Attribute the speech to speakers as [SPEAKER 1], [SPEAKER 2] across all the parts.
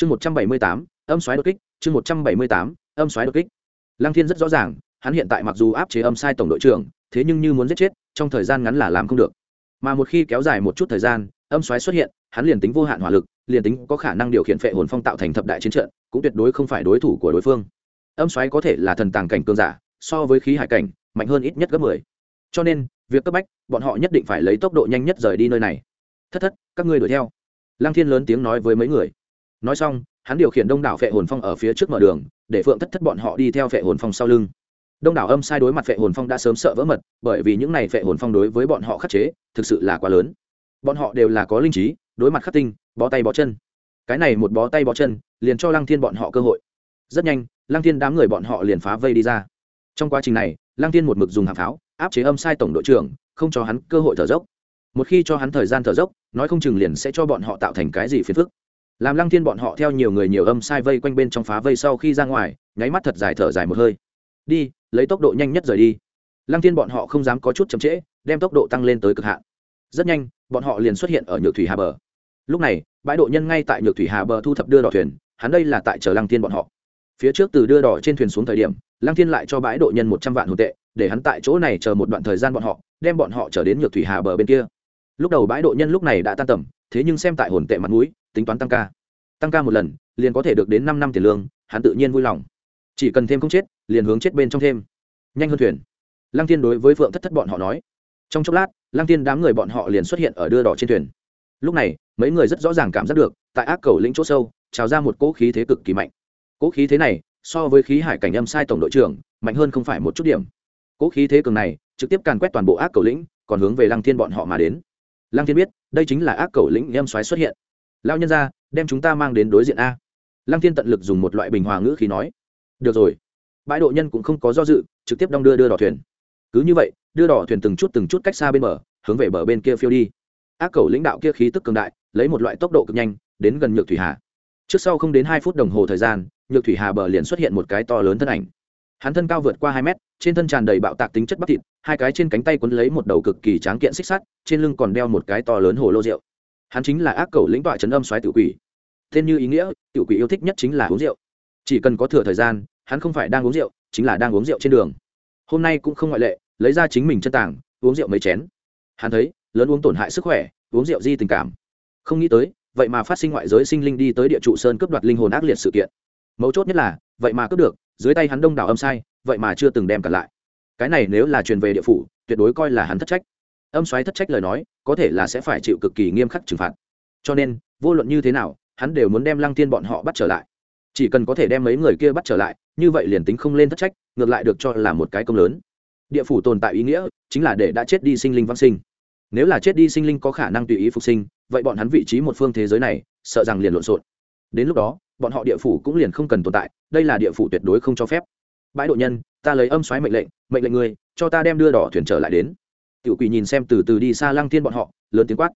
[SPEAKER 1] chương một trăm bảy mươi tám, âm xoáy đột kích, chương một trăm bảy mươi tám, âm xoáy đột kích. Lăng thiên rất rõ ràng, hắn hiện tại mặc dù áp chế âm sai tổng đội trưởng, thế nhưng như muốn giết chết, trong thời gian ngắn là làm không được. Mà một khi kéo dài một chút thời gian, âm xoáy xuất hiện, hắn liền tính vô hạn hỏa lực, liền tính có khả năng điều khiển phệ hồn phong tạo thành thập đại chiến trận, cũng tuyệt đối không phải đối thủ của đối phương. Âm xoáy có thể là thần tàng cảnh cường giả, so với khí hải cảnh, mạnh hơn ít nhất gấp mười. Cho nên, việc cấp bách, bọn họ nhất định phải lấy tốc độ nhanh nhất rời đi nơi này. Thất thất, các ngươi đuổi theo. Lăng thiên lớn tiếng nói với mấy người nói xong, hắn điều khiển đông đảo phệ hồn phong ở phía trước mở đường, để phượng thất thất bọn họ đi theo phệ hồn phong sau lưng. Đông đảo âm sai đối mặt phệ hồn phong đã sớm sợ vỡ mật, bởi vì những này phệ hồn phong đối với bọn họ khắc chế, thực sự là quá lớn. Bọn họ đều là có linh trí, đối mặt khắc tinh, bó tay bó chân. Cái này một bó tay bó chân, liền cho lăng thiên bọn họ cơ hội. Rất nhanh, lăng thiên đám người bọn họ liền phá vây đi ra. Trong quá trình này, lăng thiên một mực dùng hạng pháo, áp chế âm sai tổng đội trưởng, không cho hắn cơ hội thở dốc. Một khi cho hắn thời gian thở dốc, nói không chừng liền sẽ cho bọn họ tạo thành cái gì phiền phức làm lăng thiên bọn họ theo nhiều người nhiều âm sai vây quanh bên trong phá vây sau khi ra ngoài, nháy mắt thật dài thở dài một hơi. Đi, lấy tốc độ nhanh nhất rời đi. Lăng thiên bọn họ không dám có chút chậm trễ, đem tốc độ tăng lên tới cực hạn. Rất nhanh, bọn họ liền xuất hiện ở nhược thủy hà bờ. Lúc này, bãi độ nhân ngay tại nhược thủy hà bờ thu thập đưa đỏ thuyền, hắn đây là tại chờ lăng thiên bọn họ. Phía trước từ đưa đỏ trên thuyền xuống thời điểm, lăng thiên lại cho bãi độ nhân một trăm vạn hồn tệ, để hắn tại chỗ này chờ một đoạn thời gian bọn họ, đem bọn họ trở đến nhược thủy hà bờ bên kia. Lúc đầu bãi độ nhân lúc này đã tan tầm thế nhưng xem tại hồn tệ mặt mũi, tính toán tăng ca. Tăng ca một lần, liền có thể được đến năm năm tiền lương, hắn tự nhiên vui lòng. Chỉ cần thêm không chết, liền hướng chết bên trong thêm. Nhanh hơn thuyền. Lăng tiên đối với phượng thất thất bọn họ nói. Trong chốc lát, lăng tiên đám người bọn họ liền xuất hiện ở đưa đỏ trên thuyền. Lúc này, mấy người rất rõ ràng cảm giác được, tại ác cầu lĩnh chỗ sâu, trào ra một cỗ khí thế cực kỳ mạnh. Cỗ khí thế này, so với khí hải cảnh âm sai tổng đội trưởng, mạnh hơn không phải một chút điểm. Cỗ khí thế cường này, trực tiếp càn quét toàn bộ ác cầu lĩnh, còn hướng về lăng thiên bọn họ mà đến lăng thiên biết, đây chính là ác cầu lĩnh âm xoáy xuất hiện. Lao nhân ra đem chúng ta mang đến đối diện a. Lăng thiên tận lực dùng một loại bình hòa ngữ khí nói. Được rồi. Bãi độ nhân cũng không có do dự, trực tiếp đong đưa đưa đỏ thuyền. Cứ như vậy, đưa đỏ thuyền từng chút từng chút cách xa bên bờ, hướng về bờ bên kia phiêu đi. Ác cầu lãnh đạo kia khí tức cường đại, lấy một loại tốc độ cực nhanh, đến gần nhược thủy hà. Trước sau không đến hai phút đồng hồ thời gian, nhược thủy hà bờ liền xuất hiện một cái to lớn thân ảnh hắn thân cao vượt qua hai mét, trên thân tràn đầy bạo tạc tính chất bắp thịt, hai cái trên cánh tay quấn lấy một đầu cực kỳ tráng kiện xích sắt, trên lưng còn đeo một cái to lớn hồ lô rượu. Hắn chính là ác cầu lĩnh tọa trấn âm xoáy tự quỷ. Tên như ý nghĩa tự quỷ yêu thích nhất chính là uống rượu. Chỉ cần có thừa thời gian, hắn không phải đang uống rượu, chính là đang uống rượu trên đường. Hôm nay cũng không ngoại lệ, lấy ra chính mình chân tảng, uống rượu mấy chén. Hắn thấy, lớn uống tổn hại sức khỏe, uống rượu di tình cảm. Không nghĩ tới, vậy mà phát sinh ngoại giới sinh linh đi tới địa trụ sơn cướp đoạt linh hồn ác liệt sự kiện mấu chốt nhất là, vậy mà cướp được, dưới tay hắn đông đảo âm sai, vậy mà chưa từng đem cả lại. Cái này nếu là truyền về địa phủ, tuyệt đối coi là hắn thất trách. Âm xoáy thất trách lời nói, có thể là sẽ phải chịu cực kỳ nghiêm khắc trừng phạt. Cho nên, vô luận như thế nào, hắn đều muốn đem lăng tiên bọn họ bắt trở lại. Chỉ cần có thể đem mấy người kia bắt trở lại, như vậy liền tính không lên thất trách, ngược lại được cho là một cái công lớn. Địa phủ tồn tại ý nghĩa, chính là để đã chết đi sinh linh văn sinh. Nếu là chết đi sinh linh có khả năng tùy ý phục sinh, vậy bọn hắn vị trí một phương thế giới này, sợ rằng liền lộn xộn đến lúc đó, bọn họ địa phủ cũng liền không cần tồn tại, đây là địa phủ tuyệt đối không cho phép. Bãi độ nhân, ta lấy âm xoáy mệnh lệnh mệnh lệnh ngươi cho ta đem đưa đỏ thuyền trở lại đến. Tiểu quỷ nhìn xem từ từ đi xa lăng thiên bọn họ, lớn tiếng quát.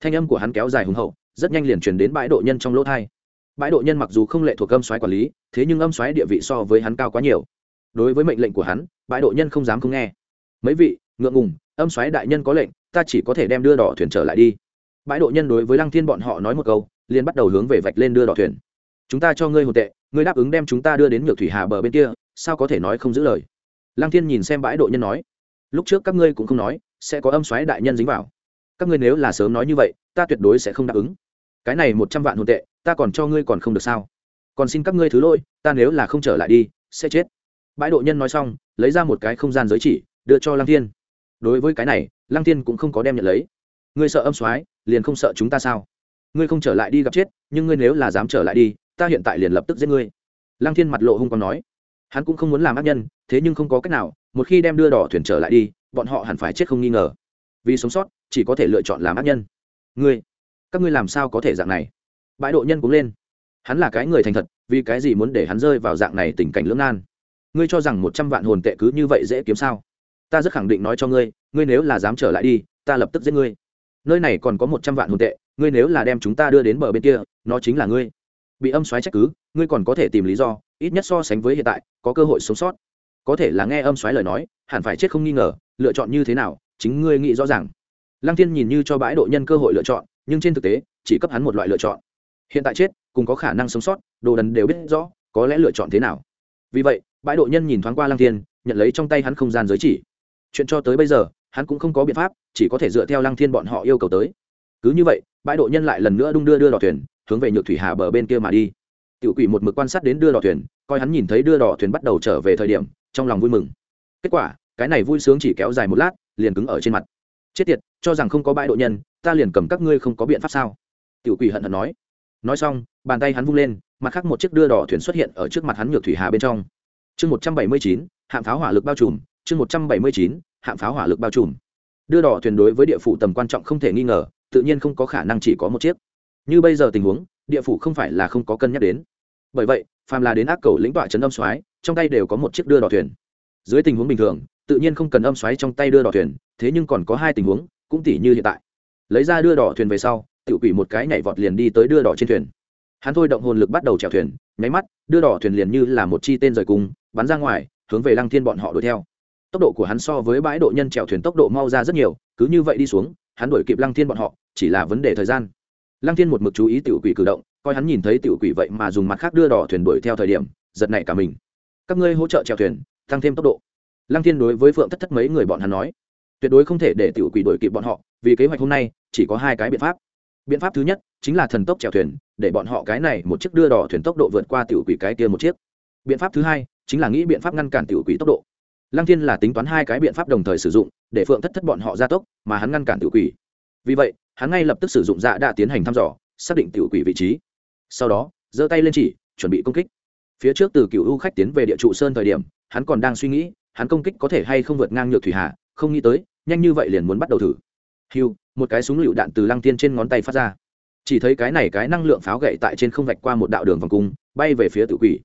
[SPEAKER 1] Thanh âm của hắn kéo dài hùng hậu, rất nhanh liền truyền đến bãi độ nhân trong lỗ thai. Bãi độ nhân mặc dù không lệ thuộc âm xoáy quản lý, thế nhưng âm xoáy địa vị so với hắn cao quá nhiều. Đối với mệnh lệnh của hắn, bãi độ nhân không dám không nghe. Mấy vị, ngượng ngùng, âm xoáy đại nhân có lệnh, ta chỉ có thể đem đưa đỏ thuyền trở lại đi. Bãi độ nhân đối với lăng thiên bọn họ nói một câu liền bắt đầu hướng về vạch lên đưa đỏ thuyền. Chúng ta cho ngươi hồn tệ, ngươi đáp ứng đem chúng ta đưa đến nhược thủy hà bờ bên kia, sao có thể nói không giữ lời? Lăng thiên nhìn xem bãi độ nhân nói, lúc trước các ngươi cũng không nói, sẽ có âm xoáy đại nhân dính vào. Các ngươi nếu là sớm nói như vậy, ta tuyệt đối sẽ không đáp ứng. Cái này một trăm vạn hồn tệ, ta còn cho ngươi còn không được sao? Còn xin các ngươi thứ lỗi, ta nếu là không trở lại đi, sẽ chết. Bãi độ nhân nói xong, lấy ra một cái không gian giới chỉ, đưa cho lăng thiên. Đối với cái này, lăng thiên cũng không có đem nhận lấy. Ngươi sợ âm soái liền không sợ chúng ta sao? Ngươi không trở lại đi gặp chết, nhưng ngươi nếu là dám trở lại đi, ta hiện tại liền lập tức giết ngươi. Lăng thiên mặt lộ hung còn nói. Hắn cũng không muốn làm ác nhân, thế nhưng không có cách nào, một khi đem đưa đỏ thuyền trở lại đi, bọn họ hẳn phải chết không nghi ngờ. Vì sống sót, chỉ có thể lựa chọn làm ác nhân. Ngươi, các ngươi làm sao có thể dạng này? Bãi độ nhân cũng lên. Hắn là cái người thành thật, vì cái gì muốn để hắn rơi vào dạng này tình cảnh lưỡng nan? Ngươi cho rằng một trăm vạn hồn tệ cứ như vậy dễ kiếm sao? Ta rất khẳng định nói cho ngươi ngươi nếu là dám trở lại đi, ta lập tức giết ngươi nơi này còn có một trăm vạn hồn tệ, ngươi nếu là đem chúng ta đưa đến bờ bên kia, nó chính là ngươi. Bị âm xoáy trách cứ, ngươi còn có thể tìm lý do, ít nhất so sánh với hiện tại, có cơ hội sống sót. Có thể là nghe âm xoáy lời nói, hẳn phải chết không nghi ngờ, lựa chọn như thế nào, chính ngươi nghĩ rõ ràng. Lăng thiên nhìn như cho bãi độ nhân cơ hội lựa chọn, nhưng trên thực tế, chỉ cấp hắn một loại lựa chọn. Hiện tại chết, cùng có khả năng sống sót, đồ đần đều biết rõ, có lẽ lựa chọn thế nào. Vì vậy, bãi độ nhân nhìn thoáng qua lăng thiên, nhận lấy trong tay hắn không gian giới chỉ. Chuyện cho tới bây giờ, hắn cũng không có biện pháp chỉ có thể dựa theo lăng thiên bọn họ yêu cầu tới. Cứ như vậy, bãi độ nhân lại lần nữa đung đưa đưa đỏ thuyền, hướng về nhược thủy hà bờ bên kia mà đi. Tiểu quỷ một mực quan sát đến đưa đỏ thuyền, coi hắn nhìn thấy đưa đỏ thuyền bắt đầu trở về thời điểm, trong lòng vui mừng. Kết quả, cái này vui sướng chỉ kéo dài một lát, liền cứng ở trên mặt. Chết tiệt, cho rằng không có bãi độ nhân, ta liền cầm các ngươi không có biện pháp sao? Tiểu quỷ hận hận nói. Nói xong, bàn tay hắn vung lên, mặt khác một chiếc đưa đỏ thuyền xuất hiện ở trước mặt hắn nhược thủy hà bên trong. Chương một trăm bảy mươi chín, hạm pháo hỏa lực bao trùm, chương một trăm bảy mươi chín, hạm pháo hỏa lực bao trùm đưa đỏ thuyền đối với địa phủ tầm quan trọng không thể nghi ngờ, tự nhiên không có khả năng chỉ có một chiếc. Như bây giờ tình huống, địa phủ không phải là không có cân nhắc đến. Bởi vậy, phàm là đến ác cầu lĩnh tọa trấn âm soái, trong tay đều có một chiếc đưa đỏ thuyền. Dưới tình huống bình thường, tự nhiên không cần âm xoáy trong tay đưa đỏ thuyền, thế nhưng còn có hai tình huống, cũng tỷ như hiện tại. Lấy ra đưa đỏ thuyền về sau tự quỷ một cái nhảy vọt liền đi tới đưa đỏ trên thuyền. Hắn thôi động hồn lực bắt đầu chèo thuyền, nháy mắt, đưa đỏ thuyền liền như là một chi tên rời cung, bắn ra ngoài, hướng về lăng thiên bọn họ đuổi theo tốc độ của hắn so với bãi độ nhân chèo thuyền tốc độ mau ra rất nhiều, cứ như vậy đi xuống, hắn đuổi kịp lăng thiên bọn họ, chỉ là vấn đề thời gian. Lăng thiên một mực chú ý tiểu quỷ cử động, coi hắn nhìn thấy tiểu quỷ vậy mà dùng mặt khác đưa đỏ thuyền đuổi theo thời điểm, giật nảy cả mình. Các ngươi hỗ trợ chèo thuyền, tăng thêm tốc độ. Lăng thiên đối với phượng thất thất mấy người bọn hắn nói, tuyệt đối không thể để tiểu quỷ đuổi kịp bọn họ, vì kế hoạch hôm nay, chỉ có hai cái biện pháp. Biện pháp thứ nhất, chính là thần tốc chèo thuyền, để bọn họ cái này một chiếc đưa đỏ thuyền tốc độ vượt qua tiểu quỷ cái kia một chiếc. Biện pháp thứ hai, chính là nghĩ biện pháp ngăn cản tiểu quỷ tốc độ lăng thiên là tính toán hai cái biện pháp đồng thời sử dụng, để phượng thất thất bọn họ gia tốc, mà hắn ngăn cản tiểu quỷ. Vì vậy, hắn ngay lập tức sử dụng dạ đã tiến hành thăm dò, xác định tiểu quỷ vị trí. Sau đó, giơ tay lên chỉ, chuẩn bị công kích. Phía trước từ cựu u khách tiến về địa trụ sơn thời điểm, hắn còn đang suy nghĩ, hắn công kích có thể hay không vượt ngang nhược thủy hà, không nghĩ tới, nhanh như vậy liền muốn bắt đầu thử. Hiu một cái súng lựu đạn từ lăng tiên trên ngón tay phát ra. Chỉ thấy cái này cái năng lượng pháo gậy tại trên không vạch qua một đạo đường vòng cung, bay về phía tự quỷ.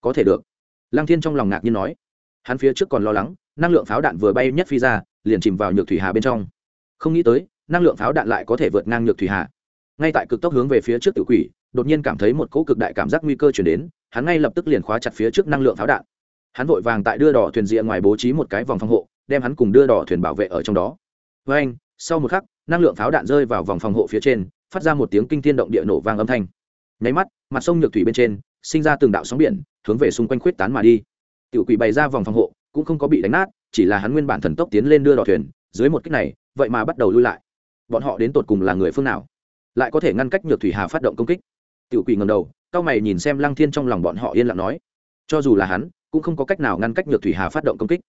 [SPEAKER 1] Có thể được. Lăng thiên trong lòng ngạc nhiên nói hắn phía trước còn lo lắng, năng lượng pháo đạn vừa bay nhất phi ra, liền chìm vào nhược thủy hà bên trong. Không nghĩ tới, năng lượng pháo đạn lại có thể vượt ngang nhược thủy hà. Ngay tại cực tốc hướng về phía trước tự quỷ, đột nhiên cảm thấy một cỗ cực đại cảm giác nguy cơ chuyển đến, hắn ngay lập tức liền khóa chặt phía trước năng lượng pháo đạn. Hắn vội vàng tại đưa đỏ thuyền rìa ngoài bố trí một cái vòng phòng hộ, đem hắn cùng đưa đỏ thuyền bảo vệ ở trong đó. Với anh, sau một khắc, năng lượng pháo đạn rơi vào vòng phòng hộ phía trên, phát ra một tiếng kinh thiên động địa nổ vang âm thanh. Nháy mắt, mặt sông nhược thủy bên trên, sinh ra từng đạo sóng biển, hướng về xung quanh khuyết tán mà đi tiểu quỷ bày ra vòng phòng hộ, cũng không có bị đánh nát, chỉ là hắn nguyên bản thần tốc tiến lên đưa đò thuyền, dưới một cách này, vậy mà bắt đầu lui lại. Bọn họ đến tột cùng là người phương nào? Lại có thể ngăn cách nhược thủy hà phát động công kích? Tiểu quỷ ngầm đầu, cao mày nhìn xem lăng thiên trong lòng bọn họ yên lặng nói. Cho dù là hắn, cũng không có cách nào ngăn cách nhược thủy hà phát động công kích.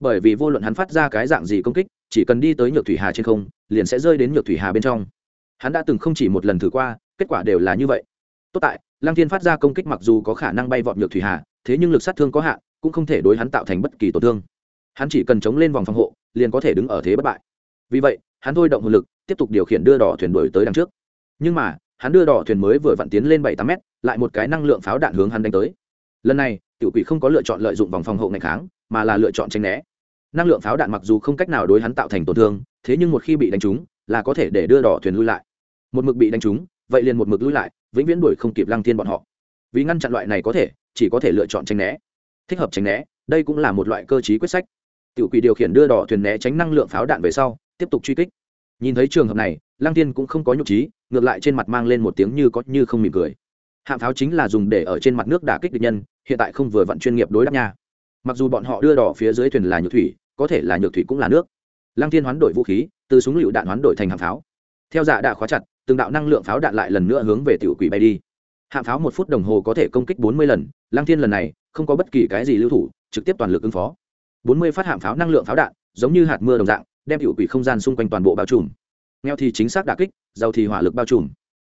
[SPEAKER 1] Bởi vì vô luận hắn phát ra cái dạng gì công kích, chỉ cần đi tới nhược thủy hà trên không, liền sẽ rơi đến nhược thủy hà bên trong. Hắn đã từng không chỉ một lần thử qua, kết quả đều là như vậy. Tốt tại, lăng thiên phát ra công kích mặc dù có khả năng bay vọt nhược thủy hà thế nhưng lực sát thương có hạn, cũng không thể đối hắn tạo thành bất kỳ tổn thương. Hắn chỉ cần chống lên vòng phòng hộ, liền có thể đứng ở thế bất bại. Vì vậy, hắn thôi động hồn lực, tiếp tục điều khiển đưa đỏ thuyền đuổi tới đằng trước. Nhưng mà, hắn đưa đỏ thuyền mới vừa vặn tiến lên bảy tám mét, lại một cái năng lượng pháo đạn hướng hắn đánh tới. Lần này, tiểu quỷ không có lựa chọn lợi dụng vòng phòng hộ ngày kháng, mà là lựa chọn tranh né. Năng lượng pháo đạn mặc dù không cách nào đối hắn tạo thành tổn thương, thế nhưng một khi bị đánh trúng, là có thể để đưa đỏ thuyền lui lại. Một mực bị đánh trúng, vậy liền một mực lui lại, vĩnh viễn đuổi không kịp lăng thiên bọn họ. Vì ngăn chặn loại này có thể chỉ có thể lựa chọn tránh né. Thích hợp tránh né, đây cũng là một loại cơ chí quyết sách. Tiểu quỷ điều khiển đưa đỏ thuyền né tránh năng lượng pháo đạn về sau, tiếp tục truy kích. Nhìn thấy trường hợp này, lăng tiên cũng không có nhục trí, ngược lại trên mặt mang lên một tiếng như có như không mỉm cười. Hạm pháo chính là dùng để ở trên mặt nước đả kích địch nhân, hiện tại không vừa vặn chuyên nghiệp đối đáp nha. Mặc dù bọn họ đưa đỏ phía dưới thuyền là nhược thủy, có thể là nhược thủy cũng là nước. Lăng tiên hoán đổi vũ khí, từ súng lựu đạn hoán đổi thành hạm pháo. Theo dạ đã khóa chặt, từng đạo năng lượng pháo đạn lại lần nữa hướng về tiểu quỷ bay đi hạm pháo một phút đồng hồ có thể công kích bốn mươi lần, lăng thiên lần này không có bất kỳ cái gì lưu thủ, trực tiếp toàn lực ứng phó. Bốn mươi phát hạm pháo năng lượng pháo đạn, giống như hạt mưa đồng dạng, đem tiểu quỷ không gian xung quanh toàn bộ bao trùm. Nghèo thì chính xác đà kích, giàu thì hỏa lực bao trùm.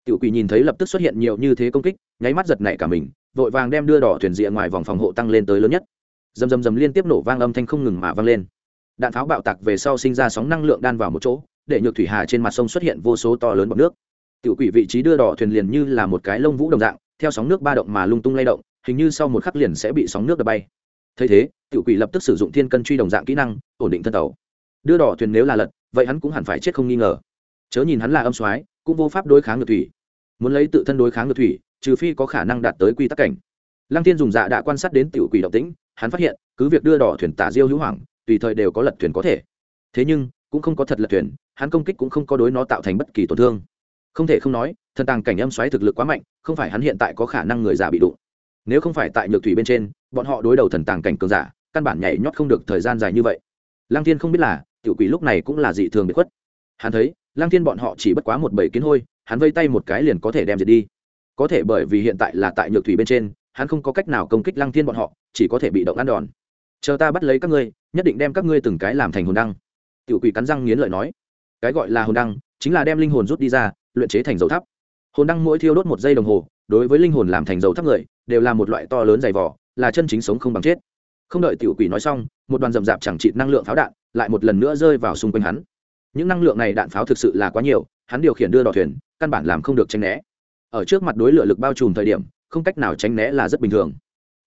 [SPEAKER 1] Tiểu quỷ nhìn thấy lập tức xuất hiện nhiều như thế công kích, nháy mắt giật nảy cả mình, vội vàng đem đưa đỏ thuyền rịa ngoài vòng phòng hộ tăng lên tới lớn nhất. Dầm dầm dầm liên tiếp nổ vang âm thanh không ngừng mà vang lên. Đạn pháo bạo tạc về sau sinh ra sóng năng lượng đan vào một chỗ, để nhược thủy hà trên mặt sông xuất hiện vô số to lớn bọc nước tiểu quỷ vị trí đưa đỏ thuyền liền như là một cái lông vũ đồng dạng, theo sóng nước ba động mà lung tung lay động, hình như sau một khắc liền sẽ bị sóng nước đập bay. Thấy thế, tiểu quỷ lập tức sử dụng thiên cân truy đồng dạng kỹ năng, ổn định thân tàu. Đưa đỏ thuyền nếu là lật, vậy hắn cũng hẳn phải chết không nghi ngờ. Chớ nhìn hắn là âm soái, cũng vô pháp đối kháng ngược thủy. Muốn lấy tự thân đối kháng ngược thủy, trừ phi có khả năng đạt tới quy tắc cảnh. Lăng tiên dùng dạ đã quan sát đến tiểu quỷ động tĩnh, hắn phát hiện, cứ việc đưa đỏ thuyền tả diêu hữu hoàng tùy thời đều có lật thuyền có thể. Thế nhưng, cũng không có thật lật thuyền, hắn công kích cũng không có đối nó tạo thành bất kỳ tổn thương không thể không nói, thần tàng cảnh âm xoáy thực lực quá mạnh, không phải hắn hiện tại có khả năng người giả bị đụng. Nếu không phải tại nhược thủy bên trên, bọn họ đối đầu thần tàng cảnh cường giả, căn bản nhảy nhót không được thời gian dài như vậy. Lăng thiên không biết là, tiểu quỷ lúc này cũng là dị thường bị khuất. Hắn thấy, lăng thiên bọn họ chỉ bất quá một bầy kiến hôi, hắn vây tay một cái liền có thể đem diệt đi. Có thể bởi vì hiện tại là tại nhược thủy bên trên, hắn không có cách nào công kích lăng thiên bọn họ, chỉ có thể bị động ăn đòn. Chờ ta bắt lấy các ngươi, nhất định đem các ngươi từng cái làm thành hồn đăng. Tiểu quỷ cắn răng nghiến lợi nói. Cái gọi là hồn đăng, chính là đem linh hồn rút đi ra luyện chế thành dầu thắp hồn đăng mỗi thiêu đốt một giây đồng hồ, đối với linh hồn làm thành dầu thắp người, đều là một loại to lớn dày vỏ là chân chính sống không bằng chết. Không đợi tiểu quỷ nói xong, một đoàn rậm rạp chẳng trị năng lượng pháo đạn lại một lần nữa rơi vào xung quanh hắn. Những năng lượng này đạn pháo thực sự là quá nhiều, hắn điều khiển đưa đò thuyền, căn bản làm không được tránh né. Ở trước mặt đối lửa lực bao trùm thời điểm, không cách nào tránh né là rất bình thường.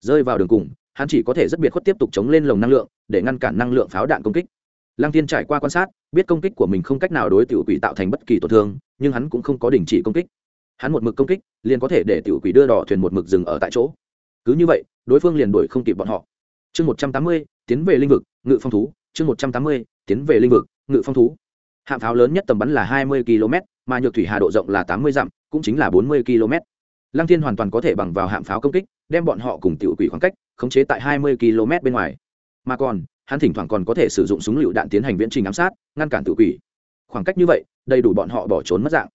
[SPEAKER 1] Rơi vào đường cùng, hắn chỉ có thể rất biệt khuất tiếp tục chống lên lồng năng lượng, để ngăn cản năng lượng pháo đạn công kích lăng Thiên trải qua quan sát, biết công kích của mình không cách nào đối tiểu quỷ tạo thành bất kỳ tổn thương, nhưng hắn cũng không có đình chỉ công kích. Hắn một mực công kích, liền có thể để tiểu quỷ đưa đỏ thuyền một mực dừng ở tại chỗ. Cứ như vậy, đối phương liền đuổi không kịp bọn họ. Chương một trăm tám mươi, tiến về linh vực, ngự phong thú. Chương một trăm tám mươi, tiến về linh vực, ngự phong thú. Hạm pháo lớn nhất tầm bắn là hai mươi km, mà nhược thủy hà độ rộng là tám mươi dặm, cũng chính là bốn mươi km. Lăng thiên hoàn toàn có thể bằng vào hạm pháo công kích, đem bọn họ cùng tiểu quỷ khoảng cách, khống chế tại hai mươi km bên ngoài. Mà còn hắn thỉnh thoảng còn có thể sử dụng súng lựu đạn tiến hành viễn trình ám sát, ngăn cản tự quỷ. Khoảng cách như vậy, đầy đủ bọn họ bỏ trốn mất dạng.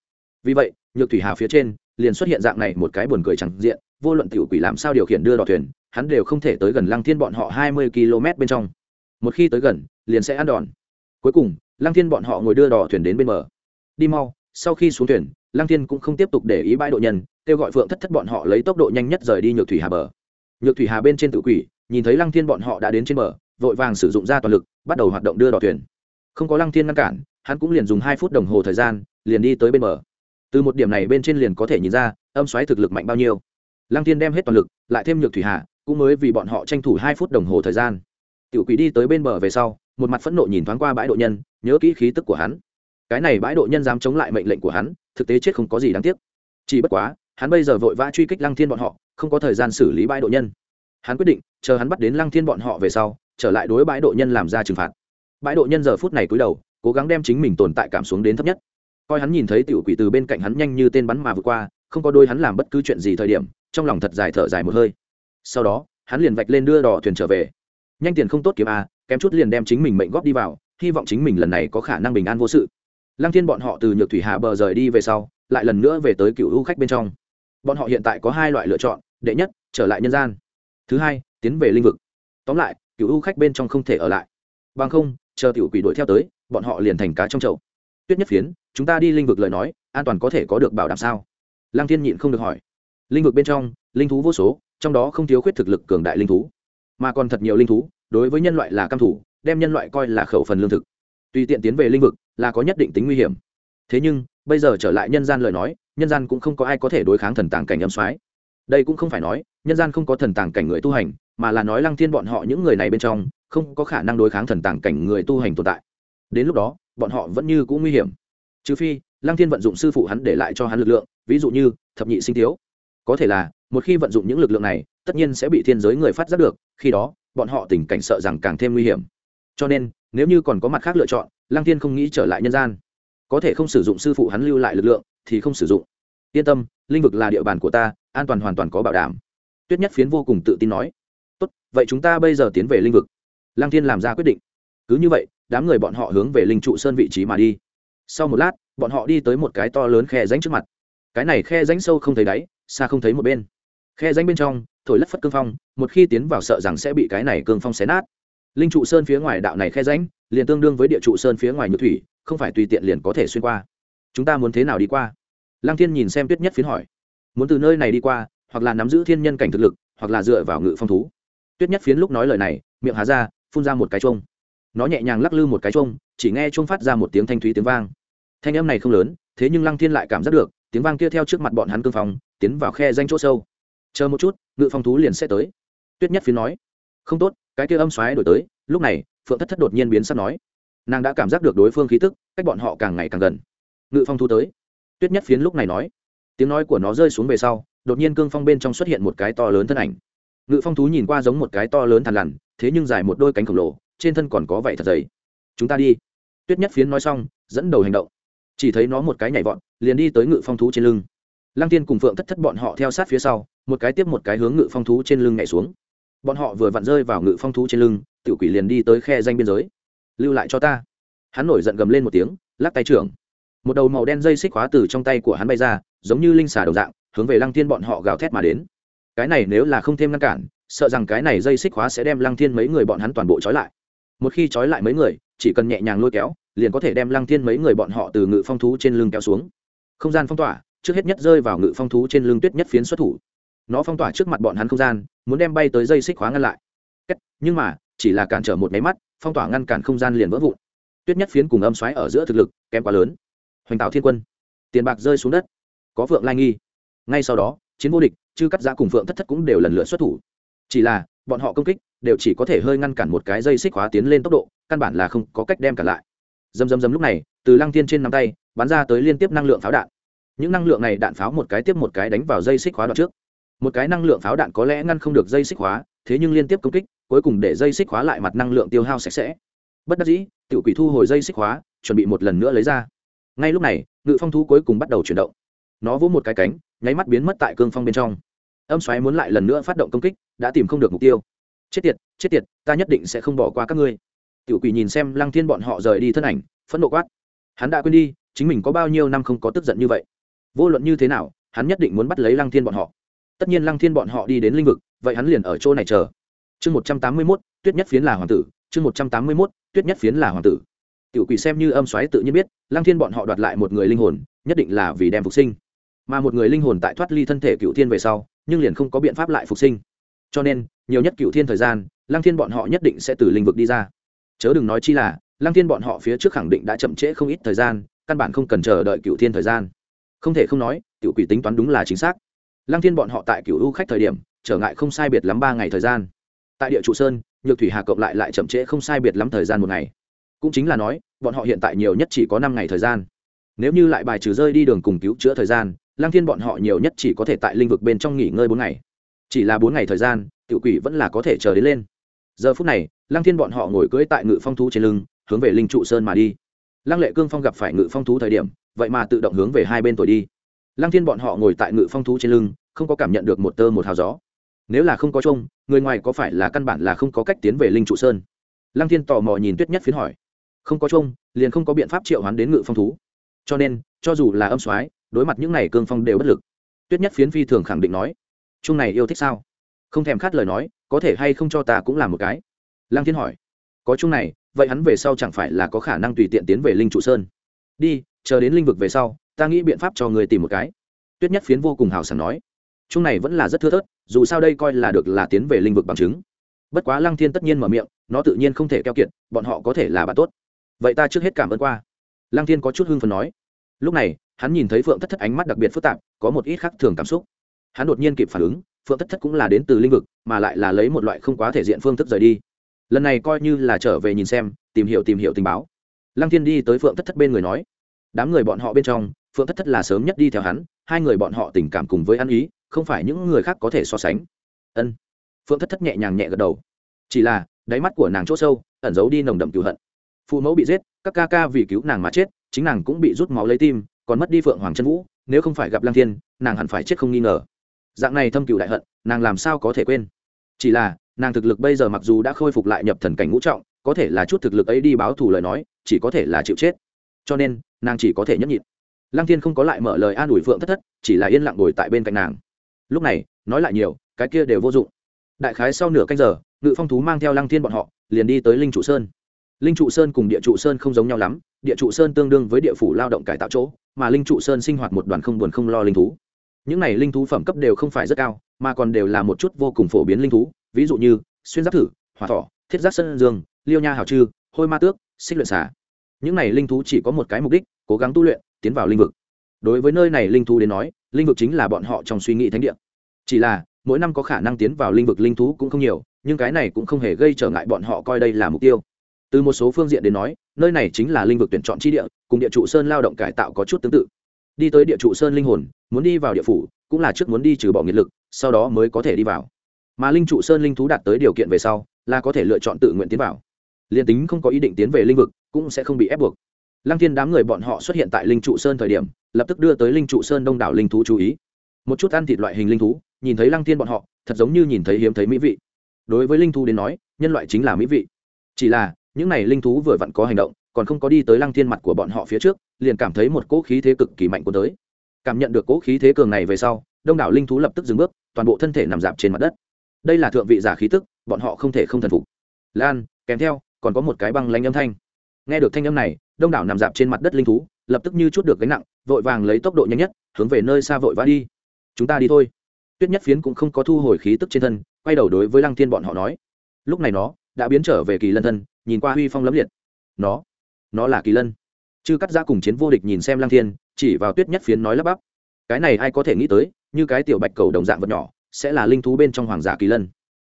[SPEAKER 1] Vì vậy, nhược thủy hà phía trên liền xuất hiện dạng này một cái buồn cười chẳng diện, vô luận tiểu quỷ làm sao điều khiển đưa đò thuyền, hắn đều không thể tới gần lăng thiên bọn họ hai mươi km bên trong. Một khi tới gần, liền sẽ ăn đòn. Cuối cùng, lăng thiên bọn họ ngồi đưa đò thuyền đến bên bờ. Đi mau, sau khi xuống thuyền, lăng thiên cũng không tiếp tục để ý bãi độ nhân, kêu gọi phượng thất thất bọn họ lấy tốc độ nhanh nhất rời đi nhược thủy hà bờ. Nhược thủy hà bên trên tự quỷ, nhìn thấy lăng thiên bọn họ đã đến trên bờ vội vàng sử dụng ra toàn lực bắt đầu hoạt động đưa đò thuyền. Không có lăng thiên ngăn cản hắn cũng liền dùng hai phút đồng hồ thời gian liền đi tới bên bờ. Từ một điểm này bên trên liền có thể nhìn ra âm xoáy thực lực mạnh bao nhiêu. Lăng thiên đem hết toàn lực lại thêm nhược thủy hạ, cũng mới vì bọn họ tranh thủ hai phút đồng hồ thời gian. Tiểu quỷ đi tới bên bờ về sau một mặt phẫn nộ nhìn thoáng qua bãi độ nhân nhớ kỹ khí tức của hắn. Cái này bãi độ nhân dám chống lại mệnh lệnh của hắn thực tế chết không có gì đáng tiếc. Chỉ bất quá hắn bây giờ vội vã truy kích lăng thiên bọn họ không có thời gian xử lý bãi độ nhân. Hắn quyết định chờ hắn bắt đến lăng thiên bọn họ về sau trở lại đối bãi độ nhân làm ra trừng phạt. Bãi độ nhân giờ phút này cúi đầu, cố gắng đem chính mình tồn tại cảm xuống đến thấp nhất. Coi hắn nhìn thấy tiểu quỷ từ bên cạnh hắn nhanh như tên bắn mà vượt qua, không có đôi hắn làm bất cứ chuyện gì thời điểm, trong lòng thật dài thở dài một hơi. Sau đó, hắn liền vạch lên đưa đò thuyền trở về. Nhanh tiền không tốt kiếm a, kém chút liền đem chính mình mệnh góp đi vào, hy vọng chính mình lần này có khả năng bình an vô sự. Lăng thiên bọn họ từ nhược thủy hạ bờ rời đi về sau, lại lần nữa về tới cựu hữu khách bên trong. Bọn họ hiện tại có hai loại lựa chọn, đệ nhất, trở lại nhân gian. Thứ hai, tiến về linh vực. Tóm lại cựu u khách bên trong không thể ở lại. Bằng không, chờ tiểu quỷ đuổi theo tới, bọn họ liền thành cá trong chậu. Tuyết nhất phiến, chúng ta đi linh vực lời nói, an toàn có thể có được bảo đảm sao? Lăng thiên nhịn không được hỏi. Linh vực bên trong, linh thú vô số, trong đó không thiếu khuyết thực lực cường đại linh thú, mà còn thật nhiều linh thú, đối với nhân loại là căm thủ, đem nhân loại coi là khẩu phần lương thực. Tùy tiện tiến về linh vực là có nhất định tính nguy hiểm. Thế nhưng, bây giờ trở lại nhân gian lời nói, nhân gian cũng không có ai có thể đối kháng thần tàng cảnh âm soái. Đây cũng không phải nói, nhân gian không có thần tàng cảnh người tu hành mà là nói lăng thiên bọn họ những người này bên trong, không có khả năng đối kháng thần tàng cảnh người tu hành tồn tại. Đến lúc đó, bọn họ vẫn như cũng nguy hiểm. Trừ phi, lăng thiên vận dụng sư phụ hắn để lại cho hắn lực lượng, ví dụ như, thập nhị sinh thiếu. Có thể là, một khi vận dụng những lực lượng này, tất nhiên sẽ bị thiên giới người phát giác được, khi đó, bọn họ tình cảnh sợ rằng càng thêm nguy hiểm. Cho nên, nếu như còn có mặt khác lựa chọn, lăng thiên không nghĩ trở lại nhân gian. Có thể không sử dụng sư phụ hắn lưu lại lực lượng, thì không sử dụng. Yên tâm, linh vực là địa bàn của ta, an toàn hoàn toàn có bảo đảm. Tuyết nhất phiến vô cùng tự tin nói vậy chúng ta bây giờ tiến về linh vực. Lăng thiên làm ra quyết định. Cứ như vậy, đám người bọn họ hướng về linh trụ sơn vị trí mà đi. Sau một lát, bọn họ đi tới một cái to lớn khe ránh trước mặt. Cái này khe ránh sâu không thấy đáy, xa không thấy một bên. Khe ránh bên trong, thổi lất phất cương phong, một khi tiến vào sợ rằng sẽ bị cái này cương phong xé nát. Linh trụ sơn phía ngoài đạo này khe ránh liền tương đương với địa trụ sơn phía ngoài nhược thủy, không phải tùy tiện liền có thể xuyên qua. Chúng ta muốn thế nào đi qua? Lăng thiên nhìn xem tuyết nhất phiến hỏi. Muốn từ nơi này đi qua, hoặc là nắm giữ thiên nhân cảnh thực lực, hoặc là dựa vào ngự phong thú tuyết nhất phiến lúc nói lời này miệng há ra phun ra một cái chuông. Nó nhẹ nhàng lắc lư một cái chuông chỉ nghe chuông phát ra một tiếng thanh thúy tiếng vang. Thanh âm này không lớn thế nhưng lăng thiên lại cảm giác được tiếng vang kia theo trước mặt bọn hắn cương phòng, tiến vào khe danh chỗ sâu. Chờ một chút ngự phong thú liền sẽ tới. Tuyết nhất phiến nói. Không tốt cái kia âm xoáy đổi tới. Lúc này phượng thất thất đột nhiên biến sắp nói. Nàng đã cảm giác được đối phương khí tức cách bọn họ càng ngày càng gần. Ngự phong thú tới. Tuyết nhất phiến lúc này nói. Tiếng nói của nó rơi xuống về sau đột nhiên cương phong bên trong xuất hiện một cái to lớn thân ảnh ngự phong thú nhìn qua giống một cái to lớn thằn lằn, thế nhưng dài một đôi cánh khổng lồ, trên thân còn có vảy thật dày. Chúng ta đi. Tuyết nhất phiến nói xong, dẫn đầu hành động. Chỉ thấy nó một cái nhảy vọt, liền đi tới ngự phong thú trên lưng. Lăng tiên cùng phượng thất thất bọn họ theo sát phía sau, một cái tiếp một cái hướng ngự phong thú trên lưng nhảy xuống. Bọn họ vừa vặn rơi vào ngự phong thú trên lưng, tiểu quỷ liền đi tới khe danh biên giới. Lưu lại cho ta. Hắn nổi giận gầm lên một tiếng, lắc tay trưởng. Một đầu màu đen dây xích khóa từ trong tay của hắn bay ra, giống như linh xà đầu dạng, hướng về lăng thiên bọn họ gào thét mà đến cái này nếu là không thêm ngăn cản, sợ rằng cái này dây xích hóa sẽ đem lăng thiên mấy người bọn hắn toàn bộ trói lại. Một khi trói lại mấy người, chỉ cần nhẹ nhàng lôi kéo, liền có thể đem lăng thiên mấy người bọn họ từ ngự phong thú trên lưng kéo xuống. Không gian phong tỏa, trước hết nhất rơi vào ngự phong thú trên lưng tuyết nhất phiến xuất thủ. Nó phong tỏa trước mặt bọn hắn không gian, muốn đem bay tới dây xích hóa ngăn lại. Nhưng mà, chỉ là cản trở một máy mắt, phong tỏa ngăn cản không gian liền vỡ vụn. Tuyết nhất phiến cùng âm xoáy ở giữa thực lực, kém quá lớn. Hoành tạo thiên quân, tiền bạc rơi xuống đất. Có phượng lai nghi. Ngay sau đó, chiến vô địch chứ cắt giã cùng phượng thất thất cũng đều lần lượt xuất thủ. Chỉ là, bọn họ công kích đều chỉ có thể hơi ngăn cản một cái dây xích hóa tiến lên tốc độ, căn bản là không có cách đem cản lại. Dầm dầm dầm lúc này, từ lăng tiên trên nắm tay, bắn ra tới liên tiếp năng lượng pháo đạn. Những năng lượng này đạn pháo một cái tiếp một cái đánh vào dây xích hóa đoạn trước. Một cái năng lượng pháo đạn có lẽ ngăn không được dây xích hóa, thế nhưng liên tiếp công kích, cuối cùng để dây xích hóa lại mặt năng lượng tiêu hao sạch sẽ. Bất đắc dĩ tự quỷ thu hồi dây xích hóa, chuẩn bị một lần nữa lấy ra. Ngay lúc này, ngự phong thú cuối cùng bắt đầu chuyển động nó vỗ một cái cánh, nháy mắt biến mất tại cương phong bên trong. Âm xoáy muốn lại lần nữa phát động công kích, đã tìm không được mục tiêu. Chết tiệt chết tiệt, ta nhất định sẽ không bỏ qua các ngươi. Tiểu quỷ nhìn xem lăng thiên bọn họ rời đi thân ảnh, phẫn nộ quát. Hắn đã quên đi, chính mình có bao nhiêu năm không có tức giận như vậy. Vô luận như thế nào, hắn nhất định muốn bắt lấy lăng thiên bọn họ. Tất nhiên lăng thiên bọn họ đi đến l i n h vực, vậy hắn liền ở chỗ này chờ. Chương một trăm tám mươi mốt, tuyết nhất phiến là hoàng tử. Chương một trăm tám mươi mốt, tuyết nhất phiến là hoàng tử. Tiểu quỷ xem như âm xoáy tự nhiên biết, lăng thiên bọn họ đoạt lại một người linh hồn, nhất định là vì đem phục sinh mà một người linh hồn tại thoát ly thân thể cựu thiên về sau, nhưng liền không có biện pháp lại phục sinh. Cho nên, nhiều nhất cựu thiên thời gian, lăng thiên bọn họ nhất định sẽ từ linh vực đi ra. Chớ đừng nói chi là, lăng thiên bọn họ phía trước khẳng định đã chậm trễ không ít thời gian, căn bản không cần chờ đợi cựu thiên thời gian. Không thể không nói, tiểu quỷ tính toán đúng là chính xác. Lăng thiên bọn họ tại cựu u khách thời điểm, trở ngại không sai biệt lắm ba ngày thời gian. Tại địa trụ sơn, nhược thủy hà cộng lại lại chậm trễ không sai biệt lắm thời gian một ngày. Cũng chính là nói, bọn họ hiện tại nhiều nhất chỉ có năm ngày thời gian. Nếu như lại bài trừ rơi đi đường cùng cứu chữa thời gian lang thiên bọn họ nhiều nhất chỉ có thể tại linh vực bên trong nghỉ ngơi bốn ngày. Chỉ là bốn ngày thời gian tự quỷ vẫn là có thể chờ đến lên. Giờ phút này lang thiên bọn họ ngồi cưỡi tại ngự phong thú trên lưng, hướng về linh trụ sơn mà đi. Lăng lệ cương phong gặp phải ngự phong thú thời điểm, vậy mà tự động hướng về hai bên tuổi đi. Lăng thiên bọn họ ngồi tại ngự phong thú trên lưng, không có cảm nhận được một tơ một hào gió. Nếu là không có trông người ngoài có phải là căn bản là không có cách tiến về linh trụ sơn? Lăng thiên tò mò nhìn tuyết nhất phiến hỏi. Không có trông liền không có biện pháp triệu hoán đến ngự phong thú. Cho nên, cho dù là âm soái đối mặt những này cương phong đều bất lực. Tuyết nhất phiến phi thường khẳng định nói chung này yêu thích sao? Không thèm khát lời nói, có thể hay không cho ta cũng làm một cái? Lăng thiên hỏi, có chung này, vậy hắn về sau chẳng phải là có khả năng tùy tiện tiến về linh trụ sơn? Đi, chờ đến linh vực về sau, ta nghĩ biện pháp cho người tìm một cái. Tuyết nhất phiến vô cùng hào sảng nói chung này vẫn là rất thưa thớt, dù sao đây coi là được là tiến về linh vực bằng chứng. Bất quá lăng thiên tất nhiên mở miệng, nó tự nhiên không thể keo kiệt, bọn họ có thể là bạn tốt. Vậy ta trước hết cảm ơn qua. Lăng thiên có chút hưng phần nói, lúc này hắn nhìn thấy phượng thất thất ánh mắt đặc biệt phức tạp, có một ít khác thường cảm xúc. Hắn đột nhiên kịp phản ứng, phượng thất thất cũng là đến từ linh vực, mà lại là lấy một loại không quá thể diện phương thức rời đi. Lần này coi như là trở về nhìn xem, tìm hiểu tìm hiểu tình báo. Lăng thiên đi tới phượng thất thất bên người nói, đám người bọn họ bên trong, phượng thất thất là sớm nhất đi theo hắn, hai người bọn họ tình cảm cùng với ăn ý, không phải những người khác có thể so sánh. Ân. Phượng thất thất nhẹ nhàng nhẹ gật đầu. Chỉ là, đáy mắt của nàng chỗ sâu, ẩn giấu đi nồng đậm cựu hận. Phụ mẫu bị giết, các ca ca vì cứu nàng mà chết, chính nàng cũng bị rút máu lấy tim còn mất đi phượng hoàng chân vũ, nếu không phải gặp lang thiên, nàng hẳn phải chết không nghi ngờ. Dạng này thâm cựu đại hận, nàng làm sao có thể quên? Chỉ là, nàng thực lực bây giờ mặc dù đã khôi phục lại nhập thần cảnh ngũ trọng, có thể là chút thực lực ấy đi báo thù lời nói, chỉ có thể là chịu chết. Cho nên, nàng chỉ có thể nhấp nhịn. Lăng thiên không có lại mở lời an ủi phượng thất thất, chỉ là yên lặng ngồi tại bên cạnh nàng. Lúc này, nói lại nhiều, cái kia đều vô dụng. Đại khái sau nửa canh giờ, ngự phong thú mang theo lăng thiên bọn họ, liền đi tới linh chủ sơn linh trụ sơn cùng địa trụ sơn không giống nhau lắm, địa trụ sơn tương đương với địa phủ lao động cải tạo chỗ, mà linh trụ sơn sinh hoạt một đoàn không buồn không lo linh thú. Những này linh thú phẩm cấp đều không phải rất cao, mà còn đều là một chút vô cùng phổ biến linh thú, ví dụ như xuyên giáp thử, hỏa thỏ, thiết giáp sơn dương, liêu nha hào trư, hôi ma tước, xích luyện xả những này linh thú chỉ có một cái mục đích, cố gắng tu luyện, tiến vào linh vực. Đối với nơi này linh thú đến nói, linh vực chính là bọn họ trong suy nghĩ thánh địa. Chỉ là, mỗi năm có khả năng tiến vào linh vực linh thú cũng không nhiều, nhưng cái này cũng không hề gây trở ngại bọn họ coi đây là mục tiêu từ một số phương diện đến nói, nơi này chính là linh vực tuyển chọn chi địa, cùng địa trụ sơn lao động cải tạo có chút tương tự. Đi tới địa trụ sơn linh hồn, muốn đi vào địa phủ, cũng là trước muốn đi trừ bỏ nghiệt lực, sau đó mới có thể đi vào. Mà linh trụ sơn linh thú đạt tới điều kiện về sau, là có thể lựa chọn tự nguyện tiến vào. Liền tính không có ý định tiến về linh vực, cũng sẽ không bị ép buộc. Lăng thiên đám người bọn họ xuất hiện tại linh trụ sơn thời điểm, lập tức đưa tới linh trụ sơn đông đảo linh thú chú ý. Một chút ăn thịt loại hình linh thú, nhìn thấy lăng thiên bọn họ, thật giống như nhìn thấy hiếm thấy mỹ vị. Đối với linh thú đến nói, nhân loại chính là mỹ vị. Chỉ là những này linh thú vừa vặn có hành động, còn không có đi tới lăng thiên mặt của bọn họ phía trước, liền cảm thấy một cỗ khí thế cực kỳ mạnh của tới. Cảm nhận được cỗ khí thế cường này về sau, đông đảo linh thú lập tức dừng bước, toàn bộ thân thể nằm dạp trên mặt đất. Đây là thượng vị giả khí tức, bọn họ không thể không thần phục. Lan, kèm theo, còn có một cái băng lanh âm thanh. Nghe được thanh âm này, đông đảo nằm dạp trên mặt đất linh thú, lập tức như chút được gánh nặng, vội vàng lấy tốc độ nhanh nhất, hướng về nơi xa vội vã đi. Chúng ta đi thôi. Tuyết nhất phiến cũng không có thu hồi khí tức trên thân, quay đầu đối với lăng thiên bọn họ nói. Lúc này nó đã biến trở về kỳ lân thân nhìn qua huy phong lấm liệt. Nó nó là kỳ lân. Chư cắt ra cùng chiến vô địch nhìn xem lang thiên, chỉ vào tuyết nhất phiến nói lắp bắp. Cái này ai có thể nghĩ tới, như cái tiểu bạch cầu đồng dạng vật nhỏ, sẽ là linh thú bên trong hoàng giả kỳ lân.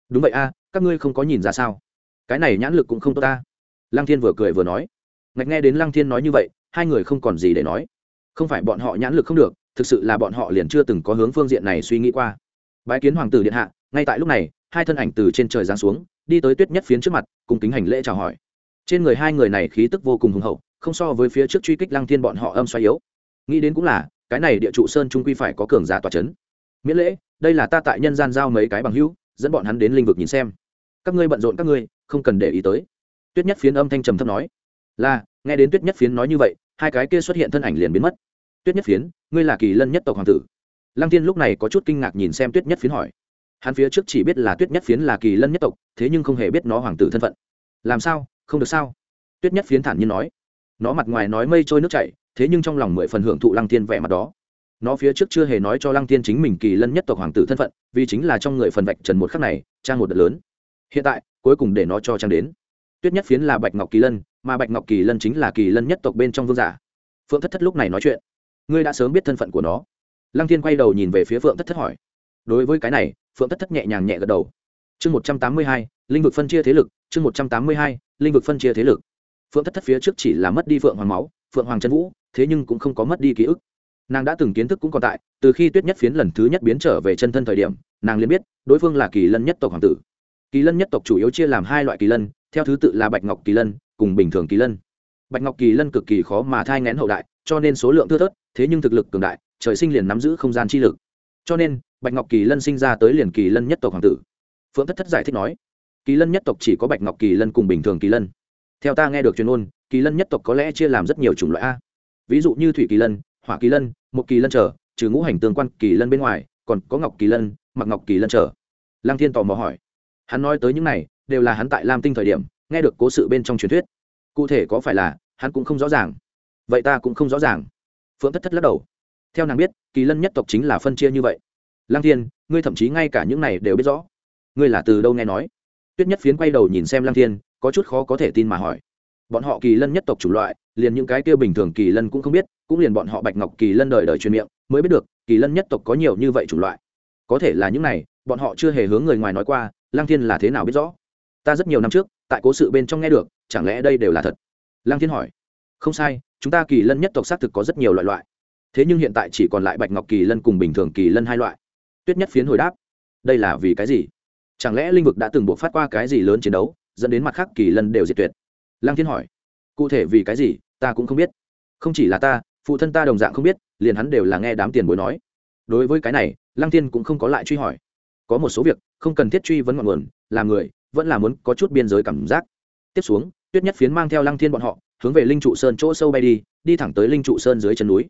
[SPEAKER 1] Đúng vậy a, các ngươi không có nhìn ra sao? Cái này nhãn lực cũng không tốt ta. Lăng thiên vừa cười vừa nói. Ngạch nghe đến lăng thiên nói như vậy, hai người không còn gì để nói. Không phải bọn họ nhãn lực không được, thực sự là bọn họ liền chưa từng có hướng phương diện này suy nghĩ qua. Bái kiến hoàng tử điện hạ, ngay tại lúc này hai thân ảnh từ trên trời giáng xuống, đi tới tuyết nhất phiến trước mặt, cùng kính hành lễ chào hỏi. Trên người hai người này khí tức vô cùng hùng hậu, không so với phía trước truy kích lăng thiên bọn họ âm xoay yếu. Nghĩ đến cũng là, cái này địa trụ sơn trung quy phải có cường giả tòa c miễn lễ, đây là ta tại nhân gian giao mấy cái bằng hữu, dẫn bọn hắn đến linh vực nhìn xem. Các ngươi bận rộn các ngươi, không cần để ý tới. Tuyết nhất phiến âm thanh trầm thấp nói. Là, nghe đến tuyết nhất phiến nói như vậy, hai cái kia xuất hiện thân ảnh liền biến mất. Tuyết nhất phiến, ngươi là kỳ lân nhất tộc hoàng tử. Lăng tiên lúc này có chút kinh ngạc nhìn xem tuyết nhất phiến hỏi hắn phía trước chỉ biết là tuyết nhất phiến là kỳ lân nhất tộc, thế nhưng không hề biết nó hoàng tử thân phận. Làm sao? Không được sao? Tuyết nhất phiến thản nhiên nói. Nó mặt ngoài nói mây trôi nước chảy, thế nhưng trong lòng mười phần hưởng thụ lăng tiên vẻ mặt đó. Nó phía trước chưa hề nói cho lăng tiên chính mình kỳ lân nhất tộc hoàng tử thân phận, vì chính là trong người phần vạch trần một khắc này, trang một đợt lớn. Hiện tại, cuối cùng để nó cho trang đến. Tuyết nhất phiến là bạch ngọc kỳ lân, mà bạch ngọc kỳ lân chính là kỳ lân nhất tộc bên trong vương giả. Phượng thất thất lúc này nói chuyện. Ngươi đã sớm biết thân phận của nó. Lăng tiên quay đầu nhìn về phía phượng thất thất hỏi. Đối với cái này phượng thất thất nhẹ nhàng nhẹ gật đầu. Chương một trăm tám mươi hai, linh vực phân chia thế lực, chương một trăm tám mươi hai, linh vực phân chia thế lực. Phượng thất thất phía trước chỉ là mất đi phượng hoàng máu, phượng hoàng chân vũ, thế nhưng cũng không có mất đi ký ức. Nàng đã từng kiến thức cũng còn tại, từ khi tuyết nhất phiến lần thứ nhất biến trở về chân thân thời điểm, nàng liền biết, đối phương là kỳ lân nhất tộc hoàng tử. Kỳ lân nhất tộc chủ yếu chia làm hai loại kỳ lân, theo thứ tự là bạch ngọc kỳ lân cùng bình thường kỳ lân. Bạch ngọc kỳ lân cực kỳ khó mà thai ngén hậu đại, cho nên số lượng thưa thớt, thế nhưng thực lực cường đại, trời sinh liền nắm giữ không gian chi lực. Cho nên bạch ngọc kỳ lân sinh ra tới liền kỳ lân nhất tộc hoàng tử. Phượng thất thất giải thích nói, kỳ lân nhất tộc chỉ có bạch ngọc kỳ lân cùng bình thường kỳ lân. Theo ta nghe được truyền ôn kỳ lân nhất tộc có lẽ chia làm rất nhiều chủng loại a. Ví dụ như thủy kỳ lân, hỏa kỳ lân một kỳ lân trở, trừ ngũ hành tương quan kỳ lân bên ngoài, còn có ngọc kỳ lân mặc ngọc kỳ lân trở. Lăng thiên tò mò hỏi. Hắn nói tới những này, đều là hắn tại lam tinh thời điểm, nghe được cố sự bên trong truyền thuyết. Cụ thể có phải là, hắn cũng không rõ ràng. Vậy ta cũng không rõ ràng. Phượng thất thất lắc đầu. Theo nàng biết, kỳ lân nhất tộc chính là phân chia như vậy lăng thiên, ngươi thậm chí ngay cả những này đều biết rõ. Ngươi là từ đâu nghe nói? Tuyết nhất phiến quay đầu nhìn xem lăng thiên, có chút khó có thể tin mà hỏi. Bọn họ kỳ lân nhất tộc chủng loại, liền những cái kia bình thường kỳ lân cũng không biết, cũng liền bọn họ bạch ngọc kỳ lân đời đời truyền miệng, mới biết được, kỳ lân nhất tộc có nhiều như vậy chủng loại. Có thể là những này, bọn họ chưa hề hướng người ngoài nói qua, lăng thiên là thế nào biết rõ? Ta rất nhiều năm trước, tại cố sự bên trong nghe được, chẳng lẽ đây đều là thật? Lăng thiên hỏi. Không sai, chúng ta kỳ lân nhất tộc xác thực có rất nhiều loại loại. Thế nhưng hiện tại chỉ còn lại bạch ngọc kỳ lân cùng bình thường kỳ lân hai loại tuyết nhất phiến hồi đáp, đây là vì cái gì? Chẳng lẽ linh vực đã từng buộc phát qua cái gì lớn chiến đấu, dẫn đến mặt khác kỳ lân đều diệt tuyệt? Lăng thiên hỏi, cụ thể vì cái gì, ta cũng không biết. Không chỉ là ta, phụ thân ta đồng dạng không biết, liền hắn đều là nghe đám tiền bối nói. Đối với cái này, lăng thiên cũng không có lại truy hỏi. Có một số việc, không cần thiết truy vấn ngọn nguồn, làm người, vẫn là muốn có chút biên giới cảm giác. Tiếp xuống, tuyết nhất phiến mang theo lăng thiên bọn họ, hướng về linh trụ sơn chỗ sâu bay đi đi thẳng tới linh trụ sơn dưới chân núi.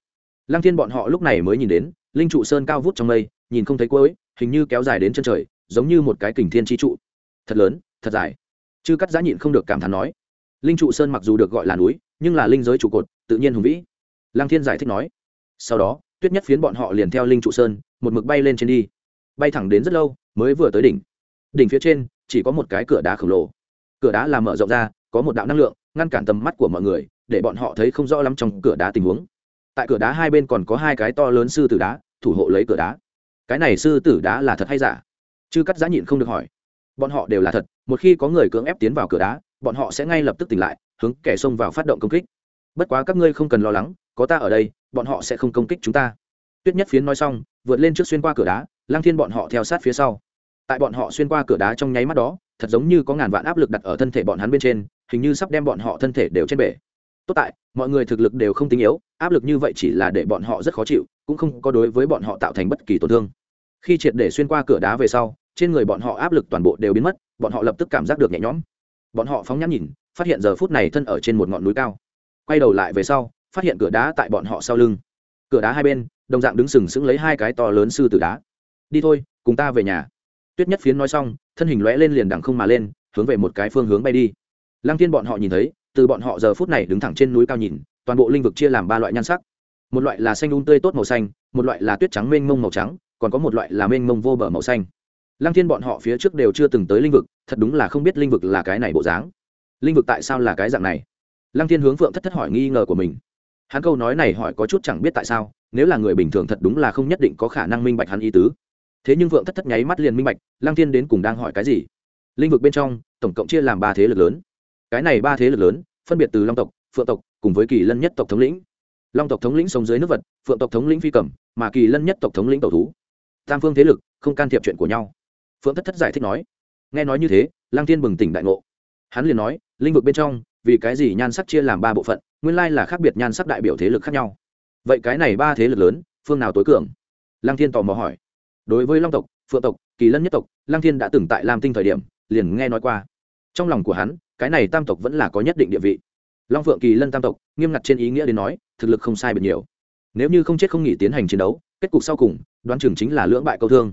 [SPEAKER 1] Lăng thiên bọn họ lúc này mới nhìn đến, linh trụ sơn cao vút trong mây nhìn không thấy cuối, hình như kéo dài đến chân trời, giống như một cái kình thiên chi trụ. Thật lớn, thật dài. Chư cắt giã nhịn không được cảm thán nói. Linh trụ sơn mặc dù được gọi là núi, nhưng là linh giới trụ cột, tự nhiên hùng vĩ. Lăng thiên giải thích nói. Sau đó, tuyết nhất phiến bọn họ liền theo linh trụ sơn, một mực bay lên trên đi. Bay thẳng đến rất lâu, mới vừa tới đỉnh. Đỉnh phía trên, chỉ có một cái cửa đá khổng lồ. Cửa đá làm mở rộng ra, có một đạo năng lượng, ngăn cản tầm mắt của mọi người, để bọn họ thấy không rõ lắm trong cửa đá tình huống. Tại cửa đá hai bên còn có hai cái to lớn sư tử đá, thủ hộ lấy cửa đá cái này sư tử đá là thật hay giả? Chứ cắt giá nhịn không được hỏi. Bọn họ đều là thật, một khi có người cưỡng ép tiến vào cửa đá, bọn họ sẽ ngay lập tức tỉnh lại, hướng kẻ xông vào phát động công kích. Bất quá các ngươi không cần lo lắng, có ta ở đây, bọn họ sẽ không công kích chúng ta. Tuyết nhất phiến nói xong, vượt lên trước xuyên qua cửa đá lang thiên bọn họ theo sát phía sau. Tại bọn họ xuyên qua cửa đá trong nháy mắt đó, thật giống như có ngàn vạn áp lực đặt ở thân thể bọn hắn bên trên, hình như sắp đem bọn họ thân thể đều trên bể tốt tại, mọi người thực lực đều không tinh yếu, áp lực như vậy chỉ là để bọn họ rất khó chịu, cũng không có đối với bọn họ tạo thành bất kỳ tổn thương. Khi triệt để xuyên qua cửa đá về sau, trên người bọn họ áp lực toàn bộ đều biến mất, bọn họ lập tức cảm giác được nhẹ nhõm. Bọn họ phóng nhãn nhìn, phát hiện giờ phút này thân ở trên một ngọn núi cao. Quay đầu lại về sau, phát hiện cửa đá tại bọn họ sau lưng. Cửa đá hai bên, đồng dạng đứng sừng sững lấy hai cái to lớn sư tử đá. Đi thôi, cùng ta về nhà. Tuyết nhất phiến nói xong, thân hình lõe lên liền đằng không mà lên, hướng về một cái phương hướng bay đi. Lăng tiên bọn họ nhìn thấy từ bọn họ giờ phút này đứng thẳng trên núi cao nhìn, toàn bộ linh vực chia làm ba loại nhan sắc. Một loại là xanh un tươi tốt màu xanh, một loại là tuyết trắng mênh mông màu trắng, còn có một loại là mênh mông vô bờ màu xanh. Lăng thiên bọn họ phía trước đều chưa từng tới linh vực, thật đúng là không biết linh vực là cái này bộ dáng. Linh vực tại sao là cái dạng này? Lăng thiên hướng phượng thất thất hỏi nghi ngờ của mình. Hắn câu nói này hỏi có chút chẳng biết tại sao, nếu là người bình thường thật đúng là không nhất định có khả năng minh bạch hắn ý tứ. Thế nhưng phượng thất thất nháy mắt liền minh bạch, lăng thiên đến cùng đang hỏi cái gì? Linh vực bên trong, tổng cộng chia làm ba thế lực lớn cái này ba thế lực lớn, phân biệt từ long tộc, phượng tộc cùng với kỳ lân nhất tộc thống lĩnh. Long tộc thống lĩnh sống dưới nước vật, phượng tộc thống lĩnh phi cẩm mà kỳ lân nhất tộc thống lĩnh tẩu thú. Tam phương thế lực không can thiệp chuyện của nhau. Phượng thất thất giải thích nói. Nghe nói như thế lang tiên bừng tỉnh đại ngộ. Hắn liền nói, linh vực bên trong, vì cái gì nhan sắc chia làm ba bộ phận, nguyên lai là khác biệt nhan sắc đại biểu thế lực khác nhau. Vậy cái này ba thế lực lớn, phương nào tối cường? Lang thiên tò mò hỏi. Đối với long tộc, phượng tộc, kỳ lân nhất tộc lang thiên đã từng tại lam tinh thời điểm, liền nghe nói qua. Trong lòng của hắn cái này tam tộc vẫn là có nhất định địa vị. Long phượng kỳ lân tam tộc, nghiêm ngặt trên ý nghĩa đến nói, thực lực không sai biệt nhiều. Nếu như không chết không nghỉ tiến hành chiến đấu, kết cục sau cùng, đoán chừng chính là lưỡng bại câu thương.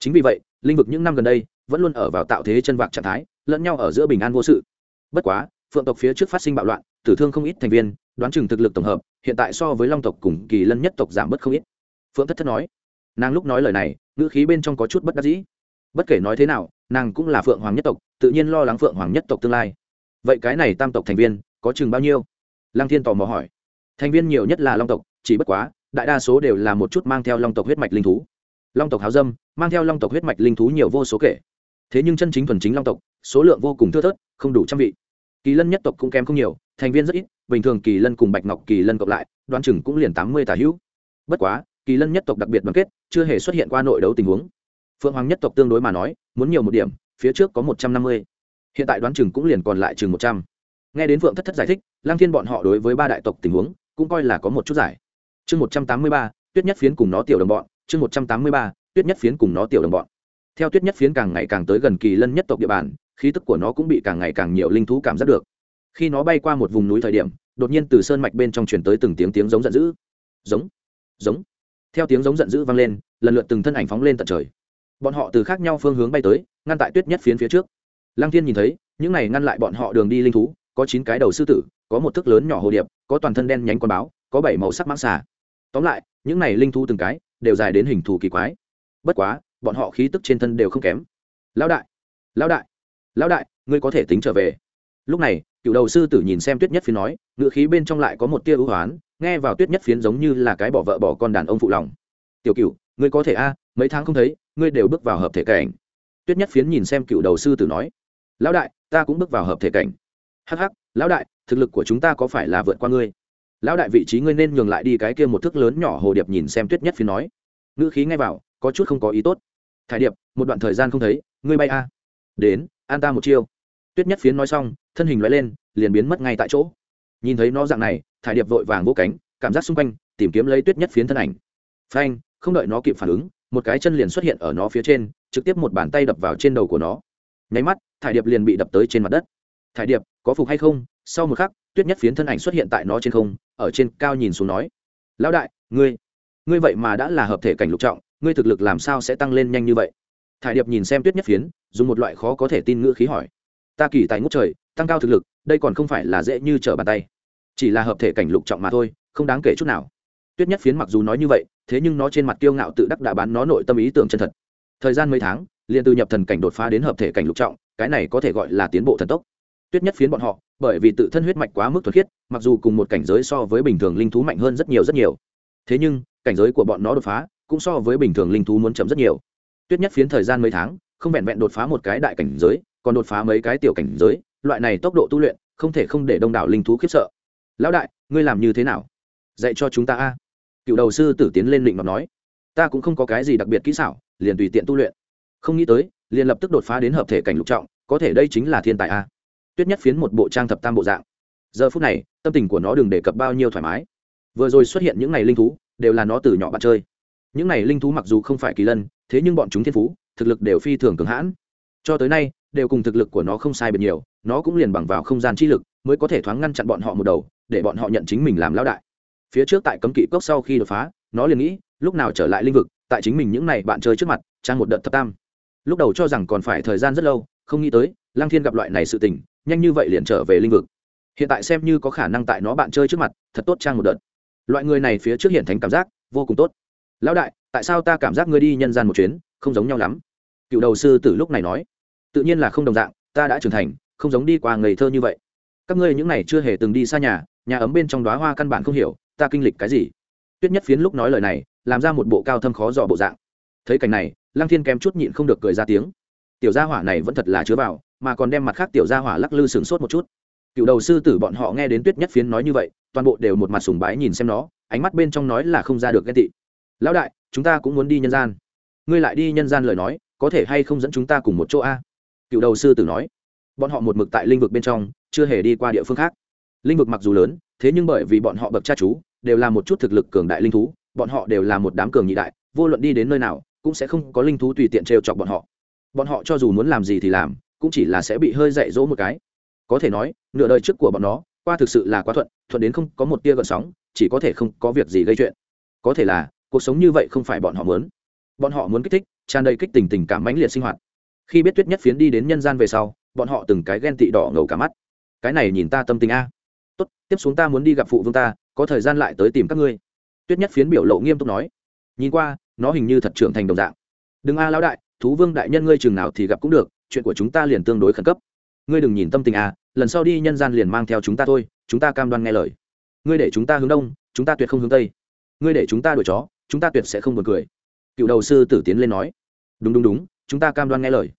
[SPEAKER 1] Chính vì vậy, linh vực những năm gần đây, vẫn luôn ở vào tạo thế chân vạc trạng thái, lẫn nhau ở giữa bình an vô sự. Bất quá, phượng tộc phía trước phát sinh bạo loạn, tử thương không ít thành viên, đoán chừng thực lực tổng hợp, hiện tại so với long tộc cùng kỳ lân nhất tộc giảm bớt không ít. Phượng thất thất nói, nàng lúc nói lời này, ngữ khí bên trong có chút bất đắc dĩ. Bất kể nói thế nào, nàng cũng là phượng hoàng nhất tộc, tự nhiên lo lắng phượng hoàng nhất tộc tương lai vậy cái này tam tộc thành viên có chừng bao nhiêu? Lăng thiên tò mò hỏi. Thành viên nhiều nhất là long tộc, chỉ bất quá, đại đa số đều là một chút mang theo long tộc huyết mạch linh thú. Long tộc háo dâm, mang theo long tộc huyết mạch linh thú nhiều vô số kể. Thế nhưng chân chính thuần chính long tộc, số lượng vô cùng thưa thớt, không đủ trăm vị. Kỳ lân nhất tộc cũng kém không nhiều, thành viên rất ít, bình thường kỳ lân cùng bạch ngọc kỳ lân cộng lại đoan chừng cũng liền tám mươi tà hữu. Bất quá, kỳ lân nhất tộc đặc biệt đoàn kết, chưa hề xuất hiện qua nội đấu tình huống. Phượng hoàng nhất tộc tương đối mà nói, muốn nhiều một điểm, phía trước có một trăm năm mươi hiện tại đoán chừng cũng liền còn lại chừng một trăm. Nghe đến phượng thất thất giải thích lang thiên bọn họ đối với ba đại tộc tình huống cũng coi là có một chút giải. Chương một trăm tám mươi ba, tuyết nhất phiến cùng nó tiểu đồng bọn, chương một trăm tám mươi ba, tuyết nhất phiến cùng nó tiểu đồng bọn. Theo tuyết nhất phiến càng ngày càng tới gần kỳ lân nhất tộc địa bàn, khí tức của nó cũng bị càng ngày càng nhiều linh thú cảm giác được. Khi nó bay qua một vùng núi thời điểm, đột nhiên từ sơn mạch bên trong chuyển tới từng tiếng tiếng giống giận dữ. Giống giống. Theo tiếng giống giận dữ vang lên, lần lượt từng thân ảnh phóng lên tận trời. Bọn họ từ khác nhau phương hướng bay tới, ngăn tại tuyết nhất phiến phía trước lăng thiên nhìn thấy, những này ngăn lại bọn họ đường đi linh thú, có chín cái đầu sư tử, có một thức lớn nhỏ hồ điệp, có toàn thân đen nhánh con báo có bảy màu sắc mãng xà. Tóm lại, những này linh thú từng cái, đều dài đến hình thù kỳ quái. Bất quá, bọn họ khí tức trên thân đều không kém. Lão đại! Lão đại! Lão đại, ngươi có thể tính trở về. Lúc này, cựu đầu sư tử nhìn xem tuyết nhất phiến nói ngựa khí bên trong lại có một tia ưu hoán, nghe vào tuyết nhất phiến giống như là cái bỏ vợ bỏ con đàn ông phụ lòng. Tiểu cựu ngươi có thể a, mấy tháng không thấy, ngươi đều bước vào hợp thể cảnh. Tuyết nhất phiến nhìn xem cựu đầu sư tử nói lão đại, ta cũng bước vào hợp thể cảnh. Hắc hắc, lão đại, thực lực của chúng ta có phải là vượt qua ngươi? Lão đại vị trí ngươi nên nhường lại đi cái kia một thước lớn nhỏ hồ điệp nhìn xem tuyết nhất phiến nói. Ngữ khí ngay vào, có chút không có ý tốt. Thải điệp, một đoạn thời gian không thấy, ngươi bay a. Đến, an ta một chiêu. Tuyết nhất phiến nói xong, thân hình loại lên, liền biến mất ngay tại chỗ. Nhìn thấy nó dạng này, thải điệp vội vàng vỗ cánh, cảm giác xung quanh, tìm kiếm lấy tuyết nhất phiến thân ảnh. Phanh, không đợi nó kịp phản ứng, một cái chân liền xuất hiện ở nó phía trên, trực tiếp một bàn tay đập vào trên đầu của nó. Nháy mắt thải điệp liền bị đập tới trên mặt đất. Thải điệp, có phục hay không? Sau một khắc, tuyết nhất phiến thân ảnh xuất hiện tại nó trên không, ở trên cao nhìn xuống nói, lão đại, ngươi ngươi vậy mà đã là hợp thể cảnh lục trọng, ngươi thực lực làm sao sẽ tăng lên nhanh như vậy? Thải điệp nhìn xem tuyết nhất phiến, dùng một loại khó có thể tin ngữ khí hỏi, ta kỳ tại ngút trời, tăng cao thực lực, đây còn không phải là dễ như trở bàn tay. Chỉ là hợp thể cảnh lục trọng mà thôi, không đáng kể chút nào. Tuyết nhất phiến mặc dù nói như vậy, thế nhưng nó trên mặt kiêu ngạo tự đắc đã bán nó nội tâm ý tưởng chân thật. Thời gian mấy tháng, liền từ nhập thần cảnh đột phá đến hợp thể cảnh lục trọng cái này có thể gọi là tiến bộ thần tốc. Tuyết nhất phiến bọn họ, bởi vì tự thân huyết mạch quá mức thuật khiết, mặc dù cùng một cảnh giới so với bình thường linh thú mạnh hơn rất nhiều rất nhiều. Thế nhưng, cảnh giới của bọn nó đột phá cũng so với bình thường linh thú muốn chậm rất nhiều. Tuyết nhất phiến thời gian mấy tháng, không vẹn vẹn đột phá một cái đại cảnh giới, còn đột phá mấy cái tiểu cảnh giới, loại này tốc độ tu luyện không thể không để đông đảo linh thú khiếp sợ. Lão đại, ngươi làm như thế nào? Dạy cho chúng ta a. Cựu đầu sư tử tiến lên định mà nói. Ta cũng không có cái gì đặc biệt kỹ xảo, liền tùy tiện tu luyện. Không nghĩ tới liền lập tức đột phá đến hợp thể cảnh lục trọng, có thể đây chính là thiên tài a. Tuyết nhất phiến một bộ trang thập tam bộ dạng. Giờ phút này, tâm tình của nó đừng đề cập bao nhiêu thoải mái. Vừa rồi xuất hiện những n à y linh thú, đều là nó từ nhỏ bạn chơi. Những n à y linh thú mặc dù không phải kỳ lân, thế nhưng bọn chúng thiên phú, thực lực đều phi thường cường hãn. Cho tới nay, đều cùng thực lực của nó không sai biệt nhiều, nó cũng liền bằng vào không gian chi lực mới có thể thoáng ngăn chặn bọn họ một đầu, để bọn họ nhận chính mình làm lão đại. Phía trước tại cấm kỵ cốc sau khi đột phá, nó liền nghĩ, lúc nào trở lại linh vực, tại chính mình những n à y bạn chơi trước mặt, trang một đợt thập tam lúc đầu cho rằng còn phải thời gian rất lâu, không nghĩ tới, lăng thiên gặp loại này sự tình, nhanh như vậy liền trở về linh vực. Hiện tại xem như có khả năng tại nó bạn chơi trước mặt, thật tốt trang một đợt. Loại người này phía trước hiện thánh cảm giác, vô cùng tốt. Lão đại, tại sao ta cảm giác ngươi đi nhân gian một chuyến, không giống nhau lắm? Cựu đầu sư từ lúc này nói. Tự nhiên là không đồng dạng, ta đã trưởng thành, không giống đi qua ngây thơ như vậy. Các ngươi những này chưa hề từng đi xa nhà nhà ấm bên trong đoá hoa căn bản không hiểu, ta kinh lịch cái gì? Tuyết nhất phiến lúc nói lời này, làm ra một bộ cao thâm khó dò bộ dạng. Thấy cảnh này lăng thiên kém chút nhịn không được cười ra tiếng. Tiểu gia hỏa này vẫn thật là chứa vào, mà còn đem mặt khác tiểu gia hỏa lắc lư sửng sốt một chút. Cựu đầu sư tử bọn họ nghe đến tuyết nhất phiến nói như vậy, toàn bộ đều một mặt sùng bái nhìn xem nó, ánh mắt bên trong nói là không ra được ghen tị. Lão đại, chúng ta cũng muốn đi nhân gian. Ngươi lại đi nhân gian lời nói, có thể hay không dẫn chúng ta cùng một chỗ a? Cựu đầu sư tử nói. Bọn họ một mực tại linh vực bên trong, chưa hề đi qua địa phương khác. Linh vực mặc dù lớn, thế nhưng bởi vì bọn họ bậc cha chú, đều là một chút thực lực cường đại linh thú, bọn họ đều là một đám cường nhị đại, vô luận đi đến nơi nào cũng sẽ không có linh thú tùy tiện trêu chọc bọn họ. Bọn họ cho dù muốn làm gì thì làm, cũng chỉ là sẽ bị hơi dạy dỗ một cái. Có thể nói, nửa đời trước của bọn nó, qua thực sự là quá thuận thuận đến không có một tia gợn sóng, chỉ có thể không có việc gì gây chuyện. Có thể là, cuộc sống như vậy không phải bọn họ muốn. Bọn họ muốn kích thích, tràn đầy kích tình tình cảm mãnh liệt sinh hoạt. Khi biết tuyết nhất phiến đi đến nhân gian về sau, bọn họ từng cái ghen tị đỏ ngầu cả mắt. Cái này nhìn ta tâm tình a. Tốt, tiếp xuống ta muốn đi gặp phụ vương ta, có thời gian lại tới tìm các ngươi. Tuyết nhất phiến biểu lộ nghiêm túc nói. Nhìn qua nó hình như thật trưởng thành đồng dạng. Đừng a lão đại, thú vương đại nhân ngươi chừng nào thì gặp cũng được, chuyện của chúng ta liền tương đối khẩn cấp. Ngươi đừng nhìn tâm tình a, lần sau đi nhân gian liền mang theo chúng ta thôi, chúng ta cam đoan nghe lời. Ngươi để chúng ta hướng đông, chúng ta tuyệt không hướng tây. Ngươi để chúng ta đuổi chó, chúng ta tuyệt sẽ không buồn cười. Cựu đầu sư tử tiến lên nói. Đúng đúng đúng, chúng ta cam đoan nghe lời.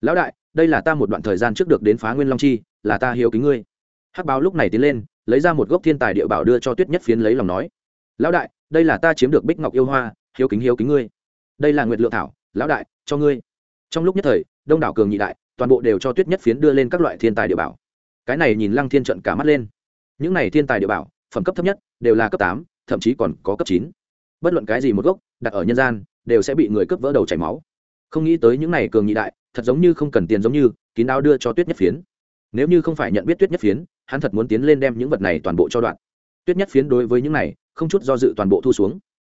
[SPEAKER 1] Lão đại, đây là ta một đoạn thời gian trước được đến phá nguyên long chi, là ta hiếu kính ngươi. Hắc báo lúc này tiến lên, lấy ra một gốc thiên tài địa bảo đưa cho tuyết nhất phiến lấy lòng nói. Lão đại, đây là ta chiếm được bích ngọc yêu hoa hiếu kính hiếu kính ngươi. Đây là nguyệt lượng thảo, lão đại, cho ngươi. Trong lúc nhất thời, đông đảo cường nhị đại, toàn bộ đều cho tuyết nhất phiến đưa lên các loại thiên tài địa bảo. Cái này nhìn lăng thiên trận cả mắt lên. Những này thiên tài địa bảo, phẩm cấp thấp nhất, đều là cấp tám, thậm chí còn có cấp chín. Bất luận cái gì một gốc, đặt ở nhân gian, đều sẽ bị người cướp vỡ đầu chảy máu. Không nghĩ tới những này cường nhị đại, thật giống như không cần tiền giống như, kín đáo đưa cho tuyết nhất phiến. Nếu như không phải nhận biết tuyết nhất phiến, hắn thật muốn tiến lên đem những vật này toàn bộ cho đoạn. Tuyết nhất phiến đối với những này, không chút do dự toàn bộ thu xuống.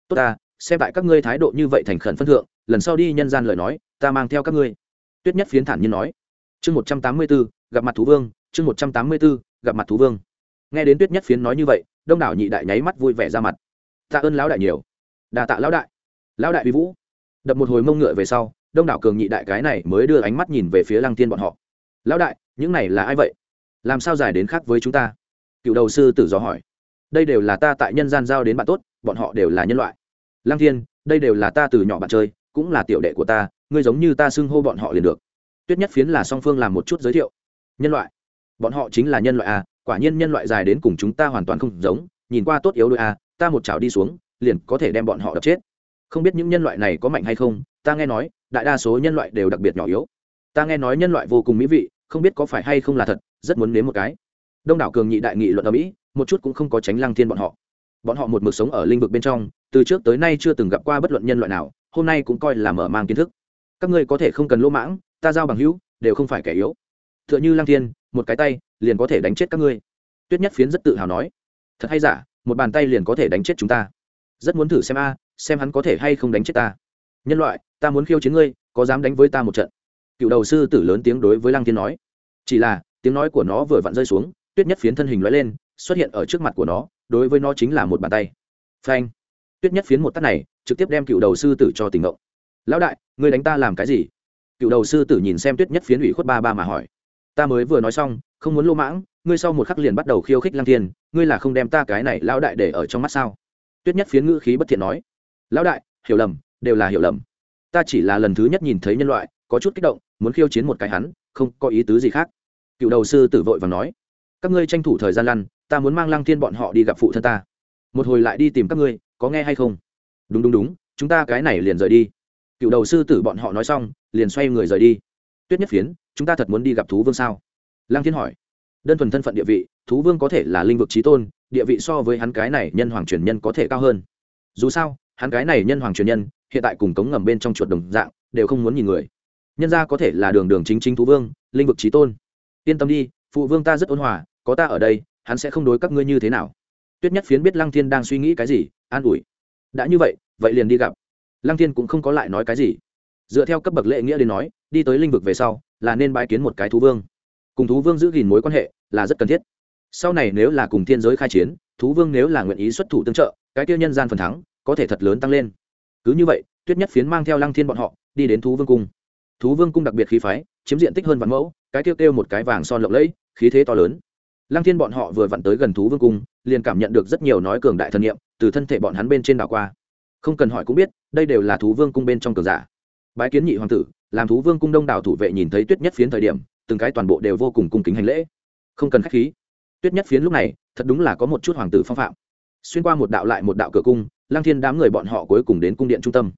[SPEAKER 1] Tốt ta xem tại các ngươi thái độ như vậy thành khẩn phân thượng, lần sau đi nhân gian lời nói, ta mang theo các ngươi. Tuyết nhất phiến thản nhiên nói. Chương một trăm tám mươi b ố gặp mặt thú vương, chương một trăm tám mươi b ố gặp mặt thú vương. Nghe đến tuyết nhất phiến nói như vậy, đông đảo nhị đại nháy mắt vui vẻ ra mặt. Tạ ơn lão đại nhiều. Đà tạ lão đại. Lão đại uy vũ. Đập một hồi mông ngựa về sau, đông đảo cường nhị đại cái này mới đưa ánh mắt nhìn về phía lăng tiên bọn họ. Lão đại, những này là ai vậy? Làm sao giải đến khác với chúng ta? Cựu đầu sư tử gió hỏi. Đây đều là ta tại nhân gian giao đến bạn tốt, bọn họ đều là nhân loại lăng thiên, đây đều là ta từ nhỏ bạn chơi, cũng là tiểu đệ của ta, ngươi giống như ta xưng hô bọn họ liền được. Tuyết nhất phiến là song phương làm một chút giới thiệu. Nhân loại. Bọn họ chính là nhân loại a, quả nhiên nhân loại dài đến cùng chúng ta hoàn toàn không giống, nhìn qua tốt yếu đôi a, ta một chảo đi xuống, liền có thể đem bọn họ đập chết. Không biết những nhân loại này có mạnh hay không, ta nghe nói, đại đa số nhân loại đều đặc biệt nhỏ yếu. Ta nghe nói nhân loại vô cùng mỹ vị, không biết có phải hay không là thật, rất muốn nếm một cái. Đông đảo cường nhị đại nghị luận ở mỹ, một chút cũng không có tránh lăng thiên bọn họ bọn họ một mực sống ở lĩnh vực bên trong, từ trước tới nay chưa từng gặp qua bất luận nhân loại nào, hôm nay cũng coi là mở mang kiến thức. Các ngươi có thể không cần lỗ mãng, ta giao bằng hữu, đều không phải kẻ yếu. T h ư ợ n h ư lang thiên, một cái tay, liền có thể đánh chết các ngươi. Tuyết nhất phiến rất tự hào nói. Thật hay giả, một bàn tay liền có thể đánh chết chúng ta. Rất muốn thử xem a, xem hắn có thể hay không đánh chết ta. Nhân loại, ta muốn khiêu chiến ngươi, có dám đánh với ta một trận? Cựu đầu sư tử lớn tiếng đối với lang thiên nói. Chỉ là, tiếng nói của nó vừa vặn rơi xuống, tuyết nhất phiến thân hình l lên, xuất hiện ở trước mặt của nó đối với nó chính là một bàn tay. Phanh. Tuyết nhất phiến một tắt này, trực tiếp đem cựu đầu sư tử cho tình ngộ. Lão đại, ngươi đánh ta làm cái gì? Cựu đầu sư tử nhìn xem tuyết nhất phiến ủy khuất ba ba mà hỏi. Ta mới vừa nói xong, không muốn lô mãng, ngươi sau một khắc liền bắt đầu khiêu khích lăng thiên, ngươi là không đem ta cái này lão đại để ở trong mắt sao? Tuyết nhất phiến ngữ khí bất thiện nói. Lão đại, hiểu lầm, đều là hiểu lầm. Ta chỉ là lần thứ nhất nhìn thấy nhân loại, có chút kích động, muốn khiêu chiến một cái hắn, không có ý tứ gì khác. Cựu đầu sư tử vội và nói các ngươi tranh thủ thời gian lăn, ta muốn mang lăng thiên bọn họ đi gặp phụ thân ta. Một hồi lại đi tìm các ngươi, có nghe hay không? Đúng đúng đúng, chúng ta cái này liền rời đi. Cựu đầu sư tử bọn họ nói xong, liền xoay người rời đi. Tuyết nhất phiến, chúng ta thật muốn đi gặp thú vương sao? Lăng thiên hỏi. Đơn thuần thân phận địa vị, thú vương có thể là linh vực trí tôn, địa vị so với hắn cái này nhân hoàng truyền nhân có thể cao hơn. Dù sao, hắn cái này nhân hoàng truyền nhân, hiện tại cùng cống ngầm bên trong chuột đồng dạng, đều không muốn nhìn người. Nhân ra có thể là đường đường chính chính thú vương, linh vực trí tôn. Yên tâm đi, phụ vương ta rất ôn hòa có ta ở đây, hắn sẽ không đối các ngươi như thế nào. Tuyết nhất phiến biết lăng thiên đang suy nghĩ cái gì, an ủi. Đã như vậy vậy liền đi gặp. Lăng thiên cũng không có lại nói cái gì. Dựa theo cấp bậc lệ nghĩa đến nói, đi tới linh vực về sau, là nên bãi kiến một cái thú vương. Cùng thú vương giữ gìn mối quan hệ là rất cần thiết. Sau này nếu là cùng thiên giới khai chiến, thú vương nếu là nguyện ý xuất thủ tương trợ, cái tiêu nhân gian phần thắng có thể thật lớn tăng lên. Cứ như vậy, tuyết nhất phiến mang theo lăng thiên bọn họ, đi đến thú vương cung. Thú vương cung đặc biệt khí phái, chiếm diện tích hơn vạn mẫu, cái tiêu kêu một cái vàng son lộng lẫy, khí thế to lớn lăng thiên bọn họ vừa vặn tới gần thú vương cung, liền cảm nhận được rất nhiều nói cường đại thần niệm từ thân thể bọn hắn bên trên đảo qua. Không cần hỏi cũng biết, đây đều là thú vương cung bên trong cường giả. Bái kiến nhị hoàng tử, làm thú vương cung đông đảo thủ vệ nhìn thấy tuyết nhất phiến thời điểm, từng cái toàn bộ đều vô cùng cung kính hành lễ. Không cần khách khí. Tuyết nhất phiến lúc này, thật đúng là có một chút hoàng tử phong phạm. Xuyên qua một đạo lại một đạo cửa cung lang thiên đám người bọn họ cuối cùng đến cung điện trung tâm.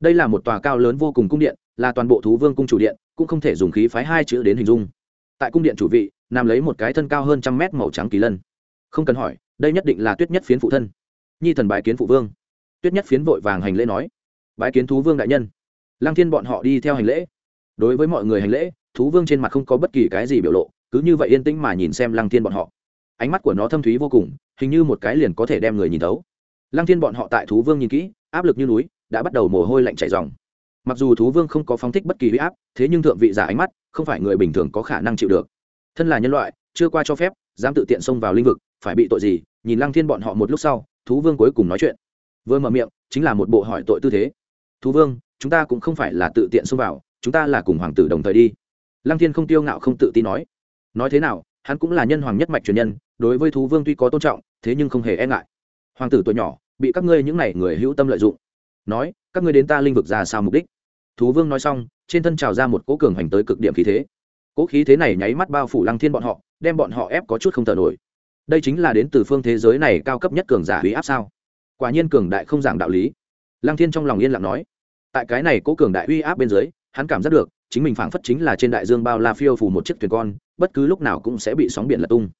[SPEAKER 1] Đây là một tòa cao lớn vô cùng cung điện, là toàn bộ thú vương cung chủ điện, cũng không thể dùng khí phái hai chữ đến hình dung tại cung điện chủ vị, nằm lấy một cái thân cao hơn trăm mét màu trắng kỳ lân. Không cần hỏi, đây nhất định là tuyết nhất phiến phụ thân. Nhi thần bái kiến phụ vương. Tuyết nhất phiến vội vàng hành lễ nói, bái kiến thú vương đại nhân. Lăng thiên bọn họ đi theo hành lễ. Đối với mọi người hành lễ, thú vương trên mặt không có bất kỳ cái gì biểu lộ, cứ như vậy yên tĩnh mà nhìn xem lăng thiên bọn họ. Ánh mắt của nó thâm thúy vô cùng, hình như một cái liền có thể đem người nhìn thấu. Lăng thiên bọn họ tại thú vương nhìn kỹ, áp lực như núi, đã bắt đầu mồ hôi lạnh chảy dòng mặc dù thú vương không có phóng thích bất kỳ huy áp, thế nhưng thượng vị giả ánh mắt không phải người bình thường có khả năng chịu được. Thân là nhân loại, chưa qua cho phép, dám tự tiện xông vào lĩnh vực, phải bị tội gì? Nhìn lăng thiên bọn họ một lúc sau, thú vương cuối cùng nói chuyện. Vừa mở miệng, chính là một bộ hỏi tội tư thế. Thú vương, chúng ta cũng không phải là tự tiện xông vào, chúng ta là cùng hoàng tử đồng thời đi. Lăng thiên không tiêu ngạo không tự tin nói. Nói thế nào, hắn cũng là nhân hoàng nhất mạch truyền nhân, đối với thú vương tuy có tôn trọng, thế nhưng không hề e ngại. Hoàng tử tuổi nhỏ, bị các ngươi những n à y người hữu tâm lợi dụng. Nói, các ngươi đến ta linh vực ra sao mục đích? Thú vương nói xong, trên thân trào ra một cỗ cường hành tới cực điểm khí thế. Cỗ khí thế này nháy mắt bao phủ lăng thiên bọn họ, đem bọn họ ép có chút không t nổi. Đây chính là đến từ phương thế giới này cao cấp nhất cường giả hủy áp sao? Quả nhiên cường đại không giảng đạo lý. Lăng thiên trong lòng yên lặng nói, tại cái này cố cường đại uy áp bên dưới, hắn cảm giác được, chính mình phảng phất chính là trên đại dương bao la phiêu phủ một chiếc thuyền con, bất cứ lúc nào cũng sẽ bị sóng biển lật tung.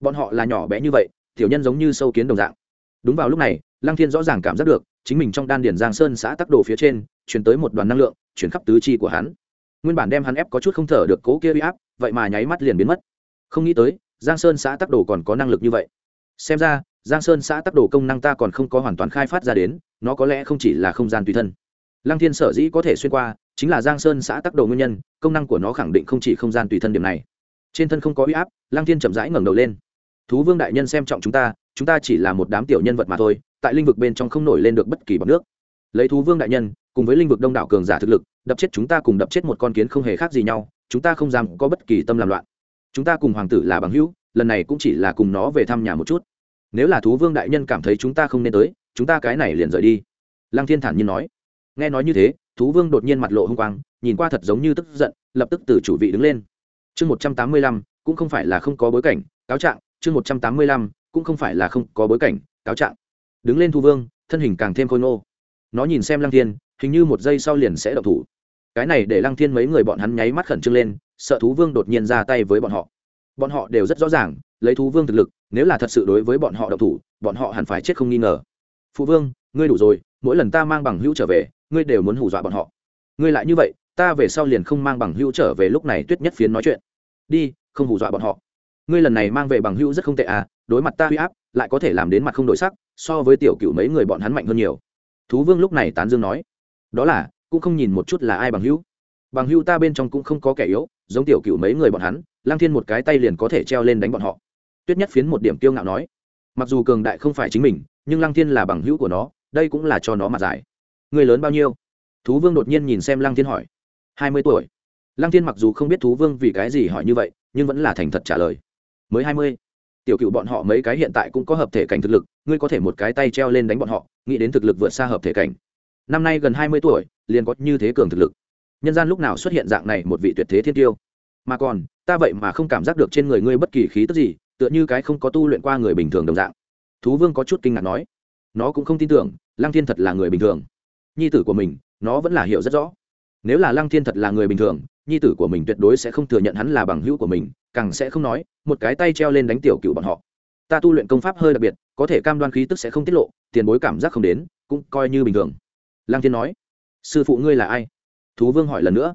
[SPEAKER 1] Bọn họ là nhỏ bé như vậy, tiểu nhân giống như sâu kiến đồng dạng. Đúng vào lúc này, lăng thiên rõ ràng cảm giác được, chính mình trong đan điển giang sơn xã tắc đồ phía trên chuyển tới một đoàn năng lượng, chuyển khắp tứ chi của hắn. Nguyên bản đem hắn ép có chút không thở được cố kia uy áp, vậy mà nháy mắt liền biến mất. Không nghĩ tới, giang sơn xã tắc đồ còn có năng lực như vậy. Xem ra, giang sơn xã tắc đồ công năng ta còn không có hoàn toàn khai phát ra đến, nó có lẽ không chỉ là không gian tùy thân. Lăng thiên sở dĩ có thể xuyên qua, chính là giang sơn xã tắc đồ nguyên nhân, công năng của nó khẳng định không chỉ không gian tùy thân điểm này. Trên thân không có uy áp, lăng thiên chậm rãi ngẩng đầu lên. Thú vương đại nhân xem trọng chúng ta chúng ta chỉ là một đám tiểu nhân vật mà thôi, tại linh vực bên trong không nổi lên được bất kỳ bọc nước. Lấy thú vương đại nhân cùng với linh vực đông đảo cường giả thực lực, đập chết chúng ta cùng đập chết một con kiến không hề khác gì nhau, chúng ta không dám có bất kỳ tâm làm loạn. Chúng ta cùng hoàng tử là bằng hữu, lần này cũng chỉ là cùng nó về thăm nhà một chút. Nếu là thú vương đại nhân cảm thấy chúng ta không nên tới, chúng ta cái này liền rời đi. Lăng thiên thản nhiên nói. Nghe nói như thế, thú vương đột nhiên mặt lộ h ư n g quang, nhìn qua thật giống như tức giận, lập tức từ chủ vị đứng lên. Chương một trăm tám mươi lăm, cũng không phải là không có bối cảnh, cáo trạng. Chương một trăm tám mươi lăm, cũng không phải là không có bối cảnh, cáo trạng. Đứng lên thú vương, thân hình càng thêm khôi ngô. Nó nhìn xem lăng thiên hình như một giây sau liền sẽ động thủ. Cái này để lăng thiên mấy người bọn hắn nháy mắt khẩn trương lên, sợ thú vương đột nhiên ra tay với bọn họ. Bọn họ đều rất rõ ràng, lấy thú vương thực lực, nếu là thật sự đối với bọn họ động thủ, bọn họ hẳn phải chết không nghi ngờ. Phụ vương, ngươi đủ rồi, mỗi lần ta mang bằng hữu trở về, ngươi đều muốn hù dọa bọn họ. Ngươi lại như vậy, ta về sau liền không mang bằng hữu trở về lúc này tuyết nhất phiến nói chuyện. Đi, không hù dọa bọn họ. Ngươi lần này mang về bằng hữu rất không tệ à đối mặt ta huy áp, lại có thể làm đến mặt không đổi sắc, so với tiểu cựu mấy người bọn hắn mạnh hơn nhiều. Thú vương lúc này tán dương nói đó là, cũng không nhìn một chút là ai bằng hữu. Bằng hữu ta bên trong cũng không có kẻ yếu, giống tiểu cựu mấy người bọn hắn lang thiên một cái tay liền có thể treo lên đánh bọn họ. Tuyết nhất phiến một điểm kiêu ngạo nói, mặc dù cường đại không phải chính mình, nhưng Lang thiên là bằng hữu của nó, đây cũng là cho nó mặt giải. Người lớn bao nhiêu? Thú vương đột nhiên nhìn xem Lang thiên hỏi. Hai mươi tuổi. Lang thiên mặc dù không biết thú vương vì cái gì hỏi như vậy, nhưng vẫn là thành thật trả lời. Mới hai mươi. Tiểu cựu bọn họ mấy cái hiện tại cũng có hợp thể cảnh thực lực, ngươi có thể một cái tay treo lên đánh bọn họ, nghĩ đến thực lực vượt xa hợp thể cảnh năm nay gần hai mươi tuổi, liền có như thế cường thực lực. Nhân gian lúc nào xuất hiện dạng này một vị tuyệt thế thiên tiêu? Mà còn, ta vậy mà không cảm giác được trên người ngươi bất kỳ khí tức gì, tựa như cái không có tu luyện qua người bình thường đồng dạng. Thú vương có chút kinh ngạc nói. Nó cũng không tin tưởng, lăng thiên thật là người bình thường. Nhi tử của mình, nó vẫn là hiểu rất rõ. Nếu là lăng thiên thật là người bình thường, nhi tử của mình tuyệt đối sẽ không thừa nhận hắn là bằng hữu của mình, càng sẽ không nói, một cái tay treo lên đánh tiểu cựu bọn họ. Ta tu luyện công pháp hơi đặc biệt, có thể cam đoan khí tức sẽ không tiết lộ, tiền bối cảm giác không đến, cũng coi như bình thường lăng thiên nói. Sư phụ ngươi là ai? Thú vương hỏi lần nữa.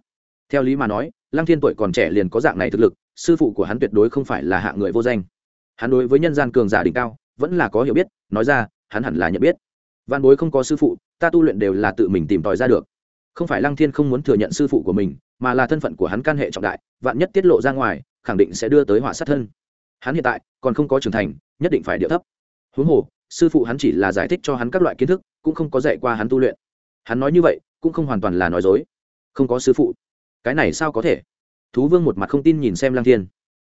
[SPEAKER 1] Theo lý mà nói, lăng thiên tuổi còn trẻ liền có dạng này thực lực, sư phụ của hắn tuyệt đối không phải là hạng người vô danh. Hắn đối với nhân gian cường giả đỉnh cao, vẫn là có hiểu biết, nói ra, hắn hẳn là nhận biết. Văn bối không có sư phụ, ta tu luyện đều là tự mình tìm tòi ra được. Không phải lăng thiên không muốn thừa nhận sư phụ của mình, mà là thân phận của hắn can hệ trọng đại, vạn nhất tiết lộ ra ngoài, khẳng định sẽ đưa tới họa sát thân. Hắn hiện tại, còn không có trưởng thành, nhất định phải điệu thấp. Huống hồ, sư phụ hắn chỉ là giải thích cho hắn các loại kiến thức, cũng không có dạy qua hắn tu luyện hắn nói như vậy cũng không hoàn toàn là nói dối. Không có sư phụ. Cái này sao có thể? Thú vương một mặt không tin nhìn xem lăng thiên.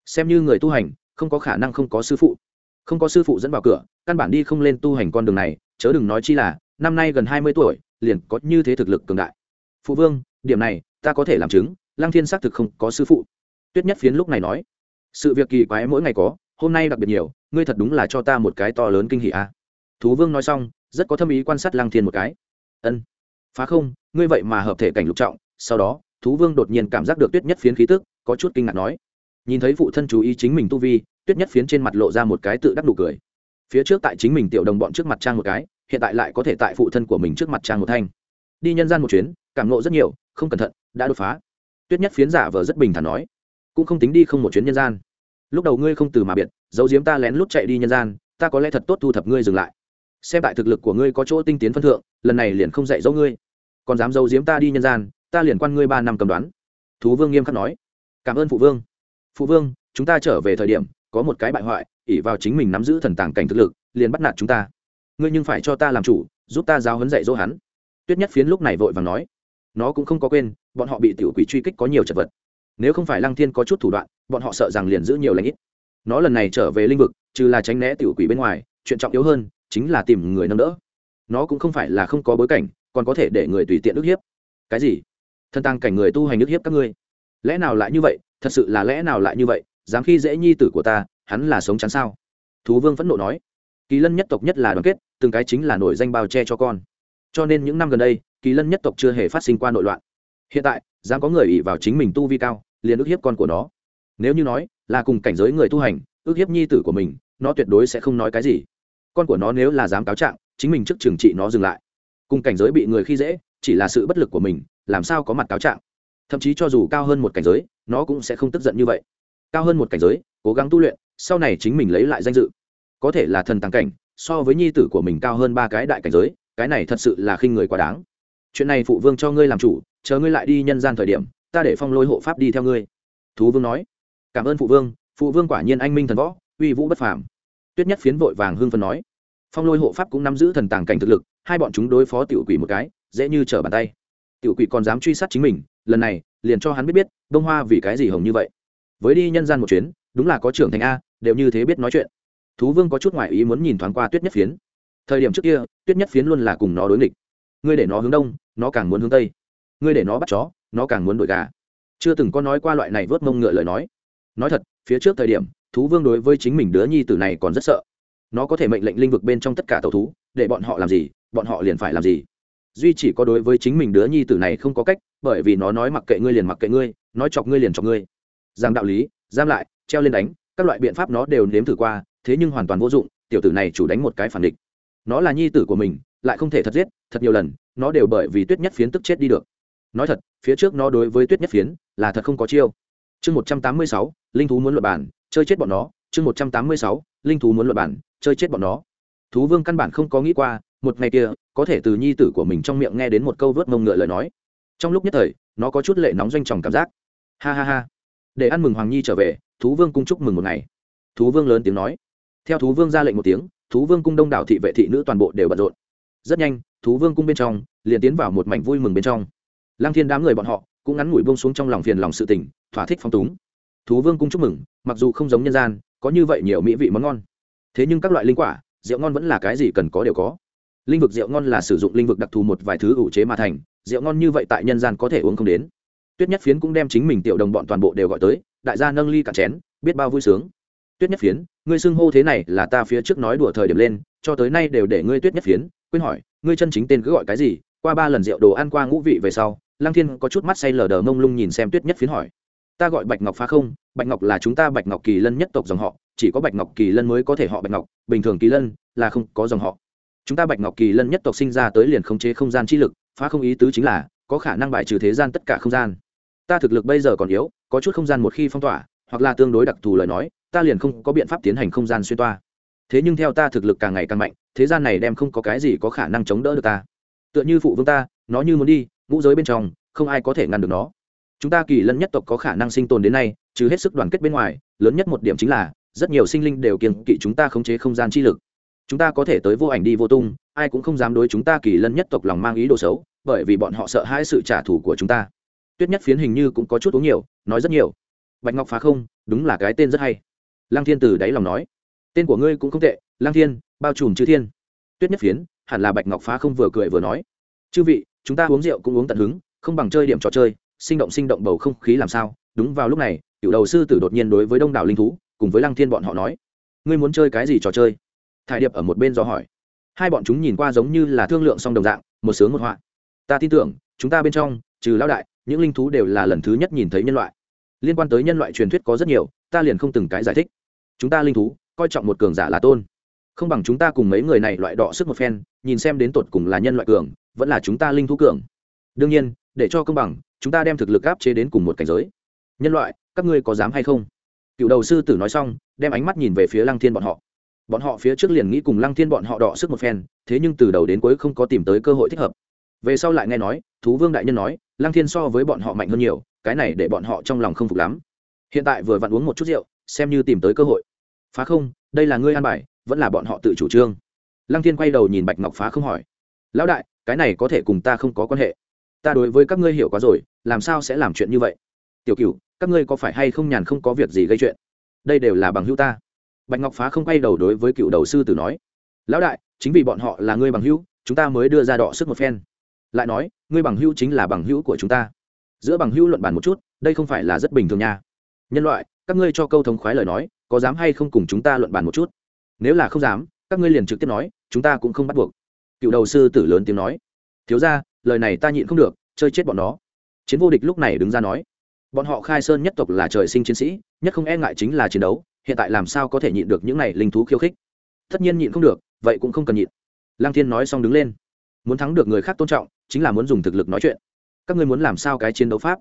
[SPEAKER 1] Xem như người tu hành, không có khả năng không có sư phụ. Không có sư phụ dẫn vào cửa, căn bản đi không lên tu hành con đường này, chớ đừng nói chi là, năm nay gần hai mươi tuổi, liền có như thế thực lực cường đại. Phụ vương, điểm này, ta có thể làm chứng, lăng thiên xác thực không có sư phụ. Tuyết nhất phiến lúc này nói, sự việc kỳ quái mỗi ngày có, hôm nay đặc biệt nhiều, ngươi thật đúng là cho ta một cái to lớn kinh hỷ a. À. thú vương nói xong, rất có tâm ý quan sát lăng thiên một cái. Ân phá không, ngươi vậy mà hợp thể cảnh lục trọng, sau đó, thú vương đột nhiên cảm giác được tuyết nhất phiến khí tức, có chút kinh ngạc nói. Nhìn thấy phụ thân chú ý chính mình tu vi, tuyết nhất phiến trên mặt lộ ra một cái tự đắc nụ cười. Phía trước tại chính mình tiểu đồng bọn trước mặt trang một cái, hiện tại lại có thể tại phụ thân của mình trước mặt trang một thanh. Đi nhân gian một chuyến, cảm nộ rất nhiều, không cẩn thận, đã đột phá. Tuyết nhất phiến giả vờ rất bình thản nói. Cũng không tính đi không một chuyến nhân gian. Lúc đầu ngươi không từ mà biệt, giấu giếm ta lén lút chạy đi nhân gian, ta có lẽ thật tốt thu thập ngươi dừng lại xem tại thực lực của ngươi có chỗ tinh tiến phân thượng, lần này liền không dạy dỗ ngươi. Còn dám giấu giếm ta đi nhân gian, ta liền quan ngươi ba năm cầm đoán. Thú vương nghiêm khắc nói. Cảm ơn phụ vương. Phụ vương, chúng ta trở về thời điểm, có một cái bại hoại ỉ vào chính mình nắm giữ thần tàng cảnh thực lực, liền bắt nạt chúng ta. Ngươi nhưng phải cho ta làm chủ, giúp ta giáo huấn dạy dỗ hắn. Tuyết nhất phiến lúc này vội vàng nói. Nó cũng không có quên, bọn họ bị tiểu quỷ truy kích có nhiều chật vật. Nếu không phải lăng thiên có chút thủ đoạn, bọn họ sợ rằng liền giữ nhiều lãnh ít. Nó lần này trở về linh vực, trừ là tránh né tiểu quỷ bên ngoài, chuyện trọng yếu hơn chính là tìm người nâng đỡ. Nó cũng không phải là không có bối cảnh, còn có thể để người tùy tiện ức hiếp. Cái gì? Thân tăng cảnh người tu hành ức hiếp các ngươi. Lẽ nào lại như vậy? Thật sự là lẽ nào lại như vậy? Dám khi dễ nhi tử của ta, hắn là sống chắn sao? Thú vương phẫn nộ nói. Kỳ lân nhất tộc nhất là đoàn kết, từng cái chính là nổi danh bao che cho con. Cho nên những năm gần đây, kỳ lân nhất tộc chưa hề phát sinh qua nội loạn. Hiện tại, dám có người ỉ vào chính mình tu vi cao, liền ức hiếp con của nó. Nếu như nói là cùng cảnh giới người tu hành, ức hiếp nhi tử của mình, nó tuyệt đối sẽ không nói cái gì con của nó nếu là dám cáo trạng, chính mình trước trừng trị nó dừng lại. Cùng cảnh giới bị người khi dễ, chỉ là sự bất lực của mình, làm sao có mặt cáo trạng? Thậm chí cho dù cao hơn một cảnh giới, nó cũng sẽ không tức giận như vậy. Cao hơn một cảnh giới, cố gắng tu luyện, sau này chính mình lấy lại danh dự. Có thể là thần tăng cảnh, so với nhi tử của mình cao hơn ba cái đại cảnh giới, cái này thật sự là khinh người quá đáng. Chuyện này phụ vương cho ngươi làm chủ, chờ ngươi lại đi nhân gian thời điểm, ta để phong lôi hộ pháp đi theo ngươi. Thú vương nói. Cảm ơn phụ vương phụ vương quả nhiên anh minh thần võ, uy vũ bất phàm tuyết nhất phiến vội vàng hương phân nói, phong lôi hộ pháp cũng nắm giữ thần tàng cảnh thực lực, hai bọn chúng đối phó tiểu quỷ một cái, dễ như trở bàn tay. Tiểu quỷ còn dám truy sát chính mình, lần này, liền cho hắn biết biết bông hoa vì cái gì hồng như vậy. Với đi nhân gian một chuyến, đúng là có trưởng thành a, đều như thế biết nói chuyện. Thú vương có chút ngoại ý muốn nhìn thoáng qua tuyết nhất phiến. Thời điểm trước kia, tuyết nhất phiến luôn là cùng nó đối nghịch. Ngươi để nó hướng đông, nó càng muốn hướng tây. Ngươi để nó bắt chó, nó càng muốn đổi gà. Chưa từng có nói qua loại này vớt mông ngựa lời nói. Nói thật, phía trước thời điểm thú vương đối với chính mình đứa nhi tử này còn rất sợ. Nó có thể mệnh lệnh linh vực bên trong tất cả tàu thú, để bọn họ làm gì, bọn họ liền phải làm gì. Duy chỉ có đối với chính mình đứa nhi tử này không có cách, bởi vì nó nói mặc kệ ngươi liền mặc kệ ngươi, nói chọc ngươi liền chọc ngươi. Rằng đạo lý, giam lại, treo lên đánh, các loại biện pháp nó đều nếm thử qua, thế nhưng hoàn toàn vô dụng, tiểu tử này chủ đánh một cái phản địch. Nó là nhi tử của mình, lại không thể thật giết, thật nhiều lần, nó đều bởi vì tuyết nhất phiến tức chết đi được. Nói thật, phía trước nó đối với tuyết nhất phiến là thật không có chiêu. Chương một trăm tám mươi sáu, linh thú muốn luật bản chơi chết bọn nó, chương một trăm tám mươi sáu, linh thú muốn luật bản, chơi chết bọn nó. Thú vương căn bản không có nghĩ qua, một ngày kia, có thể từ nhi tử của mình trong miệng nghe đến một câu vớt mông ngựa lời nói. Trong lúc nhất thời, nó có chút lệ nóng doanh tròng cảm giác. Ha ha ha. Để ăn mừng hoàng nhi trở về, thú vương cung chúc mừng một ngày. Thú vương lớn tiếng nói. Theo thú vương ra lệnh một tiếng, thú vương cung đông đảo thị vệ thị nữ toàn bộ đều bận rộn. Rất nhanh, thú vương cung bên trong, liền tiến vào một mảnh vui mừng bên trong. Lăng thiên đám người bọn họ cũng ngắn ngủi bông xuống trong lòng phiền lòng sự tình, thỏa thích phong túng thú vương cung chúc mừng, mặc dù không giống nhân gian, có như vậy nhiều mỹ vị món ngon. Thế nhưng các loại linh quả, rượu ngon vẫn là cái gì cần có đều có. Linh vực rượu ngon là sử dụng linh vực đặc thù một vài thứ ủ chế mà thành, rượu ngon như vậy tại nhân gian có thể uống không đến. Tuyết nhất phiến cũng đem chính mình tiểu đồng bọn toàn bộ đều gọi tới, đại gia nâng ly cạn chén, biết bao vui sướng. Tuyết nhất phiến, ngươi xưng hô thế này là ta phía trước nói đùa thời điểm lên, cho tới nay đều để ngươi tuyết nhất phiến, quên hỏi, ngươi chân chính tên cứ gọi cái gì? Qua ba lần rượu đồ ăn qua ngũ vị về sau, lăng thiên có chút mắt say lờ đờ mông lung nhìn xem tuyết nhất phiến hỏi ta gọi bạch ngọc phá không, bạch ngọc là chúng ta bạch ngọc kỳ lân nhất tộc dòng họ, chỉ có bạch ngọc kỳ lân mới có thể họ bạch ngọc, bình thường kỳ lân là không có dòng họ. Chúng ta bạch ngọc kỳ lân nhất tộc sinh ra tới liền khống chế không gian chi lực, phá không ý tứ chính là, có khả năng bài trừ thế gian tất cả không gian. Ta thực lực bây giờ còn yếu, có chút không gian một khi phong tỏa, hoặc là tương đối đặc thù lời nói, ta liền không có biện pháp tiến hành không gian xuyên toa. Thế nhưng theo ta thực lực càng ngày càng mạnh, thế gian này đem không có cái gì có khả năng chống đỡ được ta. Tựa như phụ vương ta, nó như muốn đi, ngũ giới bên trong, không ai có thể ngăn được nó chúng ta kỳ lân nhất tộc có khả năng sinh tồn đến nay, trừ hết sức đoàn kết bên ngoài, lớn nhất một điểm chính là, rất nhiều sinh linh đều kiềng kỵ chúng ta khống chế không gian chi lực. Chúng ta có thể tới vô ảnh đi vô tung, ai cũng không dám đối chúng ta kỳ lân nhất tộc lòng mang ý đồ xấu, bởi vì bọn họ sợ hãi sự trả thù của chúng ta. Tuyết nhất phiến hình như cũng có chút uống nhiều, nói rất nhiều. Bạch ngọc phá không, đúng là cái tên rất hay. Lăng thiên từ đáy lòng nói. Tên của ngươi cũng không tệ, lăng thiên, bao trùm chư thiên. Tuyết nhất phiến, hẳn là bạch ngọc phá không vừa cười vừa nói. Chư vị, chúng ta uống rượu cũng uống tận hứng, không bằng chơi điểm trò chơi sinh động sinh động bầu không khí làm sao? Đúng vào lúc này cựu đầu sư tử đột nhiên đối với đông đảo linh thú, cùng với lăng thiên bọn họ nói, ngươi muốn chơi cái gì trò chơi? Thải điệp ở một bên do hỏi. Hai bọn chúng nhìn qua giống như là thương lượng song đồng dạng, một sướng một họa. Ta tin tưởng, chúng ta bên trong, trừ lão đại, những linh thú đều là lần thứ nhất nhìn thấy nhân loại. Liên quan tới nhân loại truyền thuyết có rất nhiều, ta liền không từng cái giải thích. Chúng ta linh thú, coi trọng một cường giả là tôn. Không bằng chúng ta cùng mấy người này loại đọ sức một phen, nhìn xem đến tột cùng là nhân loại cường, vẫn là chúng ta linh thú cường. Đương nhiên để cho công bằng, chúng ta đem thực lực áp chế đến cùng một cảnh giới. Nhân loại, các ngươi có dám hay không? Cựu đầu sư tử nói xong, đem ánh mắt nhìn về phía lăng thiên bọn họ. Bọn họ phía trước liền nghĩ cùng lăng thiên bọn họ đọ sức một phen, thế nhưng từ đầu đến cuối không có tìm tới cơ hội thích hợp. Về sau lại nghe nói, thú vương đại nhân nói, lăng thiên so với bọn họ mạnh hơn nhiều, cái này để bọn họ trong lòng không phục lắm. Hiện tại vừa vặn uống một chút rượu, xem như tìm tới cơ hội. Phá không, đây là ngươi an bài, vẫn là bọn họ tự chủ trương. Lăng thiên quay đầu nhìn bạch ngọc phá không hỏi. Lão đại, cái này có thể cùng ta không có quan hệ ta đối với các ngươi hiểu quá rồi, làm sao sẽ làm chuyện như vậy? Tiểu cửu, các ngươi có phải hay không nhàn không có việc gì gây chuyện? Đây đều là bằng hữu ta. Bạch ngọc phá không quay đầu đối với cựu đầu sư tử nói, lão đại, chính vì bọn họ là ngươi bằng hữu, chúng ta mới đưa ra đọ sức một phen. Lại nói, ngươi bằng hữu chính là bằng hữu của chúng ta. Giữa bằng hữu luận bàn một chút, đây không phải là rất bình thường nha. Nhân loại, các ngươi cho câu thống khoái lời nói, có dám hay không cùng chúng ta luận bàn một chút? Nếu là không dám, các ngươi liền trực tiếp nói, chúng ta cũng không bắt buộc. Cựu đầu sư tử lớn tiếng nói, thiếu ra lời này ta nhịn không được, chơi chết bọn nó. Chiến vô địch lúc này đứng ra nói, bọn họ khai sơn nhất tộc là trời sinh chiến sĩ, nhất không e ngại chính là chiến đấu, hiện tại làm sao có thể nhịn được những này linh thú khiêu khích? Tất nhiên nhịn không được, vậy cũng không cần nhịn. Lang thiên nói xong đứng lên. Muốn thắng được người khác tôn trọng, chính là muốn dùng thực lực nói chuyện. Các ngươi muốn làm sao cái chiến đấu pháp?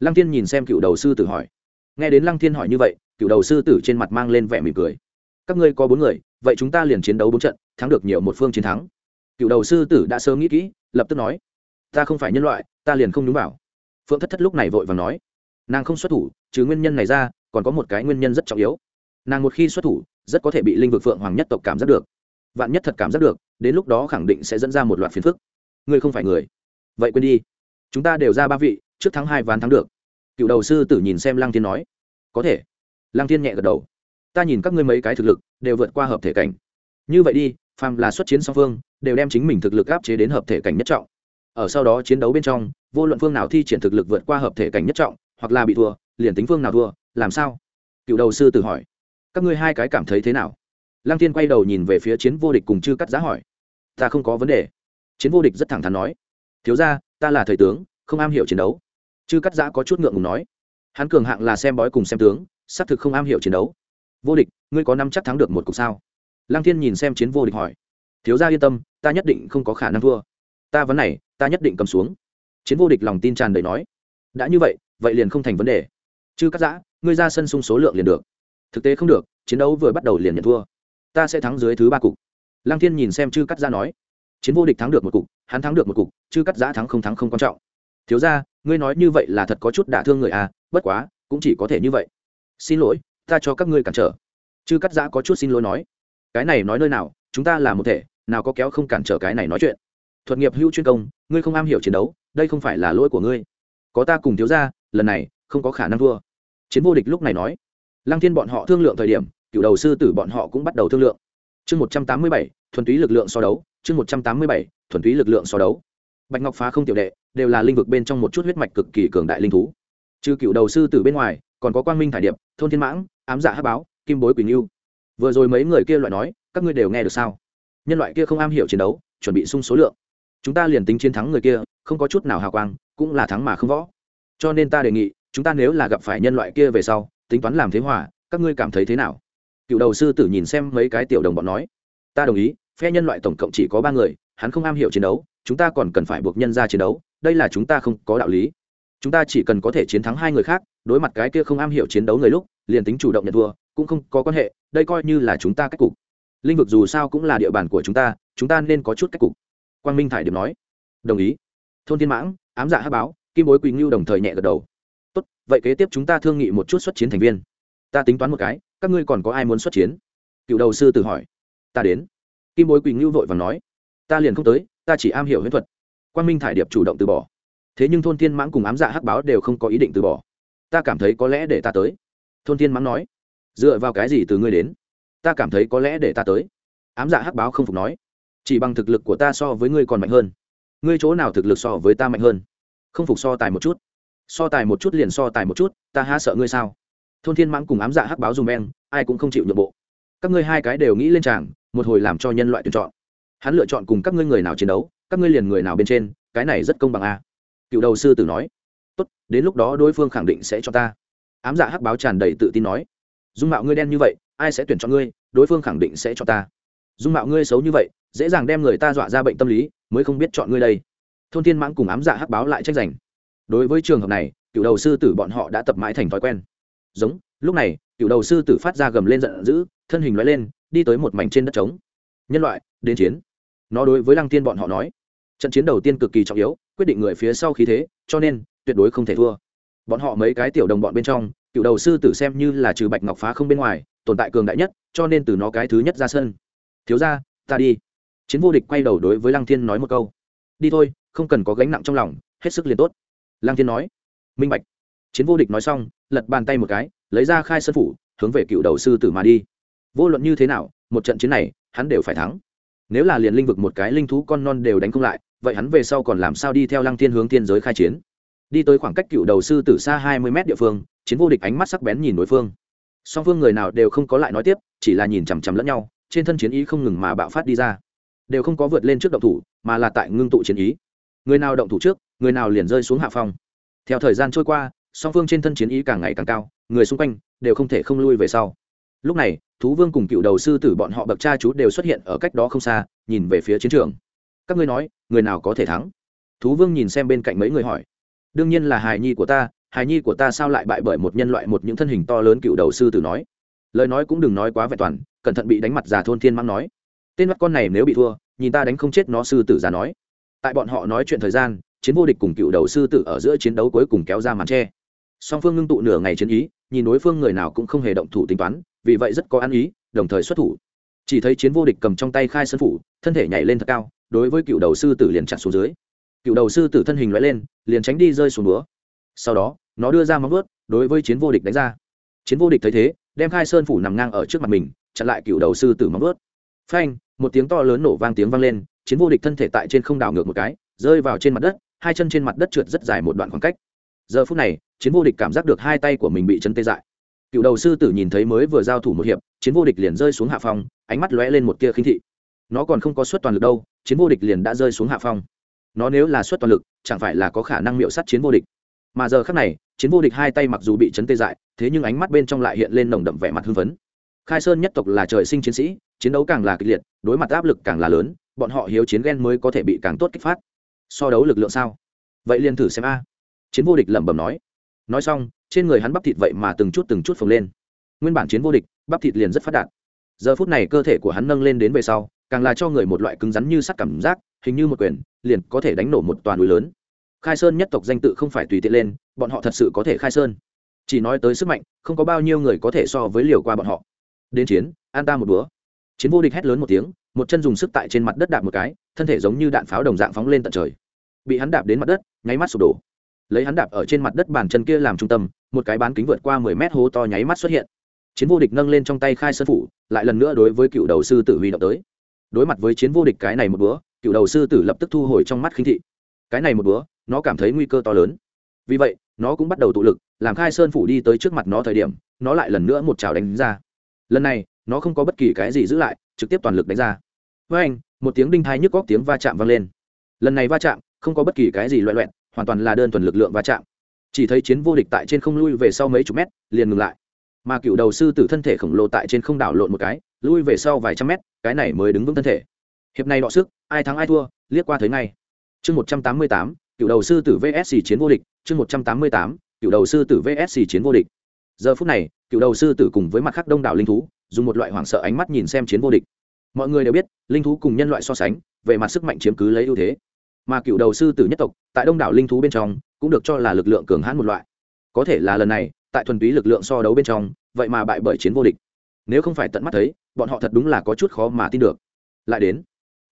[SPEAKER 1] Lăng thiên nhìn xem cựu đầu sư tử hỏi. Nghe đến lăng thiên hỏi như vậy, cựu đầu sư tử trên mặt mang lên vẻ mỉm cười. Các ngươi có bốn người, vậy chúng ta liền chiến đấu bốn trận, thắng được nhiều một phương chiến thắng. Cựu đầu sư tử đã sớm nghĩ kỹ, lập tức nói ta không phải nhân loại, ta liền không đúng bảo phượng thất thất lúc này vội và nói, nàng không xuất thủ chứ nguyên nhân này ra, còn có một cái nguyên nhân rất trọng yếu. Nàng một khi xuất thủ, rất có thể bị linh vực phượng hoàng nhất tộc cảm giác được. Vạn nhất thật cảm giác được, đến lúc đó khẳng định sẽ dẫn ra một loạt phiền phức. Ngươi không phải người. Vậy quên đi. Chúng ta đều ra ba vị, trước tháng hai ván thắng được. Cựu đầu sư tử nhìn xem lăng thiên nói, có thể. Lăng thiên nhẹ gật đầu. Ta nhìn các ngươi mấy cái thực lực, đều vượt qua hợp thể cảnh. Như vậy đi, phàm là xuất chiến song phương, đều đem chính mình thực lực áp chế đến hợp thể cảnh nhất trọng ở sau đó chiến đấu bên trong, vô luận phương nào thi triển thực lực vượt qua hợp thể cảnh nhất trọng, hoặc là bị thua, liền tính phương nào thua, làm sao? Cựu đầu sư tử hỏi. Các ngươi hai cái cảm thấy thế nào? Lăng tiên quay đầu nhìn về phía chiến vô địch cùng chư cắt giá hỏi. Ta không có vấn đề. Chiến vô địch rất thẳng thắn nói. Thiếu ra ta là thời tướng, không am hiểu chiến đấu. Chư cắt giã có chút ngượng ngùng nói. Hắn cường hạng là xem bói cùng xem tướng, xác thực không am hiểu chiến đấu. Vô địch, ngươi có năm chắc thắng được một cục sao? Lăng thiên nhìn xem chiến vô địch hỏi. Thiếu gia yên tâm, ta nhất định không có khả năng thua. Ta vấn này ta nhất định cầm xuống. Chiến vô địch lòng tin tràn đầy nói. Đã như vậy vậy liền không thành vấn đề. Chứ cắt giã, ngươi ra sân sung số lượng liền được. Thực tế không được, chiến đấu vừa bắt đầu liền nhận thua. Ta sẽ thắng dưới thứ ba cục. Lăng thiên nhìn xem chư cắt giã nói. Chiến vô địch thắng được một cục, hắn thắng được một cục, chư cắt giã thắng không thắng không quan trọng. Thiếu ra ngươi nói như vậy là thật có chút đả thương người à bất quá, cũng chỉ có thể như vậy. Xin lỗi, ta cho các ngươi cản trở. Chư cắt giã có chút xin lỗi nói. Cái này nói nơi nào, chúng ta là một thể, nào có kéo không cản trở cái này nói chuyện thuật nghiệp hữu chuyên công, ngươi không am hiểu chiến đấu, đây không phải là lỗi của ngươi. Có ta cùng thiếu ra lần này, không có khả năng thua. Chiến vô địch lúc này nói. Lăng thiên bọn họ thương lượng thời điểm, cựu đầu sư tử bọn họ cũng bắt đầu thương lượng. Chương một trăm tám mươi bảy, thuần túy lực lượng so đấu. Chương một trăm tám mươi bảy, thuần túy lực lượng so đấu. Bạch ngọc phá không tiểu đệ, đều là linh vực bên trong một chút huyết mạch cực kỳ cường đại linh thú. Trừ cựu đầu sư tử bên ngoài, còn có quang minh thải điệp, thôn thiên mãng, ám dạ hát báo, kim bối quỳnh yêu vừa rồi mấy người kia loại nói, các ngươi đều nghe được sao? Nhân loại kia không am hiểu chiến đấu, chuẩn bị sung số lượng chúng ta liền tính chiến thắng người kia, không có chút nào hào quang, cũng là thắng mà không võ. Cho nên ta đề nghị, chúng ta nếu là gặp phải nhân loại kia về sau, tính toán làm thế hòa, các ngươi cảm thấy thế nào? Cựu đầu sư tử nhìn xem mấy cái tiểu đồng bọn nói. Ta đồng ý, phe nhân loại tổng cộng chỉ có ba người, hắn không am hiểu chiến đấu, chúng ta còn cần phải buộc nhân ra chiến đấu, đây là chúng ta không có đạo lý. Chúng ta chỉ cần có thể chiến thắng hai người khác, đối mặt cái kia không am hiểu chiến đấu người lúc, liền tính chủ động nhận thua, cũng không có quan hệ, đây coi như là chúng ta cách cục. Linh vực dù sao cũng là địa bàn của chúng ta chúng ta nên có chút cách cục quang minh thải điệp nói. Đồng ý. Thôn thiên mãng, ám dạ hát báo, kim bối quỳnh ngưu đồng thời nhẹ gật đầu. Tốt, vậy kế tiếp chúng ta thương nghị một chút xuất chiến thành viên. Ta tính toán một cái, các ngươi còn có ai muốn xuất chiến? Cựu đầu sư tự hỏi. Ta đến. Kim bối quỳnh ngưu vội và nói. Ta liền không tới, ta chỉ am hiểu huyễn thuật. Quang minh thải điệp chủ động từ bỏ. Thế nhưng thôn thiên mãng cùng ám dạ hắc báo đều không có ý định từ bỏ. Ta cảm thấy có lẽ để ta tới. Thôn thiên mãng nói. Dựa vào cái gì từ ngươi đến? Ta cảm thấy có lẽ để ta tới. Ám dạ hắc báo không phục nói chỉ bằng thực lực của ta so với ngươi còn mạnh hơn. Ngươi chỗ nào thực lực so với ta mạnh hơn? Không phục so tài một chút. So tài một chút liền so tài một chút, ta há sợ ngươi sao? Thôn thiên mãng cùng ám dạ hắc báo dùng beng, ai cũng không chịu nhượng bộ. Các ngươi hai cái đều nghĩ lên tràng, một hồi làm cho nhân loại tuyển chọn. Hắn lựa chọn cùng các ngươi người nào chiến đấu, các ngươi liền người nào bên trên, cái này rất công bằng a. Cựu đầu sư tử nói. Tốt, đến lúc đó đối phương khẳng định sẽ cho ta. Ám dạ hắc báo tràn đầy tự tin nói. Dung mạo ngươi đen như vậy, ai sẽ tuyển chọn ngươi, đối phương khẳng định sẽ cho ta dung mạo ngươi xấu như vậy, dễ dàng đem người ta dọa ra bệnh tâm lý, mới không biết chọn ngươi đây. Thôn thiên mãng cùng ám dạ hắc báo lại trách giành. Đối với trường hợp này, cựu đầu sư tử bọn họ đã tập mãi thành thói quen. Giống, lúc này, cựu đầu sư tử phát ra gầm lên giận dữ, thân hình loại lên, đi tới một mảnh trên đất trống. Nhân loại, đến chiến. Nó đối với lăng tiên bọn họ nói. Trận chiến đầu tiên cực kỳ trọng yếu, quyết định người phía sau khí thế, cho nên, tuyệt đối không thể thua. Bọn họ mấy cái tiểu đồng bọn bên trong, cựu đầu sư tử xem như là trừ bạch ngọc phá không bên ngoài, tồn tại cường đại nhất, cho nên từ nó cái thứ nhất ra sân thiếu ra, ta đi. Chiến vô địch quay đầu đối với lăng thiên nói một câu. Đi thôi, không cần có gánh nặng trong lòng, hết sức liền tốt. Lăng thiên nói. Minh bạch. Chiến vô địch nói xong, lật bàn tay một cái, lấy ra khai sân phủ, hướng về cựu đầu sư tử mà đi. Vô luận như thế nào, một trận chiến này, hắn đều phải thắng. Nếu là liền linh vực một cái linh thú con non đều đánh không lại, vậy hắn về sau còn làm sao đi theo lăng thiên hướng thiên giới khai chiến? Đi tới khoảng cách cựu đầu sư tử xa hai mươi mét địa phương, chiến vô địch ánh mắt sắc bén nhìn đối phương. Song phương người nào đều không có lại nói tiếp, chỉ là nhìn chằm chằm lẫn nhau trên thân chiến ý không ngừng mà bạo phát đi ra. Đều không có vượt lên trước động thủ, mà là tại ngưng tụ chiến ý. Người nào động thủ trước, người nào liền rơi xuống hạ phong. Theo thời gian trôi qua, song phương trên thân chiến ý càng ngày càng cao, người xung quanh đều không thể không lui về sau. Lúc này, thú vương cùng cựu đầu sư tử bọn họ bậc cha chú đều xuất hiện ở cách đó không xa, nhìn về phía chiến trường. Các ngươi nói, người nào có thể thắng? Thú vương nhìn xem bên cạnh mấy người hỏi. Đương nhiên là hài nhi của ta, hài nhi của ta sao lại bại bởi một nhân loại một những thân hình to lớn cựu đầu sư tử nói? Lời nói cũng đừng nói quá vẹn toàn, cẩn thận bị đánh mặt già thôn thiên mãng nói. Tên mắt con này nếu bị thua, nhìn ta đánh không chết nó sư tử già nói. Tại bọn họ nói chuyện thời gian, chiến vô địch cùng cựu đầu sư tử ở giữa chiến đấu cuối cùng kéo ra màn tre. Song phương ngưng tụ nửa ngày chiến ý, nhìn đối phương người nào cũng không hề động thủ tính toán, vì vậy rất có ăn ý, đồng thời xuất thủ. Chỉ thấy chiến vô địch cầm trong tay khai sân phủ, thân thể nhảy lên thật cao, đối với cựu đầu sư tử liền chặt xuống dưới. Cựu đầu sư tử thân hình loại lên, liền tránh đi rơi xuống búa. Sau đó, nó đưa ra móng vuốt, đối với chiến vô địch đánh ra. Chiến vô địch thấy thế đem khai sơn phủ nằm ngang ở trước mặt mình, chặn lại cựu đầu sư tử móng vuốt. Phanh, một tiếng to lớn nổ vang tiếng vang lên, chiến vô địch thân thể tại trên không đảo ngược một cái, rơi vào trên mặt đất, hai chân trên mặt đất trượt rất dài một đoạn khoảng cách. Giờ phút này, chiến vô địch cảm giác được hai tay của mình bị chân tê dại. Cựu đầu sư tử nhìn thấy mới vừa giao thủ một hiệp, chiến vô địch liền rơi xuống hạ phong, ánh mắt lóe lên một tia khinh thị. Nó còn không có suất toàn lực đâu, chiến vô địch liền đã rơi xuống hạ phong. Nó nếu là suất toàn lực, chẳng phải là có khả năng miệu sắt chiến vô địch. Mà giờ khác này chiến vô địch hai tay mặc dù bị chấn tê dại, thế nhưng ánh mắt bên trong lại hiện lên nồng đậm vẻ mặt hưng phấn. Khai sơn nhất tộc là trời sinh chiến sĩ, chiến đấu càng là kịch liệt, đối mặt áp lực càng là lớn, bọn họ hiếu chiến ghen mới có thể bị càng tốt kích phát. So đấu lực lượng sao? Vậy liền thử xem a. Chiến vô địch lẩm bẩm nói. Nói xong, trên người hắn bắp thịt vậy mà từng chút từng chút phồng lên. Nguyên bản chiến vô địch, bắp thịt liền rất phát đạt. Giờ phút này cơ thể của hắn nâng lên đến về sau, càng là cho người một loại cứng rắn như sắt cảm giác, hình như một quyền, liền có thể đánh nổ một toàn núi lớn khai sơn nhất tộc danh tự không phải tùy tiện lên, bọn họ thật sự có thể khai sơn. Chỉ nói tới sức mạnh, không có bao nhiêu người có thể so với liều qua bọn họ. Đến chiến, an ta một búa chiến vô địch hét lớn một tiếng, một chân dùng sức tại trên mặt đất đạp một cái, thân thể giống như đạn pháo đồng dạng phóng lên tận trời. Bị hắn đạp đến mặt đất, nháy mắt sụp đổ. Lấy hắn đạp ở trên mặt đất bàn chân kia làm trung tâm, một cái bán kính vượt qua mười mét hố to nháy mắt xuất hiện. Chiến vô địch nâng lên trong tay khai sơn phủ, lại lần nữa đối với cựu đầu sư tử huy động tới. Đối mặt với chiến vô địch cái này một búa cựu đầu sư tử lập tức thu hồi trong mắt khinh thị. Cái này một búa nó cảm thấy nguy cơ to lớn. Vì vậy, nó cũng bắt đầu tụ lực, làm khai sơn phủ đi tới trước mặt nó thời điểm, nó lại lần nữa một chảo đánh ra. Lần này, nó không có bất kỳ cái gì giữ lại, trực tiếp toàn lực đánh ra. Với anh, một tiếng đinh thai nhức góc tiếng va chạm vang lên. Lần này va chạm, không có bất kỳ cái gì loẹ loẹn hoàn toàn là đơn thuần lực lượng va chạm. Chỉ thấy chiến vô địch tại trên không lui về sau mấy chục mét, liền ngừng lại. Mà cựu đầu sư tử thân thể khổng lồ tại trên không đảo lộn một cái, lui về sau vài trăm mét, cái này mới đứng vững thân thể. Hiệp này đọ sức, ai thắng ai thua, liếc qua thấy ngay. Chương một trăm tám mươi tám cựu đầu sư tử vsc chiến vô địch, chương một trăm tám mươi tám, cựu đầu sư tử vsc chiến vô địch. Giờ phút này, cựu đầu sư tử cùng với mặt khác đông đảo linh thú, dùng một loại hoảng sợ ánh mắt nhìn xem chiến vô địch. Mọi người đều biết, linh thú cùng nhân loại so sánh, về mặt sức mạnh chiếm cứ lấy ưu thế. Mà cựu đầu sư tử nhất tộc, tại đông đảo linh thú bên trong, cũng được cho là lực lượng cường hãn một loại. Có thể là lần này, tại thuần túy lực lượng so đấu bên trong, vậy mà bại bởi chiến vô địch. Nếu không phải tận mắt thấy, bọn họ thật đúng là có chút khó mà tin được. Lại đến,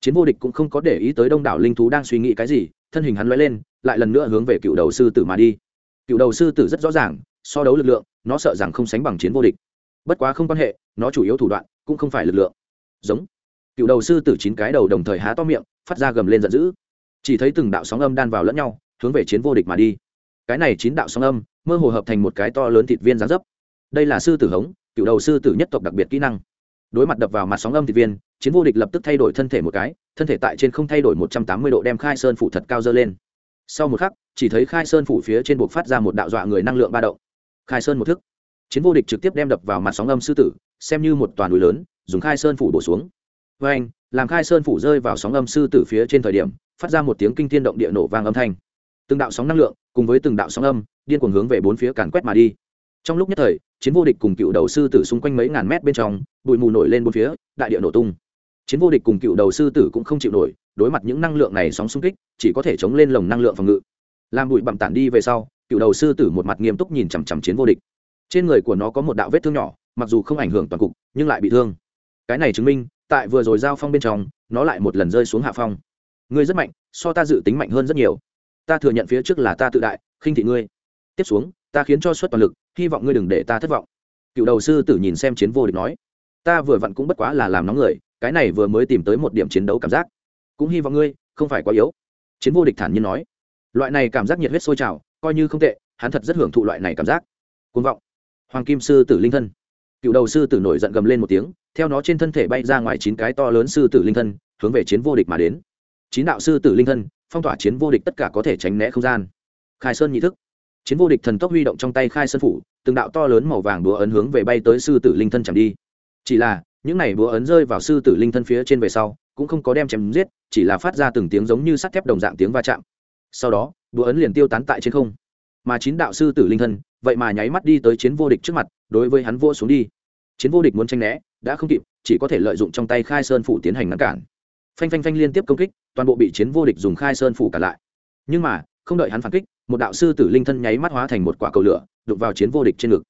[SPEAKER 1] chiến vô địch cũng không có để ý tới đông đảo linh thú đang suy nghĩ cái gì thân hình hắn lóe lên, lại lần nữa hướng về cựu đầu sư tử mà đi. Cựu đầu sư tử rất rõ ràng, so đấu lực lượng, nó sợ rằng không sánh bằng chiến vô địch. Bất quá không quan hệ, nó chủ yếu thủ đoạn cũng không phải lực lượng. Giống. Cựu đầu sư tử chín cái đầu đồng thời há to miệng, phát ra gầm lên giận dữ. Chỉ thấy từng đạo sóng âm đan vào lẫn nhau, hướng về chiến vô địch mà đi. Cái này chín đạo sóng âm, mơ hồ hợp thành một cái to lớn thịt viên gián dấp. Đây là sư tử hống, cựu đầu sư tử nhất tộc đặc biệt kỹ năng. Đối mặt đập vào mặt sóng âm thịt viên, chiến vô địch lập tức thay đổi thân thể một cái thân thể tại trên không thay đổi một trăm tám mươi độ đem khai sơn phủ thật cao dơ lên. Sau một khắc, chỉ thấy khai sơn phủ phía trên buộc phát ra một đạo dọa người năng lượng ba động. Khai sơn một thức. Chiến vô địch trực tiếp đem đập vào mặt sóng âm sư tử, xem như một toàn núi lớn, dùng khai sơn phủ bổ xuống. Với anh, làm khai sơn phủ rơi vào sóng âm sư tử phía trên thời điểm, phát ra một tiếng kinh thiên động địa nổ vang âm thanh. Từng đạo sóng năng lượng, cùng với từng đạo sóng âm, điên cuồng hướng về bốn phía càn quét mà đi. Trong lúc nhất thời, chiến vô địch cùng cựu đầu sư tử xung quanh mấy ngàn mét bên trong, bụi mù nổi lên bốn phía, đại địa nổ tung chiến vô địch cùng cựu đầu sư tử cũng không chịu nổi, đối mặt những năng lượng này sóng xung kích, chỉ có thể chống lên lồng năng lượng phòng ngự. Làm bụi bặm tản đi về sau, cựu đầu sư tử một mặt nghiêm túc nhìn chằm chằm chiến vô địch. Trên người của nó có một đạo vết thương nhỏ, mặc dù không ảnh hưởng toàn cục, nhưng lại bị thương. Cái này chứng minh, tại vừa rồi giao phong bên trong, nó lại một lần rơi xuống hạ phong. Ngươi rất mạnh, so ta dự tính mạnh hơn rất nhiều. Ta thừa nhận phía trước là ta tự đại, khinh thị ngươi. Tiếp xuống, ta khiến cho suất toàn lực, hy vọng ngươi đừng để ta thất vọng. Cựu đầu sư tử nhìn xem chiến vô địch nói, ta vừa vặn cũng bất quá là làm nóng người cái này vừa mới tìm tới một điểm chiến đấu cảm giác. Cũng hy vọng ngươi không phải quá yếu. Chiến vô địch thản nhiên nói. Loại này cảm giác nhiệt huyết sôi trào, coi như không tệ, hắn thật rất hưởng thụ loại này cảm giác. Côn vọng. Hoàng kim sư tử linh thân. Cựu đầu sư tử nổi giận gầm lên một tiếng, theo nó trên thân thể bay ra ngoài chín cái to lớn sư tử linh thân, hướng về chiến vô địch mà đến. Chín đạo sư tử linh thân, phong tỏa chiến vô địch tất cả có thể tránh né không gian. Khai sơn nhị thức. Chiến vô địch thần tốc huy động trong tay khai sơn phủ, từng đạo to lớn màu vàng đùa ấn hướng về bay tới sư tử linh thân chẳng đi. Chỉ là những này búa ấn rơi vào sư tử linh thân phía trên về sau cũng không có đem chém giết chỉ là phát ra từng tiếng giống như sắt thép đồng dạng tiếng va chạm. Sau đó búa ấn liền tiêu tán tại trên không. Mà chín đạo sư tử linh thân vậy mà nháy mắt đi tới chiến vô địch trước mặt đối với hắn vô xuống đi. Chiến vô địch muốn tranh né đã không kịp chỉ có thể lợi dụng trong tay khai sơn phủ tiến hành ngăn cản. Phanh phanh phanh liên tiếp công kích toàn bộ bị chiến vô địch dùng khai sơn phủ cản lại. Nhưng mà không đợi hắn phản kích một đạo sư tử linh thân nháy mắt hóa thành một quả cầu lửa đục vào chiến vô địch trên ngực.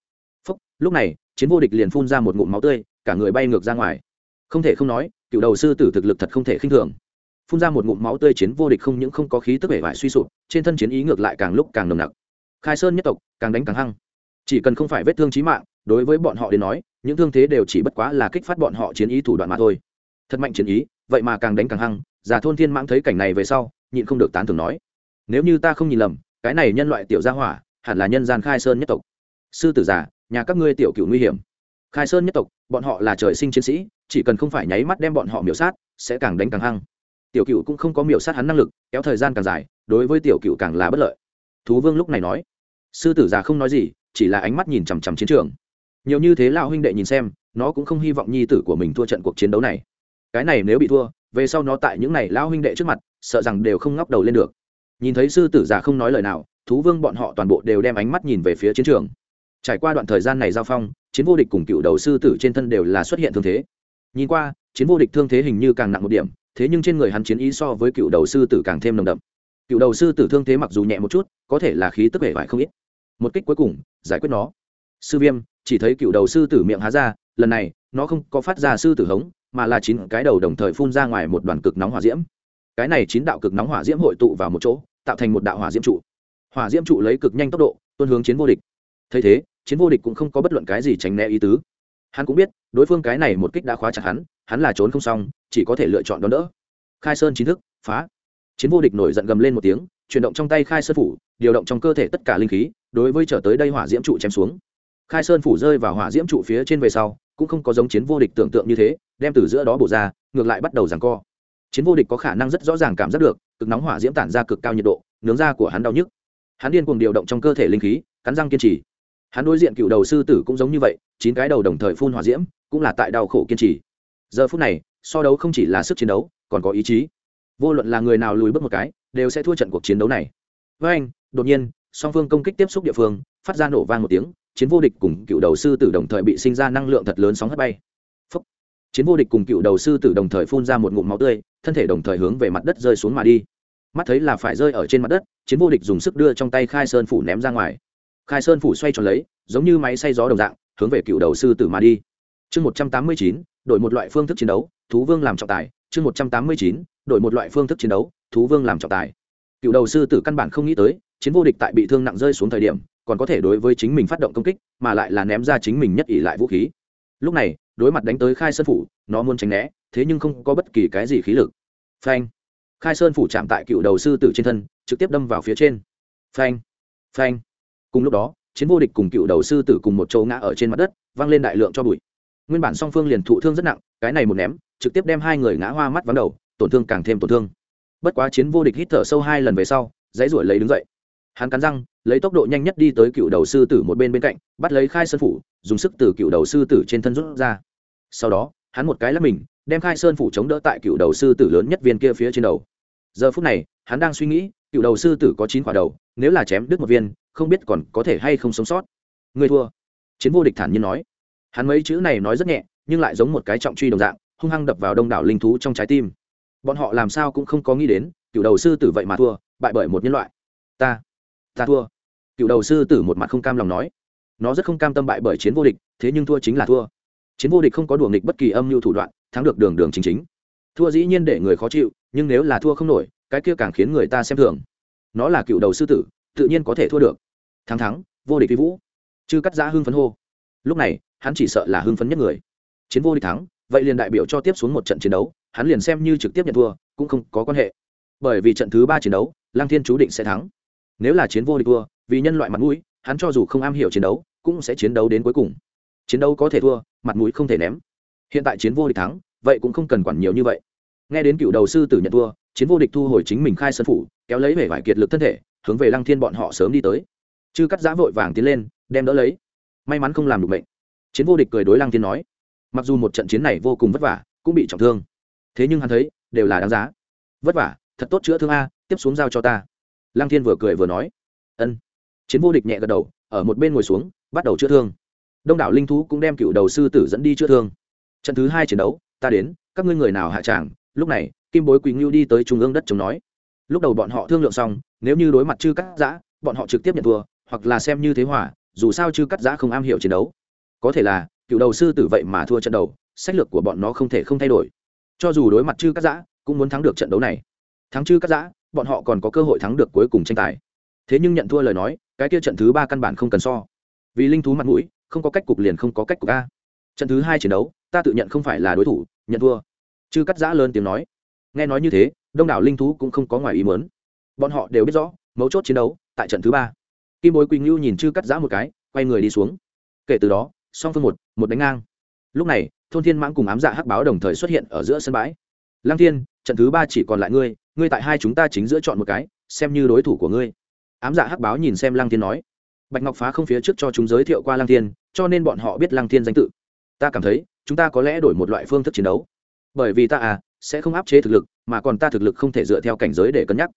[SPEAKER 1] Phúc, lúc này chiến vô địch liền phun ra một ngụm máu tươi cả người bay ngược ra ngoài. Không thể không nói, cựu đầu sư tử thực lực thật không thể khinh thường. Phun ra một ngụm máu tươi chiến vô địch không những không có khí tức vẻ vải suy sụp, trên thân chiến ý ngược lại càng lúc càng nồng nặc. Khai sơn nhất tộc, càng đánh càng hăng. Chỉ cần không phải vết thương chí mạng, đối với bọn họ đến nói, những thương thế đều chỉ bất quá là kích phát bọn họ chiến ý thủ đoạn mà thôi. Thật mạnh chiến ý, vậy mà càng đánh càng hăng, già thôn thiên mãng thấy cảnh này về sau, nhịn không được tán thưởng nói. Nếu như ta không nhìn lầm, cái này nhân loại tiểu gia hỏa, hẳn là nhân gian khai sơn nhất tộc. Sư tử giả nhà các ngươi tiểu cựu nguy hiểm khai sơn nhất tộc, bọn họ là trời sinh chiến sĩ, chỉ cần không phải nháy mắt đem bọn họ miểu sát, sẽ càng đánh càng hăng. Tiểu cựu cũng không có miểu sát hắn năng lực, kéo thời gian càng dài, đối với tiểu cựu càng là bất lợi. Thú vương lúc này nói, sư tử già không nói gì, chỉ là ánh mắt nhìn chằm chằm chiến trường. Nhiều như thế lão huynh đệ nhìn xem, nó cũng không hy vọng nhi tử của mình thua trận cuộc chiến đấu này. Cái này nếu bị thua, về sau nó tại những này lão huynh đệ trước mặt, sợ rằng đều không ngóc đầu lên được. Nhìn thấy sư tử già không nói lời nào, thú vương bọn họ toàn bộ đều đem ánh mắt nhìn về phía chiến trường trải qua đoạn thời gian này giao phong, chiến vô địch cùng cựu đầu sư tử trên thân đều là xuất hiện thương thế. Nhìn qua, chiến vô địch thương thế hình như càng nặng một điểm, thế nhưng trên người hắn chiến ý so với cựu đầu sư tử càng thêm nồng đậm. Cựu đầu sư tử thương thế mặc dù nhẹ một chút, có thể là khí tức vẻ vải không ít. Một kích cuối cùng, giải quyết nó. Sư viêm, chỉ thấy cựu đầu sư tử miệng há ra, lần này, nó không có phát ra sư tử hống, mà là chín cái đầu đồng thời phun ra ngoài một đoàn cực nóng hỏa diễm. Cái này chín đạo cực nóng hỏa diễm hội tụ vào một chỗ, tạo thành một đạo hỏa diễm trụ. Hỏa diễm trụ lấy cực nhanh tốc độ tuân hướng chiến vô địch. Thấy thế chiến vô địch cũng không có bất luận cái gì tránh né ý tứ. Hắn cũng biết, đối phương cái này một kích đã khóa chặt hắn hắn là trốn không xong, chỉ có thể lựa chọn đón đỡ. Khai sơn chính thức, phá. Chiến vô địch nổi giận gầm lên một tiếng, chuyển động trong tay khai sơn phủ, điều động trong cơ thể tất cả linh khí, đối với trở tới đây hỏa diễm trụ chém xuống. Khai sơn phủ rơi vào hỏa diễm trụ phía trên về sau, cũng không có giống chiến vô địch tưởng tượng như thế, đem từ giữa đó bổ ra, ngược lại bắt đầu giằng co. Chiến vô địch có khả năng rất rõ ràng cảm giác được, cực nóng hỏa diễm tản ra cực cao nhiệt độ, nướng da của hắn đau nhức. Hắn điên cuồng điều động trong cơ thể linh khí, cắn răng kiên trì hắn đối diện cựu đầu sư tử cũng giống như vậy, chín cái đầu đồng thời phun hỏa diễm, cũng là tại đau khổ kiên trì. Giờ phút này, so đấu không chỉ là sức chiến đấu, còn có ý chí. Vô luận là người nào lùi bước một cái, đều sẽ thua trận cuộc chiến đấu này. Với anh, đột nhiên, song phương công kích tiếp xúc địa phương, phát ra nổ vang một tiếng, chiến vô địch cùng cựu đầu sư tử đồng thời bị sinh ra năng lượng thật lớn sóng hất bay. Phúc. chiến vô địch cùng cựu đầu sư tử đồng thời phun ra một ngụm máu tươi, thân thể đồng thời hướng về mặt đất rơi xuống mà đi. Mắt thấy là phải rơi ở trên mặt đất, chiến vô địch dùng sức đưa trong tay khai sơn phủ ném ra ngoài khai sơn phủ xoay tròn lấy, giống như máy xay gió đồng dạng, hướng về cựu đầu sư tử mà đi. Chương một trăm tám mươi chín, đổi một loại phương thức chiến đấu, thú vương làm trọng tài. Chương một trăm tám mươi chín, đổi một loại phương thức chiến đấu, thú vương làm trọng tài. Cựu đầu sư tử căn bản không nghĩ tới, chiến vô địch tại bị thương nặng rơi xuống thời điểm, còn có thể đối với chính mình phát động công kích, mà lại là ném ra chính mình nhất ỷ lại vũ khí. Lúc này, đối mặt đánh tới khai sơn phủ, nó muốn tránh né, thế nhưng không có bất kỳ cái gì khí lực. Phanh. Khai sơn phủ chạm tại cựu đầu sư tử trên thân, trực tiếp đâm vào phía trên. Phanh. Phanh cùng lúc đó, chiến vô địch cùng cựu đầu sư tử cùng một châu ngã ở trên mặt đất văng lên đại lượng cho bụi. Nguyên bản song phương liền thụ thương rất nặng, cái này một ném, trực tiếp đem hai người ngã hoa mắt vắng đầu, tổn thương càng thêm tổn thương. Bất quá chiến vô địch hít thở sâu hai lần về sau, dãy ruổi lấy đứng dậy. Hắn cắn răng, lấy tốc độ nhanh nhất đi tới cựu đầu sư tử một bên bên cạnh, bắt lấy khai sơn phủ, dùng sức từ cựu đầu sư tử trên thân rút ra. Sau đó, hắn một cái lắp mình, đem khai sơn phủ chống đỡ tại cựu đầu sư tử lớn nhất viên kia phía trên đầu. Giờ phút này, hắn đang suy nghĩ, cựu đầu sư tử có chín quả đầu, nếu là chém đứt một viên không biết còn có thể hay không sống sót. Người thua. Chiến vô địch thản nhiên nói. Hắn mấy chữ này nói rất nhẹ, nhưng lại giống một cái trọng truy đồng dạng, hung hăng đập vào đông đảo linh thú trong trái tim. Bọn họ làm sao cũng không có nghĩ đến, cựu đầu sư tử vậy mà thua, bại bởi một nhân loại. Ta ta thua. Cựu đầu sư tử một mặt không cam lòng nói. Nó rất không cam tâm bại bởi chiến vô địch, thế nhưng thua chính là thua. Chiến vô địch không có đùa nghịch bất kỳ âm mưu thủ đoạn, thắng được đường đường chính chính. Thua dĩ nhiên để người khó chịu, nhưng nếu là thua không nổi, cái kia càng khiến người ta xem thường. Nó là cựu đầu sư tử tự nhiên có thể thua được. Thắng thắng, vô địch vi vũ. Chư cắt giã hưng phấn hô. Lúc này, hắn chỉ sợ là hưng phấn nhất người. Chiến vô địch thắng, vậy liền đại biểu cho tiếp xuống một trận chiến đấu, hắn liền xem như trực tiếp nhận thua, cũng không có quan hệ. Bởi vì trận thứ ba chiến đấu lang thiên chú định sẽ thắng. Nếu là chiến vô địch thua, vì nhân loại mặt mũi, hắn cho dù không am hiểu chiến đấu, cũng sẽ chiến đấu đến cuối cùng. Chiến đấu có thể thua, mặt mũi không thể ném. Hiện tại chiến vô địch thắng, vậy cũng không cần quản nhiều như vậy. Nghe đến cựu đầu sư tử nhận thua, chiến vô địch thu hồi chính mình khai sân phủ, kéo lấy vẻ vải kiệt lực thân thể hướng về lăng thiên bọn họ sớm đi tới. Chư cắt giã vội vàng tiến lên, đem đỡ lấy. May mắn không làm được bệnh chiến vô địch cười đối lăng thiên nói, mặc dù một trận chiến này vô cùng vất vả, cũng bị trọng thương. Thế nhưng hắn thấy, đều là đáng giá. Vất vả, thật tốt chữa thương a, tiếp xuống giao cho ta. Lăng thiên vừa cười vừa nói, ân. Chiến vô địch nhẹ gật đầu, ở một bên ngồi xuống, bắt đầu chữa thương. Đông đảo linh thú cũng đem cựu đầu sư tử dẫn đi chữa thương. Trận thứ hai chiến đấu, ta đến, các ngươi người nào hạ tràng? Lúc này, kim bối quỳnh ngưu đi tới trung ương đất chống nói. Lúc đầu bọn họ thương lượng xong nếu như đối mặt chư cắt giã, bọn họ trực tiếp nhận thua, hoặc là xem như thế hỏa dù sao chư cắt giã không am hiểu chiến đấu. Có thể là, cựu đầu sư tử vậy mà thua trận đầu, sách lược của bọn nó không thể không thay đổi. Cho dù đối mặt chư cắt giã, cũng muốn thắng được trận đấu này. Thắng chư cắt giã, bọn họ còn có cơ hội thắng được cuối cùng tranh tài. Thế nhưng nhận thua lời nói, cái kia trận thứ ba căn bản không cần so. Vì linh thú mặt mũi, không có cách cục liền không có cách cục a. Trận thứ hai chiến đấu, ta tự nhận không phải là đối thủ, nhận thua. Chư cắt giã lớn tiếng nói. Nghe nói như thế, đông đảo linh thú cũng không có ngoài ý mớn bọn họ đều biết rõ, mấu chốt chiến đấu tại trận thứ ba. Kim bối quỳnh ngưu nhìn chư cắt giã một cái, quay người đi xuống. Kể từ đó, song phương một một đánh ngang. Lúc này, thôn thiên mãng cùng ám dạ hắc báo đồng thời xuất hiện ở giữa sân bãi. Lăng thiên, trận thứ ba chỉ còn lại ngươi ngươi tại hai chúng ta chính giữa chọn một cái, xem như đối thủ của ngươi. Ám dạ hắc báo nhìn xem lăng thiên nói. Bạch ngọc phá không phía trước cho chúng giới thiệu qua lăng thiên, cho nên bọn họ biết lăng thiên danh tự. Ta cảm thấy, chúng ta có lẽ đổi một loại phương thức chiến đấu. Bởi vì ta à sẽ không áp chế thực lực, mà còn ta thực lực không thể dựa theo cảnh giới để cân nhắc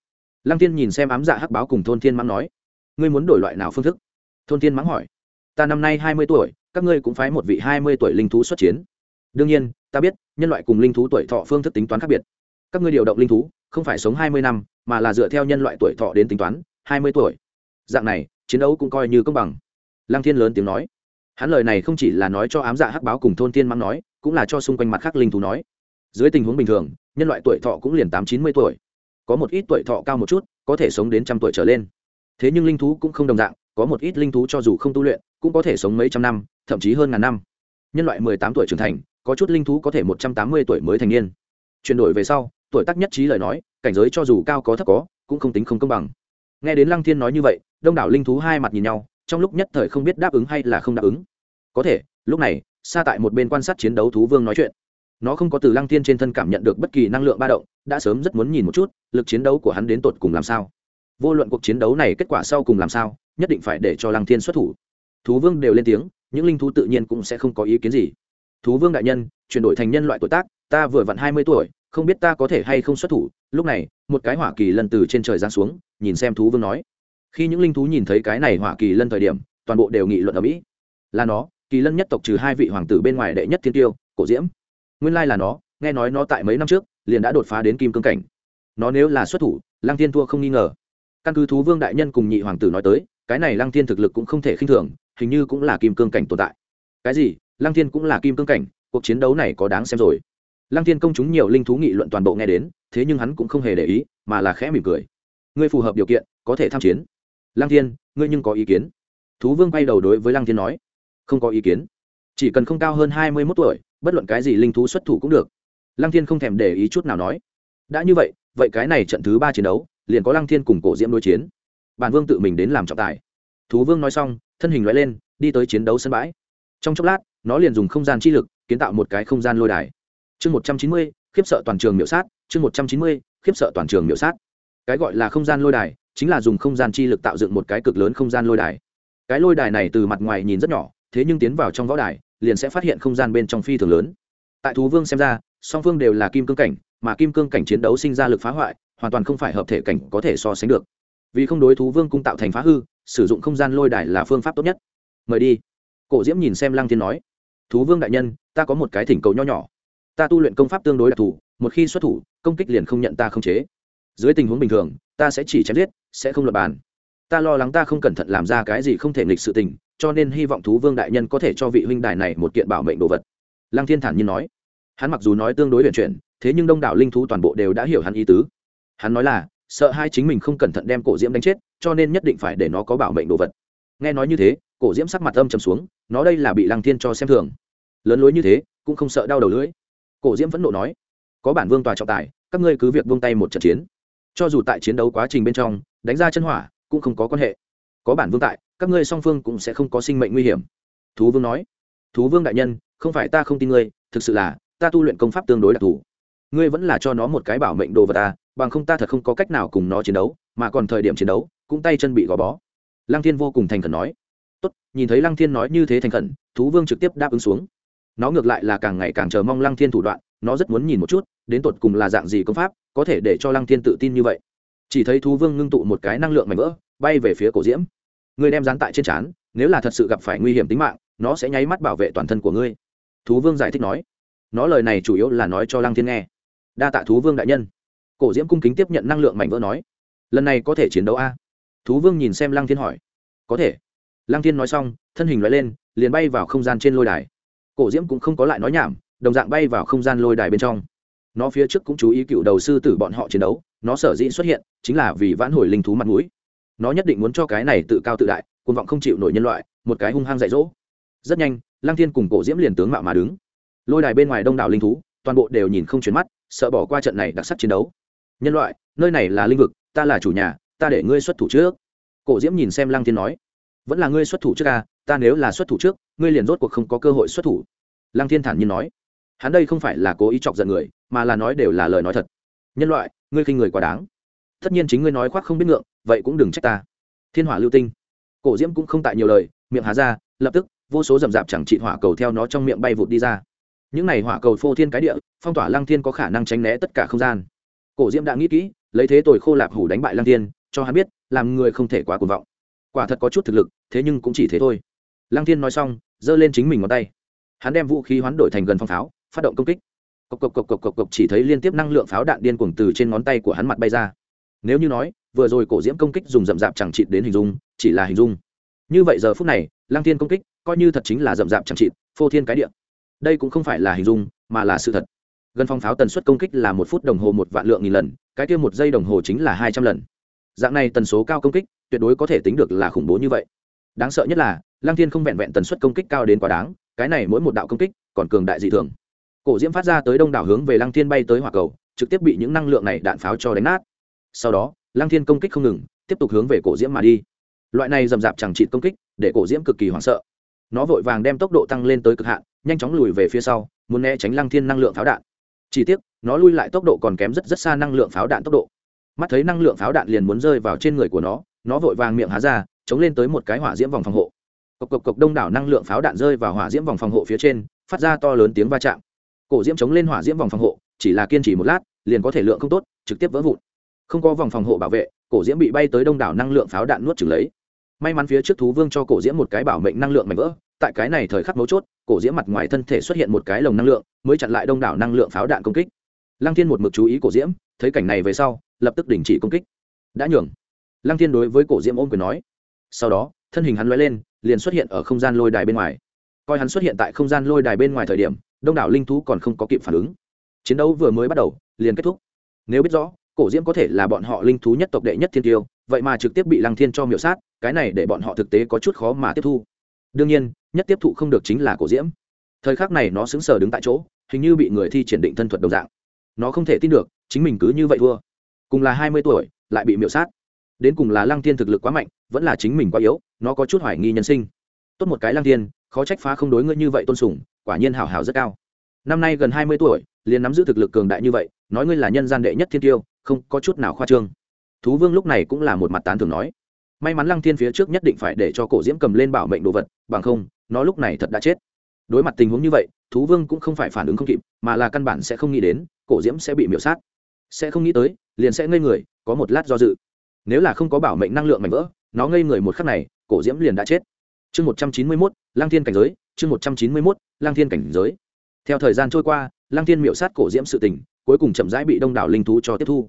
[SPEAKER 1] lăng tiên nhìn xem ám dạ hắc báo cùng thôn thiên mãng nói, ngươi muốn đổi loại nào phương thức? Thôn thiên mãng hỏi, ta năm nay hai mươi tuổi, các ngươi cũng phái một vị hai mươi tuổi linh thú xuất chiến. Đương nhiên, ta biết, nhân loại cùng linh thú tuổi thọ phương thức tính toán khác biệt. Các ngươi điều động linh thú, không phải sống hai mươi năm, mà là dựa theo nhân loại tuổi thọ đến tính toán, hai mươi tuổi. Dạng này, chiến đấu cũng coi như công bằng. Lăng thiên lớn tiếng nói. Hắn lời này không chỉ là nói cho ám dạ hắc báo cùng thôn thiên mãng nói, cũng là cho xung quanh mặt khác linh thú nói. Dưới tình huống bình thường, nhân loại tuổi thọ cũng liền tám chín mươi tuổi có một ít tuổi thọ cao một chút, có thể sống đến trăm tuổi trở lên. Thế nhưng linh thú cũng không đồng dạng, có một ít linh thú cho dù không tu luyện, cũng có thể sống mấy trăm năm, thậm chí hơn ngàn năm. Nhân loại mười tám tuổi trưởng thành, có chút linh thú có thể một trăm tám mươi tuổi mới thành niên. Chuyển đổi về sau, tuổi tác nhất trí lời nói, cảnh giới cho dù cao có thấp có, cũng không tính không công bằng. Nghe đến lăng thiên nói như vậy, đông đảo linh thú hai mặt nhìn nhau, trong lúc nhất thời không biết đáp ứng hay là không đáp ứng. Có thể, lúc này xa tại một bên quan sát chiến đấu thú vương nói chuyện nó không có từ lăng thiên trên thân cảm nhận được bất kỳ năng lượng ba động, đã sớm rất muốn nhìn một chút, lực chiến đấu của hắn đến tột cùng làm sao. Vô luận cuộc chiến đấu này kết quả sau cùng làm sao, nhất định phải để cho lăng thiên xuất thủ. Thú vương đều lên tiếng, những linh thú tự nhiên cũng sẽ không có ý kiến gì. Thú vương đại nhân, chuyển đổi thành nhân loại tuổi tác, ta vừa vặn hai mươi tuổi, không biết ta có thể hay không xuất thủ. Lúc này, một cái hỏa kỳ lân từ trên trời giáng xuống, nhìn xem thú vương nói. Khi những linh thú nhìn thấy cái này hỏa kỳ lân thời điểm, toàn bộ đều nghị luận ở mỹ. Là nó, kỳ lân nhất tộc trừ hai vị hoàng tử bên ngoài đệ nhất thiên tiêu, cổ diễm nguyên lai là nó, nghe nói nó tại mấy năm trước, liền đã đột phá đến kim cương cảnh. Nó nếu là xuất thủ, lăng thiên thua không nghi ngờ. Căn cứ thú vương đại nhân cùng nhị hoàng tử nói tới, cái này lăng thiên thực lực cũng không thể khinh thường, hình như cũng là kim cương cảnh tồn tại. Cái gì? Lăng thiên cũng là kim cương cảnh, cuộc chiến đấu này có đáng xem rồi. Lăng thiên công chúng nhiều linh thú nghị luận toàn bộ nghe đến, thế nhưng hắn cũng không hề để ý, mà là khẽ mỉm cười. Ngươi phù hợp điều kiện, có thể tham chiến. Lăng thiên, ngươi nhưng có ý kiến. Thú vương bay đầu đối với lăng thiên nói. Không có ý kiến. Chỉ cần không cao hơn hai mươi mốt tuổi bất luận cái gì linh thú xuất thủ cũng được. Lăng thiên không thèm để ý chút nào nói, đã như vậy vậy cái này trận thứ ba chiến đấu, liền có lăng thiên cùng cổ diễm đối chiến. Bản vương tự mình đến làm trọng tài. Thú vương nói xong, thân hình loại lên, đi tới chiến đấu sân bãi. Trong chốc lát, nó liền dùng không gian chi lực kiến tạo một cái không gian lôi đài. Chương một trăm chín mươi, khiếp sợ toàn trường miểu sát, chương một trăm chín mươi, khiếp sợ toàn trường miểu sát. Cái gọi là không gian lôi đài, chính là dùng không gian chi lực tạo dựng một cái cực lớn không gian lôi đài. Cái lôi đài này từ mặt ngoài nhìn rất nhỏ, thế nhưng tiến vào trong võ đài liền sẽ phát hiện không gian bên trong phi thường lớn. Tại thú vương xem ra, song phương đều là kim cương cảnh, mà kim cương cảnh chiến đấu sinh ra lực phá hoại, hoàn toàn không phải hợp thể cảnh có thể so sánh được. Vì không đối thú vương cung tạo thành phá hư, sử dụng không gian lôi đài là phương pháp tốt nhất. Mời đi. Cổ diễm nhìn xem lăng thiên nói, thú vương đại nhân, ta có một cái thỉnh cầu nho nhỏ. Ta tu luyện công pháp tương đối đặc thù, một khi xuất thủ, công kích liền không nhận ta không chế. Dưới tình huống bình thường, ta sẽ chỉ chém giết, sẽ không lập bàn. Ta lo lắng ta không cẩn thận làm ra cái gì không thể nghịch sự tình cho nên hy vọng thú vương đại nhân có thể cho vị huynh đài này một kiện bảo mệnh đồ vật. Lăng thiên thản nhiên nói. Hắn mặc dù nói tương đối huyền chuyển, thế nhưng đông đảo linh thú toàn bộ đều đã hiểu hắn ý tứ. Hắn nói là, sợ hai chính mình không cẩn thận đem cổ diễm đánh chết, cho nên nhất định phải để nó có bảo mệnh đồ vật. Nghe nói như thế, cổ diễm sắc mặt âm trầm xuống, nó đây là bị lăng thiên cho xem thường. Lớn lối như thế, cũng không sợ đau đầu lưỡi. Cổ diễm vẫn nộ nói, có bản vương tòa trọng tài, các ngươi cứ việc vung tay một trận chiến. Cho dù tại chiến đấu quá trình bên trong, đánh ra chân hỏa, cũng không có quan hệ. Có bản vương tại các ngươi song phương cũng sẽ không có sinh mệnh nguy hiểm. Thú vương nói, thú vương đại nhân, không phải ta không tin ngươi, thực sự là, ta tu luyện công pháp tương đối đặc thù. Ngươi vẫn là cho nó một cái bảo mệnh đồ vật ta bằng không ta thật không có cách nào cùng nó chiến đấu, mà còn thời điểm chiến đấu, cũng tay chân bị gò bó. Lăng thiên vô cùng thành khẩn nói, tốt, nhìn thấy lăng thiên nói như thế thành khẩn, thú vương trực tiếp đáp ứng xuống. Nó ngược lại là càng ngày càng chờ mong lăng thiên thủ đoạn, nó rất muốn nhìn một chút, đến tột cùng là dạng gì công pháp, có thể để cho lăng thiên tự tin như vậy. Chỉ thấy thú vương ngưng tụ một cái năng lượng mạnh vỡ, bay về phía cổ diễm người đem dán tại trên trán, nếu là thật sự gặp phải nguy hiểm tính mạng, nó sẽ nháy mắt bảo vệ toàn thân của ngươi. Thú vương giải thích nói. Nó lời này chủ yếu là nói cho lăng thiên nghe. Đa tạ thú vương đại nhân. Cổ diễm cung kính tiếp nhận năng lượng mạnh vỡ nói. Lần này có thể chiến đấu a? Thú vương nhìn xem lăng thiên hỏi. Có thể. Lăng thiên nói xong, thân hình loại lên, liền bay vào không gian trên lôi đài. Cổ diễm cũng không có lại nói nhảm, đồng dạng bay vào không gian lôi đài bên trong. Nó phía trước cũng chú ý cựu đầu sư tử bọn họ chiến đấu, nó sở dĩ xuất hiện, chính là vì vãn hồi linh thú mặt mũi nó nhất định muốn cho cái này tự cao tự đại côn vọng không chịu nổi nhân loại, một cái hung hăng dạy dỗ. Rất nhanh, lăng thiên cùng cổ diễm liền tướng mạo mà đứng. Lôi đài bên ngoài đông đảo linh thú, toàn bộ đều nhìn không chuyển mắt, sợ bỏ qua trận này đặc sắc chiến đấu. Nhân loại, nơi này là linh vực, ta là chủ nhà, ta để ngươi xuất thủ trước. Cổ diễm nhìn xem lăng thiên nói. Vẫn là ngươi xuất thủ trước à? ta nếu là xuất thủ trước, ngươi liền rốt cuộc không có cơ hội xuất thủ. Lăng thiên thản nhiên nói. Hắn đây không phải là cố ý chọc giận người, mà là nói đều là lời nói thật. Nhân loại, ngươi khinh người quá đáng tất nhiên chính ngươi nói khoác không biết ngượng, vậy cũng đừng trách ta. Thiên hỏa lưu tinh. Cổ diễm cũng không tại nhiều lời, miệng há ra, lập tức, vô số rậm rạp chẳng trị hỏa cầu theo nó trong miệng bay vụt đi ra. Những này hỏa cầu phô thiên cái địa, phong tỏa lăng thiên có khả năng tránh né tất cả không gian. Cổ diễm đã nghĩ kỹ, lấy thế tồi khô lạp hủ đánh bại lăng thiên, cho hắn biết, làm người không thể quá cuồng vọng. Quả thật có chút thực lực, thế nhưng cũng chỉ thế thôi. Lăng thiên nói xong, giơ lên chính mình ngón tay. Hắn đem vũ khí hoán đổi thành gần phong pháo, phát động công kích. Cộc cộc cộc cộc cộc cộc, chỉ thấy liên tiếp năng lượng pháo đạn điên cuồng từ trên ngón tay của hắn mặt bay ra nếu như nói, vừa rồi cổ diễm công kích dùng rậm rạp chẳng trị đến hình dung, chỉ là hình dung. Như vậy giờ phút này, lăng thiên công kích coi như thật chính là rậm rạp chẳng trị phô thiên cái địa. Đây cũng không phải là hình dung, mà là sự thật. Gần phong pháo tần suất công kích là một phút đồng hồ một vạn lượng nghìn lần, cái kia một giây đồng hồ chính là hai trăm lần. Dạng này tần số cao công kích, tuyệt đối có thể tính được là khủng bố như vậy. Đáng sợ nhất là, lăng thiên không vẹn vẹn tần suất công kích cao đến quá đáng, cái này mỗi một đạo công kích còn cường đại dị thường. Cổ diễm phát ra tới đông đảo hướng về lăng thiên bay tới hỏa cầu, trực tiếp bị những năng lượng này đạn pháo cho đánh nát sau đó, lăng thiên công kích không ngừng, tiếp tục hướng về cổ diễm mà đi. Loại này rầm rạp chẳng trị công kích, để cổ diễm cực kỳ hoảng sợ. Nó vội vàng đem tốc độ tăng lên tới cực hạn, nhanh chóng lùi về phía sau, muốn né tránh lăng thiên năng lượng pháo đạn. Chỉ tiếc, nó lui lại tốc độ còn kém rất rất xa năng lượng pháo đạn tốc độ. Mắt thấy năng lượng pháo đạn liền muốn rơi vào trên người của nó nó vội vàng miệng há ra, chống lên tới một cái hỏa diễm vòng phòng hộ. Cộc cộc cộc đông đảo năng lượng pháo đạn rơi vào hỏa diễm vòng phòng hộ phía trên, phát ra to lớn tiếng va chạm. Cổ diễm chống lên hỏa diễm vòng phòng hộ, chỉ là kiên trì một lát, liền có thể lượng không tốt, trực tiếp vỡ vụn không có vòng phòng hộ bảo vệ, cổ diễm bị bay tới đông đảo năng lượng pháo đạn nuốt chửng lấy. May mắn phía trước thú vương cho cổ diễm một cái bảo mệnh năng lượng mạnh vỡ, tại cái này thời khắc mấu chốt, cổ diễm mặt ngoài thân thể xuất hiện một cái lồng năng lượng, mới chặn lại đông đảo năng lượng pháo đạn công kích. Lăng thiên một mực chú ý cổ diễm, thấy cảnh này về sau, lập tức đình chỉ công kích. Đã nhường. Lăng thiên đối với cổ diễm ôm quyền nói. Sau đó, thân hình hắn loay lên, liền xuất hiện ở không gian lôi đài bên ngoài. Coi hắn xuất hiện tại không gian lôi đài bên ngoài thời điểm, đông đảo linh thú còn không có kịp phản ứng. Chiến đấu vừa mới bắt đầu, liền kết thúc. Nếu biết rõ cổ diễm có thể là bọn họ linh thú nhất tộc đệ nhất thiên tiêu, vậy mà trực tiếp bị lăng thiên cho miểu sát, cái này để bọn họ thực tế có chút khó mà tiếp thu. Đương nhiên, nhất tiếp thụ không được chính là cổ diễm. Thời khắc này nó xứng sờ đứng tại chỗ, hình như bị người thi triển định thân thuật đồng dạng. Nó không thể tin được, chính mình cứ như vậy thua. Cùng là hai mươi tuổi, lại bị miểu sát. Đến cùng là lăng thiên thực lực quá mạnh, vẫn là chính mình quá yếu, nó có chút hoài nghi nhân sinh. Tốt một cái lăng thiên, khó trách phá không đối ngươi như vậy tôn sùng, quả nhiên hào hào rất cao. Năm nay gần hai mươi tuổi, liền nắm giữ thực lực cường đại như vậy, nói ngươi là nhân gian đệ nhất thiên tiêu không có chút nào khoa trương. Thú vương lúc này cũng là một mặt tán thường nói, may mắn lăng thiên phía trước nhất định phải để cho cổ diễm cầm lên bảo mệnh đồ vật, bằng không, nó lúc này thật đã chết. Đối mặt tình huống như vậy, thú vương cũng không phải phản ứng không kịp, mà là căn bản sẽ không nghĩ đến, cổ diễm sẽ bị miễu sát. Sẽ không nghĩ tới, liền sẽ ngây người, có một lát do dự. Nếu là không có bảo mệnh năng lượng mạnh vỡ, nó ngây người một khắc này, cổ diễm liền đã chết. Chương một trăm chín mươi mốt lang thiên cảnh giới, chương một trăm chín mươi mốt lang thiên cảnh giới. Theo thời gian trôi qua lang thiên miễu sát cổ diễm sự tình cuối cùng chậm rãi bị đông đảo linh thú cho tiếp thu.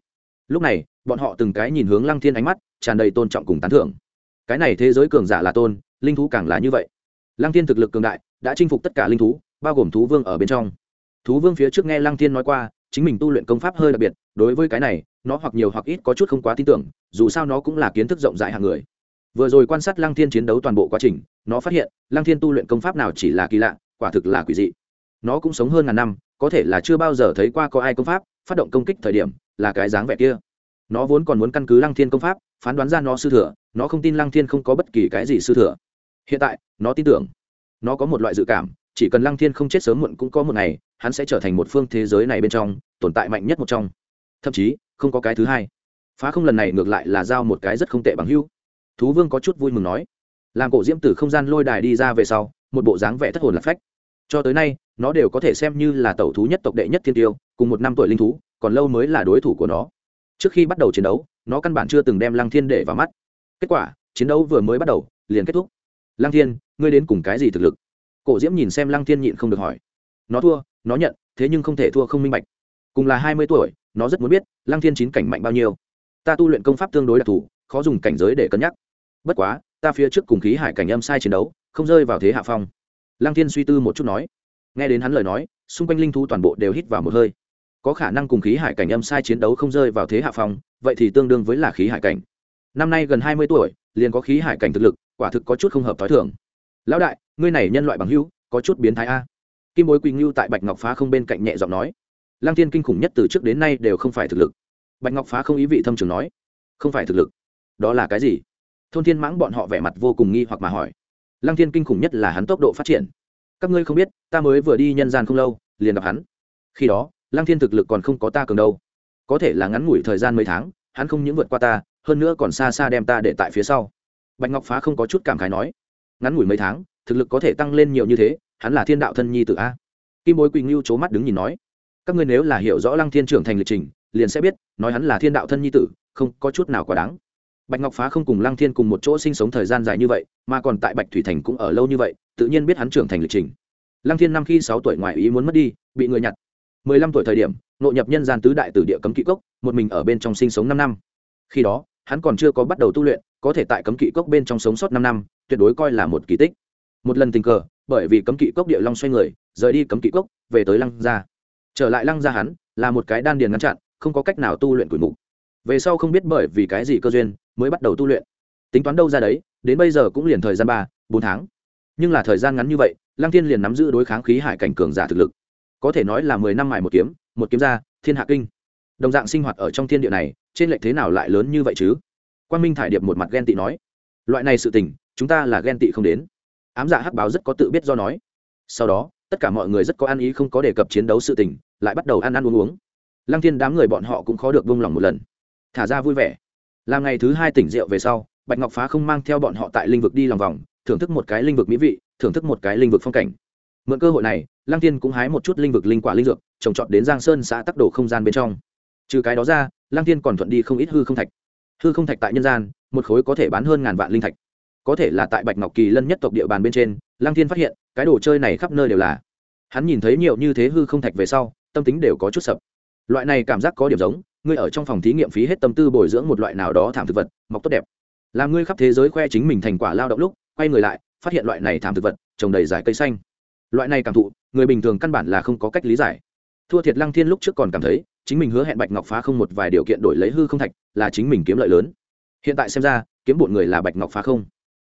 [SPEAKER 1] Lúc này, bọn họ từng cái nhìn hướng lăng thiên ánh mắt, tràn đầy tôn trọng cùng tán thưởng. Cái này thế giới cường giả là tôn, linh thú càng là như vậy. Lăng thiên thực lực cường đại, đã chinh phục tất cả linh thú, bao gồm thú vương ở bên trong. Thú vương phía trước nghe lăng thiên nói qua, chính mình tu luyện công pháp hơi đặc biệt, đối với cái này, nó hoặc nhiều hoặc ít có chút không quá tin tưởng, dù sao nó cũng là kiến thức rộng rãi hàng người. Vừa rồi quan sát lăng thiên chiến đấu toàn bộ quá trình, nó phát hiện, lăng thiên tu luyện công pháp nào chỉ là kỳ lạ, quả thực là quỷ dị nó cũng sống hơn ngàn năm, có thể là chưa bao giờ thấy qua có ai công pháp, phát động công kích thời điểm, là cái dáng vẻ kia. Nó vốn còn muốn căn cứ lăng thiên công pháp, phán đoán ra nó sư thừa, nó không tin lăng thiên không có bất kỳ cái gì sư thừa. Hiện tại, nó tin tưởng. Nó có một loại dự cảm, chỉ cần lăng thiên không chết sớm muộn cũng có một ngày, hắn sẽ trở thành một phương thế giới này bên trong, tồn tại mạnh nhất một trong. Thậm chí, không có cái thứ hai. Phá không lần này ngược lại là giao một cái rất không tệ bằng hưu thú vương có chút vui mừng nói. Làm cổ diễm tử không gian lôi đài đi ra về sau, một bộ dáng vẻ thất hồn lạc phách cho tới nay, nó đều có thể xem như là tẩu thú nhất tộc đệ nhất thiên tiêu, cùng một năm tuổi linh thú, còn lâu mới là đối thủ của nó. Trước khi bắt đầu chiến đấu, nó căn bản chưa từng đem lăng thiên để vào mắt. Kết quả, chiến đấu vừa mới bắt đầu, liền kết thúc. Lăng thiên, ngươi đến cùng cái gì thực lực? Cổ diễm nhìn xem lăng thiên nhịn không được hỏi. Nó thua, nó nhận, thế nhưng không thể thua không minh bạch. Cùng là hai mươi tuổi, nó rất muốn biết, lăng thiên chín cảnh mạnh bao nhiêu. Ta tu luyện công pháp tương đối đặc thù, khó dùng cảnh giới để cân nhắc. Bất quá, ta phía trước cùng khí hải cảnh âm sai chiến đấu, không rơi vào thế hạ phong lăng thiên suy tư một chút nói. Nghe đến hắn lời nói, xung quanh linh thú toàn bộ đều hít vào một hơi. Có khả năng cùng khí hải cảnh âm sai chiến đấu không rơi vào thế hạ phong, vậy thì tương đương với là khí hải cảnh. Năm nay gần hai mươi tuổi, liền có khí hải cảnh thực lực, quả thực có chút không hợp t h ó i lão đại, ngươi này nhân loại bằng hữu, có chút biến thái a. Kim bối quỳnh ngưu tại bạch ngọc phá không bên cạnh nhẹ giọng nói. Lăng Thiên kinh khủng nhất từ trước đến nay đều không phải thực lực. Bạch ngọc phá không ý vị thâm trường nói. Không phải thực lực. Đó là cái gì? Thôn thiên mãng bọn họ vẻ mặt vô cùng nghi hoặc mà hỏi lăng thiên kinh khủng nhất là hắn tốc độ phát triển. Các ngươi không biết, ta mới vừa đi nhân gian không lâu, liền gặp hắn. Khi đó, lăng thiên thực lực còn không có ta cường đâu. Có thể là ngắn ngủi thời gian mấy tháng, hắn không những vượt qua ta, hơn nữa còn xa xa đem ta để tại phía sau. Bạch ngọc phá không có chút cảm khái nói. Ngắn ngủi mấy tháng, thực lực có thể tăng lên nhiều như thế, hắn là thiên đạo thân nhi tự a. Kim bối quỳnh lưu c h ố mắt đứng nhìn nói. Các ngươi nếu là hiểu rõ lăng thiên trưởng thành lịch trình, liền sẽ biết, nói hắn là thiên đạo thân nhi tử, không có chút nào quá đáng bạch ngọc phá không cùng lăng thiên cùng một chỗ sinh sống thời gian dài như vậy, mà còn tại bạch thủy thành cũng ở lâu như vậy, tự nhiên biết hắn trưởng thành lịch trình. Lăng thiên năm khi sáu tuổi ngoài ý muốn mất đi, bị người nhặt. Mười lăm tuổi thời điểm nội nhập nhân gian tứ đại tử địa cấm kỵ cốc, một mình ở bên trong sinh sống năm năm. Khi đó, hắn còn chưa có bắt đầu tu luyện, có thể tại cấm kỵ cốc bên trong sống sót năm năm, tuyệt đối coi là một kỳ tích. Một lần tình cờ, bởi vì cấm kỵ cốc địa long xoay người, rời đi cấm kỵ cốc, về tới lăng gia. Trở lại lăng gia hắn, là một cái đan điền ngăn chặn, không có cách nào tu luyện quỷ mục. Về sau không biết bởi vì cái gì cơ duyên mới bắt đầu tu luyện. Tính toán đâu ra đấy, đến bây giờ cũng liền thời gian ba, bốn tháng. Nhưng là thời gian ngắn như vậy, lăng thiên liền nắm giữ đối kháng khí hải cảnh cường giả thực lực. Có thể nói là mười năm mài một kiếm một kiếm ra, thiên hạ kinh. Đồng dạng sinh hoạt ở trong thiên địa này, trên lệch thế nào lại lớn như vậy chứ? Quan minh thải điệp một mặt ghen tị nói. Loại này sự tình, chúng ta là ghen tị không đến. Ám giả hắc báo rất có tự biết do nói. Sau đó, tất cả mọi người rất có ăn ý không có đề cập chiến đấu sự tình, lại bắt đầu ăn ăn uống uống. Lăng thiên đám người bọn họ cũng khó được vung lòng một lần. Thả ra vui vẻ làm ngày thứ hai tỉnh rượu về sau, bạch ngọc phá không mang theo bọn họ tại linh vực đi lòng vòng, thưởng thức một cái linh vực mỹ vị, thưởng thức một cái linh vực phong cảnh. Mượn cơ hội này, lăng tiên cũng hái một chút linh vực linh quả linh dược, trồng trọt đến giang sơn xã tắc đồ không gian bên trong. Trừ cái đó ra, lăng tiên còn thuận đi không ít hư không thạch. Hư không thạch tại nhân gian, một khối có thể bán hơn ngàn vạn linh thạch. Có thể là tại bạch ngọc kỳ lân nhất tộc địa bàn bên trên, lăng tiên phát hiện, cái đồ chơi này khắp nơi đều là. Hắn nhìn thấy nhiều như thế hư không thạch về sau, tâm tính đều có chút sập. Loại này cảm giác có điểm giống ngươi ở trong phòng thí nghiệm phí hết tâm tư bồi dưỡng một loại nào đó thảm thực vật, mọc tốt đẹp. Làm ngươi khắp thế giới khoe chính mình thành quả lao động lúc, quay người lại, phát hiện loại này thảm thực vật, trồng đầy dải cây xanh. Loại này cảm thụ, người bình thường căn bản là không có cách lý giải. Thua thiệt lăng thiên lúc trước còn cảm thấy, chính mình hứa hẹn bạch ngọc phá không một vài điều kiện đổi lấy hư không thạch, là chính mình kiếm lợi lớn. Hiện tại xem ra, kiếm bộn người là bạch ngọc phá không.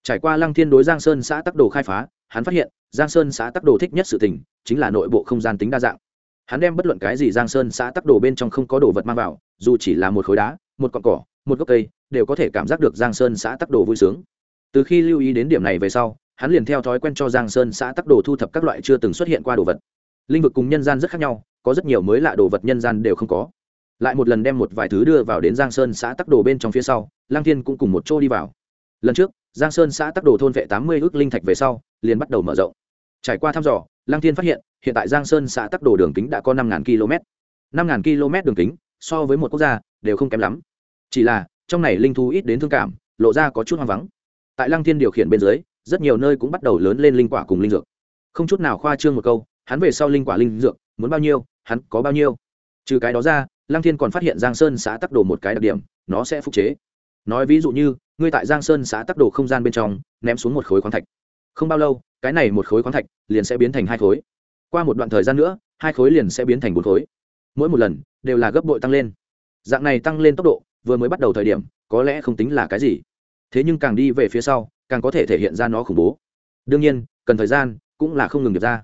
[SPEAKER 1] Trải qua lăng thiên đối giang sơn xã tắc đồ khai phá, hắn phát hiện, giang sơn xã tắc đồ thích nhất sự tình, chính là nội bộ không gian tính đa dạng hắn đem bất luận cái gì giang sơn xã tắc đồ bên trong không có đồ vật mang vào, dù chỉ là một khối đá, một cọn cỏ, một gốc cây, đều có thể cảm giác được giang sơn xã tắc đồ vui sướng. Từ khi lưu ý đến điểm này về sau, hắn liền theo thói quen cho giang sơn xã tắc đồ thu thập các loại chưa từng xuất hiện qua đồ vật. Linh vực cùng nhân gian rất khác nhau, có rất nhiều mới lạ đồ vật nhân gian đều không có. Lại một lần đem một vài thứ đưa vào đến giang sơn xã tắc đồ bên trong phía sau lang thiên cũng cùng một chỗ đi vào. Lần trước, giang sơn xã tắc đồ thôn vệ tám mươi ước linh thạch về sau, liền bắt đầu mở rộng. Trải qua thăm dò lang thiên phát hiện hiện tại giang sơn xã tắc đồ đường kính đã có năm km. Năm km đường kính, so với một quốc gia, đều không kém lắm. Chỉ là, trong này linh thú ít đến thương cảm, lộ ra có chút hoang vắng. Tại lăng thiên điều khiển bên dưới, rất nhiều nơi cũng bắt đầu lớn lên linh quả cùng linh dược. Không chút nào khoa trương một câu, hắn về sau linh quả linh dược, muốn bao nhiêu, hắn có bao nhiêu. Trừ cái đó ra, lăng thiên còn phát hiện giang sơn xã tắc đồ một cái đặc điểm, nó sẽ phục chế. Nói ví dụ như, ngươi tại giang sơn xã tắc đồ không gian bên trong, ném xuống một khối khoáng thạch. Không bao lâu, cái này một khối khoáng thạch liền sẽ biến thành hai khối qua một đoạn thời gian nữa, hai khối liền sẽ biến thành bốn khối. Mỗi một lần, đều là gấp bội tăng lên. Dạng này tăng lên tốc độ, vừa mới bắt đầu thời điểm, có lẽ không tính là cái gì. Thế nhưng càng đi về phía sau, càng có thể thể hiện ra nó khủng bố. Đương nhiên, cần thời gian, cũng là không ngừng được ra.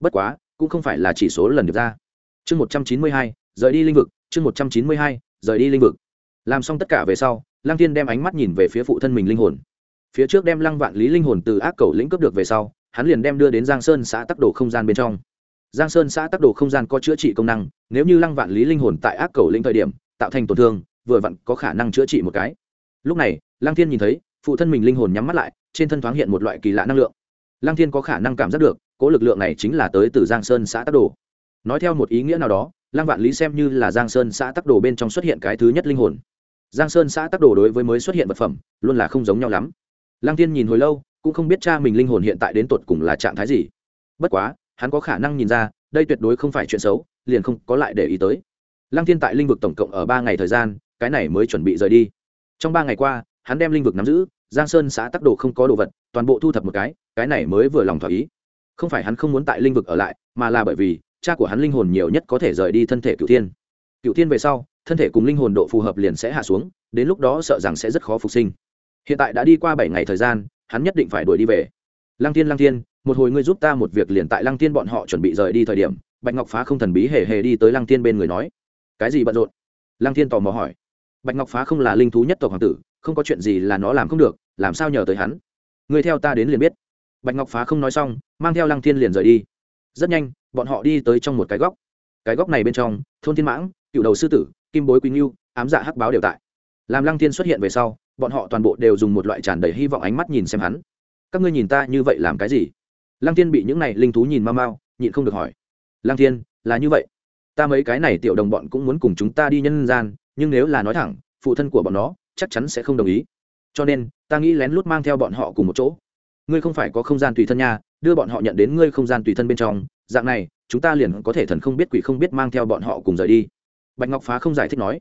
[SPEAKER 1] Bất quá, cũng không phải là chỉ số lần được ra. Chương một trăm chín mươi hai, rời đi linh vực, chương một trăm chín mươi hai, rời đi linh vực. Làm xong tất cả về sau, lăng Thiên đem ánh mắt nhìn về phía phụ thân mình linh hồn. Phía trước đem lăng vạn lý linh hồn từ ác cầu lĩnh cướp được về sau, hắn liền đem đưa đến giang sơn xã tắc đồ không gian bên trong giang sơn xã tắc đồ không gian có chữa trị công năng, nếu như lăng vạn lý linh hồn tại ác cầu lĩnh thời điểm, tạo thành tổn thương, vừa vặn có khả năng chữa trị một cái. Lúc này, lăng thiên nhìn thấy, phụ thân mình linh hồn nhắm mắt lại, trên thân thoáng hiện một loại kỳ lạ năng lượng. Lăng thiên có khả năng cảm giác được, cố lực lượng này chính là tới từ giang sơn xã tắc đồ. Nói theo một ý nghĩa nào đó, lăng vạn lý xem như là giang sơn xã tắc đồ bên trong xuất hiện cái thứ nhất linh hồn. Giang sơn xã tắc đồ đối với mới xuất hiện vật phẩm, luôn là không giống nhau lắm. Lăng thiên nhìn hồi lâu, cũng không biết cha mình linh hồn hiện tại đến tột cùng là trạng thái gì. Bất quá hắn có khả năng nhìn ra, đây tuyệt đối không phải chuyện xấu, liền không có lại để ý tới. Lăng thiên tại linh vực tổng cộng ở ba ngày thời gian, cái này mới chuẩn bị rời đi. Trong ba ngày qua, hắn đem linh vực nắm giữ, giang sơn xã tắc đồ không có đồ vật, toàn bộ thu thập một cái cái này mới vừa lòng thỏa ý. Không phải hắn không muốn tại linh vực ở lại, mà là bởi vì, cha của hắn linh hồn nhiều nhất có thể rời đi thân thể cựu thiên. Cựu thiên về sau, thân thể cùng linh hồn độ phù hợp liền sẽ hạ xuống, đến lúc đó sợ rằng sẽ rất khó phục sinh. Hiện tại đã đi qua bảy ngày thời gian, hắn nhất định phải đuổi đi về. Lăng thiên lăng thiên một hồi ngươi giúp ta một việc liền tại lăng thiên bọn họ chuẩn bị rời đi thời điểm, bạch ngọc phá không thần bí hề hề đi tới lăng thiên bên người nói, cái gì bận rộn? Lăng thiên tò mò hỏi. Bạch ngọc phá không là linh thú nhất tộc hoàng tử, không có chuyện gì là nó làm không được, làm sao nhờ tới hắn? Người theo ta đến liền biết. Bạch ngọc phá không nói xong, mang theo lăng thiên liền rời đi. Rất nhanh, bọn họ đi tới trong một cái góc. Cái góc này bên trong, thôn thiên mãng, cựu đầu sư tử, kim bối quý ngưu, ám dạ hắc báo đều tại. Làm lăng thiên xuất hiện về sau, bọn họ toàn bộ đều dùng một loại tràn đầy hy vọng ánh mắt nhìn xem hắn. Các ngươi nhìn ta như vậy làm cái gì? Lăng thiên bị những này linh thú nhìn mau mau, nhịn không được hỏi. Lăng thiên, là như vậy. Ta mấy cái này tiểu đồng bọn cũng muốn cùng chúng ta đi nhân gian, nhưng nếu là nói thẳng, phụ thân của bọn nó chắc chắn sẽ không đồng ý. Cho nên, ta nghĩ lén lút mang theo bọn họ cùng một chỗ. Ngươi không phải có không gian tùy thân nha, đưa bọn họ nhận đến ngươi không gian tùy thân bên trong, dạng này, chúng ta liền có thể thần không biết quỷ không biết mang theo bọn họ cùng rời đi. Bạch ngọc phá không giải thích nói.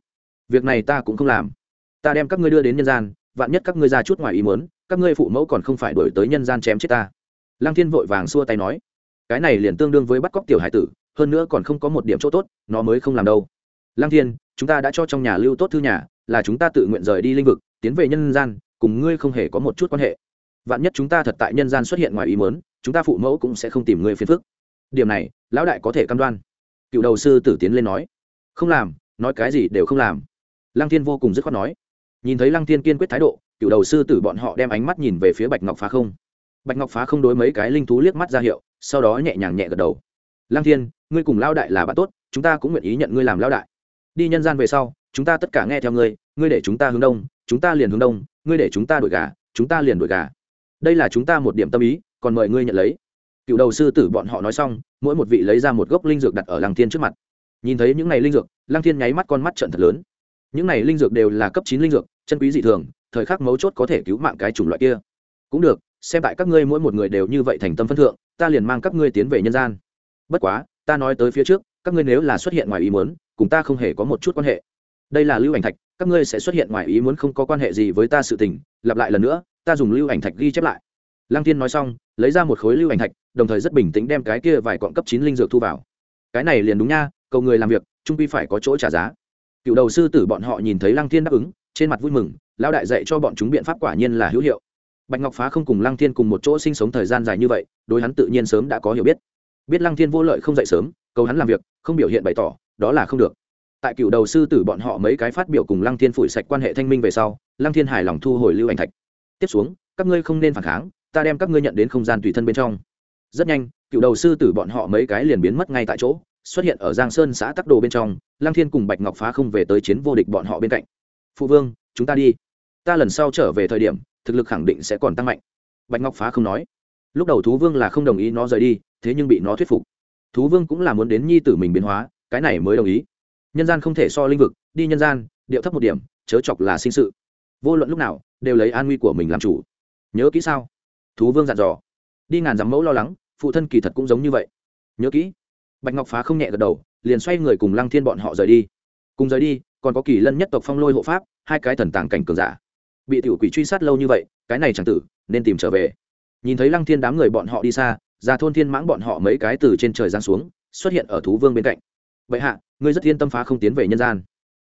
[SPEAKER 1] Việc này ta cũng không làm. Ta đem các ngươi đưa đến nhân gian, vạn nhất các ngươi ra chút ngoài ý muốn, các ngươi phụ mẫu còn không phải đổi tới nhân gian chém chết ta lăng thiên vội vàng xua tay nói, cái này liền tương đương với bắt cóc tiểu hải tử, hơn nữa còn không có một điểm chỗ tốt, nó mới không làm đâu. Lăng thiên, chúng ta đã cho trong nhà lưu tốt thư nhà, là chúng ta tự nguyện rời đi linh vực, tiến về nhân gian, cùng ngươi không hề có một chút quan hệ. Vạn nhất chúng ta thật tại nhân gian xuất hiện ngoài ý mớn chúng ta phụ mẫu cũng sẽ không tìm ngươi phiền phức. Điểm này, lão đại có thể cam đoan. Cựu đầu sư tử tiến lên nói, không làm, nói cái gì đều không làm. Lăng thiên vô cùng dứt khoát nói. Nhìn thấy lăng thiên kiên quyết thái độ, cựu đầu sư tử bọn họ đem ánh mắt nhìn về phía bạch ngọc phá không bạch ngọc phá không đối mấy cái linh thú liếc mắt ra hiệu, sau đó nhẹ nhàng nhẹ gật đầu. Lăng thiên, ngươi cùng lao đại là bạn tốt, chúng ta cũng nguyện ý nhận ngươi làm lao đại. Đi nhân gian về sau, chúng ta tất cả nghe theo ngươi ngươi để chúng ta hướng đông, chúng ta liền hướng đông, ngươi để chúng ta đổi gà, chúng ta liền đổi gà. Đây là chúng ta một điểm tâm ý, còn mời ngươi nhận lấy. Cựu đầu sư tử bọn họ nói xong, mỗi một vị lấy ra một gốc linh dược đặt ở lăng thiên trước mặt. Nhìn thấy những này linh dược, lăng thiên nháy mắt con mắt trận thật lớn. Những này linh dược đều là cấp chín linh dược, chân quý dị thường, thời khắc mấu chốt có thể cứu mạng cái chủng loại kia. Cũng được xem tại các ngươi mỗi một người đều như vậy thành tâm phân thượng, ta liền mang các ngươi tiến về nhân gian. Bất quá, ta nói tới phía trước, các ngươi nếu là xuất hiện ngoài ý muốn, cùng ta không hề có một chút quan hệ. Đây là lưu ảnh thạch, các ngươi sẽ xuất hiện ngoài ý muốn không có quan hệ gì với ta sự tình, lặp lại lần nữa, ta dùng lưu ảnh thạch ghi chép lại. Lăng tiên nói xong, lấy ra một khối lưu ảnh thạch, đồng thời rất bình tĩnh đem cái kia vài quặng cấp chín linh dược thu vào. Cái này liền đúng nha, cầu người làm việc, trung quy phải có chỗ trả giá. Cựu đầu sư tử bọn họ nhìn thấy lăng tiên đáp ứng, trên mặt vui mừng, lão đại dạy cho bọn chúng biện pháp quả nhiên là hữu hiệu bạch ngọc phá không cùng lăng thiên cùng một chỗ sinh sống thời gian dài như vậy, đối hắn tự nhiên sớm đã có hiểu biết. Biết lăng thiên vô lợi không dậy sớm, cầu hắn làm việc, không biểu hiện bày tỏ, đó là không được. Tại cựu đầu sư tử bọn họ mấy cái phát biểu cùng lăng thiên phủi sạch quan hệ thanh minh về sau, lăng thiên hài lòng thu hồi lưu ảnh thạch. Tiếp xuống, các ngươi không nên phản kháng, ta đem các ngươi nhận đến không gian tùy thân bên trong. Rất nhanh, cựu đầu sư tử bọn họ mấy cái liền biến mất ngay tại chỗ, xuất hiện ở giang sơn xã tắc đồ bên trong, lăng thiên cùng bạch ngọc phá không về tới chiến vô địch bọn họ bên cạnh. Phụ vương, chúng ta đi. Ta lần sau trở về thời điểm thực lực khẳng định sẽ còn tăng mạnh. Bạch ngọc phá không nói. Lúc đầu thú vương là không đồng ý nó rời đi, thế nhưng bị nó thuyết phục. Thú vương cũng là muốn đến nhi tử mình biến hóa, cái này mới đồng ý. Nhân gian không thể so linh vực, đi nhân gian, điệu thấp một điểm, chớ chọc là sinh sự. Vô luận lúc nào, đều lấy an nguy của mình làm chủ. Nhớ kỹ sao? Thú vương dặn dò. Đi ngàn dặm mẫu lo lắng, phụ thân kỳ thật cũng giống như vậy. Nhớ kỹ. Bạch ngọc phá không nhẹ gật đầu, liền xoay người cùng lăng thiên bọn họ rời đi. Cùng rời đi, còn có kỳ lân nhất tộc phong lôi hộ pháp, hai cái thần tàng cảnh cường giả bị tiểu quỷ truy sát lâu như vậy, cái này chẳng tử, nên tìm trở về. Nhìn thấy lăng thiên đám người bọn họ đi xa ra thôn thiên mãng bọn họ mấy cái từ trên trời giáng xuống, xuất hiện ở thú vương bên cạnh. Vậy hạ, ngươi rất yên tâm phá không tiến về nhân gian.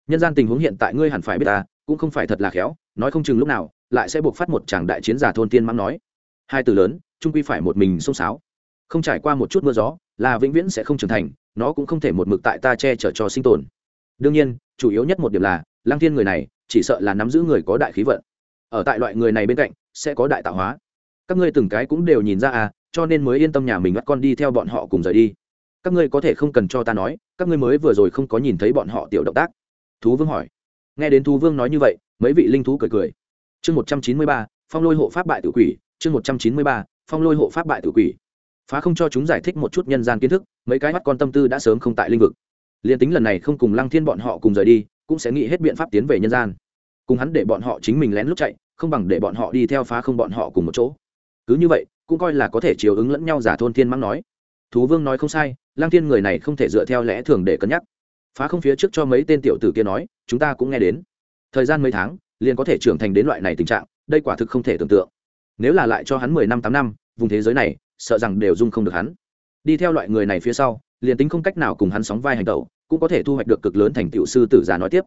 [SPEAKER 1] Nhân gian tình huống hiện tại ngươi hẳn phải biết ta, cũng không phải thật là khéo, nói không chừng lúc nào, lại sẽ buộc phát một tràng đại chiến giả thôn thiên mãng nói. Hai từ lớn trung quy phải một mình xông xáo. Không trải qua một chút mưa gió, là vĩnh viễn sẽ không trưởng thành, nó cũng không thể một mực tại ta che chở cho sinh tồn. Đương nhiên, chủ yếu nhất một điểm là lang thiên người này, chỉ sợ là nắm giữ người có đại khí vận ở tại loại người này bên cạnh, sẽ có đại tạo hóa. Các ngươi từng cái cũng đều nhìn ra à cho nên mới yên tâm nhà mình bắt con đi theo bọn họ cùng rời đi. Các ngươi có thể không cần cho ta nói, các ngươi mới vừa rồi không có nhìn thấy bọn họ tiểu động tác. Thú vương hỏi. Nghe đến thú vương nói như vậy, mấy vị linh thú cười cười. Chương một trăm chín mươi ba, phong lôi hộ pháp bại tử quỷ, chương một trăm chín mươi ba, phong lôi hộ pháp bại tử quỷ. Phá không cho chúng giải thích một chút nhân gian kiến thức, mấy cái mắt con tâm tư đã sớm không tại linh vực. Liền tính lần này không cùng lăng thiên bọn họ cùng rời đi, cũng sẽ nghĩ hết biện pháp tiến về nhân gian cùng hắn để bọn họ chính mình lén lút chạy, không bằng để bọn họ đi theo phá không bọn họ cùng một chỗ. Cứ như vậy, cũng coi là có thể chiều ứng lẫn nhau giả thôn thiên mắng nói. Thú vương nói không sai, lang thiên người này không thể dựa theo lẽ thường để cân nhắc. Phá không phía trước cho mấy tên tiểu tử kia nói, chúng ta cũng nghe đến. Thời gian mấy tháng, liền có thể trưởng thành đến loại này tình trạng, đây quả thực không thể tưởng tượng. Nếu là lại cho hắn mười năm, tám năm, vùng thế giới này, sợ rằng đều dung không được hắn. Đi theo loại người này phía sau, liền tính không cách nào cùng hắn sóng vai hành tẩu, cũng có thể thu hoạch được cực lớn thành tiểu sư tử giả nói tiếp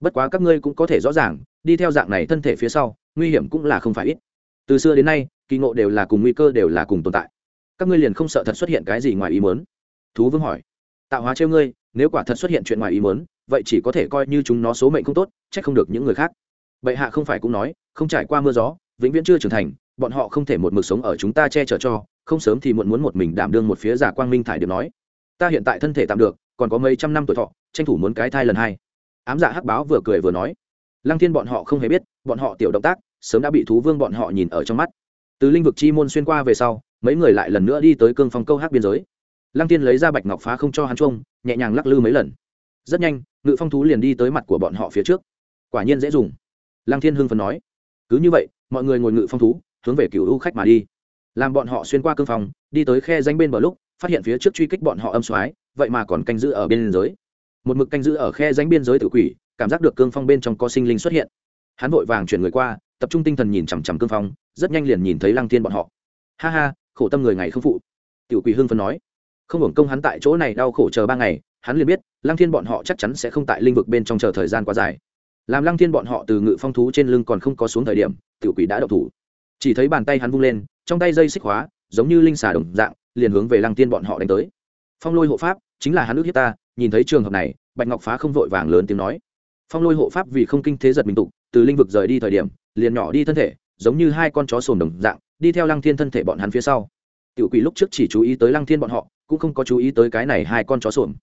[SPEAKER 1] bất quá các ngươi cũng có thể rõ ràng, đi theo dạng này thân thể phía sau, nguy hiểm cũng là không phải ít. Từ xưa đến nay, kỳ ngộ đều là cùng nguy cơ đều là cùng tồn tại. Các ngươi liền không sợ thật xuất hiện cái gì ngoài ý muốn? Thú vương hỏi. Tạo hóa trêu ngươi, nếu quả thật xuất hiện chuyện ngoài ý muốn, vậy chỉ có thể coi như chúng nó số mệnh không tốt trách không được những người khác. Bệ hạ không phải cũng nói, không trải qua mưa gió, vĩnh viễn chưa trưởng thành, bọn họ không thể một mực sống ở chúng ta che chở cho, không sớm thì muộn muốn một mình đảm đương một phía giả quang minh thải điệp nói. Ta hiện tại thân thể tạm được, còn có mấy trăm năm tuổi thọ, tranh thủ muốn cái thai lần hai ám dạ hắc báo vừa cười vừa nói. Lăng thiên bọn họ không hề biết, bọn họ tiểu động tác, sớm đã bị thú vương bọn họ nhìn ở trong mắt. Từ linh vực chi môn xuyên qua về sau, mấy người lại lần nữa đi tới cương phong câu hát biên giới. Lăng tiên lấy ra bạch ngọc phá không cho hắn trông nhẹ nhàng lắc lư mấy lần. Rất nhanh, ngự phong thú liền đi tới mặt của bọn họ phía trước. Quả nhiên dễ dùng. Lăng thiên hưng phần nói. Cứ như vậy, mọi người ngồi ngự phong thú, hướng về cựu u khách mà đi. Làm bọn họ xuyên qua cương phong, đi tới khe danh bên bờ lúc, phát hiện phía trước truy kích bọn họ âm soái, vậy mà còn canh giữ ở biên giới một mực canh giữ ở khe danh biên giới tự quỷ, cảm giác được cương phong bên trong có sinh linh xuất hiện. Hắn vội vàng chuyển người qua, tập trung tinh thần nhìn chằm chằm cương phong, rất nhanh liền nhìn thấy lăng thiên bọn họ. Ha ha, khổ tâm người ngày không phụ. Tiểu quỷ hưng phân nói. Không hưởng công hắn tại chỗ này đau khổ chờ ba ngày, hắn liền biết, lăng thiên bọn họ chắc chắn sẽ không tại linh vực bên trong chờ thời gian quá dài. Làm lăng thiên bọn họ từ ngự phong thú trên lưng còn không có xuống thời điểm tiểu quỷ đã đậu thủ. Chỉ thấy bàn tay hắn vung lên, trong tay dây xích hóa, giống như linh xà đồng dạng, liền hướng về lăng thiên bọn họ đánh tới. Phong lôi hộ pháp, chính là hắn ước hiếp ta nhìn thấy trường hợp này, bạch ngọc phá không vội vàng lớn tiếng nói. Phong lôi hộ pháp vì không kinh thế giật mình tục từ linh vực rời đi thời điểm, liền nhỏ đi thân thể, giống như hai con chó sồn đồng dạng, đi theo lăng thiên thân thể bọn hắn phía sau. Tiểu quỷ lúc trước chỉ chú ý tới lăng thiên bọn họ, cũng không có chú ý tới cái này hai con chó sồn.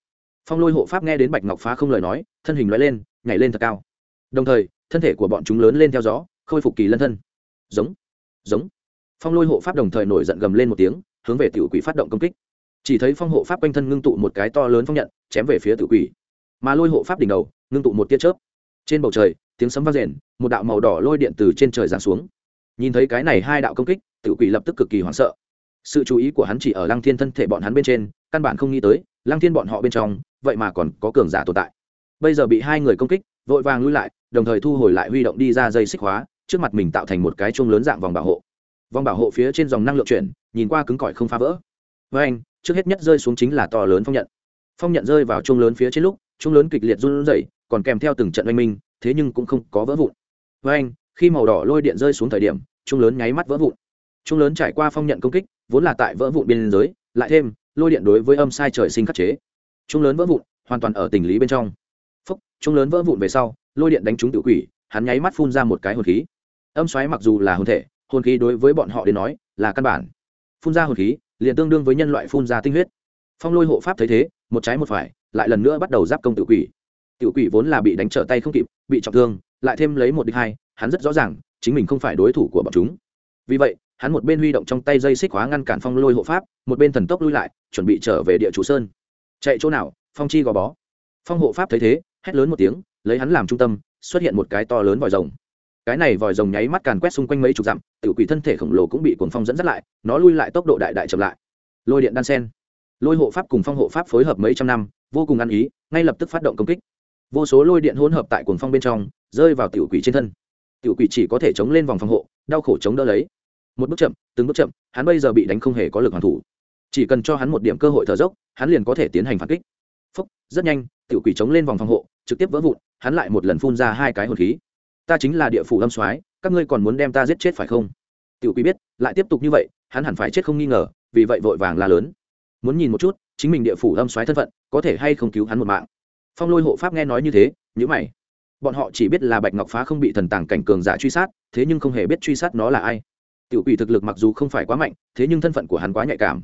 [SPEAKER 1] Phong lôi hộ pháp nghe đến bạch ngọc phá không lời nói, thân hình loại lên, nhảy lên thật cao. Đồng thời, thân thể của bọn chúng lớn lên theo gió, khôi phục kỳ lân thân. Giống giống. Phong lôi hộ pháp đồng thời nổi giận gầm lên một tiếng, hướng về tiểu quỷ phát động công kích chỉ thấy phong hộ pháp quanh thân ngưng tụ một cái to lớn phong nhận, chém về phía tự quỷ. Mà lôi hộ pháp đỉnh đầu, ngưng tụ một tia chớp. Trên bầu trời, tiếng sấm vang rền, một đạo màu đỏ lôi điện từ trên trời giáng xuống. Nhìn thấy cái này hai đạo công kích tự quỷ lập tức cực kỳ hoảng sợ. Sự chú ý của hắn chỉ ở lăng thiên thân thể bọn hắn bên trên, căn bản không nghĩ tới, lăng thiên bọn họ bên trong, vậy mà còn có cường giả tồn tại. Bây giờ bị hai người công kích, vội vàng lui lại, đồng thời thu hồi lại huy động đi ra dây xích hóa, trước mặt mình tạo thành một cái chuông lớn dạng vòng bảo hộ. Vòng bảo hộ phía trên dòng năng lượng chuyển, nhìn qua cứng cỏi không phá vỡ. Với anh trước hết nhất rơi xuống chính là to lớn phong nhận. Phong nhận rơi vào chuông lớn phía trên lúc, chuông lớn kịch liệt run rẩy, còn kèm theo từng trận oanh minh, thế nhưng cũng không có vỡ vụn. Với anh, khi màu đỏ lôi điện rơi xuống thời điểm, chuông lớn nháy mắt vỡ vụn. Chuông lớn trải qua phong nhận công kích, vốn là tại vỡ vụn biên giới, lại thêm, lôi điện đối với âm sai trời sinh khắc chế. Chuông lớn vỡ vụn, hoàn toàn ở tình lý bên trong. Phúc, chuông lớn vỡ vụn về sau, lôi điện đánh trúng tự quỷ, hắn nháy mắt phun ra một cái hồn khí. Âm xoáy mặc dù là hồn thể, hồn khí đối với bọn họ đến nói, là căn bản. Phun ra hồn khí liền tương đương với nhân loại phun ra tinh huyết. Phong lôi hộ pháp thấy thế, một trái một phải, lại lần nữa bắt đầu giáp công tự quỷ. Tự quỷ vốn là bị đánh trở tay không kịp, bị trọng thương, lại thêm lấy một địch hai, hắn rất rõ ràng, chính mình không phải đối thủ của bọn chúng. Vì vậy, hắn một bên huy động trong tay dây xích hóa ngăn cản phong lôi hộ pháp, một bên thần tốc lui lại, chuẩn bị trở về địa chủ sơn. Chạy chỗ nào, phong chi gò bó. Phong hộ pháp thấy thế, hét lớn một tiếng, lấy hắn làm trung tâm, xuất hiện một cái to lớn vòi rồng cái này vòi rồng nháy mắt càn quét xung quanh mấy chục dặm, tiểu quỷ thân thể khổng lồ cũng bị cuồng phong dẫn dắt lại, nó lui lại tốc độ đại đại chậm lại. Lôi điện đan sen. Lôi hộ pháp cùng phong hộ pháp phối hợp mấy trăm năm, vô cùng ăn ý, ngay lập tức phát động công kích. Vô số lôi điện hỗn hợp tại cuồng phong bên trong, rơi vào tiểu quỷ trên thân. Tiểu quỷ chỉ có thể chống lên vòng phòng hộ, đau khổ chống đỡ lấy. Một bước chậm, từng bước chậm, hắn bây giờ bị đánh không hề có lực hoàn thủ. Chỉ cần cho hắn một điểm cơ hội thở dốc, hắn liền có thể tiến hành phản kích. Phúc, rất nhanh, tiểu quỷ chống lên vòng phòng hộ, trực tiếp vỡ vụn, hắn lại một lần phun ra hai cái hồn khí ta chính là địa phủ lâm soái, các ngươi còn muốn đem ta giết chết phải không? Tiểu quý biết, lại tiếp tục như vậy, hắn hẳn phải chết không nghi ngờ, vì vậy vội vàng la lớn. Muốn nhìn một chút, chính mình địa phủ lâm soái thân phận, có thể hay không cứu hắn một mạng. Phong lôi hộ pháp nghe nói như thế nhữ mày. Bọn họ chỉ biết là bạch ngọc phá không bị thần tàng cảnh cường giả truy sát, thế nhưng không hề biết truy sát nó là ai. Tiểu quỷ thực lực mặc dù không phải quá mạnh, thế nhưng thân phận của hắn quá nhạy cảm.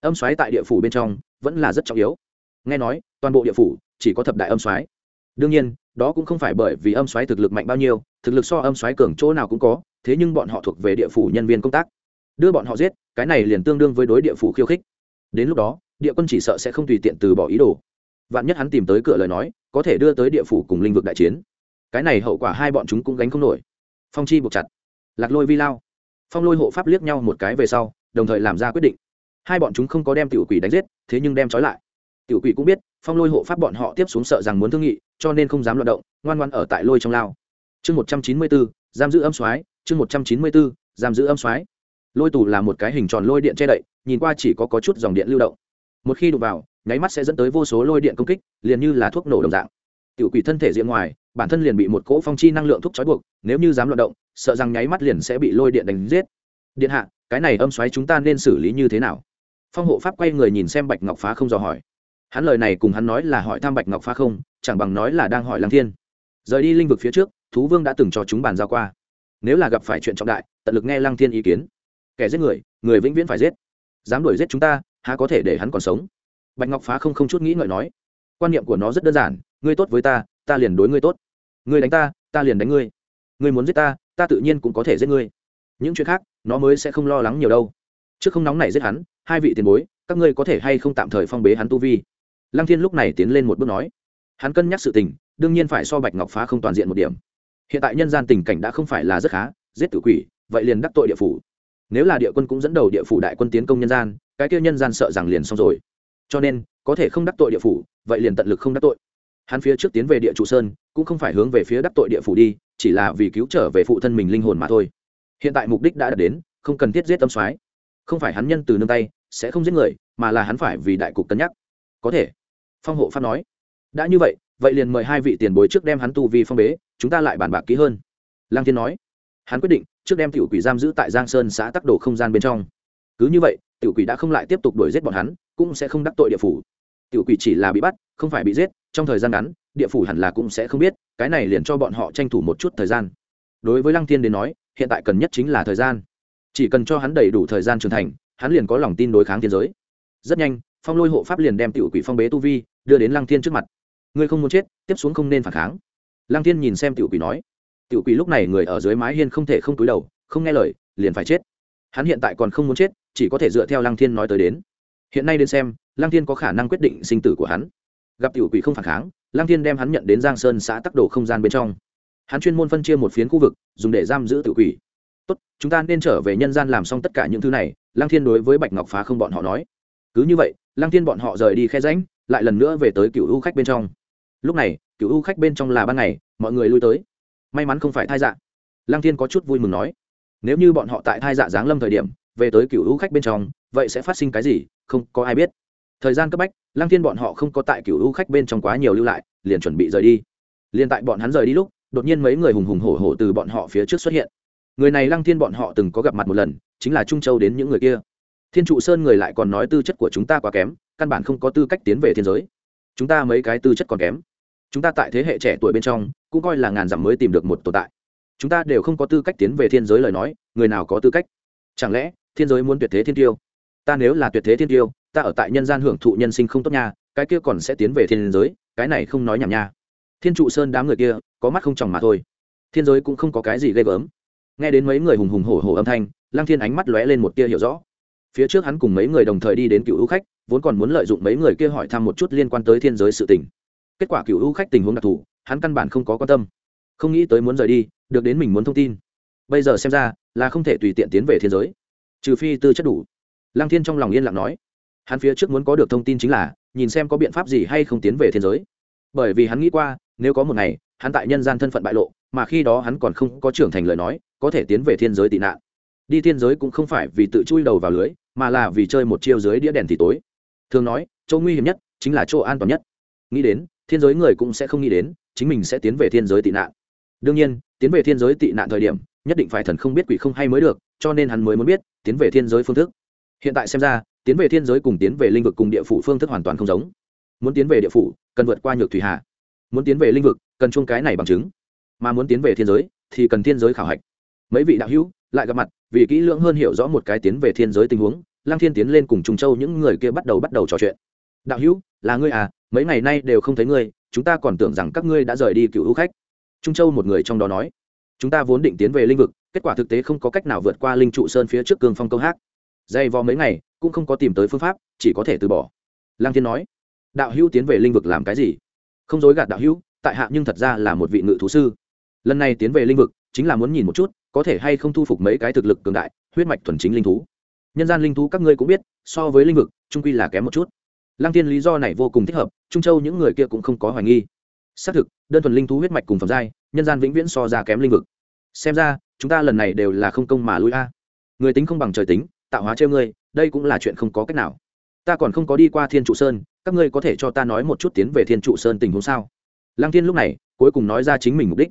[SPEAKER 1] Âm xoáy tại địa phủ bên trong, vẫn là rất trọng yếu. Nghe nói, toàn bộ địa phủ chỉ có thập đại âm xoáy đương nhiên đó cũng không phải bởi vì âm xoáy thực lực mạnh bao nhiêu, thực lực so âm xoáy cường chỗ nào cũng có, thế nhưng bọn họ thuộc về địa phủ nhân viên công tác. Đưa bọn họ giết, cái này liền tương đương với đối địa phủ khiêu khích. Đến lúc đó, địa quân chỉ sợ sẽ không tùy tiện từ bỏ ý đồ. Vạn nhất hắn tìm tới cửa lời nói, có thể đưa tới địa phủ cùng linh vực đại chiến. Cái này hậu quả hai bọn chúng cũng gánh không nổi. Phong chi buộc chặt. Lạc lôi vi lao. Phong lôi hộ pháp liếc nhau một cái về sau, đồng thời làm ra quyết định. Hai bọn chúng không có đem tiểu quỷ đánh giết, thế nhưng đem trói lại tiểu quỷ cũng biết phong lôi hộ pháp bọn họ tiếp xuống sợ rằng muốn thương nghị cho nên không dám loạt động ngoan ngoan ở tại lôi trong lao. Chương một trăm chín mươi bốn giam giữ âm soái chương một trăm chín mươi bốn giam giữ âm soái. Lôi tù là một cái hình tròn lôi điện che đậy nhìn qua chỉ có, có chút dòng điện lưu động. Một khi đụng vào nháy mắt sẽ dẫn tới vô số lôi điện công kích liền như là thuốc nổ đồng dạng. Tiểu quỷ thân thể diện ngoài bản thân liền bị một cỗ phong chi năng lượng thúc trói buộc nếu như dám loạt động sợ rằng nháy mắt liền sẽ bị lôi điện đánh giết. Điện hạ cái này âm xoáy chúng ta nên xử lý như thế nào? Phong hộ pháp quay người nhìn xem bạch ngọc phá không dò hỏi hắn lời này cùng hắn nói là hỏi thăm bạch ngọc phá không, chẳng bằng nói là đang hỏi lăng thiên. Rời đi linh vực phía trước, thú vương đã từng cho chúng bàn giao qua. Nếu là gặp phải chuyện trọng đại, tận lực nghe lăng thiên ý kiến. Kẻ giết người người vĩnh viễn phải giết. Dám đuổi giết chúng ta, há có thể để hắn còn sống? Bạch ngọc phá không không chút nghĩ ngợi nói. Quan niệm của nó rất đơn giản, ngươi tốt với ta ta liền đối ngươi tốt. Ngươi đánh ta ta liền đánh ngươi. Ngươi muốn giết ta ta tự nhiên cũng có thể giết ngươi. Những chuyện khác, nó mới sẽ không lo lắng nhiều đâu. Trước không nóng này giết hắn, hai vị tiền bối, các ngươi có thể hay không tạm thời phong bế hắn tu vi? Lăng thiên lúc này tiến lên một bước nói, hắn cân nhắc sự tình, đương nhiên phải so bạch ngọc phá không toàn diện một điểm. Hiện tại nhân gian tình cảnh đã không phải là rất khá, giết tử quỷ, vậy liền đắc tội địa phủ. Nếu là địa quân cũng dẫn đầu địa phủ đại quân tiến công nhân gian, cái kia nhân gian sợ rằng liền xong rồi. Cho nên, có thể không đắc tội địa phủ, vậy liền tận lực không đắc tội. Hắn phía trước tiến về địa trụ sơn, cũng không phải hướng về phía đắc tội địa phủ đi, chỉ là vì cứu trở về phụ thân mình linh hồn mà thôi. Hiện tại mục đích đã đạt đến, không cần thiết giết tâm soái. Không phải hắn nhân từ nương tay, sẽ không giết người, mà là hắn phải vì đại cục cân nhắc. Có thể phong hộ pháp nói, đã như vậy vậy liền mời hai vị tiền bối trước đem hắn tu vi phong bế, chúng ta lại bàn bạc kỹ hơn. Lang thiên nói, hắn quyết định trước đem tiểu quỷ giam giữ tại giang sơn xã tắc đồ không gian bên trong. Cứ như vậy, tiểu quỷ đã không lại tiếp tục đuổi giết bọn hắn, cũng sẽ không đắc tội địa phủ. Tiểu quỷ chỉ là bị bắt, không phải bị giết, trong thời gian ngắn, địa phủ hẳn là cũng sẽ không biết, cái này liền cho bọn họ tranh thủ một chút thời gian. Đối với lăng thiên đến nói, hiện tại cần nhất chính là thời gian. Chỉ cần cho hắn đầy đủ thời gian trưởng thành, hắn liền có lòng tin đối kháng thiên giới. Rất nhanh phong lôi hộ pháp liền đem tiểu quỷ phong bế tu vi, đưa đến lăng thiên trước mặt. Ngươi không muốn chết, tiếp xuống không nên phản kháng. Lăng thiên nhìn xem tiểu quỷ nói. Tiểu quỷ lúc này người ở dưới mái hiên không thể không túi đầu, không nghe lời, liền phải chết. Hắn hiện tại còn không muốn chết, chỉ có thể dựa theo lăng thiên nói tới đến. Hiện nay đến xem, lăng thiên có khả năng quyết định sinh tử của hắn. Gặp tiểu quỷ không phản kháng, lăng thiên đem hắn nhận đến giang sơn xã tắc đồ không gian bên trong. Hắn chuyên môn phân chia một phiến khu vực, dùng để giam giữ tiểu quỷ. Tốt, chúng ta nên trở về nhân gian làm xong tất cả những thứ này, lăng thiên đối với bạch ngọc phá không bọn họ nói cứ như vậy, lăng thiên bọn họ rời đi khe ránh lại lần nữa về tới cựu u khách bên trong. Lúc này, cựu u khách bên trong là ban ngày, mọi người lui tới. May mắn không phải thai dạ. Lăng thiên có chút vui mừng nói, nếu như bọn họ tại thai dạ giáng lâm thời điểm, về tới cựu u khách bên trong, vậy sẽ phát sinh cái gì, không có ai biết. Thời gian cấp bách, lăng thiên bọn họ không có tại cựu u khách bên trong quá nhiều lưu lại, liền chuẩn bị rời đi. Liền tại bọn hắn rời đi lúc, đột nhiên mấy người hùng hùng hổ hổ từ bọn họ phía trước xuất hiện. Người này lăng thiên bọn họ từng có gặp mặt một lần, chính là trung châu đến những người kia thiên trụ sơn người lại còn nói tư chất của chúng ta quá kém, căn bản không có tư cách tiến về thiên giới. Chúng ta mấy cái tư chất còn kém. Chúng ta tại thế hệ trẻ tuổi bên trong, cũng coi là ngàn dặm mới tìm được một tồn tại. Chúng ta đều không có tư cách tiến về thiên giới lời nói, người nào có tư cách? Chẳng lẽ, thiên giới muốn tuyệt thế thiên tiêu? Ta nếu là tuyệt thế thiên tiêu, ta ở tại nhân gian hưởng thụ nhân sinh không tốt nha, cái kia còn sẽ tiến về thiên giới, cái này không nói nhảm nha. Thiên trụ sơn đám người kia, có mắt không chồng mà thôi. Thiên giới cũng không có cái gì ghê gớm. Nghe đến mấy người hùng hùng hổ hổ âm thanh, lăng thiên ánh mắt lóe lên một tia hiểu rõ phía trước hắn cùng mấy người đồng thời đi đến cựu ưu khách, vốn còn muốn lợi dụng mấy người kia hỏi thăm một chút liên quan tới thiên giới sự tình. Kết quả cựu ưu khách tình huống đặc thù, hắn căn bản không có quan tâm. Không nghĩ tới muốn rời đi, được đến mình muốn thông tin. Bây giờ xem ra, là không thể tùy tiện tiến về thiên giới. Trừ phi tư chất đủ. Lăng thiên trong lòng yên lặng nói. Hắn phía trước muốn có được thông tin chính là, nhìn xem có biện pháp gì hay không tiến về thiên giới. Bởi vì hắn nghĩ qua, nếu có một ngày, hắn tại nhân gian thân phận bại lộ, mà khi đó hắn còn không có trưởng thành lời nói, có thể tiến về thiên giới tị nạn. Đi thiên giới cũng không phải vì tự chui đầu vào lưới mà là vì chơi một chiêu dưới đĩa đèn thì tối. Thường nói, chỗ nguy hiểm nhất chính là chỗ an toàn nhất. Nghĩ đến, thiên giới người cũng sẽ không nghĩ đến, chính mình sẽ tiến về thiên giới tị nạn. Đương nhiên, tiến về thiên giới tị nạn thời điểm, nhất định phải thần không biết quỷ không hay mới được, cho nên hắn mới muốn biết, tiến về thiên giới phương thức. Hiện tại xem ra, tiến về thiên giới cùng tiến về linh vực cùng địa phủ phương thức hoàn toàn không giống. Muốn tiến về địa phủ, cần vượt qua nhược thủy hạ muốn tiến về linh vực, cần chung cái này bằng chứng. Mà muốn tiến về thiên giới, thì cần thiên giới khảo hạch. Mấy vị đạo hữu, lại gặp mặt vì kỹ lưỡng hơn hiểu rõ một cái tiến về thiên giới tình huống lang thiên tiến lên cùng trùng châu những người kia bắt đầu bắt đầu trò chuyện. Đạo hữu, là ngươi à mấy ngày nay đều không thấy ngươi, chúng ta còn tưởng rằng các ngươi đã rời đi cựu hữu khách. Trung châu một người trong đó nói. Chúng ta vốn định tiến về linh vực, kết quả thực tế không có cách nào vượt qua linh trụ sơn phía trước cương phong câu hát dày vò mấy ngày, cũng không có tìm tới phương pháp, chỉ có thể từ bỏ. Lang thiên nói. Đạo hữu tiến về linh vực làm cái gì? Không dối gạt đạo hữu, tại hạ nhưng thật ra là một vị ngự thú sư. Lần này tiến về linh vực, chính là muốn nhìn một chút có thể hay không thu phục mấy cái thực lực cường đại, huyết mạch thuần chính linh thú. Nhân gian linh thú các ngươi cũng biết, so với linh vực, trung quy là kém một chút. Lăng tiên lý do này vô cùng thích hợp, trung châu những người kia cũng không có hoài nghi. Xác thực, đơn thuần linh thú huyết mạch cùng phẩm giai, nhân gian vĩnh viễn so ra kém linh vực. Xem ra, chúng ta lần này đều là không công mà lui a. Người tính không bằng trời tính, tạo hóa treo ngươi, đây cũng là chuyện không có cách nào. Ta còn không có đi qua thiên trụ sơn, các ngươi có thể cho ta nói một chút tiến về thiên trụ sơn tình huống sao? Lăng thiên lúc này, cuối cùng nói ra chính mình mục đích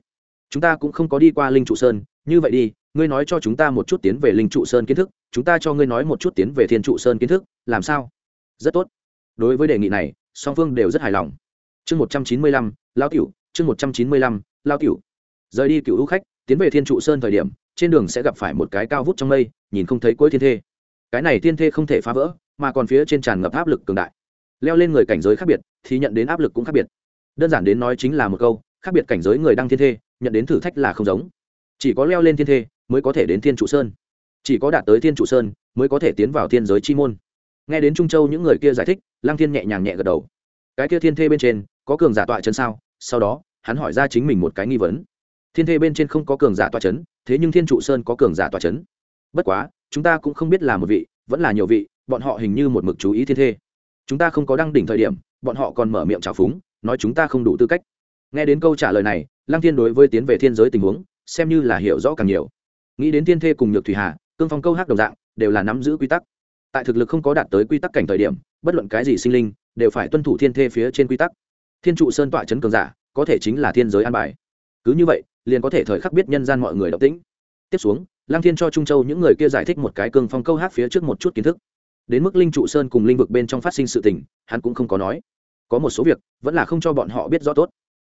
[SPEAKER 1] chúng ta cũng không có đi qua linh trụ sơn, như vậy đi, ngươi nói cho chúng ta một chút tiến về linh trụ sơn kiến thức, chúng ta cho ngươi nói một chút tiến về thiên trụ sơn kiến thức, làm sao? Rất tốt. Đối với đề nghị này, song phương đều rất hài lòng. Chương một trăm chín mươi lăm, lao cựu chương một trăm chín mươi lăm, lao cựu rời đi cựu hữu khách, tiến về thiên trụ sơn thời điểm, trên đường sẽ gặp phải một cái cao vút trong mây, nhìn không thấy cuối thiên thê. Cái này thiên thê không thể phá vỡ, mà còn phía trên tràn ngập áp lực cường đại. Leo lên người cảnh giới khác biệt, thì nhận đến áp lực cũng khác biệt. Đơn giản đến nói chính là một câu, khác biệt cảnh giới người đăng thiên thê nhận đến thử thách là không giống. Chỉ có leo lên thiên thê mới có thể đến thiên trụ sơn. Chỉ có đạt tới thiên trụ sơn mới có thể tiến vào thiên giới chi môn. Nghe đến trung châu những người kia giải thích, lăng thiên nhẹ nhàng nhẹ gật đầu. Cái kia thiên thê bên trên có cường giả tọa chân sao? Sau đó, hắn hỏi ra chính mình một cái nghi vấn. Thiên thê bên trên không có cường giả tọa chấn, thế nhưng thiên trụ sơn có cường giả tọa chấn. Bất quá, chúng ta cũng không biết là một vị, vẫn là nhiều vị, bọn họ hình như một mực chú ý thiên thê. Chúng ta không có đăng đỉnh thời điểm, bọn họ còn mở miệng trào phúng, nói chúng ta không đủ tư cách. Nghe đến câu trả lời này lăng thiên đối với tiến về thiên giới tình huống, xem như là hiểu rõ càng nhiều. Nghĩ đến thiên thê cùng nhược thủy hà, cương phong câu hát đồng dạng, đều là nắm giữ quy tắc. Tại thực lực không có đạt tới quy tắc cảnh thời điểm, bất luận cái gì sinh linh, đều phải tuân thủ thiên thê phía trên quy tắc. Thiên trụ sơn tọa chấn cường giả, có thể chính là thiên giới an bài. Cứ như vậy, liền có thể thời khắc biết nhân gian mọi người động tĩnh. Tiếp xuống, lăng thiên cho trung châu những người kia giải thích một cái cương phong câu hát phía trước một chút kiến thức. Đến mức linh trụ sơn cùng linh vực bên trong phát sinh sự tình, hắn cũng không có nói. Có một số việc, vẫn là không cho bọn họ biết rõ tốt.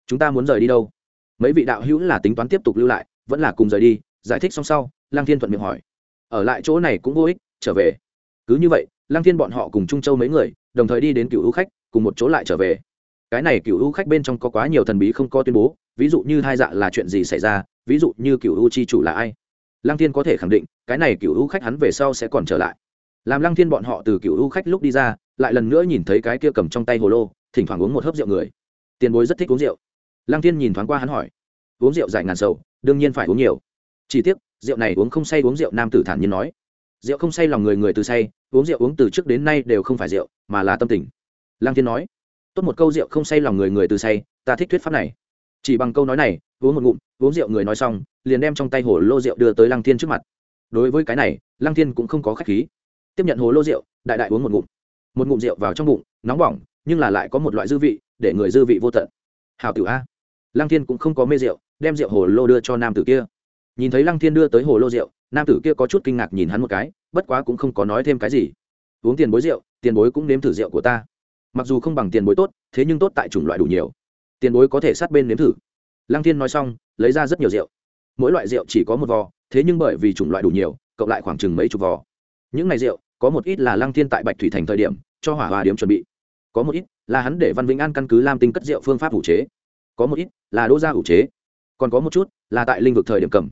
[SPEAKER 1] Chúng ta muốn rời đi đâu? Mấy vị đạo hữu là tính toán tiếp tục lưu lại, vẫn là cùng rời đi, giải thích xong sau lang thiên thuận miệng hỏi. Ở lại chỗ này cũng vô ích, trở về. Cứ như vậy lang thiên bọn họ cùng trung châu mấy người, đồng thời đi đến cựu hữu khách, cùng một chỗ lại trở về. Cái này cựu hữu khách bên trong có quá nhiều thần bí không có tuyên bố, ví dụ như thai dạ là chuyện gì xảy ra, ví dụ như cựu hữu chi chủ là ai? Lang thiên có thể khẳng định, cái này cựu u khách hắn về sau sẽ còn trở lại. Làm lăng thiên bọn họ từ cựu u khách lúc đi ra, lại lần nữa nhìn thấy cái kia cầm trong tay hồ lô, thỉnh thoảng uống một hớp rượu người. Tiền bối rất thích uống rượu lăng thiên nhìn thoáng qua hắn hỏi, uống rượu giải ngàn sầu, đương nhiên phải uống nhiều. Chỉ tiếc, rượu này uống không say uống rượu nam tử thản nhiên nói, rượu không say lòng người người từ say, uống rượu uống từ trước đến nay đều không phải rượu, mà là tâm tình. Lăng thiên nói, tốt một câu rượu không say lòng người người từ say, ta thích thuyết pháp này. Chỉ bằng câu nói này, uống một ngụm, uống rượu người nói xong, liền đem trong tay hồ lô rượu đưa tới lăng thiên trước mặt. Đối với cái này, lăng thiên cũng không có khách khí. Tiếp nhận hồ lô rượu, đại đại uống một ngụm. Một ngụm rượu vào trong bụng, nóng bỏng, nhưng là lại có một loại dư vị, để người dư vị vô tận. Hào tử a lăng thiên cũng không có mê rượu, đem rượu hồ lô đưa cho nam tử kia. Nhìn thấy lăng thiên đưa tới hồ lô rượu, nam tử kia có chút kinh ngạc nhìn hắn một cái, bất quá cũng không có nói thêm cái gì. Uống tiền bối rượu, tiền bối cũng nếm thử rượu của ta. Mặc dù không bằng tiền bối tốt, thế nhưng tốt tại chủng loại đủ nhiều. Tiền bối có thể sát bên nếm thử. Lăng thiên nói xong, lấy ra rất nhiều rượu. Mỗi loại rượu chỉ có một vò, thế nhưng bởi vì chủng loại đủ nhiều, cộng lại khoảng chừng mấy chục vò. Những này rượu, có một ít là lăng thiên tại bạch thủy thành thời điểm, cho hỏa hòa điểm chuẩn bị. Có một ít là hắn để văn vĩnh an căn cứ lam tinh cất rượu phương pháp ủ chế có một ít là đỗ gia ủ chế, còn có một chút là tại linh vực thời điểm cầm.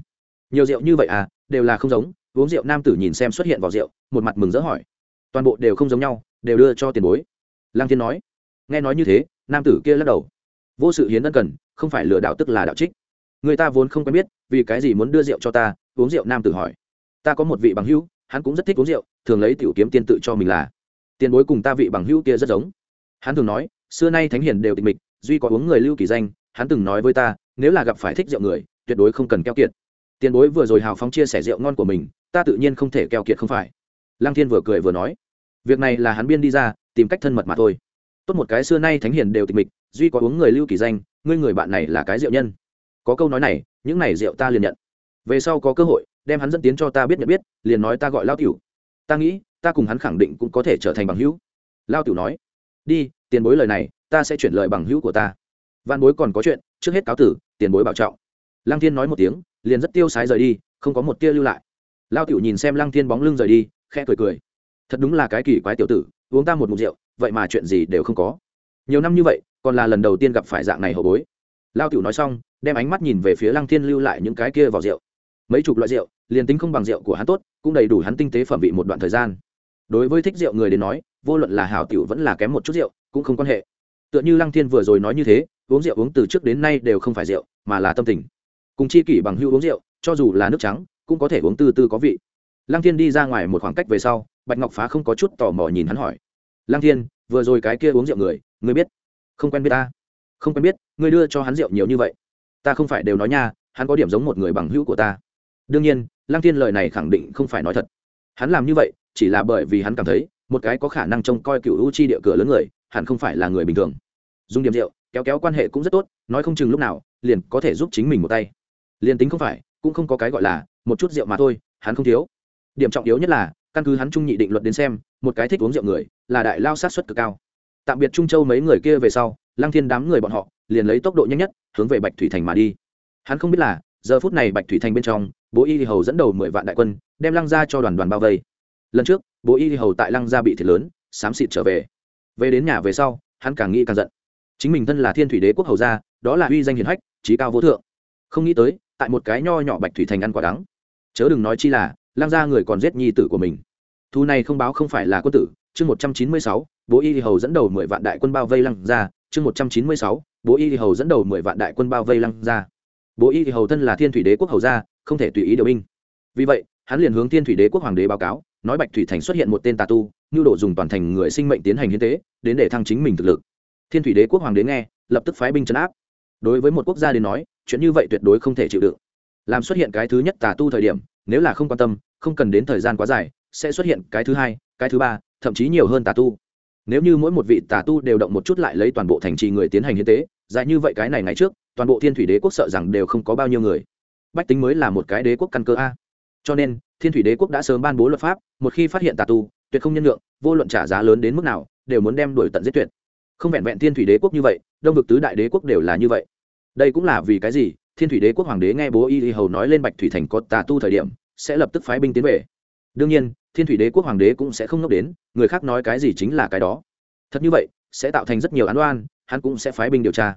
[SPEAKER 1] Nhiều rượu như vậy à đều là không giống, uống rượu nam tử nhìn xem xuất hiện vào rượu, một mặt mừng rỡ hỏi. Toàn bộ đều không giống nhau, đều đưa cho tiền bối. Lang thiên nói. Nghe nói như thế, nam tử kia lắc đầu. Vô sự hiến ân cần, không phải lừa đảo tức là đạo trích. Người ta vốn không quen biết, vì cái gì muốn đưa rượu cho ta, uống rượu nam tử hỏi. Ta có một vị bằng hữu, hắn cũng rất thích uống rượu, thường lấy tiểu kiếm tiên tự cho mình là. Tiền bối cùng ta vị bằng hữu kia rất giống. Hắn thường nói, xưa nay thánh hiền đều tịch mịch duy có uống người lưu kỳ danh, hắn từng nói với ta, nếu là gặp phải thích rượu người, tuyệt đối không cần keo kiệt. Tiền bối vừa rồi hào phóng chia sẻ rượu ngon của mình, ta tự nhiên không thể keo kiệt không phải. Lăng thiên vừa cười vừa nói, việc này là hắn biên đi ra, tìm cách thân mật mà thôi. Tốt một cái xưa nay thánh hiền đều tịch mịch, duy có uống người lưu kỳ danh, ngươi người bạn này là cái rượu nhân. Có câu nói này, những này rượu ta liền nhận. Về sau có cơ hội, đem hắn dẫn tiến cho ta biết nhận biết, liền nói ta gọi lao tiểu. Ta nghĩ, ta cùng hắn khẳng định cũng có thể trở thành bằng hữu. Lao tiểu nói, đi, tiền bối lời này ta sẽ chuyển lời bằng hữu của ta. Văn bối còn có chuyện, trước hết cáo tử, tiền bối bảo trọng. Lăng thiên nói một tiếng, liền rất tiêu sái rời đi, không có một tia lưu lại. Lao tiểu nhìn xem lăng thiên bóng lưng rời đi, khẽ cười cười. Thật đúng là cái kỳ quái tiểu tử, uống ta một mục rượu, vậy mà chuyện gì đều không có. Nhiều năm như vậy, còn là lần đầu tiên gặp phải dạng này hậu bối. Lao tiểu nói xong, đem ánh mắt nhìn về phía lăng thiên lưu lại những cái kia vào rượu. Mấy chục loại rượu, liền tính không bằng rượu của hắn tốt, cũng đầy đủ hắn tinh tế phẩm vị một đoạn thời gian. Đối với thích rượu người đến nói, vô luận là hảo tiểu vẫn là kém một chút rượu, cũng không quan hệ tựa như lăng thiên vừa rồi nói như thế, uống rượu uống từ trước đến nay đều không phải rượu, mà là tâm tình. Cùng chi kỷ bằng hưu uống rượu, cho dù là nước trắng, cũng có thể uống từ từ có vị. Lăng thiên đi ra ngoài một khoảng cách về sau, bạch ngọc phá không có chút tò mò nhìn hắn hỏi. Lăng thiên, vừa rồi cái kia uống rượu người, ngươi biết? Không quen biết ta. Không quen biết, ngươi đưa cho hắn rượu nhiều như vậy. Ta không phải đều nói nha, hắn có điểm giống một người bằng hữu của ta. Đương nhiên, lăng thiên lời này khẳng định không phải nói thật. Hắn làm như vậy, chỉ là bởi vì hắn cảm thấy, một cái có khả năng trông coi cựu u chi địa cửa lớn người, hẳn không phải là người bình thường dùng điểm rượu, kéo kéo quan hệ cũng rất tốt, nói không chừng lúc nào, liền có thể giúp chính mình một tay. Liền tính không phải, cũng không có cái gọi là một chút rượu mà thôi, hắn không thiếu. Điểm trọng yếu nhất là, căn cứ hắn trung nhị định luật đến xem, một cái thích uống rượu người, là đại lao sát xuất cực cao. Tạm biệt trung châu mấy người kia về sau, lăng thiên đám người bọn họ, liền lấy tốc độ nhanh nhất, hướng về bạch thủy thành mà đi. Hắn không biết là, giờ phút này bạch thủy thành bên trong, bố y hầu dẫn đầu mười vạn đại quân, đem lăng ra cho đoàn đoàn bao vây. Lần trước, bố y hầu tại lăng gia bị thiệt lớn, xám xịt trở về. Về đến nhà về sau, hắn càng nghĩ càng giận chính mình thân là thiên thủy đế quốc hầu gia, đó là uy danh hiền hách, trí cao vô thượng không nghĩ tới, tại một cái nho nhỏ bạch thủy thành ăn quả đắng chớ đừng nói chi là lang gia người còn giết nhi tử của mình thu này không báo không phải là quân tử, chương một trăm chín mươi sáu, bố y hầu dẫn đầu mười vạn đại quân bao vây lăng gia. chương một trăm chín mươi sáu, bố y hầu dẫn đầu mười vạn đại quân bao vây lăng gia. bố y hầu thân là thiên thủy đế quốc hầu gia, không thể tùy ý điều binh vì vậy, hắn liền hướng thiên thủy đế quốc hoàng đế báo cáo, nói bạch thủy thành xuất hiện một tên tà tu như đồ dùng toàn thành người sinh mệnh tiến hành hiến tế, đến để thăng chính mình thực lực thiên thủy đế quốc hoàng đế nghe, lập tức phái binh chấn áp. Đối với một quốc gia đến nói, chuyện như vậy tuyệt đối không thể chịu đựng. Làm xuất hiện cái thứ nhất tà tu thời điểm, nếu là không quan tâm, không cần đến thời gian quá dài, sẽ xuất hiện cái thứ hai, cái thứ ba, thậm chí nhiều hơn tà tu. Nếu như mỗi một vị tà tu đều động một chút lại lấy toàn bộ thành trì người tiến hành hiến tế, dài như vậy cái này ngày trước, toàn bộ thiên thủy đế quốc sợ rằng đều không có bao nhiêu người. Bách tính mới là một cái đế quốc căn cơ a. Cho nên, thiên thủy đế quốc đã sớm ban bố luật pháp, một khi phát hiện tà tu, tuyệt không nhân lượng vô luận trả giá lớn đến mức nào, đều muốn đem đuổi tận giết tuyệt không vẹn vẹn thiên thủy đế quốc như vậy, đông vực tứ đại đế quốc đều là như vậy. Đây cũng là vì cái gì? Thiên thủy đế quốc hoàng đế nghe bố y hầu nói lên bạch thủy thành có tà tu thời điểm, sẽ lập tức phái binh tiến về. Đương nhiên, thiên thủy đế quốc hoàng đế cũng sẽ không ngốc đến, người khác nói cái gì chính là cái đó. Thật như vậy, sẽ tạo thành rất nhiều án oan, hắn cũng sẽ phái binh điều tra.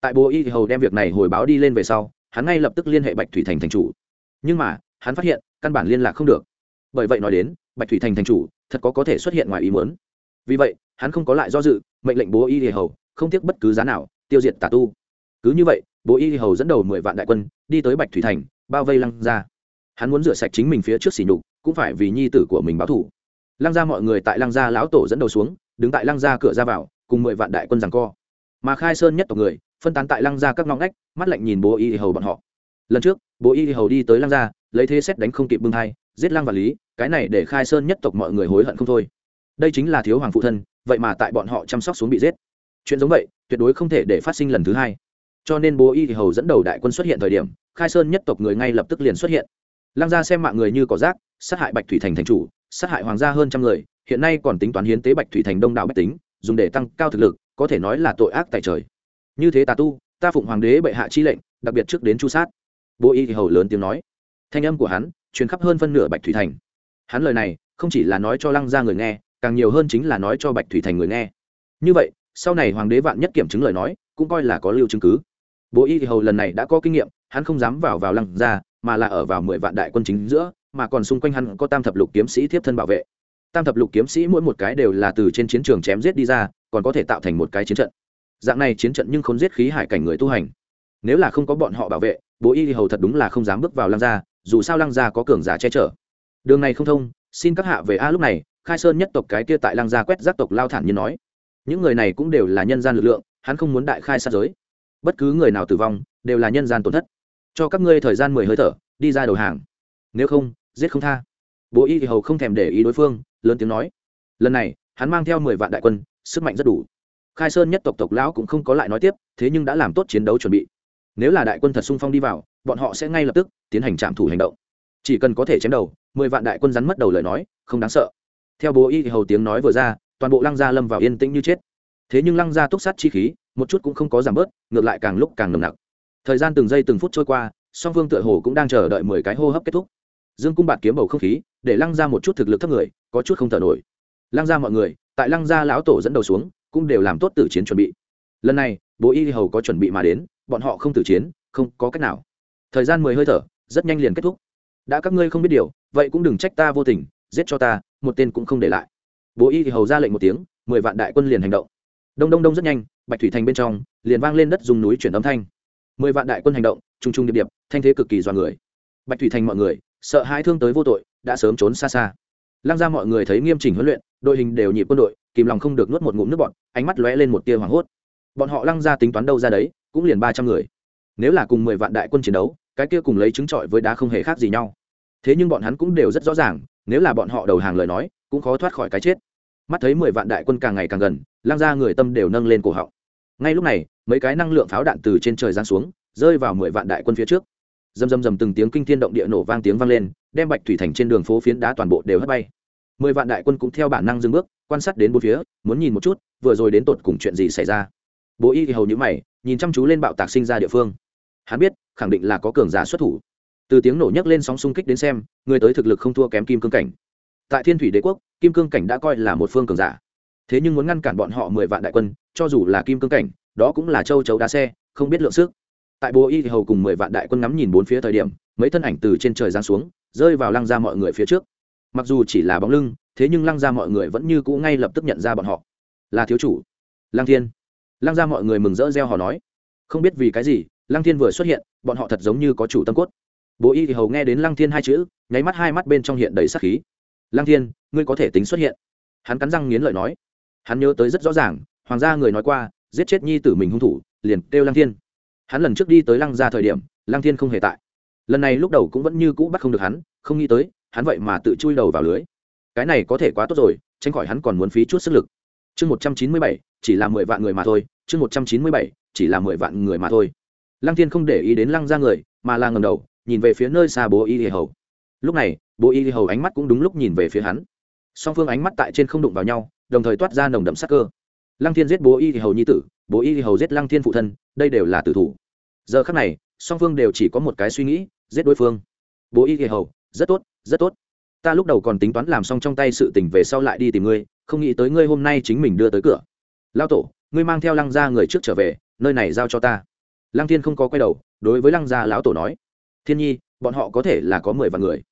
[SPEAKER 1] Tại bố y hầu đem việc này hồi báo đi lên về sau, hắn ngay lập tức liên hệ bạch thủy thành thành chủ. Nhưng mà, hắn phát hiện, căn bản liên lạc không được. Bởi vậy nói đến, bạch thủy thành thành chủ, thật có có thể xuất hiện ngoài ý muốn vì vậy, hắn không có lại do dự, mệnh lệnh bố y hề hầu, không tiếc bất cứ giá nào, tiêu diệt tà tu. Cứ như vậy, bố y hầu dẫn đầu mười vạn đại quân, đi tới bạch thủy thành, bao vây lăng ra hắn muốn rửa sạch chính mình phía trước xỉ nhục, cũng phải vì nhi tử của mình báo thủ lăng ra mọi người tại lăng gia lão tổ dẫn đầu xuống, đứng tại lăng gia cửa ra vào, cùng mười vạn đại quân rằng co. Mà khai sơn nhất tộc người, phân tán tại lăng gia các ngõ ngách, mắt lạnh nhìn bố y hầu bọn họ. Lần trước, bố y hầu đi tới lăng gia, lấy thế xét đánh không kịp bưng thai, giết lăng và lý, cái này để khai sơn nhất tộc mọi người hối hận không thôi đây chính là thiếu hoàng phụ thân, vậy mà tại bọn họ chăm sóc xuống bị giết. Chuyện giống vậy, tuyệt đối không thể để phát sinh lần thứ hai. Cho nên bố y thì hầu dẫn đầu đại quân xuất hiện thời điểm, khai sơn nhất tộc người ngay lập tức liền xuất hiện. Lăng gia xem mạng người như cỏ rác, sát hại bạch thủy thành thành chủ, sát hại hoàng gia hơn trăm người, hiện nay còn tính toán hiến tế bạch thủy thành đông đảo bách tính, dùng để tăng cao thực lực, có thể nói là tội ác tại trời. Như thế tà tu, ta phụng hoàng đế bệ hạ chi lệnh, đặc biệt trước đến chu sát. Bố y thì hầu lớn tiếng nói. Thanh âm của hắn truyền khắp hơn phân nửa bạch thủy thành. Hắn lời này không chỉ là nói cho lăng gia người nghe càng nhiều hơn chính là nói cho bạch thủy thành người nghe. Như vậy, sau này hoàng đế vạn nhất kiểm chứng lời nói, cũng coi là có lưu chứng cứ. Bố y thì hầu lần này đã có kinh nghiệm, hắn không dám vào vào lăng gia mà là ở vào mười vạn đại quân chính giữa, mà còn xung quanh hắn có tam thập lục kiếm sĩ tiếp thân bảo vệ. Tam thập lục kiếm sĩ mỗi một cái đều là từ trên chiến trường chém giết đi ra, còn có thể tạo thành một cái chiến trận. Dạng này chiến trận nhưng không giết khí hải cảnh người tu hành. Nếu là không có bọn họ bảo vệ, bố y hầu thật đúng là không dám bước vào lăng gia dù sao lăng gia có cường giả che chở. Đường này không thông, xin các hạ về a lúc này khai sơn nhất tộc cái kia tại lăng gia quét giác tộc lao thản như nói, những người này cũng đều là nhân gian lực lượng, hắn không muốn đại khai sát giới. Bất cứ người nào tử vong, đều là nhân gian tổn thất. Cho các ngươi thời gian mười hơi thở, đi ra đầu hàng. Nếu không, giết không tha. Bố y thì hầu không thèm để ý đối phương, lớn tiếng nói, lần này, hắn mang theo mười vạn đại quân, sức mạnh rất đủ. Khai sơn nhất tộc tộc lão cũng không có lại nói tiếp, thế nhưng đã làm tốt chiến đấu chuẩn bị. Nếu là đại quân thật sung phong đi vào, bọn họ sẽ ngay lập tức tiến hành trạm thủ hành động. Chỉ cần có thể chém đầu, mười vạn đại quân rắn mất đầu lời nói, không đáng sợ theo bố y hầu tiếng nói vừa ra, toàn bộ lăng gia lâm vào yên tĩnh như chết. Thế nhưng lăng gia túc sát chi khí, một chút cũng không có giảm bớt, ngược lại càng lúc càng nồng nặc. Thời gian từng giây từng phút trôi qua, song phương tựa hồ cũng đang chờ đợi mười cái hô hấp kết thúc. Dương cung bạt kiếm bầu không khí, để lăng ra một chút thực lực thấp người, có chút không thở nổi. Lăng ra mọi người, tại lăng gia lão tổ dẫn đầu xuống, cũng đều làm tốt tử chiến chuẩn bị. Lần này, bố y hầu có chuẩn bị mà đến, bọn họ không tử chiến, không có cách nào. Thời gian mười hơi thở, rất nhanh liền kết thúc. Đã các ngươi không biết điều, vậy cũng đừng trách ta vô tình giết cho ta, một tên cũng không để lại. Bố y thì hầu ra lệnh một tiếng, mười vạn đại quân liền hành động. Đông đông đông rất nhanh, bạch thủy thành bên trong, liền vang lên đất dùng núi chuyển âm thanh. Mười vạn đại quân hành động t r u n g t r u n g điệp điệp, thanh thế cực kỳ dọa người. Bạch thủy thành mọi người, sợ hãi thương tới vô tội, đã sớm trốn xa xa. Lăng ra mọi người thấy nghiêm chỉnh huấn luyện, đội hình đều nhịp quân đội, kìm lòng không được nuốt một ngụm nước bọn ánh mắt lóe lên một tia hoảng hốt. Bọn họ lăng ra tính toán đâu ra đấy, cũng liền ba trăm người. Nếu là cùng mười vạn đại quân chiến đấu, cái kia cùng lấy chứng trọi với đá không hề khác gì nhau. Thế nhưng bọn hắn cũng đều rất rõ ràng nếu là bọn họ đầu hàng lời nói, cũng khó thoát khỏi cái chết. Mắt thấy mười vạn đại quân càng ngày càng gần, lăng ra người tâm đều nâng lên cổ họng. Ngay lúc này, mấy cái năng lượng pháo đạn từ trên trời giáng xuống, rơi vào mười vạn đại quân phía trước. Dầm dầm dầm từng tiếng kinh thiên động địa nổ vang tiếng vang lên, đem bạch thủy thành trên đường phố phiến đá toàn bộ đều hất bay. Mười vạn đại quân cũng theo bản năng dừng bước, quan sát đến bốn phía, muốn nhìn một chút, vừa rồi đến tột cùng chuyện gì xảy ra. Bố y thì hầu như mày, nhìn chăm chú lên bạo tạc sinh ra địa phương. Hắn biết, khẳng định là có cường giả xuất thủ từ tiếng nổ nhấc lên sóng xung kích đến xem, người tới thực lực không thua kém kim cương cảnh. Tại thiên thủy đế quốc, kim cương cảnh đã coi là một phương cường giả. Thế nhưng muốn ngăn cản bọn họ mười vạn đại quân, cho dù là kim cương cảnh, đó cũng là châu chấu đá xe, không biết lượng sức. Tại bố y hầu cùng mười vạn đại quân ngắm nhìn bốn phía thời điểm, mấy thân ảnh từ trên trời giáng xuống, rơi vào lăng ra mọi người phía trước. Mặc dù chỉ là bóng lưng, thế nhưng lăng ra mọi người vẫn như cũ ngay lập tức nhận ra bọn họ. Là thiếu chủ, lăng thiên. Lăng ra mọi người mừng rỡ reo hò nói. Không biết vì cái gì, lăng thiên vừa xuất hiện, bọn họ thật giống như có chủ tâm cốt bố y thì hầu nghe đến lăng thiên hai chữ, nháy mắt hai mắt bên trong hiện đầy sắc khí. Lăng thiên, ngươi có thể tính xuất hiện. Hắn cắn răng nghiến lợi nói. Hắn nhớ tới rất rõ ràng, hoàng gia người nói qua, giết chết nhi tử mình hung thủ, liền kêu lăng thiên. Hắn lần trước đi tới lăng ra thời điểm, lăng thiên không hề tại. Lần này lúc đầu cũng vẫn như cũ bắt không được hắn, không nghĩ tới, hắn vậy mà tự chui đầu vào lưới. Cái này có thể quá tốt rồi, tránh khỏi hắn còn muốn phí chút sức lực. Chương một trăm chín mươi bảy, chỉ là mười vạn người mà thôi, chương một trăm chín mươi bảy, chỉ là mười vạn người mà thôi. Lăng thiên không để ý đến lăng ra người, mà là ngầm đầu nhìn về phía nơi xa bố y hầu. Lúc này, bố y hầu ánh mắt cũng đúng lúc nhìn về phía hắn. Song phương ánh mắt tại trên không đụng vào nhau, đồng thời toát ra nồng đậm sắc cơ. Lăng thiên giết bố y hầu nhi tử, bố y hầu giết lăng thiên phụ thân, đây đều là tử thủ. Giờ khắc này, song phương đều chỉ có một cái suy nghĩ, giết đối phương. Bố y hầu, rất tốt rất tốt. Ta lúc đầu còn tính toán làm xong trong tay sự tình về sau lại đi tìm ngươi, không nghĩ tới ngươi hôm nay chính mình đưa tới cửa. Lao tổ, ngươi mang theo lăng gia người trước trở về, nơi này giao cho ta. Lăng thiên không có quay đầu, đối với lăng gia lão tổ nói thiên nhi, bọn họ có thể là có mười vạn người.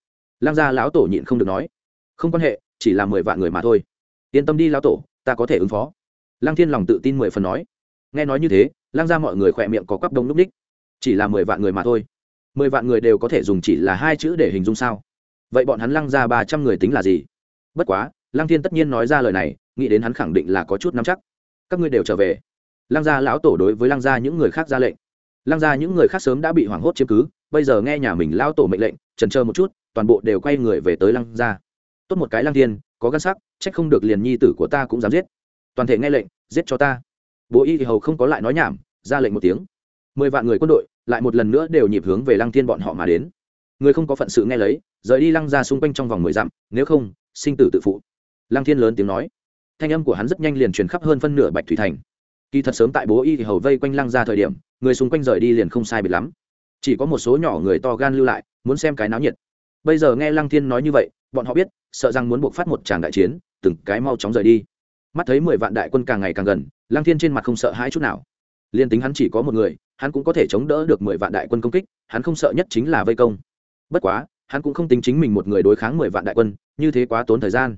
[SPEAKER 1] Lăng gia lão tổ nhịn không được nói. Không quan hệ, chỉ là mười vạn người mà thôi. Yên tâm đi lão tổ, ta có thể ứng phó. Lăng thiên lòng tự tin mười phần nói. Nghe nói như thế, lăng gia mọi người khỏe miệng có quắp đông lúc ních. Chỉ là mười vạn người mà thôi. Mười vạn người đều có thể dùng chỉ là hai chữ để hình dung sao? Vậy bọn hắn lăng ra ba trăm người tính là gì? Bất quá, lăng thiên tất nhiên nói ra lời này, nghĩ đến hắn khẳng định là có chút nắm chắc. Các ngươi đều trở về. Lăng gia lão tổ đối với lăng gia những người khác ra lệnh lăng gia những người khác sớm đã bị hoảng hốt chiếm cứ, bây giờ nghe nhà mình lao tổ mệnh lệnh trần chờ một chút, toàn bộ đều quay người về tới lăng gia. Tốt một cái lăng thiên, có gan sắc trách không được liền nhi tử của ta cũng dám giết. Toàn thể nghe lệnh, giết cho ta. Bố y thì hầu không có lại nói nhảm, ra lệnh một tiếng. Mười vạn người quân đội, lại một lần nữa đều nhịp hướng về lăng thiên bọn họ mà đến. Người không có phận sự nghe lấy, rời đi lăng ra xung quanh trong vòng mười dặm, nếu không, sinh tử tự phụ. Lăng thiên lớn tiếng nói. Thanh âm của hắn rất nhanh liền truyền khắp hơn phân nửa bạch thủy thành kỳ thật sớm tại bố y thì hầu vây quanh lăng ra thời điểm, người xung quanh rời đi liền không sai biệt lắm. Chỉ có một số nhỏ người to gan lưu lại, muốn xem cái náo nhiệt. Bây giờ nghe lăng thiên nói như vậy, bọn họ biết, sợ rằng muốn buộc phát một tràng đại chiến, từng cái mau chóng rời đi. Mắt thấy mười vạn đại quân càng ngày càng gần, lăng thiên trên mặt không sợ hãi chút nào. Liên tính hắn chỉ có một người, hắn cũng có thể chống đỡ được mười vạn đại quân công kích, hắn không sợ nhất chính là vây công. Bất quá, hắn cũng không tính chính mình một người đối kháng mười vạn đại quân, như thế quá tốn thời gian.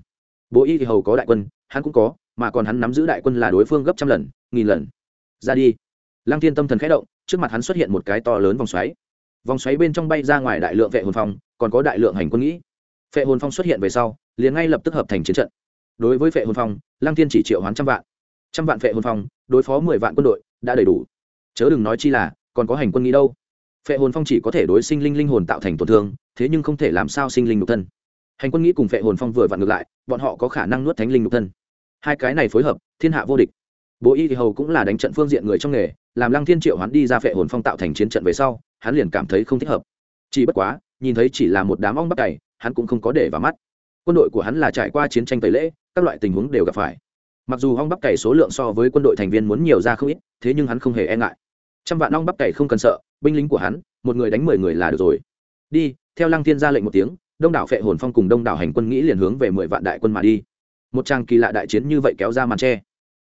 [SPEAKER 1] Bố y thì hầu có đại quân, hắn cũng có mà còn hắn nắm giữ đại quân là đối phương gấp trăm lần, nghìn lần. Ra đi. Lăng thiên tâm thần khẽ động, trước mặt hắn xuất hiện một cái to lớn vòng xoáy. Vòng xoáy bên trong bay ra ngoài đại lượng vệ hồn phong, còn có đại lượng hành quân nghĩ. Vệ hồn phong xuất hiện về sau, liền ngay lập tức hợp thành chiến trận. Đối với vệ hồn phong, lăng thiên chỉ triệu hoán trăm vạn. Trăm vạn vệ hồn phong, đối phó mười vạn quân đội, đã đầy đủ. Chớ đừng nói chi là, còn có hành quân nghĩ đâu. Phệ hồn phong chỉ có thể đối sinh linh linh hồn tạo thành tổn thương, thế nhưng không thể làm sao sinh linh nhục thân. Hành quân nghĩ cùng phệ hồn phong vừa vặn ngược lại, bọn họ có khả năng nuốt thánh linh nhục thân hai cái này phối hợp, thiên hạ vô địch. Bố y thì hầu cũng là đánh trận phương diện người trong nghề, làm lăng thiên triệu hắn đi ra phệ hồn phong tạo thành chiến trận về sau, hắn liền cảm thấy không thích hợp. Chỉ bất quá, nhìn thấy chỉ là một đám ong bắp cày, hắn cũng không có để vào mắt. Quân đội của hắn là trải qua chiến tranh tẩy lễ, các loại tình huống đều gặp phải. Mặc dù ong bắp cày số lượng so với quân đội thành viên muốn nhiều ra không ít, thế nhưng hắn không hề e ngại. Trăm vạn ong bắp cày không cần sợ, binh lính của hắn, một người đánh mười người là được rồi. Đi, theo lăng thiên ra lệnh một tiếng, đông đảo phệ hồn phong cùng đông đảo hành quân nghĩ liền hướng về mười vạn đại quân mà đi một trang kỳ lạ đại chiến như vậy kéo ra màn tre.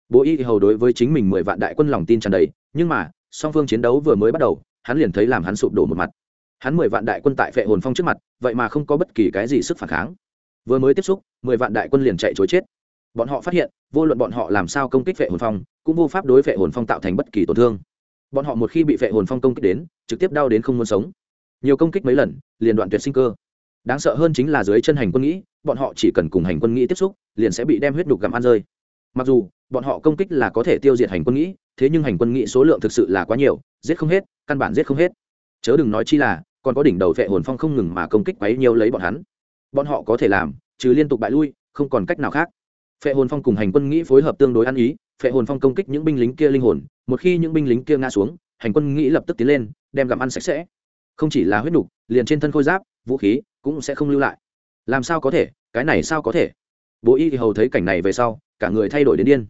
[SPEAKER 1] Bố y hầu đối với chính mình mười vạn đại quân lòng tin tràn đầy, nhưng mà, song phương chiến đấu vừa mới bắt đầu, hắn liền thấy làm hắn sụp đổ một mặt. Hắn mười vạn đại quân tại phệ hồn phong trước mặt, vậy mà không có bất kỳ cái gì sức phản kháng. Vừa mới tiếp xúc, mười vạn đại quân liền chạy chối chết. Bọn họ phát hiện, vô luận bọn họ làm sao công kích phệ hồn phong, cũng vô pháp đối phệ hồn phong tạo thành bất kỳ tổn thương. Bọn họ một khi bị phệ hồn phong công kích đến, trực tiếp đau đến không muốn sống. Nhiều công kích mấy lần, liền đoạn tuyệt sinh cơ. Đáng sợ hơn chính là dưới chân hành quân nghĩ bọn họ chỉ cần cùng hành quân nghĩ tiếp xúc, liền sẽ bị đem huyết đục gặm ăn rơi. Mặc dù, bọn họ công kích là có thể tiêu diệt hành quân nghĩ, thế nhưng hành quân nghĩ số lượng thực sự là quá nhiều, giết không hết, căn bản giết không hết. Chớ đừng nói chi là, còn có đỉnh đầu vệ hồn phong không ngừng mà công kích quấy nhiều lấy bọn hắn. Bọn họ có thể làm, trừ liên tục bại lui, không còn cách nào khác. Phệ hồn phong cùng hành quân nghĩ phối hợp tương đối ăn ý phệ hồn phong công kích những binh lính kia linh hồn, một khi những binh lính kia ngã xuống, hành quân nghĩ lập tức tiến lên, đem gặm ăn sạch sẽ. Không chỉ là huyết nục liền trên thân khôi giáp, vũ khí cũng sẽ không lưu lại làm sao có thể, cái này sao có thể? Bố y thì hầu thấy cảnh này về sau, cả người thay đổi đến điên.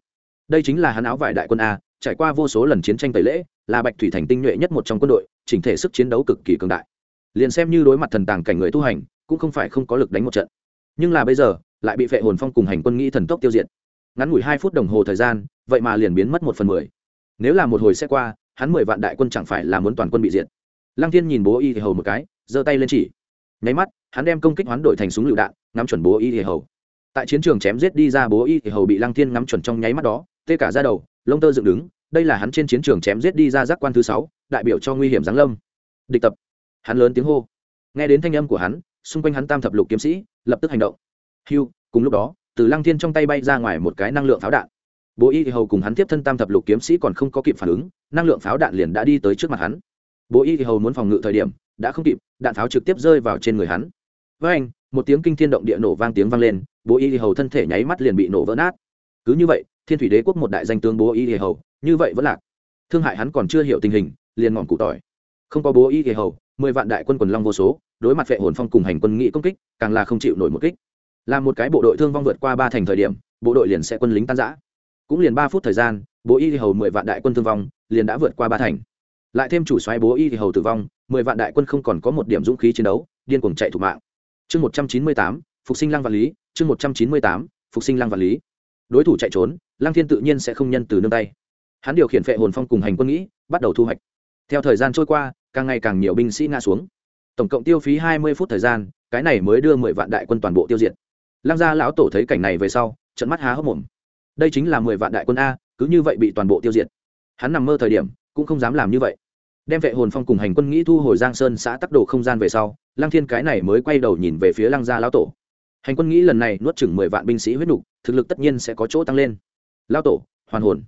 [SPEAKER 1] Đây chính là hắn áo vải đại quân a, trải qua vô số lần chiến tranh tẩy lễ, là bạch thủy thành tinh nhuệ nhất một trong quân đội, chỉnh thể sức chiến đấu cực kỳ cường đại. Liền xem như đối mặt thần tàng cảnh người tu hành, cũng không phải không có lực đánh một trận. Nhưng là bây giờ, lại bị phệ hồn phong cùng hành quân nghĩ thần tốc tiêu diệt. Ngắn ngủi hai phút đồng hồ thời gian, vậy mà liền biến mất một phần mười. Nếu là một hồi xe qua, hắn mười vạn đại quân chẳng phải là muốn toàn quân bị diệt. Lăng thiên nhìn bố y thì hầu một cái, giơ tay lên chỉ. Nháy mắt hắn đem công kích hoán đổi thành súng lựu đạn, ngắm chuẩn bố y thì hầu. Tại chiến trường chém giết đi ra bố y thì hầu bị lăng thiên ngắm chuẩn trong nháy mắt đó, tê cả ra đầu, lông tơ dựng đứng, đây là hắn trên chiến trường chém giết đi ra giác quan thứ sáu, đại biểu cho nguy hiểm giáng lâm. Địch tập. Hắn lớn tiếng hô. Nghe đến thanh âm của hắn, xung quanh hắn tam thập lục kiếm sĩ, lập tức hành động. Hiu cùng lúc đó, từ lăng thiên trong tay bay ra ngoài một cái năng lượng pháo đạn. Bố y thì hầu cùng hắn tiếp thân tam thập lục kiếm sĩ còn không có kịp phản ứng, năng lượng pháo đạn liền đã đi tới trước mặt hắn. Bố y thì hầu muốn phòng ngự thời điểm, đã không kịp, đạn pháo trực tiếp rơi vào trên người hắn với anh, một tiếng kinh thiên động địa nổ vang tiếng vang lên, bố y hầu thân thể nháy mắt liền bị nổ vỡ nát. Cứ như vậy, thiên thủy đế quốc một đại danh tướng bố y hầu, như vậy vẫn lạc. Thương hại hắn còn chưa hiểu tình hình, liền ngọn cụ tỏi. Không có bố y hầu, mười vạn đại quân quần long vô số, đối mặt vệ hồn phong cùng hành quân nghị công kích, càng là không chịu nổi một kích. Là một cái bộ đội thương vong vượt qua ba thành thời điểm, bộ đội liền sẽ quân lính tan giã cũng liền ba phút thời gian, bố y hầu mười vạn đại quân thương vong liền đã vượt qua ba thành. Lại thêm chủ xoáy bố y hầu tử vong, mười vạn đại quân không còn có một điểm dũng khí chiến đấu, điên cuồng chạy thủ mạng chương một trăm chín mươi tám, phục sinh lăng vạn lý, chương một trăm chín mươi tám, phục sinh lăng vạn lý. Đối thủ chạy trốn, lăng thiên tự nhiên sẽ không nhân từ nương tay. Hắn điều khiển phệ hồn phong cùng hành quân nghĩ, bắt đầu thu hoạch. Theo thời gian trôi qua, càng ngày càng nhiều binh sĩ ngã xuống. Tổng cộng tiêu phí hai mươi phút thời gian, cái này mới đưa mười vạn đại quân toàn bộ tiêu diệt. Lăng gia lão tổ thấy cảnh này về sau trận mắt há hốc mồm. Đây chính là mười vạn đại quân a, cứ như vậy bị toàn bộ tiêu diệt. Hắn nằm mơ thời điểm, cũng không dám làm như vậy. Đem vệ hồn phong cùng hành quân nghĩ thu hồi giang sơn xã tắc đồ không gian về sau lăng thiên cái này mới quay đầu nhìn về phía lăng gia lão tổ. Hành quân nghĩ lần này nuốt chừng mười vạn binh sĩ huyết nục, thực lực tất nhiên sẽ có chỗ tăng lên. Lão tổ, hoàn hồn.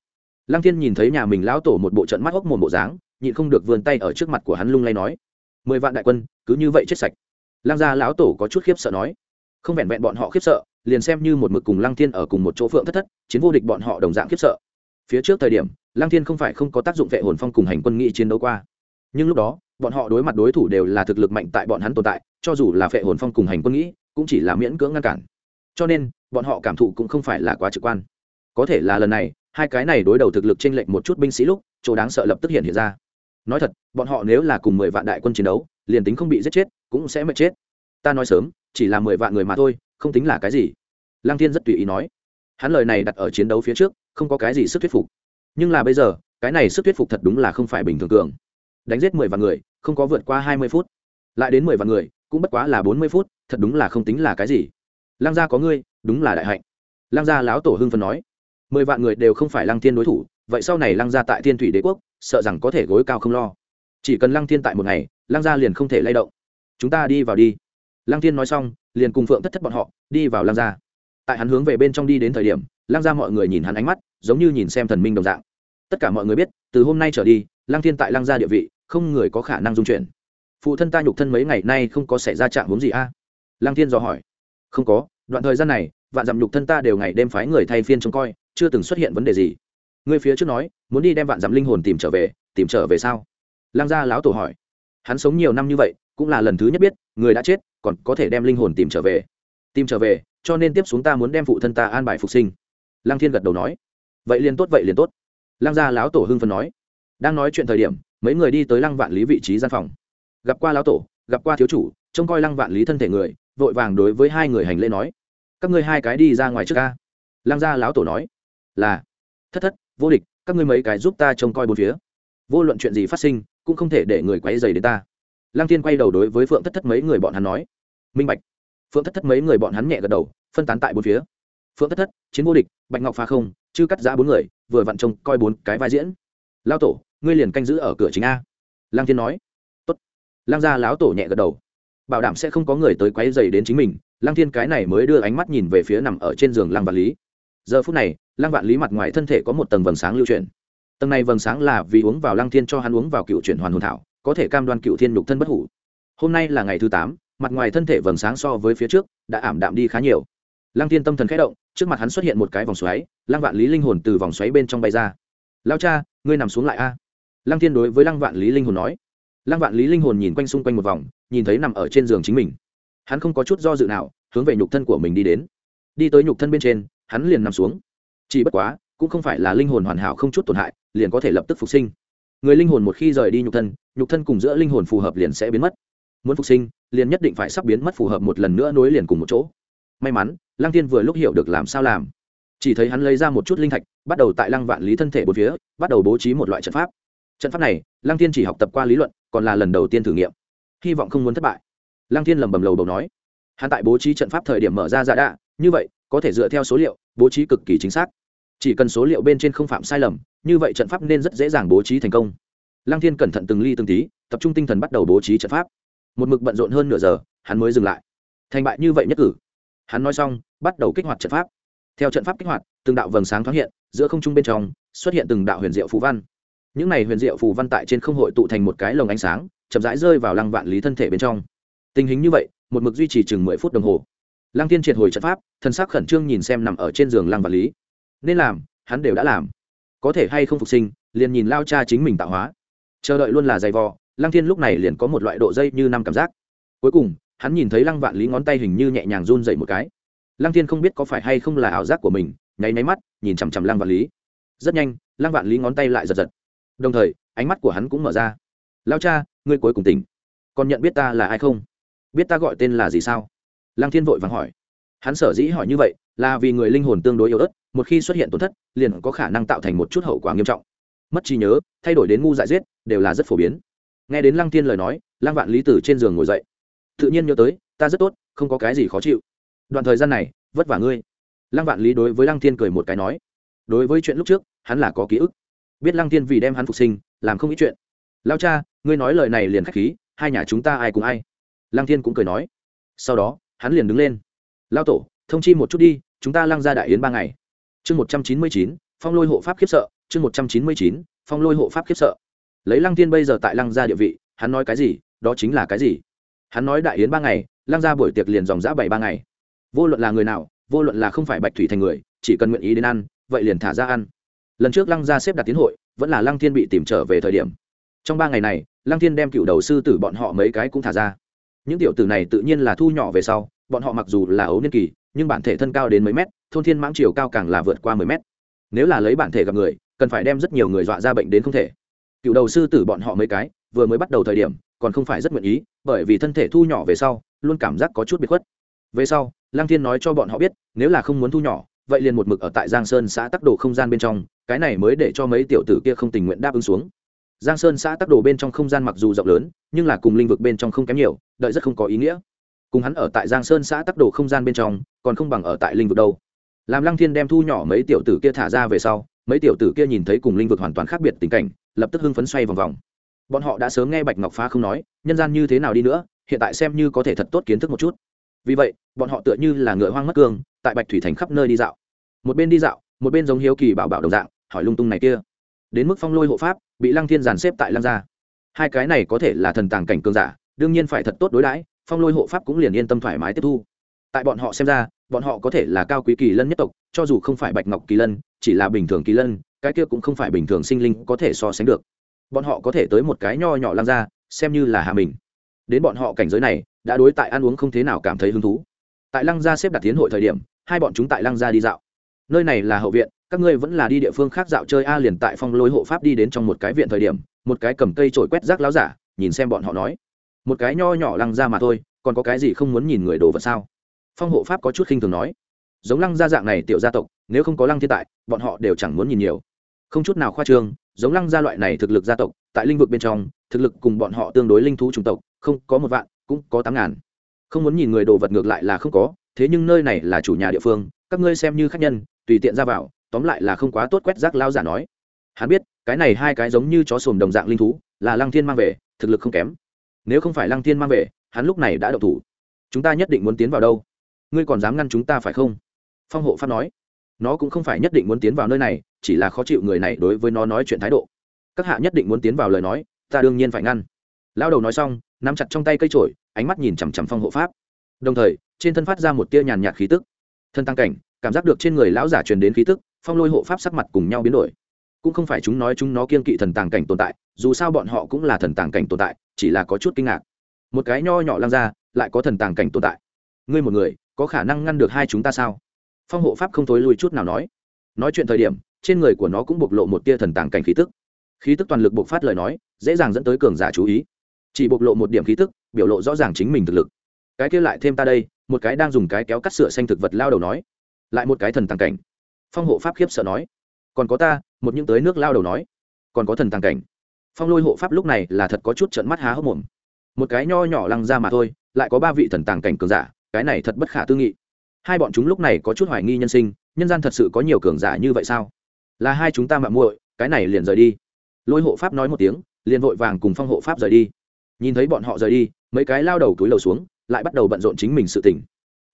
[SPEAKER 1] Lăng thiên nhìn thấy nhà mình lão tổ một bộ trận mắt hốc mồm bộ dáng, nhịn không được vươn tay ở trước mặt của hắn lung lay nói, mười vạn đại quân, cứ như vậy chết sạch. Lăng gia lão tổ có chút khiếp sợ nói, không vẹn vẹn bọn họ khiếp sợ, liền xem như một mực cùng lăng thiên ở cùng một chỗ phượng thất thất, chiến vô địch bọn họ đồng dạng khiếp sợ. Phía trước thời điểm, lăng thiên không phải không có tác dụng vệ hồn phong cùng hành quân nghị chiến đấu qua. Nhưng lúc đó bọn họ đối mặt đối thủ đều là thực lực mạnh tại bọn hắn tồn tại, cho dù là phệ hồn phong cùng hành quân nghĩ, cũng chỉ là miễn cưỡng ngăn cản. Cho nên, bọn họ cảm thụ cũng không phải là quá trực quan. Có thể là lần này, hai cái này đối đầu thực lực trên lệnh một chút binh sĩ lúc, chỗ đáng sợ lập tức hiện hiện ra. Nói thật, bọn họ nếu là cùng mười vạn đại quân chiến đấu, liền tính không bị giết chết, cũng sẽ mệt chết. Ta nói sớm, chỉ là mười vạn người mà thôi, không tính là cái gì. Lăng thiên rất tùy ý nói. Hắn lời này đặt ở chiến đấu phía trước, không có cái gì sức thuyết phục. Nhưng là bây giờ, cái này sức thuyết phục thật đúng là không phải bình thường cường. Đánh giết mười vạn người không có vượt qua hai mươi phút. Lại đến mười vạn người, cũng bất quá là bốn mươi phút, thật đúng là không tính là cái gì. Lăng gia có ngươi, đúng là đại hạnh. Lăng gia lão tổ hưng phần nói. Mười vạn người đều không phải lăng thiên đối thủ, vậy sau này lăng gia tại thiên thủy đế quốc, sợ rằng có thể gối cao không lo. Chỉ cần lăng thiên tại một ngày, lăng gia liền không thể lay động. Chúng ta đi vào đi. Lăng thiên nói xong, liền cùng phượng thất thất bọn họ, đi vào lăng gia. Tại hắn hướng về bên trong đi đến thời điểm, lăng gia mọi người nhìn hắn ánh mắt, giống như nhìn xem thần minh đồng dạng. Tất cả mọi người biết, từ hôm nay trở đi, lăng thiên tại lăng gia địa vị không người có khả năng dung chuyển. Phụ thân ta nhục thân mấy ngày nay không có xảy ra trạng huống gì a? À? Lăng thiên dò hỏi. Không có, đoạn thời gian này, vạn dặm nhục thân ta đều ngày đêm phái người thay phiên trông coi, chưa từng xuất hiện vấn đề gì. Ngươi phía trước nói, muốn đi đem vạn dặm linh hồn tìm trở về, tìm trở về sao? Lăng gia lão tổ hỏi. Hắn sống nhiều năm như vậy, cũng là lần thứ nhất biết, người đã chết, còn có thể đem linh hồn tìm trở về. Tìm trở về, cho nên tiếp xuống ta muốn đem phụ thân ta an bài phục sinh. Lăng thiên gật đầu nói. Vậy liền tốt, vậy liền tốt. Lăng gia lão tổ hưng phần nói đang nói chuyện thời điểm, mấy người đi tới lăng vạn lý vị trí gian phòng. Gặp qua lão tổ, gặp qua thiếu chủ, trông coi lăng vạn lý thân thể người, vội vàng đối với hai người hành lễ nói, các ngươi hai cái đi ra ngoài trước ca. Lăng gia lão tổ nói, là. Thất thất, vô địch, các ngươi mấy cái giúp ta trông coi bốn phía. Vô luận chuyện gì phát sinh, cũng không thể để người quấy dày đến ta. Lăng tiên quay đầu đối với phượng thất thất mấy người bọn hắn nói, minh bạch. Phượng thất thất mấy người bọn hắn nhẹ gật đầu, phân tán tại bốn phía. Phượng thất thất, chiến vô địch, bạch ngọc phá không chứ cắt giã bốn người, vừa vặn trông coi bốn cái vai diễn. Lao tổ ngươi liền canh giữ ở cửa chính a. Lăng thiên nói. Tốt. Lăng gia lão tổ nhẹ gật đầu. Bảo đảm sẽ không có người tới quấy dày đến chính mình, lăng thiên cái này mới đưa ánh mắt nhìn về phía nằm ở trên giường lăng vạn lý. Giờ phút này, lăng vạn lý mặt ngoài thân thể có một tầng vầng sáng lưu chuyển. Tầng này vầng sáng là vì uống vào lăng thiên cho hắn uống vào cựu chuyển hoàn hồn thảo, có thể cam đoan cựu thiên nhục thân bất hủ. Hôm nay là ngày thứ tám, mặt ngoài thân thể vầng sáng so với phía trước đã ảm đạm đi khá nhiều. Lăng thiên tâm thần khẽ động, trước mặt hắn xuất hiện một cái vòng xoáy, lăng vạn lý linh hồn từ vòng xoáy bên trong bay ra. Lao cha, ngươi nằm xuống lại a lăng thiên đối với lăng vạn lý linh hồn nói. Lăng vạn lý linh hồn nhìn quanh xung quanh một vòng, nhìn thấy nằm ở trên giường chính mình. Hắn không có chút do dự nào, hướng về nhục thân của mình đi đến. Đi tới nhục thân bên trên, hắn liền nằm xuống. Chỉ bất quá, cũng không phải là linh hồn hoàn hảo không chút tổn hại, liền có thể lập tức phục sinh. Người linh hồn một khi rời đi nhục thân nhục thân cùng giữa linh hồn phù hợp liền sẽ biến mất. Muốn phục sinh, liền nhất định phải sắp biến mất phù hợp một lần nữa nối liền cùng một chỗ. May mắn, lăng Thiên vừa lúc hiểu được làm sao làm. Chỉ thấy hắn lấy ra một chút linh thạch, bắt đầu tại lăng vạn lý thân thể bốn phía, bắt đầu bố trí một loại trận pháp trận pháp này, lăng Thiên chỉ học tập qua lý luận, còn là lần đầu tiên thử nghiệm. Hy vọng không muốn thất bại. Lăng Thiên lầm bầm lầu đầu nói. Hắn tại bố trí trận pháp thời điểm mở ra dạ đạ, như vậy, có thể dựa theo số liệu, bố trí cực kỳ chính xác. Chỉ cần số liệu bên trên không phạm sai lầm, như vậy trận pháp nên rất dễ dàng bố trí thành công. Lăng thiên cẩn thận từng ly từng tí, tập trung tinh thần bắt đầu bố trí trận pháp. Một mực bận rộn hơn nửa giờ, hắn mới dừng lại. Thành bại như vậy nhất cử. Hắn nói xong, bắt đầu kích hoạt trận pháp. Theo trận pháp kích hoạt, từng đạo vầng sáng thoáng hiện, giữa không trung bên trong, xuất hiện từng đạo huyền diệu phú văn những này huyền diệu phù văn tại trên không hội tụ thành một cái lồng ánh sáng, chậm rãi rơi vào lăng vạn lý thân thể bên trong. Tình hình như vậy, một mực duy trì chừng mười phút đồng hồ. Lăng tiên triệt hồi trận pháp thân xác khẩn trương nhìn xem nằm ở trên giường lăng vạn lý. Nên làm, hắn đều đã làm. Có thể hay không phục sinh, liền nhìn lao cha chính mình tạo hóa. Chờ đợi luôn là dày vò, lăng thiên lúc này liền có một loại độ dây như năm cảm giác. Cuối cùng, hắn nhìn thấy lăng vạn lý ngón tay hình như nhẹ nhàng run dậy một cái. Lăng thiên không biết có phải hay không là ảo giác của mình, nháy máy mắt, nhìn chằm chằm lăng vạn lý. Rất nhanh, lăng vạn lý ngón tay lại giật giật đồng thời, ánh mắt của hắn cũng mở ra. Lao cha, ngươi cuối cùng tỉnh. Còn nhận biết ta là ai không? Biết ta gọi tên là gì sao? Lăng thiên vội vàng hỏi. Hắn sở dĩ hỏi như vậy là vì người linh hồn tương đối yếu ớt, một khi xuất hiện tổn thất, liền có khả năng tạo thành một chút hậu quả nghiêm trọng. Mất trí nhớ, thay đổi đến ngu dại giết, đều là rất phổ biến. Nghe đến lăng thiên lời nói, lăng vạn lý từ trên giường ngồi dậy. Tự nhiên nhớ tới, ta rất tốt, không có cái gì khó chịu. Đoạn thời gian này, vất vả ngươi. Lăng vạn lý đối với lăng thiên cười một cái nói. Đối với chuyện lúc trước, hắn là có ký ức biết lăng thiên vì đem hắn phục sinh, làm không ít chuyện. Lao cha, ngươi nói lời này liền k h á c h khí, hai nhà chúng ta ai cùng ai? Lăng thiên cũng cười nói. Sau đó, hắn liền đứng lên. Lao tổ, thông chi một chút đi, chúng ta lăng ra đại yến ba ngày. Chương một trăm chín mươi chín, phong lôi hộ pháp khiếp sợ, chương một trăm chín mươi chín, phong lôi hộ pháp khiếp sợ. Lấy lăng thiên bây giờ tại lăng gia địa vị, hắn nói cái gì, đó chính là cái gì? Hắn nói đại yến ba ngày, lăng gia buổi tiệc liền dòng giã bảy ba ngày. Vô luận là người nào, vô luận là không phải bạch thủy thành người, chỉ cần nguyện ý đến ăn, vậy liền thả ra ăn lần trước lăng gia xếp đặt tiến hội, vẫn là lăng thiên bị tìm trở về thời điểm. Trong ba ngày này, lăng thiên đem cựu đầu sư tử bọn họ mấy cái cũng thả ra. Những tiểu tử này tự nhiên là thu nhỏ về sau, bọn họ mặc dù là ấu niên kỳ, nhưng bản thể thân cao đến mấy mét, thôn thiên mãng chiều cao càng là vượt qua mười mét. Nếu là lấy bản thể gặp người, cần phải đem rất nhiều người dọa ra bệnh đến không thể. Cựu đầu sư tử bọn họ mấy cái, vừa mới bắt đầu thời điểm, còn không phải rất nguyện ý, bởi vì thân thể thu nhỏ về sau, luôn cảm giác có chút bị khuất. Về sau, lăng thiên nói cho bọn họ biết, nếu là không muốn thu nhỏ vậy liền một mực ở tại giang sơn xã tắc đồ không gian bên trong, cái này mới để cho mấy tiểu tử kia không tình nguyện đáp ứng xuống. Giang sơn xã tắc đồ bên trong không gian mặc dù rộng lớn, nhưng là cùng linh vực bên trong không kém nhiều, đợi rất không có ý nghĩa. Cùng hắn ở tại giang sơn xã tắc đồ không gian bên trong, còn không bằng ở tại linh vực đâu. Làm lăng thiên đem thu nhỏ mấy tiểu tử kia thả ra về sau, mấy tiểu tử kia nhìn thấy cùng linh vực hoàn toàn khác biệt tình cảnh, lập tức hưng phấn xoay vòng vòng. Bọn họ đã sớm nghe bạch ngọc phá không nói, nhân gian như thế nào đi nữa, hiện tại xem như có thể thật tốt kiến thức một chút. Vì vậy, bọn họ tựa như là ngựa hoang mất cương, tại bạch thủy thành khắp nơi đi dạo một bên đi dạo, một bên giống hiếu kỳ bảo bảo đồng dạng, hỏi lung tung này kia. Đến mức phong lôi hộ pháp, bị lăng thiên giàn xếp tại lăng gia. Hai cái này có thể là thần tàng cảnh cường giả, đương nhiên phải thật tốt đối đãi, phong lôi hộ pháp cũng liền yên tâm thoải mái tiếp thu. Tại bọn họ xem ra, bọn họ có thể là cao quý kỳ lân nhất tộc, cho dù không phải bạch ngọc kỳ lân, chỉ là bình thường kỳ lân, cái kia cũng không phải bình thường sinh linh có thể so sánh được. Bọn họ có thể tới một cái nho nhỏ lăng ra xem như là hạ mình. Đến bọn họ cảnh giới này, đã đối tại ăn uống không thế nào cảm thấy hứng thú. Tại lăng gia xếp đặt tiến hội thời điểm, hai bọn chúng tại lăng gia đi dạo nơi này là hậu viện, các ngươi vẫn là đi địa phương khác dạo chơi a, liền tại phong lôi hộ pháp đi đến trong một cái viện thời điểm, một cái cầm cây trổi quét rác láo giả, nhìn xem bọn họ nói. Một cái nho nhỏ lăng ra mà thôi, còn có cái gì không muốn nhìn người đồ vật sao? Phong hộ pháp có chút khinh thường nói. Giống lăng gia dạng này tiểu gia tộc, nếu không có lăng thiên tại, bọn họ đều chẳng muốn nhìn nhiều. Không chút nào khoa trương, giống lăng gia loại này thực lực gia tộc, tại linh vực bên trong, thực lực cùng bọn họ tương đối linh thú chủng tộc, không có một vạn, cũng có tám ngàn. Không muốn nhìn người đồ vật ngược lại là không có, thế nhưng nơi này là chủ nhà địa phương, các ngươi xem như khách nhân tùy tiện ra vào, tóm lại là không quá tốt quét rác lao giả nói. Hắn biết, cái này hai cái giống như chó sồm đồng dạng linh thú, là lăng thiên mang về, thực lực không kém. Nếu không phải lăng thiên mang về, hắn lúc này đã độc thủ. Chúng ta nhất định muốn tiến vào đâu? Ngươi còn dám ngăn chúng ta phải không? Phong hộ pháp nói. Nó cũng không phải nhất định muốn tiến vào nơi này, chỉ là khó chịu người này đối với nó nói chuyện thái độ. Các hạ nhất định muốn tiến vào lời nói, ta đương nhiên phải ngăn. Lao đầu nói xong, nắm chặt trong tay cây trổi ánh mắt nhìn chằm chằm phong hộ pháp. Đồng thời, trên thân phát ra một tia nhàn nhạt khí tức. Thân tăng cảnh cảm giác được trên người lão giả truyền đến khí tức, phong lôi hộ pháp sắc mặt cùng nhau biến đổi. Cũng không phải chúng nói chúng nó kiên kỵ thần tàng cảnh tồn tại, dù sao bọn họ cũng là thần tàng cảnh tồn tại, chỉ là có chút kinh ngạc. Một cái nho nhỏ lăng ra lại có thần tàng cảnh tồn tại. Ngươi một người, có khả năng ngăn được hai chúng ta sao? Phong hộ pháp không thối lui chút nào nói. Nói chuyện thời điểm, trên người của nó cũng bộc lộ một tia thần tàng cảnh khí tức. Khí tức toàn lực bộc phát lời nói, dễ dàng dẫn tới cường giả chú ý. Chỉ bộc lộ một điểm khí tức, biểu lộ rõ ràng chính mình thực lực. Cái kia lại thêm ta đây, một cái đang dùng cái kéo cắt sửa xanh thực vật lao đầu nói lại một cái thần tàng cảnh. Phong hộ pháp khiếp sợ nói, còn có ta, một những tới nước lao đầu nói, còn có thần tàng cảnh. Phong lôi hộ pháp lúc này là thật có chút trận mắt há hốc mồm. Một cái nho nhỏ lăng ra mà thôi, lại có ba vị thần tàng cảnh cường giả, cái này thật bất khả tư nghị. Hai bọn chúng lúc này có chút hoài nghi nhân sinh, nhân gian thật sự có nhiều cường giả như vậy sao? Là hai chúng ta mạng muội, cái này liền rời đi. Lôi hộ pháp nói một tiếng, liền vội vàng cùng phong hộ pháp rời đi. Nhìn thấy bọn họ rời đi, mấy cái lao đầu túi lầu xuống, lại bắt đầu bận rộn chính mình sự tỉnh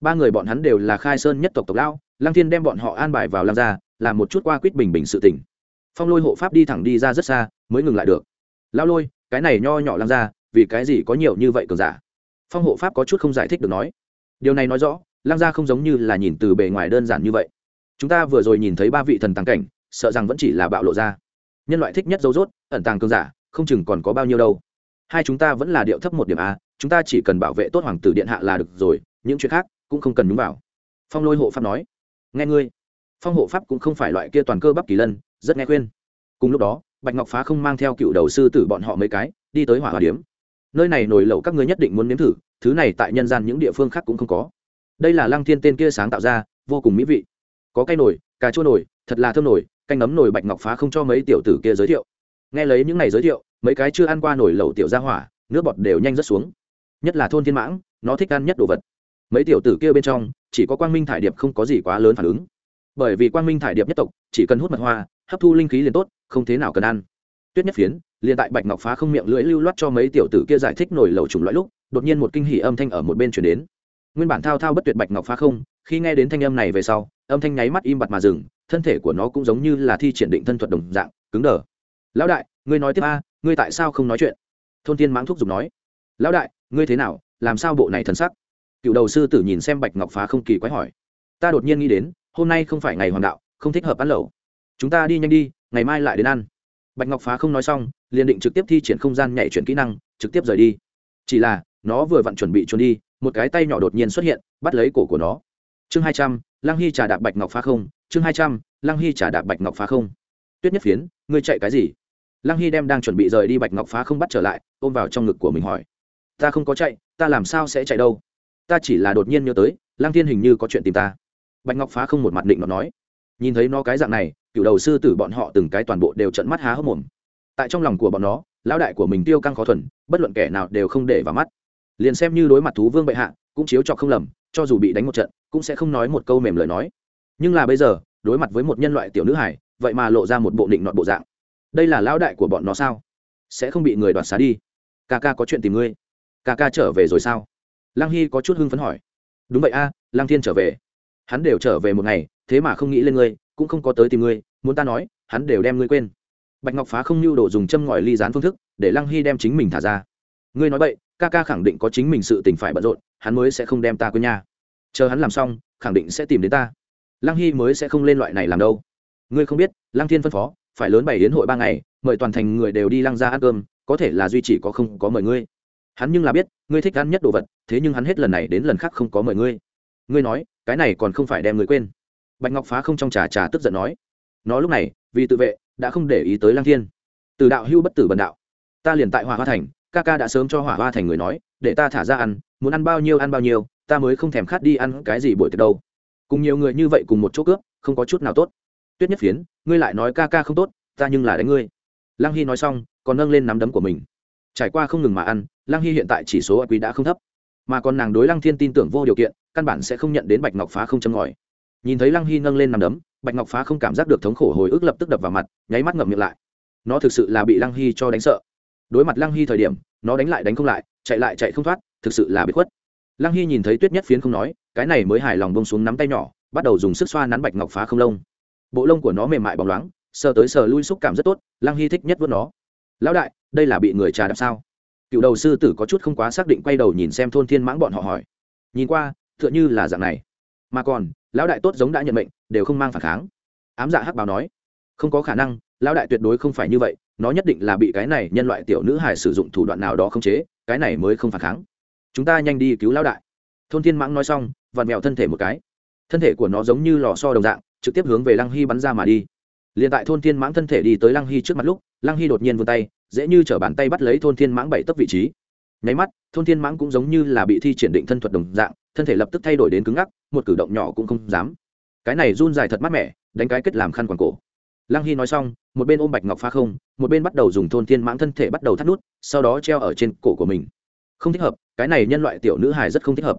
[SPEAKER 1] ba người bọn hắn đều là khai sơn nhất tộc tộc lao lăng thiên đem bọn họ an bài vào lăng ra làm một chút qua quýt bình bình sự tỉnh phong lôi hộ pháp đi thẳng đi ra rất xa, mới ngừng lại được. Lao lôi, cái này nho nhỏ lăng ra vì cái gì có nhiều như vậy cường giả? Phong hộ pháp có chút không giải thích được nói. Điều này nói rõ, lăng gia không giống như là nhìn từ bề ngoài đơn giản như vậy. Chúng ta vừa rồi nhìn thấy ba vị thần tàng cảnh, sợ rằng vẫn chỉ là bạo lộ ra. Nhân loại thích nhất dấu dốt ẩn tàng cường giả, không chừng còn có bao nhiêu đâu. Hai chúng ta vẫn là điệu thấp một điểm a, chúng ta chỉ cần bảo vệ tốt hoàng tử điện hạ là được rồi, những chuyện khác cũng không cần nhúng vào. Phong lôi hộ pháp nói nghe ngươi. Phong hộ pháp cũng không phải loại kia toàn cơ bắp kỳ lân, rất nghe khuyên. Cùng lúc đó, bạch ngọc phá không mang theo cựu đầu sư tử bọn họ mấy cái, đi tới hỏa hòa điếm. Nơi này nổi lẩu các ngươi nhất định muốn nếm thử, thứ này tại nhân gian những địa phương khác cũng không có. Đây là lăng thiên tên kia sáng tạo ra, vô cùng mỹ vị. Có cây nổi cà chua nổi thật là thơm nổi canh nấm nổi bạch ngọc phá không cho mấy tiểu tử kia giới thiệu. Nghe lấy những này giới thiệu, mấy cái chưa ăn qua nổi lẩu tiểu ra hỏa, nước bọt đều nhanh rất xuống. Nhất là thôn thiên mãng, nó thích ăn nhất đồ vật. Mấy tiểu tử kia bên trong chỉ có quang minh thải điệp không có gì quá lớn phản ứng. Bởi vì quang minh thải điệp nhất tộc, chỉ cần hút mật hoa, hấp thu linh khí liền tốt, không thế nào cần ăn. Tuyết nhất phiến, liền tại bạch ngọc phá không miệng lưỡi lưu loát cho mấy tiểu tử kia giải thích nổi lầu trùng loại lúc, đột nhiên một kinh hỉ âm thanh ở một bên chuyển đến. Nguyên bản thao thao bất tuyệt bạch ngọc phá không, khi nghe đến thanh âm này về sau, âm thanh nháy mắt im bặt mà dừng, thân thể của nó cũng giống như là thi triển định thân thuật đồng dạng, cứng đờ. Lão đại, ngươi nói tiếp a, ngươi tại sao không nói chuyện? Thôn tiên mãng thúc giục nói. Lão đại, ngươi thế nào? Làm sao bộ này thân sắc? Cựu đầu sư tử nhìn xem bạch ngọc phá không kỳ quái hỏi. Ta đột nhiên nghĩ đến, hôm nay không phải ngày hoàng đạo, không thích hợp ăn lẩu. Chúng ta đi nhanh đi, ngày mai lại đến ăn. Bạch ngọc phá không nói xong, liền định trực tiếp thi triển không gian nhảy chuyển kỹ năng, trực tiếp rời đi. Chỉ là, nó vừa vặn chuẩn bị trốn đi, một cái tay nhỏ đột nhiên xuất hiện, bắt lấy cổ của nó. Chương hai trăm, lăng hy trà đạp bạch ngọc phá không, chương hai trăm, lăng hy trà đạp bạch ngọc phá không. Tuyết nhất phiến, ngươi chạy cái gì? Lăng hy đem đang chuẩn bị rời đi bạch ngọc phá không bắt trở lại, ôm vào trong ngực của mình hỏi. Ta không có chạy, ta làm sao sẽ chạy đâu? Ta chỉ là đột nhiên nhớ tới lang thiên hình như có chuyện tìm ta. Bạch ngọc phá không một mặt định nó nói. Nhìn thấy nó cái dạng này, cựu đầu sư tử bọn họ từng cái toàn bộ đều trận mắt há hốc mồm. Tại trong lòng của bọn nó, lão đại của mình tiêu căng khó thuần, bất luận kẻ nào đều không để vào mắt. Liền xem như đối mặt thú vương bệ hạ, cũng chiếu chọc không lầm, cho dù bị đánh một trận, cũng sẽ không nói một câu mềm lời nói. Nhưng là bây giờ, đối mặt với một nhân loại tiểu nữ hải, vậy mà lộ ra một bộ định nọt bộ dạng. Đây là lão đại của bọn nó sao? Sẽ không bị người đoạt xá đi. Ca ca có chuyện tìm ngươi. Ca ca trở về rồi sao? Lăng hy có chút hưng phấn hỏi. Đúng vậy a à, lăng thiên trở về. Hắn đều trở về một ngày thế mà không nghĩ lên ngươi cũng không có tới tìm ngươi muốn ta nói hắn đều đem ngươi quên. Bạch ngọc phá không lưu đồ dùng châm ngòi ly dán phương thức để lăng hy đem chính mình thả ra. Ngươi nói vậy ca ca khẳng định có chính mình sự tình phải bận rộn hắn mới sẽ không đem ta quên nha. Chờ hắn làm xong khẳng định sẽ tìm đến ta. Lăng hy mới sẽ không lên loại này làm đâu. Ngươi không biết lăng thiên phân phó phải lớn bày hiến hội ba ngày mời toàn thành người đều đi lăng ra ăn cơm có thể là duy chỉ có không có mời ngươi hắn nhưng là biết, ngươi thích ăn nhất đồ vật, thế nhưng hắn hết lần này đến lần khác không có mời ngươi. Ngươi nói, cái này còn không phải đem người quên. Bạch ngọc phá không trong trà trà tức giận nói. Nó lúc này, vì tự vệ, đã không để ý tới lang thiên. Từ đạo hưu bất tử bần đạo. Ta liền tại hỏa hoa thành, ca ca đã sớm cho hỏa hoa thành người nói, để ta thả ra ăn, muốn ăn bao nhiêu ăn bao nhiêu, ta mới không thèm khát đi ăn cái gì buổi tiệc đâu. Cùng nhiều người như vậy cùng một chỗ cướp, không có chút nào tốt. Tuyết nhất phiến, ngươi lại nói ca ca không tốt, ta nhưng là đánh ngươi. Lang hy nói xong, còn nâng lên nắm đấm của mình trải qua không ngừng mà ăn, lăng hy hiện tại chỉ số quý đã không thấp. Mà còn nàng đối lăng thiên tin tưởng vô điều kiện, căn bản sẽ không nhận đến bạch ngọc phá không châm ngòi. Nhìn thấy lăng hy nâng lên nằm đấm, bạch ngọc phá không cảm giác được thống khổ hồi ức lập tức đập vào mặt, nháy mắt ngậm miệng lại. Nó thực sự là bị lăng hy cho đánh sợ. Đối mặt lăng hy thời điểm, nó đánh lại đánh không lại, chạy lại chạy không thoát, thực sự là bị khuất. Lăng hy nhìn thấy tuyết nhất phiến không nói, cái này mới hài lòng bông xuống nắm tay nhỏ, bắt đầu dùng sức xoa nắn bạch ngọc phá không lông. Bộ lông của nó mềm mại bóng loáng, sờ tới sờ lui xúc cảm rất tốt, lăng hy thích nhất vớt nó lão đại, đây là bị người trà đạp sao? Cựu đầu sư tử có chút không quá xác định quay đầu nhìn xem thôn thiên mãng bọn họ hỏi. Nhìn qua t h ư ợ n h ư là dạng này. Mà còn, lão đại tốt giống đã nhận mệnh, đều không mang phản kháng. Ám dạ hắc báo nói. Không có khả năng, lão đại tuyệt đối không phải như vậy, nó nhất định là bị cái này nhân loại tiểu nữ hải sử dụng thủ đoạn nào đó không chế, cái này mới không phản kháng. Chúng ta nhanh đi cứu lão đại. Thôn thiên mãng nói xong, vặn mẹo thân thể một cái. Thân thể của nó giống như lò so đồng dạng, trực tiếp hướng về lăng hy bắn ra mà đi liền tại thôn thiên mãng thân thể đi tới lăng hy trước mặt lúc, lăng hy đột nhiên vươn tay, dễ như t bàn tay bắt lấy thôn thiên mãng bảy tấc vị trí. Nháy mắt, thôn thiên mãng cũng giống như là bị thi triển định thân thuật đồng dạng, thân thể lập tức thay đổi đến cứng ngắc, một cử động nhỏ cũng không dám. Cái này run dài thật mát mẻ, đánh cái kết làm khăn quàng cổ. Lăng hy nói xong, một bên ôm bạch ngọc pha không, một bên bắt đầu dùng thôn thiên mãng thân thể bắt đầu thắt nút, sau đó treo ở trên cổ của mình. Không thích hợp, cái này nhân loại tiểu nữ hài rất không thích hợp.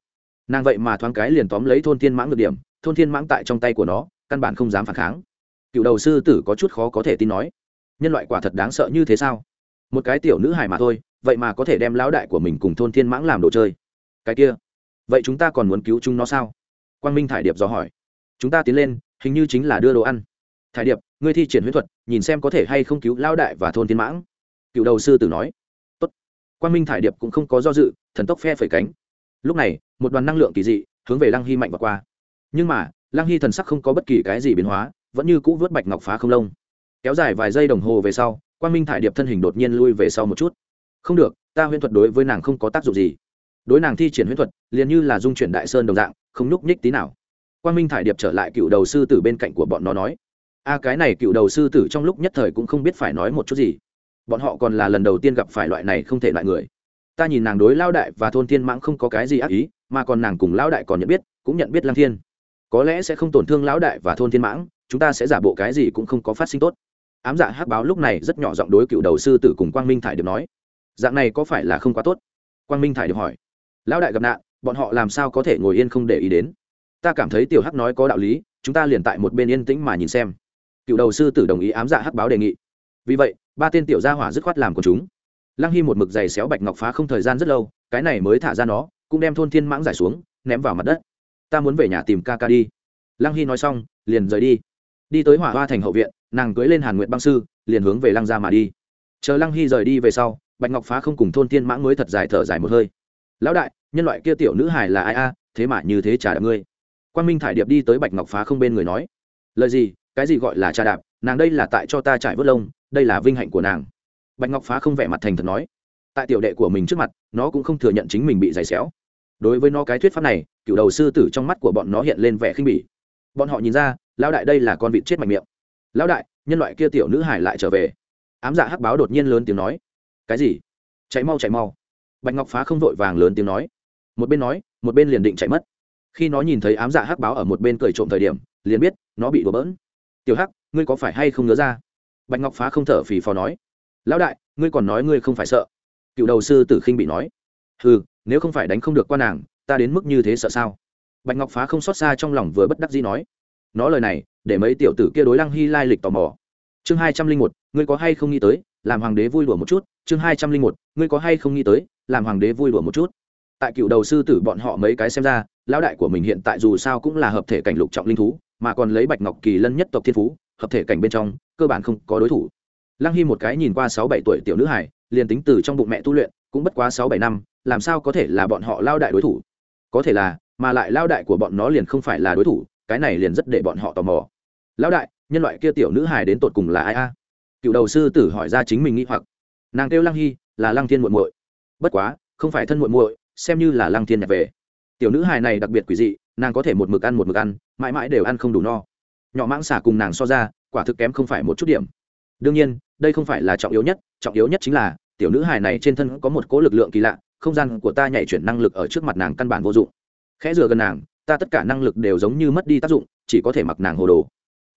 [SPEAKER 1] Nàng vậy mà thoáng cái liền tóm lấy thôn thiên mãng được điểm, thôn thiên mãng tại trong tay của nó, căn bản không dám phản kháng cựu đầu sư tử có chút khó có thể tin nói, nhân loại quả thật đáng sợ như thế sao? Một cái tiểu nữ hài mà thôi, vậy mà có thể đem lão đại của mình cùng thôn thiên mãng làm đồ chơi. Cái kia, vậy chúng ta còn muốn cứu chúng nó sao? Quang minh thải điệp dò hỏi. Chúng ta tiến lên, hình như chính là đưa đồ ăn. Thải điệp, ngươi thi triển huyết thuật, nhìn xem có thể hay không cứu lão đại và thôn thiên mãng. Cựu đầu sư tử nói. Tốt. quang minh thải điệp cũng không có do dự, thần tốc phe phẩy cánh. Lúc này, một đoàn năng lượng kỳ dị hướng về lăng hy mạnh và qua. Nhưng mà, lăng hy thần sắc không có bất kỳ cái gì biến hóa vẫn như cũ vớt bạch ngọc phá không lông. Kéo dài vài giây đồng hồ về sau, quang minh thải điệp thân hình đột nhiên lui về sau một chút. Không được, ta huyễn thuật đối với nàng không có tác dụng gì. Đối nàng thi triển huyễn thuật, liền như là dung chuyển đại sơn đồng dạng, không nhúc nhích tí nào. Quang minh thải điệp trở lại cựu đầu sư tử bên cạnh của bọn nó nói, a, cái này cựu đầu sư tử trong lúc nhất thời cũng không biết phải nói một chút gì. Bọn họ còn là lần đầu tiên gặp phải loại này không thể loại người. Ta nhìn nàng đối lao đại và thôn thiên mãng không có cái gì ác ý, mà còn nàng cùng lao đại còn nhận biết, cũng nhận biết lang thiên. Có lẽ sẽ không tổn thương lão đại và thôn thiên mãng chúng ta sẽ giả bộ cái gì cũng không có phát sinh tốt. Ám dạ hắc báo lúc này rất nhỏ giọng đối cựu đầu sư tử cùng quang minh thải điệp nói, dạng này có phải là không quá tốt? Quang minh thải điệp hỏi, lão đại gặp nạn, bọn họ làm sao có thể ngồi yên không để ý đến? Ta cảm thấy tiểu hắc nói có đạo lý, chúng ta liền tại một bên yên tĩnh mà nhìn xem. Cựu đầu sư tử đồng ý ám dạ hắc báo đề nghị. Vì vậy, ba tên tiểu gia hỏa dứt khoát làm của chúng. Lăng hy một mực giày xéo bạch ngọc phá không thời gian rất lâu, cái này mới thả ra nó, cũng đem thôn thiên mãng giải xuống, ném vào mặt đất. Ta muốn về nhà tìm ca ca đi. Lăng hy nói xong, liền rời đi đi tới hỏa hoa thành hậu viện, nàng cưới lên hàn nguyện băng sư, liền hướng về lăng ra mà đi. Chờ lăng hy rời đi về sau, bạch ngọc phá không cùng thôn tiên mãng mới thật dài thở dài một hơi. Lão đại, nhân loại kia tiểu nữ hài là ai a? Thế mà như thế trả đạp ngươi. Quan minh thải điệp đi tới bạch ngọc phá không bên người nói. Lời gì? Cái gì gọi là trà đạp? Nàng đây là tại cho ta trải vớt lông, đây là vinh hạnh của nàng. Bạch ngọc phá không vẻ mặt thành thật nói. Tại tiểu đệ của mình trước mặt, nó cũng không thừa nhận chính mình bị giày xéo. Đối với nó cái thuyết pháp này, cựu đầu sư tử trong mắt của bọn nó hiện lên vẻ khinh bỉ. Bọn họ nhìn ra lão đại đây là con vịt chết mạnh miệng. Lão đại, nhân loại kia tiểu nữ hải lại trở về. Ám dạ hắc báo đột nhiên lớn tiếng nói. Cái gì? Chạy mau chạy mau. Bạch ngọc phá không vội vàng lớn tiếng nói. Một bên nói, một bên liền định chạy mất. Khi nó nhìn thấy ám dạ hắc báo ở một bên cười trộm thời điểm, liền biết, nó bị đổ bỡn. Tiểu hắc, ngươi có phải hay không nhớ ra bạch ngọc phá không thở phì phò nói. Lão đại, ngươi còn nói ngươi không phải sợ. Cựu đầu sư tử khinh bị nói. Ừ nếu không phải đánh không được qua nàng, ta đến mức như thế sợ sao? Bạch ngọc phá không xót xa trong lòng vừa bất đắc dĩ nói nó lời này, để mấy tiểu tử kia đối lăng hy lai lịch tò mò. Chương hai trăm linh một, ngươi có hay không nghĩ tới, làm hoàng đế vui đùa một chút? Chương hai trăm linh một, ngươi có hay không nghĩ tới, làm hoàng đế vui đùa một chút? Tại cựu đầu sư tử bọn họ mấy cái xem ra, lão đại của mình hiện tại dù sao cũng là hợp thể cảnh lục trọng linh thú, mà còn lấy bạch ngọc kỳ lân nhất tộc thiên phú, hợp thể cảnh bên trong, cơ bản không có đối thủ. Lăng hy một cái nhìn qua sáu bảy tuổi tiểu nữ hải liền tính từ trong bụng mẹ tu luyện, cũng bất quá sáu bảy năm, làm sao có thể là bọn họ lao đại đối thủ? Có thể là, mà lại lao đại của bọn nó liền không phải là đối thủ cái này liền rất để bọn họ tò mò. Lão đại, nhân loại kia tiểu nữ hài đến tột cùng là ai a? Cựu đầu sư tử hỏi ra chính mình nghĩ hoặc. Nàng kêu lăng hy, là lăng thiên muội muội. Bất quá, không phải thân muội muội, xem như là lăng thiên nhặt về. Tiểu nữ hài này đặc biệt quỷ dị, nàng có thể một mực ăn một mực ăn, mãi mãi đều ăn không đủ no. Nhỏ mãng xả cùng nàng so ra, quả thực kém không phải một chút điểm. Đương nhiên, đây không phải là trọng yếu nhất, trọng yếu nhất chính là, tiểu nữ hài này trên thân có một cố lực lượng kỳ lạ, không gian của ta nhảy chuyển năng lực ở trước mặt nàng căn bản vô dụng. Khẽ rửa gần nàng ta tất cả năng lực đều giống như mất đi tác dụng, chỉ có thể mặc nàng hồ đồ.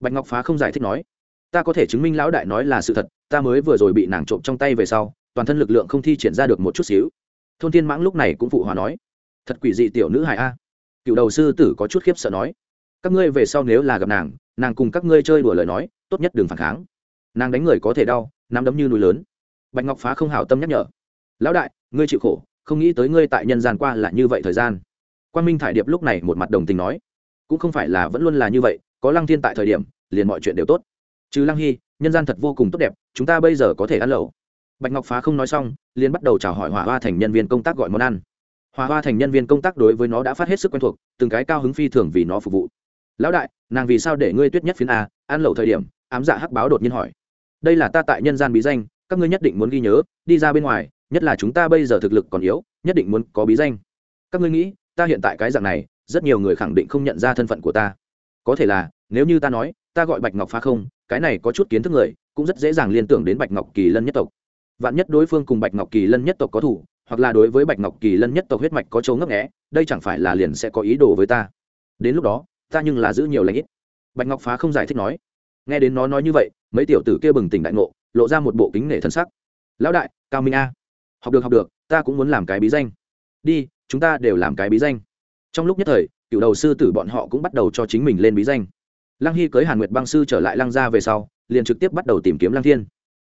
[SPEAKER 1] Bạch ngọc phá không giải thích nói, ta có thể chứng minh lão đại nói là sự thật, ta mới vừa rồi bị nàng trộm trong tay về sau, toàn thân lực lượng không thi triển ra được một chút xíu. Thôn thiên mãng lúc này cũng phụ hòa nói, thật quỷ dị tiểu nữ hài a. Cựu đầu sư tử có chút khiếp sợ nói, các ngươi về sau nếu là gặp nàng nàng cùng các ngươi chơi đùa lời nói, tốt nhất đừng phản kháng. Nàng đánh người có thể đau, nắm đấm như núi lớn. Bạch ngọc phá không hảo tâm nhắc nhở, lão đại, ngươi chịu khổ, không nghĩ tới ngươi tại nhân gian qua là như vậy thời gian quan minh thải điệp lúc này một mặt đồng tình nói, cũng không phải là vẫn luôn là như vậy, có lăng thiên tại thời điểm, liền mọi chuyện đều tốt. Chứ lăng hy, nhân gian thật vô cùng tốt đẹp, chúng ta bây giờ có thể ăn lẩu. Bạch ngọc phá không nói xong, liền bắt đầu chào hỏi hỏa hoa thành nhân viên công tác gọi món ăn. Hỏa hoa thành nhân viên công tác đối với nó đã phát hết sức quen thuộc, từng cái cao hứng phi thường vì nó phục vụ. Lão đại, nàng vì sao để ngươi tuyết nhất phiến a, ăn lẩu thời điểm? Ám dạ hắc báo đột nhiên hỏi. Đây là ta tại nhân gian bí danh, các ngươi nhất định muốn ghi nhớ, đi ra bên ngoài, nhất là chúng ta bây giờ thực lực còn yếu, nhất định muốn có bí danh. Các ngươi nghĩ ta hiện tại cái dạng này, rất nhiều người khẳng định không nhận ra thân phận của ta. Có thể là, nếu như ta nói, ta gọi bạch ngọc phá không, cái này có chút kiến thức người, cũng rất dễ dàng liên tưởng đến bạch ngọc kỳ lân nhất tộc. Vạn nhất đối phương cùng bạch ngọc kỳ lân nhất tộc có thủ, hoặc là đối với bạch ngọc kỳ lân nhất tộc huyết mạch có chỗ ngấp nghẽ đây chẳng phải là liền sẽ có ý đồ với ta. Đến lúc đó, ta nhưng là giữ nhiều lãnh ít. Bạch ngọc phá không giải thích nói. Nghe đến nó nói như vậy, mấy tiểu tử kia bừng tỉnh đại ngộ, lộ ra một bộ kính nể thân sắc. Lão đại, cao minh a, học được học được, ta cũng muốn làm cái bí danh. Đi chúng ta đều làm cái bí danh. Trong lúc nhất thời, cựu đầu sư tử bọn họ cũng bắt đầu cho chính mình lên bí danh. Lăng hy cưới hàn nguyệt băng sư trở lại lăng gia về sau, liền trực tiếp bắt đầu tìm kiếm lăng thiên.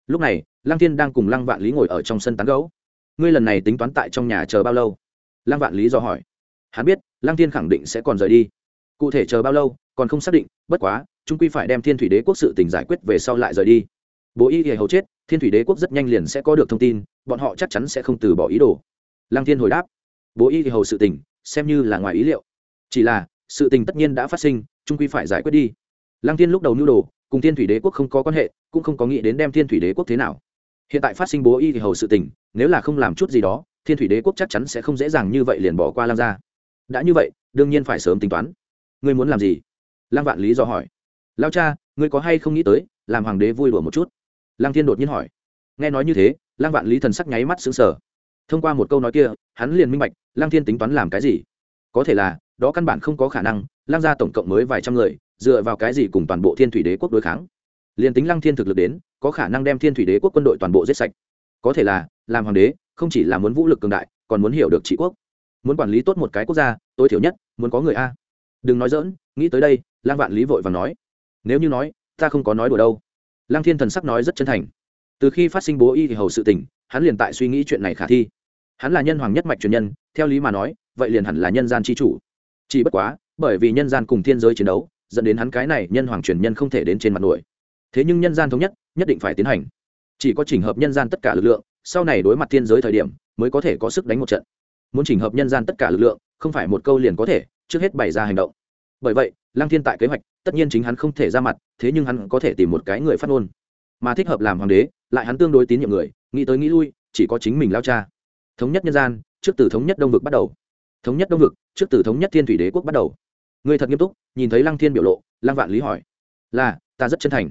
[SPEAKER 1] Lúc này, lăng thiên đang cùng lăng vạn lý ngồi ở trong sân tán gấu ngươi lần này tính toán tại trong nhà chờ bao lâu? Lăng vạn lý do hỏi. Hắn biết, lăng thiên khẳng định sẽ còn rời đi. Cụ thể chờ bao lâu, còn không xác định, bất quá trung quy phải đem thiên thủy đế quốc sự tình giải quyết về sau lại rời đi. Bố y hề hầu chết, thiên thủy đế quốc rất nhanh liền sẽ có được thông tin, bọn họ chắc chắn sẽ không từ bỏ ý đồ. Lăng thiên hồi đáp bố y thì hầu sự tình, xem như là ngoài ý liệu. Chỉ là, sự tình tất nhiên đã phát sinh, trung quy phải giải quyết đi. Lăng thiên lúc đầu nhu đồ, cùng thiên thủy đế quốc không có quan hệ, cũng không có nghĩ đến đem thiên thủy đế quốc thế nào. Hiện tại phát sinh bố y thì hầu sự tình, nếu là không làm chút gì đó, thiên thủy đế quốc chắc chắn sẽ không dễ dàng như vậy liền bỏ qua lăng ra đã như vậy, đương nhiên phải sớm tính toán. Ngươi muốn làm gì? Lăng vạn lý do hỏi. Lao cha, ngươi có hay không nghĩ tới, làm hoàng đế vui đùa một chút? Lăng thiên đột nhiên hỏi. Nghe nói như thế, lăng vạn lý thần sắc nháy mắt xứng sở thông qua một câu nói kia, hắn liền minh bạch Lang thiên tính toán làm cái gì. Có thể là, đó căn bản không có khả năng Lang gia tổng cộng mới vài trăm người, dựa vào cái gì cùng toàn bộ thiên thủy đế quốc đối kháng. Liền tính lăng thiên thực lực đến, có khả năng đem thiên thủy đế quốc quân đội toàn bộ giết sạch. Có thể là, làm hoàng đế, không chỉ là muốn vũ lực cường đại, còn muốn hiểu được trị quốc. Muốn quản lý tốt một cái quốc gia, tối thiểu nhất, muốn có người a. Đừng nói dỡn nghĩ tới đây lang vạn lý vội và nói. Nếu như nói, ta không có nói đùa đâu. Lang thiên thần sắc nói rất chân thành. Từ khi phát sinh bố y thì hầu sự tình, hắn liền tại suy nghĩ chuyện này khả thi hắn là nhân hoàng nhất mạch truyền nhân, theo lý mà nói, vậy liền hẳn là nhân gian c h i chủ. Chỉ bất quá, bởi vì nhân gian cùng thiên giới chiến đấu, dẫn đến hắn cái này nhân hoàng truyền nhân không thể đến trên mặt nổi. Thế nhưng nhân gian thống nhất nhất định phải tiến hành. Chỉ có chỉnh hợp nhân gian tất cả lực lượng, sau này đối mặt thiên giới thời điểm, mới có thể có sức đánh một trận. Muốn chỉnh hợp nhân gian tất cả lực lượng, không phải một câu liền có thể, trước hết bày ra hành động. Bởi vậy, lăng thiên tại kế hoạch, tất nhiên chính hắn không thể ra mặt, thế nhưng hắn có thể tìm một cái người phát ngôn. Mà thích hợp làm hoàng đế, lại hắn tương đối tín nhiệm người, nghĩ tới nghĩ lui, chỉ có chính mình lao cha thống nhất nhân gian, trước từ thống nhất đông vực bắt đầu. Thống nhất đông vực, trước từ thống nhất thiên thủy đế quốc bắt đầu. Người thật nghiêm túc, nhìn thấy lăng thiên biểu lộ, lăng vạn lý hỏi, là, ta rất chân thành.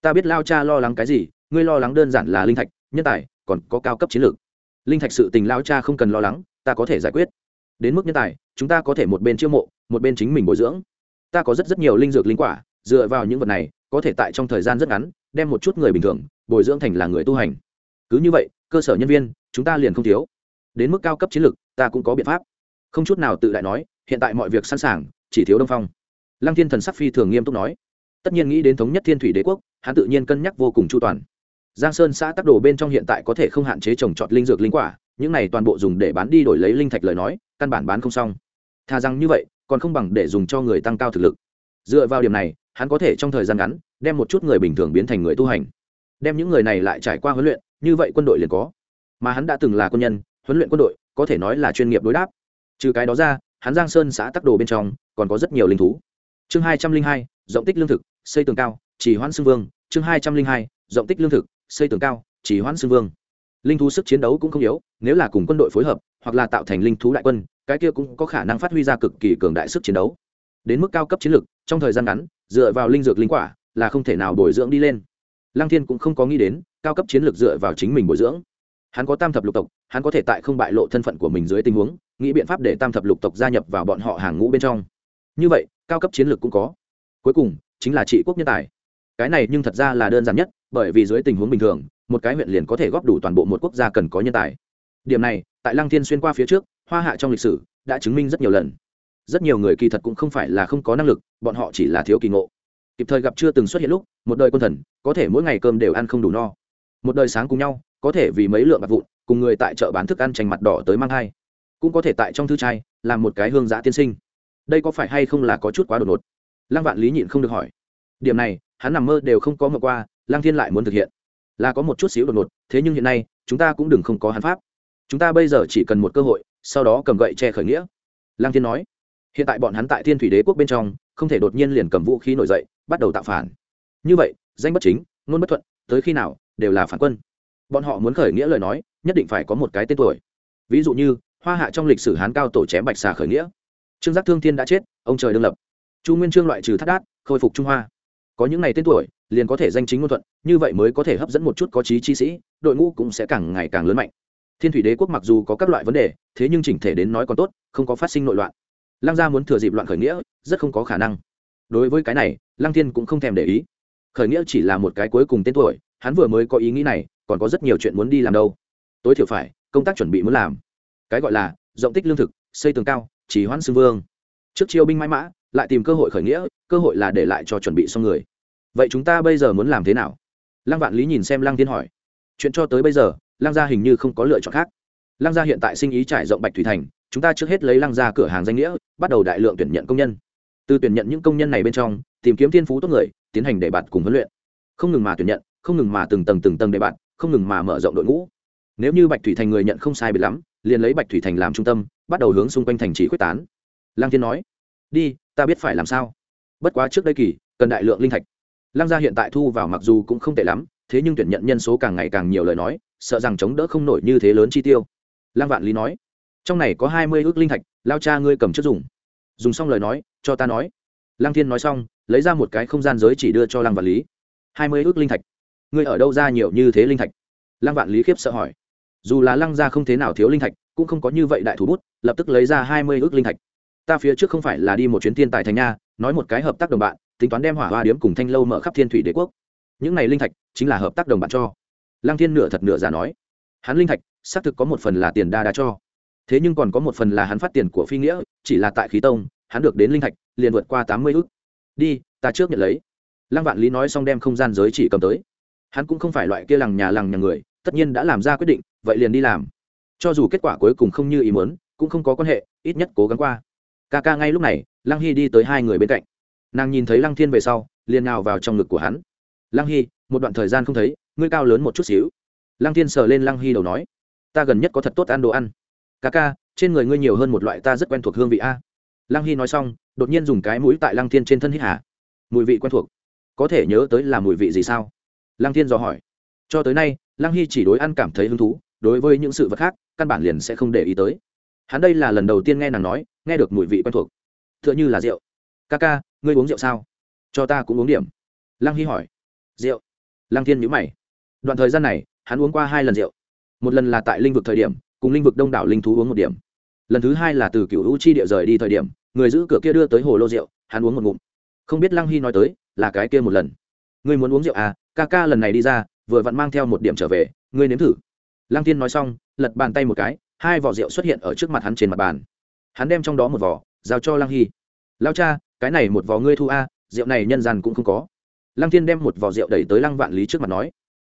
[SPEAKER 1] Ta biết lao cha lo lắng cái gì, ngươi lo lắng đơn giản là linh thạch, nhân tài, còn có cao cấp chiến lược. Linh thạch sự tình lao cha không cần lo lắng, ta có thể giải quyết. Đến mức nhân tài, chúng ta có thể một bên chiêu mộ, một bên chính mình bồi dưỡng. Ta có rất rất nhiều linh dược linh quả, dựa vào những vật này, có thể tại trong thời gian rất ngắn, đem một chút người bình thường, bồi dưỡng thành là người tu hành. Cứ như vậy, cơ sở nhân viên, chúng ta liền không thiếu đến mức cao cấp chiến lược, ta cũng có biện pháp. Không chút nào tự đại nói, hiện tại mọi việc sẵn sàng, chỉ thiếu đông phong. Lăng thiên thần sắc phi thường nghiêm túc nói. Tất nhiên nghĩ đến thống nhất thiên thủy đế quốc, hắn tự nhiên cân nhắc vô cùng chu toàn. Giang sơn xã tắc đồ bên trong hiện tại có thể không hạn chế trồng trọt linh dược linh quả, những này toàn bộ dùng để bán đi đổi lấy linh thạch lời nói, căn bản bán không xong. Thà rằng như vậy, còn không bằng để dùng cho người tăng cao thực lực. Dựa vào điểm này, hắn có thể trong thời gian ngắn, đem một chút người bình thường biến thành người tu hành. Đem những người này lại trải qua huấn luyện, như vậy quân đội liền có. Mà hắn đã từng là quân nhân huấn luyện quân đội, có thể nói là chuyên nghiệp đối đáp. Trừ cái đó ra, hắn giang sơn xã tắc đồ bên trong, còn có rất nhiều linh thú. Chương hai trăm linh hai, rộng tích lương thực, xây tường cao, chỉ hoãn xưng vương. Chương hai trăm linh hai, rộng tích lương thực, xây tường cao, chỉ hoãn xưng vương. Linh thú sức chiến đấu cũng không yếu, nếu là cùng quân đội phối hợp, hoặc là tạo thành linh thú đại quân, cái kia cũng có khả năng phát huy ra cực kỳ cường đại sức chiến đấu. Đến mức cao cấp chiến lược, trong thời gian ngắn, dựa vào linh dược linh quả, là không thể nào bồi dưỡng đi lên. Lăng thiên cũng không có nghĩ đến, cao cấp chiến lược dựa vào chính mình bồi dưỡng. Hắn có tam thập lục tộc hắn có thể tại không bại lộ thân phận của mình dưới tình huống, nghĩ biện pháp để tam thập lục tộc gia nhập vào bọn họ hàng ngũ bên trong. Như vậy, cao cấp chiến lược cũng có. Cuối cùng, chính là trị quốc nhân tài. Cái này nhưng thật ra là đơn giản nhất, bởi vì dưới tình huống bình thường, một cái huyện liền có thể góp đủ toàn bộ một quốc gia cần có nhân tài. Điểm này, tại lăng thiên xuyên qua phía trước, hoa hạ trong lịch sử đã chứng minh rất nhiều lần. Rất nhiều người kỳ thật cũng không phải là không có năng lực, bọn họ chỉ là thiếu kỳ ngộ. Kịp thời gặp chưa từng xuất hiện lúc, một đời quân thần, có thể mỗi ngày cơm đều ăn không đủ no. Một đời sáng cùng nhau, có thể vì mấy lượng bạc vụn cùng người tại chợ bán thức ăn tranh mặt đỏ tới mang hai cũng có thể tại trong thư trai, làm một cái hương giã tiên sinh. Đây có phải hay không là có chút quá đột ngột? Lăng vạn lý nhịn không được hỏi. Điểm này, hắn nằm mơ đều không có ngờ qua, lăng thiên lại muốn thực hiện. Là có một chút xíu đột ngột, thế nhưng hiện nay, chúng ta cũng đừng không có hắn pháp. Chúng ta bây giờ chỉ cần một cơ hội, sau đó cầm gậy che khởi nghĩa. Lăng thiên nói. Hiện tại bọn hắn tại thiên thủy đế quốc bên trong, không thể đột nhiên liền cầm vũ khí nổi dậy, bắt đầu tạo phản. Như vậy, danh bất chính, ngôn bất thuận, tới khi nào, đều là phản quân. Bọn họ muốn khởi nghĩa lời nói nhất định phải có một cái tên tuổi. Ví dụ như, hoa hạ trong lịch sử hán cao tổ chém bạch xà khởi nghĩa. Trương giác thương thiên đã chết, ông trời đương lập. Chu nguyên trương loại trừ thắt đát, khôi phục trung hoa. Có những ngày tên tuổi, liền có thể danh chính ngôn thuận, như vậy mới có thể hấp dẫn một chút có trí chi sĩ, đội ngũ cũng sẽ càng ngày càng lớn mạnh. Thiên thủy đế quốc mặc dù có các loại vấn đề, thế nhưng chỉnh thể đến nói còn tốt, không có phát sinh nội loạn. Lăng gia muốn thừa dịp loạn khởi nghĩa, rất không có khả năng. Đối với cái này, lăng thiên cũng không thèm để ý. Khởi nghĩa chỉ là một cái cuối cùng tên tuổi, hắn vừa mới có ý nghĩ này, còn có rất nhiều chuyện muốn đi làm đâu tối thiểu phải, công tác chuẩn bị muốn làm. Cái gọi là, rộng tích lương thực, xây tường cao chỉ hoãn xưng vương. Trước chiêu binh mãi mã, lại tìm cơ hội khởi nghĩa, cơ hội là để lại cho chuẩn bị xong người. Vậy chúng ta bây giờ muốn làm thế nào? Lăng vạn lý nhìn xem lăng thiên hỏi. Chuyện cho tới bây giờ, lăng gia hình như không có lựa chọn khác. Lăng gia hiện tại sinh ý trải rộng bạch thủy thành, chúng ta trước hết lấy lăng gia cửa hàng danh nghĩa, bắt đầu đại lượng tuyển nhận công nhân. Từ tuyển nhận những công nhân này bên trong, tìm kiếm thiên phú tốt người, tiến hành đề bạt cùng huấn luyện. Không ngừng mà tuyển nhận, không ngừng mà từng tầng từng tầng đề bạt, không ngừng mà mở rộng đội ngũ nếu như bạch thủy thành người nhận không sai biệt lắm, liền lấy bạch thủy thành làm trung tâm, bắt đầu hướng xung quanh thành trì quyết tán. Lăng thiên nói, đi, ta biết phải làm sao. Bất quá trước đây kỳ, cần đại lượng linh thạch. Lăng gia hiện tại thu vào mặc dù cũng không tệ lắm, thế nhưng tuyển nhận nhân số càng ngày càng nhiều lời nói, sợ rằng chống đỡ không nổi như thế lớn chi tiêu. Lăng vạn lý nói, trong này có hai mươi ước linh thạch, lao cha ngươi cầm chất dùng. Dùng xong lời nói, cho ta nói. Lăng thiên nói xong, lấy ra một cái không gian giới chỉ đưa cho lăng vạn lý. Hai mươi ước linh thạch. Ngươi ở đâu ra nhiều như thế linh thạch? Lăng vạn lý khiếp sợ hỏi dù là lăng gia không thế nào thiếu linh thạch, cũng không có như vậy đại thủ bút, lập tức lấy ra hai mươi ước linh thạch. Ta phía trước không phải là đi một chuyến thiên tài thành nha, nói một cái hợp tác đồng bạn, tính toán đem hỏa hoa điếm cùng thanh lâu mở khắp thiên thủy đế quốc. Những này linh thạch chính là hợp tác đồng bạn cho. Lăng thiên nửa thật nửa giả nói. Hắn linh thạch, xác thực có một phần là tiền đa đa cho. Thế nhưng còn có một phần là hắn phát tiền của phi nghĩa, chỉ là tại khí tông, hắn được đến linh thạch, liền vượt qua tám mươi ước. Đi, ta trước nhận lấy. Lăng vạn lý nói xong đem không gian giới chỉ cầm tới. Hắn cũng không phải loại kia lằng nhà lằng nhà người tất nhiên đã làm ra quyết định, vậy liền đi làm. Cho dù kết quả cuối cùng không như ý muốn, cũng không có quan hệ, ít nhất cố gắng qua. Ca ca ngay lúc này, lăng hy đi tới hai người bên cạnh. Nàng nhìn thấy lăng thiên về sau, liền nào vào trong ngực của hắn. Lăng hy, một đoạn thời gian không thấy, ngươi cao lớn một chút xíu. Lăng thiên sờ lên lăng hy đầu nói. Ta gần nhất có thật tốt ăn đồ ăn. Ca ca, trên người ngươi nhiều hơn một loại ta rất quen thuộc hương vị a. Lăng hy nói xong, đột nhiên dùng cái mũi tại lăng thiên trên thân hít hà. Mùi vị quen thuộc, có thể nhớ tới là mùi vị gì sao? Lăng thiên dò hỏi. Cho tới nay lăng hy chỉ đối ăn cảm thấy hứng thú, đối với những sự vật khác, căn bản liền sẽ không để ý tới. Hắn đây là lần đầu tiên nghe nàng nói, nghe được mùi vị quen thuộc. T h ư ợ n h ư là rượu. Ca ca ngươi uống rượu sao? Cho ta cũng uống điểm. Lăng hy hỏi. Rượu? Lăng thiên nhữ mày. Đoạn thời gian này, hắn uống qua hai lần rượu. Một lần là tại linh vực thời điểm, cùng linh vực đông đảo linh thú uống một điểm. Lần thứ hai là từ cựu u chi địa rời đi thời điểm, người giữ cửa kia đưa tới hồ lô rượu, hắn uống một ngụm. Không biết lăng hy nói tới là cái kia một lần. Ngươi muốn uống rượu à? Ca ca lần này đi ra vừa vặn mang theo một điểm trở về, ngươi nếm thử. Lăng tiên nói xong, lật bàn tay một cái, hai vỏ rượu xuất hiện ở trước mặt hắn trên mặt bàn. Hắn đem trong đó một vỏ, giao cho lăng hy. Lao cha, cái này một vỏ ngươi thu a, rượu này nhân gian cũng không có. Lăng tiên đem một vỏ rượu đẩy tới lăng vạn lý trước mặt nói.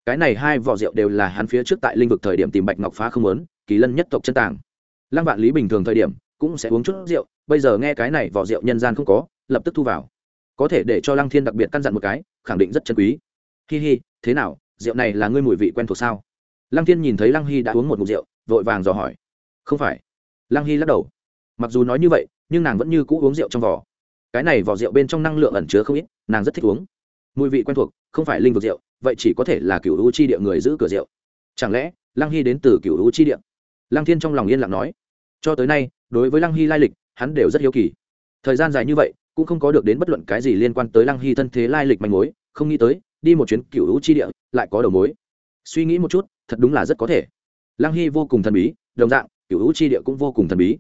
[SPEAKER 1] Cái này hai vỏ rượu đều là hắn phía trước tại linh vực thời điểm tìm bạch ngọc phá không lớn kỳ lân nhất tộc chân tàng. Lăng vạn lý bình thường thời điểm, cũng sẽ uống chút rượu, bây giờ nghe cái này vỏ rượu nhân gian không có, lập tức thu vào. Có thể để cho lăng thiên đặc biệt căn dặn một cái, khẳng định rất chân quý. Hi hi, thế nào rượu này là ngươi mùi vị quen thuộc sao? Lăng thiên nhìn thấy lăng hy đã uống một mục rượu, vội vàng dò hỏi. Không phải. Lăng hy lắc đầu. Mặc dù nói như vậy, nhưng nàng vẫn như cũ uống rượu trong vỏ cái này vỏ rượu bên trong năng lượng ẩn chứa không ít, nàng rất thích uống. Mùi vị quen thuộc, không phải linh vực rượu, vậy chỉ có thể là cựu u chi địa người giữ cửa rượu. Chẳng lẽ, lăng hy đến từ cựu u chi địa? Lăng thiên trong lòng yên lặng nói. Cho tới nay, đối với lăng hy lai lịch, hắn đều rất hiếu kỳ. Thời gian dài như vậy, cũng không có được đến bất luận cái gì liên quan tới lăng hy thân thế lai lịch manh mối, không nghĩ tới đi một chuyến cựu u chi địa, lại có đầu mối. Suy nghĩ một chút, thật đúng là rất có thể. Lăng hy vô cùng thần bí, đồng dạng, cựu hữu chi địa cũng vô cùng thần bí.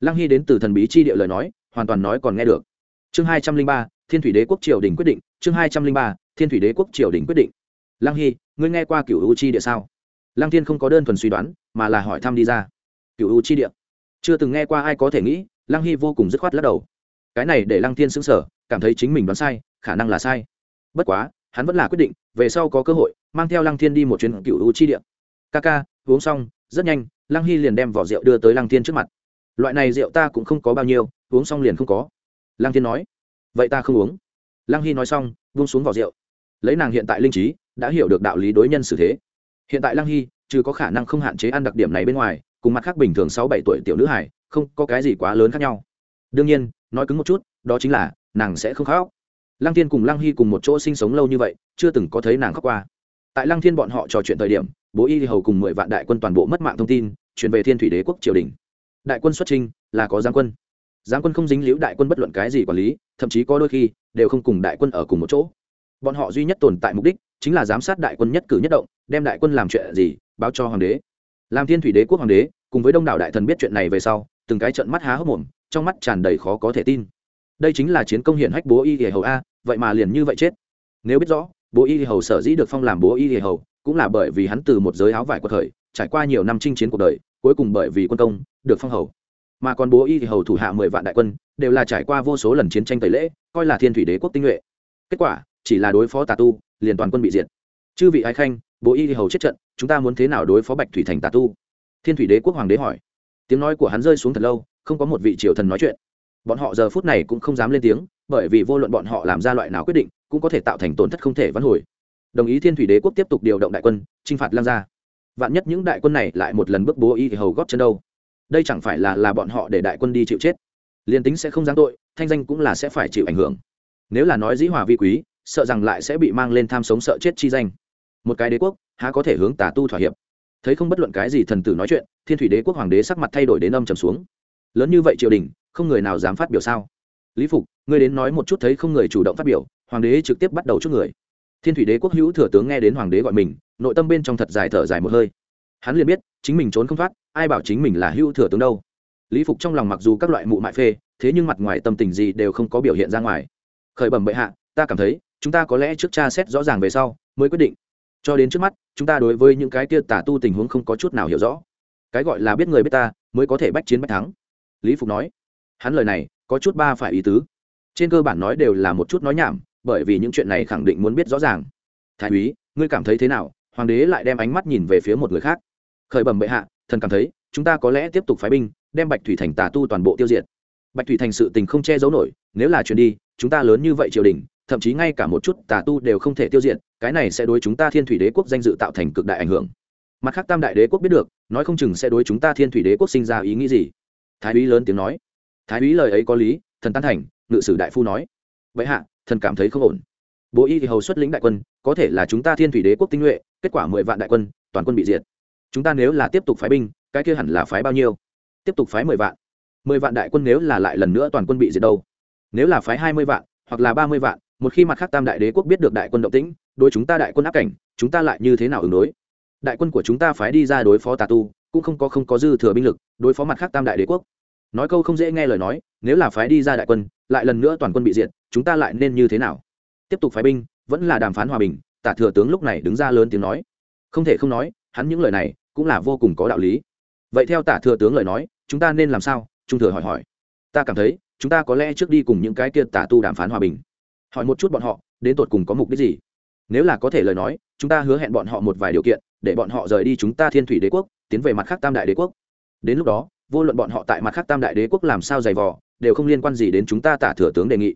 [SPEAKER 1] Lăng hy đến từ thần bí chi địa lời nói, hoàn toàn nói còn nghe được. Chương hai trăm linh ba, thiên thủy đế quốc triều đình quyết định, chương hai trăm linh ba, thiên thủy đế quốc triều đình quyết định. Lăng hy, ngươi nghe qua cựu hữu chi địa sao? Lăng thiên không có đơn thuần suy đoán, mà là hỏi thăm đi ra. Cựu hữu chi địa. Chưa từng nghe qua ai có thể nghĩ, lăng hy vô cùng dứt khoát lắc đầu. Cái này để lăng thiên xứng sở cảm thấy chính mình đoán sai, khả năng là sai. Bất quá hắn vẫn là quyết định, về sau có cơ hội, mang theo lăng thiên đi một chuyến cựu u chi địa. Ca ca, uống xong, rất nhanh, lăng hy liền đem vỏ rượu đưa tới lăng thiên trước mặt. Loại này rượu ta cũng không có bao nhiêu, uống xong liền không có. Lăng thiên nói, vậy ta không uống. Lăng hy nói xong vung xuống vỏ rượu. Lấy nàng hiện tại linh trí, đã hiểu được đạo lý đối nhân xử thế. Hiện tại lăng hy, trừ có khả năng không hạn chế ăn đặc điểm này bên ngoài, cùng mặt khác bình thường sáu bảy tuổi tiểu nữ hải không có cái gì quá lớn khác nhau. Đương nhiên, nói cứng một chút, đó chính là nàng sẽ không khóc lăng thiên cùng lăng hy cùng một chỗ sinh sống lâu như vậy, chưa từng có thấy nàng khóc qua. Tại lăng thiên bọn họ trò chuyện thời điểm, bố y hầu cùng mười vạn đại quân toàn bộ mất mạng thông tin, chuyển về thiên thủy đế quốc triều đình. Đại quân xuất trinh là có giáng quân. Giáng quân không dính liễu đại quân bất luận cái gì quản lý, thậm chí có đôi khi, đều không cùng đại quân ở cùng một chỗ. Bọn họ duy nhất tồn tại mục đích, chính là giám sát đại quân nhất cử nhất động, đem đại quân làm chuyện gì, báo cho hoàng đế. Làm thiên thủy đế quốc hoàng đế, cùng với đông đảo đại thần biết chuyện này về sau, từng cái trận mắt há hốc mồm, trong mắt tràn đầy khó có thể tin đây chính là chiến công hiển hách bố y hề hầu a, vậy mà liền như vậy chết. Nếu biết rõ, bố y hầu sở dĩ được phong làm bố y hầu, cũng là bởi vì hắn từ một giới áo vải của thời trải qua nhiều năm chinh chiến cuộc đời, cuối cùng bởi vì quân công, được phong hầu. Mà còn bố y hầu thủ hạ mười vạn đại quân, đều là trải qua vô số lần chiến tranh tẩy lễ, coi là thiên thủy đế quốc tinh nhuệ. Kết quả, chỉ là đối phó tà tu, liền toàn quân bị diệt. Chư vị ái khanh, bố y hầu chết trận, chúng ta muốn thế nào đối phó bạch thủy thành tà tu? Thiên thủy đế quốc hoàng đế hỏi. Tiếng nói của hắn rơi xuống thật lâu, không có một vị triều thần nói chuyện bọn họ giờ phút này cũng không dám lên tiếng, bởi vì vô luận bọn họ làm ra loại nào quyết định, cũng có thể tạo thành tổn thất không thể vãn hồi. Đồng ý thiên thủy đế quốc tiếp tục điều động đại quân t r i n h phạt lang gia. Vạn nhất những đại quân này lại một lần bước bố y thì hầu góp chân đâu? Đây chẳng phải là là bọn họ để đại quân đi chịu chết? Liền tính sẽ không giáng tội, thanh danh cũng là sẽ phải chịu ảnh hưởng. Nếu là nói dĩ hòa vi quý, sợ rằng lại sẽ bị mang lên tham sống sợ chết chi danh. Một cái đế quốc, há có thể hướng tà tu thỏa hiệp? Thấy không bất luận cái gì thần tử nói chuyện, thiên thủy đế quốc hoàng đế sắc mặt thay đổi đến âm trầm xuống. Lớn như vậy triều đình không người nào dám phát biểu sao? Lý phục, ngươi đến nói một chút thấy không người chủ động phát biểu, hoàng đế trực tiếp bắt đầu trước người. Thiên thủy đế quốc hữu thừa tướng nghe đến hoàng đế gọi mình, nội tâm bên trong thật dài thở dài một hơi. Hắn liền biết, chính mình trốn không thoát, ai bảo chính mình là hữu thừa tướng đâu. Lý phục trong lòng mặc dù các loại mụ mại phê, thế nhưng mặt ngoài tâm tình gì đều không có biểu hiện ra ngoài. Khởi bẩm bệ hạ, ta cảm thấy, chúng ta có lẽ trước cha xét rõ ràng về sau, mới quyết định. Cho đến trước mắt, chúng ta đối với những cái kia tả tu tình huống không có chút nào hiểu rõ. Cái gọi là biết người biết ta, mới có thể bách chiến bách thắng. Lý phục nói hắn lời này, có chút ba phải ý tứ. Trên cơ bản nói đều là một chút nói nhảm, bởi vì những chuyện này khẳng định muốn biết rõ ràng. Thái úy, ngươi cảm thấy thế nào? Hoàng đế lại đem ánh mắt nhìn về phía một người khác. Khởi bẩm bệ hạ, thần cảm thấy, chúng ta có lẽ tiếp tục phái binh, đem bạch thủy thành tà tu toàn bộ tiêu diệt. Bạch thủy thành sự tình không che giấu nổi, nếu là chuyện đi, chúng ta lớn như vậy triều đình, thậm chí ngay cả một chút tà tu đều không thể tiêu diệt, cái này sẽ đối chúng ta thiên thủy đế quốc danh dự tạo thành cực đại ảnh hưởng. Mặt khác tam đại đế quốc biết được, nói không chừng sẽ đối chúng ta thiên thủy đế quốc sinh ra ý nghĩ gì. Thái úy lớn tiếng nói thái úy lời ấy có lý, thần tan thành, ngự sử đại phu nói. Vậy hạ, thần cảm thấy không ổn. Bố y thì hầu xuất lĩnh đại quân, có thể là chúng ta thiên thủy đế quốc tinh nhuệ, kết quả mười vạn đại quân, toàn quân bị diệt. Chúng ta nếu là tiếp tục phái binh, cái kia hẳn là phái bao nhiêu? Tiếp tục phái mười vạn. Mười vạn đại quân nếu là lại lần nữa toàn quân bị diệt đâu? Nếu là phái hai mươi vạn, hoặc là ba mươi vạn, một khi mặt khác tam đại đế quốc biết được đại quân động tĩnh, đối chúng ta đại quân áp cảnh, chúng ta lại như thế nào ứng đối? Đại quân của chúng ta phái đi ra đối phó tà tu, cũng không có không có dư thừa binh lực, đối phó mặt khác tam đại đế quốc nói câu không dễ nghe lời nói, nếu là phái đi ra đại quân, lại lần nữa toàn quân bị diệt, chúng ta lại nên như thế nào? Tiếp tục phái binh, vẫn là đàm phán hòa bình, tả thừa tướng lúc này đứng ra lớn tiếng nói. Không thể không nói, hắn những lời này cũng là vô cùng có đạo lý. Vậy theo tả thừa tướng lời nói, chúng ta nên làm sao? Trung thừa hỏi hỏi. Ta cảm thấy, chúng ta có lẽ trước đi cùng những cái kia tả tu đàm phán hòa bình. Hỏi một chút bọn họ, đến tột cùng có mục đích gì? Nếu là có thể lời nói, chúng ta hứa hẹn bọn họ một vài điều kiện, để bọn họ rời đi chúng ta thiên thủy đế quốc, tiến về mặt khác tam đại đế quốc. Đến lúc đó vô luận bọn họ tại mặt khác tam đại đế quốc làm sao dày vò, đều không liên quan gì đến chúng ta tả thừa tướng đề nghị.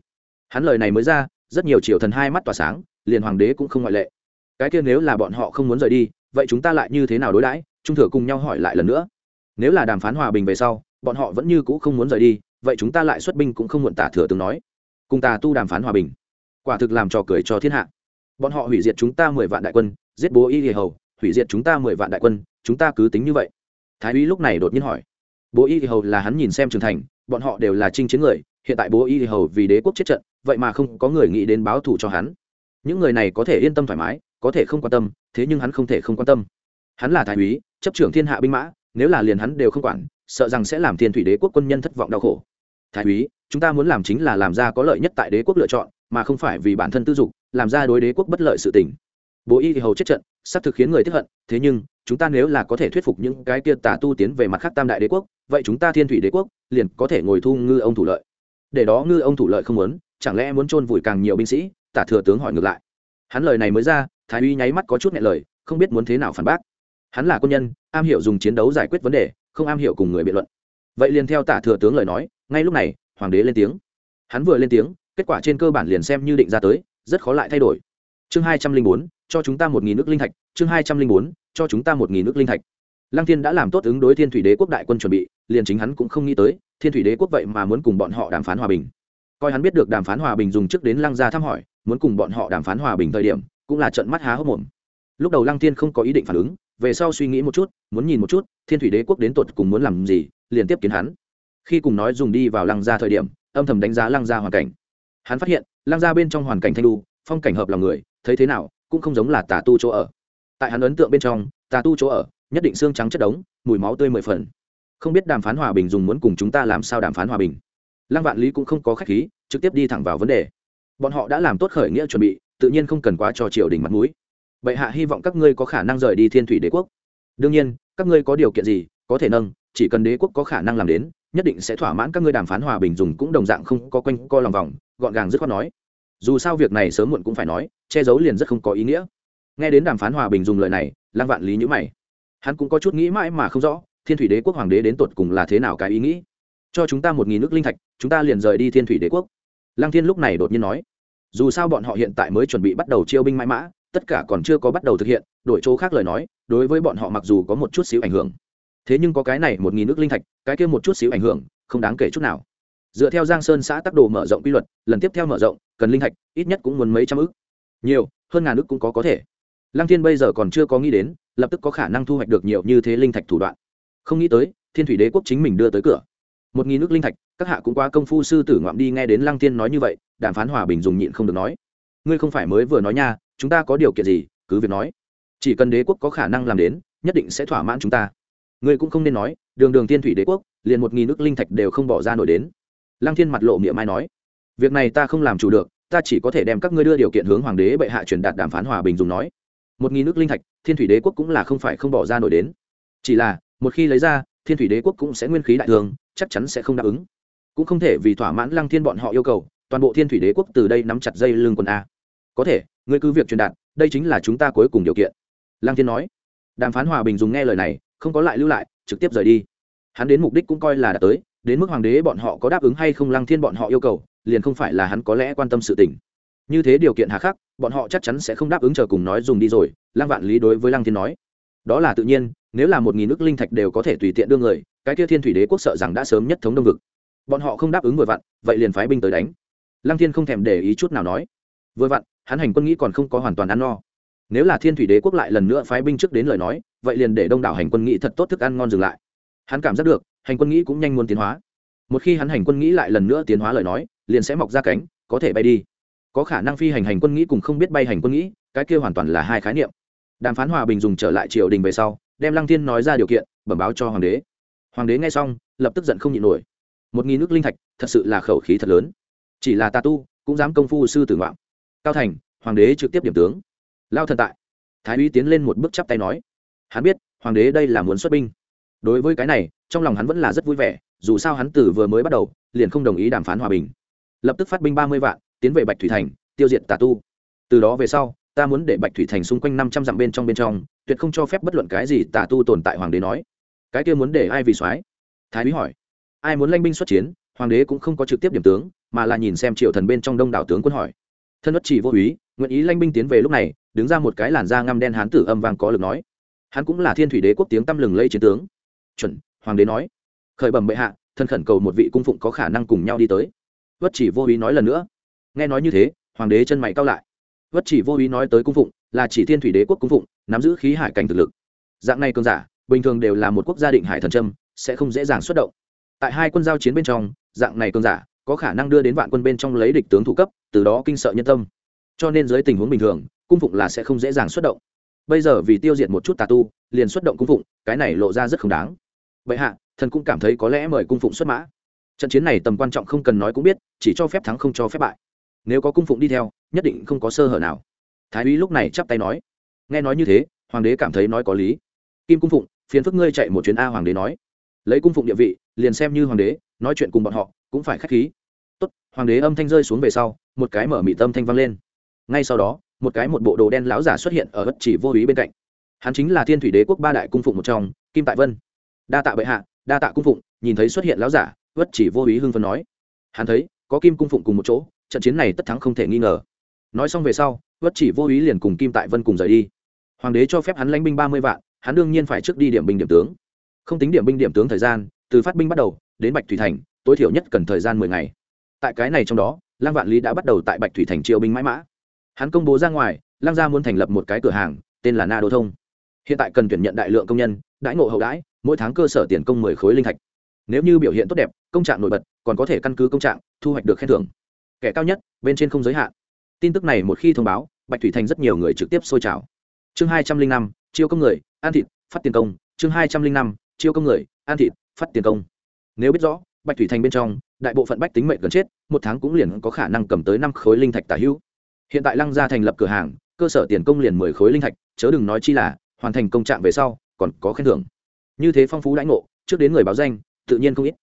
[SPEAKER 1] Hắn lời này mới ra, rất nhiều triều thần hai mắt tỏa sáng, liền hoàng đế cũng không ngoại lệ. Cái kia nếu là bọn họ không muốn rời đi, vậy chúng ta lại như thế nào đối đãi? Trung thừa cùng nhau hỏi lại lần nữa. Nếu là đàm phán hòa bình về sau, bọn họ vẫn như cũ không muốn rời đi, vậy chúng ta lại xuất binh cũng không muộn tả thừa tướng nói. Cùng ta tu đàm phán hòa bình. Quả thực làm trò cười cho thiên hạ. Bọn họ hủy diệt chúng ta mười vạn đại quân, giết bố y hề hầu, hủy diệt chúng ta mười vạn đại quân, chúng ta cứ tính như vậy. Thái úy lúc này đột nhiên hỏi bố y hầu là hắn nhìn xem trưởng thành, bọn họ đều là trinh chiến người, hiện tại bố y hầu vì đế quốc chết trận, vậy mà không có người nghĩ đến báo thù cho hắn. Những người này có thể yên tâm thoải mái, có thể không quan tâm, thế nhưng hắn không thể không quan tâm. Hắn là thái úy, chấp trưởng thiên hạ binh mã, nếu là liền hắn đều không quản, sợ rằng sẽ làm thiên thủy đế quốc quân nhân thất vọng đau khổ. Thái úy, chúng ta muốn làm chính là làm ra có lợi nhất tại đế quốc lựa chọn, mà không phải vì bản thân tư dục, làm ra đối đế quốc bất lợi sự tình. Bố y thì hầu chết trận, xác thực khiến người tiếp hận, thế nhưng, chúng ta nếu là có thể thuyết phục những cái kia tà tu tiến về mặt khác tam đại đế quốc vậy chúng ta thiên thủy đế quốc liền có thể ngồi thu ngư ông thủ lợi. Để đó ngư ông thủ lợi không muốn, chẳng lẽ muốn chôn vùi càng nhiều binh sĩ? Tả thừa tướng hỏi ngược lại. Hắn lời này mới ra, thái uy nháy mắt có chút nghẹn lời, không biết muốn thế nào phản bác. Hắn là quân nhân, am hiểu dùng chiến đấu giải quyết vấn đề, không am hiểu cùng người biện luận. Vậy liền theo tả thừa tướng lời nói, ngay lúc này, hoàng đế lên tiếng. Hắn vừa lên tiếng, kết quả trên cơ bản liền xem như định ra tới, rất khó lại thay đổi. Chương hai trăm linh bốn, cho chúng ta một nghìn nước linh thạch, chương hai trăm linh bốn, cho chúng ta một nghìn nước linh thạch lăng thiên đã làm tốt ứng đối thiên thủy đế quốc đại quân chuẩn bị, liền chính hắn cũng không nghĩ tới, thiên thủy đế quốc vậy mà muốn cùng bọn họ đàm phán hòa bình. Coi hắn biết được đàm phán hòa bình dùng trước đến lăng gia thăm hỏi, muốn cùng bọn họ đàm phán hòa bình thời điểm, cũng là trận mắt há hốc mồm. Lúc đầu lăng thiên không có ý định phản ứng, về sau suy nghĩ một chút, muốn nhìn một chút, thiên thủy đế quốc đến tột cùng muốn làm gì, liền tiếp kiến hắn. Khi cùng nói dùng đi vào lăng gia thời điểm, âm thầm đánh giá lăng gia hoàn cảnh. Hắn phát hiện, lăng gia bên trong hoàn cảnh thanh đu, phong cảnh hợp lòng người, thấy thế nào, cũng không giống là tà tu chỗ ở. Tại hắn ấn tượng bên trong, tà tu chỗ ở nhất định xương trắng chất đống, mùi máu tươi mười phần. Không biết đàm phán hòa bình dùng muốn cùng chúng ta làm sao đàm phán hòa bình. Lăng vạn lý cũng không có khách khí, trực tiếp đi thẳng vào vấn đề. Bọn họ đã làm tốt khởi nghĩa chuẩn bị, tự nhiên không cần quá cho triều đình mặt mũi. Bệ hạ hy vọng các ngươi có khả năng rời đi thiên thủy đế quốc. Đương nhiên, các ngươi có điều kiện gì, có thể nâng, chỉ cần đế quốc có khả năng làm đến, nhất định sẽ thỏa mãn các ngươi đàm phán hòa bình dùng cũng đồng dạng không có quanh co lòng vòng, gọn gàng dứt khoát nói. Dù sao việc này sớm muộn cũng phải nói, che giấu liền rất không có ý nghĩa. Nghe đến đàm phán hòa bình dùng lời này, lăng vạn lý nhữ mày hắn cũng có chút nghĩ mãi mà không rõ, thiên thủy đế quốc hoàng đế đến tột cùng là thế nào cái ý nghĩ. Cho chúng ta một nghìn nước linh thạch, chúng ta liền rời đi thiên thủy đế quốc. Lăng thiên lúc này đột nhiên nói. Dù sao bọn họ hiện tại mới chuẩn bị bắt đầu chiêu binh mãi mã, tất cả còn chưa có bắt đầu thực hiện, đổi chỗ khác lời nói, đối với bọn họ mặc dù có một chút xíu ảnh hưởng. Thế nhưng có cái này một nghìn nước linh thạch, cái kia một chút xíu ảnh hưởng, không đáng kể chút nào. Dựa theo giang sơn xã tắc đồ mở rộng quy luật, lần tiếp theo mở rộng, cần linh thạch, ít nhất cũng muốn mấy trăm ức. Nhiều, hơn ngàn ức cũng có có thể. Lăng thiên bây giờ còn chưa có nghĩ đến lập tức có khả năng thu hoạch được nhiều như thế linh thạch thủ đoạn. Không nghĩ tới, thiên thủy đế quốc chính mình đưa tới cửa. Một nghìn nước linh thạch, các hạ cũng qua công phu sư tử ngoạm đi nghe đến lăng thiên nói như vậy, đàm phán hòa bình dùng nhịn không được nói. Ngươi không phải mới vừa nói nha, chúng ta có điều kiện gì, cứ việc nói. Chỉ cần đế quốc có khả năng làm đến, nhất định sẽ thỏa mãn chúng ta. Ngươi cũng không nên nói, đường đường thiên thủy đế quốc, liền một nghìn nước linh thạch đều không bỏ ra nổi đến. Lăng thiên mặt lộ miệng mai nói, việc này ta không làm chủ được, ta chỉ có thể đem các ngươi đưa điều kiện hướng hoàng đế bệ hạ truyền đạt đàm phán hòa bình dùng nói. Một nghìn nước linh thạch thiên thủy đế quốc cũng là không phải không bỏ ra nổi đến. Chỉ là, một khi lấy ra, thiên thủy đế quốc cũng sẽ nguyên khí đại thường, chắc chắn sẽ không đáp ứng. Cũng không thể vì thỏa mãn lăng thiên bọn họ yêu cầu, toàn bộ thiên thủy đế quốc từ đây nắm chặt dây lưng quân a. Có thể, ngươi cứ việc truyền đạt, đây chính là chúng ta cuối cùng điều kiện. Lăng thiên nói. Đàm phán hòa bình dùng nghe lời này, không có lại lưu lại, trực tiếp rời đi. Hắn đến mục đích cũng coi là đã tới, đến mức hoàng đế bọn họ có đáp ứng hay không lăng thiên bọn họ yêu cầu, liền không phải là hắn có lẽ quan tâm sự tình như thế điều kiện hà khắc, bọn họ chắc chắn sẽ không đáp ứng chờ cùng nói dùng đi rồi, lăng vạn lý đối với lăng thiên nói. Đó là tự nhiên, nếu là một nghìn nước linh thạch đều có thể tùy tiện đưa người, cái kia thiên thủy đế quốc sợ rằng đã sớm nhất thống đông vực. Bọn họ không đáp ứng vừa vặn, vậy liền phái binh tới đánh. Lăng thiên không thèm để ý chút nào nói. Vừa vặn, hắn hành quân nghĩ còn không có hoàn toàn ăn no. Nếu là thiên thủy đế quốc lại lần nữa phái binh trước đến lời nói, vậy liền để đông đảo hành quân nghĩ thật tốt thức ăn ngon dừng lại. Hắn cảm giác được, hành quân nghĩ cũng nhanh muốn tiến hóa. Một khi hắn hành quân nghĩ lại lần nữa tiến hóa lời nói, liền sẽ mọc ra cánh, có thể bay đi có khả năng phi hành hành quân nghĩ cùng không biết bay hành quân nghĩ, cái kia hoàn toàn là hai khái niệm. Đàm phán hòa bình dùng trở lại triều đình về sau, đem lăng thiên nói ra điều kiện, bẩm báo cho hoàng đế. Hoàng đế nghe xong, lập tức giận không nhịn nổi. Một nghìn nước linh thạch, thật sự là khẩu khí thật lớn. Chỉ là tà tu, cũng dám công phu sư tử ngoạm. Cao thành, hoàng đế trực tiếp điểm tướng. Lao thần tại. Thái úy tiến lên một bước chắp tay nói. Hắn biết, hoàng đế đây là muốn xuất binh. Đối với cái này, trong lòng hắn vẫn là rất vui vẻ, dù sao hắn từ vừa mới bắt đầu, liền không đồng ý đàm phán hòa bình. Lập tức phát binh ba mươi vạn tiến về bạch thủy thành, tiêu diệt tà tu. Từ đó về sau, ta muốn để bạch thủy thành xung quanh năm trăm dặm bên trong bên trong, tuyệt không cho phép bất luận cái gì tà tu tồn tại hoàng đế nói. Cái kia muốn để ai vì soái? Thái úy hỏi. Ai muốn lanh binh xuất chiến, hoàng đế cũng không có trực tiếp điểm tướng, mà là nhìn xem triệu thần bên trong đông đảo tướng quân hỏi. Thân bất chỉ vô úy, nguyện ý lanh binh tiến về lúc này, đứng ra một cái làn da ngăm đen hán tử âm vang có lực nói. Hắn cũng là thiên thủy đế quốc tiếng tăm lừng lây chiến tướng. Chuẩn, hoàng đế nói. Khởi bẩm bệ hạ, thân khẩn cầu một vị cung phụng có khả năng cùng nhau đi tới. Vất chỉ vô úy nói lần nữa nghe nói như thế, hoàng đế chân mày cao lại. Vất chỉ vô ý nói tới cung phụng, là chỉ thiên thủy đế quốc cung phụng, nắm giữ khí hải cảnh thực lực. Dạng này cường giả, bình thường đều là một quốc gia định hải thần trâm sẽ không dễ dàng xuất động. Tại hai quân giao chiến bên trong, dạng này cường giả, có khả năng đưa đến vạn quân bên trong lấy địch tướng thủ cấp, từ đó kinh sợ nhân tâm. Cho nên dưới tình huống bình thường, cung phụng là sẽ không dễ dàng xuất động. Bây giờ vì tiêu diệt một chút tà tu, liền xuất động cung phụng, cái này lộ ra rất không đáng. Vậy hạ, thần cũng cảm thấy có lẽ mời cung phụng xuất mã. Trận chiến này tầm quan trọng không cần nói cũng biết, chỉ cho phép thắng không cho phép bại nếu có cung phụng đi theo, nhất định không có sơ hở nào. Thái úy lúc này chắp tay nói. Nghe nói như thế, hoàng đế cảm thấy nói có lý. Kim cung phụng, phiền phức ngươi chạy một chuyến a hoàng đế nói. Lấy cung phụng địa vị, liền xem như hoàng đế, nói chuyện cùng bọn họ, cũng phải k h á c h khí. Tốt, hoàng đế âm thanh rơi xuống về sau, một cái mở mị tâm thanh vang lên. Ngay sau đó, một cái một bộ đồ đen láo giả xuất hiện ở bất chỉ vô ý bên cạnh. Hắn chính là thiên thủy đế quốc ba đại cung phụng một trong, kim tại vân. Đa tạ bệ hạ, đa tạ cung phụng, nhìn thấy xuất hiện láo giả bất chỉ vô ý hưng phần nói. Hắn thấy, có kim cung phụng cùng một chỗ trận chiến này tất thắng không thể nghi ngờ. Nói xong về sau, vất chỉ vô ý liền cùng kim tại vân cùng rời đi. Hoàng đế cho phép hắn lãnh binh ba mươi vạn, hắn đương nhiên phải trước đi điểm binh điểm tướng. Không tính điểm binh điểm tướng thời gian, từ phát binh bắt đầu, đến bạch thủy thành, tối thiểu nhất cần thời gian mười ngày. Tại cái này trong đó, lăng vạn lý đã bắt đầu tại bạch thủy thành triều binh mãi mã. Hắn công bố ra ngoài, lăng gia muốn thành lập một cái cửa hàng, tên là na đô thông. Hiện tại cần tuyển nhận đại lượng công nhân, đãi ngộ hậu đãi, mỗi tháng cơ sở tiền công mười khối linh thạch. Nếu như biểu hiện tốt đẹp, công trạng nổi bật, còn có thể căn cứ công trạng, thu hoạch được khen thưởng kẻ cao nhất, bên trên không giới hạn. Tin tức này một khi thông báo, bạch thủy thành rất nhiều người trực tiếp xôi trào. Chương hai trăm linh năm, chiêu công người an thịt, phát tiền công. Chương hai trăm linh năm, chiêu công người an thịt, phát tiền công. Nếu biết rõ, bạch thủy thành bên trong, đại bộ phận bách tính mệnh gần chết, một tháng cũng liền có khả năng cầm tới năm khối linh thạch tả hữu. Hiện tại lăng gia thành lập cửa hàng, cơ sở tiền công liền mười khối linh thạch, chớ đừng nói chi là hoàn thành công trạng về sau, còn có khen thưởng. Như thế phong phú lãnh ngộ, trước đến người báo danh, tự nhiên không ít.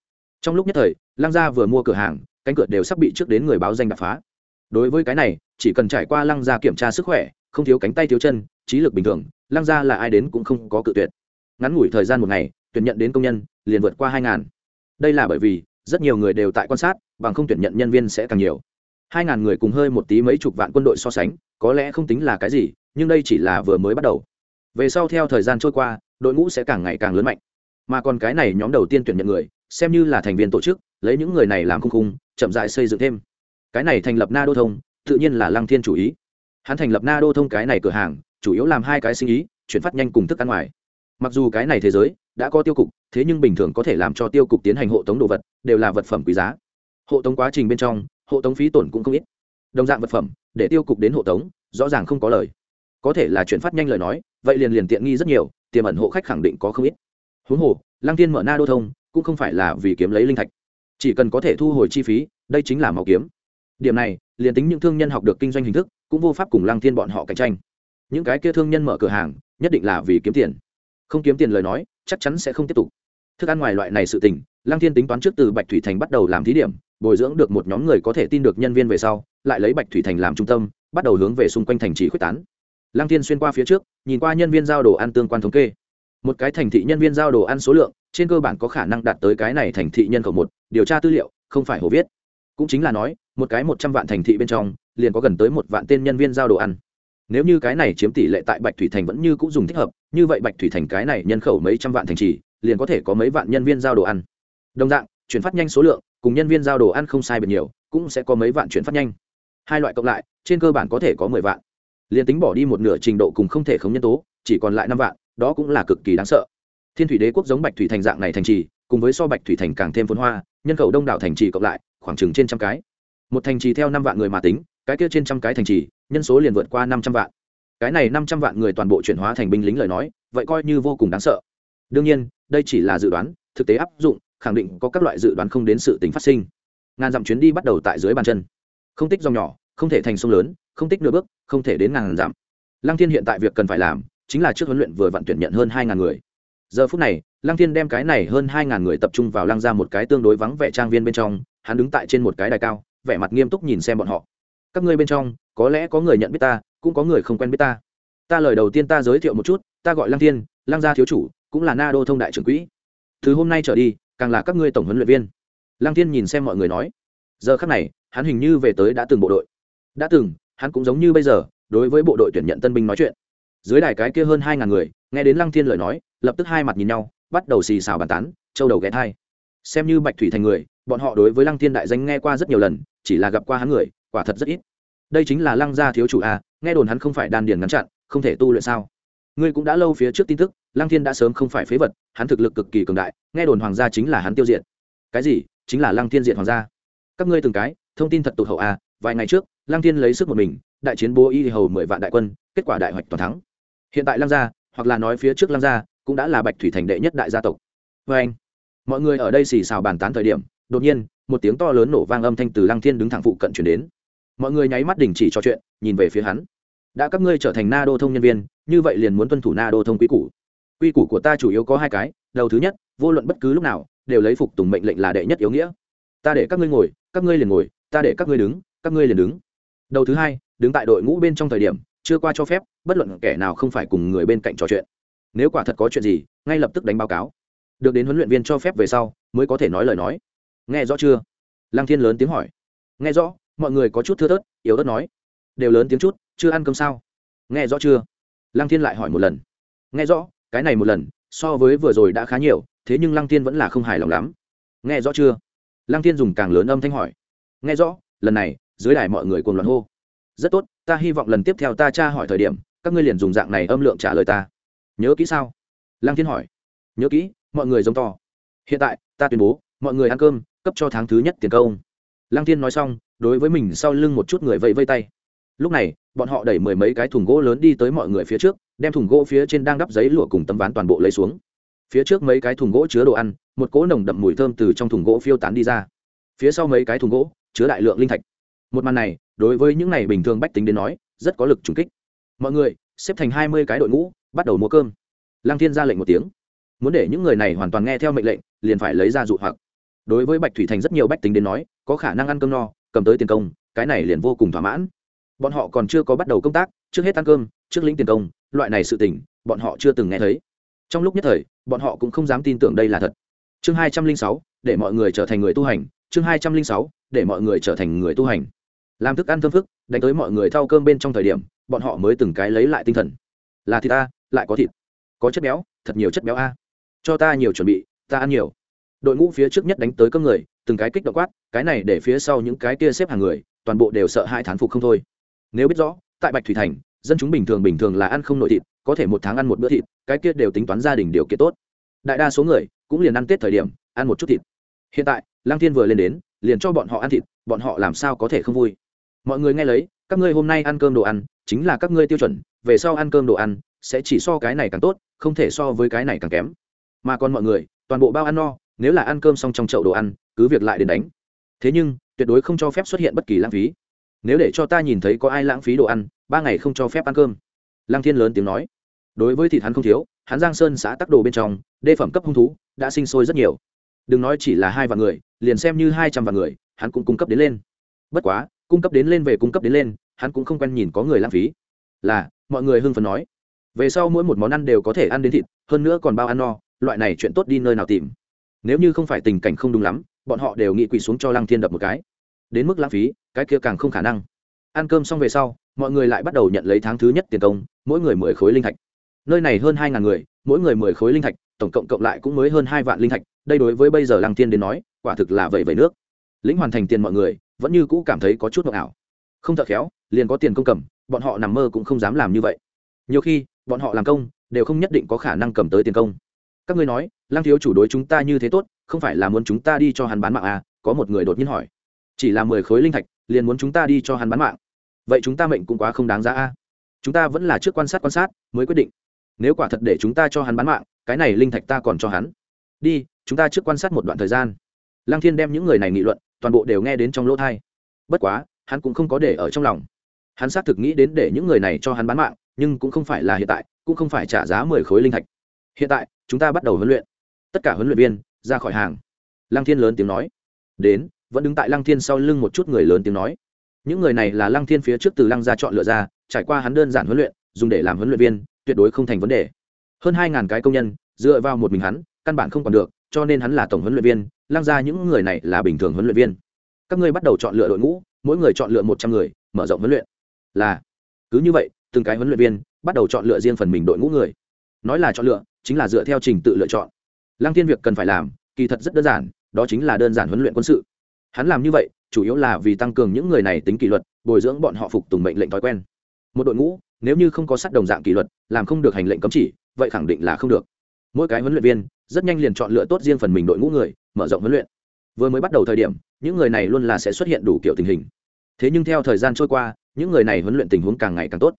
[SPEAKER 1] Trong lúc nhất thời, lăng gia vừa mua cửa hàng cánh cửa đều sắp bị trước đến người báo danh đập phá. Đối với cái này, chỉ cần trải qua lăng gia kiểm tra sức khỏe, không thiếu cánh tay thiếu chân, trí lực bình thường, lăng gia là ai đến cũng không có cự tuyệt. Ngắn ngủi thời gian một ngày, tuyển nhận đến công nhân, liền vượt qua hai ngàn. Đây là bởi vì, rất nhiều người đều tại quan sát, bằng không tuyển nhận nhân viên sẽ càng nhiều. Hai ngàn người cùng hơi một tí mấy chục vạn quân đội so sánh, có lẽ không tính là cái gì, nhưng đây chỉ là vừa mới bắt đầu. Về sau theo thời gian trôi qua, đội ngũ sẽ càng ngày càng lớn mạnh. Mà còn cái này nhóm đầu tiên tuyển nhận người, xem như là thành viên tổ chức, lấy những người này làm khung khung chậm rãi xây dựng thêm. Cái này thành lập na đô thông, tự nhiên là lăng thiên chủ ý. Hắn thành lập na đô thông cái này cửa hàng, chủ yếu làm hai cái sinh ý, chuyển phát nhanh cùng thức ăn ngoài. Mặc dù cái này thế giới đã có tiêu cục, thế nhưng bình thường có thể làm cho tiêu cục tiến hành hộ tống đồ vật, đều là vật phẩm quý giá. Hộ tống quá trình bên trong, hộ tống phí tổn cũng không ít. Đồng dạng vật phẩm, để tiêu cục đến hộ tống, rõ ràng không có lời. Có thể là chuyển phát nhanh lời nói, vậy liền liền tiện nghi rất nhiều, tiềm ẩn hộ khách khẳng định có không ít. Huống hồ, lăng tiên mở na đô thông, cũng không phải là vì kiếm lấy linh thạch chỉ cần có thể thu hồi chi phí, đây chính là màu kiếm. Điểm này, liền tính những thương nhân học được kinh doanh hình thức, cũng vô pháp cùng lăng thiên bọn họ cạnh tranh. Những cái kia thương nhân mở cửa hàng, nhất định là vì kiếm tiền. Không kiếm tiền lời nói, chắc chắn sẽ không tiếp tục. Thức ăn ngoài loại này sự tình, lăng thiên tính toán trước từ bạch thủy thành bắt đầu làm thí điểm, bồi dưỡng được một nhóm người có thể tin được nhân viên về sau, lại lấy bạch thủy thành làm trung tâm, bắt đầu hướng về xung quanh thành trì quyết tán. Lăng thiên xuyên qua phía trước, nhìn qua nhân viên giao đồ ăn tương quan thống kê. Một cái thành thị nhân viên giao đồ ăn số lượng trên cơ bản có khả năng đạt tới cái này thành thị nhân khẩu một, điều tra tư liệu, không phải hồ viết. Cũng chính là nói, một cái một trăm vạn thành thị bên trong, liền có gần tới một vạn tên nhân viên giao đồ ăn. Nếu như cái này chiếm tỷ lệ tại bạch thủy thành vẫn như cũng dùng thích hợp, như vậy bạch thủy thành cái này nhân khẩu mấy trăm vạn thành trì, liền có thể có mấy vạn nhân viên giao đồ ăn. Đồng dạng, chuyển phát nhanh số lượng, cùng nhân viên giao đồ ăn không sai biệt nhiều, cũng sẽ có mấy vạn chuyển phát nhanh. Hai loại cộng lại, trên cơ bản có thể có mười vạn. Liền tính bỏ đi một nửa trình độ cùng không thể khống nhân tố, chỉ còn lại năm vạn, đó cũng là cực kỳ đáng sợ thiên thủy đế quốc giống bạch thủy thành dạng này thành trì, cùng với so bạch thủy thành càng thêm phồn hoa, nhân khẩu đông đảo thành trì cộng lại, khoảng chừng trên trăm cái. Một thành trì theo năm vạn người mà tính, cái kia trên trăm cái thành trì, nhân số liền vượt qua năm trăm vạn. Cái này năm trăm vạn người toàn bộ chuyển hóa thành binh lính lời nói, vậy coi như vô cùng đáng sợ. Đương nhiên, đây chỉ là dự đoán, thực tế áp dụng, khẳng định có các loại dự đoán không đến sự tính phát sinh. Ngàn dặm chuyến đi bắt đầu tại dưới bàn chân. Không tích dòng nhỏ, không thể thành sông lớn, không tích nửa bước, không thể đến ngàn dặm. Lăng thiên hiện tại việc cần phải làm, chính là trước huấn luyện vừa vận tuyển nhận hơn hai ngàn người giờ phút này, lăng thiên đem cái này hơn hai ngàn người tập trung vào lăng ra một cái tương đối vắng vẻ trang viên bên trong, hắn đứng tại trên một cái đài cao, vẻ mặt nghiêm túc nhìn xem bọn họ. Các ngươi bên trong, có lẽ có người nhận biết ta, cũng có người không quen biết ta. Ta lời đầu tiên ta giới thiệu một chút, ta gọi lăng thiên, lăng gia thiếu chủ, cũng là na đô thông đại trưởng quỹ. Từ hôm nay trở đi, càng là các ngươi tổng huấn luyện viên. Lăng thiên nhìn xem mọi người nói. Giờ khắc này, hắn hình như về tới đã từng bộ đội. Đã từng, hắn cũng giống như bây giờ, đối với bộ đội tuyển nhận tân binh nói chuyện. Dưới đài cái kia hơn hai ngàn người, nghe đến lăng thiên lời nói lập tức hai mặt nhìn nhau, bắt đầu xì xào bàn tán, châu đầu ghé thai. Xem như bạch thủy thành người, bọn họ đối với lăng thiên đại danh nghe qua rất nhiều lần, chỉ là gặp qua hắn người, quả thật rất ít. Đây chính là lăng gia thiếu chủ a, nghe đồn hắn không phải đan điền ngắn chặn, không thể tu luyện sao? Ngươi cũng đã lâu phía trước tin tức, lăng thiên đã sớm không phải phế vật, hắn thực lực cực kỳ cường đại, nghe đồn hoàng gia chính là hắn tiêu diệt. Cái gì? Chính là lăng thiên diện hoàng gia. Các ngươi từng cái, thông tin thật tụt hậu a, vài ngày trước, lăng thiên lấy sức một mình, đại chiến bố y hầu mười vạn đại quân, kết quả đại hoạch toàn thắng. Hiện tại lăng gia, hoặc là nói phía trước lăng gia cũng đã là bạch thủy thành đệ nhất đại gia tộc. Vê anh, mọi người ở đây xì xào bàn tán thời điểm, đột nhiên, một tiếng to lớn nổ vang âm thanh từ lăng thiên đứng thẳng phụ cận chuyển đến. Mọi người nháy mắt đình chỉ trò chuyện, nhìn về phía hắn. Đã các ngươi trở thành na đô thông nhân viên, như vậy liền muốn tuân thủ na đô thông quy củ. Quy củ của ta chủ yếu có hai cái, đầu thứ nhất, vô luận bất cứ lúc nào, đều lấy phục tùng mệnh lệnh là đệ nhất yếu nghĩa. Ta để các ngươi ngồi, các ngươi liền ngồi, ta để các ngươi đứng, các ngươi liền đứng. Đầu thứ hai, đứng tại đội ngũ bên trong thời điểm, chưa qua cho phép, bất luận kẻ nào không phải cùng người bên cạnh trò chuyện nếu quả thật có chuyện gì, ngay lập tức đánh báo cáo. Được đến huấn luyện viên cho phép về sau, mới có thể nói lời nói. Nghe rõ chưa? Lăng thiên lớn tiếng hỏi. Nghe rõ, mọi người có chút thưa thớt, yếu ớt nói. Đều lớn tiếng chút, chưa ăn cơm sao? Nghe rõ chưa? Lăng thiên lại hỏi một lần. Nghe rõ, cái này một lần, so với vừa rồi đã khá nhiều, thế nhưng lăng thiên vẫn là không hài lòng lắm. Nghe rõ chưa? Lăng thiên dùng càng lớn âm thanh hỏi. Nghe rõ, lần này, dưới đài mọi người cùng loạn hô. Rất tốt, ta hy vọng lần tiếp theo ta tra hỏi thời điểm, các ngươi liền dùng dạng này âm lượng trả lời ta nhớ kỹ sao? Lăng thiên hỏi. Nhớ kỹ, mọi người giống to. Hiện tại, ta tuyên bố, mọi người ăn cơm, cấp cho tháng thứ nhất tiền công. Lăng thiên nói xong, đối với mình sau lưng một chút người vẫy vây tay. Lúc này, bọn họ đẩy mười mấy cái thùng gỗ lớn đi tới mọi người phía trước, đem thùng gỗ phía trên đang đắp giấy lụa cùng tấm ván toàn bộ lấy xuống. Phía trước mấy cái thùng gỗ chứa đồ ăn, một cỗ nồng đậm mùi thơm từ trong thùng gỗ phiêu tán đi ra. Phía sau mấy cái thùng gỗ, chứa đại lượng linh thạch. Một màn này, đối với những này bình thường bách tính đến nói, rất có lực trùng kích. Mọi người, xếp thành hai mươi cái đội ngũ bắt đầu mua cơm. Lăng thiên ra lệnh một tiếng. Muốn để những người này hoàn toàn nghe theo mệnh lệnh, liền phải lấy ra dụ hoặc. Đối với bạch thủy thành rất nhiều bách tính đến nói, có khả năng ăn cơm no, cầm tới tiền công, cái này liền vô cùng thỏa mãn. Bọn họ còn chưa có bắt đầu công tác, trước hết ăn cơm, trước lĩnh tiền công, loại này sự tình, bọn họ chưa từng nghe thấy. Trong lúc nhất thời, bọn họ cũng không dám tin tưởng đây là thật. Chương hai trăm linh sáu, để mọi người trở thành người tu hành. Chương hai trăm linh sáu, để mọi người trở thành người tu hành. Làm thức ăn thơm phức, đánh tới mọi người thau cơm bên trong thời điểm, bọn họ mới từng cái lấy lại tinh thần. Là thì ta lại có thịt. Có chất béo, thật nhiều chất béo a. Cho ta nhiều chuẩn bị, ta ăn nhiều. Đội ngũ phía trước nhất đánh tới cơm người, từng cái kích động quát, cái này để phía sau những cái kia xếp hàng người, toàn bộ đều sợ hai thán phục không thôi. Nếu biết rõ, tại bạch thủy thành, dân chúng bình thường bình thường là ăn không nội thịt, có thể một tháng ăn một bữa thịt, cái kia đều tính toán gia đình điều kiện tốt. Đại đa số người cũng liền ăn tết thời điểm, ăn một chút thịt. Hiện tại lang thiên vừa lên đến, liền cho bọn họ ăn thịt, bọn họ làm sao có thể không vui? Mọi người nghe lấy, các ngươi hôm nay ăn cơm đồ ăn, chính là các ngươi tiêu chuẩn, về sau ăn cơm đồ ăn sẽ chỉ so cái này càng tốt, không thể so với cái này càng kém. Mà còn mọi người, toàn bộ bao ăn no, nếu là ăn cơm xong trong chậu đồ ăn, cứ việc lại đến đánh. Thế nhưng, tuyệt đối không cho phép xuất hiện bất kỳ lãng phí. Nếu để cho ta nhìn thấy có ai lãng phí đồ ăn, ba ngày không cho phép ăn cơm. Lăng thiên lớn tiếng nói. Đối với thịt hắn không thiếu, hắn giang sơn xã tắc đồ bên trong, đê phẩm cấp hung thú, đã sinh sôi rất nhiều. Đừng nói chỉ là hai vạn người, liền xem như hai trăm vạn người, hắn cũng cung cấp đến lên. Bất quá, cung cấp đến lên về cung cấp đến lên, hắn cũng không quen nhìn có người lãng phí. Là, mọi người hưng phấn nói về sau mỗi một món ăn đều có thể ăn đến thịt, hơn nữa còn bao ăn no, loại này chuyện tốt đi nơi nào tìm. Nếu như không phải tình cảnh không đúng lắm, bọn họ đều nghĩ quỳ xuống cho lăng thiên đập một cái. Đến mức lãng phí, cái kia càng không khả năng. Ăn cơm xong về sau, mọi người lại bắt đầu nhận lấy tháng thứ nhất tiền công, mỗi người mười khối linh thạch. Nơi này hơn hai ngàn người, mỗi người mười khối linh thạch, tổng cộng cộng lại cũng mới hơn hai vạn linh thạch, đây đối với bây giờ lăng thiên đến nói, quả thực là vậy vậy nước. Lĩnh hoàn thành tiền mọi người, vẫn như cũ cảm thấy có chút mộng ảo không thợ khéo, liền có tiền công cầm, bọn họ nằm mơ cũng không dám làm như vậy. Nhiều khi bọn họ làm công, đều không nhất định có khả năng cầm tới tiền công. Các ngươi nói, lăng thiếu chủ đối chúng ta như thế tốt, không phải là muốn chúng ta đi cho hắn bán mạng à? Có một người đột nhiên hỏi. Chỉ là mười khối linh thạch, liền muốn chúng ta đi cho hắn bán mạng. Vậy chúng ta mệnh cũng quá không đáng giá a chúng ta vẫn là trước quan sát quan sát, mới quyết định. Nếu quả thật để chúng ta cho hắn bán mạng, cái này linh thạch ta còn cho hắn. Đi, chúng ta trước quan sát một đoạn thời gian. Lăng thiên đem những người này nghị luận, toàn bộ đều nghe đến trong lỗ thai bất quá, hắn cũng không có để ở trong lòng. Hắn xác thực nghĩ đến để những người này cho hắn bán mạng nhưng cũng không phải là hiện tại, cũng không phải trả giá mười khối linh thạch. Hiện tại, chúng ta bắt đầu huấn luyện. Tất cả huấn luyện viên, ra khỏi hàng. Lăng thiên lớn tiếng nói. Đến, vẫn đứng tại lăng thiên sau lưng một chút người lớn tiếng nói. Những người này là lăng thiên phía trước từ lăng ra chọn lựa ra, trải qua hắn đơn giản huấn luyện, dùng để làm huấn luyện viên, tuyệt đối không thành vấn đề. Hơn hai ngàn cái công nhân, dựa vào một mình hắn, căn bản không còn được, cho nên hắn là tổng huấn luyện viên, lăng ra những người này là bình thường huấn luyện viên. Các ngươi bắt đầu chọn lựa đội ngũ, mỗi người chọn lựa một trăm người, mở rộng huấn luyện. Là, cứ như vậy từng cái huấn luyện viên bắt đầu chọn lựa riêng phần mình đội ngũ người. Nói là chọn lựa, chính là dựa theo trình tự lựa chọn. Lăng tiên việc cần phải làm, kỳ thật rất đơn giản, đó chính là đơn giản huấn luyện quân sự. Hắn làm như vậy, chủ yếu là vì tăng cường những người này tính kỷ luật, bồi dưỡng bọn họ phục tùng mệnh lệnh thói quen. Một đội ngũ, nếu như không có sát đồng dạng kỷ luật, làm không được hành lệnh cấm chỉ, vậy khẳng định là không được. Mỗi cái huấn luyện viên, rất nhanh liền chọn lựa tốt riêng phần mình đội ngũ người, mở rộng huấn luyện. Vừa mới bắt đầu thời điểm, những người này luôn là sẽ xuất hiện đủ kiểu tình hình. Thế nhưng theo thời gian trôi qua, những người này huấn luyện tình huống càng ngày càng tốt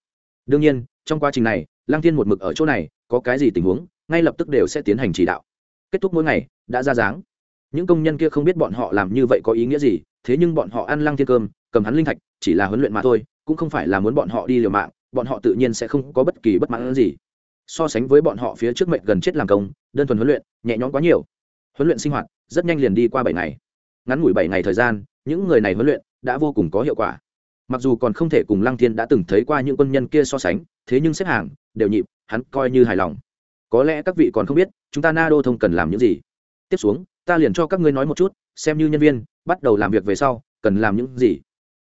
[SPEAKER 1] đương nhiên, trong quá trình này, lăng thiên một mực ở chỗ này, có cái gì tình huống, ngay lập tức đều sẽ tiến hành chỉ đạo. Kết thúc mỗi ngày, đã ra dáng. Những công nhân kia không biết bọn họ làm như vậy có ý nghĩa gì, thế nhưng bọn họ ăn lăng thiên cơm, cầm hắn linh thạch, chỉ là huấn luyện mà thôi, cũng không phải là muốn bọn họ đi liều mạng, bọn họ tự nhiên sẽ không có bất kỳ bất mãn gì. So sánh với bọn họ phía trước mệnh gần chết làm công, đơn thuần huấn luyện, nhẹ nhõm quá nhiều. Huấn luyện sinh hoạt, rất nhanh liền đi qua bảy ngày. Ngắn ngủi bảy ngày thời gian, những người này huấn luyện đã vô cùng có hiệu quả mặc dù còn không thể cùng lăng thiên đã từng thấy qua những quân nhân kia so sánh, thế nhưng xếp hàng, đều nhịp, hắn coi như hài lòng. Có lẽ các vị còn không biết, chúng ta na đô thông cần làm những gì. Tiếp xuống, ta liền cho các ngươi nói một chút, xem như nhân viên, bắt đầu làm việc về sau, cần làm những gì.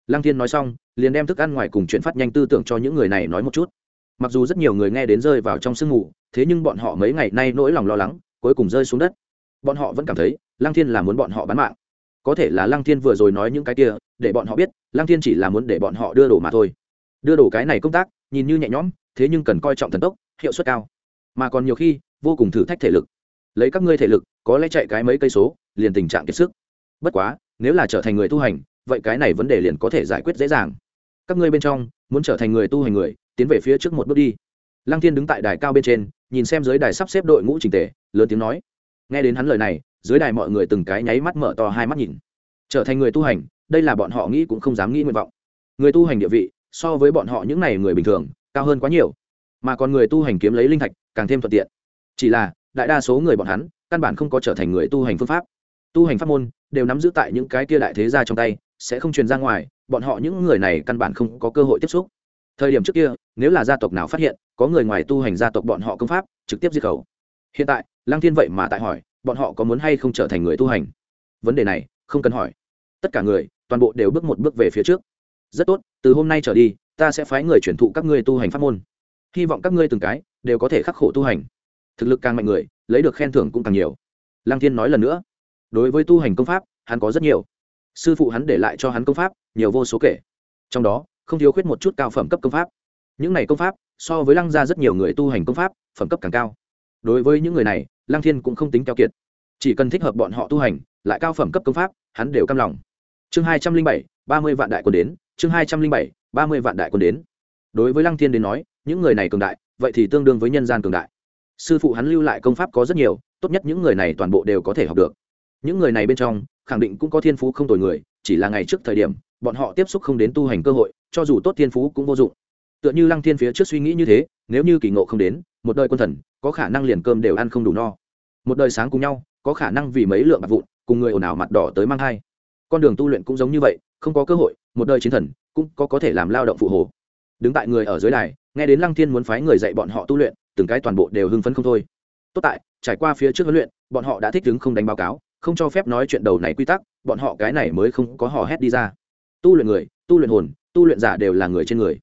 [SPEAKER 1] Lăng thiên nói xong, liền đem thức ăn ngoài cùng chuyện phát nhanh tư tưởng cho những người này nói một chút. Mặc dù rất nhiều người nghe đến rơi vào trong sương mù, thế nhưng bọn họ mấy ngày nay nỗi lòng lo lắng, cuối cùng rơi xuống đất. Bọn họ vẫn cảm thấy, lăng thiên là muốn bọn họ bán mạng có thể là lăng thiên vừa rồi nói những cái kia, để bọn họ biết, lăng thiên chỉ là muốn để bọn họ đưa đồ mà thôi. Đưa đồ cái này công tác, nhìn như nhẹ nhõm, thế nhưng cần coi trọng thần tốc, hiệu suất cao. Mà còn nhiều khi, vô cùng thử thách thể lực. Lấy các ngươi thể lực, có lẽ chạy cái mấy cây số, liền tình trạng kiệt sức. Bất quá, nếu là trở thành người tu hành, vậy cái này vấn đề liền có thể giải quyết dễ dàng. Các ngươi bên trong, muốn trở thành người tu hành người, tiến về phía trước một bước đi. Lăng thiên đứng tại đài cao bên trên, nhìn xem dưới đài sắp xếp đội ngũ trình tề, lớn tiếng nói. Nghe đến hắn lời này dưới đài mọi người từng cái nháy mắt mở to hai mắt nhìn. Trở thành người tu hành, đây là bọn họ nghĩ cũng không dám nghĩ nguyện vọng. Người tu hành địa vị, so với bọn họ những n à y người bình thường, cao hơn quá nhiều. Mà còn người tu hành kiếm lấy linh thạch, càng thêm thuận tiện. Chỉ là, đại đa số người bọn hắn, căn bản không có trở thành người tu hành phương pháp. Tu hành pháp môn, đều nắm giữ tại những cái kia đại thế gia trong tay, sẽ không truyền ra ngoài, bọn họ những người này căn bản không có cơ hội tiếp xúc. Thời điểm trước kia, nếu là gia tộc nào phát hiện, có người ngoài tu hành gia tộc bọn họ công pháp, trực tiếp diệt khẩu. Hiện tại, lăng thiên vậy mà tại hỏi bọn họ có muốn hay không trở thành người tu hành? Vấn đề này, không cần hỏi. Tất cả người, toàn bộ đều bước một bước về phía trước. Rất tốt, từ hôm nay trở đi, ta sẽ phái người chuyển thụ các ngươi tu hành pháp môn. Hy vọng các ngươi từng cái, đều có thể khắc khổ tu hành. Thực lực càng mạnh người, lấy được khen thưởng cũng càng nhiều. Lăng thiên nói lần nữa. Đối với tu hành công pháp, hắn có rất nhiều. Sư phụ hắn để lại cho hắn công pháp, nhiều vô số kể. Trong đó, không thiếu khuyết một chút cao phẩm cấp công pháp. Những này công pháp, so với lăng gia rất nhiều người tu hành công pháp, phẩm cấp càng cao đối với những người này, lăng thiên cũng không tính keo kiệt. Chỉ cần thích hợp bọn họ tu hành, lại cao phẩm cấp công pháp, hắn đều cam lòng. Chương hai trăm linh bảy, ba mươi vạn đại quân đến, chương hai trăm linh bảy, ba mươi vạn đại quân đến. Đối với lăng thiên đến nói, những người này cường đại, vậy thì tương đương với nhân gian cường đại. Sư phụ hắn lưu lại công pháp có rất nhiều, tốt nhất những người này toàn bộ đều có thể học được. Những người này bên trong, khẳng định cũng có thiên phú không tồi người, chỉ là ngày trước thời điểm, bọn họ tiếp xúc không đến tu hành cơ hội, cho dù tốt thiên phú cũng vô dụng. Tựa như lăng thiên phía trước suy nghĩ như thế, nếu như kỳ ngộ không đến một đời quân thần, có khả năng liền cơm đều ăn không đủ no. Một đời sáng cùng nhau, có khả năng vì mấy lượng bạc vụn, cùng người ồn ào mặt đỏ tới mang thai. Con đường tu luyện cũng giống như vậy, không có cơ hội, một đời chiến thần, cũng có có thể làm lao động phụ hồ. Đứng tại người ở dưới đài, nghe đến lăng thiên muốn phái người dạy bọn họ tu luyện, từng cái toàn bộ đều hưng phấn không thôi. Tốt tại, trải qua phía trước huấn luyện, bọn họ đã thích đứng không đánh báo cáo, không cho phép nói chuyện đầu này quy tắc, bọn họ cái này mới không có hò hét đi ra. Tu luyện người, tu luyện hồn, tu luyện giả đều là người trên người.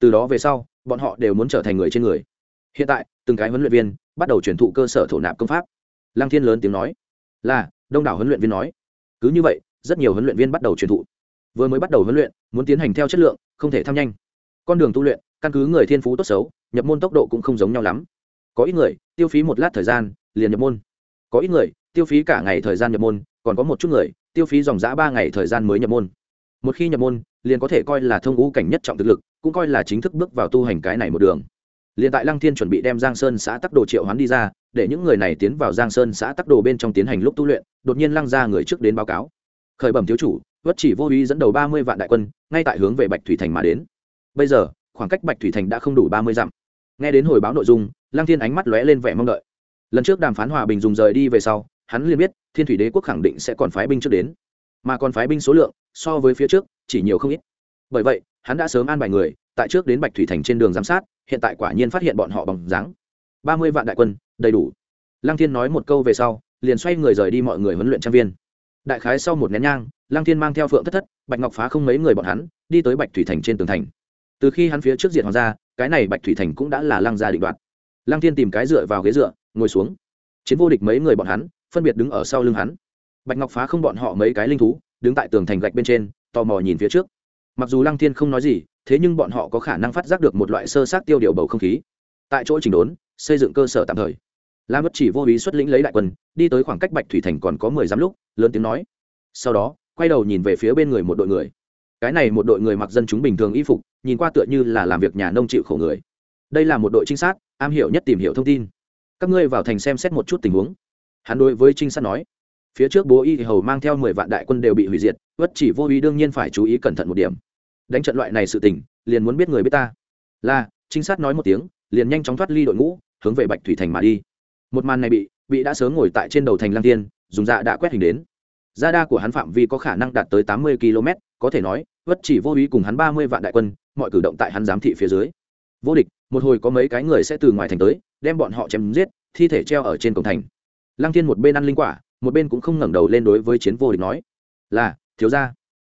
[SPEAKER 1] Từ đó về sau, bọn họ đều muốn trở thành người trên người hiện tại, từng cái huấn luyện viên bắt đầu truyền thụ cơ sở thổ nạp công pháp. Lăng thiên lớn tiếng nói, là, đông đảo huấn luyện viên nói. Cứ như vậy, rất nhiều huấn luyện viên bắt đầu truyền thụ. Vừa mới bắt đầu huấn luyện, muốn tiến hành theo chất lượng, không thể tham nhanh. Con đường tu luyện, căn cứ người thiên phú tốt xấu, nhập môn tốc độ cũng không giống nhau lắm. Có ít người, tiêu phí một lát thời gian, liền nhập môn. Có ít người, tiêu phí cả ngày thời gian nhập môn, còn có một chút người, tiêu phí dòng giã ba ngày thời gian mới nhập môn. Một khi nhập môn, liền có thể coi là thông ngũ cảnh nhất trọng thực lực, cũng coi là chính thức bước vào tu hành cái này một đường liền tại lăng thiên chuẩn bị đem giang sơn xã tắc đồ triệu hoán đi ra, để những người này tiến vào giang sơn xã tắc đồ bên trong tiến hành lúc tu luyện, đột nhiên lăng ra người trước đến báo cáo. Khởi bẩm thiếu chủ, vất chỉ vô uy dẫn đầu ba mươi vạn đại quân, ngay tại hướng về bạch thủy thành mà đến. Bây giờ, khoảng cách bạch thủy thành đã không đủ ba mươi dặm. Nghe đến hồi báo nội dung, lăng thiên ánh mắt lóe lên vẻ mong đợi. Lần trước đàm phán hòa bình dùng rời đi về sau, hắn liền biết, thiên thủy đế quốc khẳng định sẽ còn phái binh trước đến. Mà còn phái binh số lượng, so với phía trước, chỉ nhiều không ít. Bởi vậy, hắn đã sớm an bài người, tại trước đến bạch thủy thành trên đường giám sát hiện tại quả nhiên phát hiện bọn họ bằng dáng. Ba mươi vạn đại quân, đầy đủ. Lăng thiên nói một câu về sau, liền xoay người rời đi mọi người huấn luyện trang viên. Đại khái sau một nén nhang, lăng thiên mang theo phượng thất thất, bạch ngọc phá không mấy người bọn hắn, đi tới bạch thủy thành trên tường thành. Từ khi hắn phía trước diện hoàng gia, cái này bạch thủy thành cũng đã là lăng gia định đoạt. Lăng thiên tìm cái dựa vào ghế dựa, ngồi xuống. Chiến vô địch mấy người bọn hắn, phân biệt đứng ở sau lưng hắn. Bạch ngọc phá không bọn họ mấy cái linh thú, đứng tại tường thành gạch bên trên, tò mò nhìn phía trước. Mặc dù lăng thiên không nói gì thế nhưng bọn họ có khả năng phát giác được một loại sơ sát tiêu điều bầu không khí. Tại chỗ chỉnh đốn, xây dựng cơ sở tạm thời. Lam bất chỉ vô ý xuất lĩnh lấy đại quân, đi tới khoảng cách bạch thủy thành còn có mười dặm lúc, lớn tiếng nói. Sau đó, quay đầu nhìn về phía bên người một đội người. Cái này một đội người mặc dân chúng bình thường y phục, nhìn qua tựa như là làm việc nhà nông chịu khổ người. Đây là một đội trinh sát, am hiểu nhất tìm hiểu thông tin. Các ngươi vào thành xem xét một chút tình huống. Hắn đối với trinh sát nói. Phía trước bố y thì hầu mang theo mười vạn đại quân đều bị hủy diệt, bất chỉ vô ý đương nhiên phải chú ý cẩn thận một điểm đánh trận loại này sự tình, liền muốn biết người biết ta. Là, trinh sát nói một tiếng, liền nhanh chóng thoát ly đội ngũ, hướng về bạch thủy thành mà đi. Một màn này bị bị đã sớm ngồi tại trên đầu thành lang tiên dùng dạ đã quét hình đến. Gia đa của hắn phạm vi có khả năng đạt tới tám mươi km, có thể nói vất chỉ vô ý cùng hắn ba mươi vạn đại quân, mọi cử động tại hắn giám thị phía dưới. Vô địch, một hồi có mấy cái người sẽ từ ngoài thành tới, đem bọn họ chém giết, thi thể treo ở trên cổng thành. Lăng thiên một bên ăn linh quả, một bên cũng không ngẩng đầu lên đối với chiến vô địch nói, là, thiếu gia.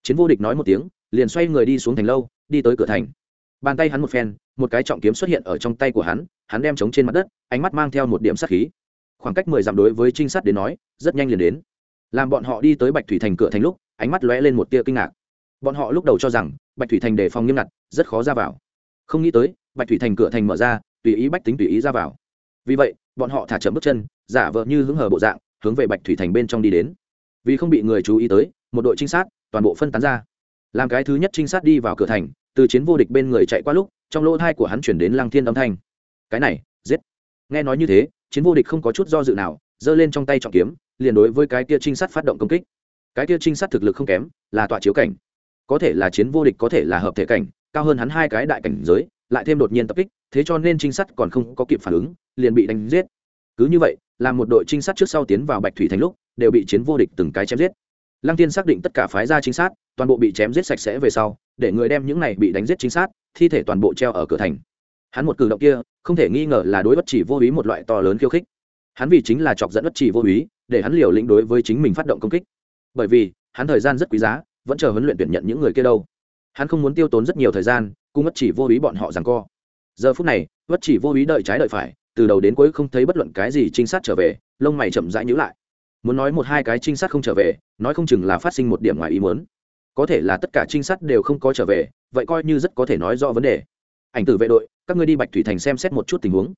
[SPEAKER 1] Chiến vô địch nói một tiếng liền xoay người đi xuống thành lâu, đi tới cửa thành. Bàn tay hắn một phen, một cái trọng kiếm xuất hiện ở trong tay của hắn hắn đem trống trên mặt đất, ánh mắt mang theo một điểm sát khí. Khoảng cách mười dặm đối với trinh sát đến nói, rất nhanh liền đến. Làm bọn họ đi tới bạch thủy thành cửa thành lúc, ánh mắt lóe lên một tia kinh ngạc. Bọn họ lúc đầu cho rằng, bạch thủy thành đề phòng nghiêm ngặt, rất khó ra vào. Không nghĩ tới, bạch thủy thành cửa thành mở ra, tùy ý bách tính tùy ý ra vào. Vì vậy, bọn họ thả chậm bước chân, giả vờ như hứng hờ bộ dạng, hướng về bạch thủy thành bên trong đi đến. Vì không bị người chú ý tới, một đội trinh sát, toàn bộ phân tán ra làm cái thứ nhất trinh sát đi vào cửa thành, từ chiến vô địch bên người chạy qua lúc, trong lỗ thai của hắn chuyển đến lăng thiên âm thanh. Cái này, giết. Nghe nói như thế, chiến vô địch không có chút do dự nào, giơ lên trong tay trọng kiếm, liền đối với cái kia trinh sát phát động công kích. Cái kia trinh sát thực lực không kém, là tọa chiếu cảnh. Có thể là chiến vô địch có thể là hợp thể cảnh, cao hơn hắn hai cái đại cảnh giới, lại thêm đột nhiên tập kích, thế cho nên trinh sát còn không có kịp phản ứng, liền bị đánh giết. Cứ như vậy, làm một đội trinh sát trước sau tiến vào bạch thủy thành lúc, đều bị chiến vô địch từng cái chém giết. Lăng tiên xác định tất cả phái gia trinh sát toàn bộ bị chém giết sạch sẽ về sau để người đem những này bị đánh giết chính xác, thi thể toàn bộ treo ở cửa thành. Hắn một cử động kia không thể nghi ngờ là đối bất chỉ vô ý một loại to lớn khiêu khích. Hắn vì chính là chọc dẫn bất chỉ vô ý để hắn liều lĩnh đối với chính mình phát động công kích. Bởi vì hắn thời gian rất quý giá vẫn chờ huấn luyện tuyển nhận những người kia đâu. Hắn không muốn tiêu tốn rất nhiều thời gian cung bất chỉ vô ý bọn họ rằng co. Giờ phút này bất chỉ vô ý đợi trái đợi phải từ đầu đến cuối không thấy bất luận cái gì trinh sát trở về lông mày chậm rãi nhữ lại. Muốn nói một hai cái trinh sát không trở về nói không chừng là phát sinh một điểm ngoài ý muốn có thể là tất cả trinh sát đều không có trở về, vậy coi như rất có thể nói rõ vấn đề. Ảnh tử vệ đội, các ngươi đi bạch thủy thành xem xét một chút tình huống.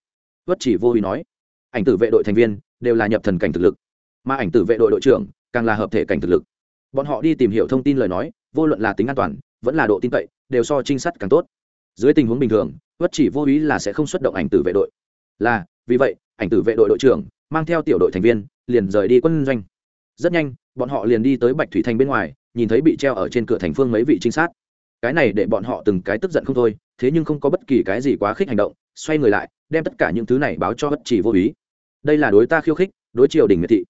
[SPEAKER 1] Vất chỉ vô ý nói. Ảnh tử vệ đội thành viên đều là nhập thần cảnh thực lực, mà ảnh tử vệ đội đội trưởng càng là hợp thể cảnh thực lực. Bọn họ đi tìm hiểu thông tin lời nói, vô luận là tính an toàn, vẫn là độ tin cậy, đều so trinh sát càng tốt. Dưới tình huống bình thường, vất chỉ vô ý là sẽ không xuất động ảnh tử vệ đội. Là, vì vậy, ảnh tử vệ đội đội trưởng mang theo tiểu đội thành viên liền rời đi quân doanh. Rất nhanh, bọn họ liền đi tới bạch thủy thành bên ngoài nhìn thấy bị treo ở trên cửa thành phương mấy vị trinh sát. Cái này để bọn họ từng cái tức giận không thôi, thế nhưng không có bất kỳ cái gì quá khích hành động, xoay người lại, đem tất cả những thứ này báo cho bất chỉ vô ý. Đây là đối ta khiêu khích, đối triều đình miệt thị.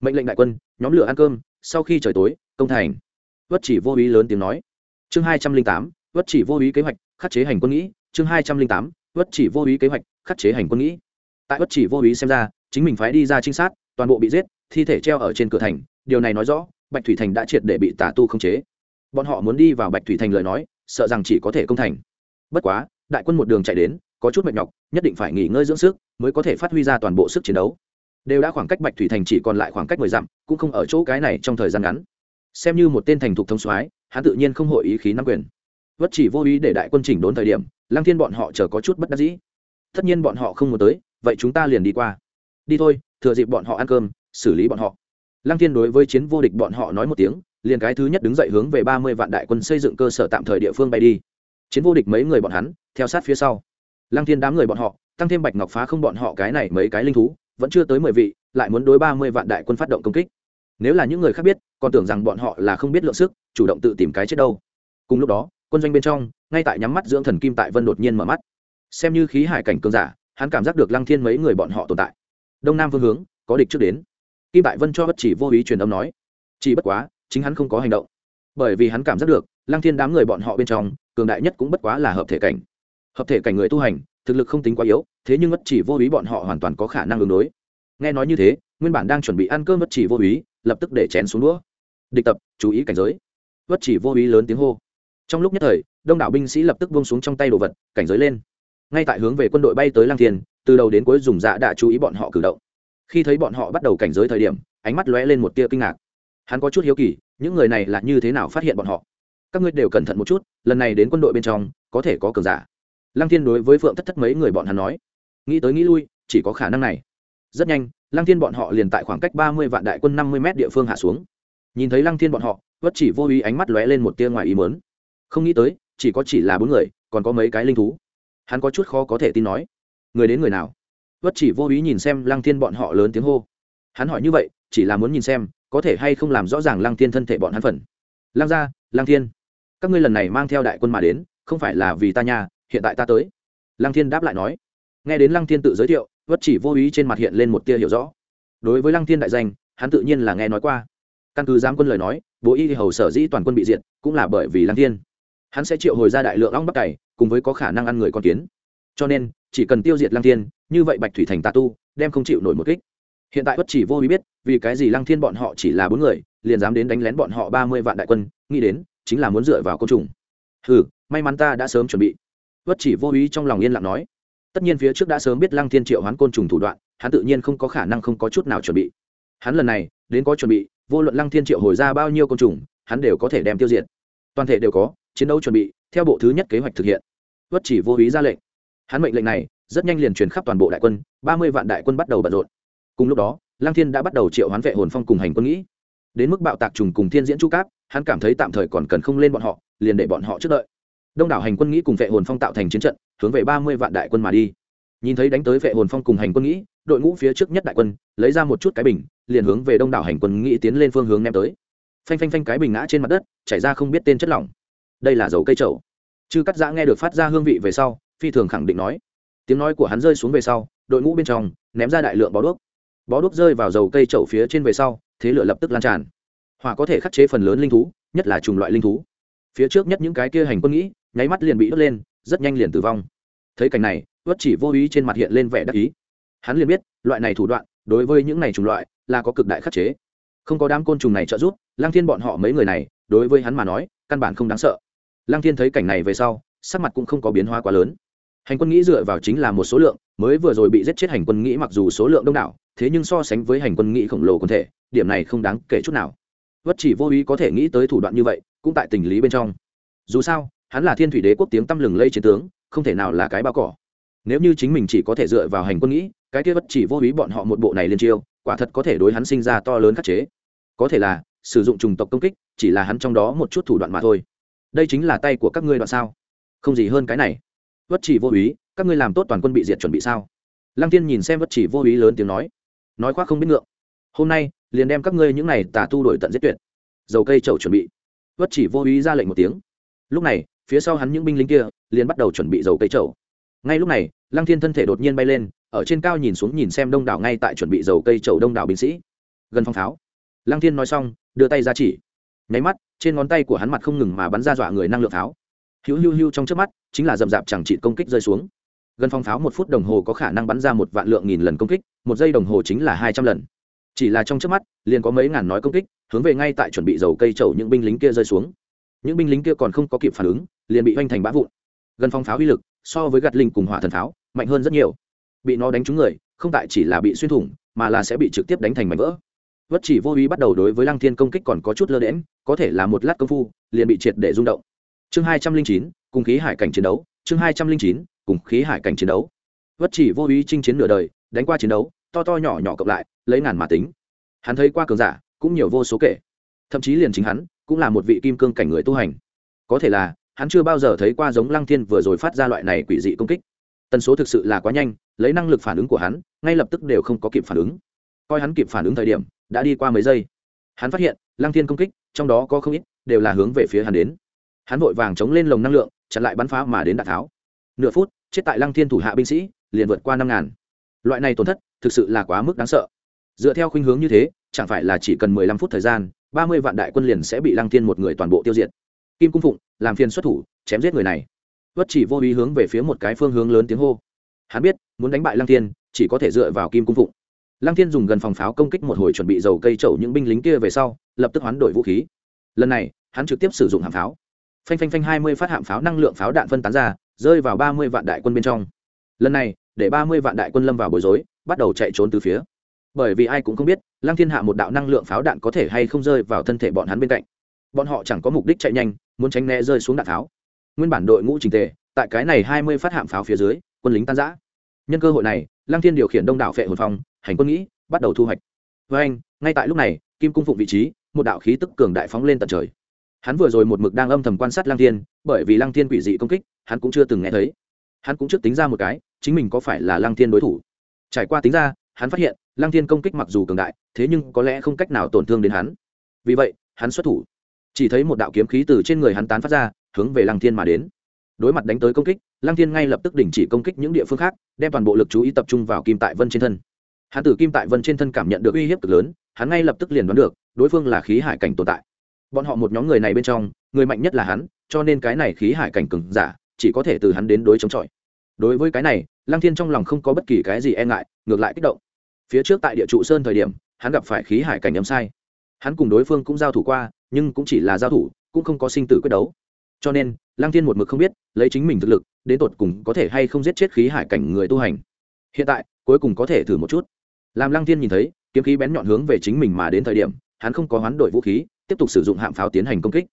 [SPEAKER 1] Mệnh lệnh đại quân, nhóm lửa ăn cơm, sau khi trời tối, công thành. Bất chỉ vô ý lớn tiếng nói. Chương hai trăm linh tám, bất chỉ vô ý kế hoạch, khắc chế hành quân nghĩ. Chương hai trăm linh tám, bất chỉ vô ý kế hoạch, khắc chế hành quân nghĩ. Tại bất chỉ vô ý xem ra, chính mình phái đi ra trinh sát, toàn bộ bị giết, thi thể treo ở trên cửa thành, điều này nói rõ bạch thủy thành đã triệt để bị tả tu khống chế. Bọn họ muốn đi vào bạch thủy thành lời nói, sợ rằng chỉ có thể công thành. Bất quá, đại quân một đường chạy đến, có chút mệt nhọc, nhất định phải nghỉ ngơi dưỡng sức mới có thể phát huy ra toàn bộ sức chiến đấu. Đều đã khoảng cách bạch thủy thành chỉ còn lại khoảng cách mười dặm, cũng không ở chỗ cái này trong thời gian ngắn. Xem như một tên thành thục thông soái, hắn tự nhiên không hội ý khí nắm quyền. Vất chỉ vô ý để đại quân chỉnh đốn thời điểm, lăng thiên bọn họ chờ có chút bất đắc dĩ. Tất nhiên bọn họ không muốn tới, vậy chúng ta liền đi qua. Đi thôi, thừa dịp bọn họ ăn cơm, xử lý bọn họ lăng thiên đối với chiến vô địch bọn họ nói một tiếng, liền cái thứ nhất đứng dậy hướng về ba mươi vạn đại quân xây dựng cơ sở tạm thời địa phương bay đi. Chiến vô địch mấy người bọn hắn, theo sát phía sau. Lăng thiên đám người bọn họ, tăng thêm bạch ngọc phá không bọn họ cái này mấy cái linh thú, vẫn chưa tới mười vị, lại muốn đối ba mươi vạn đại quân phát động công kích. Nếu là những người khác biết, còn tưởng rằng bọn họ là không biết lượng sức, chủ động tự tìm cái chết đâu. Cùng lúc đó, quân doanh bên trong, ngay tại nhắm mắt dưỡng thần kim tại vân đột nhiên mở mắt. Xem như khí hải cảnh cường giả, hắn cảm giác được lăng thiên mấy người bọn họ tồn tại. Đông nam phương hướng, có địch trước đến kim tại vân cho bất chỉ vô ý truyền âm nói, chỉ bất quá, chính hắn không có hành động. Bởi vì hắn cảm giác được, lăng thiên đám người bọn họ bên trong, cường đại nhất cũng bất quá là hợp thể cảnh. Hợp thể cảnh người tu hành, thực lực không tính quá yếu, thế nhưng bất chỉ vô ý bọn họ hoàn toàn có khả năng ứng đối. Nghe nói như thế, nguyên bản đang chuẩn bị ăn cơm bất chỉ vô ý, lập tức để chén xuống đũa. Địch tập, chú ý cảnh giới. Bất chỉ vô ý lớn tiếng hô. Trong lúc nhất thời, đông đảo binh sĩ lập tức buông xuống trong tay đồ vật, cảnh giới lên. Ngay tại hướng về quân đội bay tới lang thiên, từ đầu đến cuối dùng dạ đã chú ý bọn họ cử động khi thấy bọn họ bắt đầu cảnh giới thời điểm, ánh mắt lóe lên một tia kinh ngạc. Hắn có chút hiếu kỳ, những người này là như thế nào phát hiện bọn họ? Các ngươi đều cẩn thận một chút, lần này đến quân đội bên trong, có thể có cường giả. Lăng thiên đối với phượng thất thất mấy người bọn hắn nói, nghĩ tới nghĩ lui, chỉ có khả năng này. Rất nhanh, lăng thiên bọn họ liền tại khoảng cách ba mươi vạn đại quân năm mươi m địa phương hạ xuống. Nhìn thấy lăng thiên bọn họ vất chỉ vô ý ánh mắt lóe lên một tia ngoài ý mớn không nghĩ tới, chỉ có chỉ là bốn người, còn có mấy cái linh thú. Hắn có chút khó có thể tin nói, người đến người nào? Vất chỉ vô ý nhìn xem lăng thiên bọn họ lớn tiếng hô. Hắn hỏi như vậy, chỉ là muốn nhìn xem, có thể hay không làm rõ ràng lăng thiên thân thể bọn hắn phần. Lăng gia, lăng thiên, các ngươi lần này mang theo đại quân mà đến, không phải là vì ta nhà hiện tại ta tới. Lăng thiên đáp lại nói. Nghe đến lăng thiên tự giới thiệu, vất chỉ vô ý trên mặt hiện lên một tia hiểu rõ. Đối với lăng thiên đại danh, hắn tự nhiên là nghe nói qua. Căn cứ giám quân lời nói, bố y hầu sở dĩ toàn quân bị diệt, cũng là bởi vì lăng thiên. Hắn sẽ triệu hồi ra đại lượng ong bắc cày, cùng với có khả năng ăn người con kiến. Cho nên chỉ cần tiêu diệt lăng thiên, như vậy bạch thủy thành tà tu đem không chịu nổi một kích. Hiện tại bất chỉ vô ý biết, vì cái gì lăng thiên bọn họ chỉ là bốn người, liền dám đến đánh lén bọn họ ba mươi vạn đại quân, nghĩ đến chính là muốn dựa vào côn trùng. Ừ may mắn ta đã sớm chuẩn bị. Bất chỉ vô ý trong lòng yên lặng nói. Tất nhiên phía trước đã sớm biết lăng thiên triệu hoán côn trùng thủ đoạn, hắn tự nhiên không có khả năng không có chút nào chuẩn bị. Hắn lần này, đến có chuẩn bị, vô luận lăng thiên triệu hồi ra bao nhiêu côn trùng, hắn đều có thể đem tiêu diệt. Toàn thể đều có, chiến đấu chuẩn bị, theo bộ thứ nhất kế hoạch thực hiện. Bất chỉ vô ý ra lệnh hắn mệnh lệnh này rất nhanh liền truyền khắp toàn bộ đại quân, ba mươi vạn đại quân bắt đầu bận rộn. Cùng lúc đó lang thiên đã bắt đầu triệu hoán vệ hồn phong cùng hành quân nghĩ. Đến mức bạo tạc trùng cùng thiên diễn chu cáp, hắn cảm thấy tạm thời còn cần không lên bọn họ, liền để bọn họ trước đợi. Đông đảo hành quân nghĩ cùng vệ hồn phong tạo thành chiến trận, hướng về ba mươi vạn đại quân mà đi. Nhìn thấy đánh tới vệ hồn phong cùng hành quân nghĩ, đội ngũ phía trước nhất đại quân lấy ra một chút cái bình, liền hướng về đông đảo hành quân nghĩ tiến lên phương hướng ném tới. Phanh phanh phanh cái bình ngã trên mặt đất, chảy ra không biết tên chất lỏng. Đây là dầu cây trầu chư cắt giã nghe được phát ra hương vị về sau phi thường khẳng định nói. Tiếng nói của hắn rơi xuống về sau, đội ngũ bên trong, ném ra đại lượng bó đuốc. Bó đuốc rơi vào dầu cây trậu phía trên về sau, thế lửa lập tức lan tràn. Hỏa có thể khắc chế phần lớn linh thú, nhất là chủng loại linh thú. Phía trước nhất những cái kia hành quân nghĩ, nháy mắt liền bị đốt lên, rất nhanh liền tử vong. Thấy cảnh này tuất chỉ vô ý trên mặt hiện lên vẻ đắc ý. Hắn liền biết, loại này thủ đoạn, đối với những này chủng loại, là có cực đại khắc chế. Không có đám côn trùng này trợ giúp lang thiên bọn họ mấy người này, đối với hắn mà nói, căn bản không đáng sợ. Lang thiên thấy cảnh này về sau, sắc mặt cũng không có biến hóa quá lớn hành quân nghĩ dựa vào chính là một số lượng, mới vừa rồi bị giết chết hành quân nghĩ mặc dù số lượng đông đảo, thế nhưng so sánh với hành quân nghĩ khổng lồ quần thể, điểm này không đáng kể chút nào. Vất chỉ vô ý có thể nghĩ tới thủ đoạn như vậy, cũng tại tình lý bên trong. Dù sao, hắn là thiên thủy đế quốc tiếng tăm lừng lây chiến tướng, không thể nào là cái bao cỏ. Nếu như chính mình chỉ có thể dựa vào hành quân nghĩ, cái kia vất chỉ vô ý bọn họ một bộ này liên chiêu, quả thật có thể đối hắn sinh ra to lớn khắc chế. Có thể là, sử dụng trùng tộc công kích, chỉ là hắn trong đó một chút thủ đoạn mà thôi. Đây chính là tay của các ngươi đoạn sao? Không gì hơn cái này vất chỉ vô ý, các ngươi làm tốt toàn quân bị diệt chuẩn bị sao? Lăng tiên nhìn xem vất chỉ vô ý lớn tiếng nói. Nói khoác không biết ngượng. Hôm nay, liền đem các ngươi những này tà tu đổi tận giết tuyệt. Dầu cây chậu chuẩn bị. Vất chỉ vô ý ra lệnh một tiếng. Lúc này, phía sau hắn những binh lính kia, liền bắt đầu chuẩn bị dầu cây chậu. Ngay lúc này, lăng thiên thân thể đột nhiên bay lên, ở trên cao nhìn xuống nhìn xem đông đảo ngay tại chuẩn bị dầu cây chậu đông đảo binh sĩ. Gần phong pháo lăng thiên nói xong, đưa tay ra chỉ. Nháy mắt, trên ngón tay của hắn mặt không ngừng mà bắn ra dọa người năng lượng pháo hữu hữu hữu trong trước mắt, chính là dầm dạp chẳng trị công kích rơi xuống. Gần phong pháo một phút đồng hồ có khả năng bắn ra một vạn lượng nghìn lần công kích, một giây đồng hồ chính là hai trăm lần. Chỉ là trong trước mắt, liền có mấy ngàn nói công kích, hướng về ngay tại chuẩn bị dầu cây trầu những binh lính kia rơi xuống. Những binh lính kia còn không có kịp phản ứng, liền bị hoành thành bã vụn. Gần phong pháo uy lực, so với gạt linh cùng hỏa thần pháo, mạnh hơn rất nhiều. Bị nó đánh trúng người, không tại chỉ là bị xuyên thủng, mà là sẽ bị trực tiếp đánh thành mảnh vỡ. Vất chỉ vô ý bắt đầu đối với lăng thiên công kích còn có chút lơ đễm có thể là một lát công phu, liền bị triệt để rung động chương hai trăm linh chín, cùng khí hải cảnh chiến đấu. Chương hai trăm linh chín, cùng khí hải cảnh chiến đấu. Vất chỉ vô ý chinh chiến nửa đời, đánh qua chiến đấu, to to nhỏ nhỏ cộng lại, lấy ngàn mà tính. Hắn thấy qua cường giả, cũng nhiều vô số kể. Thậm chí liền chính hắn, cũng là một vị kim cương cảnh người tu hành. Có thể là, hắn chưa bao giờ thấy qua giống lăng thiên vừa rồi phát ra loại này quỷ dị công kích. Tần số thực sự là quá nhanh, lấy năng lực phản ứng của hắn, ngay lập tức đều không có kịp phản ứng. Coi hắn kịp phản ứng thời điểm, đã đi qua mấy giây. Hắn phát hiện, lăng thiên công kích, trong đó có không ít, đều là hướng về phía hắn đến hắn vội vàng chống lên lồng năng lượng, chặn lại bắn phá mà đến đạn tháo. Nửa phút, chết tại lăng thiên thủ hạ binh sĩ, liền vượt qua năm ngàn. Loại này tổn thất, thực sự là quá mức đáng sợ. Dựa theo khuynh hướng như thế, chẳng phải là chỉ cần mười lăm phút thời gian, ba mươi vạn đại quân liền sẽ bị lăng thiên một người toàn bộ tiêu diệt. Kim cung phụng, làm phiền xuất thủ, chém giết người này. Vất chỉ vô ý hướng về phía một cái phương hướng lớn tiếng hô. Hắn biết, muốn đánh bại lăng thiên, chỉ có thể dựa vào kim cung phụng. Lăng thiên dùng gần phòng pháo công kích một hồi chuẩn bị dầu cây trậu những binh lính kia về sau, lập tức hoán đổi vũ khí. Lần này, hắn trực tiếp sử dụng hàng pháo phanh phanh phanh hai mươi phát hạm pháo năng lượng pháo đạn phân tán ra, rơi vào ba mươi vạn đại quân bên trong. Lần này, để ba mươi vạn đại quân lâm vào bối rối, bắt đầu chạy trốn từ phía. Bởi vì ai cũng không biết, lăng thiên hạ một đạo năng lượng pháo đạn có thể hay không rơi vào thân thể bọn hắn bên cạnh. Bọn họ chẳng có mục đích chạy nhanh, muốn tránh né rơi xuống đạn pháo. Nguyên bản đội ngũ trình tề, tại cái này hai mươi phát hạm pháo phía dưới, quân lính tan giã nhân cơ hội này, lăng thiên điều khiển đông đảo phệ hồn phong, hành quân nghĩ, bắt đầu thu hoạch. Với anh, ngay tại lúc này, kim cung phụng vị trí, một đạo khí tức cường đại phóng lên tận trời hắn vừa rồi một mực đang âm thầm quan sát lăng thiên, bởi vì lăng thiên quỷ dị công kích, hắn cũng chưa từng nghe thấy. Hắn cũng trước tính ra một cái, chính mình có phải là lăng thiên đối thủ? Trải qua tính ra, hắn phát hiện, lăng thiên công kích mặc dù cường đại, thế nhưng có lẽ không cách nào tổn thương đến hắn. Vì vậy, hắn xuất thủ. Chỉ thấy một đạo kiếm khí từ trên người hắn tán phát ra, hướng về lăng thiên mà đến. Đối mặt đánh tới công kích, lăng thiên ngay lập tức đình chỉ công kích những địa phương khác, đem toàn bộ lực chú ý tập trung vào kim tại vân trên thân. Hắn từ kim tại vân trên thân cảm nhận được uy hiếp cực lớn, hắn ngay lập tức liền đoán được, đối phương là khí hải cảnh tồn tại bọn họ một nhóm người này bên trong, người mạnh nhất là hắn, cho nên cái này khí hải cảnh cừng giả, chỉ có thể từ hắn đến đối chống chọi. Đối với cái này, lăng thiên trong lòng không có bất kỳ cái gì e ngại, ngược lại kích động. Phía trước tại địa trụ sơn thời điểm, hắn gặp phải khí hải cảnh âm sai. Hắn cùng đối phương cũng giao thủ qua, nhưng cũng chỉ là giao thủ, cũng không có sinh tử quyết đấu. Cho nên, lăng thiên một mực không biết, lấy chính mình thực lực, đến tột cùng có thể hay không giết chết khí hải cảnh người tu hành. Hiện tại, cuối cùng có thể thử một chút. Làm lăng thiên nhìn thấy, kiếm khí bén nhọn hướng về chính mình mà đến thời điểm, hắn không có hoán đổi vũ khí tiếp tục sử dụng hạm pháo tiến hành công kích.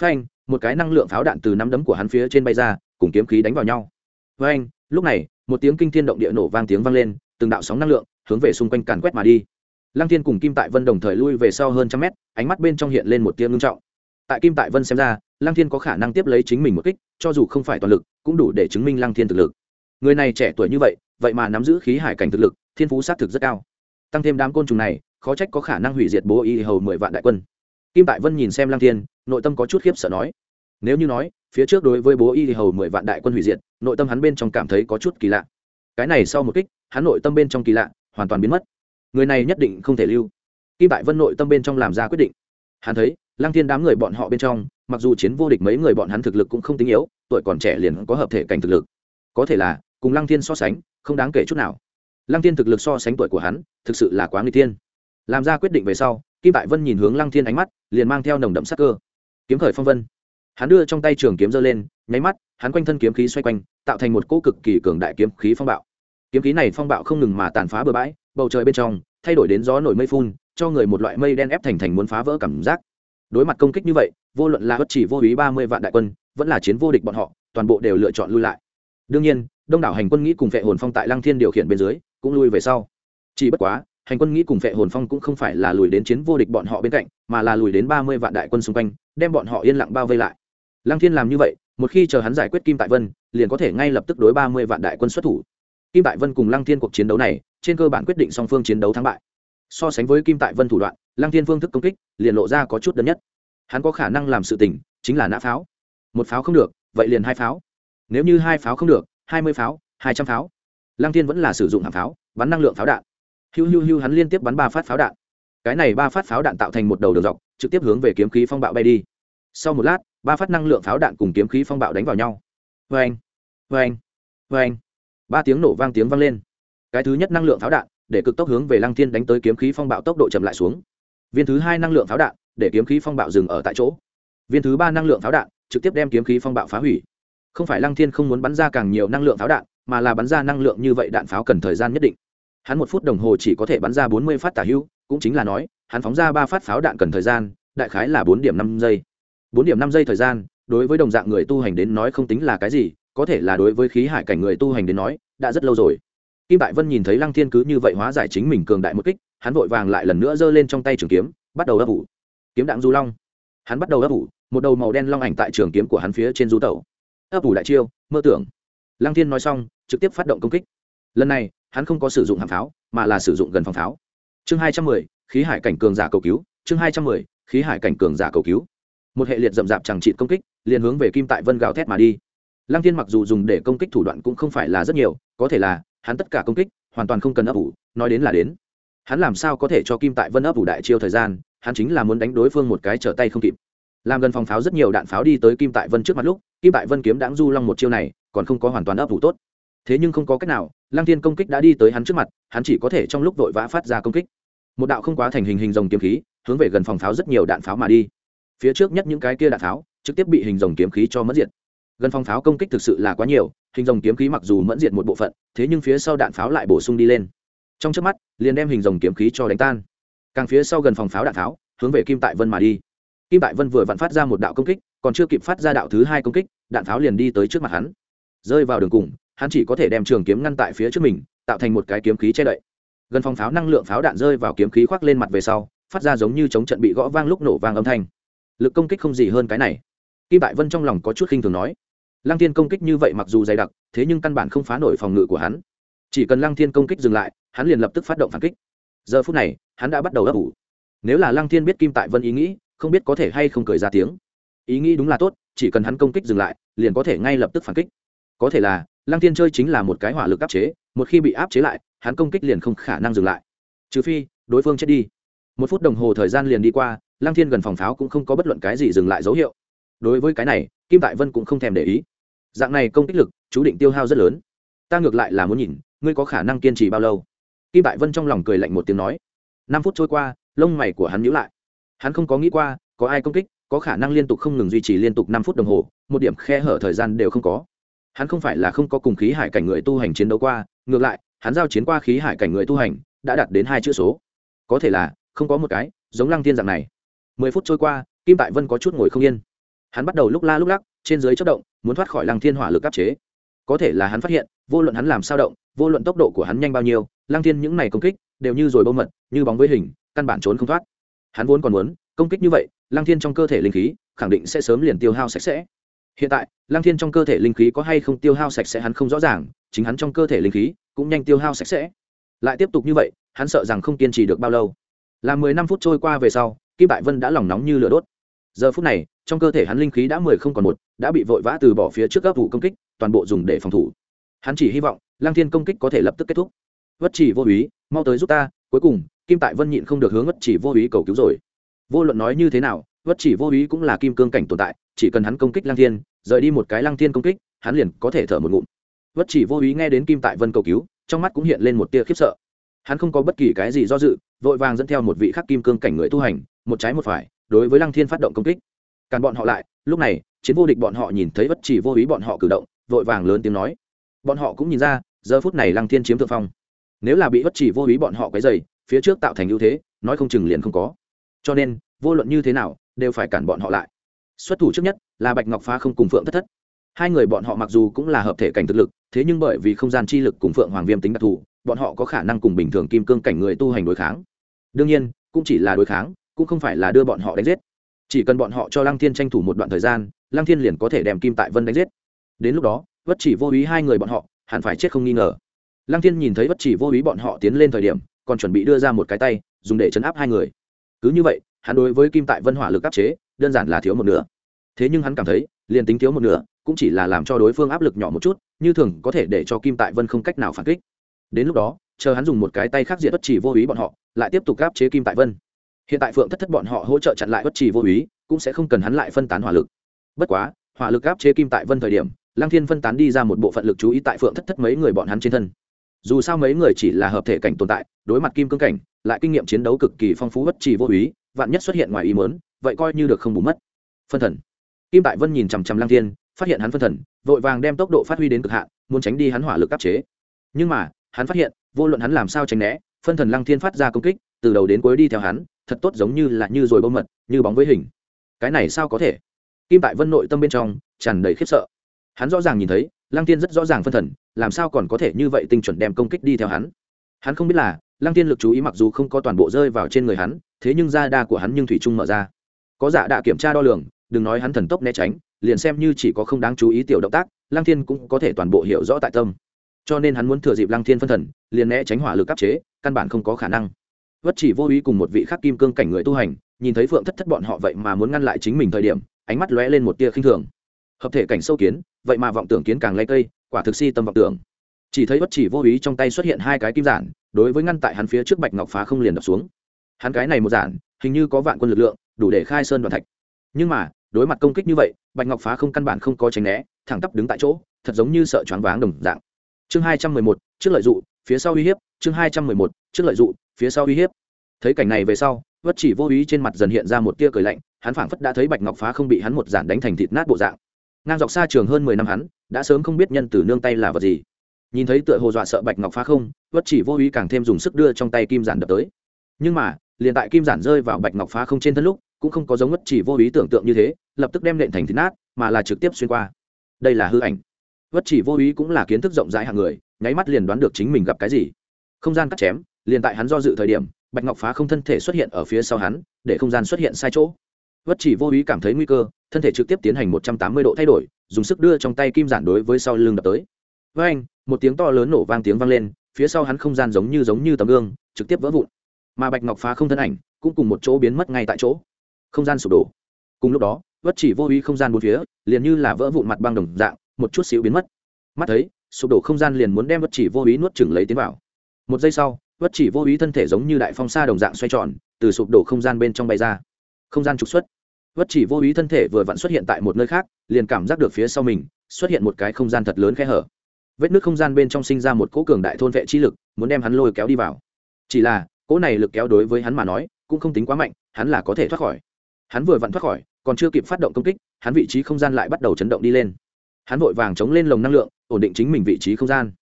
[SPEAKER 1] Phanh, một cái năng lượng pháo đạn từ nắm đấm của hắn phía trên bay ra, cùng kiếm khí đánh vào nhau. Phanh, lúc này, một tiếng kinh thiên động địa nổ vang tiếng vang lên, từng đạo sóng năng lượng hướng về xung quanh càn quét mà đi. Lăng thiên cùng kim tại vân đồng thời lui về sau hơn trăm mét, ánh mắt bên trong hiện lên một tia ngưng trọng. Tại kim tại vân xem ra, lăng thiên có khả năng tiếp lấy chính mình một kích, cho dù không phải toàn lực, cũng đủ để chứng minh lăng thiên thực lực. Người này trẻ tuổi như vậy vậy mà nắm giữ khí hải cảnh thực lực, thiên phú sát thực rất cao. Tăng thêm đám côn trùng này, khó trách có khả năng hủy diệt bố y hầu mười vạn đại quân kim tại vân nhìn xem lăng thiên, nội tâm có chút khiếp sợ nói, nếu như nói, phía trước đối với bố y thì hầu mười vạn đại quân hủy diệt, nội tâm hắn bên trong cảm thấy có chút kỳ lạ. Cái này sau một kích, hắn nội tâm bên trong kỳ lạ, hoàn toàn biến mất. Người này nhất định không thể lưu. Kim tại vân nội tâm bên trong làm ra quyết định. Hắn thấy, lăng thiên đám người bọn họ bên trong, mặc dù chiến vô địch mấy người bọn hắn thực lực cũng không tính yếu, tuổi còn trẻ liền có hợp thể cảnh thực lực. Có thể là, cùng lăng thiên so sánh, không đáng kể chút nào. Lăng thiên thực lực so sánh tuổi của hắn, thực sự là quá nguy tiên làm ra quyết định về sau kim tại vân nhìn hướng lăng thiên ánh mắt, liền mang theo nồng đậm sắc cơ. Kiếm khởi phong vân. Hắn đưa trong tay trường kiếm giơ lên, nháy mắt, hắn quanh thân kiếm khí xoay quanh, tạo thành một cỗ cực kỳ cường đại kiếm khí phong bạo. Kiếm khí này phong bạo không ngừng mà tàn phá bừa bãi, bầu trời bên trong, thay đổi đến gió nổi mây phun, cho người một loại mây đen ép thành thành muốn phá vỡ cảm giác. Đối mặt công kích như vậy, vô luận là bất chỉ vô ý ba mươi vạn đại quân, vẫn là chiến vô địch bọn họ, toàn bộ đều lựa chọn lui lại. Đương nhiên, đông đảo hành quân nghĩ cùng vệ hồn phong tại lăng thiên điều khiển bên dưới, cũng lui về sau. Chỉ bất quá hành quân nghĩ cùng vệ hồn phong cũng không phải là lùi đến chiến vô địch bọn họ bên cạnh, mà là lùi đến ba mươi vạn đại quân xung quanh, đem bọn họ yên lặng bao vây lại. Lăng thiên làm như vậy, một khi chờ hắn giải quyết kim tại vân, liền có thể ngay lập tức đối ba mươi vạn đại quân xuất thủ. Kim tại vân cùng lăng thiên cuộc chiến đấu này, trên cơ bản quyết định song phương chiến đấu thắng bại. So sánh với kim tại vân thủ đoạn, lăng thiên phương thức công kích, liền lộ ra có chút đơn nhất. Hắn có khả năng làm sự tình, chính là nã pháo. Một pháo không được, vậy liền hai pháo. Nếu như hai pháo không được, hai mươi pháo, hai trăm pháo. Lăng thiên vẫn là sử dụng hạng pháo, bắn năng lượng pháo đạn hiu hiu hiu hắn liên tiếp bắn ba phát pháo đạn. Cái này ba phát pháo đạn tạo thành một đầu đường dọc, trực tiếp hướng về kiếm khí phong bạo bay đi. Sau một lát, ba phát năng lượng pháo đạn cùng kiếm khí phong bạo đánh vào nhau. Vê anh vê anh vê anh ba tiếng nổ vang tiếng vang lên. Cái thứ nhất năng lượng pháo đạn, để cực tốc hướng về lăng thiên đánh tới kiếm khí phong bạo tốc độ chậm lại xuống. Viên thứ hai năng lượng pháo đạn, để kiếm khí phong bạo dừng ở tại chỗ. Viên thứ ba năng lượng pháo đạn, trực tiếp đem kiếm khí phong bạo phá hủy. Không phải lăng thiên không muốn bắn ra càng nhiều năng lượng pháo đạn, mà là bắn ra năng lượng như vậy đạn pháo cần thời gian nhất định hắn một phút đồng hồ chỉ có thể bắn ra bốn mươi phát tả hữu, cũng chính là nói, hắn phóng ra ba phát pháo đạn cần thời gian, đại khái là bốn điểm năm giây. Bốn điểm năm giây thời gian, đối với đồng dạng người tu hành đến nói không tính là cái gì, có thể là đối với khí hải cảnh người tu hành đến nói, đã rất lâu rồi. Kim đại vân nhìn thấy lăng thiên cứ như vậy hóa giải chính mình cường đại một kích, hắn vội vàng lại lần nữa giơ lên trong tay trường kiếm, bắt đầu ấp ủ. Kiếm đạn du long. Hắn bắt đầu ấp ủ, một đầu màu đen long ảnh tại trường kiếm của hắn phía trên du tẩu. Ấp ủ đại chiêu, mơ tưởng. Lăng thiên nói xong, trực tiếp phát động công kích. Lần này hắn không có sử dụng hàng pháo, mà là sử dụng gần phòng pháo. Chương hai trăm mười, khí hải cảnh cường giả cầu cứu, chương hai trăm mười, khí hải cảnh cường giả cầu cứu. Một hệ liệt rậm rạp chẳng trị công kích, liền hướng về kim tại vân gào thét mà đi. Lăng thiên mặc dù dùng để công kích thủ đoạn cũng không phải là rất nhiều, có thể là hắn tất cả công kích hoàn toàn không cần ấp ủ, nói đến là đến. Hắn làm sao có thể cho kim tại vân ấp ủ đại chiêu thời gian, hắn chính là muốn đánh đối phương một cái trở tay không kịp. Làm gần phòng pháo rất nhiều đạn pháo đi tới kim tại vân trước mặt lúc, kim tại vân kiếm đáng du long một chiêu này, còn không có hoàn toàn ấp ủ tốt thế nhưng không có cách nào, lăng thiên công kích đã đi tới hắn trước mặt, hắn chỉ có thể trong lúc vội vã phát ra công kích. Một đạo không quá thành hình hình rồng kiếm khí, hướng về gần phòng pháo rất nhiều đạn pháo mà đi. Phía trước nhất những cái kia đạn pháo, trực tiếp bị hình rồng kiếm khí cho mất diệt. Gần phòng pháo công kích thực sự là quá nhiều, hình rồng kiếm khí mặc dù mẫn diệt một bộ phận, thế nhưng phía sau đạn pháo lại bổ sung đi lên. Trong trước mắt, liền đem hình rồng kiếm khí cho đánh tan. Càng phía sau gần phòng pháo đạn pháo, hướng về kim tại vân mà đi. Kim tại vân vừa vặn phát ra một đạo công kích, còn chưa kịp phát ra đạo thứ hai công kích, đạn pháo liền đi tới trước mặt hắn. Rơi vào đường cùng hắn chỉ có thể đem trường kiếm ngăn tại phía trước mình, tạo thành một cái kiếm khí che đậy. Gần phòng pháo năng lượng pháo đạn rơi vào kiếm khí khoác lên mặt về sau, phát ra giống như chống trận bị gõ vang lúc nổ vang âm thanh. Lực công kích không gì hơn cái này. Kim Đại vân trong lòng có chút khinh thường nói, lăng thiên công kích như vậy mặc dù dày đặc, thế nhưng căn bản không phá nổi phòng ngự của hắn. Chỉ cần lăng thiên công kích dừng lại, hắn liền lập tức phát động phản kích. Giờ phút này, hắn đã bắt đầu ấp ủ. Nếu là lăng thiên biết kim tại vân ý nghĩ, không biết có thể hay không cười ra tiếng. Ý nghĩ đúng là tốt, chỉ cần hắn công kích dừng lại, liền có thể ngay lập tức phản kích có thể là, lăng thiên chơi chính là một cái hỏa lực áp chế, một khi bị áp chế lại, hắn công kích liền không khả năng dừng lại. Trừ phi, đối phương chết đi. Một phút đồng hồ thời gian liền đi qua, lăng thiên gần phòng pháo cũng không có bất luận cái gì dừng lại dấu hiệu. Đối với cái này, kim tại vân cũng không thèm để ý. Dạng này công kích lực, chú định tiêu hao rất lớn. Ta ngược lại là muốn nhìn, ngươi có khả năng kiên trì bao lâu? Kim tại vân trong lòng cười lạnh một tiếng nói. Năm phút trôi qua, lông mày của hắn nhíu lại. Hắn không có nghĩ qua, có ai công kích, có khả năng liên tục không ngừng duy trì liên tục năm phút đồng hồ, một điểm khe hở thời gian đều không có hắn không phải là không có cùng khí hải cảnh người tu hành chiến đấu qua, ngược lại, hắn giao chiến qua khí hải cảnh người tu hành, đã đạt đến hai chữ số. Có thể là, không có một cái, giống lăng tiên dạng này. Mười phút trôi qua, kim tại vân có chút ngồi không yên. Hắn bắt đầu lúc la lúc lắc, trên dưới chất động, muốn thoát khỏi lăng thiên hỏa lực áp chế. Có thể là hắn phát hiện, vô luận hắn làm sao động, vô luận tốc độ của hắn nhanh bao nhiêu, lăng thiên những này công kích, đều như rồi bâu mật, như bóng với hình, căn bản trốn không thoát. Hắn vốn còn muốn, công kích như vậy, lăng thiên trong cơ thể linh khí, khẳng định sẽ sớm liền tiêu hao sạch sẽ hiện tại, lăng thiên trong cơ thể linh khí có hay không tiêu hao sạch sẽ hắn không rõ ràng, chính hắn trong cơ thể linh khí cũng nhanh tiêu hao sạch sẽ. Lại tiếp tục như vậy, hắn sợ rằng không kiên trì được bao lâu. Là mười năm phút trôi qua về sau, kim đại vân đã lòng nóng như lửa đốt. Giờ phút này, trong cơ thể hắn linh khí đã mười không còn một, đã bị vội vã từ bỏ phía trước các vụ công kích, toàn bộ dùng để phòng thủ. Hắn chỉ hy vọng, lăng thiên công kích có thể lập tức kết thúc. Vất chỉ vô ý mau tới giúp ta, cuối cùng, kim tại vân nhịn không được hướng vất chỉ vô ý cầu cứu rồi. Vô luận nói như thế nào, vất chỉ vô ý cũng là kim cương cảnh tồn tại chỉ cần hắn công kích lăng thiên, rời đi một cái lăng thiên công kích, hắn liền có thể thở một ngụm. Vất chỉ vô ý nghe đến kim tại vân cầu cứu, trong mắt cũng hiện lên một tia khiếp sợ. Hắn không có bất kỳ cái gì do dự, vội vàng dẫn theo một vị khắc kim cương cảnh người tu hành, một trái một phải, đối với lăng thiên phát động công kích. Càn bọn họ lại, lúc này, chiến vô địch bọn họ nhìn thấy vất chỉ vô ý bọn họ cử động, vội vàng lớn tiếng nói. Bọn họ cũng nhìn ra, giờ phút này lăng thiên chiếm thượng phong. Nếu là bị vất chỉ vô ý bọn họ quấy dày phía trước tạo thành ưu thế, nói không chừng liền không có. Cho nên, vô luận như thế nào, đều phải cản bọn họ lại xuất thủ trước nhất là bạch ngọc phá không cùng phượng thất thất. Hai người bọn họ mặc dù cũng là hợp thể cảnh thực lực, thế nhưng bởi vì không gian chi lực cùng phượng hoàng viêm tính đặc thù, bọn họ có khả năng cùng bình thường kim cương cảnh người tu hành đối kháng. Đương nhiên, cũng chỉ là đối kháng, cũng không phải là đưa bọn họ đánh giết. Chỉ cần bọn họ cho lăng thiên tranh thủ một đoạn thời gian, lăng thiên liền có thể đem kim tại vân đánh giết. Đến lúc đó, vất chỉ vô ý hai người bọn họ hẳn phải chết không nghi ngờ. Lăng thiên nhìn thấy vất chỉ vô ý bọn họ tiến lên thời điểm, còn chuẩn bị đưa ra một cái tay, dùng để chấn áp hai người. Cứ như vậy, hắn đối với kim tại vân hỏa lực áp chế đơn giản là thiếu một nửa. Thế nhưng hắn cảm thấy, liền tính thiếu một nửa, cũng chỉ là làm cho đối phương áp lực nhỏ một chút, như thường có thể để cho kim tại vân không cách nào phản kích. Đến lúc đó, chờ hắn dùng một cái tay khác diện bất chỉ vô ý bọn họ, lại tiếp tục áp chế kim tại vân. Hiện tại phượng thất thất bọn họ hỗ trợ chặn lại bất chỉ vô ý cũng sẽ không cần hắn lại phân tán hỏa lực. Bất quá, hỏa lực áp chế kim tại vân thời điểm, lăng thiên phân tán đi ra một bộ phận lực chú ý tại phượng thất thất mấy người bọn hắn trên thân. Dù sao mấy người chỉ là hợp thể cảnh tồn tại, đối mặt kim cương cảnh, lại kinh nghiệm chiến đấu cực kỳ phong phú bất chỉ vô ý vạn nhất xuất hiện ngoài ý mớn vậy coi như được không bù mất. Phân thần. Kim tại vân nhìn chằm chằm lăng thiên, phát hiện hắn phân thần, vội vàng đem tốc độ phát huy đến cực hạn, muốn tránh đi hắn hỏa lực áp chế. Nhưng mà, hắn phát hiện, vô luận hắn làm sao tránh né, phân thần lăng thiên phát ra công kích, từ đầu đến cuối đi theo hắn, thật tốt giống như là như rồi bông mật, như bóng với hình. Cái này sao có thể? Kim tại vân nội tâm bên trong, tràn đầy khiếp sợ. Hắn rõ ràng nhìn thấy, lăng tiên rất rõ ràng phân thần, làm sao còn có thể như vậy tinh chuẩn đem công kích đi theo hắn? Hắn không biết là, lăng tiên lực chú ý mặc dù không có toàn bộ rơi vào trên người hắn, thế nhưng da đa của hắn nhưng thủy trung mở ra có dạ giả đã kiểm tra đo lường, đừng nói hắn thần tốc né tránh, liền xem như chỉ có không đáng chú ý tiểu động tác, lăng thiên cũng có thể toàn bộ hiểu rõ tại tâm. Cho nên hắn muốn thừa dịp lăng thiên phân thần, liền né tránh hỏa lực áp chế, căn bản không có khả năng. Vất chỉ vô ý cùng một vị khắc kim cương cảnh người tu hành, nhìn thấy phượng thất thất bọn họ vậy mà muốn ngăn lại chính mình thời điểm, ánh mắt lóe lên một tia khinh thường. Hợp thể cảnh sâu kiến, vậy mà vọng tưởng kiến càng lây cây, quả thực si tâm vọng tưởng. Chỉ thấy bất chỉ vô ý trong tay xuất hiện hai cái kim giản, đối với ngăn tại hắn phía trước bạch ngọc phá không liền đập xuống. Hắn cái này một giản, hình như có vạn quân lực lượng đủ để khai sơn đoàn thạch. Nhưng mà, đối mặt công kích như vậy, bạch ngọc phá không căn bản không có tránh né, thẳng tắp đứng tại chỗ, thật giống như sợ choáng váng đồng dạng. Chương hai trăm mười một, trước lợi dụ, phía sau uy hiếp, chương hai trăm mười một, trước lợi dụ, phía sau uy hiếp. Thấy cảnh này về sau, vất chỉ vô ý trên mặt dần hiện ra một tia cười lạnh, hắn phảng phất đã thấy bạch ngọc phá không bị hắn một giản đánh thành thịt nát bộ dạng. Ngang dọc xa trường hơn mười năm hắn, đã sớm không biết nhân từ nương tay là vật gì. Nhìn thấy tựa hồ dọa sợ bạch ngọc phá không, vất chỉ vô ý càng thêm dùng sức đưa trong tay kim giản đập tới. Nhưng mà, liền tại kim giản rơi vào bạch ngọc phá không trên thân lúc cũng không có giống ngất chỉ vô ý tưởng tượng như thế, lập tức đem nện thành thịt nát, mà là trực tiếp xuyên qua. Đây là hư ảnh. Vất chỉ vô ý cũng là kiến thức rộng rãi hàng người, nháy mắt liền đoán được chính mình gặp cái gì. Không gian cắt chém, liền tại hắn do dự thời điểm, bạch ngọc phá không thân thể xuất hiện ở phía sau hắn, để không gian xuất hiện sai chỗ. Vất chỉ vô ý cảm thấy nguy cơ, thân thể trực tiếp tiến hành một trăm tám mươi độ thay đổi, dùng sức đưa trong tay kim giản đối với sau lưng đập tới. Với anh, một tiếng to lớn nổ vang tiếng vang lên, phía sau hắn không gian giống như giống như tấm gương, trực tiếp vỡ vụn. Mà bạch ngọc phá không thân ảnh, cũng cùng một chỗ biến mất ngay tại chỗ không gian sụp đổ. Cùng lúc đó vất chỉ vô ý không gian bốn phía, liền như là vỡ vụn mặt băng đồng dạng, một chút xíu biến mất. Mắt thấy, sụp đổ không gian liền muốn đem vất chỉ vô ý nuốt chừng lấy tiến vào. Một giây sau vất chỉ vô ý thân thể giống như đại phong sa đồng dạng xoay tròn, từ sụp đổ không gian bên trong bay ra. Không gian trục xuất. Vất chỉ vô ý thân thể vừa vặn xuất hiện tại một nơi khác, liền cảm giác được phía sau mình, xuất hiện một cái không gian thật lớn khe hở. Vết nước không gian bên trong sinh ra một cỗ cường đại thôn vệ chi lực, muốn đem hắn lôi kéo đi vào. Chỉ là, cỗ này lực kéo đối với hắn mà nói, cũng không tính quá mạnh, hắn là có thể thoát khỏi hắn vừa vặn thoát khỏi, còn chưa kịp phát động công kích, hắn vị trí không gian lại bắt đầu chấn động đi lên. Hắn vội vàng chống lên lồng năng lượng, ổn định chính mình vị trí không gian.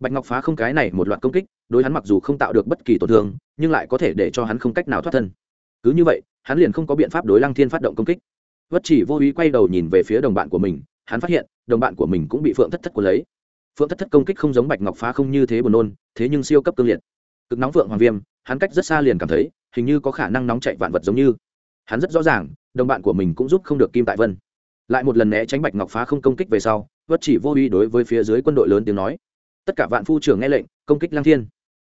[SPEAKER 1] Bạch ngọc phá không cái này một loạt công kích, đối hắn mặc dù không tạo được bất kỳ tổn thương, nhưng lại có thể để cho hắn không cách nào thoát thân. Cứ như vậy, hắn liền không có biện pháp đối lăng thiên phát động công kích. Vất chỉ vô ý quay đầu nhìn về phía đồng bạn của mình, hắn phát hiện, đồng bạn của mình cũng bị phượng thất thất của lấy. Phượng thất thất công kích không giống bạch ngọc phá không như thế buồn nôn, thế nhưng siêu cấp cương liệt. Cực nóng phượng hoàng viêm, hắn cách rất xa liền cảm thấy, hình như có khả năng nóng chạy vạn vật giống như hắn rất rõ ràng, đồng bạn của mình cũng giúp không được kim tại vân. Lại một lần né tránh bạch ngọc phá không công kích về sau, vất chỉ vô uy đối với phía dưới quân đội lớn tiếng nói, tất cả vạn phu trưởng nghe lệnh, công kích lang thiên.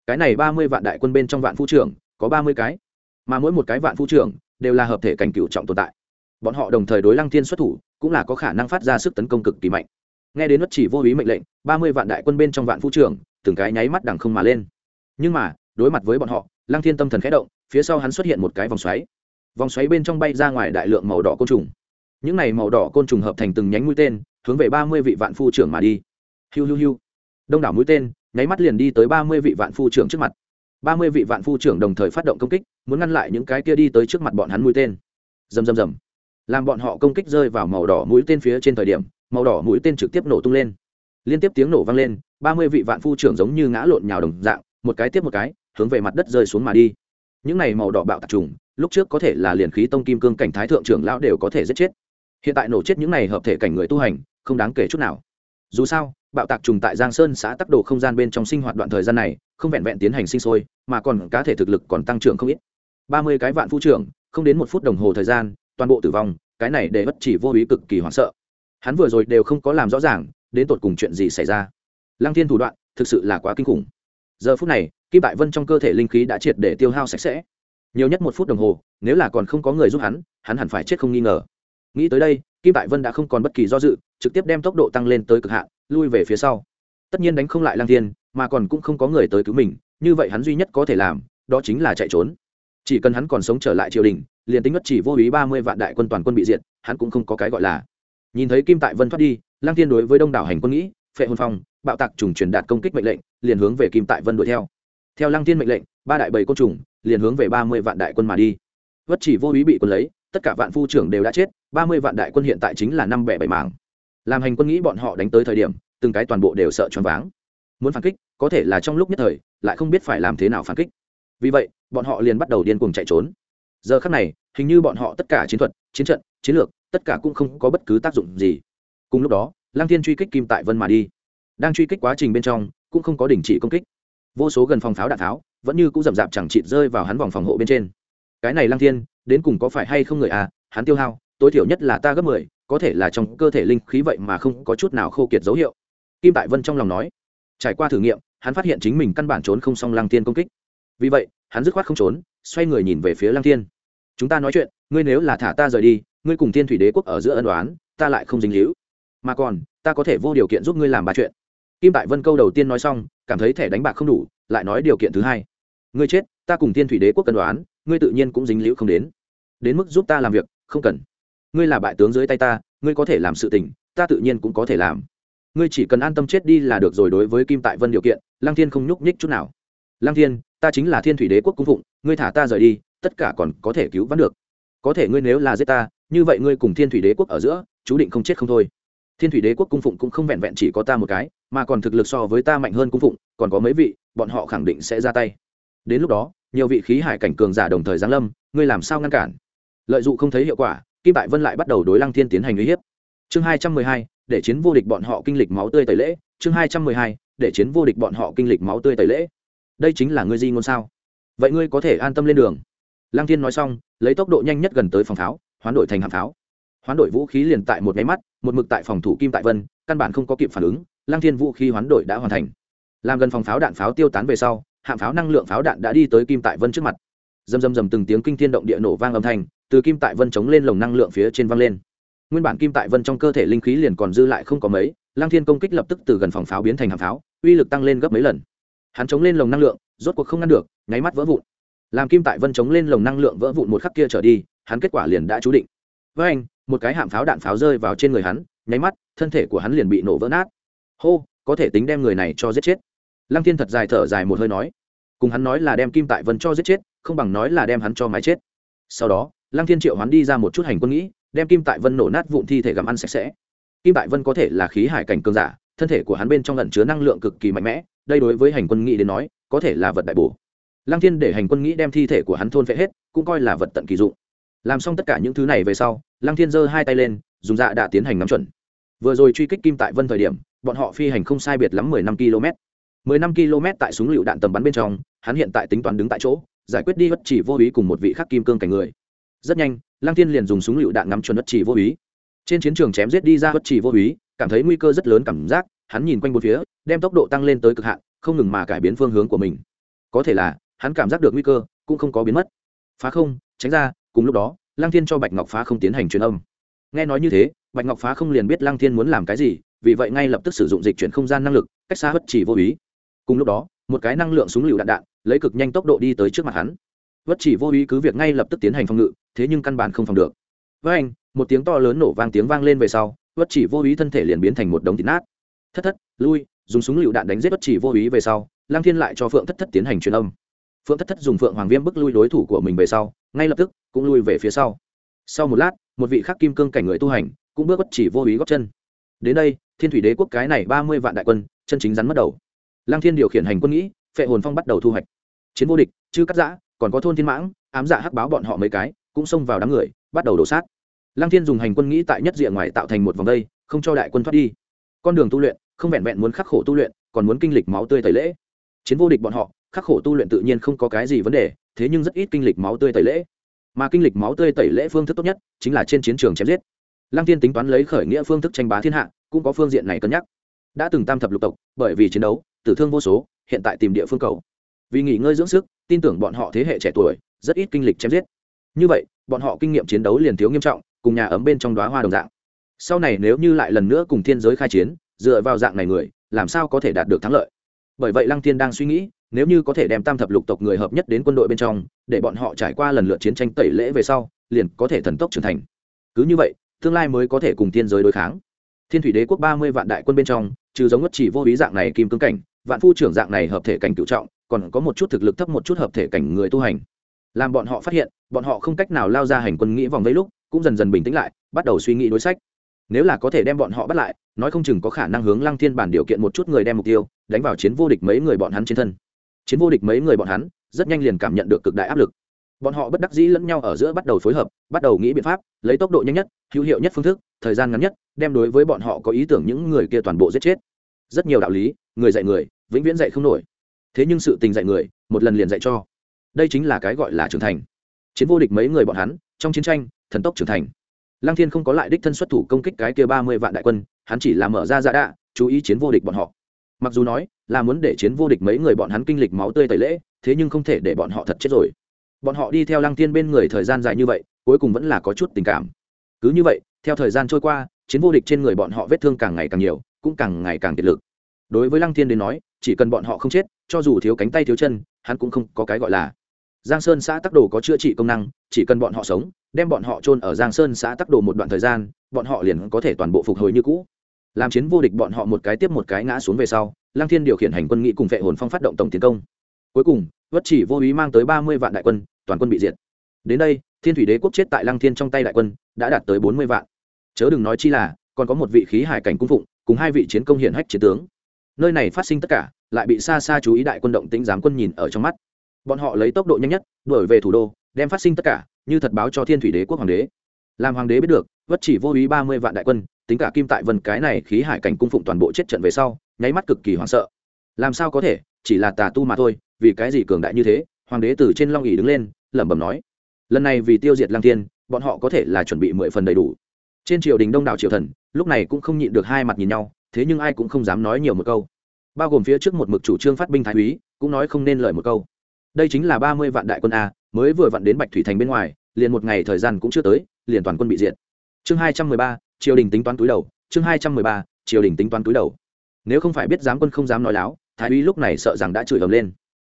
[SPEAKER 1] Cái này ba mươi vạn đại quân bên trong vạn phu trưởng, có ba mươi cái. Mà mỗi một cái vạn phu trưởng, đều là hợp thể cảnh cựu trọng tồn tại. Bọn họ đồng thời đối lăng thiên xuất thủ, cũng là có khả năng phát ra sức tấn công cực kỳ mạnh. Nghe đến bất chỉ vô ý mệnh lệnh, ba mươi vạn đại quân bên trong vạn phu trưởng, từng cái nháy mắt đằng không mà lên. Nhưng mà, đối mặt với bọn họ, lăng thiên tâm thần khẽ động, phía sau hắn xuất hiện một cái vòng xoáy vòng xoáy bên trong bay ra ngoài đại lượng màu đỏ côn trùng. Những này màu đỏ côn trùng hợp thành từng nhánh mũi tên, hướng về ba mươi vị vạn phu trưởng mà đi. Hiu hiu hiu. Đông đảo mũi tên, nháy mắt liền đi tới ba mươi vị vạn phu trưởng trước mặt. ba mươi vị vạn phu trưởng đồng thời phát động công kích, muốn ngăn lại những cái kia đi tới trước mặt bọn hắn mũi tên. Rầm rầm rầm. Làm bọn họ công kích rơi vào màu đỏ mũi tên phía trên thời điểm, màu đỏ mũi tên trực tiếp nổ tung lên. Liên tiếp tiếng nổ vang lên, ba mươi vị vạn phu trưởng giống như ngã lộn nhào đồng dạng, một cái tiếp một cái, hướng về mặt đất rơi xuống mà đi. Những này màu đỏ bạo tạc trùng lúc trước có thể là liền khí tông kim cương cảnh thái thượng trưởng lão đều có thể giết chết. Hiện tại nổ chết những này hợp thể cảnh người tu hành, không đáng kể chút nào. Dù sao, bạo tạc trùng tại giang sơn xã tắc đồ không gian bên trong sinh hoạt đoạn thời gian này, không vẹn vẹn tiến hành sinh sôi, mà còn cá thể thực lực còn tăng trưởng không ít. Ba mươi cái vạn phu trưởng, không đến một phút đồng hồ thời gian, toàn bộ tử vong, cái này để bất chỉ vô ý cực kỳ hoảng sợ. Hắn vừa rồi đều không có làm rõ ràng, đến tột cùng chuyện gì xảy ra. Lăng thiên thủ đoạn, thực sự là quá kinh khủng. Giờ phút này, kim bại vân trong cơ thể linh khí đã triệt để tiêu hao sạch sẽ nhiều nhất một phút đồng hồ, nếu là còn không có người giúp hắn hắn hẳn phải chết không nghi ngờ. Nghĩ tới đây, kim tại vân đã không còn bất kỳ do dự, trực tiếp đem tốc độ tăng lên tới cực hạn, lui về phía sau. Tất nhiên đánh không lại lang thiên, mà còn cũng không có người tới cứu mình, như vậy hắn duy nhất có thể làm, đó chính là chạy trốn. Chỉ cần hắn còn sống trở lại triều đình, liền tính mất chỉ vô ý ba mươi vạn đại quân toàn quân bị diệt, hắn cũng không có cái gọi là. Nhìn thấy kim tại vân thoát đi lang thiên đối với đông đảo hành quân nghĩ, phệ hồn phong, bạo tạc trùng truyền đạt công kích mệnh lệnh, liền hướng về kim tại vân đuổi theo. Theo lang thiên mệnh lệnh, ba đại bầy côn trùng liền hướng về ba mươi vạn đại quân mà đi. Vất chỉ vô ý bị quân lấy, tất cả vạn phu trưởng đều đã chết, ba mươi vạn đại quân hiện tại chính là năm bẻ bảy mảng. Làm hành quân nghĩ bọn họ đánh tới thời điểm, từng cái toàn bộ đều sợ choáng váng. Muốn phản kích, có thể là trong lúc nhất thời, lại không biết phải làm thế nào phản kích. Vì vậy, bọn họ liền bắt đầu điên cuồng chạy trốn. Giờ khắc này, hình như bọn họ tất cả chiến thuật, chiến trận, chiến lược, tất cả cũng không có bất cứ tác dụng gì. Cùng lúc đó lang thiên truy kích kim tại vân mà đi. Đang truy kích quá trình bên trong, cũng không có đình chỉ công kích. Vô số gần phòng pháo đạn tháo vẫn như cũng rậm rạp chẳng chịt rơi vào hắn vòng phòng hộ bên trên. Cái này lang thiên, đến cùng có phải hay không người à hắn tiêu hao, tối thiểu nhất là ta gấp mười, có thể là trong cơ thể linh khí vậy mà không có chút nào khô kiệt dấu hiệu. Kim tại vân trong lòng nói. Trải qua thử nghiệm, hắn phát hiện chính mình căn bản trốn không xong lăng thiên công kích. Vì vậy, hắn dứt khoát không trốn, xoay người nhìn về phía lăng thiên. Chúng ta nói chuyện, ngươi nếu là thả ta rời đi, ngươi cùng thiên thủy đế quốc ở giữa ân đoán ta lại không dính líu. Mà còn, ta có thể vô điều kiện giúp ngươi làm ba chuyện. Kim tại vân câu đầu tiên nói xong, cảm thấy thẻ đánh bạc không đủ, lại nói điều kiện thứ hai ngươi chết, ta cùng thiên thủy đế quốc cân đoán, ngươi tự nhiên cũng dính liễu không đến. Đến mức giúp ta làm việc, không cần. Ngươi là bại tướng dưới tay ta, ngươi có thể làm sự tình, ta tự nhiên cũng có thể làm. Ngươi chỉ cần an tâm chết đi là được rồi đối với kim tại vân điều kiện, lăng thiên không nhúc nhích chút nào. Lăng thiên, ta chính là thiên thủy đế quốc cung phụng, ngươi thả ta rời đi, tất cả còn có thể cứu vãn được. Có thể ngươi nếu là giết ta, như vậy ngươi cùng thiên thủy đế quốc ở giữa, chú định không chết không thôi. Thiên thủy đế quốc cung phụng cũng không vẹn vẹn chỉ có ta một cái, mà còn thực lực so với ta mạnh hơn cung phụng, còn có mấy vị, bọn họ khẳng định sẽ ra tay đến lúc đó, nhiều vị khí hải cảnh cường giả đồng thời giáng lâm, ngươi làm sao ngăn cản? Lợi dụng không thấy hiệu quả, kim bại vân lại bắt đầu đối lăng thiên tiến hành uy hiếp. Chương hai trăm mười hai, để chiến vô địch bọn họ kinh lịch máu tươi tẩy lễ. Chương hai trăm mười hai, để chiến vô địch bọn họ kinh lịch máu tươi tẩy lễ. Đây chính là ngươi di ngôn sao? Vậy ngươi có thể an tâm lên đường. Lăng thiên nói xong, lấy tốc độ nhanh nhất gần tới phòng pháo hoán đổi thành hạm pháo hoán đổi vũ khí liền tại một máy mắt, một mực tại phòng thủ kim tại vân, căn bản không có kịp phản ứng, lăng thiên vũ khí hoán đổi đã hoàn thành. Làm gần phòng pháo đạn pháo tiêu tán về sau hạm pháo năng lượng pháo đạn đã đi tới kim tại vân trước mặt. Dầm dầm dầm từng tiếng kinh thiên động địa nổ vang âm thanh, từ kim tại vân chống lên lồng năng lượng phía trên vang lên. Nguyên bản kim tại vân trong cơ thể linh khí liền còn dư lại không có mấy lang thiên công kích lập tức từ gần phòng pháo biến thành hạm pháo, uy lực tăng lên gấp mấy lần. Hắn chống lên lồng năng lượng, rốt cuộc không ngăn được, nháy mắt vỡ vụn. Làm kim tại vân chống lên lồng năng lượng vỡ vụn một khắc kia trở đi, hắn kết quả liền đã chú định. Với anh, một cái hạm pháo đạn pháo rơi vào trên người hắn, nháy mắt, thân thể của hắn liền bị nổ vỡ nát. Hô, có thể tính đem người này cho giết chết lăng thiên thật dài thở dài một hơi nói, cùng hắn nói là đem kim tại vân cho giết chết, không bằng nói là đem hắn cho mái chết. Sau đó, lăng thiên triệu hắn đi ra một chút hành quân nghĩ, đem kim tại vân nổ nát vụn thi thể gặm ăn sạch sẽ. Kim tại vân có thể là khí hải cảnh cường giả, thân thể của hắn bên trong lẩn chứa năng lượng cực kỳ mạnh mẽ, đây đối với hành quân nghĩ đến nói, có thể là vật đại bổ. Lăng thiên để hành quân nghĩ đem thi thể của hắn thôn phệ hết, cũng coi là vật tận kỳ dụng. Làm xong tất cả những thứ này về sau, lăng thiên giơ hai tay lên, dùng dạ đã tiến hành nắm chuẩn. Vừa rồi truy kích kim tại vân thời điểm, bọn họ phi hành không sai biệt lắm mười năm km mười năm km tại súng lựu đạn tầm bắn bên trong, hắn hiện tại tính toán đứng tại chỗ, giải quyết đi bất chỉ vô ý cùng một vị khắc kim cương cảnh người. Rất nhanh, lăng thiên liền dùng súng lựu đạn ngắm chuẩn bất chỉ vô ý. Trên chiến trường chém giết đi ra bất chỉ vô ý, cảm thấy nguy cơ rất lớn cảm giác, hắn nhìn quanh bốn phía, đem tốc độ tăng lên tới cực hạn, không ngừng mà cải biến phương hướng của mình. Có thể là, hắn cảm giác được nguy cơ, cũng không có biến mất. Phá không, tránh ra, cùng lúc đó, lăng thiên cho bạch ngọc phá không tiến hành truyền âm. Nghe nói như thế, bạch ngọc phá không liền biết lăng thiên muốn làm cái gì, vì vậy ngay lập tức sử dụng dịch chuyển không gian năng lực, cách xa bất chỉ vô ý cùng lúc đó, một cái năng lượng súng lựu đạn đạn lấy cực nhanh tốc độ đi tới trước mặt hắn. Vất chỉ vô ý cứ việc ngay lập tức tiến hành phòng ngự, thế nhưng căn bản không phòng được. Với anh, một tiếng to lớn nổ vang tiếng vang lên về sau, vất chỉ vô ý thân thể liền biến thành một đống thịt nát. Thất thất, lui, dùng súng lựu đạn đánh giết vất chỉ vô ý về sau lang thiên lại cho phượng thất thất tiến hành truyền âm. Phượng thất thất dùng phượng hoàng viêm bức lui đối thủ của mình về sau, ngay lập tức cũng lui về phía sau. Sau một lát, một vị khắc kim cương cảnh người tu hành cũng bước bất chỉ vô ý góp chân. Đến đây, thiên thủy đế quốc cái này ba mươi vạn đại quân, chân chính rắn mất đầu lang thiên điều khiển hành quân nghĩ, phệ hồn phong bắt đầu thu hoạch. Chiến vô địch, chư cắt giã, còn có thôn thiên mãng, ám dạ hắc báo bọn họ mấy cái, cũng xông vào đám người, bắt đầu đổ sát. Lang thiên dùng hành quân nghĩ tại nhất diện ngoài tạo thành một vòng đây, không cho đại quân thoát đi. Con đường tu luyện, không vẹn vẹn muốn khắc khổ tu luyện, còn muốn kinh lịch máu tươi tẩy lễ. Chiến vô địch bọn họ, khắc khổ tu luyện tự nhiên không có cái gì vấn đề, thế nhưng rất ít kinh lịch máu tươi tẩy lễ. Mà kinh lịch máu tươi tẩy lễ phương thức tốt nhất, chính là trên chiến trường chém giết. Lăng tiên tính toán lấy khởi nghĩa phương thức tranh bá thiên hạ, cũng có phương diện này cân nhắc. Đã từng tam thập lục tộc, bởi vì chiến đấu tử thương vô số, hiện tại tìm địa phương cầu. Vì nghỉ ngơi dưỡng sức, tin tưởng bọn họ thế hệ trẻ tuổi, rất ít kinh lịch chém giết. Như vậy, bọn họ kinh nghiệm chiến đấu liền thiếu nghiêm trọng, cùng nhà ấm bên trong đoá hoa đồng dạng. Sau này nếu như lại lần nữa cùng thiên giới khai chiến, dựa vào dạng này người, làm sao có thể đạt được thắng lợi? Bởi vậy lăng thiên đang suy nghĩ, nếu như có thể đem tam thập lục tộc người hợp nhất đến quân đội bên trong, để bọn họ trải qua lần lượt chiến tranh tẩy lễ về sau, liền có thể thần tốc trưởng thành. Cứ như vậy, tương lai mới có thể cùng thiên giới đối kháng. Thiên thủy đế quốc ba mươi vạn đại quân bên trong, trừ giống ngất chỉ vô ý dạng này kim cương cảnh vạn phu trưởng dạng này hợp thể cảnh cựu trọng, còn có một chút thực lực thấp, một chút hợp thể cảnh người tu hành. Làm bọn họ phát hiện, bọn họ không cách nào lao ra hành quân nghĩ vòng vây lúc, cũng dần dần bình tĩnh lại, bắt đầu suy nghĩ đối sách. Nếu là có thể đem bọn họ bắt lại, nói không chừng có khả năng hướng lăng thiên bản điều kiện một chút người đem mục tiêu, đánh vào chiến vô địch mấy người bọn hắn trên thân. Chiến vô địch mấy người bọn hắn, rất nhanh liền cảm nhận được cực đại áp lực. Bọn họ bất đắc dĩ lẫn nhau ở giữa bắt đầu phối hợp, bắt đầu nghĩ biện pháp, lấy tốc độ nhanh nhất, hữu hiệu nhất phương thức, thời gian ngắn nhất, đem đối với bọn họ có ý tưởng những người kia toàn bộ giết chết. Rất nhiều đạo lý người dạy người, vĩnh viễn dạy không nổi. Thế nhưng sự tình dạy người, một lần liền dạy cho. Đây chính là cái gọi là trưởng thành. Chiến vô địch mấy người bọn hắn, trong chiến tranh, thần tốc trưởng thành. Lăng thiên không có lại đích thân xuất thủ công kích cái kia ba mươi vạn đại quân, hắn chỉ là mở ra dạ đạ, chú ý chiến vô địch bọn họ. Mặc dù nói, là muốn để chiến vô địch mấy người bọn hắn kinh lịch máu tươi tẩy lễ, thế nhưng không thể để bọn họ thật chết rồi. Bọn họ đi theo lăng thiên bên người thời gian dài như vậy, cuối cùng vẫn là có chút tình cảm. Cứ như vậy, theo thời gian trôi qua, chiến vô địch trên người bọn họ vết thương càng ngày càng nhiều, cũng càng ngày càng kiệt lực đối với lăng thiên đến nói, chỉ cần bọn họ không chết, cho dù thiếu cánh tay thiếu chân, hắn cũng không có cái gọi là. Giang sơn xã tắc đồ có chữa trị công năng, chỉ cần bọn họ sống, đem bọn họ chôn ở giang sơn xã tắc đồ một đoạn thời gian, bọn họ liền có thể toàn bộ phục hồi như cũ. Làm chiến vô địch bọn họ một cái tiếp một cái ngã xuống về sau, lăng thiên điều khiển hành quân nghị cùng vệ hồn phong phát động tổng tiến công. Cuối cùng, vất chỉ vô ý mang tới ba mươi vạn đại quân, toàn quân bị diệt. Đến đây, thiên thủy đế quốc chết tại lăng thiên trong tay đại quân, đã đạt tới bốn mươi vạn. Chớ đừng nói chi là, còn có một vị khí hải cảnh cung phụng, cùng hai vị chiến công hiển hách chiến tướng nơi này phát sinh tất cả, lại bị xa xa chú ý đại quân động tĩnh giám quân nhìn ở trong mắt. Bọn họ lấy tốc độ nhanh nhất, đuổi về thủ đô, đem phát sinh tất cả, như thật báo cho thiên thủy đế quốc hoàng đế. Làm hoàng đế biết được, vất chỉ vô ý ba mươi vạn đại quân, tính cả kim tại vân cái này khí hải cảnh cung phụng toàn bộ chết trận về sau, nháy mắt cực kỳ hoảng sợ. Làm sao có thể, chỉ là tà tu mà thôi, vì cái gì cường đại như thế, hoàng đế từ trên long ỉ đứng lên, lẩm bẩm nói. Lần này vì tiêu diệt lang thiên, bọn họ có thể là chuẩn bị mười phần đầy đủ. Trên triều đình đông đảo triều thần, lúc này cũng không nhịn được hai mặt nhìn nhau thế nhưng ai cũng không dám nói nhiều một câu. Bao gồm phía trước một mực chủ trương phát binh thái úy, cũng nói không nên lời một câu. Đây chính là ba mươi vạn đại quân a, mới vừa vặn đến bạch thủy thành bên ngoài, liền một ngày thời gian cũng chưa tới, liền toàn quân bị diệt. Chương hai trăm mười ba, triều đình tính toán túi đầu. Chương hai trăm mười ba, triều đình tính toán túi đầu. Nếu không phải biết dám quân không dám nói láo, thái úy lúc này sợ rằng đã chửi ầm lên.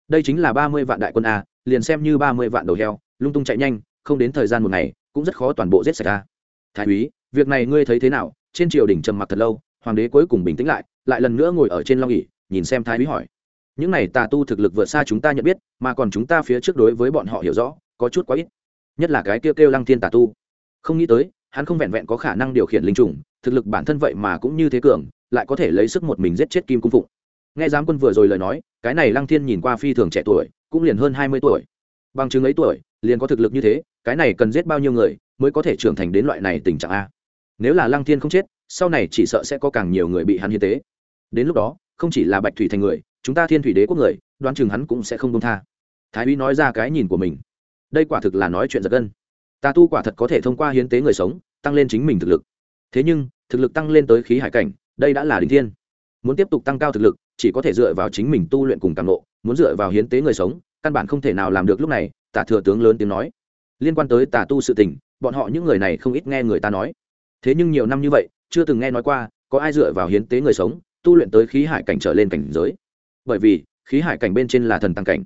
[SPEAKER 1] Đây chính là ba mươi vạn đại quân a, liền xem như ba mươi vạn đầu heo, lung tung chạy nhanh, không đến thời gian một ngày, cũng rất khó toàn bộ giết sạch a. Thái úy, việc này ngươi thấy thế nào? Trên triều đình trầm mặc thật lâu hoàng đế cuối cùng bình tĩnh lại lại lần nữa ngồi ở trên long ỉ nhìn xem thái úy hỏi. Những này tà tu thực lực vượt xa chúng ta nhận biết, mà còn chúng ta phía trước đối với bọn họ hiểu rõ, có chút quá ít. Nhất là cái kêu kêu lăng thiên tà tu. Không nghĩ tới, hắn không vẹn vẹn có khả năng điều khiển linh trùng, thực lực bản thân vậy mà cũng như thế cường, lại có thể lấy sức một mình giết chết kim cung phụng. Nghe giám quân vừa rồi lời nói, cái này lăng thiên nhìn qua phi thường trẻ tuổi, cũng liền hơn hai mươi tuổi. Bằng chứng ấy tuổi, liền có thực lực như thế, cái này cần giết bao nhiêu người, mới có thể trưởng thành đến loại này tình trạng a? Nếu là lăng thiên không chết, sau này chỉ sợ sẽ có càng nhiều người bị hắn hiến tế. Đến lúc đó, không chỉ là bạch thủy thành người, chúng ta thiên thủy đế quốc người, đoán chừng hắn cũng sẽ không công tha. Thái úy nói ra cái nhìn của mình. Đây quả thực là nói chuyện giật gân. Tà tu quả thật có thể thông qua hiến tế người sống, tăng lên chính mình thực lực. Thế nhưng, thực lực tăng lên tới khí hải cảnh, đây đã là đình thiên. Muốn tiếp tục tăng cao thực lực, chỉ có thể dựa vào chính mình tu luyện cùng càng lộ muốn dựa vào hiến tế người sống, căn bản không thể nào làm được lúc này, tả thừa tướng lớn tiếng nói. Liên quan tới tà tu sự tình, bọn họ những người này không ít nghe người ta nói thế nhưng nhiều năm như vậy, chưa từng nghe nói qua có ai dựa vào hiến tế người sống, tu luyện tới khí hải cảnh trở lên cảnh giới. Bởi vì, khí hải cảnh bên trên là thần tăng cảnh.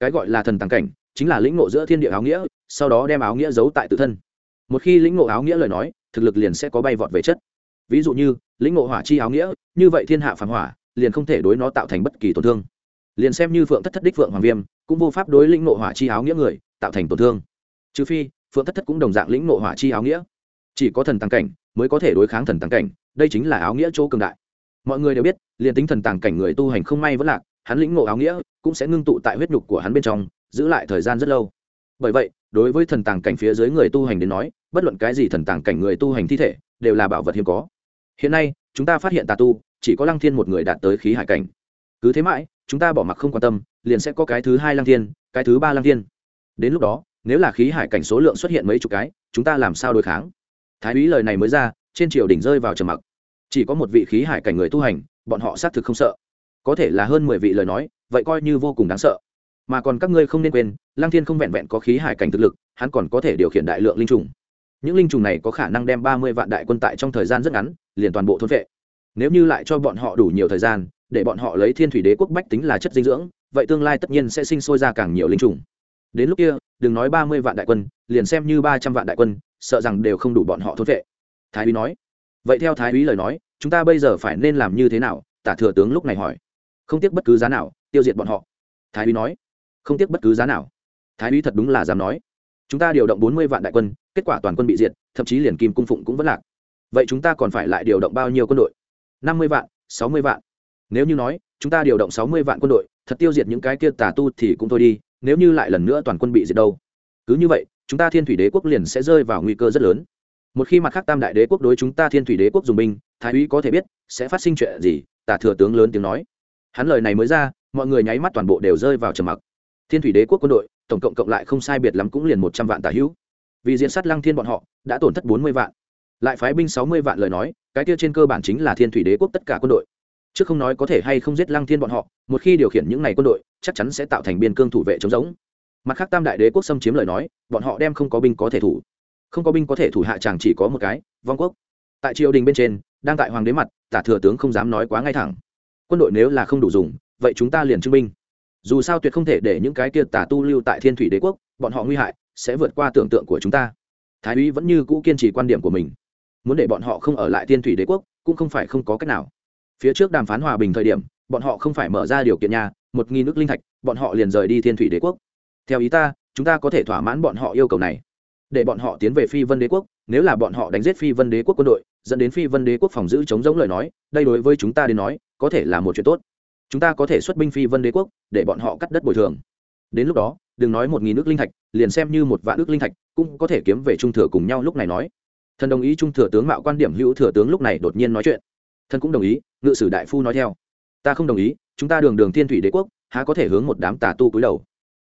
[SPEAKER 1] Cái gọi là thần tăng cảnh chính là lĩnh ngộ giữa thiên địa áo nghĩa, sau đó đem áo nghĩa giấu tại tự thân. Một khi lĩnh ngộ áo nghĩa lời nói, thực lực liền sẽ có bay vọt về chất. Ví dụ như, lĩnh ngộ hỏa chi áo nghĩa, như vậy thiên hạ phản hỏa, liền không thể đối nó tạo thành bất kỳ tổn thương. Liền xem như phượng thất thất đích phượng hoàng viêm, cũng vô pháp đối lĩnh ngộ hỏa chi áo nghĩa người tạo thành tổn thương. Trừ phi, phượng thất thất cũng đồng dạng lĩnh ngộ hỏa chi áo nghĩa chỉ có thần tàng cảnh mới có thể đối kháng thần tàng cảnh, đây chính là áo nghĩa chỗ cường đại. Mọi người đều biết, liền tính thần tàng cảnh người tu hành không may vẫn lạc, hắn lĩnh ngộ áo nghĩa cũng sẽ ngưng tụ tại huyết nhục của hắn bên trong, giữ lại thời gian rất lâu. Bởi vậy, đối với thần tàng cảnh phía dưới người tu hành đến nói, bất luận cái gì thần tàng cảnh người tu hành thi thể, đều là bảo vật hiếm có. Hiện nay, chúng ta phát hiện tà tu, chỉ có lăng thiên một người đạt tới khí hải cảnh. Cứ thế mãi, chúng ta bỏ mặc không quan tâm, liền sẽ có cái thứ hai lăng thiên, cái thứ ba lăng thiên. Đến lúc đó, nếu là khí hải cảnh số lượng xuất hiện mấy chục cái, chúng ta làm sao đối kháng? Thái úy lời này mới ra, trên triều đỉnh rơi vào trầm mặc. Chỉ có một vị khí hải cảnh người tu hành, bọn họ xác thực không sợ. Có thể là hơn mười vị lời nói, vậy coi như vô cùng đáng sợ. Mà còn các ngươi không nên quên, lăng thiên không vẹn vẹn có khí hải cảnh thực lực, hắn còn có thể điều khiển đại lượng linh trùng. Những linh trùng này có khả năng đem ba mươi vạn đại quân tại trong thời gian rất ngắn, liền toàn bộ thôn vệ. Nếu như lại cho bọn họ đủ nhiều thời gian, để bọn họ lấy thiên thủy đế quốc bách tính là chất dinh dưỡng, vậy tương lai tất nhiên sẽ sinh sôi ra càng nhiều linh trùng đến lúc kia, đừng nói ba mươi vạn đại quân, liền xem như ba trăm vạn đại quân, sợ rằng đều không đủ bọn họ thốt vệ. Thái úy nói. Vậy theo thái úy lời nói, chúng ta bây giờ phải nên làm như thế nào? Tả thừa tướng lúc này hỏi. Không tiếc bất cứ giá nào, tiêu diệt bọn họ. Thái úy nói. Không tiếc bất cứ giá nào. Thái úy thật đúng là dám nói. Chúng ta điều động bốn mươi vạn đại quân, kết quả toàn quân bị diệt, thậm chí liền kim cung phụng cũng vẫn lạc. Vậy chúng ta còn phải lại điều động bao nhiêu quân đội? Năm mươi vạn, sáu mươi vạn. Nếu như nói chúng ta điều động sáu mươi vạn quân đội, thật tiêu diệt những cái kia tà tu thì cũng thôi đi, nếu như lại lần nữa toàn quân bị diệt đâu? Cứ như vậy, chúng ta thiên thủy đế quốc liền sẽ rơi vào nguy cơ rất lớn. Một khi mặt khác tam đại đế quốc đối chúng ta thiên thủy đế quốc dùng binh, thái úy có thể biết, sẽ phát sinh chuyện gì, tả thừa tướng lớn tiếng nói. Hắn lời này mới ra, mọi người nháy mắt toàn bộ đều rơi vào trầm mặc. Thiên thủy đế quốc quân đội, tổng cộng cộng lại không sai biệt lắm cũng liền một trăm vạn tả hữu. Vì diện sát lăng thiên bọn họ, đã tổn thất bốn mươi vạn. Lại phái binh sáu mươi vạn lời nói, cái kia trên cơ bản chính là thiên thủy đế quốc tất cả quân đội chứ không nói có thể hay không giết lăng thiên bọn họ, một khi điều khiển những n à y quân đội, chắc chắn sẽ tạo thành biên cương thủ vệ chống giống. Mặt khác tam đại đế quốc xâm chiếm lời nói, bọn họ đem không có binh có thể thủ. Không có binh có thể thủ hạ chàng chỉ có một cái, vong quốc. Tại triều đình bên trên, đang tại hoàng đế mặt, tả thừa tướng không dám nói quá ngay thẳng. Quân đội nếu là không đủ dùng, vậy chúng ta liền trưng binh. Dù sao tuyệt không thể để những cái kia tả tu lưu tại thiên thủy đế quốc, bọn họ nguy hại, sẽ vượt qua tưởng tượng của chúng ta. Thái úy vẫn như cũ kiên trì quan điểm của mình. Muốn để bọn họ không ở lại thiên thủy đế quốc, cũng không phải không có cách nào phía trước đàm phán hòa bình thời điểm, bọn họ không phải mở ra điều kiện nhà, một nghìn nước linh thạch, bọn họ liền rời đi thiên thủy đế quốc. Theo ý ta, chúng ta có thể thỏa mãn bọn họ yêu cầu này. Để bọn họ tiến về phi vân đế quốc, nếu là bọn họ đánh giết phi vân đế quốc quân đội, dẫn đến phi vân đế quốc phòng giữ chống giống lời nói, đây đối với chúng ta đến nói, có thể là một chuyện tốt. Chúng ta có thể xuất binh phi vân đế quốc, để bọn họ cắt đất bồi thường. Đến lúc đó, đừng nói một nghìn nước linh thạch, liền xem như một vạn nước linh thạch, cũng có thể kiếm về trung thừa cùng nhau lúc này nói. Thần đồng ý trung thừa tướng mạo quan điểm hữu thừa tướng lúc này đột nhiên nói chuyện thân cũng đồng ý, ngự sử đại phu nói theo. Ta không đồng ý, chúng ta đường đường thiên thủy đế quốc, há có thể hướng một đám tà tu cúi đầu?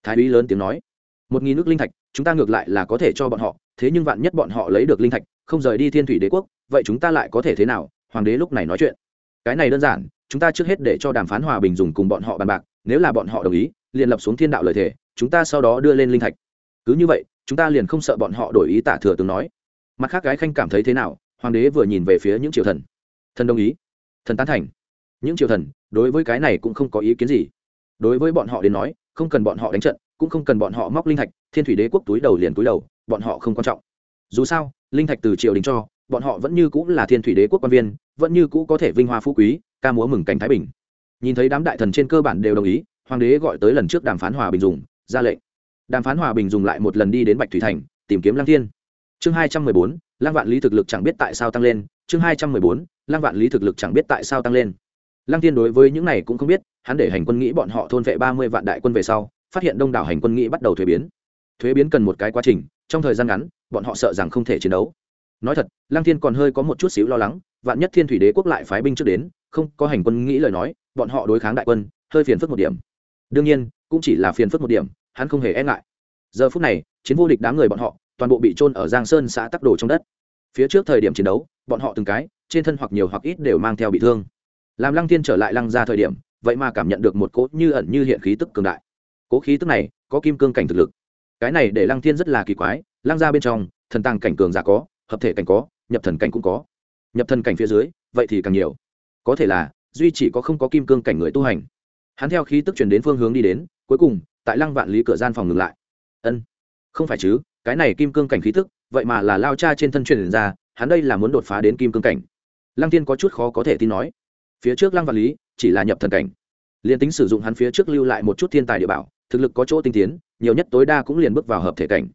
[SPEAKER 1] Thái úy lớn tiếng nói. Một nghìn nước linh thạch, chúng ta ngược lại là có thể cho bọn họ, thế nhưng vạn nhất bọn họ lấy được linh thạch, không rời đi thiên thủy đế quốc, vậy chúng ta lại có thể thế nào? Hoàng đế lúc này nói chuyện. Cái này đơn giản, chúng ta trước hết để cho đàm phán hòa bình dùng cùng bọn họ bàn bạc, nếu là bọn họ đồng ý, liền lập xuống thiên đạo lời thề, chúng ta sau đó đưa lên linh thạch. Cứ như vậy, chúng ta liền không sợ bọn họ đổi ý tả thừa tướng nói. Mặt khác gái khanh cảm thấy thế nào? Hoàng đế vừa nhìn về phía những triều thần thần đồng ý. Thần tán thành. Những triều thần, đối với cái này cũng không có ý kiến gì. Đối với bọn họ đến nói, không cần bọn họ đánh trận, cũng không cần bọn họ móc linh thạch, thiên thủy đế quốc túi đầu liền túi đầu, bọn họ không quan trọng. Dù sao, linh thạch từ triều đình cho, bọn họ vẫn như cũ là thiên thủy đế quốc quan viên, vẫn như cũ có thể vinh hoa phú quý, ca múa mừng cảnh thái bình. Nhìn thấy đám đại thần trên cơ bản đều đồng ý, hoàng đế gọi tới lần trước đàm phán hòa bình dùng, ra lệnh. Đàm phán hòa bình dùng lại một lần đi đến bạch thủy thành, tìm kiếm lang thiên. Chương hai trăm mười bốn lang vạn lý thực lực chẳng biết tại sao tăng lên, chương hai trăm mười bốn lăng vạn lý thực lực chẳng biết tại sao tăng lên. Lăng thiên đối với những này cũng không biết, hắn để hành quân nghĩ bọn họ thôn vệ ba mươi vạn đại quân về sau, phát hiện đông đảo hành quân nghĩ bắt đầu thuế biến. Thuế biến cần một cái quá trình, trong thời gian ngắn, bọn họ sợ rằng không thể chiến đấu. Nói thật, lăng thiên còn hơi có một chút xíu lo lắng, vạn nhất thiên thủy đế quốc lại phái binh trước đến, không có hành quân nghĩ lời nói, bọn họ đối kháng đại quân, hơi phiền phức một điểm. Đương nhiên, cũng chỉ là phiền phức một điểm, hắn không hề e ngại. Giờ phút này, chiến vô địch đám người bọn họ toàn bộ bị trôn ở giang sơn xã tắc đồ trong đất phía trước thời điểm chiến đấu, bọn họ từng cái, trên thân hoặc nhiều hoặc ít đều mang theo bị thương. Làm lăng thiên trở lại lăng ra thời điểm, vậy mà cảm nhận được một cỗ như ẩn như hiện khí tức cường đại. Cỗ khí tức này, có kim cương cảnh thực lực. Cái này để lăng thiên rất là kỳ quái, lăng ra bên trong, thần tàng cảnh cường giả có, hợp thể cảnh có, nhập thần cảnh cũng có. Nhập thần cảnh phía dưới, vậy thì càng nhiều. Có thể là, duy chỉ có không có kim cương cảnh người tu hành. Hắn theo khí tức chuyển đến phương hướng đi đến, cuối cùng, tại lăng vạn lý cửa gian phòng ngừng lại. Ân, không phải chứ, cái này kim cương cảnh khí tức vậy mà là lao cha trên thân truyền ra, hắn đây là muốn đột phá đến kim cương cảnh. Lăng tiên có chút khó có thể tin nói. Phía trước lăng vạn lý chỉ là nhập thần cảnh. Liền tính sử dụng hắn phía trước lưu lại một chút thiên tài địa bảo, thực lực có chỗ tinh tiến, nhiều nhất tối đa cũng liền bước vào hợp thể cảnh.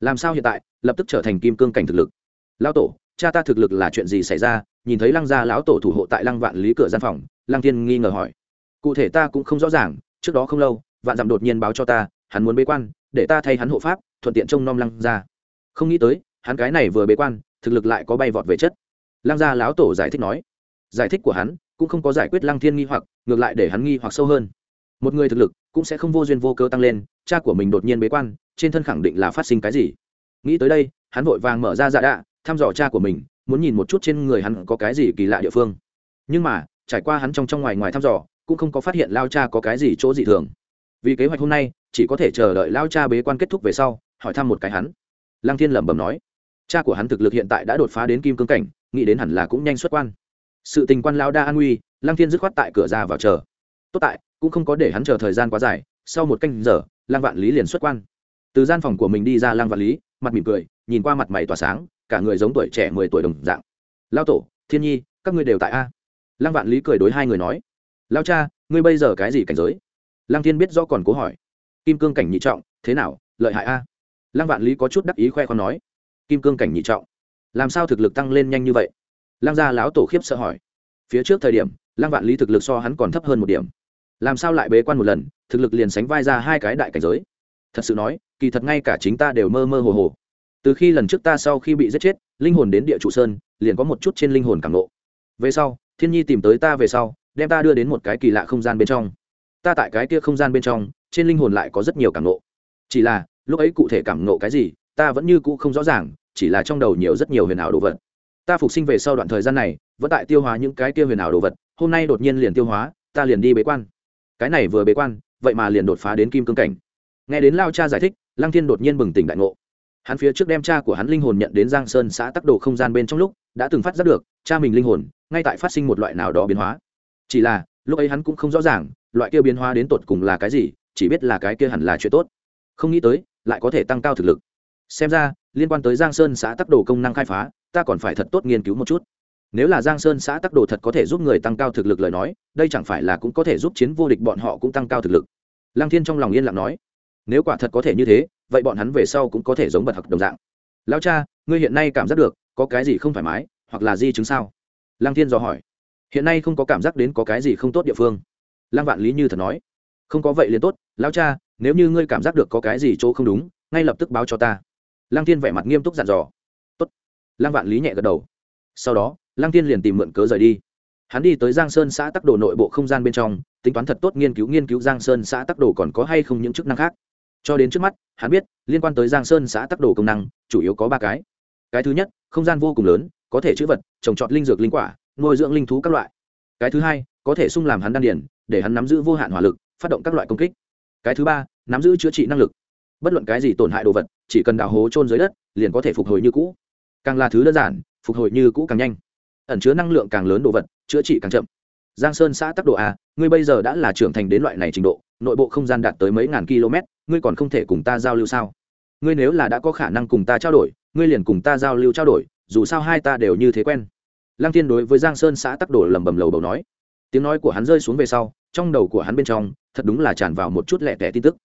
[SPEAKER 1] Làm sao hiện tại, lập tức trở thành kim cương cảnh thực lực? Lao tổ, cha ta thực lực là chuyện gì xảy ra? Nhìn thấy lăng gia lão tổ thủ hộ tại lăng vạn lý cửa gian phòng, lăng tiên nghi ngờ hỏi. Cụ thể ta cũng không rõ ràng, trước đó không lâu, vạn dặm đột nhiên báo cho ta, hắn muốn bế quan, để ta thay hắn hộ pháp, thuận tiện trông nom lăng ra không nghĩ tới, hắn cái này vừa bế quan, thực lực lại có bay vọt về chất. Lăng gia lão tổ giải thích nói, giải thích của hắn cũng không có giải quyết lăng thiên nghi hoặc, ngược lại để hắn nghi hoặc sâu hơn. Một người thực lực cũng sẽ không vô duyên vô cơ tăng lên, cha của mình đột nhiên bế quan, trên thân khẳng định là phát sinh cái gì. Nghĩ tới đây, hắn vội vàng mở ra dạ đạ, thăm dò cha của mình, muốn nhìn một chút trên người hắn có cái gì kỳ lạ địa phương. Nhưng mà, trải qua hắn trong trong ngoài ngoài thăm dò, cũng không có phát hiện lao cha có cái gì chỗ dị thường. Vì kế hoạch hôm nay, chỉ có thể chờ đợi lao cha bế quan kết thúc về sau, hỏi thăm một cái hắn lăng thiên lẩm bẩm nói. Cha của hắn thực lực hiện tại đã đột phá đến kim cương cảnh, nghĩ đến hẳn là cũng nhanh xuất quan. Sự tình quan lao đa an nguy, lăng thiên dứt khoát tại cửa ra vào chờ. Tốt tại, cũng không có để hắn chờ thời gian quá dài, sau một canh giờ, lăng vạn lý liền xuất quan. Từ gian phòng của mình đi ra, lăng vạn lý, mặt mỉm cười, nhìn qua mặt mày tỏa sáng, cả người giống tuổi trẻ mười tuổi đồng dạng. Lao tổ, thiên nhi, các ngươi đều tại a? Lăng vạn lý cười đối hai người nói. Lao cha, ngươi bây giờ cái gì cảnh giới? Lăng thiên biết do còn cố hỏi. Kim cương cảnh nhị trọng, thế nào, lợi hại a? Lăng vạn lý có chút đắc ý khoe con nói, kim cương cảnh nhị trọng, làm sao thực lực tăng lên nhanh như vậy? Lăng gia lão tổ khiếp sợ hỏi, phía trước thời điểm, lăng vạn lý thực lực so hắn còn thấp hơn một điểm. Làm sao lại bế quan một lần, thực lực liền sánh vai ra hai cái đại cảnh giới? Thật sự nói, kỳ thật ngay cả chính ta đều mơ mơ hồ hồ. Từ khi lần trước ta sau khi bị giết chết, linh hồn đến địa trụ sơn, liền có một chút trên linh hồn cảm nộ về sau, thiên nhi tìm tới ta về sau, đem ta đưa đến một cái kỳ lạ không gian bên trong. Ta tại cái kia không gian bên trong, trên linh hồn lại có rất nhiều cảm nộ chỉ là lúc ấy cụ thể cảm nộ cái gì, ta vẫn như cũ không rõ ràng, chỉ là trong đầu nhiều rất nhiều huyền ảo đồ vật. Ta phục sinh về sau đoạn thời gian này, vẫn tại tiêu hóa những cái kia huyền ảo đồ vật, hôm nay đột nhiên liền tiêu hóa, ta liền đi bế quan. Cái này vừa bế quan, vậy mà liền đột phá đến kim cương cảnh. Nghe đến lao cha giải thích, lăng thiên đột nhiên bừng tỉnh đại ngộ. Hắn phía trước đem cha của hắn linh hồn nhận đến giang sơn xã tắc đồ không gian bên trong lúc, đã từng phát giác được, cha mình linh hồn, ngay tại phát sinh một loại nào đó biến hóa. Chỉ là, lúc ấy hắn cũng không rõ ràng, loại kia biến hóa đến tột cùng là cái gì, chỉ biết là cái kia hẳn là chuyện tốt không nghĩ tới, lại có thể tăng cao thực lực. Xem ra, liên quan tới giang sơn xã tắc đồ công năng khai phá, ta còn phải thật tốt nghiên cứu một chút. Nếu là giang sơn xã tắc đồ thật có thể giúp người tăng cao thực lực lời nói, đây chẳng phải là cũng có thể giúp chiến vô địch bọn họ cũng tăng cao thực lực. Lăng thiên trong lòng yên lặng nói, nếu quả thật có thể như thế, vậy bọn hắn về sau cũng có thể giống bật học đồng dạng. Lao cha, ngươi hiện nay cảm giác được, có cái gì không thoải mái, hoặc là di chứng sao? Lăng thiên dò hỏi, hiện nay không có cảm giác đến có cái gì không tốt địa phương. Lăng vạn lý như thật nói, không có vậy liền tốt lao cha nếu như ngươi cảm giác được có cái gì chỗ không đúng, ngay lập tức báo cho ta. Lăng thiên vẻ mặt nghiêm túc dặn dò. Tốt. Lăng vạn lý nhẹ gật đầu. Sau đó, lăng thiên liền tìm mượn cớ rời đi. Hắn đi tới giang sơn xã tắc đồ nội bộ không gian bên trong, tính toán thật tốt nghiên cứu nghiên cứu giang sơn xã tắc đồ còn có hay không những chức năng khác. Cho đến trước mắt, hắn biết, liên quan tới giang sơn xã tắc đồ công năng, chủ yếu có ba cái. Cái thứ nhất, không gian vô cùng lớn, có thể chữ vật, trồng trọt linh dược linh quả, nuôi dưỡng linh thú các loại. Cái thứ hai, có thể sung làm hắn đan điển để hắn nắm giữ vô hạn hỏa lực, phát động các loại công kích cái thứ ba, nắm giữ chữa trị năng lực. Bất luận cái gì tổn hại đồ vật, chỉ cần đào hố trôn dưới đất, liền có thể phục hồi như cũ. Càng là thứ đơn giản, phục hồi như cũ càng nhanh. Ẩn chứa năng lượng càng lớn đồ vật, chữa trị càng chậm. Giang sơn xã tắc độ a, ngươi bây giờ đã là trưởng thành đến loại này trình độ, nội bộ không gian đạt tới mấy ngàn km, ngươi còn không thể cùng ta giao lưu sao? Ngươi nếu là đã có khả năng cùng ta trao đổi, ngươi liền cùng ta giao lưu trao đổi, dù sao hai ta đều như thế quen. Lăng thiên đối với giang sơn xã tắc đồ lầm bầm lầu đầu nói. Tiếng nói của hắn rơi xuống về sau, trong đầu của hắn bên trong thật đúng là tràn vào một chút lẻ tẻ tin tức.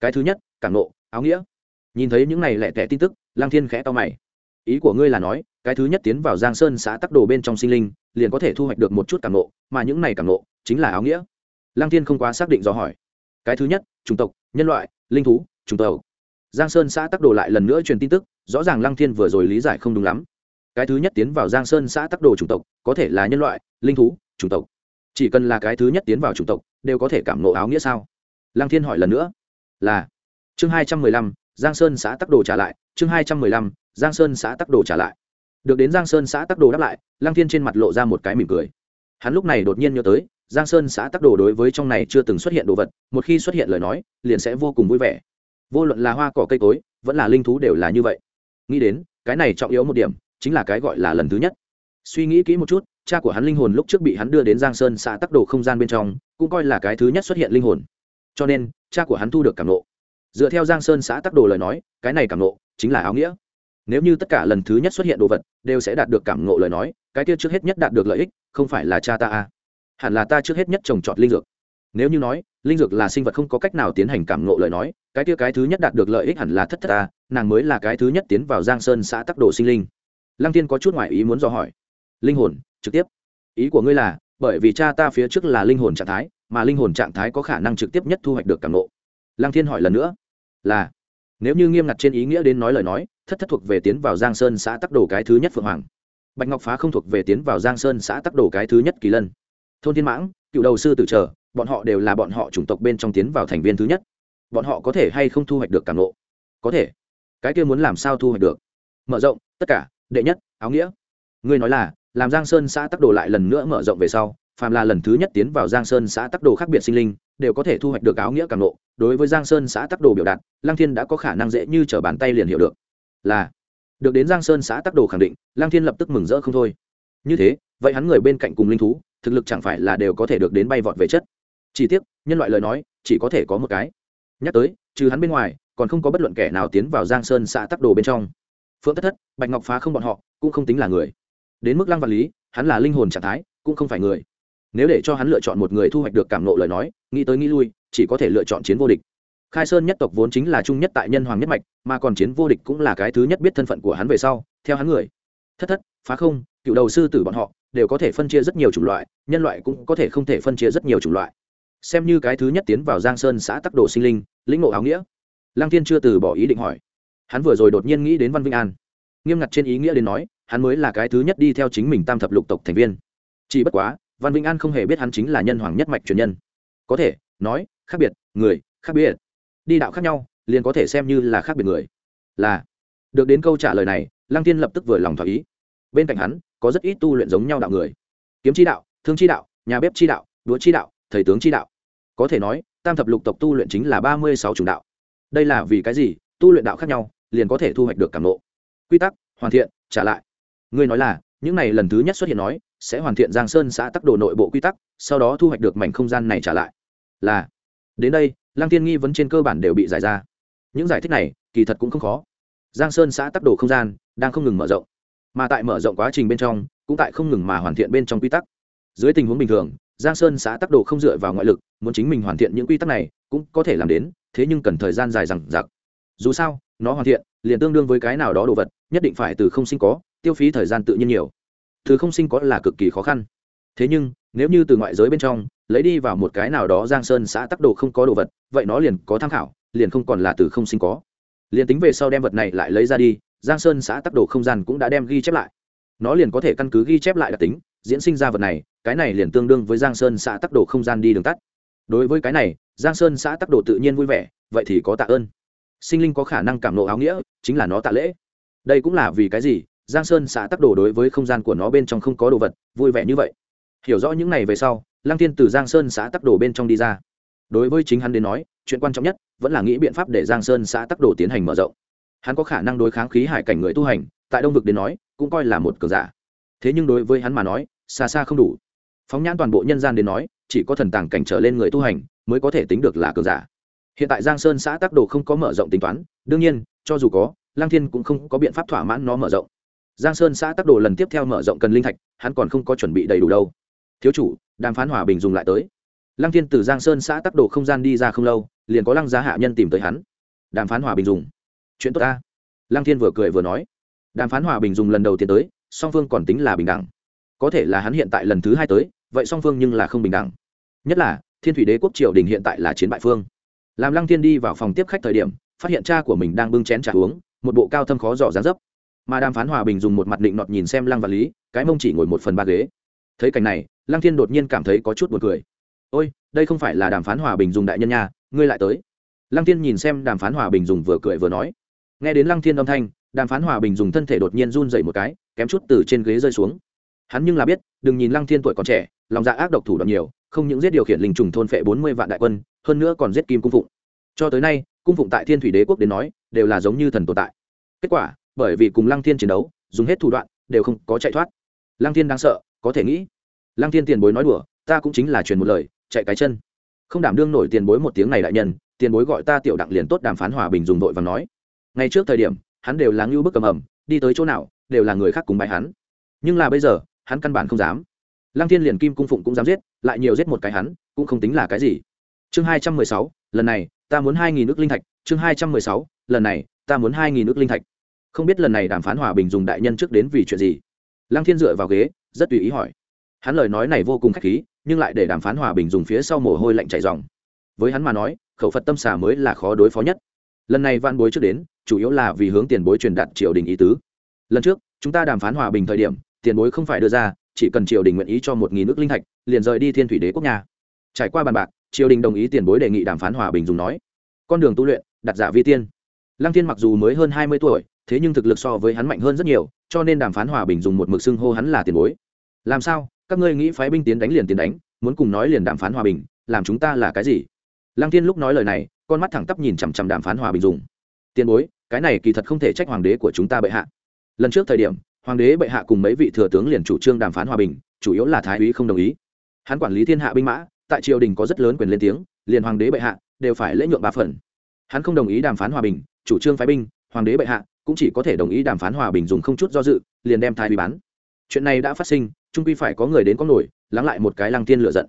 [SPEAKER 1] Cái thứ nhất, cảm nộ, áo nghĩa. Nhìn thấy những này lẻ tẻ tin tức, lăng thiên khẽ to mày. Ý của ngươi là nói, cái thứ nhất tiến vào giang sơn xã tắc đồ bên trong sinh linh, liền có thể thu hoạch được một chút cảm nộ, mà những này cảm nộ chính là áo nghĩa. Lăng thiên không quá xác định do hỏi. Cái thứ nhất, chủng tộc, nhân loại, linh thú, chủng tộc. Giang sơn xã tắc đồ lại lần nữa truyền tin tức, rõ ràng lăng thiên vừa rồi lý giải không đúng lắm. Cái thứ nhất tiến vào giang sơn xã tắc đồ chủng tộc, có thể là nhân loại, linh thú, chủng tộc chỉ cần là cái thứ nhất tiến vào chủng tộc, đều có thể cảm nộ áo nghĩa sao? Lăng thiên hỏi lần nữa. Là. Chương hai trăm mười lăm, giang sơn xã tắc đồ trả lại. Chương hai trăm mười lăm, giang sơn xã tắc đồ trả lại. Được đến giang sơn xã tắc đồ đáp lại, lăng thiên trên mặt lộ ra một cái mỉm cười. Hắn lúc này đột nhiên nhớ tới, giang sơn xã tắc đồ đối với trong này chưa từng xuất hiện đồ vật, một khi xuất hiện lời nói, liền sẽ vô cùng vui vẻ. Vô luận là hoa, cỏ, cây cối, vẫn là linh thú đều là như vậy. Nghĩ đến, cái này trọng yếu một điểm, chính là cái gọi là lần thứ nhất suy nghĩ kỹ một chút, cha của hắn linh hồn lúc trước bị hắn đưa đến giang sơn xã tắc đồ không gian bên trong, cũng coi là cái thứ nhất xuất hiện linh hồn. Cho nên, cha của hắn thu được cảm nộ. Dựa theo giang sơn xã tắc đồ lời nói, cái này cảm nộ chính là áo nghĩa. Nếu như tất cả lần thứ nhất xuất hiện đồ vật đều sẽ đạt được cảm nộ lời nói, cái kia trước hết nhất đạt được lợi ích không phải là cha ta à. hẳn là ta trước hết nhất trồng trọt linh dược. Nếu như nói, linh dược là sinh vật không có cách nào tiến hành cảm nộ lời nói, cái kia cái thứ nhất đạt được lợi ích hẳn là thất thất ta nàng mới là cái thứ nhất tiến vào giang sơn xã tắc đồ sinh linh. Lăng tiên có chút ngoại ý muốn dò hỏi linh hồn, trực tiếp. Ý của ngươi là, bởi vì cha ta phía trước là linh hồn trạng thái, mà linh hồn trạng thái có khả năng trực tiếp nhất thu hoạch được cảm nộ lăng thiên hỏi lần nữa, là, nếu như nghiêm ngặt trên ý nghĩa đến nói lời nói, thất thất thuộc về tiến vào giang sơn xã tắc đồ cái thứ nhất phượng hoàng. Bạch ngọc phá không thuộc về tiến vào giang sơn xã tắc đồ cái thứ nhất kỳ lân. Thôn thiên mãng, cựu đầu sư tử trở bọn họ đều là bọn họ chủng tộc bên trong tiến vào thành viên thứ nhất. Bọn họ có thể hay không thu hoạch được cảm nộ có thể. Cái kia muốn làm sao thu hoạch được? Mở rộng, tất cả, đệ nhất, áo nghĩa. Ngươi nói là làm giang sơn xã tắc đồ lại lần nữa mở rộng về sau, phàm là lần thứ nhất tiến vào giang sơn xã tắc đồ khác biệt sinh linh, đều có thể thu hoạch được áo nghĩa càng lộ. Đối với giang sơn xã tắc đồ biểu đạt Lang thiên đã có khả năng dễ như t r ở bàn tay liền hiểu được. Là, được đến giang sơn xã tắc đồ khẳng định lang thiên lập tức mừng rỡ không thôi. Như thế, vậy hắn người bên cạnh cùng linh thú, thực lực chẳng phải là đều có thể được đến bay vọt về chất. Chỉ tiếc, nhân loại lời nói, chỉ có thể có một cái. Nhắc tới, trừ hắn bên ngoài, còn không có bất luận kẻ nào tiến vào giang sơn xã tắc đồ bên trong. Phượng thất thất, bạch ngọc phá không bọn họ, cũng không tính là người đến mức lăng vật lý, hắn là linh hồn trạng thái, cũng không phải người. Nếu để cho hắn lựa chọn một người thu hoạch được cảm nộ lời nói, nghĩ tới nghĩ lui, chỉ có thể lựa chọn chiến vô địch. Khai sơn nhất tộc vốn chính là trung nhất tại nhân hoàng nhất mạch, mà còn chiến vô địch cũng là cái thứ nhất biết thân phận của hắn về sau, theo hắn người. Thất thất, phá không, cựu đầu sư tử bọn họ, đều có thể phân chia rất nhiều chủng loại, nhân loại cũng có thể không thể phân chia rất nhiều chủng loại. Xem như cái thứ nhất tiến vào giang sơn xã tắc đồ sinh linh, lĩnh ngộ áo nghĩa. Lăng tiên chưa từ bỏ ý định hỏi. Hắn vừa rồi đột nhiên nghĩ đến văn vinh an. Nghiêm ngặt trên ý nghĩa đến nói hắn mới là cái thứ nhất đi theo chính mình tam thập lục tộc thành viên. Chỉ bất quá, văn vĩnh an không hề biết hắn chính là nhân hoàng nhất mạch truyền nhân. Có thể, nói, khác biệt, người, khác biệt. Đi đạo khác nhau, liền có thể xem như là khác biệt người. Là, được đến câu trả lời này, lăng tiên lập tức vừa lòng thỏa ý. Bên cạnh hắn, có rất ít tu luyện giống nhau đạo người. Kiếm chi đạo, thương chi đạo, nhà bếp chi đạo, đũa chi đạo, thầy tướng chi đạo. Có thể nói, tam thập lục tộc tu luyện chính là ba mươi sáu chủng đạo. Đây là vì cái gì? Tu luyện đạo khác nhau, liền có thể thu hoạch được cảm nộ quy tắc, hoàn thiện, trả lại ngươi nói là, những này lần thứ nhất xuất hiện nói, sẽ hoàn thiện giang sơn xã tắc đồ nội bộ quy tắc, sau đó thu hoạch được mảnh không gian này trả lại. Là, đến đây, lăng tiên nghi vấn trên cơ bản đều bị giải ra. Những giải thích này, kỳ thật cũng không khó. Giang sơn xã tắc đồ không gian, đang không ngừng mở rộng. Mà tại mở rộng quá trình bên trong, cũng tại không ngừng mà hoàn thiện bên trong quy tắc. Dưới tình huống bình thường, giang sơn xã tắc đồ không dựa vào ngoại lực, muốn chính mình hoàn thiện những quy tắc này, cũng có thể làm đến, thế nhưng cần thời gian dài rằng giặc dù sao, nó hoàn thiện, liền tương đương với cái nào đó đồ vật, nhất định phải từ không sinh có tiêu phí thời gian tự nhiên nhiều. Từ không sinh có là cực kỳ khó khăn. Thế nhưng, nếu như từ ngoại giới bên trong, lấy đi vào một cái nào đó giang sơn xã tắc đồ không có đồ vật, vậy nó liền có tham khảo, liền không còn là từ không sinh có. Liền tính về sau đem vật này lại lấy ra đi, giang sơn xã tắc đồ không gian cũng đã đem ghi chép lại. Nó liền có thể căn cứ ghi chép lại đặc tính, diễn sinh ra vật này, cái này liền tương đương với giang sơn xã tắc đồ không gian đi đường tắt. Đối với cái này, giang sơn xã tắc đồ tự nhiên vui vẻ, vậy thì có tạ ơn. Sinh linh có khả năng cảm nộ áo nghĩa, chính là nó tạ lễ. Đây cũng là vì cái gì? Giang sơn xã tắc đồ đối với không gian của nó bên trong không có đồ vật, vui vẻ như vậy. Hiểu rõ những này về sau, lăng Thiên từ giang sơn xã tắc đồ bên trong đi ra. Đối với chính hắn đến nói, chuyện quan trọng nhất vẫn là nghĩ biện pháp để giang sơn xã tắc đồ tiến hành mở rộng. Hắn có khả năng đối kháng khí hải cảnh người tu hành, tại đông vực đến nói, cũng coi là một cờ giả. Thế nhưng đối với hắn mà nói, xa xa không đủ. Phóng nhãn toàn bộ nhân gian đến nói, chỉ có thần tàng cảnh trở lên người tu hành mới có thể tính được là cờ giả. Hiện tại giang sơn xã tắc đồ không có mở rộng tính toán, đương nhiên, cho dù có lang thiên cũng không có biện pháp thỏa mãn nó mở rộng giang sơn xã tắc đồ lần tiếp theo mở rộng cần linh thạch, hắn còn không có chuẩn bị đầy đủ đâu. Thiếu chủ, đàm phán hòa bình dùng lại tới. Lăng thiên từ giang sơn xã tắc đồ không gian đi ra không lâu, liền có lăng giá hạ nhân tìm tới hắn. Đàm phán hòa bình dùng. Chuyện tốt ta. Lăng thiên vừa cười vừa nói. Đàm phán hòa bình dùng lần đầu tiên tới, song phương còn tính là bình đẳng. Có thể là hắn hiện tại lần thứ hai tới, vậy song phương nhưng là không bình đẳng. Nhất là, thiên thủy đế quốc triều đình hiện tại là chiến bại phương. Làm lăng thiên đi vào phòng tiếp khách thời điểm, phát hiện cha của mình đang bưng chén trà uống, một bộ cao thâm khó dò dán dấp mà đàm phán hòa bình dùng một mặt định nọt nhìn xem lăng và lý, cái mông chỉ ngồi một phần ba ghế. Thấy cảnh này, lăng thiên đột nhiên cảm thấy có chút b u ồ n cười. Ôi, đây không phải là đàm phán hòa bình dùng đại nhân nha, ngươi lại tới. Lăng thiên nhìn xem đàm phán hòa bình dùng vừa cười vừa nói. Nghe đến lăng thiên âm thanh, đàm phán hòa bình dùng thân thể đột nhiên run dậy một cái, kém chút từ trên ghế rơi xuống. Hắn nhưng là biết, đừng nhìn lăng thiên tuổi còn trẻ, lòng dạ ác độc thủ đoạn nhiều, không những giết điều khiển linh trùng thôn phệ bốn mươi vạn đại quân, hơn nữa còn giết kim cung phụng. Cho tới nay, cung phụng tại thiên thủy đế quốc đến nói, đều là giống như thần tồn tại. Kết quả bởi vì cùng lăng thiên chiến đấu, dùng hết thủ đoạn, đều không có chạy thoát. Lăng thiên đáng sợ, có thể nghĩ. Lăng thiên tiền bối nói đùa, ta cũng chính là truyền một lời, chạy cái chân. Không đảm đương nổi tiền bối một tiếng này đại nhân, tiền bối gọi ta tiểu đặng liền tốt đàm phán hòa bình dùng đội và nói. Ngay trước thời điểm, hắn đều là ngưu bức cầm ẩm, đi tới chỗ nào, đều là người khác cùng bãi hắn. Nhưng là bây giờ, hắn căn bản không dám. Lăng thiên liền kim cung phụng cũng dám giết, lại nhiều giết một cái hắn, cũng không tính là cái gì. Chương hai trăm mười sáu, lần này, ta muốn hai nghìn nước linh thạch, chương hai trăm mười sáu, lần này, ta muốn hai nghìn nước linh thạch không biết lần này đàm phán hòa bình dùng đại nhân trước đến vì chuyện gì. Lăng thiên dựa vào ghế, rất tùy ý hỏi. Hắn lời nói này vô cùng khách khí, nhưng lại để đàm phán hòa bình dùng phía sau mồ hôi lạnh chảy dòng. Với hắn mà nói, khẩu phật tâm xà mới là khó đối phó nhất. Lần này van bối trước đến, chủ yếu là vì hướng tiền bối truyền đạt triều đình ý tứ. Lần trước, chúng ta đàm phán hòa bình thời điểm, tiền bối không phải đưa ra, chỉ cần triều đình nguyện ý cho một nghìn nước linh thạch, liền rời đi thiên thủy đế quốc nhà. Trải qua bàn bạc, triều đình đồng ý tiền bối đề nghị đàm phán hòa bình dùng nói. Con đường tu luyện, đặt giả vi tiên. Lăng Thiên mặc dù mới hơn hai mươi tuổi thế nhưng thực lực so với hắn mạnh hơn rất nhiều, cho nên đàm phán hòa bình dùng một mực xưng hô hắn là tiền bối. Làm sao? Các ngươi nghĩ phái binh tiến đánh liền tiến đánh, muốn cùng nói liền đàm phán hòa bình, làm chúng ta là cái gì? Lăng tiên lúc nói lời này, con mắt thẳng tắp nhìn chằm chằm đàm phán hòa bình dùng. Tiền bối, cái này kỳ thật không thể trách hoàng đế của chúng ta bệ hạ. Lần trước thời điểm, hoàng đế bệ hạ cùng mấy vị thừa tướng liền chủ trương đàm phán hòa bình, chủ yếu là thái úy không đồng ý. Hắn quản lý thiên hạ binh mã, tại triều đình có rất lớn quyền lên tiếng, liền hoàng đế bệ hạ đều phải lễ nhượng ba phần. Hắn không đồng ý đàm phán hòa bình, chủ trương phái binh, hoàng đế bệ hạ cũng chỉ có thể đồng ý đàm phán hòa bình dùng không chút do dự, liền đem thái úy bán. Chuyện này đã phát sinh, trung quy phải có người đến có nổi, lắng lại một cái lăng tiên lựa giận.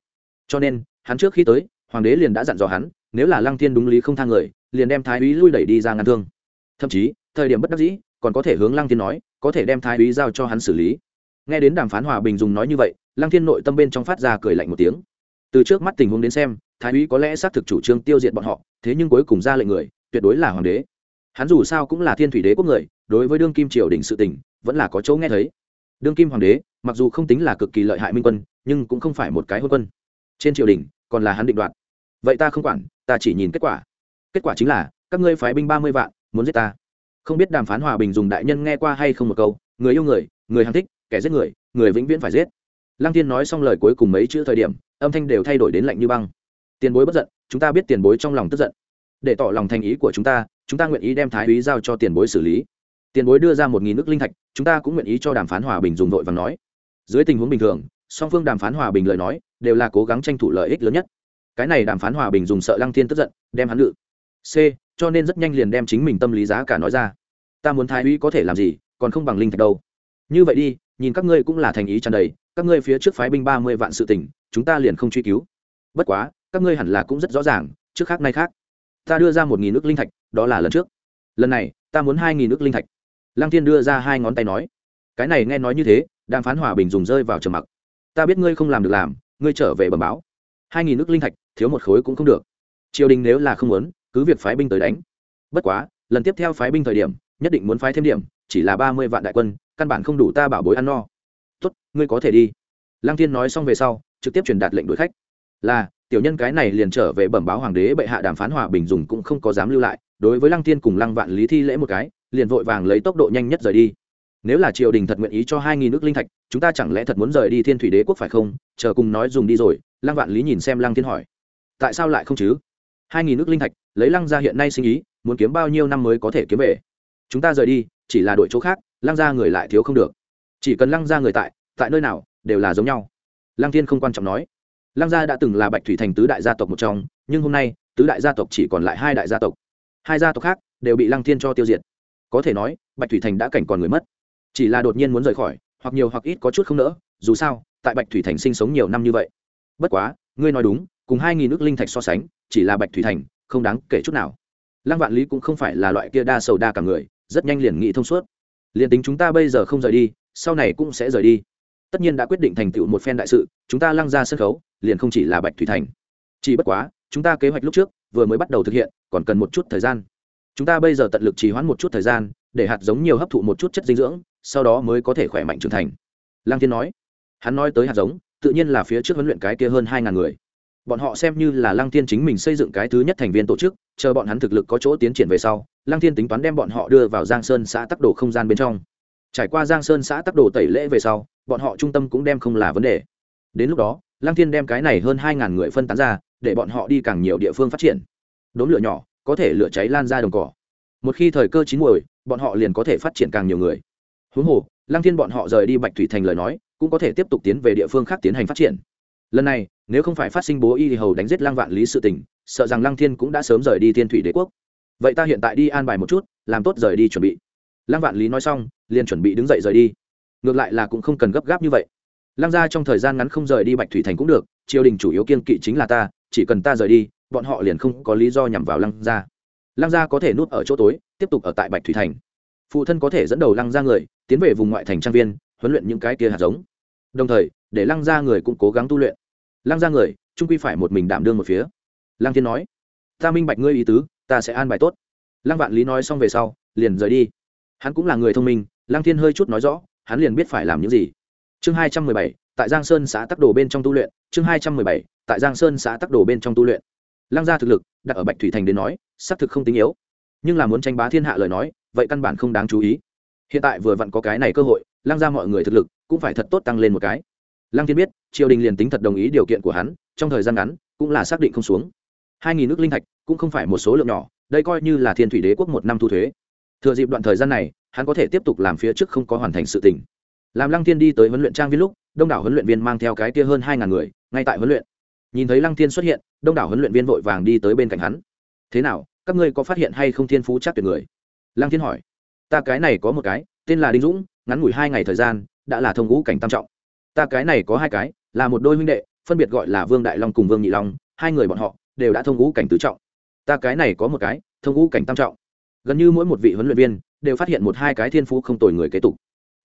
[SPEAKER 1] Cho nên, hắn trước khi tới, hoàng đế liền đã dặn dò hắn, nếu là lăng tiên đúng lý không thang người, liền đem thái úy lui đẩy đi ra ngăn thương. Thậm chí, thời điểm bất đắc dĩ, còn có thể hướng lăng tiên nói, có thể đem thái úy giao cho hắn xử lý. Nghe đến đàm phán hòa bình dùng nói như vậy, lăng thiên nội tâm bên trong phát ra cười lạnh một tiếng. Từ trước mắt tình huống đến xem, thái úy có lẽ xác thực chủ trương tiêu diệt bọn họ, thế nhưng cuối cùng ra lệnh người, tuyệt đối là hoàng đế hắn dù sao cũng là thiên thủy đế quốc người, đối với đương kim triều đình sự tình, vẫn là có chỗ nghe thấy. Đương kim hoàng đế, mặc dù không tính là cực kỳ lợi hại minh quân, nhưng cũng không phải một cái hôn quân. Trên triều đình, còn là hắn định đoạt. Vậy ta không quản, ta chỉ nhìn kết quả. Kết quả chính là, các ngươi phái binh ba mươi vạn, muốn giết ta. Không biết đàm phán hòa bình dùng đại nhân nghe qua hay không một câu, người yêu người người hàng thích, kẻ giết người người vĩnh viễn phải giết. Lăng tiên nói xong lời cuối cùng mấy chữ thời điểm, âm thanh đều thay đổi đến lạnh như băng. Tiền bối bất giận, chúng ta biết tiền bối trong lòng tức giận. Để tỏ lòng thành ý của chúng ta chúng ta nguyện ý đem thái úy giao cho tiền bối xử lý. Tiền bối đưa ra một nghìn nước linh thạch, chúng ta cũng nguyện ý cho đàm phán hòa bình dùng vội và nói. Dưới tình huống bình thường, song phương đàm phán hòa bình lời nói, đều là cố gắng tranh thủ lợi ích lớn nhất. Cái này đàm phán hòa bình dùng sợ lăng thiên tức giận, đem hắn lự c, cho nên rất nhanh liền đem chính mình tâm lý giá cả nói ra. Ta muốn thái úy có thể làm gì, còn không bằng linh thạch đâu. Như vậy đi, nhìn các ngươi cũng là thành ý tràn đầy, các ngươi phía trước phái binh ba mươi vạn sự tỉnh chúng ta liền không truy cứu. Bất quá, các ngươi hẳn là cũng rất rõ ràng, trước khác nay khác ta đưa ra một nghìn nước linh thạch, đó là lần trước. Lần này, ta muốn hai nghìn nước linh thạch. Lăng thiên đưa ra hai ngón tay nói. Cái này nghe nói như thế, đàm phán hòa bình dùng rơi vào trầm mặc. Ta biết ngươi không làm được làm, ngươi trở về bẩm báo. Hai nghìn nước linh thạch, thiếu một khối cũng không được. Triều đình nếu là không muốn, cứ việc phái binh tới đánh. Bất quá, lần tiếp theo phái binh thời điểm, nhất định muốn phái thêm điểm, chỉ là ba mươi vạn đại quân, căn bản không đủ ta bảo bối ăn no. Tốt, ngươi có thể đi. Lăng thiên nói xong về sau, trực tiếp truyền đạt lệnh đuổi khách. Là tiểu nhân cái này liền trở về bẩm báo hoàng đế bệ hạ đàm phán hòa bình dùng cũng không có dám lưu lại, đối với lăng thiên cùng lăng vạn lý thi lễ một cái, liền vội vàng lấy tốc độ nhanh nhất rời đi. Nếu là triều đình thật nguyện ý cho hai nghìn nước linh thạch, chúng ta chẳng lẽ thật muốn rời đi thiên thủy đế quốc phải không? Chờ cùng nói dùng đi rồi, lăng vạn lý nhìn xem lăng thiên hỏi. Tại sao lại không chứ? Hai nghìn nước linh thạch, lấy lăng gia hiện nay sinh ý, muốn kiếm bao nhiêu năm mới có thể kiếm về? Chúng ta rời đi, chỉ là đội chỗ khác, lăng gia người lại thiếu không được. Chỉ cần lăng gia người tại tại nơi nào, đều là giống nhau. Lăng thiên không quan trọng nói lăng gia đã từng là bạch thủy thành tứ đại gia tộc một trong, nhưng hôm nay, tứ đại gia tộc chỉ còn lại hai đại gia tộc. Hai gia tộc khác đều bị lăng thiên cho tiêu diệt. Có thể nói, bạch thủy thành đã cảnh còn người mất. Chỉ là đột nhiên muốn rời khỏi, hoặc nhiều hoặc ít có chút không nỡ, dù sao, tại bạch thủy thành sinh sống nhiều năm như vậy. Bất quá, ngươi nói đúng, cùng hai nghìn nước linh thạch so sánh, chỉ là bạch thủy thành, không đáng kể chút nào. Lăng vạn lý cũng không phải là loại kia đa sầu đa cả người, rất nhanh liền nghĩ thông suốt. Liền tính chúng ta bây giờ không rời đi, sau này cũng sẽ rời đi tất nhiên đã quyết định thành tựu một phen đại sự, chúng ta lăng ra sân khấu, liền không chỉ là bạch thủy thành. Chỉ bất quá, chúng ta kế hoạch lúc trước, vừa mới bắt đầu thực hiện, còn cần một chút thời gian. Chúng ta bây giờ tận lực trì hoãn một chút thời gian, để hạt giống nhiều hấp thụ một chút chất dinh dưỡng, sau đó mới có thể khỏe mạnh trưởng thành. Lăng thiên nói. Hắn nói tới hạt giống, tự nhiên là phía trước huấn luyện cái kia hơn hai ngàn người. Bọn họ xem như là lăng thiên chính mình xây dựng cái thứ nhất thành viên tổ chức, chờ bọn hắn thực lực có chỗ tiến triển về sau, lăng thiên tính toán đem bọn họ đưa vào giang sơn xã tắc đồ không gian bên trong trải qua giang sơn xã tắc đồ tẩy lễ về sau, bọn họ trung tâm cũng đem không là vấn đề. Đến lúc đó, lăng thiên đem cái này hơn hai ngàn người phân tán ra, để bọn họ đi càng nhiều địa phương phát triển. Đốn lửa nhỏ, có thể lửa cháy lan ra đồng cỏ. Một khi thời cơ chín muồi, bọn họ liền có thể phát triển càng nhiều người. Huống hồ, lăng thiên bọn họ rời đi bạch thủy thành lời nói, cũng có thể tiếp tục tiến về địa phương khác tiến hành phát triển. Lần này, nếu không phải phát sinh bố y hầu đánh giết lăng vạn lý sự tình, sợ rằng lăng thiên cũng đã sớm rời đi thiên thủy đế quốc. Vậy ta hiện tại đi an bài một chút, làm tốt rời đi chuẩn bị lăng vạn lý nói xong, liền chuẩn bị đứng dậy rời đi. Ngược lại là cũng không cần gấp gáp như vậy. Lăng ra trong thời gian ngắn không rời đi bạch thủy thành cũng được, triều đình chủ yếu kiên kỵ chính là ta, chỉ cần ta rời đi, bọn họ liền không có lý do nhằm vào lăng gia. Lăng gia có thể núp ở chỗ tối, tiếp tục ở tại bạch thủy thành. Phụ thân có thể dẫn đầu lăng gia người, tiến về vùng ngoại thành trang viên, huấn luyện những cái kia hạt giống. Đồng thời, để lăng gia người cũng cố gắng tu luyện. Lăng gia người trung quy phải một mình đảm đương một phía. Lăng thiên nói, ta minh bạch ngươi ý tứ, ta sẽ an bài tốt. Lăng vạn lý nói xong về sau, liền rời đi hắn cũng là người thông minh, lăng thiên hơi chút nói rõ, hắn liền biết phải làm những gì. Chương hai trăm mười bảy, tại giang sơn xã tắc đồ bên trong tu luyện. Chương hai trăm mười bảy, tại giang sơn xã tắc đồ bên trong tu luyện. Lăng gia thực lực, đặt ở bạch thủy thành đến nói, xác thực không tính yếu. Nhưng là muốn tranh bá thiên hạ lời nói, vậy căn bản không đáng chú ý. Hiện tại vừa vặn có cái này cơ hội, lăng ra mọi người thực lực cũng phải thật tốt tăng lên một cái. Lăng thiên biết, triều đình liền tính thật đồng ý điều kiện của hắn, trong thời gian ngắn cũng là xác định không xuống. Hai nghìn nước linh thạch cũng không phải một số lượng nhỏ, đây coi như là thiên thủy đế quốc một năm thu thuế thừa dịp đoạn thời gian này, hắn có thể tiếp tục làm phía trước không có hoàn thành sự tình. Làm lăng thiên đi tới huấn luyện trang viên lúc, đông đảo huấn luyện viên mang theo cái kia hơn hai ngàn người, ngay tại huấn luyện. Nhìn thấy lăng thiên xuất hiện, đông đảo huấn luyện viên vội vàng đi tới bên cạnh hắn. Thế nào, các ngươi có phát hiện hay không thiên phú chắc tuyệt người? Lăng thiên hỏi. Ta cái này có một cái, tên là đinh dũng, ngắn ngủi hai ngày thời gian, đã là thông ngũ cảnh tam trọng. Ta cái này có hai cái, là một đôi huynh đệ, phân biệt gọi là vương đại long cùng vương nhị long, hai người bọn họ đều đã thông ngũ cảnh tứ trọng. Ta cái này có một cái, thông ngũ cảnh tam trọng gần như mỗi một vị huấn luyện viên đều phát hiện một hai cái thiên phú không tồi người kế tục.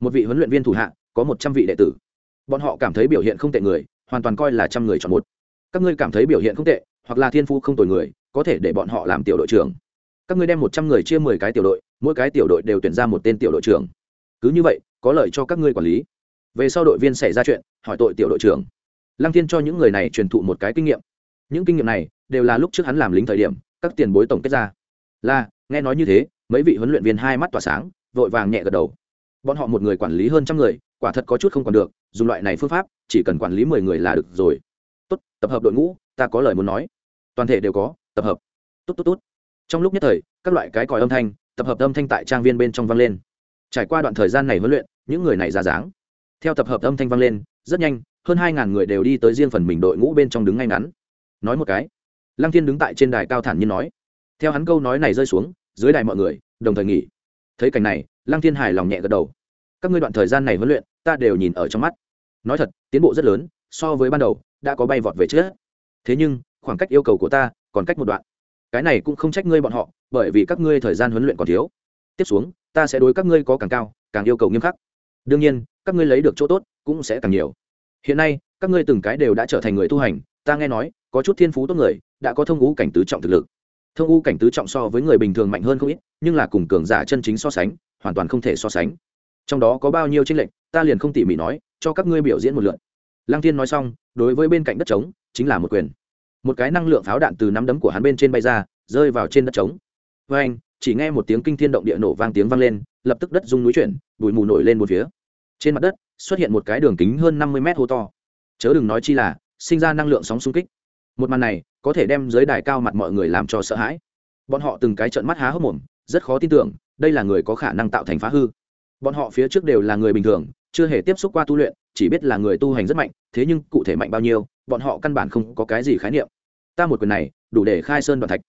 [SPEAKER 1] Một vị huấn luyện viên thủ hạ, có một trăm vị đệ tử. Bọn họ cảm thấy biểu hiện không tệ người, hoàn toàn coi là trăm người chọn một. Các ngươi cảm thấy biểu hiện không tệ, hoặc là thiên phú không tồi người, có thể để bọn họ làm tiểu đội trưởng. Các ngươi đem một trăm người chia mười cái tiểu đội, mỗi cái tiểu đội đều tuyển ra một tên tiểu đội trưởng. Cứ như vậy, có lợi cho các ngươi quản lý. Về sau đội viên xảy ra chuyện, hỏi tội tiểu đội trưởng. Lăng thiên cho những người này truyền thụ một cái kinh nghiệm. Những kinh nghiệm này đều là lúc trước hắn làm lính thời điểm, các tiền bối tổng kết ra. Là nghe nói như thế, mấy vị huấn luyện viên hai mắt tỏa sáng, vội vàng nhẹ gật đầu. Bọn họ một người quản lý hơn trăm người, quả thật có chút không còn được, dùng loại này phương pháp, chỉ cần quản lý mười người là được rồi. Tốt, tập hợp đội ngũ, ta có lời muốn nói. Toàn thể đều có, tập hợp. Tốt tốt tốt. Trong lúc nhất thời, các loại cái còi âm thanh, tập hợp âm thanh tại trang viên bên trong vang lên. Trải qua đoạn thời gian này huấn luyện, những người này ra dáng. Theo tập hợp âm thanh vang lên, rất nhanh, hơn hai ngàn người đều đi tới riêng phần mình đội ngũ bên trong đứng ngay ngắn. Nói một cái, lăng thiên đứng tại trên đài cao thản nhiên nói theo hắn câu nói này rơi xuống, dưới đài mọi người, đồng thời nghỉ. Thấy cảnh này, lăng thiên hài lòng nhẹ gật đầu. Các ngươi đoạn thời gian này huấn luyện, ta đều nhìn ở trong mắt. Nói thật, tiến bộ rất lớn, so với ban đầu, đã có bay vọt về trước. Thế nhưng, khoảng cách yêu cầu của ta còn cách một đoạn. Cái này cũng không trách ngươi bọn họ, bởi vì các ngươi thời gian huấn luyện còn thiếu. Tiếp xuống, ta sẽ đối các ngươi có càng cao, càng yêu cầu nghiêm khắc. Đương nhiên, các ngươi lấy được chỗ tốt cũng sẽ càng nhiều. Hiện nay, các ngươi từng cái đều đã trở thành người tu hành, ta nghe nói, có chút thiên phú tốt người, đã có thông ngũ cảnh tứ trọng thực lực thông u cảnh tứ trọng so với người bình thường mạnh hơn không ít, nhưng là cùng cường giả chân chính so sánh, hoàn toàn không thể so sánh. Trong đó có bao nhiêu tranh lệch, ta liền không tỉ mỉ nói, cho các ngươi biểu diễn một lượt. Lăng thiên nói xong, đối với bên cạnh đất trống, chính là một quyền. Một cái năng lượng pháo đạn từ nắm đấm của hắn bên trên bay ra, rơi vào trên đất trống. Với anh, chỉ nghe một tiếng kinh thiên động địa nổ vang tiếng vang lên, lập tức đất rung núi chuyển, bụi mù nổi lên một phía. Trên mặt đất, xuất hiện một cái đường kính hơn năm mươi mét hô to. Chớ đừng nói chi là, sinh ra năng lượng sóng xung kích một màn này có thể đem giới đài cao mặt mọi người làm cho sợ hãi. Bọn họ từng cái trận mắt há hốc mồm, rất khó tin tưởng, đây là người có khả năng tạo thành phá hư. Bọn họ phía trước đều là người bình thường, chưa hề tiếp xúc qua tu luyện, chỉ biết là người tu hành rất mạnh, thế nhưng cụ thể mạnh bao nhiêu, bọn họ căn bản không có cái gì khái niệm. Ta một quyền này, đủ để khai sơn đoàn thạch.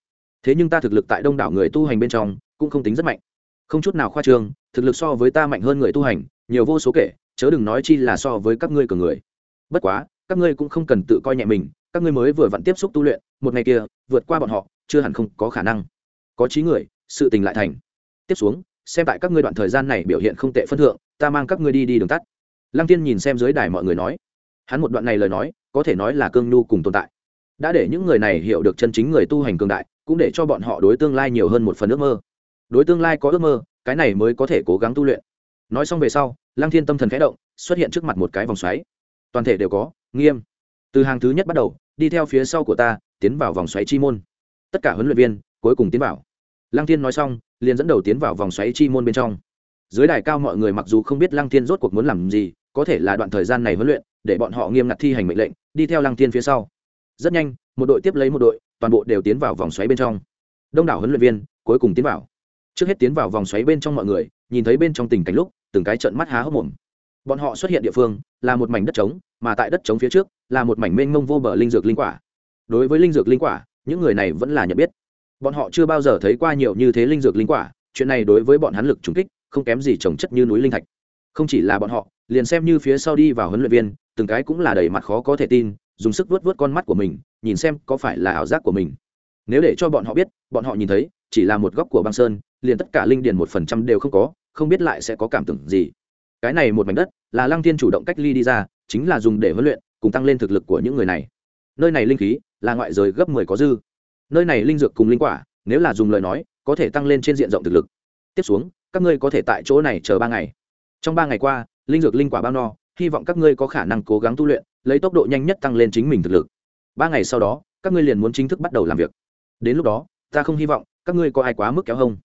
[SPEAKER 1] Thế nhưng ta thực lực tại đông đảo người tu hành bên trong, cũng không tính rất mạnh. Không chút nào khoa trương, thực lực so với ta mạnh hơn người tu hành, nhiều vô số kể, chớ đừng nói chi là so với các ngươi cường người. Bất quá, các ngươi cũng không cần tự coi nhẹ mình các ngươi mới vừa vặn tiếp xúc tu luyện, một ngày kia, vượt qua bọn họ, chưa hẳn không có khả năng. Có trí người, sự tình lại thành. Tiếp xuống, xem tại các ngươi đoạn thời gian này biểu hiện không tệ phân thượng, ta mang các ngươi đi đi đường tắt. Lăng tiên nhìn xem dưới đài mọi người nói. Hắn một đoạn này lời nói, có thể nói là cương nhu cùng tồn tại. Đã để những người này hiểu được chân chính người tu hành cường đại, cũng để cho bọn họ đối tương lai nhiều hơn một phần ước mơ. Đối tương lai có ước mơ, cái này mới có thể cố gắng tu luyện. Nói xong về sau, lăng thiên tâm thần khẽ động, xuất hiện trước mặt một cái vòng xoáy. Toàn thể đều có, nghiêm. Từ hàng thứ nhất bắt đầu đi theo phía sau của ta, tiến vào vòng xoáy chi môn. Tất cả huấn luyện viên, cuối cùng tiến vào. Lăng thiên nói xong, liền dẫn đầu tiến vào vòng xoáy chi môn bên trong. Dưới đài cao mọi người mặc dù không biết lăng thiên rốt cuộc muốn làm gì, có thể là đoạn thời gian này huấn luyện, để bọn họ nghiêm ngặt thi hành mệnh lệnh, đi theo lăng thiên phía sau. Rất nhanh, một đội tiếp lấy một đội, toàn bộ đều tiến vào vòng xoáy bên trong. Đông đảo huấn luyện viên, cuối cùng tiến vào. Trước hết tiến vào vòng xoáy bên trong mọi người, nhìn thấy bên trong tình cảnh lúc, từng cái trận mắt há hốc mồm. Bọn họ xuất hiện địa phương, là một mảnh đất trống, mà tại đất trống phía trước là một mảnh mênh mông vô bờ linh dược linh quả. Đối với linh dược linh quả, những người này vẫn là nhận biết. Bọn họ chưa bao giờ thấy qua nhiều như thế linh dược linh quả, chuyện này đối với bọn hắn lực trùng kích, không kém gì trồng chất như núi linh thạch. Không chỉ là bọn họ, liền xem như phía sau đi vào huấn luyện viên, từng cái cũng là đầy mặt khó có thể tin, dùng sức vớt vớt con mắt của mình, nhìn xem có phải là ảo giác của mình. Nếu để cho bọn họ biết, bọn họ nhìn thấy, chỉ là một góc của băng sơn, liền tất cả linh điền một phần trăm đều không có, không biết lại sẽ có cảm tưởng gì. Cái này một mảnh đất, là lăng thiên chủ động cách ly đi ra, chính là dùng để huấn luyện cùng tăng lên thực lực của những người này. Nơi này linh khí là ngoại giới gấp mười có dư. Nơi này linh dược cùng linh quả, nếu là dùng lời nói, có thể tăng lên trên diện rộng thực lực. Tiếp xuống, các ngươi có thể tại chỗ này chờ ba ngày. Trong ba ngày qua, linh dược linh quả bao no, hy vọng các ngươi có khả năng cố gắng tu luyện, lấy tốc độ nhanh nhất tăng lên chính mình thực lực. Ba ngày sau đó, các ngươi liền muốn chính thức bắt đầu làm việc. Đến lúc đó, ta không hy vọng các ngươi có ai quá mức kéo hông.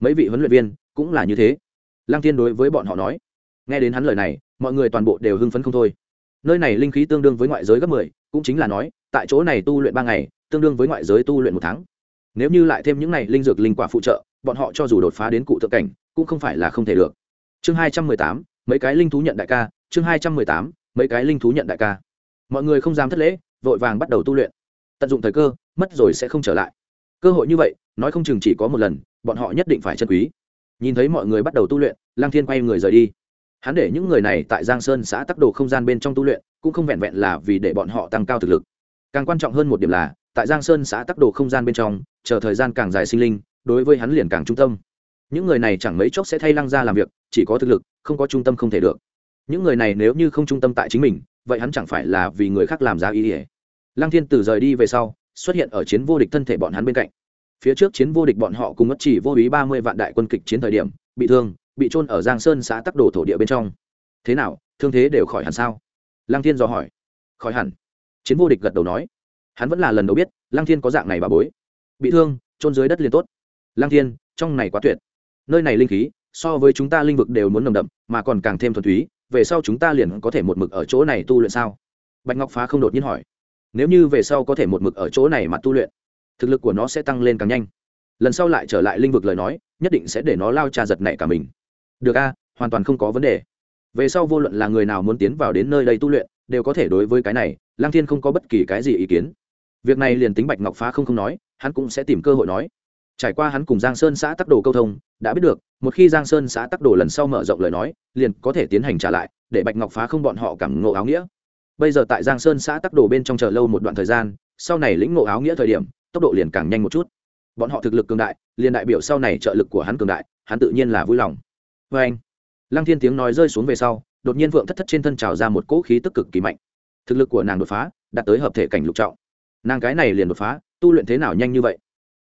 [SPEAKER 1] Mấy vị huấn luyện viên cũng là như thế. Lăng tiên đối với bọn họ nói. Nghe đến hắn lời này, mọi người toàn bộ đều hưng phấn không thôi nơi này linh khí tương đương với ngoại giới gấp mười, cũng chính là nói, tại chỗ này tu luyện ba ngày, tương đương với ngoại giới tu luyện một tháng. Nếu như lại thêm những này linh dược linh quả phụ trợ, bọn họ cho dù đột phá đến cụ thượng cảnh, cũng không phải là không thể được. Chương hai trăm mười tám, mấy cái linh thú nhận đại ca, chương hai trăm mười tám, mấy cái linh thú nhận đại ca. Mọi người không dám thất lễ, vội vàng bắt đầu tu luyện. Tận dụng thời cơ, mất rồi sẽ không trở lại. Cơ hội như vậy, nói không chừng chỉ có một lần, bọn họ nhất định phải trân quý. Nhìn thấy mọi người bắt đầu tu luyện, lăng thiên quay người rời đi hắn để những người này tại giang sơn xã tắc đồ không gian bên trong tu luyện, cũng không vẹn vẹn là vì để bọn họ tăng cao thực lực. Càng quan trọng hơn một điểm là, tại giang sơn xã tắc đồ không gian bên trong, chờ thời gian càng dài sinh linh, đối với hắn liền càng trung tâm. Những người này chẳng mấy chốc sẽ thay lăng ra làm việc, chỉ có thực lực, không có trung tâm không thể được. Những người này nếu như không trung tâm tại chính mình, vậy hắn chẳng phải là vì người khác làm ra ý ỉa lăng thiên từ rời đi về sau, xuất hiện ở chiến vô địch thân thể bọn hắn bên cạnh. Phía trước chiến vô địch bọn họ cùng ngất chỉ vô ý ba mươi vạn đại quân kịch chiến thời điểm, bị thương bị trôn ở giang sơn xã tắc đồ thổ địa bên trong. Thế nào, thương thế đều khỏi hẳn sao? Lăng thiên dò hỏi. Khỏi hẳn. Chiến vô địch gật đầu nói. Hắn vẫn là lần đầu biết, lăng thiên có dạng này bà bối. Bị thương trôn dưới đất liền tốt. Lăng thiên, trong này quá tuyệt. Nơi này linh khí, so với chúng ta linh vực đều muốn nồng đậm, mà còn càng thêm thuần túy, về sau chúng ta liền có thể một mực ở chỗ này tu luyện sao? Bạch ngọc phá không đột nhiên hỏi. Nếu như về sau có thể một mực ở chỗ này mà tu luyện, thực lực của nó sẽ tăng lên càng nhanh. Lần sau lại trở lại linh vực lời nói, nhất định sẽ để nó lao trà giật này cả mình được a, hoàn toàn không có vấn đề. Về sau vô luận là người nào muốn tiến vào đến nơi đây tu luyện, đều có thể đối với cái này lang thiên không có bất kỳ cái gì ý kiến. Việc này liền tính bạch ngọc phá không không nói, hắn cũng sẽ tìm cơ hội nói. Trải qua hắn cùng giang sơn xã tắc đồ câu thông, đã biết được, một khi giang sơn xã tắc đồ lần sau mở rộng lời nói, liền có thể tiến hành trả lại, để bạch ngọc phá không bọn họ cảm ngộ áo nghĩa. Bây giờ tại giang sơn xã tắc đồ bên trong chờ lâu một đoạn thời gian, sau này lĩnh ngộ áo nghĩa thời điểm, tốc độ liền càng nhanh một chút. Bọn họ thực lực cường đại, liền đại biểu sau này trợ lực của hắn cường đại, hắn tự nhiên là vui lòng vê anh, lăng thiên tiếng nói rơi xuống về sau, đột nhiên vượng thất thất trên thân trào ra một cỗ khí tức cực kỳ mạnh. Thực lực của nàng đột phá, đạt tới hợp thể cảnh lục trọng. Nàng cái này liền đột phá, tu luyện thế nào nhanh như vậy?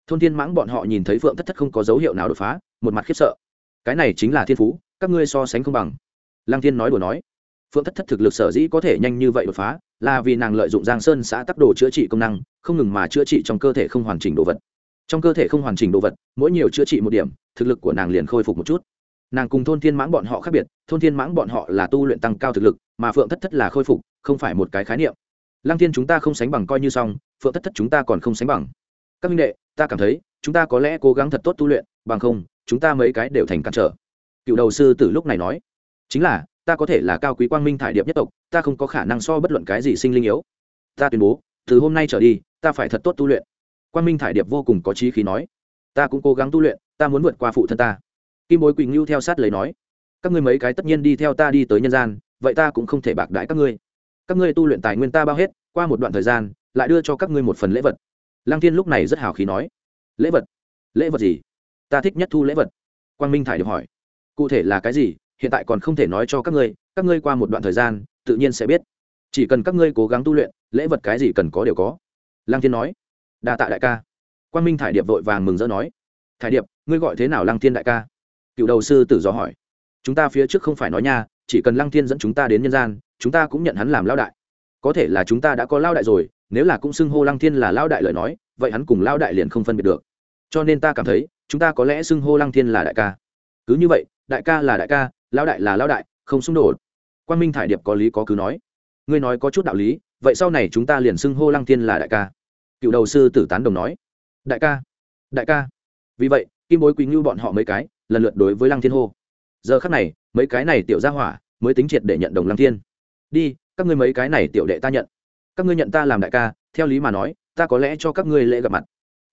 [SPEAKER 1] Thôn thiên mãng bọn họ nhìn thấy phượng thất thất không có dấu hiệu nào đột phá, một mặt khiếp sợ. Cái này chính là thiên phú, các ngươi so sánh không bằng. Lăng thiên nói đùa nói. Phượng thất thất thực lực sở dĩ có thể nhanh như vậy đột phá, là vì nàng lợi dụng giang sơn xã tắc đồ chữa trị công năng, không ngừng mà chữa trị trong cơ thể không hoàn chỉnh đồ vật. Trong cơ thể không hoàn chỉnh đồ vật, mỗi nhiều chữa trị một điểm, thực lực của nàng liền khôi phục một chút nàng cùng thôn thiên mãng bọn họ khác biệt, thôn thiên mãng bọn họ là tu luyện tăng cao thực lực, mà phượng thất thất là khôi phục, không phải một cái khái niệm. Lăng thiên chúng ta không sánh bằng coi như xong, phượng thất thất chúng ta còn không sánh bằng. Các minh đệ, ta cảm thấy, chúng ta có lẽ cố gắng thật tốt tu luyện, bằng không, chúng ta mấy cái đều thành cản trở. Cựu đầu sư từ lúc này nói, chính là, ta có thể là cao quý quang minh thải điệp nhất tộc, ta không có khả năng so bất luận cái gì sinh linh yếu. Ta tuyên bố, từ hôm nay trở đi, ta phải thật tốt tu luyện. Quang minh thải điệp vô cùng có trí khí nói, ta cũng cố gắng tu luyện, ta muốn vượt qua phụ thân ta kim bối quỳnh lưu theo sát lấy nói, các ngươi mấy cái tất nhiên đi theo ta đi tới nhân gian, vậy ta cũng không thể bạc đãi các ngươi. Các ngươi tu luyện tài nguyên ta bao hết, qua một đoạn thời gian, lại đưa cho các ngươi một phần lễ vật. Lăng thiên lúc này rất hào khí nói, lễ vật? Lễ vật gì? Ta thích nhất thu lễ vật. Quang minh thải được hỏi, cụ thể là cái gì? Hiện tại còn không thể nói cho các ngươi các ngươi qua một đoạn thời gian, tự nhiên sẽ biết. Chỉ cần các ngươi cố gắng tu luyện, lễ vật cái gì cần có đều có. Lăng thiên nói, đa tạ đại ca. Quang minh thải điệp vội vàng mừng rỡ nói, thải điệp, ngươi gọi thế nào lăng thiên đại ca? Cựu đầu sư tử dò hỏi. Chúng ta phía trước không phải nói nha, chỉ cần lăng thiên dẫn chúng ta đến nhân gian, chúng ta cũng nhận hắn làm lao đại. Có thể là chúng ta đã có lao đại rồi, nếu là cũng xưng hô lăng thiên là lao đại lời nói, vậy hắn cùng lao đại liền không phân biệt được. Cho nên ta cảm thấy, chúng ta có lẽ xưng hô lăng thiên là đại ca. Cứ như vậy, đại ca là đại ca lao đại là lao đại, không xung đột. Quan minh thải điệp có lý có cứ nói. Ngươi nói có chút đạo lý, vậy sau này chúng ta liền xưng hô lăng thiên là đại ca. Cựu đầu sư tử tán đồng nói. Đại ca đại ca. Vì vậy, kim bối quý ngưu bọn họ mấy cái lần lượt đối với lăng thiên hô. Giờ khắc này, mấy cái này tiểu ra hỏa mới tính triệt để nhận đồng lăng thiên. Đi, các ngươi mấy cái này tiểu đệ ta nhận. Các ngươi nhận ta làm đại ca, theo lý mà nói, ta có lẽ cho các ngươi lễ gặp mặt.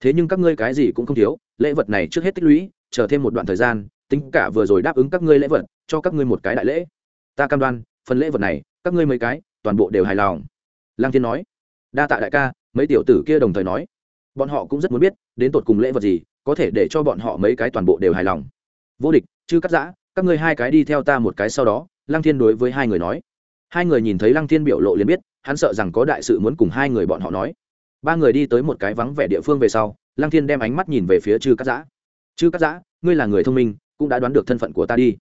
[SPEAKER 1] Thế nhưng các ngươi cái gì cũng không thiếu, lễ vật này trước hết tích lũy, chờ thêm một đoạn thời gian, tính cả vừa rồi đáp ứng các ngươi lễ vật, cho các ngươi một cái đại lễ. Ta cam đoan, phần lễ vật này, các ngươi mấy cái, toàn bộ đều hài lòng. Lang thiên nói. Đa tạ đại ca, mấy tiểu tử kia đồng thời nói. Bọn họ cũng rất muốn biết, đến tột cùng lễ vật gì, có thể để cho bọn họ mấy cái toàn bộ đều hài lòng vô địch chứ cắt giã, các ngươi hai cái đi theo ta một cái sau đó. Lăng thiên đối với hai người nói. Hai người nhìn thấy lăng thiên biểu lộ liền biết, hắn sợ rằng có đại sự muốn cùng hai người bọn họ nói. Ba người đi tới một cái vắng vẻ địa phương về sau, lăng thiên đem ánh mắt nhìn về phía chư cắt giã. Chư cắt giã, ngươi là người thông minh, cũng đã đoán được thân phận của ta đi.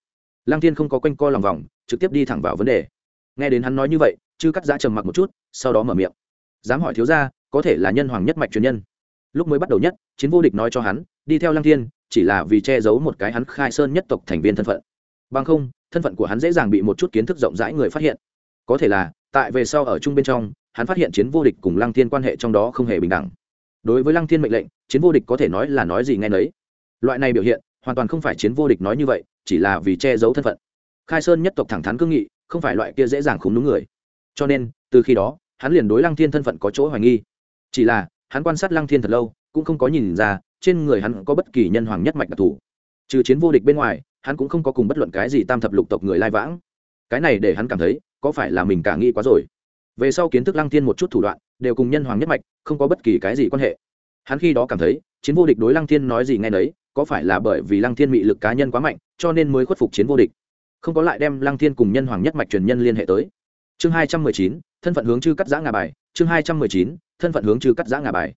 [SPEAKER 1] Lăng thiên không có quanh co lòng vòng, trực tiếp đi thẳng vào vấn đề. Nghe đến hắn nói như vậy, chư cắt giã trầm mặc một chút, sau đó mở miệng. Dám hỏi thiếu ra có thể là nhân hoàng nhất mạch truyền nhân. Lúc mới bắt đầu nhất, chiến vô địch nói cho hắn đi theo lăng thiên, chỉ là vì che giấu một cái hắn khai sơn nhất tộc thành viên thân phận. Bằng không, thân phận của hắn dễ dàng bị một chút kiến thức rộng rãi người phát hiện. Có thể là, tại về sau ở chung bên trong, hắn phát hiện chiến vô địch cùng lăng thiên quan hệ trong đó không hề bình đẳng. Đối với lăng thiên mệnh lệnh, chiến vô địch có thể nói là nói gì nghe nấy. Loại này biểu hiện, hoàn toàn không phải chiến vô địch nói như vậy, chỉ là vì che giấu thân phận. Khai sơn nhất tộc thẳng thắn cương nghị, không phải loại kia dễ dàng khúng đúng người. Cho nên, từ khi đó, hắn liền đối lăng thiên thân phận có chỗ hoài nghi. Chỉ là, hắn quan sát lăng thiên thật lâu, cũng không có nhìn ra trên người hắn có bất kỳ nhân hoàng nhất mạch đặc thù. Trừ chiến vô địch bên ngoài, hắn cũng không có cùng bất luận cái gì tam thập lục tộc người lai vãng. Cái này để hắn cảm thấy, có phải là mình cả nghĩ quá rồi? Về sau kiến thức lăng thiên một chút thủ đoạn, đều cùng nhân hoàng nhất mạch, không có bất kỳ cái gì quan hệ. Hắn khi đó cảm thấy, chiến vô địch đối lăng thiên nói gì nghe nấy, có phải là bởi vì lăng thiên bị lực cá nhân quá mạnh, cho nên mới khuất phục chiến vô địch? Không có lại đem lăng thiên cùng nhân hoàng nhất mạch truyền nhân liên hệ tới. Chương hai trăm mười chín, thân phận hướng chư cắt giã ngà bài, chương hai trăm mười chín, thân phận hướng chư cắt giã ngà bài.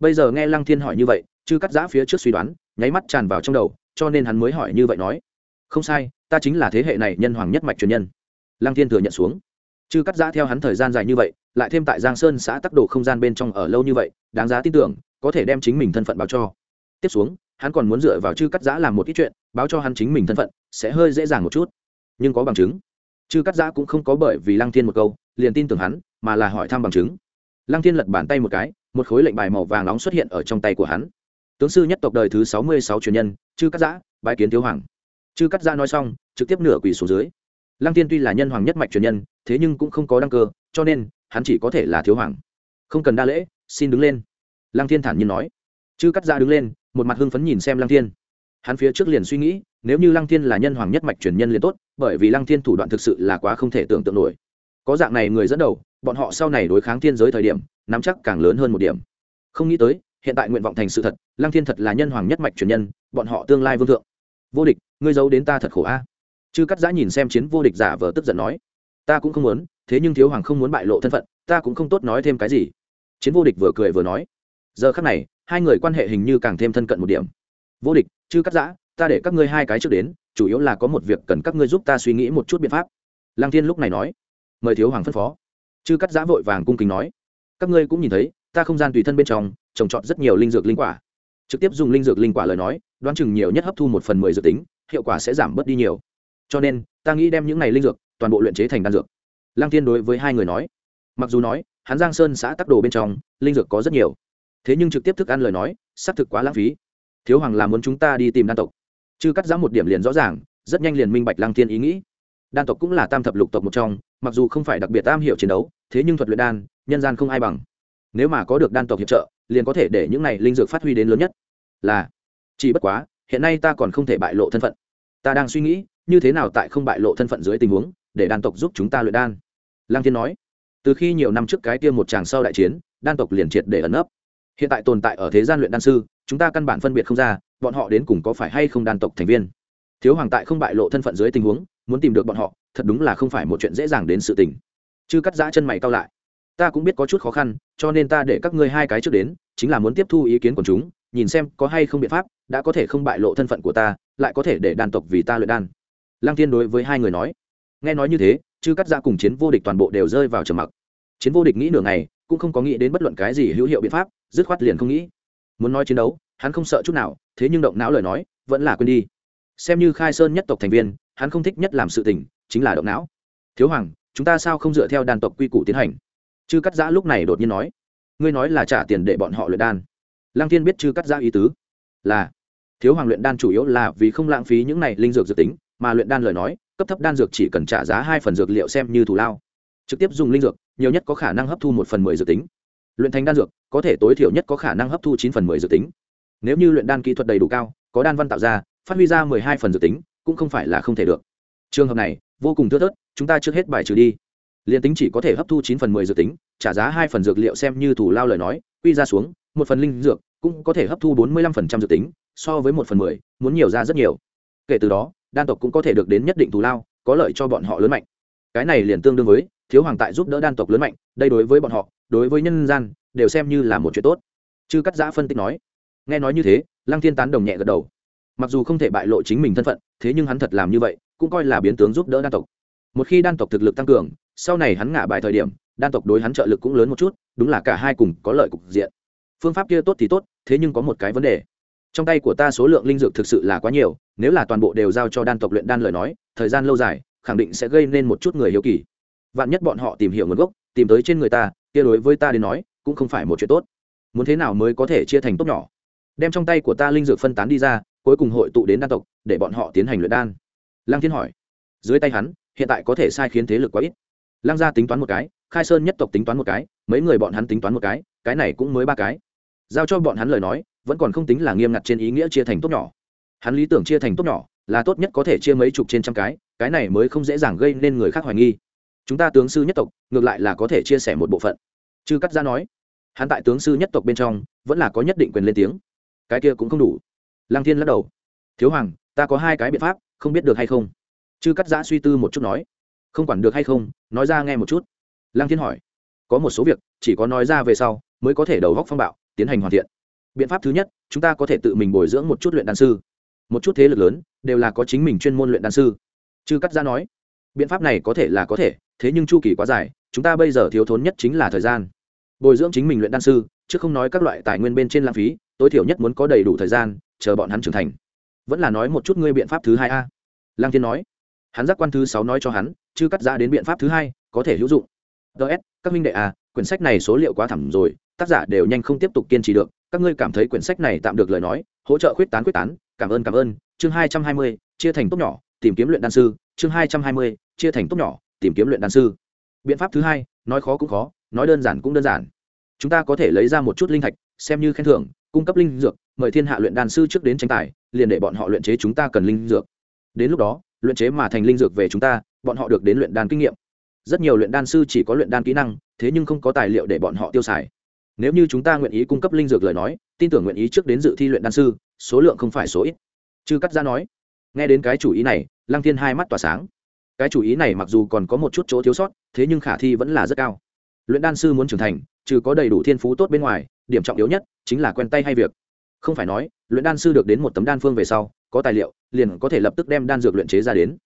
[SPEAKER 1] Bây giờ nghe lăng thiên hỏi như vậy chư cắt giã phía trước suy đoán, nháy mắt tràn vào trong đầu, cho nên hắn mới hỏi như vậy nói. Không sai, ta chính là thế hệ này nhân hoàng nhất mạch truyền nhân. Lăng thiên thừa nhận xuống. Chư cắt giã theo hắn thời gian dài như vậy, lại thêm tại giang sơn xã tắc đồ không gian bên trong ở lâu như vậy, đáng giá tin tưởng, có thể đem chính mình thân phận báo cho. Tiếp xuống, hắn còn muốn dựa vào chư cắt giã làm một ít chuyện, báo cho hắn chính mình thân phận, sẽ hơi dễ dàng một chút. Nhưng có bằng chứng. Chư cắt giã cũng không có bởi vì lăng thiên một câu, liền tin tưởng hắn, mà là hỏi thăm bằng chứng. Lăng thiên lật bàn tay một cái, một khối lệnh bài màu vàng nóng xuất hiện ở trong tay của hắn tướng sư nhất tộc đời thứ sáu mươi sáu truyền nhân, chư cắt giã, bái kiến thiếu hoàng. Chư cắt giã nói xong, trực tiếp nửa quỳ xuống dưới. Lăng tiên tuy là nhân hoàng nhất mạch truyền nhân, thế nhưng cũng không có đăng cơ, cho nên, hắn chỉ có thể là thiếu hoàng. Không cần đa lễ, xin đứng lên. Lăng thiên thản nhiên nói. Chư cắt giã đứng lên, một mặt hưng phấn nhìn xem lăng thiên. Hắn phía trước liền suy nghĩ, nếu như lăng thiên là nhân hoàng nhất mạch truyền nhân liền tốt, bởi vì lăng thiên thủ đoạn thực sự là quá không thể tưởng tượng nổi. Có dạng này người dẫn đầu, bọn họ sau này đối kháng thiên giới thời điểm, nắm chắc càng lớn hơn một điểm. Không nghĩ tới hiện tại nguyện vọng thành sự thật, lăng thiên thật là nhân hoàng nhất mạch truyền nhân, bọn họ tương lai vương thượng. Vô địch, ngươi giấu đến ta thật khổ a. Chư cắt giã nhìn xem chiến vô địch giả vờ tức giận nói, ta cũng không muốn, thế nhưng thiếu hoàng không muốn bại lộ thân phận, ta cũng không tốt nói thêm cái gì. Chiến vô địch vừa cười vừa nói, giờ khắc này, hai người quan hệ hình như càng thêm thân cận một điểm. Vô địch, chư cắt giã, ta để các ngươi hai cái trước đến, chủ yếu là có một việc cần các ngươi giúp ta suy nghĩ một chút biện pháp. Lăng thiên lúc này nói, mời thiếu hoàng phân phó. Chư cắt giã vội vàng cung kính nói, các ngươi cũng nhìn thấy, ta không gian tùy thân bên trong trồng trọt rất nhiều linh dược linh quả. Trực tiếp dùng linh dược linh quả lời nói, đoán chừng nhiều nhất hấp thu một phần mười dược tính, hiệu quả sẽ giảm bớt đi nhiều. Cho nên, ta nghĩ đem những này linh dược, toàn bộ luyện chế thành đan dược. Lăng tiên đối với hai người nói. Mặc dù nói, hắn giang sơn xã tắc đồ bên trong, linh dược có rất nhiều. Thế nhưng trực tiếp thức ăn lời nói, xác thực quá lãng phí. Thiếu hoàng là muốn chúng ta đi tìm đan tộc. Chứ cắt giá một điểm liền rõ ràng, rất nhanh liền minh bạch lăng tiên ý nghĩ. Đan tộc cũng là tam thập lục tộc một trong, mặc dù không phải đặc biệt tam hiệu chiến đấu, thế nhưng thuật luyện đan, nhân gian không ai bằng. Nếu mà có được đan tộc hiệp trợ liền có thể để những này linh dược phát huy đến lớn nhất. Là, chỉ bất quá, hiện nay ta còn không thể bại lộ thân phận. Ta đang suy nghĩ, như thế nào tại không bại lộ thân phận dưới tình huống, để đan tộc giúp chúng ta luyện đan. Lăng thiên nói, từ khi nhiều năm trước cái tiêm một tràng sau đại chiến, đan tộc liền triệt để ẩn ấp hiện tại tồn tại ở thế gian luyện đan sư, chúng ta căn bản phân biệt không ra, bọn họ đến cùng có phải hay không đan tộc thành viên. Thiếu hoàng tại không bại lộ thân phận dưới tình huống, muốn tìm được bọn họ, thật đúng là không phải một chuyện dễ dàng đến sự tình. Chư cắt giã chân mày cao lại ta cũng biết có chút khó khăn, cho nên ta để các ngươi hai cái trước đến, chính là muốn tiếp thu ý kiến của chúng, nhìn xem có hay không biện pháp, đã có thể không bại lộ thân phận của ta, lại có thể để đan tộc vì ta luyện đan. Lăng tiên đối với hai người nói. Nghe nói như thế chứ cắt ra cùng chiến vô địch toàn bộ đều rơi vào trầm mặc. Chiến vô địch nghĩ nửa ngày, cũng không có nghĩ đến bất luận cái gì hữu hiệu biện pháp, dứt khoát liền không nghĩ. Muốn nói chiến đấu, hắn không sợ chút nào, thế nhưng động não lời nói, vẫn là quên đi. Xem như khai sơn nhất tộc thành viên, hắn không thích nhất làm sự tình, chính là động não. Thiếu hoàng, chúng ta sao không dựa theo đan tộc quy củ tiến hành? Chư cắt giã lúc này đột nhiên nói, ngươi nói là trả tiền để bọn họ luyện đan. Lăng thiên biết chư cắt giã ý tứ, là thiếu hoàng luyện đan chủ yếu là vì không lãng phí những này linh dược dự tính, mà luyện đan lời nói, cấp thấp đan dược chỉ cần trả giá hai phần dược liệu xem như thù lao. Trực tiếp dùng linh dược, nhiều nhất có khả năng hấp thu một phần mười dược tính. Luyện thành đan dược, có thể tối thiểu nhất có khả năng hấp thu chín phần mười dược tính. Nếu như luyện đan kỹ thuật đầy đủ cao, có đan văn tạo ra, phát huy ra mười hai phần dược tính, cũng không phải là không thể được. Trường hợp này, vô cùng thưa thớt, chúng ta trước hết bài trừ đi liền tính chỉ có thể hấp thu chín phần mười dược tính, trả giá hai phần dược liệu xem như thủ lao lời nói, quy ra xuống, một phần linh dược cũng có thể hấp thu bốn mươi lăm phần trăm dược tính, so với một phần mười, muốn nhiều ra rất nhiều. Kể từ đó, đan tộc cũng có thể được đến nhất định thù lao, có lợi cho bọn họ lớn mạnh. Cái này liền tương đương với, thiếu hoàng tại giúp đỡ đan tộc lớn mạnh, đây đối với bọn họ, đối với nhân gian, đều xem như là một chuyện tốt. Chư cắt giã phân tích nói, nghe nói như thế, lăng thiên tán đồng nhẹ gật đầu. Mặc dù không thể bại lộ chính mình thân phận, thế nhưng hắn thật làm như vậy, cũng coi là biến tướng giúp đỡ đan tộc. Một khi đan tộc thực lực tăng cường sau này hắn ngả bài thời điểm, đan tộc đối hắn trợ lực cũng lớn một chút, đúng là cả hai cùng có lợi cục diện. Phương pháp kia tốt thì tốt, thế nhưng có một cái vấn đề. Trong tay của ta số lượng linh dược thực sự là quá nhiều, nếu là toàn bộ đều giao cho đan tộc luyện đan lời nói, thời gian lâu dài, khẳng định sẽ gây nên một chút người hiếu kỳ. Vạn nhất bọn họ tìm hiểu nguồn gốc, tìm tới trên người ta, kia đối với ta đến nói, cũng không phải một chuyện tốt. Muốn thế nào mới có thể chia thành tốt nhỏ? Đem trong tay của ta linh dược phân tán đi ra, cuối cùng hội tụ đến đan tộc, để bọn họ tiến hành luyện đan. Lăng thiên hỏi. Dưới tay hắn, hiện tại có thể sai khiến thế lực quá ít lăng gia tính toán một cái, khai sơn nhất tộc tính toán một cái, mấy người bọn hắn tính toán một cái cái này cũng mới ba cái. Giao cho bọn hắn lời nói, vẫn còn không tính là nghiêm ngặt trên ý nghĩa chia thành tốt nhỏ. Hắn lý tưởng chia thành tốt nhỏ, là tốt nhất có thể chia mấy chục trên trăm cái cái này mới không dễ dàng gây nên người khác hoài nghi. Chúng ta tướng sư nhất tộc, ngược lại là có thể chia sẻ một bộ phận. Chư cắt ra nói, hắn tại tướng sư nhất tộc bên trong, vẫn là có nhất định quyền lên tiếng. Cái kia cũng không đủ. Lăng thiên lắc đầu. Thiếu hoàng, ta có hai cái biện pháp, không biết được hay không? Chư cắt giã suy tư một chút nói không quản được hay không, nói ra nghe một chút. Lăng thiên hỏi. Có một số việc, chỉ có nói ra về sau, mới có thể đầu góc phong bạo, tiến hành hoàn thiện. Biện pháp thứ nhất, chúng ta có thể tự mình bồi dưỡng một chút luyện đan sư. Một chút thế lực lớn, đều là có chính mình chuyên môn luyện đan sư. Chư cắt ra nói. Biện pháp này có thể là có thể, thế nhưng chu kỳ quá dài, chúng ta bây giờ thiếu thốn nhất chính là thời gian. Bồi dưỡng chính mình luyện đan sư, chứ không nói các loại tài nguyên bên trên lãng phí, tối thiểu nhất muốn có đầy đủ thời gian, chờ bọn hắn trưởng thành. Vẫn là nói một chút ngươi biện pháp thứ hai a. Lang thiên nói hắn giác quan thứ sáu nói cho hắn chứ cắt ra đến biện pháp thứ hai có thể hữu dụng. Ts các minh đệ à, quyển sách này số liệu quá thẳm rồi tác giả đều nhanh không tiếp tục kiên trì được. Các ngươi cảm thấy quyển sách này tạm được lời nói hỗ trợ khuyết tán khuyết tán cảm ơn cảm ơn. Chương hai trăm hai mươi chia thành tốt nhỏ tìm kiếm luyện đan sư. Chương hai trăm hai mươi chia thành tốt nhỏ tìm kiếm luyện đan sư. Biện pháp thứ hai nói khó cũng khó nói đơn giản cũng đơn giản. Chúng ta có thể lấy ra một chút linh thạch xem như khen thưởng cung cấp linh dược mời thiên hạ luyện đan sư trước đến tranh tài liền để bọn họ luyện chế chúng ta cần linh dược. Đến lúc đó luyện chế mà thành linh dược về chúng ta, bọn họ được đến luyện đan kinh nghiệm. Rất nhiều luyện đan sư chỉ có luyện đan kỹ năng, thế nhưng không có tài liệu để bọn họ tiêu xài. Nếu như chúng ta nguyện ý cung cấp linh dược lời nói, tin tưởng nguyện ý trước đến dự thi luyện đan sư, số lượng không phải số ít. Chư cắt ra nói. Nghe đến cái chủ ý này, lăng thiên hai mắt tỏa sáng. Cái chủ ý này mặc dù còn có một chút chỗ thiếu sót, thế nhưng khả thi vẫn là rất cao. Luyện đan sư muốn trưởng thành, trừ có đầy đủ thiên phú tốt bên ngoài, điểm trọng yếu nhất chính là quen tay hay việc. Không phải nói, luyện đan sư được đến một tấm đan phương về sau có tài liệu, liền có thể lập tức đem đan dược luyện chế ra đến.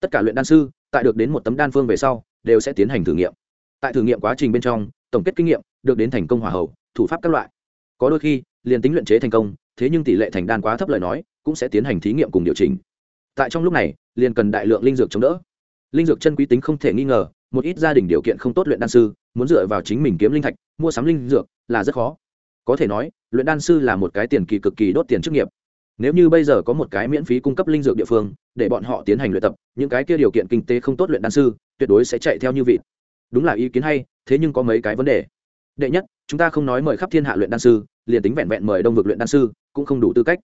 [SPEAKER 1] Tất cả luyện đan sư, tại được đến một tấm đan phương về sau, đều sẽ tiến hành thử nghiệm. Tại thử nghiệm quá trình bên trong, tổng kết kinh nghiệm, được đến thành công hòa hậu, thủ pháp các loại. Có đôi khi, liền tính luyện chế thành công, thế nhưng tỷ lệ thành đan quá thấp lời nói, cũng sẽ tiến hành thí nghiệm cùng điều chỉnh. Tại trong lúc này, liền cần đại lượng linh dược chống đỡ. Linh dược chân quý tính không thể nghi ngờ, một ít gia đình điều kiện không tốt luyện đan sư, muốn dựa vào chính mình kiếm linh thạch, mua sắm linh dược, là rất khó. Có thể nói, luyện đan sư là một cái tiền kỳ cực kỳ đốt tiền chức nghiệp nếu như bây giờ có một cái miễn phí cung cấp linh dược địa phương, để bọn họ tiến hành luyện tập, những cái kia điều kiện kinh tế không tốt luyện đan sư, tuyệt đối sẽ chạy theo như vị đúng là ý kiến hay, thế nhưng có mấy cái vấn đề. Đệ nhất, chúng ta không nói mời khắp thiên hạ luyện đan sư, liền tính vẹn vẹn mời đông vực luyện đan sư, cũng không đủ tư cách.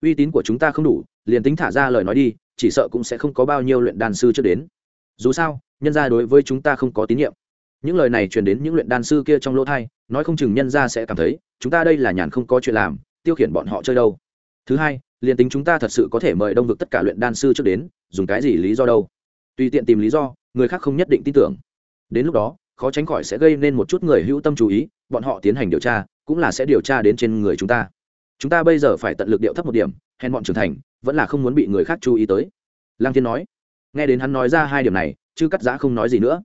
[SPEAKER 1] Uy tín của chúng ta không đủ, liền tính thả ra lời nói đi, chỉ sợ cũng sẽ không có bao nhiêu luyện đan sư trước đến. Dù sao, nhân ra đối với chúng ta không có tín nhiệm. Những lời này truyền đến những luyện đan sư kia trong lỗ thai nói không chừng nhân ra sẽ cảm thấy, chúng ta đây là nhàn không có chuyện làm, tiêu khiển bọn họ chơi đâu thứ hai, liền tính chúng ta thật sự có thể mời đông vực tất cả luyện đan sư trước đến, dùng cái gì lý do đâu? Tùy tiện tìm lý do, người khác không nhất định tin tưởng. Đến lúc đó, khó tránh khỏi sẽ gây nên một chút người hữu tâm chú ý, bọn họ tiến hành điều tra, cũng là sẽ điều tra đến trên người chúng ta. Chúng ta bây giờ phải tận lực điệu thấp một điểm, hèn bọn trưởng thành, vẫn là không muốn bị người khác chú ý tới. Lang thiên nói. Nghe đến hắn nói ra hai điểm này chứ cắt giã không nói gì nữa.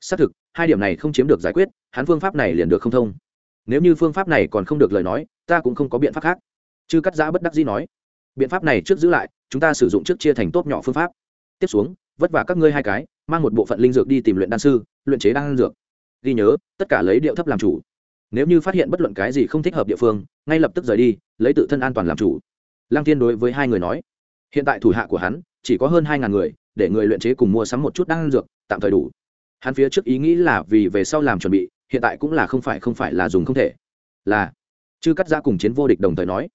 [SPEAKER 1] Xác thực, hai điểm này không chiếm được giải quyết, hắn phương pháp này liền được không thông. Nếu như phương pháp này còn không được lời nói, ta cũng không có biện pháp khác chư cắt giã bất đắc dĩ nói, biện pháp này trước giữ lại, chúng ta sử dụng trước chia thành tốt nhỏ phương pháp. Tiếp xuống, vất vả các ngươi hai cái, mang một bộ phận linh dược đi tìm luyện đan sư, luyện chế đan dược. Ghi nhớ, tất cả lấy điệu thấp làm chủ. Nếu như phát hiện bất luận cái gì không thích hợp địa phương, ngay lập tức rời đi, lấy tự thân an toàn làm chủ. Lăng tiên đối với hai người nói, hiện tại thủ hạ của hắn, chỉ có hơn hai ngàn người, để người luyện chế cùng mua sắm một chút đan dược, tạm thời đủ. Hắn phía trước ý nghĩ là vì về sau làm chuẩn bị, hiện tại cũng là không phải không phải là dùng không thể. Là, chư cắt ra cùng chiến vô địch đồng thời nói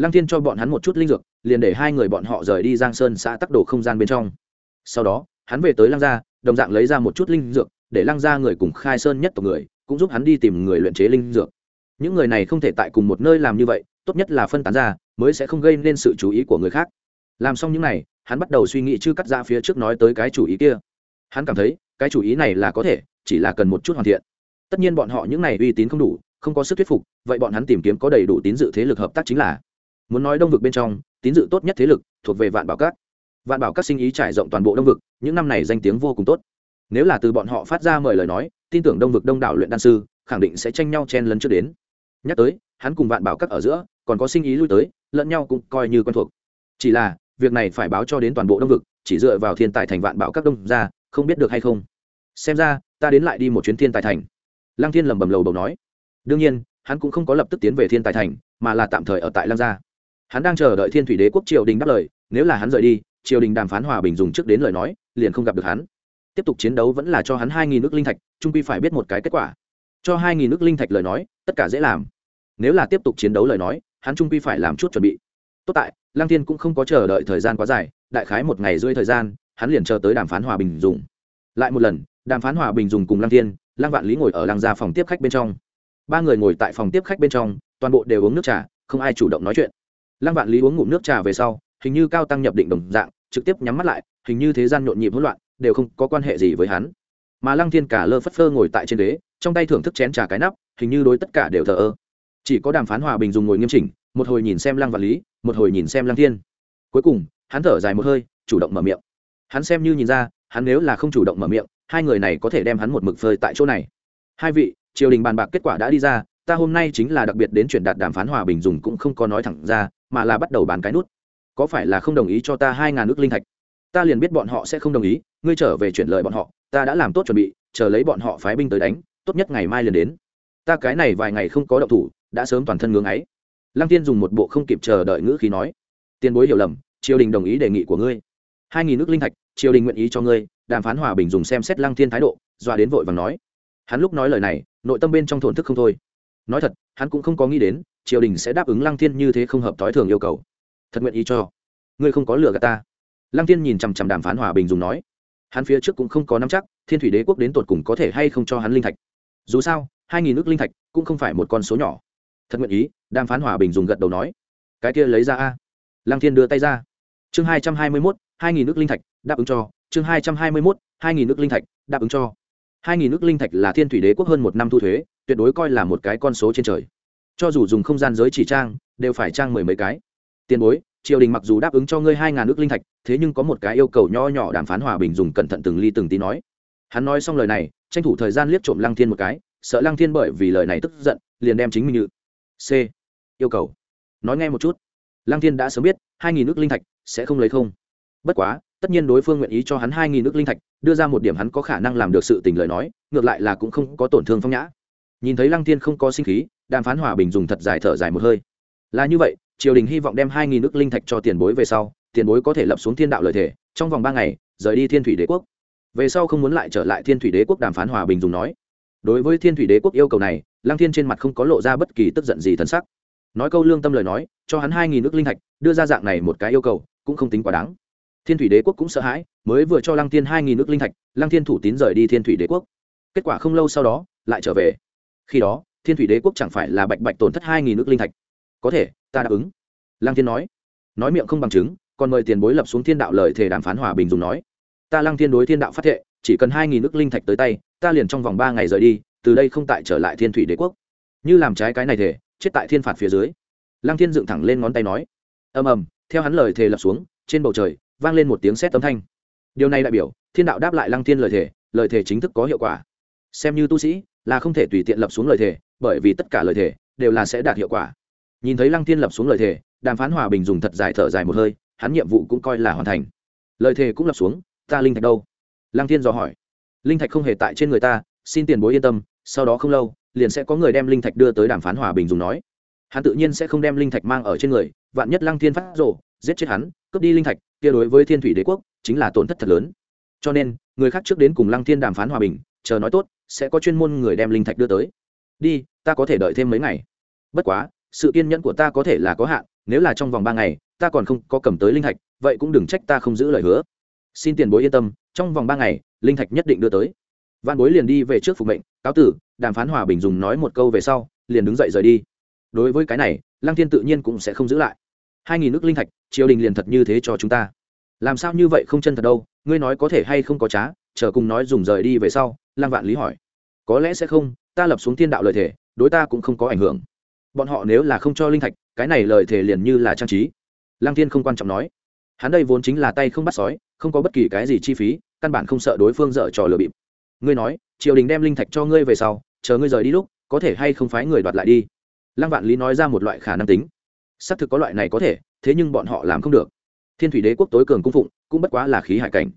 [SPEAKER 1] lăng thiên cho bọn hắn một chút linh dược, liền để hai người bọn họ rời đi giang sơn xã tắc đồ không gian bên trong. Sau đó, hắn về tới lăng gia, đồng dạng lấy ra một chút linh dược, để lăng gia người cùng khai sơn nhất tộc người, cũng giúp hắn đi tìm người luyện chế linh dược. Những người này không thể tại cùng một nơi làm như vậy, tốt nhất là phân tán ra, mới sẽ không gây nên sự chú ý của người khác. Làm xong những này, hắn bắt đầu suy nghĩ chưa cắt ra phía trước nói tới cái chủ ý kia. Hắn cảm thấy, cái chủ ý này là có thể, chỉ là cần một chút hoàn thiện. Tất nhiên bọn họ những này uy tín không đủ, không có sức thuyết phục, vậy bọn hắn tìm kiếm có đầy đủ tín dự thế lực hợp tác chính là muốn nói đông vực bên trong, tín dự tốt nhất thế lực thuộc về vạn bảo các. Vạn bảo các sinh ý trải rộng toàn bộ đông vực, những năm này danh tiếng vô cùng tốt. Nếu là từ bọn họ phát ra mời lời nói, tin tưởng đông vực đông đảo luyện đan sư, khẳng định sẽ tranh nhau chen lấn trước đến. Nhắc tới, hắn cùng vạn bảo các ở giữa, còn có sinh ý lui tới, lẫn nhau cũng coi như quen thuộc. Chỉ là, việc này phải báo cho đến toàn bộ đông vực, chỉ dựa vào thiên tài thành vạn bảo các đông ra, không biết được hay không. Xem ra, ta đến lại đi một chuyến thiên tài thành. Lăng thiên lầm bầm lầu bầu nói. Đương nhiên, hắn cũng không có lập tức tiến về thiên tài thành, mà là tạm thời ở tại lăng gia hắn đang chờ đợi thiên thủy đế quốc triều đình đáp lời, nếu là hắn rời đi, triều đình đàm phán hòa bình dùng trước đến lời nói, liền không gặp được hắn. Tiếp tục chiến đấu vẫn là cho hắn hai nghìn nước linh thạch, trung quy phải biết một cái kết quả. Cho hai nghìn nước linh thạch lời nói, tất cả dễ làm. Nếu là tiếp tục chiến đấu lời nói, hắn trung quy phải làm chút chuẩn bị. Tốt tại lang thiên cũng không có chờ đợi thời gian quá dài, đại khái một ngày rưỡi thời gian, hắn liền chờ tới đàm phán hòa bình dùng. Lại một lần, đàm phán hòa bình dùng cùng lang thiên lang vạn lý ngồi ở lang gia phòng tiếp khách bên trong. Ba người ngồi tại phòng tiếp khách bên trong, toàn bộ đều uống nước trà, không ai chủ động nói chuyện lăng vạn lý uống ngụm nước trà về sau, hình như cao tăng nhập định đồng dạng, trực tiếp nhắm mắt lại, hình như thế gian nhộn nhịp hỗn loạn, đều không có quan hệ gì với hắn. Mà lăng thiên cả lơ phất phơ ngồi tại trên đế trong tay thưởng thức chén trà cái nắp, hình như đối tất cả đều thờ ơ. Chỉ có đàm phán hòa bình dùng ngồi nghiêm chỉnh, một hồi nhìn xem lăng vạn lý, một hồi nhìn xem lăng thiên. Cuối cùng, hắn thở dài một hơi, chủ động mở miệng. Hắn xem như nhìn ra, hắn nếu là không chủ động mở miệng, hai người này có thể đem hắn một mực phơi tại chỗ này. Hai vị, triều đình bàn bạc kết quả đã đi ra, ta hôm nay chính là đặc biệt đến chuyển đạt đàm phán hòa bình dùng cũng không có nói thẳng ra mà là bắt đầu bán cái nút. Có phải là không đồng ý cho ta hai ngàn ước linh thạch? Ta liền biết bọn họ sẽ không đồng ý, ngươi trở về chuyển lời bọn họ, ta đã làm tốt chuẩn bị, chờ lấy bọn họ phái binh tới đánh, tốt nhất ngày mai liền đến. Ta cái này vài ngày không có động thủ, đã sớm toàn thân ngưỡng ấy lăng tiên dùng một bộ không kịp chờ đợi ngữ khí nói, tiền bối hiểu lầm, triều đình đồng ý đề nghị của ngươi. Hai nghìn nước linh thạch, triều đình nguyện ý cho ngươi, đàm phán hòa bình dùng xem xét lăng thiên thái độ doa đến vội và nói. Hắn lúc nói lời này, nội tâm bên trong thổn thức không thôi nói thật, hắn cũng không có nghĩ đến, triều đình sẽ đáp ứng lăng thiên như thế không hợp thói thường yêu cầu. Thật nguyện ý cho. Ngươi không có lừa gạt ta. Lăng thiên nhìn chằm chằm đàm phán hòa bình dùng nói. Hắn phía trước cũng không có nắm chắc, thiên thủy đế quốc đến tột cùng có thể hay không cho hắn linh thạch. Dù sao, hai nghìn nước linh thạch cũng không phải một con số nhỏ. Thật nguyện ý, đàm phán hòa bình dùng gật đầu nói. Cái kia lấy ra a. Lăng thiên đưa tay ra. Chương hai trăm hai mươi mốt, hai nghìn nước linh thạch, đáp ứng cho. Chương hai trăm hai mươi mốt, hai nghìn nước linh thạch, đáp ứng cho. Hai nghìn nước linh thạch là thiên thủy đế quốc hơn một năm thu thuế tuyệt đối coi là một cái con số trên trời. Cho dù dùng không gian giới chỉ trang, đều phải trang mười mấy cái. Tiền bối, triều đình mặc dù đáp ứng cho ngươi hai ngàn nước linh thạch, thế nhưng có một cái yêu cầu nho nhỏ đàm phán hòa bình dùng cẩn thận từng ly từng tí nói. Hắn nói xong lời này, tranh thủ thời gian liếc trộm lăng thiên một cái, sợ lăng thiên bởi vì lời này tức giận, liền đem chính mình như c. Yêu cầu. Nói nghe một chút. Lăng thiên đã sớm biết, hai nghìn nước linh thạch sẽ không lấy không. Bất quá, tất nhiên đối phương nguyện ý cho hắn hai nghìn nước linh thạch, đưa ra một điểm hắn có khả năng làm được sự tình lời nói, ngược lại là cũng không có tổn thương phong nhã nhìn thấy lăng thiên không có sinh khí, đàm phán hòa bình dùng thật dài thở dài một hơi. Là như vậy, triều đình hy vọng đem hai nghìn nước linh thạch cho tiền bối về sau, tiền bối có thể lập xuống thiên đạo lợi thể, trong vòng ba ngày, rời đi thiên thủy đế quốc. Về sau không muốn lại trở lại thiên thủy đế quốc, đàm phán hòa bình dùng nói. Đối với thiên thủy đế quốc yêu cầu này, lăng thiên trên mặt không có lộ ra bất kỳ tức giận gì thân sắc. Nói câu lương tâm lời nói, cho hắn hai nghìn nước linh thạch, đưa ra dạng này một cái yêu cầu, cũng không tính quá đáng. Thiên thủy đế quốc cũng sợ hãi, mới vừa cho lăng thiên hai nghìn nước linh thạch, lăng thiên thủ tín rời đi thiên thủy đế quốc. Kết quả không lâu sau đó, lại trở về khi đó, thiên thủy đế quốc chẳng phải là bạch bạch tổn thất hai nghìn nước linh thạch. Có thể, ta đáp ứng. Lăng thiên nói. Nói miệng không bằng chứng, còn mời tiền bối lập xuống thiên đạo lời thề đàm phán hòa bình dùng nói. Ta lăng thiên đối thiên đạo phát thệ, chỉ cần hai nghìn nước linh thạch tới tay, ta liền trong vòng ba ngày rời đi, từ đây không tại trở lại thiên thủy đế quốc. Như làm trái cái này thể chết tại thiên phạt phía dưới. Lăng thiên dựng thẳng lên ngón tay nói. Ầm ầm, theo hắn lời thề lập xuống, trên bầu trời, vang lên một tiếng sét tấm thanh. Điều này đại biểu, thiên đạo đáp lại lăng thiên lời thề lời thề chính thức có hiệu quả xem như tu sĩ, là không thể tùy tiện lập xuống lời thề, bởi vì tất cả lời thề đều là sẽ đạt hiệu quả. Nhìn thấy lăng thiên lập xuống lời thề, đàm phán hòa bình dùng thật dài thở dài một hơi, hắn nhiệm vụ cũng coi là hoàn thành. Lời thề cũng lập xuống, ta linh thạch đâu? Lăng thiên dò hỏi. Linh thạch không hề tại trên người ta, xin tiền bối yên tâm, sau đó không lâu, liền sẽ có người đem linh thạch đưa tới đàm phán hòa bình dùng nói. Hắn tự nhiên sẽ không đem linh thạch mang ở trên người, vạn nhất lăng thiên phát rộ giết chết hắn, cướp đi linh thạch, kia đối với thiên thủy đế quốc chính là tổn thất thật lớn. Cho nên, người khác trước đến cùng lăng thiên đàm phán hòa bình, chờ nói tốt sẽ có chuyên môn người đem linh thạch đưa tới. Đi, ta có thể đợi thêm mấy ngày. Bất quá, sự kiên nhẫn của ta có thể là có hạn, nếu là trong vòng ba ngày, ta còn không có cầm tới linh thạch, vậy cũng đừng trách ta không giữ lời hứa. Xin tiền bối yên tâm, trong vòng ba ngày, linh thạch nhất định đưa tới. Văn bối liền đi về trước phục mệnh, cáo tử, đàm phán hòa bình dùng nói một câu về sau, liền đứng dậy rời đi. Đối với cái này, lăng thiên tự nhiên cũng sẽ không giữ lại. Hai nghìn nước linh thạch, triều đình liền thật như thế cho chúng ta. Làm sao như vậy không chân thật đâu, ngươi nói có thể hay không có trá, chờ cùng nói dùng rời đi về sau Lang vạn lý hỏi. Có lẽ sẽ không, ta lập xuống thiên đạo lời thể đối ta cũng không có ảnh hưởng. Bọn họ nếu là không cho linh thạch, cái này lời thể liền như là trang trí. Lang thiên không quan trọng nói. Hắn đây vốn chính là tay không bắt sói, không có bất kỳ cái gì chi phí, căn bản không sợ đối phương dở trò lừa bịp. Ngươi nói, triều đình đem linh thạch cho ngươi về sau, chờ ngươi rời đi lúc, có thể hay không phái người đoạt lại đi? Lăng vạn lý nói ra một loại khả năng tính. Xác thực có loại này có thể, thế nhưng bọn họ làm không được. Thiên thủy đế quốc tối cường cung phụng, cũng bất quá là khí hải cảnh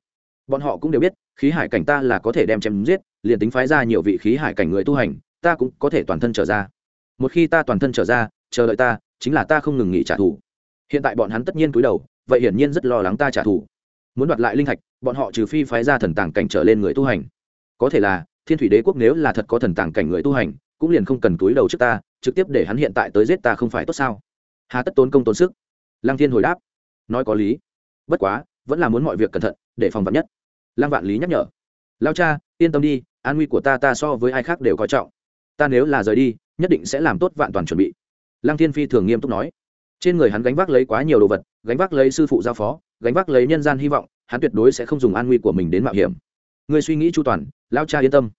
[SPEAKER 1] bọn họ cũng đều biết, khí hải cảnh ta là có thể đem chém giết, liền tính phái ra nhiều vị khí hải cảnh người tu hành, ta cũng có thể toàn thân trở ra. Một khi ta toàn thân trở ra, chờ đợi ta, chính là ta không ngừng nghỉ trả thù. Hiện tại bọn hắn tất nhiên cúi đầu, vậy hiển nhiên rất lo lắng ta trả thù. Muốn đoạt lại linh thạch, bọn họ trừ phi phái ra thần tàng cảnh trở lên người tu hành. Có thể là, thiên thủy đế quốc nếu là thật có thần tàng cảnh người tu hành, cũng liền không cần cúi đầu trước ta, trực tiếp để hắn hiện tại tới giết ta không phải tốt sao? Hà tất tốn công tốn sức. Lăng thiên hồi đáp. Nói có lý. Bất quá vẫn là muốn mọi việc cẩn thận, để phòng vật nhất. Lăng vạn lý nhắc nhở. Lao cha, yên tâm đi, an nguy của ta ta so với ai khác đều coi trọng. Ta nếu là rời đi, nhất định sẽ làm tốt vạn toàn chuẩn bị. Lăng thiên phi thường nghiêm túc nói. Trên người hắn gánh vác lấy quá nhiều đồ vật, gánh vác lấy sư phụ giao phó, gánh vác lấy nhân gian hy vọng, hắn tuyệt đối sẽ không dùng an nguy của mình đến mạo hiểm. Ngươi suy nghĩ chu toàn, lao cha yên tâm.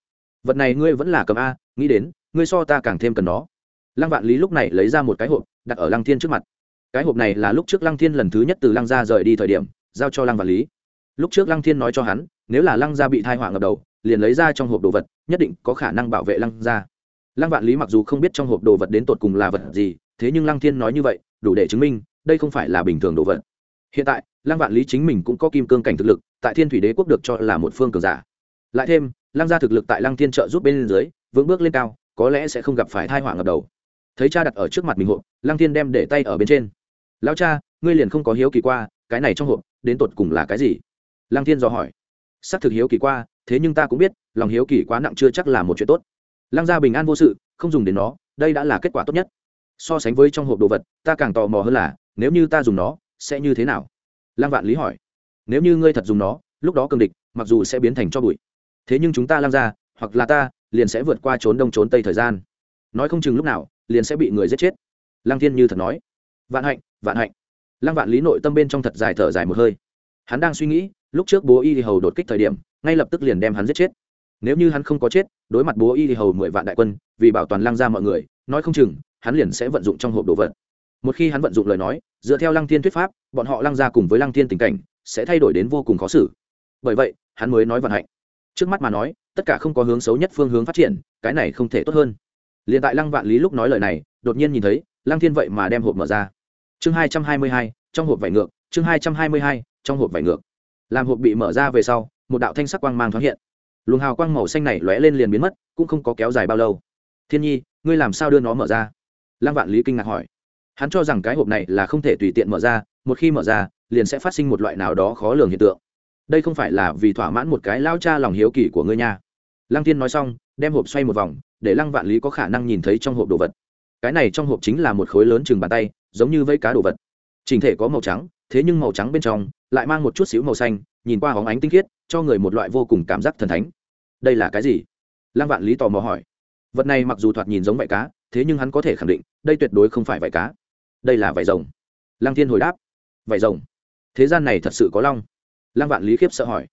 [SPEAKER 1] Vật này ngươi vẫn là cầm a, nghĩ đến, ngươi so ta càng thêm cần nó. Lăng vạn lý lúc này lấy ra một cái hộp, đặt ở lăng thiên trước mặt. Cái hộp này là lúc trước lăng thiên lần thứ nhất từ lăng gia rời đi thời điểm giao cho lăng vạn lý. Lúc trước lăng thiên nói cho hắn, nếu là lăng gia bị thai họa ngập đầu, liền lấy ra trong hộp đồ vật, nhất định có khả năng bảo vệ lăng gia. Lăng vạn lý mặc dù không biết trong hộp đồ vật đến tột cùng là vật gì, thế nhưng lăng thiên nói như vậy, đủ để chứng minh, đây không phải là bình thường đồ vật. Hiện tại, lăng vạn lý chính mình cũng có kim cương cảnh thực lực, tại thiên thủy đế quốc được cho là một phương cường giả. Lại thêm, lăng gia thực lực tại lăng thiên trợ giúp bên dưới, vững bước lên cao, có lẽ sẽ không gặp phải thai họa ngập đầu. Thấy cha đặt ở trước mặt mình hộp, lăng thiên đem để tay ở bên trên lão cha, ngươi liền không có hiếu kỳ qua, cái này trong hộp, đến tột cùng là cái gì? Lăng thiên dò hỏi. S ắ c thực hiếu kỳ qua, thế nhưng ta cũng biết, lòng hiếu kỳ quá nặng chưa chắc là một chuyện tốt. Lăng gia bình an vô sự, không dùng đến nó, đây đã là kết quả tốt nhất. So sánh với trong hộp đồ vật, ta càng tò mò hơn là, nếu như ta dùng nó, sẽ như thế nào? Lăng vạn lý hỏi. Nếu như ngươi thật dùng nó, lúc đó cường địch, mặc dù sẽ biến thành cho bụi. Thế nhưng chúng ta lăng ra hoặc là ta, liền sẽ vượt qua trốn đông trốn tây thời gian. Nói không chừng lúc nào, liền sẽ bị người giết chết. Lăng thiên như thật nói. Vạn hạnh vạn hạnh. Lăng vạn lý nội tâm bên trong thật dài thở dài một hơi. Hắn đang suy nghĩ, lúc trước bố y thì hầu đột kích thời điểm, ngay lập tức liền đem hắn giết chết. Nếu như hắn không có chết, đối mặt bố y thì hầu mười vạn đại quân, vì bảo toàn lăng ra mọi người, nói không chừng, hắn liền sẽ vận dụng trong hộp đồ vật. Một khi hắn vận dụng lời nói, dựa theo lăng thiên thuyết pháp, bọn họ lăng ra cùng với lăng thiên tình cảnh, sẽ thay đổi đến vô cùng khó xử. Bởi vậy, hắn mới nói vận hạnh. Trước mắt mà nói, tất cả không có hướng xấu nhất phương hướng phát triển, cái này không thể tốt hơn. Liền tại lăng vạn lý lúc nói lời này, đột nhiên nhìn thấy, lăng thiên vậy mà đem hộp mở ra chương hai trăm hai mươi hai, trong hộp vải ngược, chương hai trăm hai mươi hai, trong hộp vải ngược. Làm hộp bị mở ra về sau, một đạo thanh sắc quang mang thoáng hiện. Luồng hào quang màu xanh này lóe lên liền biến mất, cũng không có kéo dài bao lâu. Thiên nhi, ngươi làm sao đưa nó mở ra? Lăng vạn lý kinh ngạc hỏi. Hắn cho rằng cái hộp này là không thể tùy tiện mở ra, một khi mở ra, liền sẽ phát sinh một loại nào đó khó lường hiện tượng. Đây không phải là vì thỏa mãn một cái lao cha lòng hiếu kỳ của ngươi nha. Lăng thiên nói xong, đem hộp xoay một vòng, để lăng vạn lý có khả năng nhìn thấy trong hộp đồ vật. Cái này trong hộp chính là một khối lớn chừng bàn tay giống như vây cá đồ vật. Trình thể có màu trắng, thế nhưng màu trắng bên trong lại mang một chút xíu màu xanh, nhìn qua hóng ánh tinh khiết, cho người một loại vô cùng cảm giác thần thánh. Đây là cái gì? Lăng vạn lý tò mò hỏi. Vật này mặc dù thoạt nhìn giống vảy cá, thế nhưng hắn có thể khẳng định, đây tuyệt đối không phải vảy cá. Đây là vảy rồng. Lăng thiên hồi đáp. Vảy rồng? Thế gian này thật sự có long? Lăng vạn lý khiếp sợ hỏi.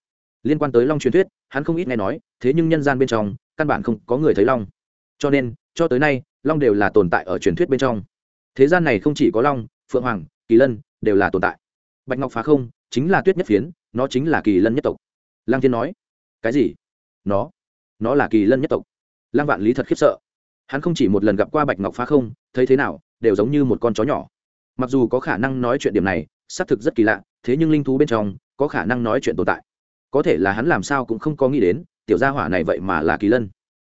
[SPEAKER 1] Liên quan tới long truyền thuyết, hắn không ít nghe nói, thế nhưng nhân gian bên trong, căn bản không có người thấy long. Cho nên, cho tới nay, long đều là tồn tại ở truyền thuyết bên trong thế gian này không chỉ có long, phượng hoàng, kỳ lân đều là tồn tại. Bạch ngọc phá không chính là tuyết nhất phiến, nó chính là kỳ lân nhất tộc. Lang thiên nói, cái gì? Nó? Nó là kỳ lân nhất tộc? Lang vạn lý thật khiếp sợ. Hắn không chỉ một lần gặp qua bạch ngọc phá không, thấy thế nào, đều giống như một con chó nhỏ. Mặc dù có khả năng nói chuyện điểm này, xác thực rất kỳ lạ, thế nhưng linh thú bên trong có khả năng nói chuyện tồn tại. Có thể là hắn làm sao cũng không có nghĩ đến, tiểu gia hỏa này vậy mà là kỳ lân.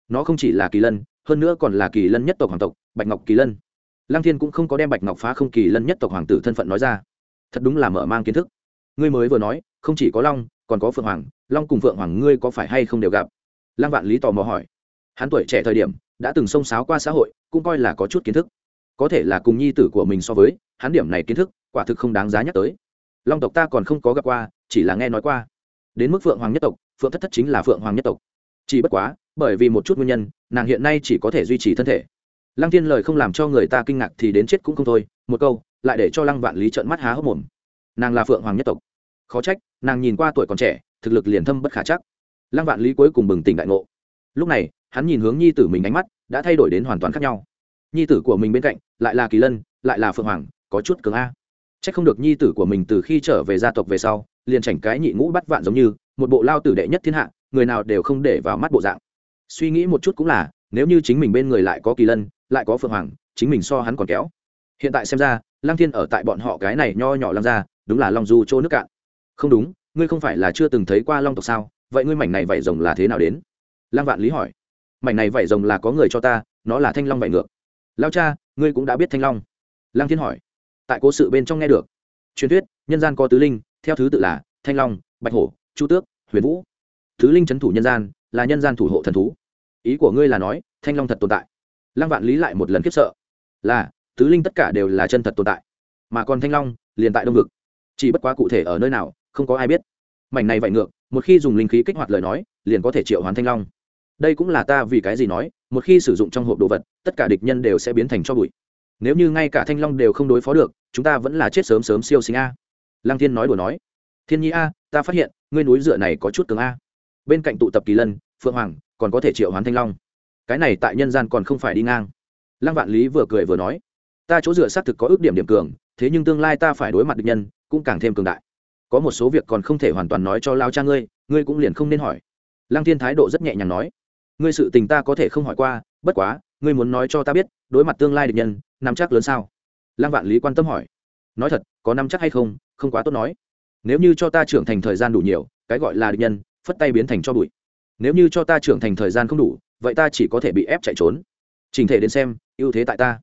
[SPEAKER 1] Nó không chỉ là kỳ lân, hơn nữa còn là kỳ lân nhất tộc hoàng tộc, bạch ngọc kỳ lân lăng thiên cũng không có đem bạch ngọc phá không kỳ lân nhất tộc hoàng tử thân phận nói ra. Thật đúng là mở mang kiến thức. Ngươi mới vừa nói, không chỉ có long, còn có phượng hoàng, long cùng phượng hoàng ngươi có phải hay không đều gặp? Lăng vạn lý tò mò hỏi. Hắn tuổi trẻ thời điểm, đã từng xông xáo qua xã hội, cũng coi là có chút kiến thức. Có thể là cùng nhi tử của mình so với, hắn điểm này kiến thức, quả thực không đáng giá nhắc tới. Long tộc ta còn không có gặp qua, chỉ là nghe nói qua. Đến mức phượng hoàng nhất tộc, phượng thất thất chính là phượng hoàng nhất tộc. Chỉ bất quá, bởi vì một chút nguyên nhân, nàng hiện nay chỉ có thể duy trì thân thể lăng thiên lời không làm cho người ta kinh ngạc thì đến chết cũng không thôi, một câu, lại để cho lăng vạn lý trợn mắt há hốc mồm. Nàng là phượng hoàng nhất tộc. Khó trách, nàng nhìn qua tuổi còn trẻ, thực lực liền thâm bất khả chắc. Lăng vạn lý cuối cùng bừng tỉnh đại ngộ. Lúc này, hắn nhìn hướng nhi tử mình ánh mắt đã thay đổi đến hoàn toàn khác nhau. Nhi tử của mình bên cạnh, lại là kỳ lân, lại là phượng hoàng, có chút cường a. C h ắ c không được nhi tử của mình từ khi trở về gia tộc về sau, liền chảnh cái nhị ngũ bắt vạn giống như, một bộ lao tử đệ nhất thiên hạ, người nào đều không để vào mắt bộ dạng. Suy nghĩ một chút cũng là, nếu như chính mình bên người lại có kỳ lân lại có phượng hoàng, chính mình so hắn còn kéo. Hiện tại xem ra, lăng thiên ở tại bọn họ cái này nho nhỏ lăng ra đúng là long du trô nước cạn. Không đúng, ngươi không phải là chưa từng thấy qua long tộc sao? Vậy ngươi mảnh này vảy rồng là thế nào đến? Lăng vạn lý hỏi. Mảnh này vảy rồng là có người cho ta, nó là thanh long vảy ngược. Lao cha, ngươi cũng đã biết thanh long. Lăng thiên hỏi. Tại cố sự bên trong nghe được. Truyền thuyết, nhân gian có tứ linh, theo thứ tự là thanh long, bạch hổ, chu tước, huyền vũ. Tứ linh c h ấ n thủ nhân gian, là nhân gian thủ hộ thần thú. Ý của ngươi là nói, thanh long thật tồn tại lăng vạn lý lại một lần khiếp sợ. Là, tứ linh tất cả đều là chân thật tồn tại. Mà còn thanh long, liền tại đông vực. Chỉ bất quá cụ thể ở nơi nào, không có ai biết. Mảnh này vạy ngược, một khi dùng linh khí kích hoạt lời nói, liền có thể triệu hoán thanh long. Đây cũng là ta vì cái gì nói, một khi sử dụng trong hộp đồ vật, tất cả địch nhân đều sẽ biến thành cho bụi. Nếu như ngay cả thanh long đều không đối phó được, chúng ta vẫn là chết sớm sớm siêu sinh a. Lăng thiên nói đùa nói. Thiên nhi a, ta phát hiện, ngươi núi dựa này có chút cường a. Bên cạnh tụ tập kỳ lân, phượng hoàng, còn có thể triệu hoán thanh long cái này tại nhân gian còn không phải đi ngang. Lăng vạn lý vừa cười vừa nói, ta chỗ dựa xác thực có ước điểm điểm cường, thế nhưng tương lai ta phải đối mặt địch nhân cũng càng thêm cường đại. Có một số việc còn không thể hoàn toàn nói cho lao cha ngươi ngươi cũng liền không nên hỏi. Lăng thiên thái độ rất nhẹ nhàng nói, ngươi sự tình ta có thể không hỏi qua, bất quá, ngươi muốn nói cho ta biết, đối mặt tương lai địch nhân, nắm chắc lớn sao? Lăng vạn lý quan tâm hỏi, nói thật, có nắm chắc hay không? Không quá tốt nói. Nếu như cho ta trưởng thành thời gian đủ nhiều, cái gọi là địch nhân, phất tay biến thành cho bụi nếu như cho ta trưởng thành thời gian không đủ, vậy ta chỉ có thể bị ép chạy trốn. Trình thể đến xem, ưu thế tại ta.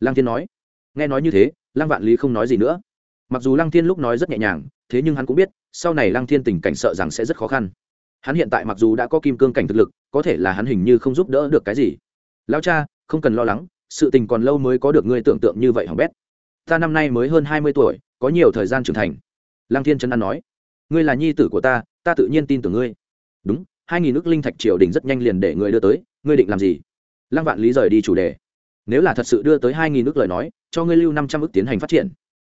[SPEAKER 1] Lăng thiên nói. Nghe nói như thế, lăng vạn lý không nói gì nữa. Mặc dù lăng thiên lúc nói rất nhẹ nhàng, thế nhưng hắn cũng biết, sau này lăng thiên tình cảnh sợ rằng sẽ rất khó khăn. Hắn hiện tại mặc dù đã có kim cương cảnh thực lực, có thể là hắn hình như không giúp đỡ được cái gì. Lao cha, không cần lo lắng, sự tình còn lâu mới có được ngươi tưởng tượng như vậy hỏng bét. Ta năm nay mới hơn hai mươi tuổi, có nhiều thời gian trưởng thành. Lăng thiên trấn an nói. Ngươi là nhi tử của ta ta tự nhiên tin tưởng ngươi. Đúng hai nghìn nước linh thạch triều đình rất nhanh liền để người đưa tới, ngươi định làm gì? Lăng vạn lý rời đi chủ đề. Nếu là thật sự đưa tới hai nghìn nước lời nói, cho ngươi lưu năm trăm ước tiến hành phát triển.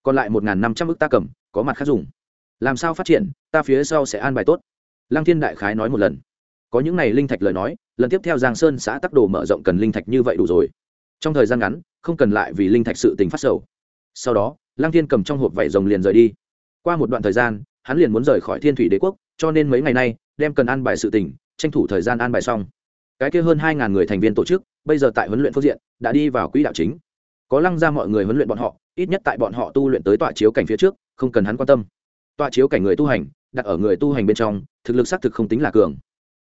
[SPEAKER 1] Còn lại một năm trăm ước ta cầm, có mặt khác dùng. Làm sao phát triển, ta phía sau sẽ an bài tốt. Lăng thiên đại khái nói một lần. Có những này linh thạch lời nói, lần tiếp theo giang sơn xã tắc đồ mở rộng cần linh thạch như vậy đủ rồi. Trong thời gian ngắn, không cần lại vì linh thạch sự tình phát sầu. Sau đó, lăng thiên cầm trong hộp vải rồng liền rời đi. Qua một đoạn thời gian, hắn liền muốn rời khỏi thiên thủy đế quốc, cho nên mấy ngày nay đem cần an bài sự tình, tranh thủ thời gian an bài xong. Cái kia hơn hai ngàn người thành viên tổ chức, bây giờ tại huấn luyện phương diện, đã đi vào quỹ đạo chính. Có lăng ra mọi người huấn luyện bọn họ, ít nhất tại bọn họ tu luyện tới tọa chiếu cảnh phía trước, không cần hắn quan tâm. Tọa chiếu cảnh người tu hành, đặt ở người tu hành bên trong, thực lực xác thực không tính là cường.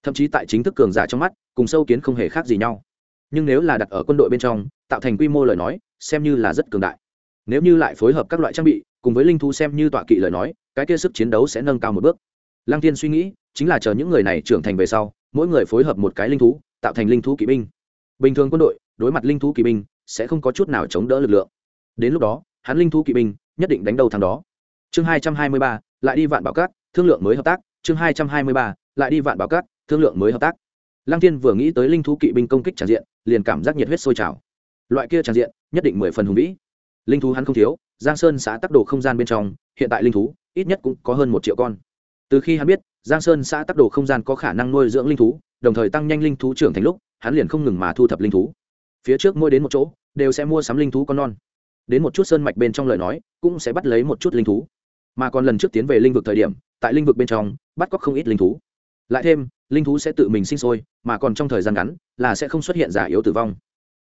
[SPEAKER 1] Thậm chí tại chính thức cường giả trong mắt, cùng sâu kiến không hề khác gì nhau. Nhưng nếu là đặt ở quân đội bên trong, tạo thành quy mô lời nói, xem như là rất cường đại. Nếu như lại phối hợp các loại trang bị, cùng với linh thu xem như tọa kỵ lời nói, cái kia sức chiến đấu sẽ nâng cao một bước. Lăng tiên suy nghĩ chính là chờ những người này trưởng thành về sau, mỗi người phối hợp một cái linh thú, tạo thành linh thú kỵ binh. Bình thường quân đội, đối mặt linh thú kỵ binh, sẽ không có chút nào chống đỡ lực lượng. Đến lúc đó, hắn linh thú kỵ binh nhất định đánh đầu thằng đó. Chương hai trăm hai mươi ba, lại đi vạn bảo cát, thương lượng mới hợp tác. Chương hai trăm hai mươi ba, lại đi vạn bảo cát, thương lượng mới hợp tác. Lăng Thiên vừa nghĩ tới linh thú kỵ binh công kích tràn diện, liền cảm giác nhiệt huyết sôi trào. Loại kia tràn diện, nhất định mười phần hùng vĩ. Linh thú hắn không thiếu, giang sơn xã tắc đồ không gian bên trong, hiện tại linh thú, ít nhất cũng có hơn một triệu con. Từ khi hắn biết giang sơn xã tắc đồ không gian có khả năng nuôi dưỡng linh thú, đồng thời tăng nhanh linh thú trưởng thành lúc, hắn liền không ngừng mà thu thập linh thú. Phía trước mỗi đến một chỗ, đều sẽ mua sắm linh thú con non. Đến một chút sơn mạch bên trong lời nói, cũng sẽ bắt lấy một chút linh thú. Mà còn lần trước tiến về linh vực thời điểm, tại linh vực bên trong, bắt cóc không ít linh thú. Lại thêm, linh thú sẽ tự mình sinh sôi, mà còn trong thời gian ngắn, là sẽ không xuất hiện giả yếu tử vong.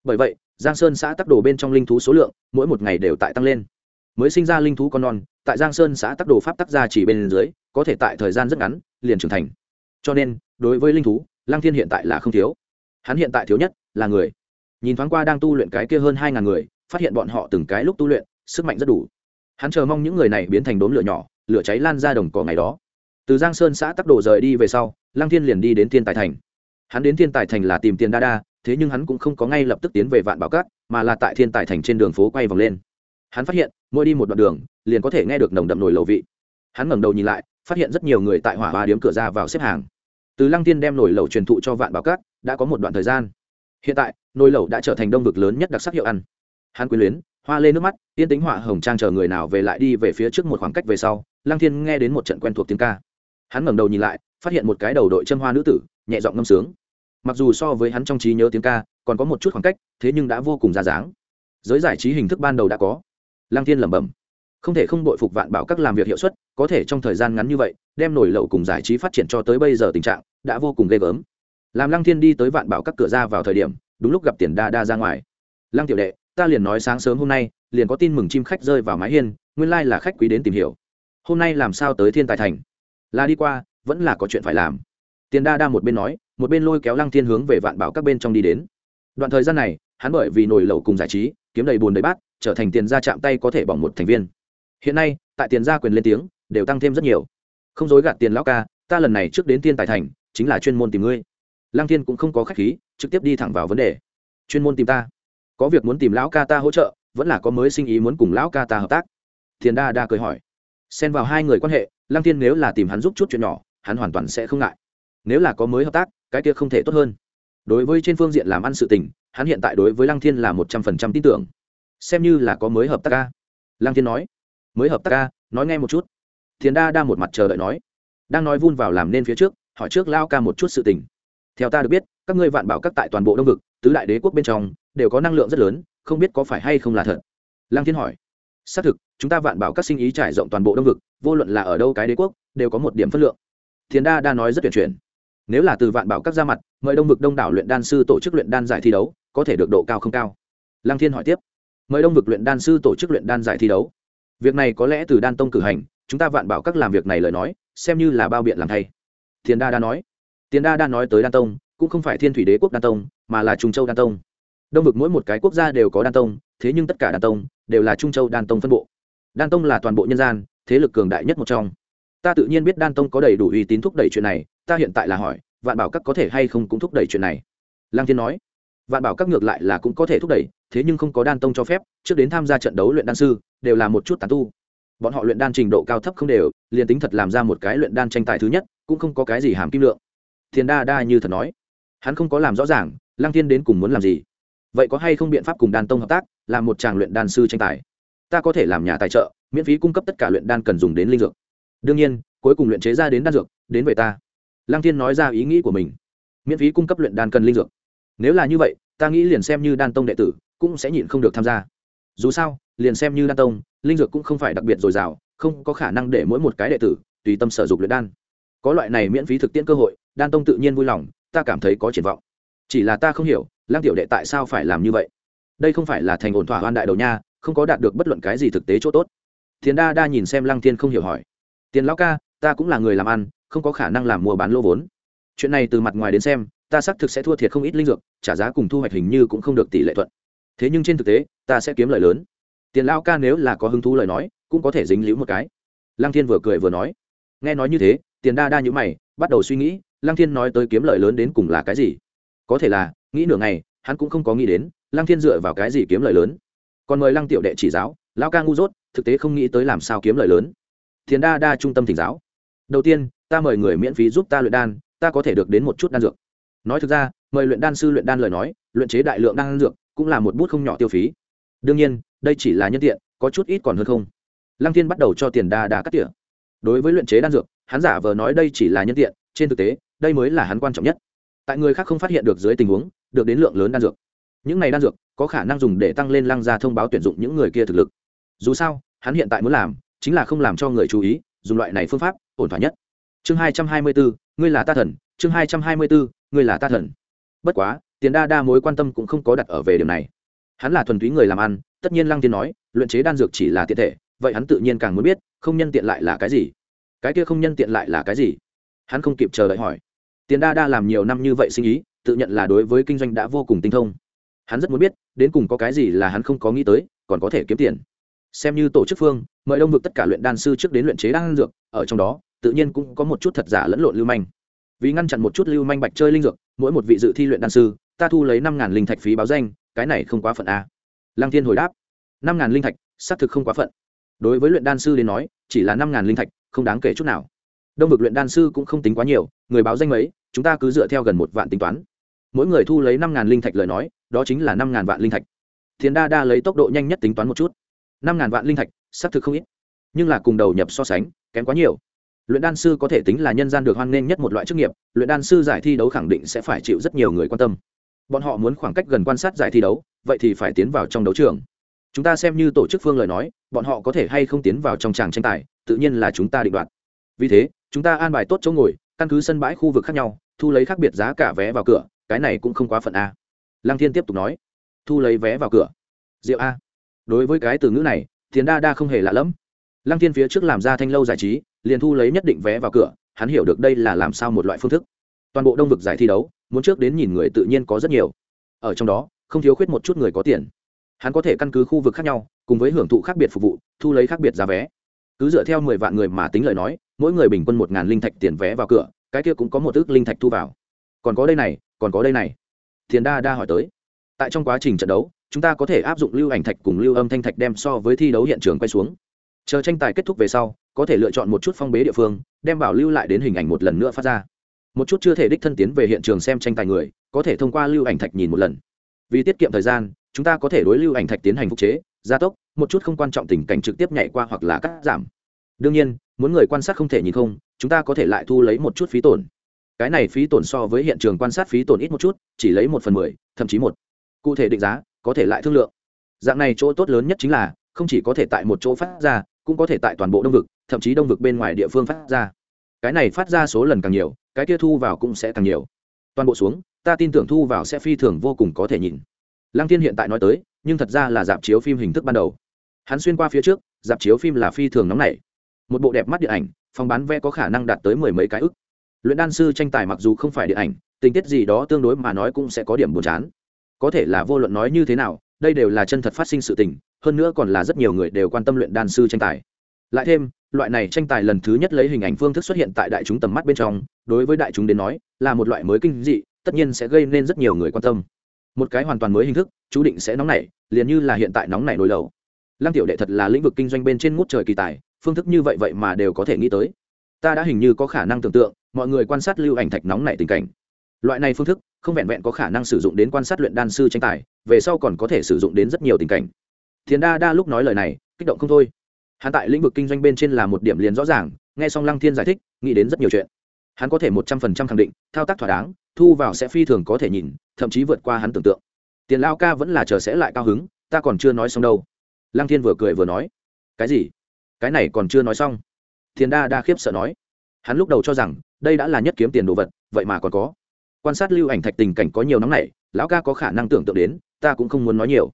[SPEAKER 1] Bởi vậy, giang sơn xã tắc đồ bên trong linh thú số lượng, mỗi một ngày đều tại tăng lên mới sinh ra linh thú con non, tại giang sơn xã tắc đồ pháp tắc gia chỉ bên dưới, có thể tại thời gian rất ngắn, liền trưởng thành. Cho nên, đối với linh thú lang thiên hiện tại là không thiếu. Hắn hiện tại thiếu nhất là người. Nhìn thoáng qua đang tu luyện cái kia hơn hai ngàn người, phát hiện bọn họ từng cái lúc tu luyện, sức mạnh rất đủ. Hắn chờ mong những người này biến thành đốm lửa nhỏ, lửa cháy lan ra đồng cỏ ngày đó. Từ giang sơn xã tắc đồ rời đi về sau lang thiên liền đi đến thiên tài thành. Hắn đến thiên tài thành là tìm tiền đa đa, thế nhưng hắn cũng không có ngay lập tức tiến về vạn bảo cát, mà là tại thiên tài thành trên đường phố quay vòng lên hắn phát hiện, mỗi đi một đoạn đường, liền có thể nghe được nồng đậm nồi lầu vị. Hắn ngẩng đầu nhìn lại, phát hiện rất nhiều người tại hỏa ba điếm cửa ra vào xếp hàng. Từ lăng tiên đem nồi lầu truyền thụ cho vạn bảo cát đã có một đoạn thời gian. Hiện tại, nồi lầu đã trở thành đông vực lớn nhất đặc sắc hiệu ăn. Hắn quyến luyến, hoa lên nước mắt tiên tính họa hồng trang chờ người nào về lại đi về phía trước một khoảng cách về sau, lăng thiên nghe đến một trận quen thuộc tiếng ca. Hắn ngẩng đầu nhìn lại, phát hiện một cái đầu đội chân hoa nữ tử, nhẹ giọng ngâm sướng. Mặc dù so với hắn trong trí nhớ tiếng ca, còn có một chút khoảng cách, thế nhưng đã vô cùng ra dáng. Giới giải trí hình thức ban đầu đã có lăng thiên lẩm bẩm. Không thể không bội phục vạn bảo các làm việc hiệu suất, có thể trong thời gian ngắn như vậy, đem nổi lậu cùng giải trí phát triển cho tới bây giờ tình trạng đã vô cùng ghê gớm. Làm lăng thiên đi tới vạn bảo các cửa ra vào thời điểm, đúng lúc gặp tiền đa đa ra ngoài. Lăng tiểu đệ, ta liền nói sáng sớm hôm nay, liền có tin mừng chim khách rơi vào mái hiên, nguyên lai là khách quý đến tìm hiểu. Hôm nay làm sao tới thiên tài thành? Là đi qua, vẫn là có chuyện phải làm. Tiền đa đa một bên nói, một bên lôi kéo lăng thiên hướng về vạn bảo các bên trong đi đến. Đoạn thời gian này, hắn bởi vì nổi lẩu cùng giải trí, kiếm đầy bùn đầy bát trở thành tiền gia chạm tay có thể bỏng một thành viên. Hiện nay, tại tiền gia quyền lên tiếng, đều tăng thêm rất nhiều. Không dối gạt tiền lão ca, ta lần này trước đến tiên tài thành, chính là chuyên môn tìm ngươi. Lăng thiên cũng không có khách khí, trực tiếp đi thẳng vào vấn đề. Chuyên môn tìm ta? Có việc muốn tìm lão ca ta hỗ trợ, vẫn là có mới sinh ý muốn cùng lão ca ta hợp tác. Thiền đa đa cười hỏi. Xen vào hai người quan hệ, lăng thiên nếu là tìm hắn giúp chút chuyện nhỏ, hắn hoàn toàn sẽ không ngại. Nếu là có mới hợp tác, cái kia không thể tốt hơn. Đối với trên phương diện làm ăn sự tình, hắn hiện tại đối với lăng thiên là một trăm phần trăm tin tưởng xem như là có mới hợp tác ca. Lăng thiên nói. Mới hợp tác ca, nói nghe một chút. Thiền đa đa một mặt chờ đợi nói. Đang nói vun vào làm nên phía trước, hỏi trước lao ca một chút sự tình. Theo ta được biết, các ngươi vạn bảo các tại toàn bộ đông vực, tứ đại đế quốc bên trong, đều có năng lượng rất lớn, không biết có phải hay không là thật? Lăng thiên hỏi. Xác thực, chúng ta vạn bảo các sinh ý trải rộng toàn bộ đông vực, vô luận là ở đâu cái đế quốc, đều có một điểm phân lượng. Thiền đa đa nói rất tuyển chuyển. Nếu là từ vạn bảo các ra mặt, mời đông vực đông đảo luyện đan sư tổ chức luyện đan giải thi đấu, có thể được độ cao không cao? Lăng thiên hỏi tiếp mời đông vực luyện đan sư tổ chức luyện đan giải thi đấu. Việc này có lẽ từ đan tông cử hành, chúng ta vạn bảo các làm việc này lời nói, xem như là bao biện làm thay. Thiền đa đa nói. Tiền đa đa nói tới đan tông, cũng không phải thiên thủy đế quốc đan tông, mà là trung châu đan tông. Đông vực mỗi một cái quốc gia đều có đan tông, thế nhưng tất cả đan tông đều là trung châu đan tông phân bộ. Đan tông là toàn bộ nhân gian, thế lực cường đại nhất một trong. Ta tự nhiên biết đan tông có đầy đủ uy tín thúc đẩy chuyện này, ta hiện tại là hỏi, vạn bảo các có thể hay không cũng thúc đẩy chuyện này? Lang thiên nói vạn bảo các ngược lại là cũng có thể thúc đẩy, thế nhưng không có đan tông cho phép, trước đến tham gia trận đấu luyện đan sư, đều là một chút tàn tu. Bọn họ luyện đan trình độ cao thấp không đều, liền tính thật làm ra một cái luyện đan tranh tài thứ nhất, cũng không có cái gì hàm kim lượng. Thiên đa đa như thật nói, hắn không có làm rõ ràng, lăng thiên đến cùng muốn làm gì? Vậy có hay không biện pháp cùng đan tông hợp tác, làm một tràng luyện đan sư tranh tài? Ta có thể làm nhà tài trợ, miễn phí cung cấp tất cả luyện đan cần dùng đến linh dược. Đương nhiên, cuối cùng luyện chế ra đến đan dược, đến về ta. Lăng thiên nói ra ý nghĩ của mình. Miễn phí cung cấp luyện đan cần linh dược nếu là như vậy, ta nghĩ liền xem như đan tông đệ tử cũng sẽ nhịn không được tham gia. Dù sao, liền xem như đan tông, linh dược cũng không phải đặc biệt dồi dào, không có khả năng để mỗi một cái đệ tử tùy tâm sở dục luyện đan. Có loại này miễn phí thực tiễn cơ hội, đan tông tự nhiên vui lòng, ta cảm thấy có triển vọng. Chỉ là ta không hiểu lang tiểu đệ tại sao phải làm như vậy? Đây không phải là thành ổn thỏa hoan đại đầu nha, không có đạt được bất luận cái gì thực tế chỗ tốt. Thiền đa đa nhìn xem lăng thiên không hiểu hỏi. Tiền lão ca, ta cũng là người làm ăn, không có khả năng làm mua bán lô vốn. Chuyện này từ mặt ngoài đến xem ta xác thực sẽ thua thiệt không ít linh dược, trả giá cùng thu hoạch hình như cũng không được tỷ lệ thuận. Thế nhưng trên thực tế, ta sẽ kiếm lời lớn. Tiền lao ca nếu là có hứng thú lời nói, cũng có thể dính líu một cái. Lăng thiên vừa cười vừa nói. Nghe nói như thế, tiền đa đa nhữ mày, bắt đầu suy nghĩ, lăng thiên nói tới kiếm lợi lớn đến cùng là cái gì? Có thể là, nghĩ nửa ngày, hắn cũng không có nghĩ đến, lăng thiên dựa vào cái gì kiếm lợi lớn. Còn mời lăng tiểu đệ chỉ giáo, lao ca ngu dốt, thực tế không nghĩ tới làm sao kiếm lợi lớn. Tiền đa đa trung tâm thỉnh giáo. Đầu tiên, ta mời người miễn phí giúp ta luyện đan, ta có thể được đến một chút đan dược nói thực ra, mời luyện đan sư luyện đan lời nói, luyện chế đại lượng đan dược cũng là một bút không nhỏ tiêu phí. Đương nhiên, đây chỉ là nhân tiện, có chút ít còn hơn không. Lăng thiên bắt đầu cho tiền đa đa cắt tỉa. Đối với luyện chế đan dược, hắn giả vờ nói đây chỉ là nhân tiện, trên thực tế, đây mới là hắn quan trọng nhất. Tại người khác không phát hiện được dưới tình huống, được đến lượng lớn đan dược. Những này đan dược, có khả năng dùng để tăng lên lăng gia thông báo tuyển dụng những người kia thực lực. Dù sao, hắn hiện tại muốn làm, chính là không làm cho người chú ý, dùng loại này phương pháp, ổn thỏa nhất. Chương hai trăm hai mươi bốn ngươi là ta thần, chương hai trăm hai mươi bốn ngươi là ta thần. Bất quá, tiền đa đa mối quan tâm cũng không có đặt ở về điểm này. Hắn là thuần túy người làm ăn, tất nhiên lăng tiên nói, luyện chế đan dược chỉ là tiện thể, vậy hắn tự nhiên càng muốn biết, không nhân tiện lại là cái gì? Cái kia không nhân tiện lại là cái gì? Hắn không kịp chờ đợi hỏi. Tiền đa đa làm nhiều năm như vậy sinh ý, tự nhận là đối với kinh doanh đã vô cùng tinh thông. Hắn rất muốn biết, đến cùng có cái gì là hắn không có nghĩ tới, còn có thể kiếm tiền. Xem như tổ chức phương, mời đông vực tất cả luyện đan sư trước đến luyện chế đan dược, ở trong đó, tự nhiên cũng có một chút thật giả lẫn lộn lưu manh vì ngăn chặn một chút lưu manh bạch chơi linh dược, mỗi một vị dự thi luyện đan sư, ta thu lấy năm ngàn linh thạch phí báo danh, cái này không quá phận a lăng thiên hồi đáp, năm ngàn linh thạch, xác thực không quá phận. Đối với luyện đan sư đến nói, chỉ là năm ngàn linh thạch, không đáng kể chút nào. Đông vực luyện đan sư cũng không tính quá nhiều, người báo danh mấy, chúng ta cứ dựa theo gần một vạn tính toán. Mỗi người thu lấy năm ngàn linh thạch lời nói, đó chính là năm ngàn vạn linh thạch. Thiền đa đa lấy tốc độ nhanh nhất tính toán một chút. Năm ngàn vạn linh thạch, xác thực không ít, nhưng là cùng đầu nhập so sánh, kém quá nhiều luyện đan sư có thể tính là nhân gian được hoan nghênh nhất một loại chức nghiệp, luyện đan sư giải thi đấu khẳng định sẽ phải chịu rất nhiều người quan tâm. Bọn họ muốn khoảng cách gần quan sát giải thi đấu, vậy thì phải tiến vào trong đấu trường. Chúng ta xem như tổ chức phương lời nói, bọn họ có thể hay không tiến vào trong tràng tranh tài, tự nhiên là chúng ta định đoạt. Vì thế, chúng ta an bài tốt chỗ ngồi, căn cứ sân bãi khu vực khác nhau, thu lấy khác biệt giá cả vé vào cửa, cái này cũng không quá phận a. Lăng thiên tiếp tục nói. Thu lấy vé vào cửa. Rượu a. Đối với cái từ ngữ này, thiền đa đa không hề lạ lẫm lăng thiên phía trước làm ra thanh lâu giải trí, liền thu lấy nhất định vé vào cửa, hắn hiểu được đây là làm sao một loại phương thức. Toàn bộ đông vực giải thi đấu, muốn trước đến nhìn người tự nhiên có rất nhiều. Ở trong đó, không thiếu khuyết một chút người có tiền. Hắn có thể căn cứ khu vực khác nhau, cùng với hưởng thụ khác biệt phục vụ, thu lấy khác biệt giá vé. Cứ dựa theo mười vạn người mà tính lời nói, mỗi người bình quân một ngàn linh thạch tiền vé vào cửa, cái kia cũng có một ước linh thạch thu vào. Còn có đây này, còn có đây này. Thiền đa đa hỏi tới. Tại trong quá trình trận đấu, chúng ta có thể áp dụng lưu ảnh thạch cùng lưu âm thanh thạch đem so với thi đấu hiện trường quay xuống chờ tranh tài kết thúc về sau, có thể lựa chọn một chút phong bế địa phương, đem bảo lưu lại đến hình ảnh một lần nữa phát ra. Một chút chưa thể đích thân tiến về hiện trường xem tranh tài người, có thể thông qua lưu ảnh thạch nhìn một lần. Vì tiết kiệm thời gian, chúng ta có thể đối lưu ảnh thạch tiến hành phục chế, gia tốc, một chút không quan trọng tình cảnh trực tiếp nhảy qua hoặc là cắt giảm. Đương nhiên, muốn người quan sát không thể nhìn không, chúng ta có thể lại thu lấy một chút phí tổn. Cái này phí tổn so với hiện trường quan sát phí tổn ít một chút, chỉ lấy một phần mười, thậm chí một. Cụ thể định giá, có thể lại thương lượng. Dạng này chỗ tốt lớn nhất chính là không chỉ có thể tại một chỗ phát ra, cũng có thể tại toàn bộ đông vực, thậm chí đông vực bên ngoài địa phương phát ra. Cái này phát ra số lần càng nhiều, cái kia thu vào cũng sẽ càng nhiều. Toàn bộ xuống, ta tin tưởng thu vào sẽ phi thường vô cùng có thể nhìn. Lăng tiên hiện tại nói tới, nhưng thật ra là dạp chiếu phim hình thức ban đầu. Hắn xuyên qua phía trước, dạp chiếu phim là phi thường nóng nảy. Một bộ đẹp mắt điện ảnh, phòng bán vé có khả năng đạt tới mười mấy cái ức. Luyện đan sư tranh tài mặc dù không phải điện ảnh, tình tiết gì đó tương đối mà nói cũng sẽ có điểm buồn chán. Có thể là vô luận nói như thế nào, đây đều là chân thật phát sinh sự tình hơn nữa còn là rất nhiều người đều quan tâm luyện đan sư tranh tài. Lại thêm, loại này tranh tài lần thứ nhất lấy hình ảnh phương thức xuất hiện tại đại chúng tầm mắt bên trong, đối với đại chúng đến nói, là một loại mới kinh dị, tất nhiên sẽ gây nên rất nhiều người quan tâm. Một cái hoàn toàn mới hình thức, chú định sẽ nóng nảy, liền như là hiện tại nóng nảy nổi lầu. Lăng tiểu đệ thật là lĩnh vực kinh doanh bên trên ngút trời kỳ tài, phương thức như vậy vậy mà đều có thể nghĩ tới. Ta đã hình như có khả năng tưởng tượng, mọi người quan sát lưu ảnh thạch nóng nảy tình cảnh. Loại này phương thức, không vẹn vẹn có khả năng sử dụng đến quan sát luyện đan sư tranh tài, về sau còn có thể sử dụng đến rất nhiều tình cảnh thiền đa đa lúc nói lời này, kích động không thôi. Hắn tại lĩnh vực kinh doanh bên trên là một điểm liền rõ ràng, nghe xong lăng thiên giải thích, nghĩ đến rất nhiều chuyện. Hắn có thể một trăm phần trăm khẳng định, thao tác thỏa đáng, thu vào sẽ phi thường có thể nhìn, thậm chí vượt qua hắn tưởng tượng. Tiền lao ca vẫn là chờ sẽ lại cao hứng, ta còn chưa nói xong đâu. Lăng thiên vừa cười vừa nói, cái gì? Cái này còn chưa nói xong. Thiền đa đa khiếp sợ nói, hắn lúc đầu cho rằng, đây đã là nhất kiếm tiền đồ vật, vậy mà còn có. Quan sát lưu ảnh thạch tình cảnh có nhiều nóng này lão ca có khả năng tưởng tượng đến, ta cũng không muốn nói nhiều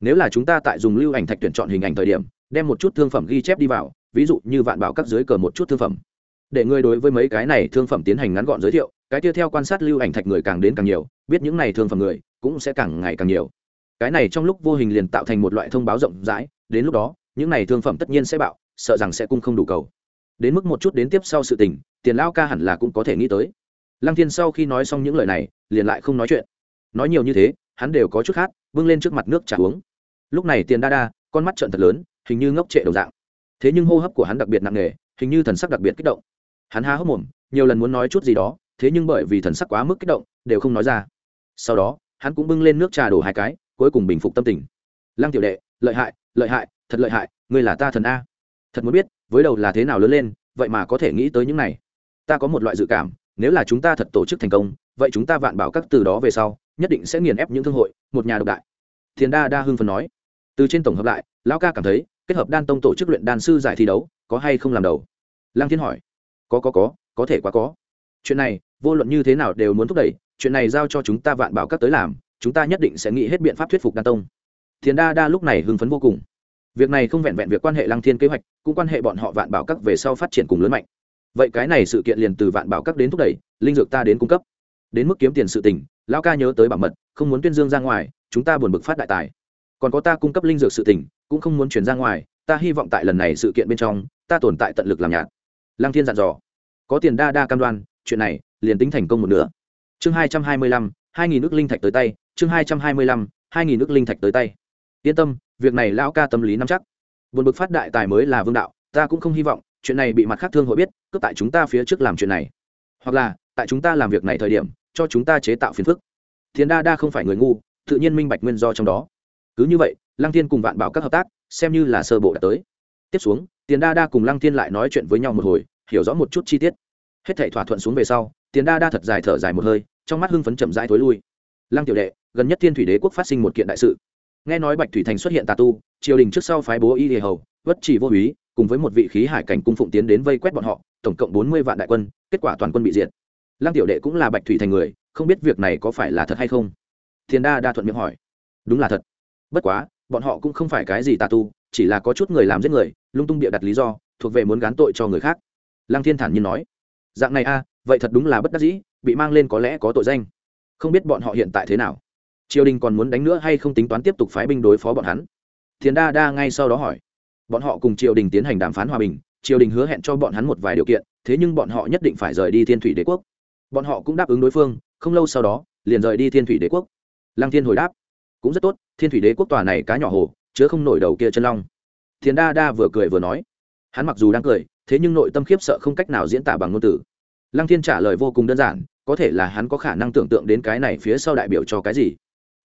[SPEAKER 1] nếu là chúng ta tại dùng lưu ảnh thạch tuyển chọn hình ảnh thời điểm, đem một chút thương phẩm ghi chép đi vào, ví dụ như vạn bảo các dưới cờ một chút thương phẩm. Để ngươi đối với mấy cái này thương phẩm tiến hành ngắn gọn giới thiệu, cái tiếp theo quan sát lưu ảnh thạch người càng đến càng nhiều, biết những này thương phẩm người cũng sẽ càng ngày càng nhiều. Cái này trong lúc vô hình liền tạo thành một loại thông báo rộng rãi, đến lúc đó, những này thương phẩm tất nhiên sẽ bạo, sợ rằng sẽ cung không đủ cầu. Đến mức một chút đến tiếp sau sự tình, tiền lao ca hẳn là cũng có thể nghĩ tới. Lăng thiên sau khi nói xong những lời này, liền lại không nói chuyện. Nói nhiều như thế, hắn đều có chút khát vâng lên trước mặt nước trả uống lúc này tiền đa đa, con mắt trợn thật lớn, hình như ngốc trệ đồng dạng. Thế nhưng hô hấp của hắn đặc biệt nặng nề, hình như thần sắc đặc biệt kích động. Hắn há hốc mồm, nhiều lần muốn nói chút gì đó, thế nhưng bởi vì thần sắc quá mức kích động, đều không nói ra. Sau đó, hắn cũng bưng lên nước trà đổ hai cái, cuối cùng bình phục tâm tình. Lăng tiểu đệ, lợi hại lợi hại, thật lợi hại, ngươi là ta thần a. Thật muốn biết, với đầu là thế nào lớn lên, vậy mà có thể nghĩ tới những này. Ta có một loại dự cảm, nếu là chúng ta thật tổ chức thành công, vậy chúng ta vạn bảo các từ đó về sau, nhất định sẽ nghiền ép những thương hội, một nhà độc đại. Thiền đa đa hưng phần nói từ trên tổng hợp lại, lão ca cảm thấy, kết hợp đan tông tổ chức luyện đan sư giải thi đấu, có hay không làm đầu? Lăng thiên hỏi. Có có có có thể quá có. Chuyện này, vô luận như thế nào đều muốn thúc đẩy, chuyện này giao cho chúng ta vạn bảo các tới làm, chúng ta nhất định sẽ nghĩ hết biện pháp thuyết phục đan tông. Thiền đa đa lúc này hưng phấn vô cùng. Việc này không vẹn vẹn việc quan hệ lăng thiên kế hoạch, cũng quan hệ bọn họ vạn bảo các về sau phát triển cùng lớn mạnh. Vậy cái này sự kiện liền từ vạn bảo các đến thúc đẩy, linh dược ta đến cung cấp. Đến mức kiếm tiền sự tình, lão ca nhớ tới bảo mật, không muốn tuyên dương ra ngoài, chúng ta buồn bực phát đại tài còn có ta cung cấp linh dược sự tình, cũng không muốn chuyển ra ngoài, ta hy vọng tại lần này sự kiện bên trong, ta tồn tại tận lực làm nhạt. Lăng thiên dặn dò. Có tiền đa đa cam đoan, chuyện này, liền tính thành công một nửa. Chương hai trăm hai mươi lăm, hai nghìn nước linh thạch tới tay, chương hai trăm hai mươi lăm, hai nghìn nước linh thạch tới tay. Yên tâm, việc này lão ca tâm lý nắm chắc. Buồn bực phát đại tài mới là vương đạo, ta cũng không hy vọng, chuyện này bị mặt khác thương hội biết, cướp tại chúng ta phía trước làm chuyện này. Hoặc là, tại chúng ta làm việc này thời điểm, cho chúng ta chế tạo phiền phức. Thiền đa đa không phải người ngu, tự nhiên minh bạch nguyên do trong đó cứ như vậy, lăng thiên cùng vạn bảo các hợp tác, xem như là sơ bộ đã tới. Tiếp xuống, tiền đa đa cùng lăng thiên lại nói chuyện với nhau một hồi, hiểu rõ một chút chi tiết. Hết thảy thỏa thuận xuống về sau, tiền đa đa thật dài thở dài một hơi, trong mắt hưng phấn chậm rãi thối lui. Lăng tiểu đệ, gần nhất thiên thủy đế quốc phát sinh một kiện đại sự. Nghe nói bạch thủy thành xuất hiện tà tu, triều đình trước sau phái bố y hề hầu vất chỉ vô úy, cùng với một vị khí hải cảnh cung phụng tiến đến vây quét bọn họ, tổng cộng bốn mươi vạn đại quân, kết quả toàn quân bị diệt. Lăng tiểu đệ cũng là bạch thủy thành người, không biết việc này có phải là thật hay không? Thiền đa đa thuận miệng hỏi. Đúng là thật bất quá, bọn họ cũng không phải cái gì tà tu, chỉ là có chút người làm giết người, lung tung bịa đặt lý do, thuộc về muốn gán tội cho người khác. Lăng thiên thản nhiên nói. Dạng này a, vậy thật đúng là bất đắc dĩ, bị mang lên có lẽ có tội danh. Không biết bọn họ hiện tại thế nào. Triều đình còn muốn đánh nữa hay không tính toán tiếp tục phái binh đối phó bọn hắn? Thiền đa đa ngay sau đó hỏi. Bọn họ cùng triều đình tiến hành đàm phán hòa bình, triều đình hứa hẹn cho bọn hắn một vài điều kiện, thế nhưng bọn họ nhất định phải rời đi thiên thủy đế quốc. Bọn họ cũng đáp ứng đối phương, không lâu sau đó, liền rời đi thiên thủy đế quốc. Lăng thiên hồi đáp cũng rất tốt, thiên thủy đế quốc tòa này cá nhỏ hồ, chứa không nổi đầu kia chân long. Thiền đa đa vừa cười vừa nói. Hắn mặc dù đang cười, thế nhưng nội tâm khiếp sợ không cách nào diễn tả bằng ngôn từ. Lăng thiên trả lời vô cùng đơn giản, có thể là hắn có khả năng tưởng tượng đến cái này phía sau đại biểu cho cái gì.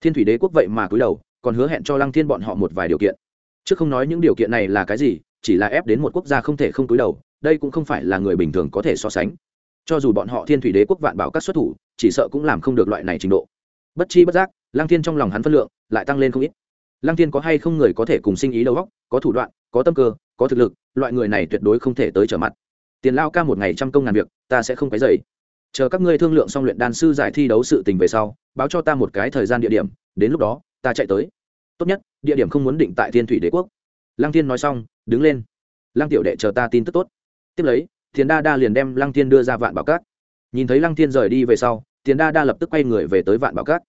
[SPEAKER 1] Thiên thủy đế quốc vậy mà cúi đầu, còn hứa hẹn cho lăng thiên bọn họ một vài điều kiện. Chứ không nói những điều kiện này là cái gì, chỉ là ép đến một quốc gia không thể không cúi đầu, đây cũng không phải là người bình thường có thể so sánh. Cho dù bọn họ thiên thủy đế quốc vạn bảo các xuất thủ, chỉ sợ cũng làm không được loại này trình độ. Bất chi bất giác lăng thiên trong lòng hắn phân lượng lại tăng lên không ít. Lăng thiên có hay không người có thể cùng sinh ý đầu góc có thủ đoạn, có tâm cơ, có thực lực, loại người này tuyệt đối không thể tới trở mặt. Tiền lao ca một ngày trăm công ngàn việc, ta sẽ không cái dày chờ các ngươi thương lượng xong luyện đan sư giải thi đấu sự tình về sau, báo cho ta một cái thời gian địa điểm, đến lúc đó, ta chạy tới. Tốt nhất, địa điểm không muốn định tại thiên thủy đế quốc. Lăng thiên nói xong, đứng lên. Lăng tiểu đệ chờ ta tin tức tốt. Tiếp lấy tiền đa đa liền đem lăng thiên đưa ra vạn bảo cát. Nhìn thấy lăng thiên rời đi về sau tiền đa đa lập tức quay người về tới vạn bảo cát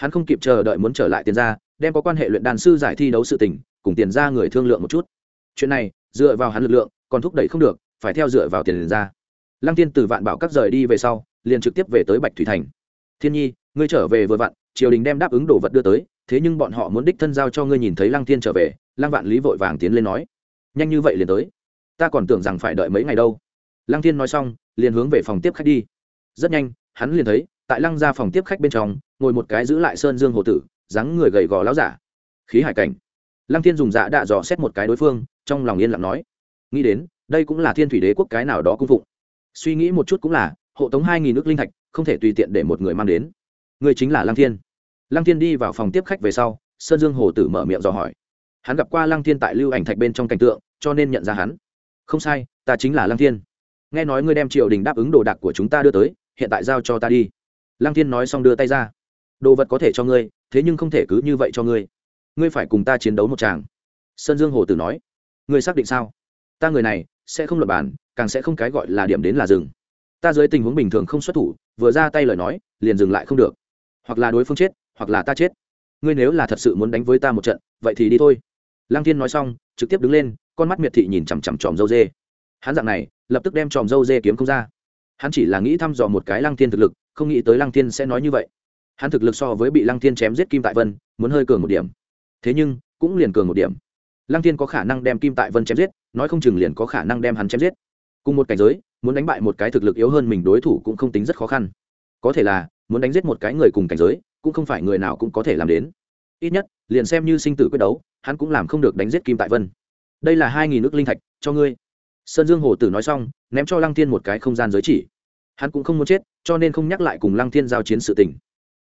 [SPEAKER 1] hắn không kịp chờ đợi muốn trở lại tiền ra đem có quan hệ luyện đàn sư giải thi đấu sự tình cùng tiền ra người thương lượng một chút. Chuyện này, dựa vào hắn lực lượng, còn thúc đẩy không được, phải theo dựa vào tiền ra lăng tiên từ vạn bảo các rời đi về sau, liền trực tiếp về tới bạch thủy thành. Thiên nhi, ngươi trở về vừa vặn, triều đình đem đáp ứng đồ vật đưa tới, thế nhưng bọn họ muốn đích thân giao cho ngươi nhìn thấy lăng tiên trở về. Lăng vạn lý vội vàng tiến lên nói. Nhanh như vậy liền tới? Ta còn tưởng rằng phải đợi mấy ngày đâu. Lăng tiên nói xong, liền hướng về phòng tiếp khách đi. Rất nhanh, hắn liền thấy tại lăng ra phòng tiếp khách bên trong, ngồi một cái giữ lại sơn dương hồ tử, dáng người gầy gò láo giả. Khí hải cảnh. Lăng thiên dùng dạ đạ dò xét một cái đối phương, trong lòng yên lặng nói, nghĩ đến, đây cũng là thiên thủy đế quốc cái nào đó cung phụng. Suy nghĩ một chút cũng là, hộ tống hai nghìn nước linh thạch, không thể tùy tiện để một người mang đến. Người chính là lăng thiên. Lăng thiên đi vào phòng tiếp khách về sau, sơn dương hồ tử mở miệng dò hỏi. Hắn gặp qua lăng thiên tại lưu ảnh thạch bên trong cảnh tượng, cho nên nhận ra hắn. Không sai, ta chính là lăng thiên. Nghe nói ngươi đem triều đình đáp ứng đồ đạc của chúng ta đưa tới, hiện tại giao cho ta đi lăng thiên nói xong đưa tay ra. Đồ vật có thể cho ngươi, thế nhưng không thể cứ như vậy cho ngươi. Ngươi phải cùng ta chiến đấu một tràng. Sơn dương hồ tử nói. Ngươi xác định sao? Ta người này, sẽ không lập bàn, càng sẽ không cái gọi là điểm đến là dừng. Ta dưới tình huống bình thường không xuất thủ, vừa ra tay lời nói, liền dừng lại không được. Hoặc là đối phương chết, hoặc là ta chết. Ngươi nếu là thật sự muốn đánh với ta một trận, vậy thì đi thôi. Lăng thiên nói xong, trực tiếp đứng lên, con mắt miệt thị nhìn chằm chằm tròm dâu dê. Hắn dạng này, lập tức đem tròm dâu dê kiếm không ra hắn chỉ là nghĩ thăm dò một cái lăng thiên thực lực, không nghĩ tới lăng thiên sẽ nói như vậy. Hắn thực lực so với bị lăng thiên chém giết kim tại vân, muốn hơi cường một điểm. Thế nhưng, cũng liền cường một điểm. Lăng thiên có khả năng đem kim tại vân chém giết, nói không chừng liền có khả năng đem hắn chém giết. Cùng một cảnh giới, muốn đánh bại một cái thực lực yếu hơn mình đối thủ cũng không tính rất khó khăn. Có thể là, muốn đánh giết một cái người cùng cảnh giới, cũng không phải người nào cũng có thể làm đến. Ít nhất, liền xem như sinh tử quyết đấu, hắn cũng làm không được đánh giết kim tại vân. Đây là hai nghìn nước linh thạch, cho ngươi sơn dương hồ tử nói xong, ném cho lăng thiên một cái không gian giới chỉ. Hắn cũng không muốn chết, cho nên không nhắc lại cùng lăng thiên giao chiến sự tình.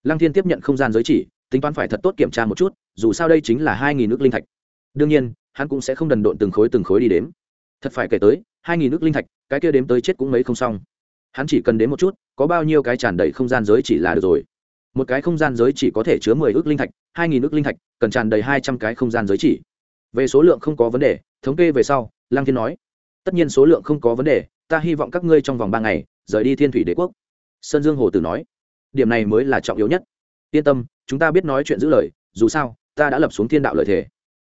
[SPEAKER 1] Lăng thiên tiếp nhận không gian giới chỉ, tính toán phải thật tốt kiểm tra một chút, dù sao đây chính là hai nghìn nước linh thạch. Đương nhiên, hắn cũng sẽ không đần độn từng khối từng khối đi đếm. Thật phải kể tới, hai nghìn nước linh thạch, cái kia đếm tới chết cũng mấy không xong. Hắn chỉ cần đếm một chút, có bao nhiêu cái tràn đầy không gian giới chỉ là được rồi. Một cái không gian giới chỉ có thể chứa mười ước linh thạch, hai nghìn ước linh thạch, cần tràn đầy hai trăm cái không gian giới chỉ. Về số lượng không có vấn đề, thống kê về sau lang thiên nói tất nhiên số lượng không có vấn đề, ta hy vọng các ngươi trong vòng ba ngày, rời đi thiên thủy đế quốc. Sơn dương hồ tử nói. Điểm này mới là trọng yếu nhất. Yên tâm, chúng ta biết nói chuyện giữ lời, dù sao, ta đã lập xuống thiên đạo lợi thế.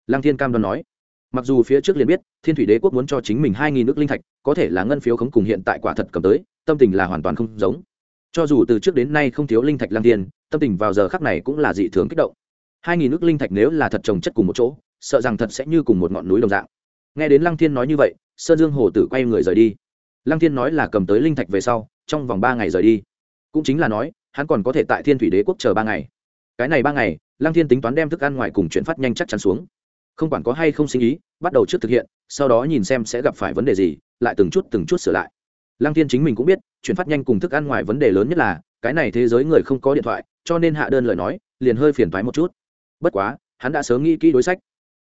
[SPEAKER 1] Lăng thiên cam đoan nói. Mặc dù phía trước liền biết, thiên thủy đế quốc muốn cho chính mình hai nghìn nước linh thạch, có thể là ngân phiếu khống cùng hiện tại quả thật cầm tới, tâm tình là hoàn toàn không giống. Cho dù từ trước đến nay không thiếu linh thạch lăng thiên, tâm tình vào giờ khắc này cũng là dị thường kích động. Hai nghìn nước linh thạch nếu là thật trồng chất cùng một chỗ, sợ rằng thật sẽ như cùng một ngọn núi đồng dạng. Nghe đến lăng thiên nói như vậy sơn dương hồ tử quay người rời đi. Lăng thiên nói là cầm tới linh thạch về sau, trong vòng ba ngày rời đi. Cũng chính là nói, hắn còn có thể tại thiên thủy đế quốc chờ ba ngày. Cái này ba ngày, lăng thiên tính toán đem thức ăn ngoài cùng chuyển phát nhanh chắc chắn xuống. Không quản có hay không sinh ý, bắt đầu trước thực hiện, sau đó nhìn xem sẽ gặp phải vấn đề gì, lại từng chút từng chút sửa lại. Lăng thiên chính mình cũng biết chuyển phát nhanh cùng thức ăn ngoài vấn đề lớn nhất là, cái này thế giới người không có điện thoại, cho nên hạ đơn lời nói, liền hơi phiền thoái một chút. Bất quá, hắn đã sớm nghĩ kỹ đối sách.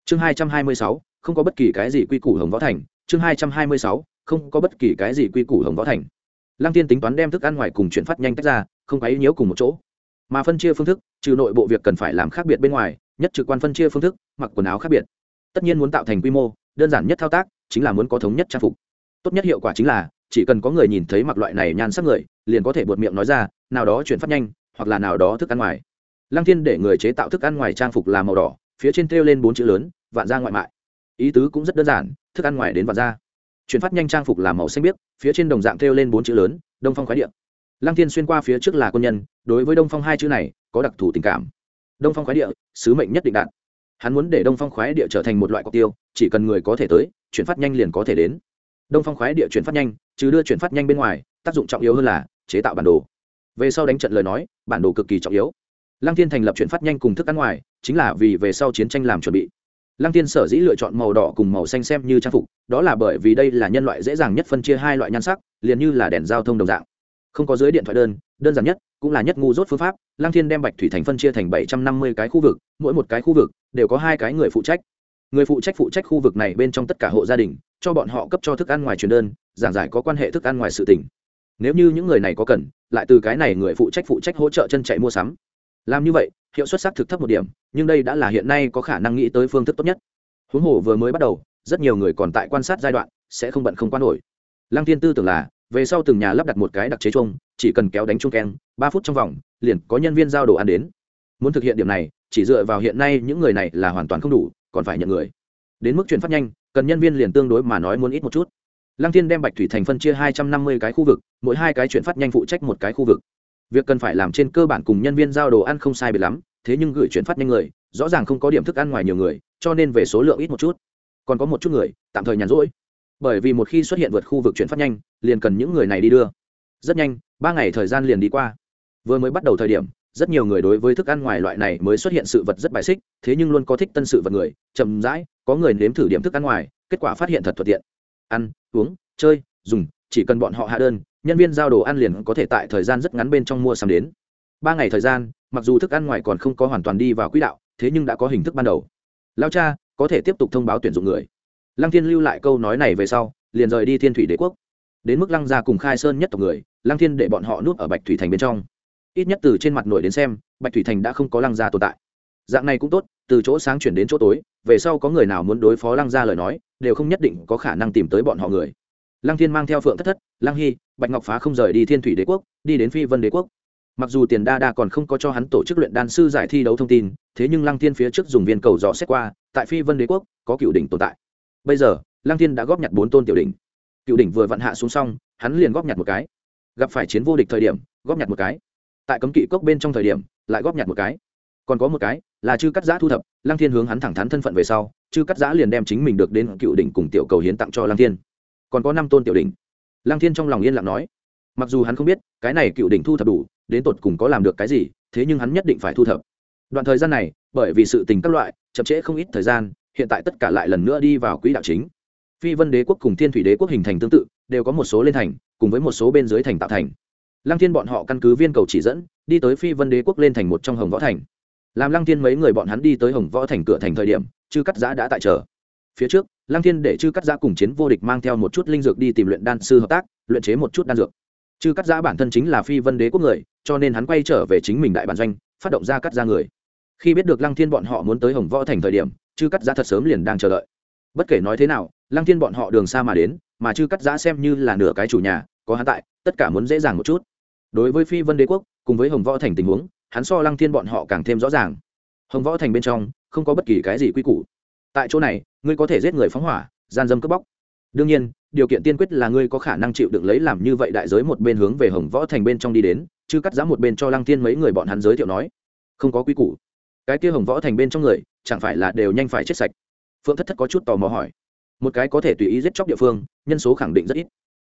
[SPEAKER 1] Chương hai trăm hai mươi sáu, không có bất kỳ cái gì quy củ hồng võ thành chương hai trăm hai mươi sáu, không có bất kỳ cái gì quy củ hồng võ thành. Lăng tiên tính toán đem thức ăn ngoài cùng chuyển phát nhanh tách ra, không quấy nhiễu cùng một chỗ. Mà phân chia phương thức, trừ nội bộ việc cần phải làm khác biệt bên ngoài, nhất trực quan phân chia phương thức, mặc quần áo khác biệt. Tất nhiên muốn tạo thành quy mô, đơn giản nhất thao tác, chính là muốn có thống nhất trang phục. Tốt nhất hiệu quả chính là, chỉ cần có người nhìn thấy mặc loại này nhan sắc người, liền có thể buột miệng nói ra, nào đó chuyển phát nhanh, hoặc là nào đó thức ăn ngoài. Lăng thiên để người chế tạo thức ăn ngoài trang phục là màu đỏ, phía trên treo lên bốn chữ lớn, vạn ra ngoại mại ý tứ cũng rất đơn giản, thức ăn ngoài đến và ra. Chuyển phát nhanh trang phục làm màu xanh biếc, phía trên đồng dạng thêu lên bốn chữ lớn, đông phong khoái điện lăng thiên xuyên qua phía trước là quân nhân, đối với đông phong hai chữ này, có đặc thù tình cảm. Đông phong khoái địa, sứ mệnh nhất định đạt. Hắn muốn để đông phong khoái địa trở thành một loại cọc tiêu, chỉ cần người có thể tới, chuyển phát nhanh liền có thể đến. Đông phong khoái địa chuyển phát nhanh chứ đưa chuyển phát nhanh bên ngoài, tác dụng trọng yếu hơn là chế tạo bản đồ. Về sau đánh trận lời nói, bản đồ cực kỳ trọng yếu. Lăng Thiên thành lập chuyển phát nhanh cùng thức ăn ngoài, chính là vì về sau chiến tranh làm chuẩn bị lăng tiên sở dĩ lựa chọn màu đỏ cùng màu xanh xem như trang phục, đó là bởi vì đây là nhân loại dễ dàng nhất phân chia hai loại nhan sắc, liền như là đèn giao thông đồng dạng. Không có dưới điện thoại đơn đơn giản nhất, cũng là nhất ngu dốt phương pháp, lăng thiên đem bạch thủy thành phân chia thành bảy trăm năm mươi cái khu vực, mỗi một cái khu vực đều có hai cái người phụ trách. Người phụ trách phụ trách khu vực này bên trong tất cả hộ gia đình, cho bọn họ cấp cho thức ăn ngoài truyền đơn, giảng giải có quan hệ thức ăn ngoài sự tỉnh nếu như những người này có cần, lại từ cái này người phụ trách phụ trách hỗ trợ chân chạy mua sắm làm như vậy, hiệu suất xác thực thấp một điểm, nhưng đây đã là hiện nay có khả năng nghĩ tới phương thức tốt nhất. Huống hồ vừa mới bắt đầu, rất nhiều người còn tại quan sát giai đoạn, sẽ không bận không quan nổi. Lăng tiên tư tưởng là, về sau từng nhà lắp đặt một cái đặc chế chung chỉ cần kéo đánh chung keng, ba phút trong vòng, liền có nhân viên giao đồ ăn đến. Muốn thực hiện điểm này, chỉ dựa vào hiện nay những người này là hoàn toàn không đủ, còn phải nhận người. Đến mức chuyển phát nhanh, cần nhân viên liền tương đối mà nói muốn ít một chút. Lăng thiên đem bạch thủy thành phân chia hai trăm năm mươi cái khu vực, mỗi hai cái chuyển phát nhanh phụ trách một cái khu vực việc cần phải làm trên cơ bản cùng nhân viên giao đồ ăn không sai biệt lắm, thế nhưng gửi chuyển phát nhanh người, rõ ràng không có điểm thức ăn ngoài nhiều người, cho nên về số lượng ít một chút. Còn có một chút người, tạm thời nhàn rỗi. Bởi vì một khi xuất hiện vượt khu vực chuyển phát nhanh, liền cần những người này đi đưa. Rất nhanh, ba ngày thời gian liền đi qua. Vừa mới bắt đầu thời điểm, rất nhiều người đối với thức ăn ngoài loại này mới xuất hiện sự vật rất bài xích, thế nhưng luôn có thích tân sự vật người, chậm rãi, có người nếm thử điểm thức ăn ngoài, kết quả phát hiện thật thuận tiện. Ăn, uống, chơi, dùng, chỉ cần bọn họ hạ đơn nhân viên giao đồ ăn liền có thể tại thời gian rất ngắn bên trong mua sắm đến. Ba ngày thời gian, mặc dù thức ăn ngoài còn không có hoàn toàn đi vào quỹ đạo, thế nhưng đã có hình thức ban đầu. Lao cha, có thể tiếp tục thông báo tuyển dụng người. Lăng thiên lưu lại câu nói này về sau, liền rời đi thiên thủy đế quốc. Đến mức lăng gia cùng khai sơn nhất tộc người, lăng thiên để bọn họ nuốt ở bạch thủy thành bên trong. Ít nhất từ trên mặt nổi đến xem, bạch thủy thành đã không có lăng gia tồn tại. Dạng này cũng tốt, từ chỗ sáng chuyển đến chỗ tối, về sau có người nào muốn đối phó lăng gia lời nói, đều không nhất định có khả năng tìm tới bọn họ người lăng thiên mang theo phượng thất thất, lăng hy, bạch ngọc phá không rời đi thiên thủy đế quốc, đi đến phi vân đế quốc. Mặc dù tiền đa đa còn không có cho hắn tổ chức luyện đan sư giải thi đấu thông tin, thế nhưng lăng thiên phía trước dùng viên cầu dò xét qua, tại phi vân đế quốc, có cựu đỉnh tồn tại. Bây giờ, lăng thiên đã góp nhặt bốn tôn tiểu đỉnh. Cựu đỉnh vừa vặn hạ xuống xong, hắn liền góp nhặt một cái. Gặp phải chiến vô địch thời điểm, góp nhặt một cái. Tại cấm kỵ cốc bên trong thời điểm, lại góp nhặt một cái. Còn có một cái, là chư cắt giã thu thập, lăng thiên hướng hắn thẳng thắn thân phận về sau, chư cắt giã liền đem chính mình được đến cựu đỉnh cùng tiểu cầu hiến tặng cho lăng thiên còn có năm tôn tiểu đỉnh. Lăng thiên trong lòng yên lặng nói, mặc dù hắn không biết, cái này cựu đỉnh thu thập đủ, đến tột cùng có làm được cái gì, thế nhưng hắn nhất định phải thu thập. Đoạn thời gian này, bởi vì sự tình các loại, chậm trễ không ít thời gian, hiện tại tất cả lại lần nữa đi vào quỹ đạo chính. Phi vân đế quốc cùng thiên thủy đế quốc hình thành tương tự, đều có một số lên thành, cùng với một số bên dưới thành tạo thành. Lăng thiên bọn họ căn cứ viên cầu chỉ dẫn, đi tới phi vân đế quốc lên thành một trong hồng võ thành. Làm lăng thiên mấy người bọn hắn đi tới hồng võ thành cửa thành thời điểm, chư cắt giã đã tại chờ phía trước, lăng thiên để chư cắt giã cùng chiến vô địch mang theo một chút linh dược đi tìm luyện đan sư hợp tác, luyện chế một chút đan dược. Chư cắt giã bản thân chính là phi vân đế quốc người, cho nên hắn quay trở về chính mình đại bản doanh, phát động ra cắt ra người. Khi biết được lăng thiên bọn họ muốn tới hồng võ thành thời điểm, chư cắt giã thật sớm liền đang chờ đợi. Bất kể nói thế nào, lăng thiên bọn họ đường xa mà đến, mà chư cắt giã xem như là nửa cái chủ nhà, có hắn tại, tất cả muốn dễ dàng một chút. Đối với phi vân đế quốc, cùng với hồng võ thành tình huống, hắn so lăng thiên bọn họ càng thêm rõ ràng. Hồng võ thành bên trong, không có bất kỳ cái gì quy củ tại chỗ này, ngươi có thể giết người phóng hỏa, gian dâm cướp bóc. Đương nhiên, điều kiện tiên quyết là ngươi có khả năng chịu đựng lấy làm như vậy đại giới một bên hướng về hồng võ thành bên trong đi đến chứ cắt giá một bên cho lăng tiên mấy người bọn hắn giới thiệu nói. Không có quy củ. Cái kia hồng võ thành bên trong người, chẳng phải là đều nhanh phải chết sạch? Phượng thất thất có chút tò mò hỏi. Một cái có thể tùy ý giết chóc địa phương, nhân số khẳng định rất ít.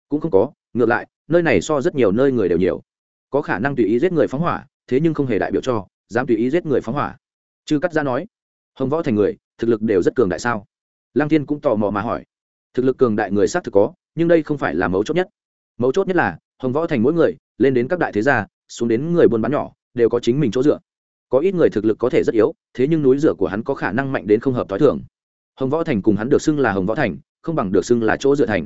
[SPEAKER 1] Cũng không có, ngược lại, nơi này so rất nhiều nơi người đều nhiều. Có khả năng tùy ý giết người phóng hỏa, thế nhưng không hề đại biểu cho, dám tùy ý giết người phóng hỏa. Chư cắt ra nói. Hồng võ thành người thực lực đều rất cường đại sao? Lăng thiên cũng tò mò mà hỏi. Thực lực cường đại người xác thực có, nhưng đây không phải là mấu chốt nhất. Mấu chốt nhất là, hồng võ thành mỗi người, lên đến các đại thế gia, xuống đến người buôn bán nhỏ, đều có chính mình chỗ dựa. Có ít người thực lực có thể rất yếu, thế nhưng núi rửa của hắn có khả năng mạnh đến không hợp t h o i thường. Hồng võ thành cùng hắn được xưng là hồng võ thành, không bằng được xưng là chỗ dựa thành.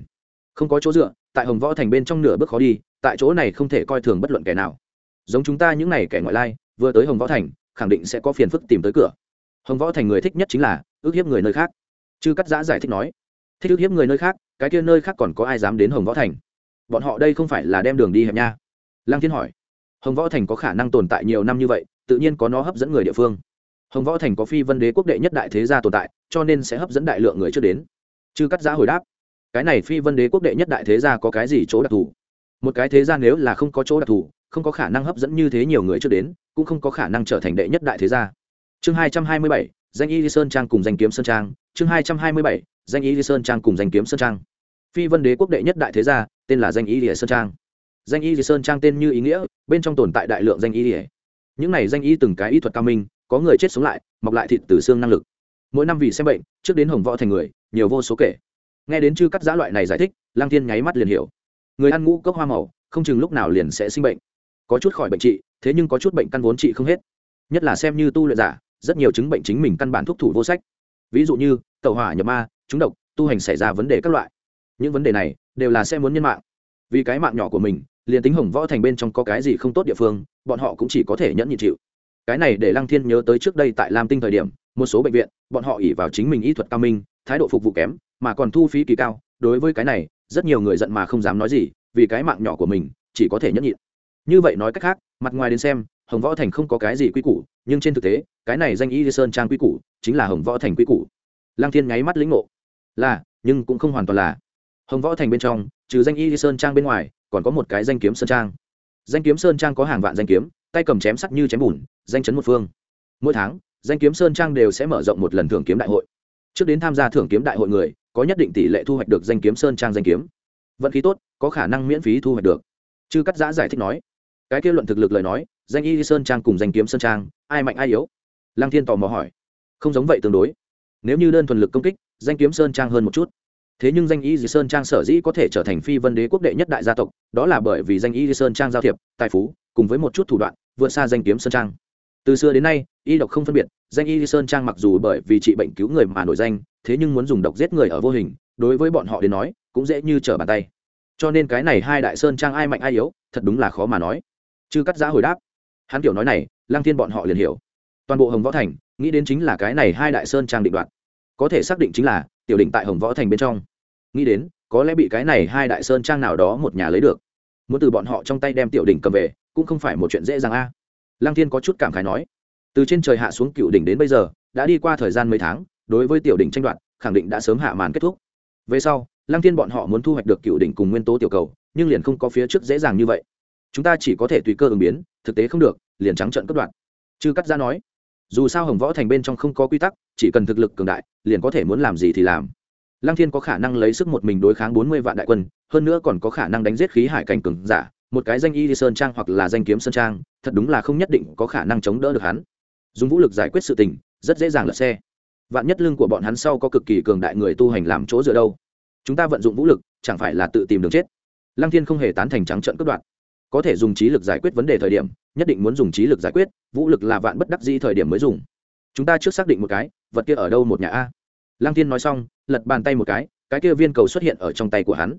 [SPEAKER 1] Không có chỗ dựa, tại hồng võ thành bên trong nửa bước khó đi, tại chỗ này không thể coi thường bất luận kẻ nào. Giống chúng ta những n à y kẻ ngoại lai, vừa tới hồng võ thành, khẳng định sẽ có phiền phức tìm tới cửa hồng võ thành người thích nhất chính là ước hiếp người nơi khác chư cắt giã giải thích nói thích ước hiếp người nơi khác cái kia nơi khác còn có ai dám đến hồng võ thành bọn họ đây không phải là đem đường đi hẹp nha lăng thiên hỏi hồng võ thành có khả năng tồn tại nhiều năm như vậy tự nhiên có nó hấp dẫn người địa phương hồng võ thành có phi vân đế quốc đệ nhất đại thế gia tồn tại cho nên sẽ hấp dẫn đại lượng người trước đến chư cắt giã hồi đáp cái này phi vân đế quốc đệ nhất đại thế gia có cái gì chỗ đặc thù một cái thế gia nếu là không có chỗ đặc thù không có khả năng hấp dẫn như thế nhiều người trước đến cũng không có khả năng trở thành đệ nhất đại thế gia chương hai trăm hai mươi bảy, danh y sơn trang cùng danh kiếm sơn trang. Chương hai trăm hai mươi bảy, danh y sơn trang cùng danh kiếm sơn trang. Phi vân đế quốc đệ nhất đại thế gia, tên là danh y sơn trang. Danh y sơn trang tên như ý nghĩa, bên trong tồn tại đại lượng danh y những này danh y từng cái y thuật cao minh, có người chết sống lại, mọc lại thịt từ xương năng lực. Mỗi năm vì xem bệnh, trước đến hồng võ thành người, nhiều vô số kể. Nghe đến chư cắt giã loại này giải thích lang thiên nháy mắt liền hiểu. Người ăn ngũ cốc hoa màu, không chừng lúc nào liền sẽ sinh bệnh. Có chút khỏi bệnh trị, thế nhưng có chút bệnh căn vốn trị không hết. Nhất là xem như tu luyện giả rất nhiều chứng bệnh chính mình căn bản thuốc thủ vô sách. Ví dụ như tàu hỏa nhập ma, trúng độc, tu hành xảy ra vấn đề các loại. Những vấn đề này đều là sẽ muốn nhân mạng. Vì cái mạng nhỏ của mình, liền tính hồng võ thành bên trong có cái gì không tốt địa phương, bọn họ cũng chỉ có thể nhẫn nhịn chịu. Cái này để lăng thiên nhớ tới trước đây tại lam tinh thời điểm, một số bệnh viện, bọn họ ỉ vào chính mình y thuật cao minh, thái độ phục vụ kém, mà còn thu phí kỳ cao. Đối với cái này, rất nhiều người giận mà không dám nói gì, vì cái mạng nhỏ của mình, chỉ có thể nhẫn nhịn. Như vậy nói cách khác, mặt ngoài đến xem hồng võ thành không có cái gì quy củ, nhưng trên thực tế, cái này danh y sơn trang quy củ chính là hồng võ thành quy củ. Lăng thiên nháy mắt lĩnh ngộ. Là, nhưng cũng không hoàn toàn là. Hồng võ thành bên trong, trừ danh y sơn trang bên ngoài, còn có một cái danh kiếm sơn trang. Danh kiếm sơn trang có hàng vạn danh kiếm, tay cầm chém sắt như chém bùn, danh chấn một phương. Mỗi tháng, danh kiếm sơn trang đều sẽ mở rộng một lần thưởng kiếm đại hội. Trước đến tham gia thưởng kiếm đại hội người, có nhất định tỷ lệ thu hoạch được danh kiếm sơn trang danh kiếm. Vận khí tốt, có khả năng miễn phí thu hoạch được. Chư cắt giã giải thích nói, cái kết luận thực lực lời nói danh y sơn trang cùng danh kiếm sơn trang, ai mạnh ai yếu? Lăng thiên tò mò hỏi. Không giống vậy tương đối. Nếu như đơn thuần lực công kích, danh kiếm sơn trang hơn một chút. Thế nhưng danh y di sơn trang sở dĩ có thể trở thành phi vân đế quốc đệ nhất đại gia tộc, đó là bởi vì danh y di sơn trang giao thiệp, tài phú, cùng với một chút thủ đoạn, vượt xa danh kiếm sơn trang. Từ xưa đến nay, y độc không phân biệt, danh y di sơn trang mặc dù bởi vì trị bệnh cứu người mà nổi danh, thế nhưng muốn dùng độc giết người ở vô hình, đối với bọn họ đến nói, cũng dễ như trở bàn tay. Cho nên cái này hai đại sơn trang ai mạnh ai yếu, thật đúng là khó mà nói. Chư cắt giã hồi đáp hắn kiểu nói này, lăng thiên bọn họ liền hiểu. Toàn bộ hồng võ thành, nghĩ đến chính là cái này hai đại sơn trang định đoạt. Có thể xác định chính là, tiểu định tại hồng võ thành bên trong. Nghĩ đến, có lẽ bị cái này hai đại sơn trang nào đó một nhà lấy được. Muốn từ bọn họ trong tay đem tiểu đỉnh cầm về, cũng không phải một chuyện dễ dàng a. Lăng thiên có chút cảm khái nói. Từ trên trời hạ xuống cựu đỉnh đến bây giờ, đã đi qua thời gian mấy tháng, đối với tiểu đỉnh tranh đoạt, khẳng định đã sớm hạ màn kết thúc. Về sau, lăng thiên bọn họ muốn thu hoạch được cựu đỉnh cùng nguyên tố tiểu cầu, nhưng liền không có phía trước dễ dàng như vậy chúng ta chỉ có thể tùy cơ ứng biến, thực tế không được, liền trắng trận cất đoạn. Chư cắt ra nói, dù sao hồng võ thành bên trong không có quy tắc, chỉ cần thực lực cường đại, liền có thể muốn làm gì thì làm. Lăng thiên có khả năng lấy sức một mình đối kháng bốn mươi vạn đại quân, hơn nữa còn có khả năng đánh giết khí hải cảnh cường giả, một cái danh y sơn trang hoặc là danh kiếm sơn trang, thật đúng là không nhất định có khả năng chống đỡ được hắn. Dùng vũ lực giải quyết sự tình, rất dễ dàng lật xe. Vạn nhất lưng của bọn hắn sau có cực kỳ cường đại người tu hành làm chỗ dựa đâu? Chúng ta vận dụng vũ lực, chẳng phải là tự tìm đường chết. Lăng thiên không hề tán thành trắng trận cướp đoạt có thể dùng trí lực giải quyết vấn đề thời điểm, nhất định muốn dùng trí lực giải quyết, vũ lực là vạn bất đắc di thời điểm mới dùng. Chúng ta trước xác định một cái, vật kia ở đâu một nhà a? Lăng tiên nói xong, lật bàn tay một cái cái kia viên cầu xuất hiện ở trong tay của hắn.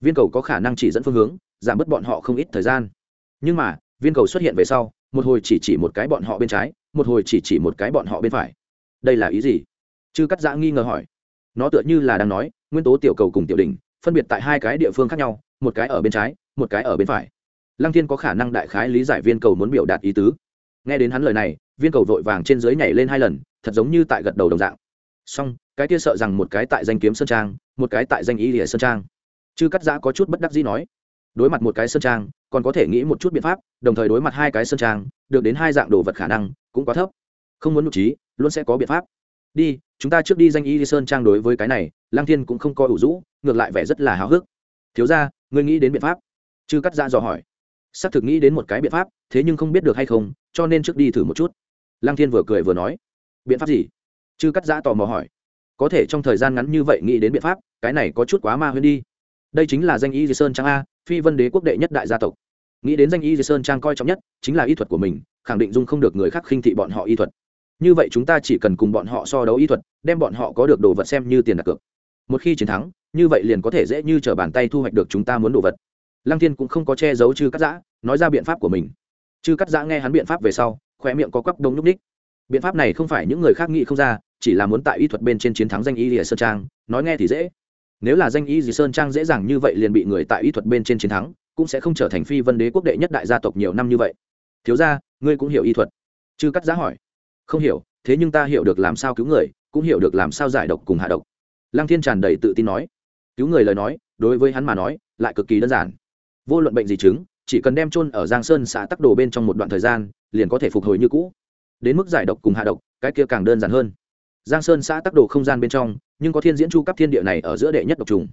[SPEAKER 1] Viên cầu có khả năng chỉ dẫn phương hướng, giảm bớt bọn họ không ít thời gian. Nhưng mà, viên cầu xuất hiện về sau, một hồi chỉ chỉ một cái bọn họ bên trái, một hồi chỉ chỉ một cái bọn họ bên phải. Đây là ý gì? Chư cắt giã nghi ngờ hỏi. Nó tựa như là đang nói, nguyên tố tiểu cầu cùng tiểu đình phân biệt tại hai cái địa phương khác nhau, một cái ở bên trái, một cái ở bên phải lăng thiên có khả năng đại khái lý giải viên cầu muốn biểu đạt ý tứ. Nghe đến hắn lời này, viên cầu vội vàng trên dưới nhảy lên hai lần, thật giống như tại gật đầu đồng dạng. Song cái kia sợ rằng một cái tại danh kiếm sơn trang, một cái tại danh ý lìa sơn trang. Chư cắt giã có chút bất đắc dĩ nói, đối mặt một cái sơn trang, còn có thể nghĩ một chút biện pháp, đồng thời đối mặt hai cái sơn trang, được đến hai dạng đồ vật khả năng cũng quá thấp. Không muốn nụ trí, luôn sẽ có biện pháp. Đi, chúng ta trước đi danh y sơn trang đối với cái này lang thiên cũng không coi ủ rũ, ngược lại vẻ rất là háo hức. Thiếu ra ngươi nghĩ đến biện pháp? Chư cắt ra dò hỏi xác thực nghĩ đến một cái biện pháp, thế nhưng không biết được hay không, cho nên trước đi thử một chút. Lang thiên vừa cười vừa nói, biện pháp gì? Chư cắt giã tò mò hỏi. Có thể trong thời gian ngắn như vậy nghĩ đến biện pháp, cái này có chút quá ma huyên đi. Đây chính là danh y di sơn trang a, phi vân đế quốc đệ nhất đại gia tộc. Nghĩ đến danh y di sơn trang coi trọng nhất, chính là y thuật của mình, khẳng định dung không được người khác khinh thị bọn họ y thuật. Như vậy chúng ta chỉ cần cùng bọn họ so đấu y thuật, đem bọn họ có được đồ vật xem như tiền đặt cược. Một khi chiến thắng, như vậy liền có thể dễ như t r ở bàn tay thu hoạch được chúng ta muốn đồ vật lăng thiên cũng không có che giấu chư cắt giã, nói ra biện pháp của mình. Chư cắt giã nghe hắn biện pháp về sau khoe miệng có quắp đông nhúc ních biện pháp này không phải những người khác nghĩ không ra, chỉ là muốn tại y thuật bên trên chiến thắng danh y lìa sơn trang, nói nghe thì dễ. Nếu là danh y gì sơn trang dễ dàng như vậy liền bị người tại y thuật bên trên chiến thắng, cũng sẽ không trở thành phi vân đế quốc đệ nhất đại gia tộc nhiều năm như vậy. Thiếu ra ngươi cũng hiểu y thuật. Chư cắt giã hỏi. Không hiểu, thế nhưng ta hiểu được làm sao cứu người, cũng hiểu được làm sao giải độc cùng hạ độc. Lăng thiên tràn đầy tự tin nói. Cứu người lời nói, đối với hắn mà nói, lại cực kỳ đơn giản vô luận bệnh gì chứng, chỉ cần đem chôn ở giang sơn xã tắc đồ bên trong một đoạn thời gian, liền có thể phục hồi như cũ. Đến mức giải độc cùng hạ độc, cái kia càng đơn giản hơn. Giang sơn xã tắc đồ không gian bên trong, nhưng có thiên diễn chu cấp thiên địa này ở giữa đệ nhất độc trùng.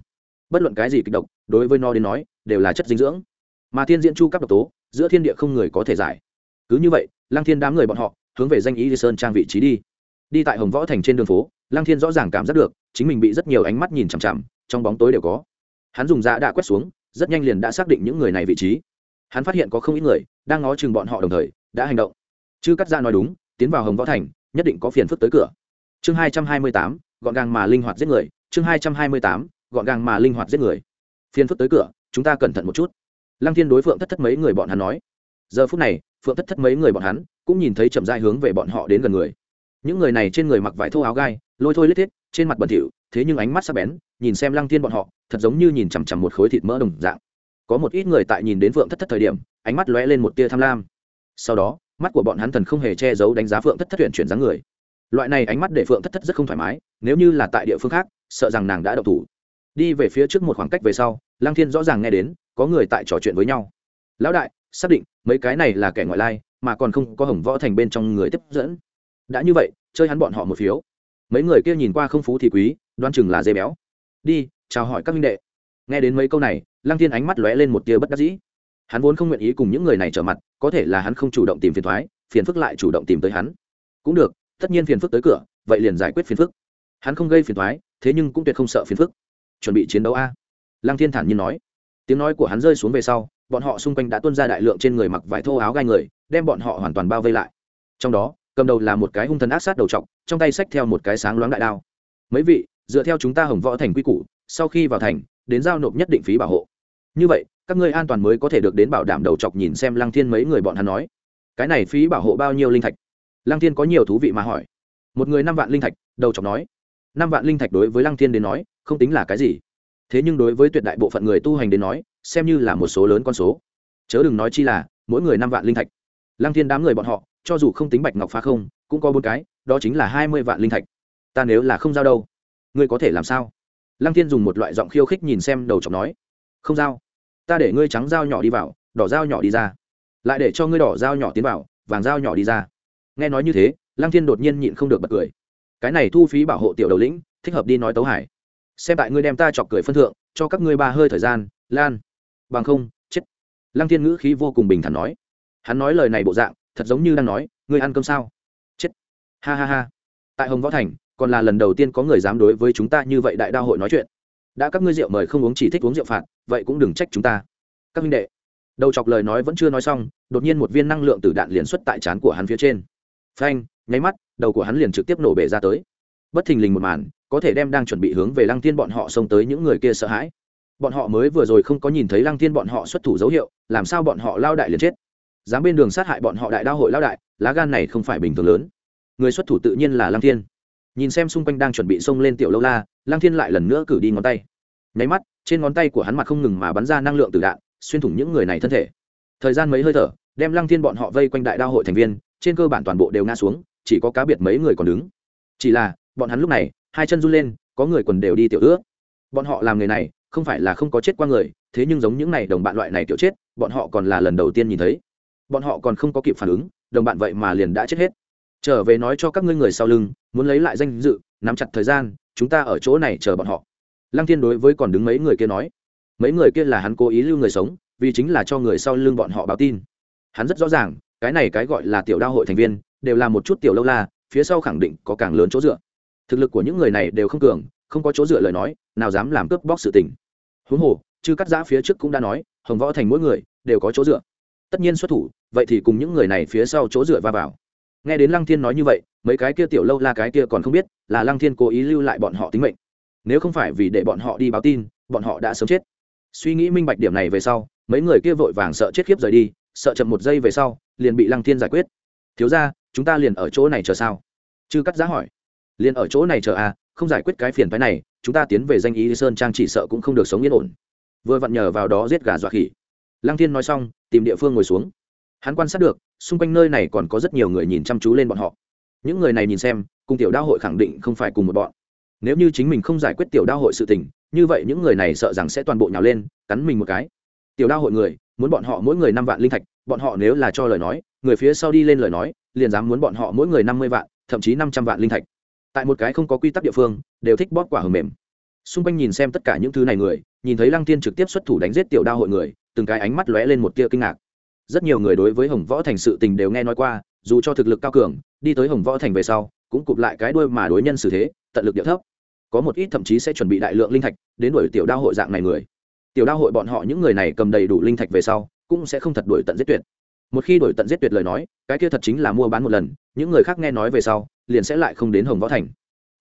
[SPEAKER 1] Bất luận cái gì kịch độc, đối với nó đến nói, đều là chất dinh dưỡng. Mà thiên diễn chu cấp độc tố, giữa thiên địa không người có thể giải. Cứ như vậy, lăng thiên đám người bọn họ, hướng về danh ý sơn trang vị trí đi. Đi tại hồng võ thành trên đường phố, lăng thiên rõ ràng cảm giác được, chính mình bị rất nhiều ánh mắt nhìn chằm chằm, trong bóng tối đều có. Hắn dùng dạ đã quét xuống rất nhanh liền đã xác định những người này vị trí. Hắn phát hiện có không ít người đang ngó chừng bọn họ đồng thời, đã hành động. Chư cắt ra nói đúng, tiến vào hồng võ thành, nhất định có phiền phức tới cửa. Chương hai trăm hai mươi tám, gọn gàng mà linh hoạt giết người. Chương hai trăm hai mươi tám, gọn gàng mà linh hoạt giết người. Phiền phức tới cửa, chúng ta cẩn thận một chút. Lăng thiên đối phượng thất thất mấy người bọn hắn nói. Giờ phút này, phượng thất thất mấy người bọn hắn cũng nhìn thấy chậm dai hướng về bọn họ đến gần người những người này trên người mặc vải thô áo gai, lôi thôi lết thiết, trên mặt bẩn thỉu, thế nhưng ánh mắt sắc bén, nhìn xem lăng thiên bọn họ, thật giống như nhìn chằm chằm một khối thịt mỡ đồng dạng. Có một ít người tại nhìn đến phượng thất thất thời điểm, ánh mắt lóe lên một tia tham lam. Sau đó, mắt của bọn hắn thần không hề che giấu đánh giá phượng thất thất huyện chuyển dáng người. Loại này ánh mắt để phượng thất thất rất không thoải mái, nếu như là tại địa phương khác, sợ rằng nàng đã đậu thủ. Đi về phía trước một khoảng cách về sau, lăng thiên rõ ràng nghe đến, có người tại trò chuyện với nhau. Lão đại, xác định, mấy cái này là kẻ ngoại lai, mà còn không có hồng võ thành bên trong người tiếp dẫn đã như vậy, chơi hắn bọn họ một phiếu. Mấy người kia nhìn qua không phú thì quý, đoan chừng là dê béo. Đi, chào hỏi các minh đệ. Nghe đến mấy câu này, lăng thiên ánh mắt lóe lên một tia bất đắc dĩ. Hắn vốn không nguyện ý cùng những người này trở mặt, có thể là hắn không chủ động tìm phiền thoái, phiền phức lại chủ động tìm tới hắn. Cũng được, tất nhiên phiền phức tới cửa, vậy liền giải quyết phiền phức. Hắn không gây phiền thoái, thế nhưng cũng tuyệt không sợ phiền phức. Chuẩn bị chiến đấu a. Lăng thiên thản nhiên nói. Tiếng nói của hắn rơi xuống về sau, bọn họ xung quanh đã tuôn ra đại lượng trên người mặc vải thô áo gai người, đem bọn họ hoàn toàn bao vây lại. Trong đó cầm đầu là một cái hung thần ác sát đầu trọc, trong tay xách theo một cái sáng loáng đại đao. Mấy vị, dựa theo chúng ta hồng võ thành quy củ, sau khi vào thành, đến giao nộp nhất định phí bảo hộ. Như vậy, các ngươi an toàn mới có thể được đến bảo đảm đầu chọc nhìn xem lăng thiên mấy người bọn hắn nói. Cái này phí bảo hộ bao nhiêu linh thạch? Lăng thiên có nhiều thú vị mà hỏi. Một người năm vạn linh thạch, đầu chọc nói. Năm vạn linh thạch đối với lăng thiên đến nói, không tính là cái gì. Thế nhưng đối với tuyệt đại bộ phận người tu hành đến nói, xem như là một số lớn con số. Chớ đừng nói chi là, mỗi người năm vạn linh thạch. Lăng thiên đám người bọn họ cho dù không tính bạch ngọc phá không, cũng có bốn cái, đó chính là hai mươi vạn linh thạch. Ta nếu là không giao đâu, ngươi có thể làm sao? Lăng thiên dùng một loại giọng khiêu khích nhìn xem đầu chọc nói, không giao. Ta để ngươi trắng dao nhỏ đi vào, đỏ dao nhỏ đi ra. Lại để cho ngươi đỏ dao nhỏ tiến vào, vàng dao nhỏ đi ra. Nghe nói như thế, lăng thiên đột nhiên nhịn không được bật cười. Cái này thu phí bảo hộ tiểu đầu lĩnh, thích hợp đi nói tấu hải. Xem tại ngươi đem ta chọc cười phân thượng, cho các ngươi ba hơi thời gian, lan. Bằng không, chết. Lăng thiên ngữ khí vô cùng bình thản nói. Hắn nói lời này bộ dạng thật giống như đang nói, ngươi ăn cơm sao? Chết. Ha ha ha. Tại hồng võ thành, còn là lần đầu tiên có người dám đối với chúng ta như vậy đại đa hội nói chuyện. Đã các ngươi rượu mời không uống chỉ thích uống rượu phạt, vậy cũng đừng trách chúng ta. Các minh đệ. Đầu chọc lời nói vẫn chưa nói xong, đột nhiên một viên năng lượng từ đạn liền xuất tại trán của hắn phía trên. Phanh, nháy mắt, đầu của hắn liền trực tiếp nổ bể ra tới. Bất thình lình một màn, có thể đem đang chuẩn bị hướng về lăng thiên bọn họ xông tới những người kia sợ hãi. Bọn họ mới vừa rồi không có nhìn thấy lăng thiên bọn họ xuất thủ dấu hiệu, làm sao bọn họ lao đại liền chết? Dám bên đường sát hại bọn họ đại đao hội lao đại, lá gan này không phải bình thường lớn. Người xuất thủ tự nhiên là lăng thiên. Nhìn xem xung quanh đang chuẩn bị xông lên tiểu lâu la, lăng thiên lại lần nữa cử đi ngón tay. Nháy mắt, trên ngón tay của hắn mặt không ngừng mà bắn ra năng lượng từ đạn, xuyên thủng những người này thân thể. Thời gian mấy hơi thở, đem lăng thiên bọn họ vây quanh đại đao hội thành viên, trên cơ bản toàn bộ đều ngã xuống, chỉ có cá biệt mấy người còn đứng. Chỉ là, bọn hắn lúc này, hai chân run lên, có người quần đều đi tiểu ước. Bọn họ làm người này, không phải là không có chết qua người, thế nhưng giống những này đồng bạn loại này tiểu chết, bọn họ còn là lần đầu tiên nhìn thấy bọn họ còn không có kịp phản ứng, đồng bạn vậy mà liền đã chết hết. Trở về nói cho các ngươi người sau lưng, muốn lấy lại danh dự, nắm chặt thời gian, chúng ta ở chỗ này chờ bọn họ. Lăng thiên đối với còn đứng mấy người kia nói, mấy người kia là hắn cố ý lưu người sống, vì chính là cho người sau lưng bọn họ báo tin. Hắn rất rõ ràng, cái này cái gọi là tiểu đao hội thành viên, đều là một chút tiểu lâu la, phía sau khẳng định có càng lớn chỗ dựa. Thực lực của những người này đều không cường, không có chỗ dựa lời nói, nào dám làm cướp bóc sự tình. Huống hồ chứ cắt giã phía trước cũng đã nói, hồng võ thành mỗi người đều có chỗ dựa. Tất nhiên xuất thủ vậy thì cùng những người này phía sau chỗ dựa va vào. Nghe đến lăng thiên nói như vậy, mấy cái kia tiểu lâu la cái kia còn không biết là lăng thiên cố ý lưu lại bọn họ tính mệnh. Nếu không phải vì để bọn họ đi báo tin, bọn họ đã sớm chết. Suy nghĩ minh bạch điểm này về sau, mấy người kia vội vàng sợ chết khiếp rời đi, sợ chậm một giây về sau, liền bị lăng thiên giải quyết. Thiếu ra chúng ta liền ở chỗ này chờ sao? Chư cắt giá hỏi. Liền ở chỗ này chờ à không giải quyết cái phiền phái này, chúng ta tiến về danh ý sơn trang chỉ sợ cũng không được sống yên ổn. Vừa vặn nhờ vào đó giết gà dọa khỉ. Lăng thiên nói xong, tìm địa phương ngồi xuống hắn quan sát được, xung quanh nơi này còn có rất nhiều người nhìn chăm chú lên bọn họ. Những người này nhìn xem, cùng tiểu đao hội khẳng định không phải cùng một bọn. Nếu như chính mình không giải quyết tiểu đao hội sự tình, như vậy những người này sợ rằng sẽ toàn bộ nhào lên, cắn mình một cái. Tiểu đao hội người, muốn bọn họ mỗi người năm vạn linh thạch, bọn họ nếu là cho lời nói, người phía sau đi lên lời nói, liền dám muốn bọn họ mỗi người năm mươi vạn, thậm chí năm trăm vạn linh thạch. Tại một cái không có quy tắc địa phương, đều thích bóp quả hầm mềm. Xung quanh nhìn xem tất cả những thứ này người, nhìn thấy lăng tiên trực tiếp xuất thủ đánh giết tiểu đao hội người, từng cái ánh mắt lóe lên một tia kinh ngạc rất nhiều người đối với hồng võ thành sự tình đều nghe nói qua, dù cho thực lực cao cường, đi tới hồng võ thành về sau, cũng cụp lại cái đuôi mà đối nhân xử thế, tận lực địa thấp. Có một ít thậm chí sẽ chuẩn bị đại lượng linh thạch, đến đuổi tiểu đao hội dạng này người. Tiểu đao hội bọn họ những người này cầm đầy đủ linh thạch về sau, cũng sẽ không thật đuổi tận giết tuyệt. Một khi đuổi tận giết tuyệt lời nói, cái kia thật chính là mua bán một lần, những người khác nghe nói về sau, liền sẽ lại không đến hồng võ thành.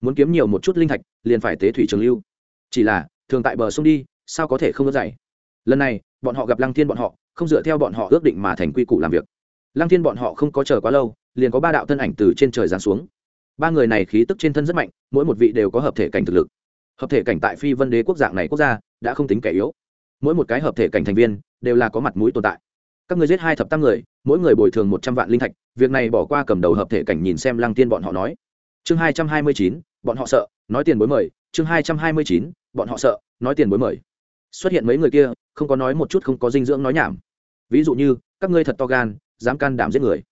[SPEAKER 1] Muốn kiếm nhiều một chút linh thạch, liền phải tế thủy trường lưu. Chỉ là, thường tại bờ sông đi, sao có thể không có dạy? Lần này bọn họ gặp lăng thiên bọn họ, không dựa theo bọn họ ước định mà thành quy củ làm việc. Lăng thiên bọn họ không có chờ quá lâu, liền có ba đạo thân ảnh từ trên trời giáng xuống. Ba người này khí tức trên thân rất mạnh, mỗi một vị đều có hợp thể cảnh thực lực. Hợp thể cảnh tại phi vân đế quốc dạng này quốc gia, đã không tính kẻ yếu. Mỗi một cái hợp thể cảnh thành viên, đều là có mặt mũi tồn tại. Các người giết hai thập tam người, mỗi người bồi thường một trăm vạn linh thạch, việc này bỏ qua cầm đầu hợp thể cảnh nhìn xem lăng tiên bọn họ nói. Chương hai trăm hai mươi chín, bọn họ sợ, nói tiền bối mời. Chương hai trăm hai mươi chín, bọn họ sợ, nói tiền bối mời. Xuất hiện mấy người kia không có nói một chút không có dinh dưỡng nói nhảm. Ví dụ như, các ngươi thật to gan, dám can đảm giết người.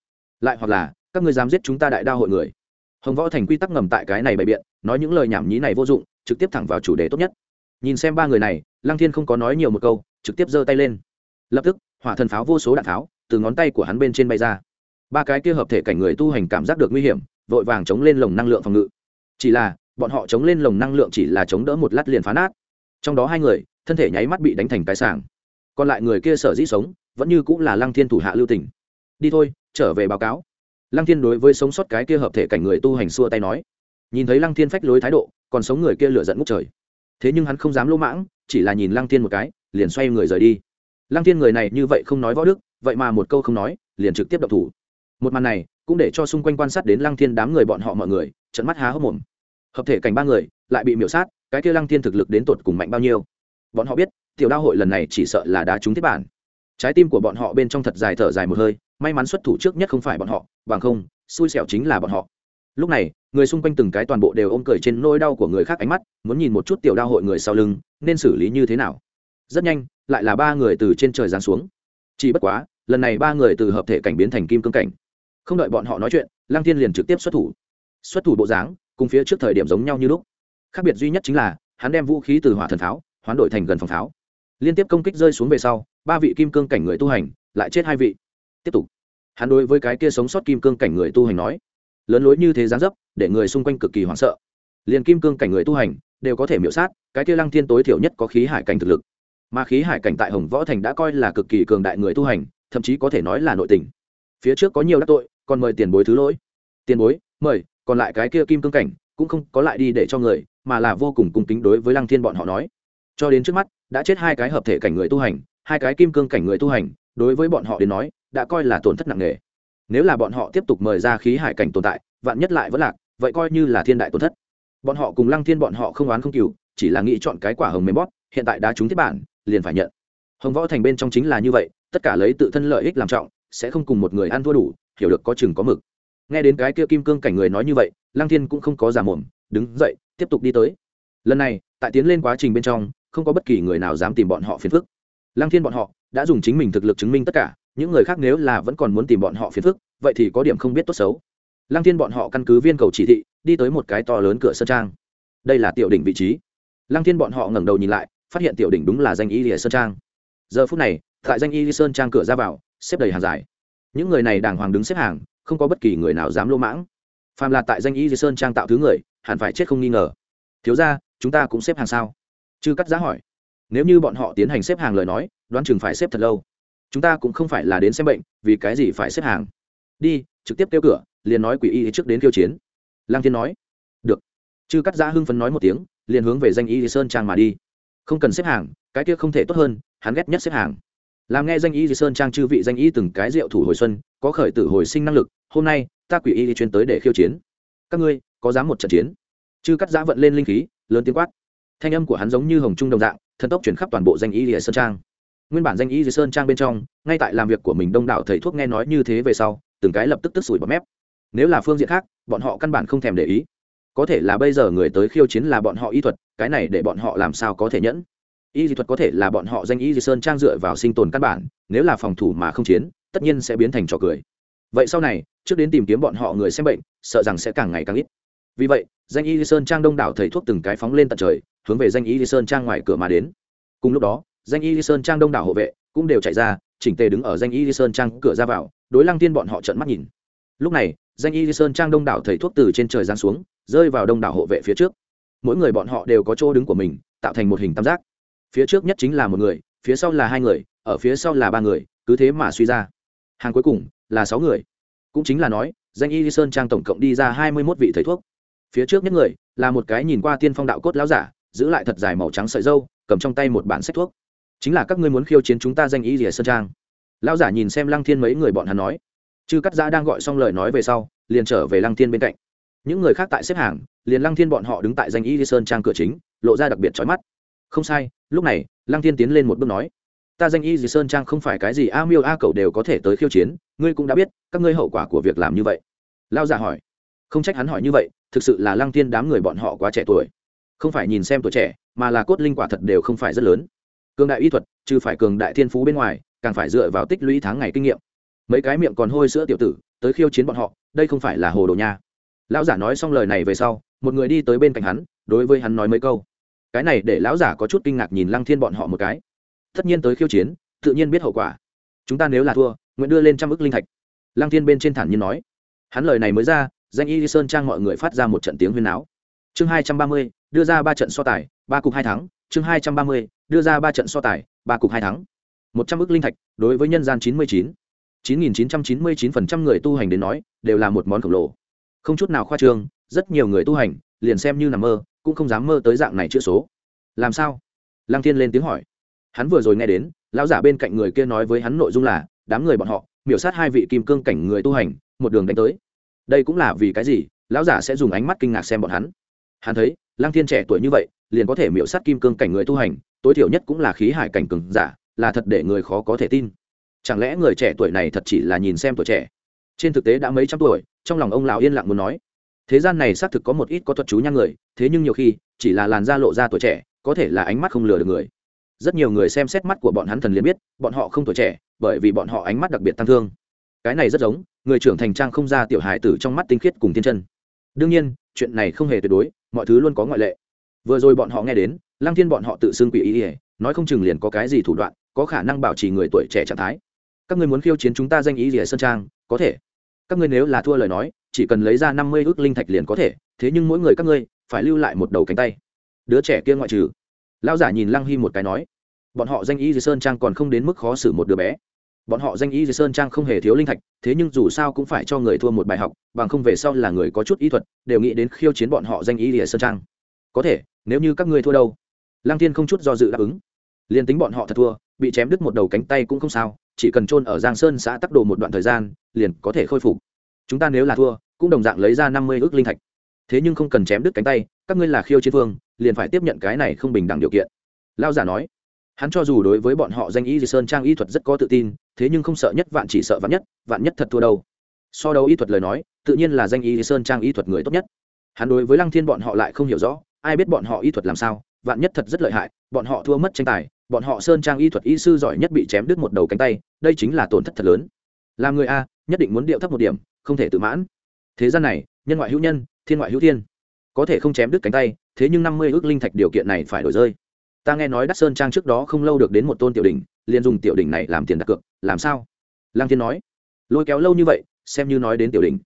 [SPEAKER 1] Lại hoặc là, các ngươi dám giết chúng ta đại đa hội người. Hồng võ thành quy tắc ngầm tại cái này bày biện, nói những lời nhảm nhí này vô dụng, trực tiếp thẳng vào chủ đề tốt nhất. Nhìn xem ba người này, lăng thiên không có nói nhiều một câu, trực tiếp giơ tay lên. Lập tức, hỏa thần pháo vô số đạn pháo, từ ngón tay của hắn bên trên bay ra. Ba cái kia hợp thể cảnh người tu hành cảm giác được nguy hiểm, vội vàng chống lên lồng năng lượng phòng ngự. Chỉ là, bọn họ chống lên lồng năng lượng chỉ là chống đỡ một lát liền phá nát. Trong đó hai người thân thể nháy mắt bị đánh thành cái sàng còn lại người kia sở dĩ sống, vẫn như cũng là lăng thiên thủ hạ lưu tỉnh đi thôi, trở về báo cáo. Lăng thiên đối với sống sót cái kia hợp thể cảnh người tu hành xua tay nói. Nhìn thấy lăng thiên phách lối thái độ, còn sống người kia lửa giận ngút trời. Thế nhưng hắn không dám lỗ mãng, chỉ là nhìn lăng thiên một cái, liền xoay người rời đi. Lăng thiên người này như vậy không nói võ đức, vậy mà một câu không nói, liền trực tiếp đập thủ. Một màn này, cũng để cho xung quanh quan sát đến lăng thiên đám người bọn họ mọi người trận mắt há hốc mồm. Hợp thể cảnh ba người, lại bị miểu sát, cái kia lăng thiên thực lực đến tột cùng mạnh bao nhiêu? Bọn họ biết, tiểu đao hội lần này chỉ sợ là đá trúng tiếp bản. Trái tim của bọn họ bên trong thật dài thở dài một hơi, may mắn xuất thủ trước nhất không phải bọn họ, bằng không, xui xẻo chính là bọn họ. Lúc này, người xung quanh từng cái toàn bộ đều ôm cười trên nỗi đau của người khác ánh mắt, muốn nhìn một chút tiểu đao hội người sau lưng, nên xử lý như thế nào. Rất nhanh, lại là ba người từ trên trời giáng xuống. Chỉ bất quá, lần này ba người từ hợp thể cảnh biến thành kim cương cảnh. Không đợi bọn họ nói chuyện, lăng thiên liền trực tiếp xuất thủ. Xuất thủ bộ dáng, cùng phía trước thời điểm giống nhau như lúc. Khác biệt duy nhất chính là, hắn đem vũ khí từ hỏa thần pháo hoán đổi thành gần phòng pháo. Liên tiếp công kích rơi xuống về sau, ba vị kim cương cảnh người tu hành lại chết hai vị. Tiếp tục. Hắn đối với cái kia sống sót kim cương cảnh người tu hành nói, lớn lối như thế gián dấp, để người xung quanh cực kỳ hoảng sợ. Liền kim cương cảnh người tu hành đều có thể miễu sát, cái kia lăng thiên tối thiểu nhất có khí hải cảnh thực lực. Mà khí hải cảnh tại hồng võ thành đã coi là cực kỳ cường đại người tu hành, thậm chí có thể nói là nội tình. Phía trước có nhiều đắc tội, còn mời tiền bối thứ lỗi. Tiền bối, mời, còn lại cái kia kim cương cảnh cũng không có lại đi để cho người, mà là vô cùng cung kính đối với lăng thiên bọn họ nói cho đến trước mắt, đã chết hai cái hợp thể cảnh người tu hành, hai cái kim cương cảnh người tu hành, đối với bọn họ đến nói, đã coi là tổn thất nặng nề. Nếu là bọn họ tiếp tục mời ra khí hải cảnh tồn tại, vạn nhất lại vẫn lạc, vậy coi như là thiên đại tổn thất. Bọn họ cùng lăng thiên bọn họ không oán không cừu chỉ là nghĩ chọn cái quả hồng mềm bóp, hiện tại đã trúng thiết bản, liền phải nhận. Hồng võ thành bên trong chính là như vậy, tất cả lấy tự thân lợi ích làm trọng, sẽ không cùng một người ăn thua đủ, hiểu được có chừng có mực. Nghe đến cái kia kim cương cảnh người nói như vậy, lăng thiên cũng không có giả mồm, đứng dậy, tiếp tục đi tới. Lần này, tại tiến lên quá trình bên trong không có bất kỳ người nào dám tìm bọn họ phiền phức. Lăng thiên bọn họ đã dùng chính mình thực lực chứng minh tất cả, những người khác nếu là vẫn còn muốn tìm bọn họ phiền phức, vậy thì có điểm không biết tốt xấu. Lăng thiên bọn họ căn cứ viên cầu chỉ thị, đi tới một cái to lớn cửa sơn trang. Đây là tiểu đỉnh vị trí. Lăng thiên bọn họ ngẩng đầu nhìn lại, phát hiện tiểu đỉnh đúng là danh y lìa sơn trang. Giờ phút này, tại danh y sơn trang cửa ra vào, xếp đầy hàng dài. Những người này đàng hoàng đứng xếp hàng, không có bất kỳ người nào dám lô mãng. Phàm là tại danh y sơn trang tạo thứ người, hẳn phải chết không nghi ngờ. Thiếu ra chúng ta cũng xếp hàng sao? Chư cắt giá hỏi. Nếu như bọn họ tiến hành xếp hàng lời nói, đoán chừng phải xếp thật lâu. Chúng ta cũng không phải là đến xem bệnh, vì cái gì phải xếp hàng? Đi, trực tiếp kêu cửa, liền nói quỷ y trước đến kêu chiến. Lang thiên nói. Được. Chư cắt giá hưng phấn nói một tiếng, liền hướng về danh y sơn trang mà đi. Không cần xếp hàng, cái kia không thể tốt hơn, hắn ghét nhất xếp hàng. Làm nghe danh y sơn trang chư vị danh y từng cái rượu thủ hồi xuân, có khởi tử hồi sinh năng lực, hôm nay, ta quỷ y chuyên tới để khiêu chiến. Các ngươi, có dám một trận chiến? Chư cắt giá vận lên linh khí, lớn tiếng quát thanh âm của hắn giống như hồng trung đồng dạng, thần tốc chuyển khắp toàn bộ danh y lìa sơn trang. Nguyên bản danh y lìa sơn trang bên trong, ngay tại làm việc của mình đông đảo thầy thuốc nghe nói như thế về sau, từng cái lập tức tức sủi bọt mép. Nếu là phương diện khác, bọn họ căn bản không thèm để ý. Có thể là bây giờ người tới khiêu chiến là bọn họ y thuật, cái này để bọn họ làm sao có thể nhẫn? Y dị thuật có thể là bọn họ danh y dị sơn trang dựa vào sinh tồn căn bản, nếu là phòng thủ mà không chiến, tất nhiên sẽ biến thành trò cười. Vậy sau này, trước đến tìm kiếm bọn họ người xem bệnh, sợ rằng sẽ càng ngày càng ít vì vậy, danh y lý sơn trang đông đảo thầy thuốc từng cái phóng lên tận trời, hướng về danh y lý sơn trang ngoài cửa mà đến. Cùng lúc đó, danh y lý sơn trang đông đảo hộ vệ cũng đều chạy ra, chỉnh tề đứng ở danh y lý sơn trang cửa ra vào, đối lăng tiên bọn họ trợn mắt nhìn. Lúc này, danh y lý sơn trang đông đảo thầy thuốc từ trên trời giáng xuống, rơi vào đông đảo hộ vệ phía trước. Mỗi người bọn họ đều có chỗ đứng của mình, tạo thành một hình tam giác. Phía trước nhất chính là một người, phía sau là hai người, ở phía sau là ba người, cứ thế mà suy ra. Hàng cuối cùng là sáu người. Cũng chính là nói, danh y sơn trang tổng cộng đi ra hai mươi mốt vị thầy thuốc phía trước nhất người, là một cái nhìn qua tiên phong đạo cốt lão giả, giữ lại thật dài màu trắng sợi dâu cầm trong tay một bản sách thuốc. Chính là các ngươi muốn khiêu chiến chúng ta danh y rìa sơn trang. Lão giả nhìn xem lăng thiên mấy người bọn hắn nói. Chư cắt giã đang gọi xong lời nói về sau, liền trở về lăng thiên bên cạnh. Những người khác tại xếp hàng, liền lăng thiên bọn họ đứng tại danh y sơn trang cửa chính, lộ ra đặc biệt trói mắt. Không sai, lúc này, lăng thiên tiến lên một bước nói. Ta danh y dì sơn trang không phải cái gì a miêu a cậu đều có thể tới khiêu chiến, ngươi cũng đã biết, các ngươi hậu quả của việc làm như vậy. Lao giả hỏi không trách hắn hỏi như vậy, thực sự là lăng thiên đám người bọn họ quá trẻ tuổi. Không phải nhìn xem tuổi trẻ, mà là cốt linh quả thật đều không phải rất lớn. Cường đại y thuật chứ phải cường đại thiên phú bên ngoài, càng phải dựa vào tích lũy tháng ngày kinh nghiệm. Mấy cái miệng còn hôi sữa tiểu tử, tới khiêu chiến bọn họ, đây không phải là hồ đồ nha. Lão giả nói xong lời này về sau, một người đi tới bên cạnh hắn, đối với hắn nói mấy câu. Cái này để lão giả có chút kinh ngạc nhìn lăng thiên bọn họ một cái. Tất nhiên tới khiêu chiến, tự nhiên biết hậu quả. Chúng ta nếu là thua, nguyện đưa lên trăm ức linh thạch. Lăng thiên bên trên thản nhiên nói. Hắn lời này mới ra danh y sơn trang mọi người phát ra một trận tiếng huyên áo chương hai trăm ba mươi, đưa ra ba trận so tài, ba cục hai thắng. Chương hai trăm ba mươi, đưa ra ba trận so tài, ba cục hai thắng. Một trăm ước linh thạch, đối với nhân gian chín mươi chín. Chín nghìn chín trăm chín mươi chín phần trăm người tu hành đến nói, đều là một món khổng lồ. Không chút nào khoa trương, rất nhiều người tu hành, liền xem như nằm mơ, cũng không dám mơ tới dạng này chữ số. Làm sao? Lăng thiên lên tiếng hỏi. Hắn vừa rồi nghe đến, lão giả bên cạnh người kia nói với hắn nội dung là, đám người bọn họ, miểu sát hai vị kim cương cảnh người tu hành, một đường đánh tới đây cũng là vì cái gì? Lão giả sẽ dùng ánh mắt kinh ngạc xem bọn hắn. Hắn thấy, lăng thiên trẻ tuổi như vậy, liền có thể miễu sát kim cương cảnh người tu hành, tối thiểu nhất cũng là khí hải cảnh cường giả, là thật để người khó có thể tin. Chẳng lẽ người trẻ tuổi này thật chỉ là nhìn xem tuổi trẻ? Trên thực tế đã mấy trăm tuổi, trong lòng ông lão yên lặng muốn nói. Thế gian này xác thực có một ít có thuật chú nhang người, thế nhưng nhiều khi, chỉ là làn da lộ ra tuổi trẻ, có thể là ánh mắt không lừa được người. Rất nhiều người xem xét mắt của bọn hắn thần liền biết, bọn họ không tuổi trẻ, bởi vì bọn họ ánh mắt đặc biệt tăng thương cái này rất giống, người trưởng thành trang không ra tiểu hài tử trong mắt tinh khiết cùng thiên chân. Đương nhiên, chuyện này không hề tuyệt đối, mọi thứ luôn có ngoại lệ. Vừa rồi bọn họ nghe đến, lăng thiên bọn họ tự xưng quỷ ý ỉa nói không chừng liền có cái gì thủ đoạn, có khả năng bảo trì người tuổi trẻ trạng thái. Các ngươi muốn khiêu chiến chúng ta danh ý ỉa sơn trang, có thể. Các ngươi nếu là thua lời nói, chỉ cần lấy ra năm mươi ước linh thạch liền có thể, thế nhưng mỗi người các ngươi, phải lưu lại một đầu cánh tay. Đứa trẻ kia ngoại trừ. Lao giả nhìn lăng hy một cái nói, bọn họ danh ý di sơn trang còn không đến mức khó xử một đứa bé bọn họ danh y dưới sơn trang không hề thiếu linh thạch, thế nhưng dù sao cũng phải cho người thua một bài học, bằng không về sau là người có chút ý thuật, đều nghĩ đến khiêu chiến bọn họ danh y dưới sơn trang. Có thể, nếu như các ngươi thua đâu? Lăng Thiên không chút do dự đáp ứng. Liền tính bọn họ thật thua, bị chém đứt một đầu cánh tay cũng không sao, chỉ cần chôn ở giang sơn xã tắc đồ một đoạn thời gian, liền có thể khôi phục. Chúng ta nếu là thua, cũng đồng dạng lấy ra năm mươi ước linh thạch. Thế nhưng không cần chém đứt cánh tay, các ngươi là khiêu chiến phương liền phải tiếp nhận cái này không bình đẳng điều kiện. Lao giả nói hắn cho dù đối với bọn họ danh y di sơn trang y thuật rất có tự tin, thế nhưng không sợ nhất vạn chỉ sợ vạn nhất vạn nhất thật thua đâu. So đấu y thuật lời nói, tự nhiên là danh y di sơn trang y thuật người tốt nhất. Hắn đối với lăng thiên bọn họ lại không hiểu rõ, ai biết bọn họ y thuật làm sao, vạn nhất thật rất lợi hại, bọn họ thua mất tranh tài, bọn họ sơn trang y thuật y sư giỏi nhất bị chém đứt một đầu cánh tay, đây chính là tổn thất thật lớn. Làm người a, nhất định muốn điệu thấp một điểm, không thể tự mãn. Thế gian này, nhân ngoại hữu nhân, thiên ngoại hữu thiên. Có thể không chém đứt cánh tay, thế nhưng năm mươi ước linh thạch điều kiện này phải đổi rơi ta nghe nói đắc sơn trang trước đó không lâu được đến một tôn tiểu đỉnh, liền dùng tiểu đỉnh này làm tiền đặt cược, làm sao? Lăng thiên nói. Lôi kéo lâu như vậy, xem như nói đến tiểu đỉnh.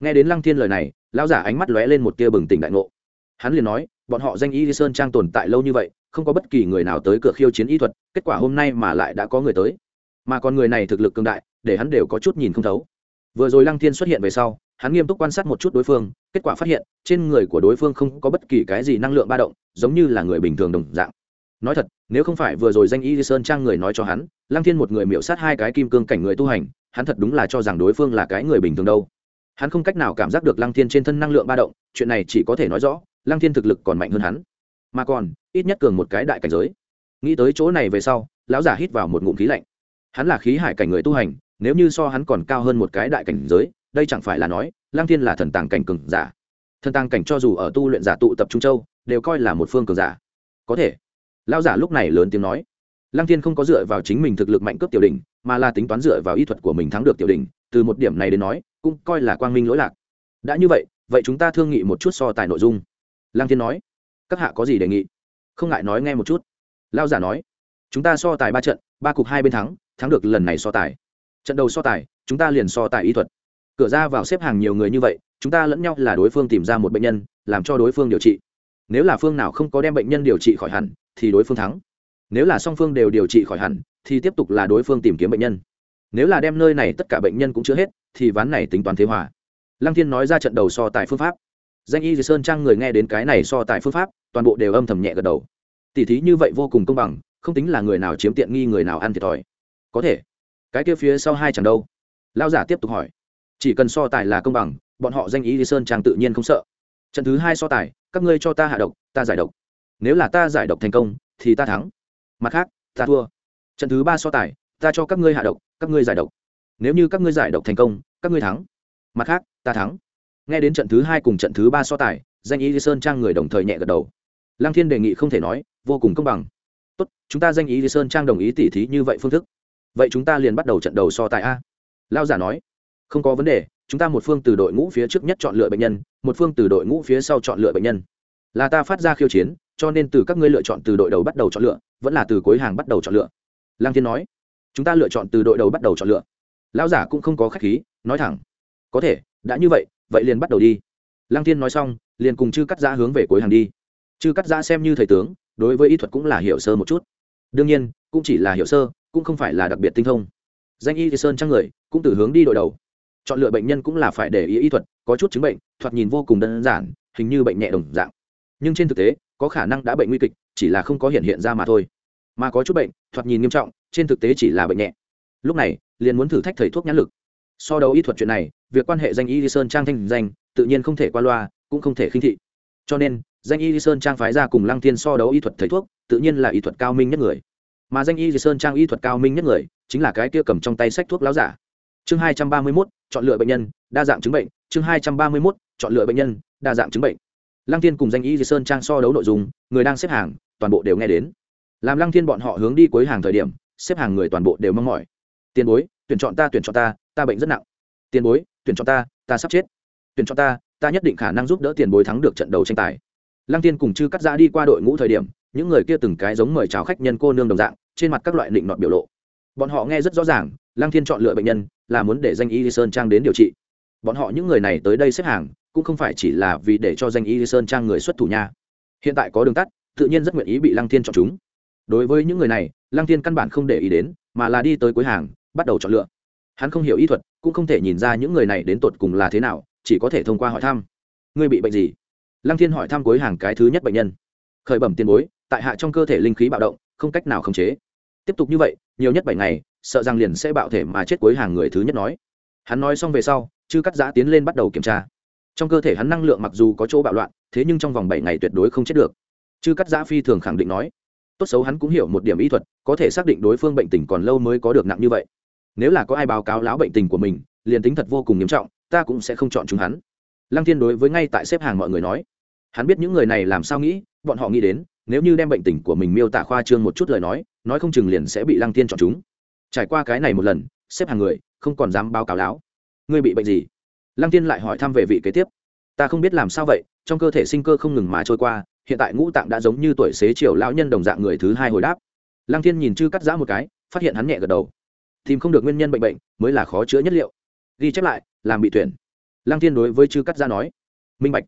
[SPEAKER 1] Nghe đến lăng thiên lời này, lão giả ánh mắt lóe lên một tia bừng tỉnh đại ngộ. Hắn liền nói, bọn họ danh y sơn trang tồn tại lâu như vậy, không có bất kỳ người nào tới cửa khiêu chiến y thuật, kết quả hôm nay mà lại đã có người tới. Mà còn người này thực lực cường đại, để hắn đều có chút nhìn không thấu. Vừa rồi lăng thiên xuất hiện về sau, hắn nghiêm túc quan sát một chút đối phương, kết quả phát hiện, trên người của đối phương không có bất kỳ cái gì năng lượng ba động, giống như là người bình thường đồng dạng nói thật, nếu không phải vừa rồi danh y sơn trang người nói cho hắn, lăng thiên một người miễu sát hai cái kim cương cảnh người tu hành, hắn thật đúng là cho rằng đối phương là cái người bình thường đâu. Hắn không cách nào cảm giác được lăng thiên trên thân năng lượng ba động, chuyện này chỉ có thể nói rõ, lăng thiên thực lực còn mạnh hơn hắn. Mà còn, ít nhất cường một cái đại cảnh giới. Nghĩ tới chỗ này về sau, lão giả hít vào một ngụm khí lạnh. Hắn là khí hải cảnh người tu hành, nếu như so hắn còn cao hơn một cái đại cảnh giới, đây chẳng phải là nói, lăng thiên là thần tàng cảnh cường giả. Thần tàng cảnh cho dù ở tu luyện giả tụ tập trung châu, đều coi là một phương cường giả. Có thể lao giả lúc này lớn tiếng nói, lăng thiên không có dựa vào chính mình thực lực mạnh cướp tiểu đình mà là tính toán dựa vào y thuật của mình thắng được tiểu đình từ một điểm này đến nói, cũng coi là quang minh lỗi lạc. Đã như vậy vậy chúng ta thương nghị một chút so tài nội dung. Lăng thiên nói, các hạ có gì đề nghị? Không ngại nói nghe một chút. Lao giả nói, chúng ta so tài ba trận, ba cục hai bên thắng thắng được lần này so tài. Trận đầu so tài, chúng ta liền so tài y thuật. Cửa ra vào xếp hàng nhiều người như vậy, chúng ta lẫn nhau là đối phương tìm ra một bệnh nhân, làm cho đối phương điều trị. Nếu là phương nào không có đem bệnh nhân điều trị khỏi hẳn thì đối phương thắng. Nếu là song phương đều điều trị khỏi hẳn, thì tiếp tục là đối phương tìm kiếm bệnh nhân. Nếu là đem nơi này tất cả bệnh nhân cũng chữa hết, thì ván này tính toán thế hòa. Lăng thiên nói ra trận đầu so tài phương pháp. Danh y sơn trang người nghe đến cái này so tài phương pháp, toàn bộ đều âm thầm nhẹ gật đầu. Tỉ thí như vậy vô cùng công bằng, không tính là người nào chiếm tiện nghi, người nào ăn thiệt thòi. Có thể. Cái kia phía sau hai chẳng đâu. Lao giả tiếp tục hỏi. Chỉ cần so tài là công bằng, bọn họ danh ý sơn trang tự nhiên không sợ. Trận thứ hai so tài, các ngươi cho ta hạ độc, ta giải độc nếu là ta giải độc thành công, thì ta thắng. Mặt khác, ta thua. Trận thứ ba so tài, ta cho các ngươi hạ độc, các ngươi giải độc. Nếu như các ngươi giải độc thành công, các ngươi thắng. Mặt khác, ta thắng. Nghe đến trận thứ hai cùng trận thứ ba so tài, danh ý sơn trang người đồng thời nhẹ gật đầu. Lăng thiên đề nghị không thể nói, vô cùng công bằng. Tốt, chúng ta danh ý sơn trang đồng ý tỉ thí như vậy phương thức. Vậy chúng ta liền bắt đầu trận đầu so tài a. Lao giả nói, không có vấn đề, chúng ta một phương từ đội ngũ phía trước nhất chọn lựa bệnh nhân, một phương từ đội ngũ phía sau chọn lựa bệnh nhân. Là ta phát ra khiêu chiến cho nên từ các ngươi lựa chọn từ đội đầu bắt đầu chọn lựa, vẫn là từ cuối hàng bắt đầu chọn lựa. Lang thiên nói. Chúng ta lựa chọn từ đội đầu bắt đầu chọn lựa. Lão giả cũng không có khách khí, nói thẳng. Có thể, đã như vậy vậy liền bắt đầu đi. Lang thiên nói xong, liền cùng chư cắt giã hướng về cuối hàng đi. Chư cắt giã xem như thầy tướng, đối với y thuật cũng là hiểu sơ một chút. Đương nhiên, cũng chỉ là hiểu sơ, cũng không phải là đặc biệt tinh thông. Danh y thì sơn trang người, cũng từ hướng đi đội đầu. Chọn lựa bệnh nhân cũng là phải để ý y thuật, có chút chứng bệnh, thoạt nhìn vô cùng đơn giản, hình như bệnh nhẹ đồng dạng. Nhưng trên thực tế có khả năng đã bệnh nguy kịch, chỉ là không có hiện hiện ra mà thôi. Mà có chút bệnh, thoạt nhìn nghiêm trọng, trên thực tế chỉ là bệnh nhẹ. Lúc này, liền muốn thử thách thầy thuốc nhãn lực. So đấu y thuật chuyện này, việc quan hệ danh y sơn trang thanh danh, tự nhiên không thể qua loa, cũng không thể khinh thị. Cho nên, danh y sơn trang phái ra cùng lăng thiên so đấu y thuật thầy thuốc, tự nhiên là y thuật cao minh nhất người. Mà danh y sơn trang y thuật cao minh nhất người, chính là cái kia cầm trong tay sách thuốc láo giả. Chương hai trăm ba mươi mốt, chọn lựa bệnh nhân, đa dạng chứng bệnh. Chương hai trăm ba mươi mốt, chọn lựa bệnh nhân, đa dạng chứng bệnh lăng thiên cùng danh y Di sơn trang so đấu nội dung, người đang xếp hàng, toàn bộ đều nghe đến. Làm lăng thiên bọn họ hướng đi cuối hàng thời điểm, xếp hàng người toàn bộ đều mong mỏi. Tiền bối, tuyển chọn ta, tuyển chọn ta ta bệnh rất nặng. Tiền bối, tuyển chọn ta ta sắp chết. Tuyển chọn ta ta nhất định khả năng giúp đỡ tiền bối thắng được trận đấu tranh tài. Lăng tiên cùng chư cắt ra đi qua đội ngũ thời điểm, những người kia từng cái giống mời chào khách nhân cô nương đồng dạng, trên mặt các loại định nọt biểu lộ. Bọn họ nghe rất rõ ràng, lăng thiên chọn lựa bệnh nhân, là muốn để danh y sơn trang đến điều trị. Bọn họ những người này tới đây xếp hàng cũng không phải chỉ là vì để cho danh y sơn trang người xuất thủ nha. Hiện tại có đường tắt, tự nhiên rất nguyện ý bị lăng thiên chọn chúng. Đối với những người này, lăng thiên căn bản không để ý đến, mà là đi tới cuối hàng, bắt đầu chọn lựa. Hắn không hiểu y thuật, cũng không thể nhìn ra những người này đến tột cùng là thế nào, chỉ có thể thông qua hỏi thăm. Ngươi bị bệnh gì? Lăng thiên hỏi thăm cuối hàng cái thứ nhất bệnh nhân. Khởi bẩm tiền bối, tại hạ trong cơ thể linh khí bạo động, không cách nào khống chế. Tiếp tục như vậy, nhiều nhất bảy ngày, sợ rằng liền sẽ bạo thể mà chết cuối hàng người thứ nhất nói. Hắn nói xong về sau, chư cắt giã tiến lên bắt đầu kiểm tra trong cơ thể hắn năng lượng mặc dù có chỗ bạo loạn, thế nhưng trong vòng bảy ngày tuyệt đối không chết được. Chư cắt giã phi thường khẳng định nói, tốt xấu hắn cũng hiểu một điểm y thuật, có thể xác định đối phương bệnh tình còn lâu mới có được nặng như vậy. Nếu là có ai báo cáo lão bệnh tình của mình, liền tính thật vô cùng nghiêm trọng, ta cũng sẽ không chọn chúng hắn. Lăng thiên đối với ngay tại xếp hàng mọi người nói, hắn biết những người này làm sao nghĩ, bọn họ nghĩ đến, nếu như đem bệnh tình của mình miêu tả khoa trương một chút lời nói nói không chừng liền sẽ bị lăng thiên chọn chúng. Trải qua cái này một lần, xếp hàng người, không còn dám báo cáo láo ngươi bị bệnh gì? Lăng tiên lại hỏi thăm về vị kế tiếp. Ta không biết làm sao vậy, trong cơ thể sinh cơ không ngừng mà trôi qua, hiện tại ngũ tạng đã giống như tuổi xế chiều lão nhân đồng dạng người thứ hai hồi đáp. Lăng thiên nhìn chư cắt giã một cái, phát hiện hắn nhẹ gật đầu. Tìm không được nguyên nhân bệnh bệnh, mới là khó chữa nhất liệu. Ghi chép lại, làm bị tuyển. Lăng thiên đối với chư cắt giã nói. Minh bạch.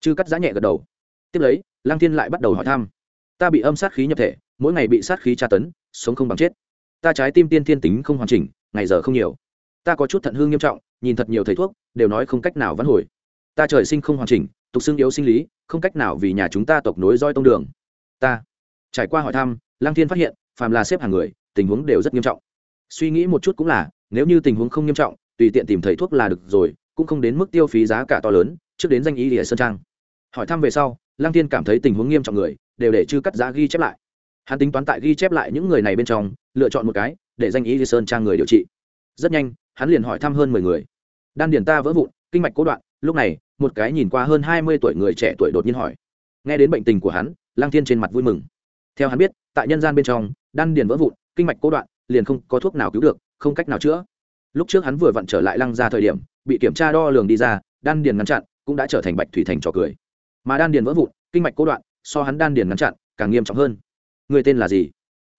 [SPEAKER 1] Chư cắt giã nhẹ gật đầu. Tiếp lấy, lăng thiên lại bắt đầu hỏi thăm. Ta bị âm sát khí nhập thể, mỗi ngày bị sát khí tra tấn, sống không bằng chết. Ta trái tim tiên thiên tính không hoàn chỉnh, ngày giờ không nhiều. Ta có chút thận hư nghiêm trọng nhìn thật nhiều thầy thuốc, đều nói không cách nào vãn hồi. Ta trời sinh không hoàn chỉnh, tục xương yếu sinh lý, không cách nào vì nhà chúng ta tộc nối roi tông đường. Ta trải qua hỏi thăm Lang thiên phát hiện, phàm là xếp hàng người, tình huống đều rất nghiêm trọng. Suy nghĩ một chút cũng là, nếu như tình huống không nghiêm trọng, tùy tiện tìm thầy thuốc là được rồi, cũng không đến mức tiêu phí giá cả to lớn, trước đến danh ý địa sơn trang. Hỏi thăm về sau Lang thiên cảm thấy tình huống nghiêm trọng người, đều để chư cắt giá ghi chép lại. Hắn tính toán tại ghi chép lại những người này bên trong, lựa chọn một cái, để danh ý địa sơn trang người điều trị. Rất nhanh, hắn liền hỏi thăm hơn mười người đan điền ta vỡ vụn, kinh mạch cố đoạn. Lúc này, một cái nhìn qua hơn hai mươi tuổi người trẻ tuổi đột nhiên hỏi. Nghe đến bệnh tình của hắn lang thiên trên mặt vui mừng. Theo hắn biết, tại nhân gian bên trong, đan điền vỡ vụn, kinh mạch cố đoạn, liền không có thuốc nào cứu được, không cách nào chữa. Lúc trước hắn vừa vặn trở lại lăng ra thời điểm, bị kiểm tra đo lường đi ra, đan điền ngăn chặn, cũng đã trở thành bạch thủy thành trò cười. Mà đan điền vỡ vụn, kinh mạch cố đoạn, so hắn đan điền ngăn chặn, càng nghiêm trọng hơn. Người tên là gì?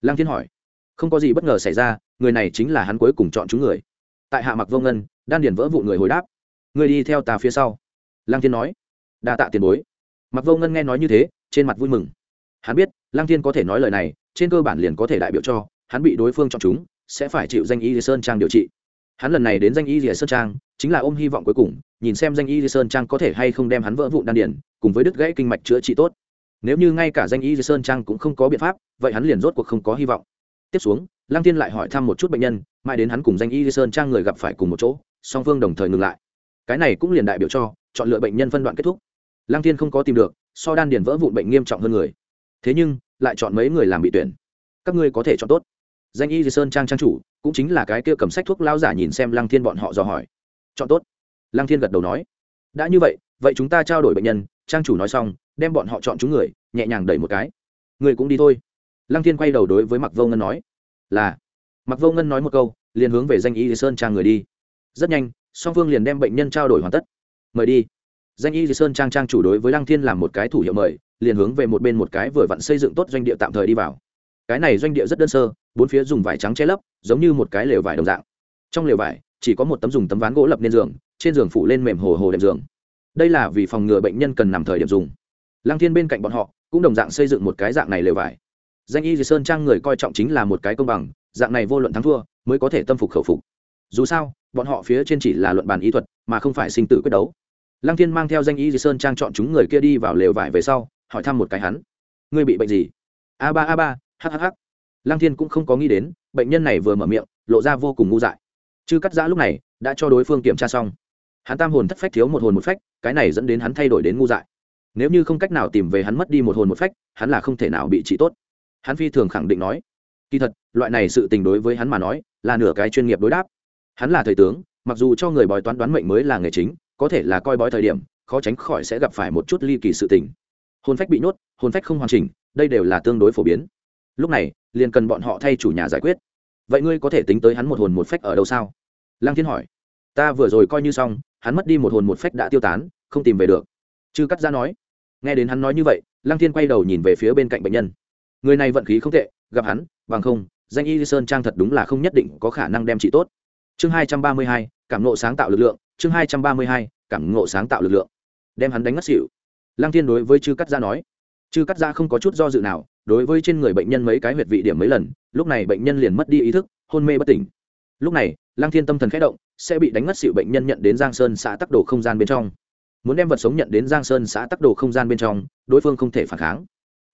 [SPEAKER 1] Lăng thiên hỏi. Không có gì bất ngờ xảy ra, người này chính là hắn cuối cùng chọn chúng người. Tại hạ mặc vô ngân đan điền vỡ vụ người hồi đáp. Người đi theo ta phía sau. Lăng thiên nói. Đa tạ tiền bối. Mặc vô ngân nghe nói như thế, trên mặt vui mừng. Hắn biết, lăng thiên có thể nói lời này, trên cơ bản liền có thể đại biểu cho, hắn bị đối phương chọn chúng, sẽ phải chịu danh y sơn trang điều trị. Hắn lần này đến danh y rìa sơn trang, chính là ôm hy vọng cuối cùng, nhìn xem danh y rìa sơn trang có thể hay không đem hắn vỡ vụn đan điền, cùng với đứt gãy kinh mạch chữa trị tốt. Nếu như ngay cả danh y rìa sơn trang cũng không có biện pháp, vậy hắn liền rốt cuộc không có hy vọng. Tiếp xuống, lăng tiên lại hỏi thăm một chút bệnh nhân, mãi đến hắn cùng danh y rìa sơn trang người gặp phải cùng một chỗ song phương đồng thời ngừng lại. Cái này cũng liền đại biểu cho, chọn lựa bệnh nhân phân đoạn kết thúc. Lăng Thiên không có tìm được, so đan điền vỡ vụn bệnh nghiêm trọng hơn người. Thế nhưng, lại chọn mấy người làm bị tuyển. Các ngươi có thể chọn tốt. Danh y sơn trang trang chủ, cũng chính là cái kia cầm sách thuốc lao giả nhìn xem lăng thiên bọn họ dò hỏi. Chọn tốt. Lăng thiên gật đầu nói. Đã như vậy vậy chúng ta trao đổi bệnh nhân, trang chủ nói xong, đem bọn họ chọn chúng người, nhẹ nhàng đẩy một cái. Người cũng đi thôi. Lăng thiên quay đầu đối với mặc vô ngân nói. Là. Mặc vô ngân nói một câu, liền hướng về danh y sơn trang người đi rất nhanh, song phương liền đem bệnh nhân trao đổi hoàn tất. Mời đi. Danh y sơn trang trang chủ đối với lăng thiên làm một cái thủ hiệu mời, liền hướng về một bên một cái vừa vặn xây dựng tốt doanh địa tạm thời đi vào. Cái này doanh địa rất đơn sơ, bốn phía dùng vải trắng che lấp, giống như một cái lều vải đồng dạng. Trong lều vải, chỉ có một tấm dùng tấm ván gỗ lập nên giường, trên giường phủ lên mềm hồ hồ đệm giường. Đây là vì phòng ngừa bệnh nhân cần nằm thời điểm dùng. Lăng thiên bên cạnh bọn họ, cũng đồng dạng xây dựng một cái dạng này lều vải. Danh y Dì sơn trang người coi trọng chính là một cái công bằng, dạng này vô luận thắng thua, mới có thể tâm phục khẩu phục dù sao, bọn họ phía trên chỉ là luận bàn ý thuật, mà không phải sinh tử quyết đấu. Lăng thiên mang theo danh y di sơn trang chọn chúng người kia đi vào lều vải về sau, hỏi thăm một cái hắn. Ngươi bị bệnh gì? A ba a ba hhh lăng thiên cũng không có nghĩ đến, bệnh nhân này vừa mở miệng, lộ ra vô cùng ngu dại. Chứ cắt giã lúc này, đã cho đối phương kiểm tra xong. Hắn tam hồn thất phách thiếu một hồn một phách, cái này dẫn đến hắn thay đổi đến ngu dại. Nếu như không cách nào tìm về hắn mất đi một hồn một phách, hắn là không thể nào bị trị tốt. Hắn phi thường khẳng định nói, kỳ thật, loại này sự tình đối với hắn mà nói, là nửa cái chuyên nghiệp đối đáp hắn là thầy tướng, mặc dù cho người bói toán đoán mệnh mới là nghề chính, có thể là coi bói thời điểm, khó tránh khỏi sẽ gặp phải một chút ly kỳ sự tình. Hồn phách bị nhốt, hồn phách không hoàn chỉnh, đây đều là tương đối phổ biến. Lúc này, liền cần bọn họ thay chủ nhà giải quyết. Vậy ngươi có thể tính tới hắn một hồn một phách ở đâu sao? Lăng thiên hỏi. Ta vừa rồi coi như xong, hắn mất đi một hồn một phách đã tiêu tán, không tìm về được. Chư cắt ra nói. Nghe đến hắn nói như vậy, lăng thiên quay đầu nhìn về phía bên cạnh bệnh nhân. Người này vận khí không tệ, gặp hắn, bằng không, danh y sơn trang thật đúng là không nhất định có khả năng đem trị tốt chương hai trăm ba mươi hai, cảm ngộ sáng tạo lực lượng. Chương hai trăm ba mươi hai, cảm ngộ sáng tạo lực lượng. Đem hắn đánh ngất xỉu. Lăng thiên đối với chư cắt gia nói. Chư cắt gia không có chút do dự nào, đối với trên người bệnh nhân mấy cái huyệt vị điểm mấy lần, lúc này bệnh nhân liền mất đi ý thức, hôn mê bất tỉnh. Lúc này, lăng thiên tâm thần khẽ động, sẽ bị đánh ngất xịu bệnh nhân nhận đến giang sơn xã tắc đồ không gian bên trong. Muốn đem vật sống nhận đến giang sơn xã tắc đồ không gian bên trong, đối phương không thể phản kháng.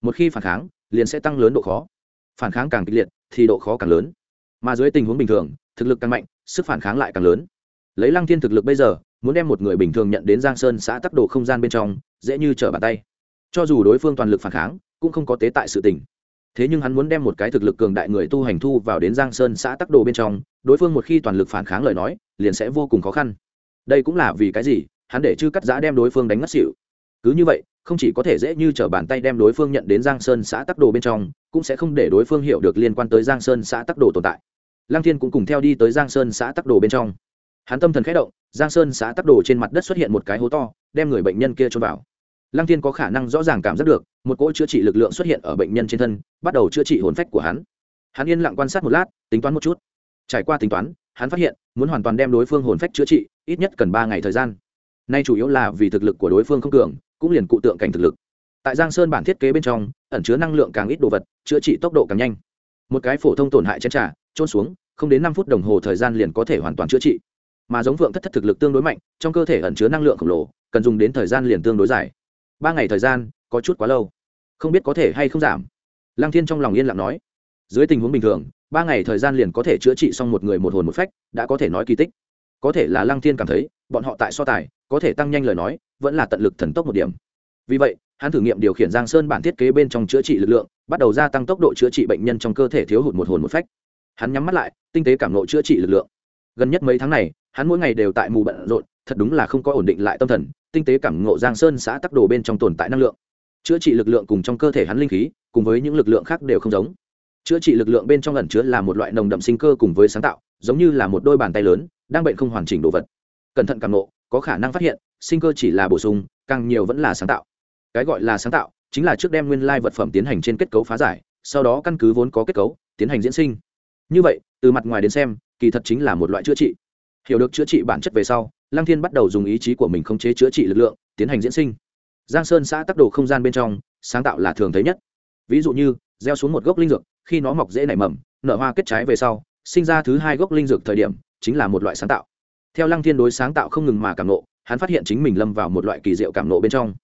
[SPEAKER 1] Một khi phản kháng, liền sẽ tăng lớn độ khó. Phản kháng càng kịch liệt, thì độ khó càng lớn. Mà dưới tình huống bình thường, thực lực càng mạnh sức phản kháng lại càng lớn. Lấy lăng thiên thực lực bây giờ, muốn đem một người bình thường nhận đến giang sơn xã tắc đồ không gian bên trong, dễ như trở bàn tay. Cho dù đối phương toàn lực phản kháng, cũng không có tế tại sự tình. Thế nhưng hắn muốn đem một cái thực lực cường đại người tu hành thu vào đến giang sơn xã tắc đồ bên trong, đối phương một khi toàn lực phản kháng lời nói, liền sẽ vô cùng khó khăn. Đây cũng là vì cái gì, hắn để chư cắt giã đem đối phương đánh ngất xỉu. Cứ như vậy, không chỉ có thể dễ như t r ở bàn tay đem đối phương nhận đến giang sơn xã tắc đồ bên trong, cũng sẽ không để đối phương hiểu được liên quan tới giang sơn xã tắc đồ tồn tại lăng thiên cũng cùng theo đi tới giang sơn xã tắc đồ bên trong. Hắn tâm thần khẽ động, giang sơn xã tắc đồ trên mặt đất xuất hiện một cái hố to, đem người bệnh nhân kia trôn vào. Lăng thiên có khả năng rõ ràng cảm giác được, một cỗ chữa trị lực lượng xuất hiện ở bệnh nhân trên thân, bắt đầu chữa trị hồn phách của hắn. Hắn yên lặng quan sát một lát, tính toán một chút. Trải qua tính toán, hắn phát hiện, muốn hoàn toàn đem đối phương hồn phách chữa trị, ít nhất cần ba ngày thời gian. Nay chủ yếu là vì thực lực của đối phương không cường, cũng liền cụ tượng cảnh thực lực. Tại giang sơn bản thiết kế bên trong, ẩn chứa năng lượng càng ít đồ vật, chữa trị tốc độ càng nhanh. Một cái phổ thông tổn hại chén trà trôn xuống, không đến năm phút đồng hồ thời gian liền có thể hoàn toàn chữa trị. Mà giống vượng thất thất thực lực tương đối mạnh, trong cơ thể ẩn chứa năng lượng khổng lồ, cần dùng đến thời gian liền tương đối dài. Ba ngày thời gian, có chút quá lâu. Không biết có thể hay không giảm. Lăng thiên trong lòng yên lặng nói. Dưới tình huống bình thường, ba ngày thời gian liền có thể chữa trị xong một người một hồn một phách, đã có thể nói kỳ tích. Có thể là lăng thiên cảm thấy, bọn họ tại so tài, có thể tăng nhanh lời nói, vẫn là tận lực thần tốc một điểm. Vì vậy, hắn thử nghiệm điều khiển giang sơn bản thiết kế bên trong chữa trị lực lượng, bắt đầu gia tăng tốc độ chữa trị bệnh nhân trong cơ thể thiếu hụt một hồn một phách hắn nhắm mắt lại, tinh tế cảm nộ chữa trị lực lượng. Gần nhất mấy tháng này, hắn mỗi ngày đều tại mù bận rộn, thật đúng là không có ổn định lại tâm thần, tinh tế cảm ngộ giang sơn xã tắc đồ bên trong tồn tại năng lượng. Chữa trị lực lượng cùng trong cơ thể hắn linh khí, cùng với những lực lượng khác đều không giống. Chữa trị lực lượng bên trong ẩn chứa là một loại nồng đậm sinh cơ cùng với sáng tạo, giống như là một đôi bàn tay lớn, đang bệnh không hoàn chỉnh đồ vật. Cẩn thận cảm ngộ, có khả năng phát hiện, sinh cơ chỉ là bổ sung, càng nhiều vẫn là sáng tạo. Cái gọi là sáng tạo, chính là trước đem nguyên lai vật phẩm tiến hành trên kết cấu phá giải, sau đó căn cứ vốn có kết cấu, tiến hành diễn sinh như vậy, từ mặt ngoài đến xem, kỳ thật chính là một loại chữa trị. Hiểu được chữa trị bản chất về sau, lăng thiên bắt đầu dùng ý chí của mình khống chế chữa trị lực lượng, tiến hành diễn sinh. Giang sơn xã tắc đồ không gian bên trong, sáng tạo là thường thấy nhất. Ví dụ như, gieo xuống một gốc linh dược, khi nó mọc dễ nảy mầm, nở hoa kết trái về sau, sinh ra thứ hai gốc linh dược thời điểm, chính là một loại sáng tạo. Theo lăng thiên đối sáng tạo không ngừng mà cảm nộ, hắn phát hiện chính mình lâm vào một loại kỳ diệu cảm nộ bên trong.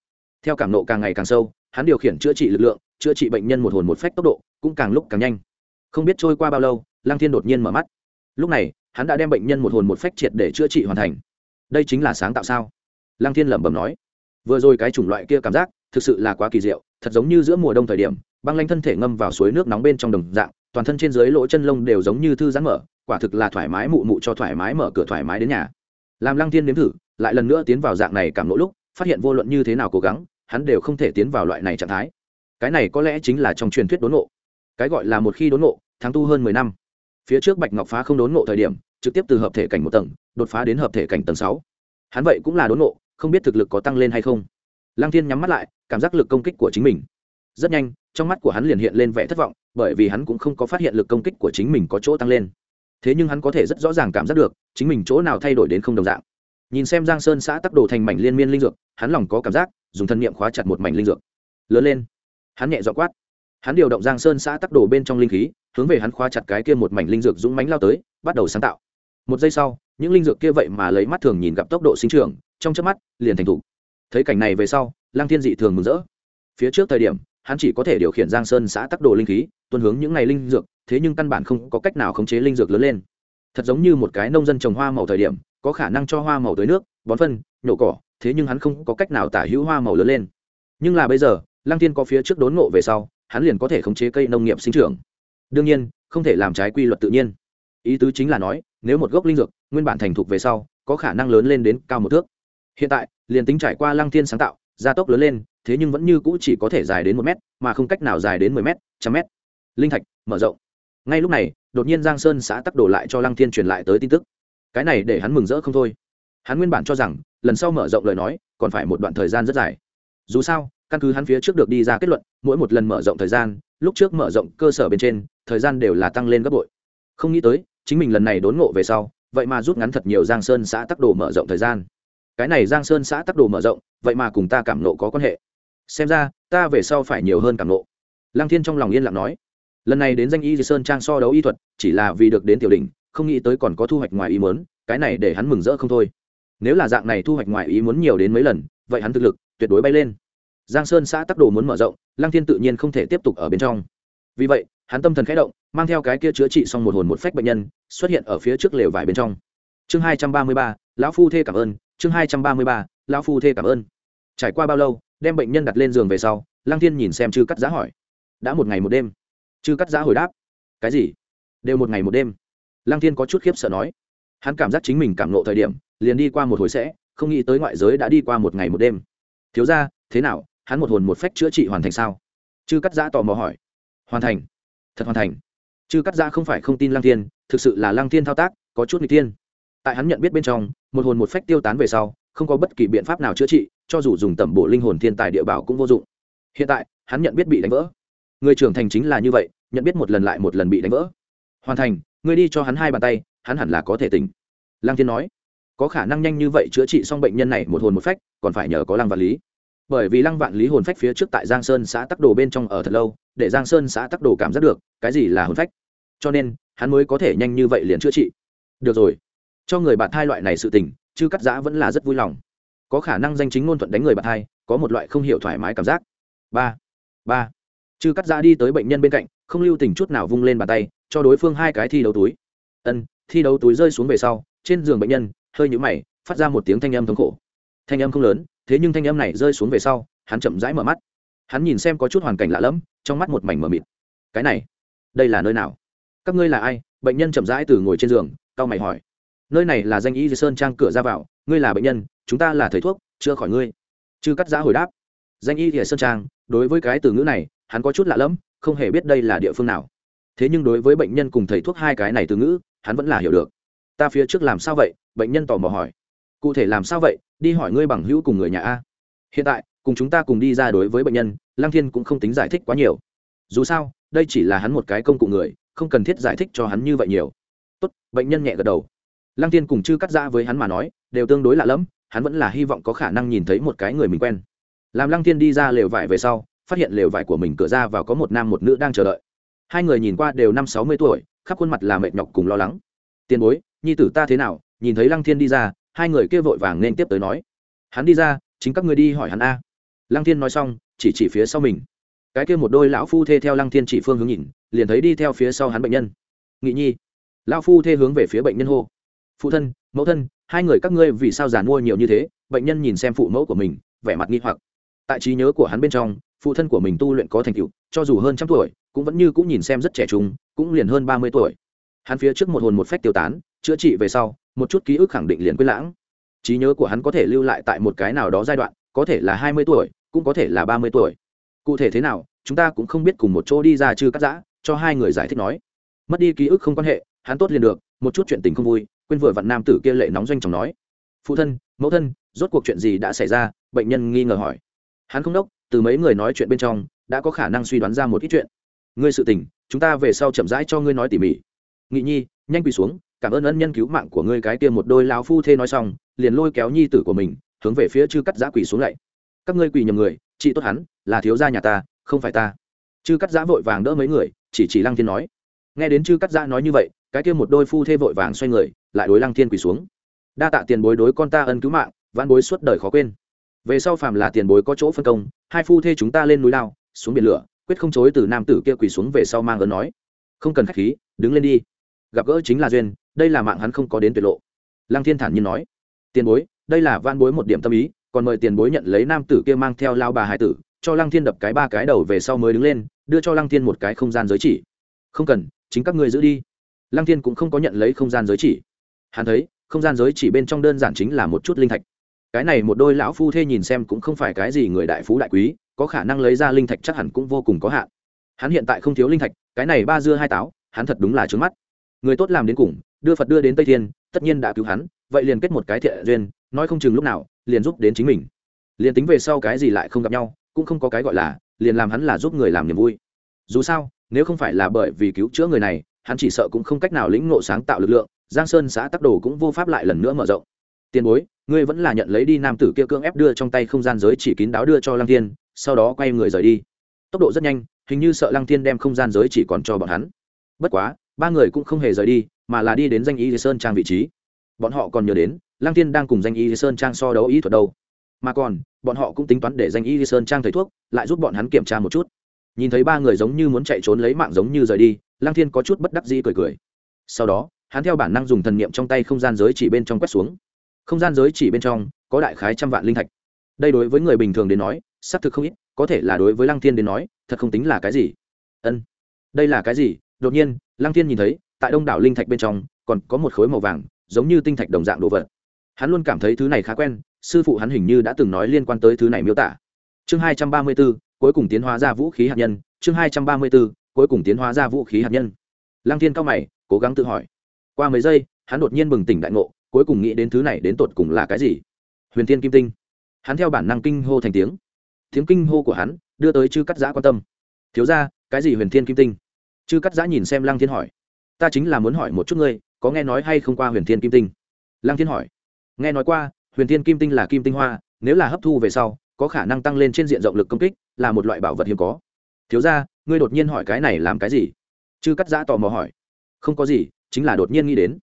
[SPEAKER 1] Theo cảm nộ càng ngày càng sâu, hắn điều khiển chữa trị lực lượng, chữa trị bệnh nhân một hồn một phách tốc độ, cũng càng lúc càng nhanh. Không biết trôi qua bao lâu lăng thiên đột nhiên mở mắt. Lúc này, hắn đã đem bệnh nhân một hồn một phách triệt để chữa trị hoàn thành. Đây chính là sáng tạo sao? Lăng thiên lẩm bẩm nói. Vừa rồi cái chủng loại kia cảm giác, thực sự là quá kỳ diệu, thật giống như giữa mùa đông thời điểm, băng lanh thân thể ngâm vào suối nước nóng bên trong đồng dạng, toàn thân trên dưới lỗ chân lông đều giống như thư giãn mở, quả thực là thoải mái mụ mụ cho thoải mái mở cửa thoải mái đến nhà. Làm lăng thiên nếm thử, lại lần nữa tiến vào dạng này cảm lỗ lúc, phát hiện vô luận như thế nào cố gắng, hắn đều không thể tiến vào loại này trạng thái. Cái này có lẽ chính là trong truyền thuyết đốn ngộ. Cái gọi là một khi đốn ngộ tháng tu hơn mười năm phía trước bạch ngọc phá không đốn ngộ thời điểm, trực tiếp từ hợp thể cảnh một tầng, đột phá đến hợp thể cảnh tầng sáu. Hắn vậy cũng là đốn ngộ, không biết thực lực có tăng lên hay không. Lăng thiên nhắm mắt lại, cảm giác lực công kích của chính mình. Rất nhanh, trong mắt của hắn liền hiện lên vẻ thất vọng, bởi vì hắn cũng không có phát hiện lực công kích của chính mình có chỗ tăng lên. Thế nhưng hắn có thể rất rõ ràng cảm giác được, chính mình chỗ nào thay đổi đến không đồng dạng. Nhìn xem giang sơn xã tắc đồ thành mảnh liên miên linh dược, hắn lòng có cảm giác, dùng thân nhiệm khóa chặt một mảnh linh dược. Lớn lên. Hắn nhẹ dọ quát hắn điều động giang sơn xã tắc đồ bên trong linh khí, hướng về hắn khóa chặt cái kia một mảnh linh dược dũng mánh lao tới, bắt đầu sáng tạo. Một giây sau, những linh dược kia vậy mà lấy mắt thường nhìn gặp tốc độ sinh trưởng, trong chớp mắt, liền thành thủ thấy cảnh này về sau Lang thiên dị thường mừng rỡ. Phía trước thời điểm, hắn chỉ có thể điều khiển giang sơn xã tắc đồ linh khí, tuân hướng những ngày linh dược, thế nhưng căn bản không có cách nào khống chế linh dược lớn lên. Thật giống như một cái nông dân trồng hoa màu thời điểm, có khả năng cho hoa màu tới nước, bón phân, nhổ cỏ, thế nhưng hắn không có cách nào tả hữu hoa màu lớn lên. Nhưng là bây giờ, lăng thiên có phía trước đốn ngộ về sau hắn liền có thể khống chế cây nông nghiệp sinh trưởng. Đương nhiên, không thể làm trái quy luật tự nhiên. Ý tứ chính là nói, nếu một gốc linh dược nguyên bản thành thục về sau, có khả năng lớn lên đến cao một thước. Hiện tại, liền tính trải qua lăng thiên sáng tạo, gia tốc lớn lên, thế nhưng vẫn như cũ chỉ có thể dài đến một mét, mà không cách nào dài đến mười mét, trăm mét. Linh thạch, mở rộng. Ngay lúc này, đột nhiên giang sơn xã tắc đổ lại cho lăng thiên truyền lại tới tin tức. Cái này để hắn mừng rỡ không thôi. Hắn nguyên bản cho rằng, lần sau mở rộng lời nói, còn phải một đoạn thời gian rất dài. Dù sao căn cứ hắn phía trước được đi ra kết luận, mỗi một lần mở rộng thời gian, lúc trước mở rộng cơ sở bên trên, thời gian đều là tăng lên gấp bội. Không nghĩ tới, chính mình lần này đốn ngộ về sau, vậy mà rút ngắn thật nhiều giang sơn xã tắc đồ mở rộng thời gian. Cái này giang sơn xã tắc đồ mở rộng, vậy mà cùng ta cảm nộ có quan hệ. Xem ra, ta về sau phải nhiều hơn cảm nộ. Lăng thiên trong lòng yên lặng nói. Lần này đến danh y sơn trang so đấu y thuật, chỉ là vì được đến tiểu đình không nghĩ tới còn có thu hoạch ngoài ý muốn, cái này để hắn mừng rỡ không thôi. Nếu là dạng này thu hoạch ngoài ý muốn nhiều đến mấy lần, vậy hắn thực lực tuyệt đối bay lên giang sơn xã tắc đồ muốn mở rộng, lăng thiên tự nhiên không thể tiếp tục ở bên trong. Vì vậy, hắn tâm thần khẽ động, mang theo cái kia chữa trị xong một hồn một phách bệnh nhân, xuất hiện ở phía trước lều vải bên trong. Chương hai trăm ba mươi ba, lão phu thê cảm ơn, chương hai trăm ba mươi ba, lão phu thê cảm ơn. Trải qua bao lâu, đem bệnh nhân đặt lên giường về sau, lăng thiên nhìn xem chư cắt giá hỏi. Đã một ngày một đêm. Chư cắt giá hồi đáp. Cái gì? Đều một ngày một đêm. Lăng thiên có chút khiếp sợ nói. Hắn cảm giác chính mình cảm nộ thời điểm, liền đi qua một hồi sẽ, không nghĩ tới ngoại giới đã đi qua một ngày một đêm. Thiếu ra thế nào? Hắn một hồn một phách chữa trị hoàn thành sao? Chư cắt giã tò mò hỏi. Hoàn thành. Thật hoàn thành. Chư cắt giã không phải không tin lăng thiên, thực sự là lăng thiên thao tác, có chút n g thiên. Tại hắn nhận biết bên trong, một hồn một phách tiêu tán về sau, không có bất kỳ biện pháp nào chữa trị, cho dù dùng tẩm bổ linh hồn thiên tài địa bảo cũng vô dụng. Hiện tại, hắn nhận biết bị đánh vỡ. Người trưởng thành chính là như vậy, nhận biết một lần lại một lần bị đánh vỡ. Hoàn thành ngươi đi cho hắn hai bàn tay, hắn hẳn là có thể tỉnh. Lăng thiên nói. Có khả năng nhanh như vậy chữa trị xong bệnh nhân này một hồn một phách, còn phải nhờ có lăng vật lý bởi vì lăng vạn lý hồn phách phía trước tại giang sơn xã tắc đồ bên trong ở thật lâu, để giang sơn xã tắc đồ cảm giác được, cái gì là hồn phách? Cho nên, hắn mới có thể nhanh như vậy liền chữa trị. Được rồi. Cho người bạn thai loại này sự tình chứ cắt giã vẫn là rất vui lòng. Có khả năng danh chính ngôn thuận đánh người bạn thai, có một loại không hiểu thoải mái cảm giác. Ba. Ba. Chư cắt giã đi tới bệnh nhân bên cạnh, không lưu tình chút nào vung lên bàn tay, cho đối phương hai cái thi đấu túi. Ân, thi đấu túi rơi xuống về sau, trên giường bệnh nhân, hơi nhũ mày, phát ra một tiếng thanh âm thống khổ. Thanh âm không lớn thế nhưng thanh âm này rơi xuống về sau, hắn chậm rãi mở mắt. Hắn nhìn xem có chút hoàn cảnh lạ lẫm, trong mắt một mảnh mờ mịt. Cái này, đây là nơi nào? Các ngươi là ai? Bệnh nhân chậm rãi từ ngồi trên giường cao mày hỏi. Nơi này là danh y di sơn trang cửa ra vào, ngươi là bệnh nhân, chúng ta là thầy thuốc chưa khỏi ngươi. Chư cắt giã hồi đáp. Danh y di sơn trang, đối với cái từ ngữ này, hắn có chút lạ lẫm, không hề biết đây là địa phương nào. Thế nhưng đối với bệnh nhân cùng thầy thuốc hai cái này từ ngữ, hắn vẫn là hiểu được. Ta phía trước làm sao vậy? Bệnh nhân tò mò hỏi. Cụ thể làm sao vậy? Đi hỏi ngươi bằng hữu cùng người nhà a. Hiện tại, cùng chúng ta cùng đi ra đối với bệnh nhân, lăng thiên cũng không tính giải thích quá nhiều. Dù sao, đây chỉ là hắn một cái công cụ người, không cần thiết giải thích cho hắn như vậy nhiều. Tốt, bệnh nhân nhẹ gật đầu. Lăng thiên cùng chư cắt ra với hắn mà nói, đều tương đối lạ lẫm, hắn vẫn là hy vọng có khả năng nhìn thấy một cái người mình quen. Làm lăng thiên đi ra lều vải về sau, phát hiện lều vải của mình cửa ra vào có một nam một nữ đang chờ đợi. Hai người nhìn qua đều năm sáu mươi tuổi, khắp khuôn mặt là mệt nhọc cùng lo lắng. Tiền bối, nhi tử ta thế nào? Nhìn thấy lăng thiên đi ra hai người kia vội vàng nên tiếp tới nói, hắn đi ra, chính các người đi hỏi hắn a. Lăng thiên nói xong, chỉ chỉ phía sau mình. Cái kia một đôi lão phu thê theo lăng thiên chỉ phương hướng nhìn, liền thấy đi theo phía sau hắn bệnh nhân. Nghị nhi. Lão phu thê hướng về phía bệnh nhân hô, phụ thân, mẫu thân, hai người các ngươi vì sao giàn mua nhiều như thế? Bệnh nhân nhìn xem phụ mẫu của mình, vẻ mặt nghi hoặc. Tại trí nhớ của hắn bên trong, phụ thân của mình tu luyện có thành tựu, cho dù hơn trăm tuổi, cũng vẫn như cũng nhìn xem rất trẻ trung, cũng liền hơn ba mươi tuổi. Hắn phía trước một hồn một phách tiêu tán, chữa trị về sau một chút ký ức khẳng định liền quên lãng. Trí nhớ của hắn có thể lưu lại tại một cái nào đó giai đoạn, có thể là hai mươi tuổi, cũng có thể là ba mươi tuổi. Cụ thể thế nào, chúng ta cũng không biết cùng một chỗ đi ra chư cắt giã, cho hai người giải thích nói. Mất đi ký ức không quan hệ, hắn tốt liền được, một chút chuyện tình không vui, quên vừa vặn nam tử kia lệ nóng doanh chồng nói. Phụ thân, mẫu thân, rốt cuộc chuyện gì đã xảy ra? Bệnh nhân nghi ngờ hỏi. Hắn không đốc, từ mấy người nói chuyện bên trong, đã có khả năng suy đoán ra một ít chuyện. Ngươi sự tình, chúng ta về sau chậm rãi cho ngươi nói tỉ mỉ. Nghị nhi, nhanh quỳ xuống cảm ơn ân nhân cứu mạng của ngươi cái kia một đôi lão phu thê nói xong, liền lôi kéo nhi tử của mình, hướng về phía chư cắt giã quỳ xuống lạy các ngươi quỳ nhầm người, chị tốt hắn, là thiếu gia nhà ta, không phải ta. Chư cắt giã vội vàng đỡ mấy người, chỉ chỉ lăng thiên nói. Nghe đến chư cắt giã nói như vậy, cái kia một đôi phu thê vội vàng xoay người, lại đối lăng thiên quỳ xuống. Đa tạ tiền bối đối con ta ân cứu mạng, vãn bối suốt đời khó quên. Về sau phàm là tiền bối có chỗ phân công, hai phu thê chúng ta lên núi lao, xuống biển lửa, quyết không chối từ nam tử kia quỳ xuống về sau mang ơn nói. Không cần khách khí, đứng lên đi gặp gỡ chính là duyên, đây là mạng hắn không có đến tuyệt lộ. Lăng thiên thản nhiên nói, tiền bối, đây là van bối một điểm tâm ý, còn mời tiền bối nhận lấy nam tử kia mang theo lao bà hải tử, cho lăng thiên đập cái ba cái đầu về sau mới đứng lên, đưa cho lăng thiên một cái không gian giới chỉ. Không cần, chính các ngươi giữ đi. Lăng thiên cũng không có nhận lấy không gian giới chỉ. Hắn thấy, không gian giới chỉ bên trong đơn giản chính là một chút linh thạch. Cái này một đôi lão phu thê nhìn xem cũng không phải cái gì người đại phú đại quý, có khả năng lấy ra linh thạch chắc hẳn cũng vô cùng có hạn. Hắn hiện tại không thiếu linh thạch, cái này ba dưa hai táo, hắn thật đúng là trướng mắt người tốt làm đến cùng, đưa phật đưa đến tây thiên, tất nhiên đã cứu hắn, vậy liền kết một cái thiện duyên, nói không chừng lúc nào, liền giúp đến chính mình. Liền tính về sau cái gì lại không gặp nhau, cũng không có cái gọi là, liền làm hắn là giúp người làm niềm vui. Dù sao, nếu không phải là bởi vì cứu chữa người này, hắn chỉ sợ cũng không cách nào lĩnh ngộ sáng tạo lực lượng, giang sơn xã tắc đồ cũng vô pháp lại lần nữa mở rộng. Tiền bối, ngươi vẫn là nhận lấy đi nam tử kia cưỡng ép đưa trong tay không gian giới chỉ kín đáo đưa cho lăng thiên, sau đó quay người rời đi. Tốc độ rất nhanh, hình như sợ lăng thiên đem không gian giới chỉ còn cho bọn hắn. Bất quá ba người cũng không hề rời đi, mà là đi đến danh y sơn trang vị trí. Bọn họ còn nhớ đến, lăng thiên đang cùng danh y sơn trang so đấu ý thuật đâu. Mà còn, bọn họ cũng tính toán để danh y sơn trang thầy thuốc, lại giúp bọn hắn kiểm tra một chút. Nhìn thấy ba người giống như muốn chạy trốn lấy mạng giống như rời đi, lăng thiên có chút bất đắc dĩ cười cười. Sau đó, hắn theo bản năng dùng thần niệm trong tay không gian giới chỉ bên trong quét xuống. Không gian giới chỉ bên trong, có đại khái trăm vạn linh thạch. Đây đối với người bình thường đến nói, xác thực không ít, có thể là đối với lăng thiên đến nói, thật không tính là cái gì. Ân, đây là cái gì? Đột nhiên lăng thiên nhìn thấy, tại đông đảo linh thạch bên trong, còn có một khối màu vàng, giống như tinh thạch đồng dạng đồ vật. Hắn luôn cảm thấy thứ này khá quen, sư phụ hắn hình như đã từng nói liên quan tới thứ này miêu tả. Chương hai trăm ba mươi b ố cuối cùng tiến hóa ra vũ khí hạt nhân. Chương hai trăm ba mươi b ố cuối cùng tiến hóa ra vũ khí hạt nhân. Lăng thiên cao mày, cố gắng tự hỏi. Qua mấy giây, hắn đột nhiên bừng tỉnh đại ngộ, cuối cùng nghĩ đến thứ này đến tột cùng là cái gì? Huyền thiên kim tinh. Hắn theo bản năng kinh hô thành tiếng. Tiếng kinh hô của hắn đưa tới chư cắt giã quan tâm. Thiếu ra cái gì huyền thiên kim tinh? Chư cắt giã nhìn xem lăng thiên hỏi, ta chính là muốn hỏi một chút ngươi, có nghe nói hay không qua huyền thiên kim tinh? Lăng thiên hỏi, nghe nói qua, huyền thiên kim tinh là kim tinh hoa, nếu là hấp thu về sau, có khả năng tăng lên trên diện rộng lực công kích, là một loại bảo vật hiếm có. Thiếu ra ngươi đột nhiên hỏi cái này làm cái gì? Chư cắt giã tò mò hỏi, không có gì, chính là đột nhiên nghĩ đến.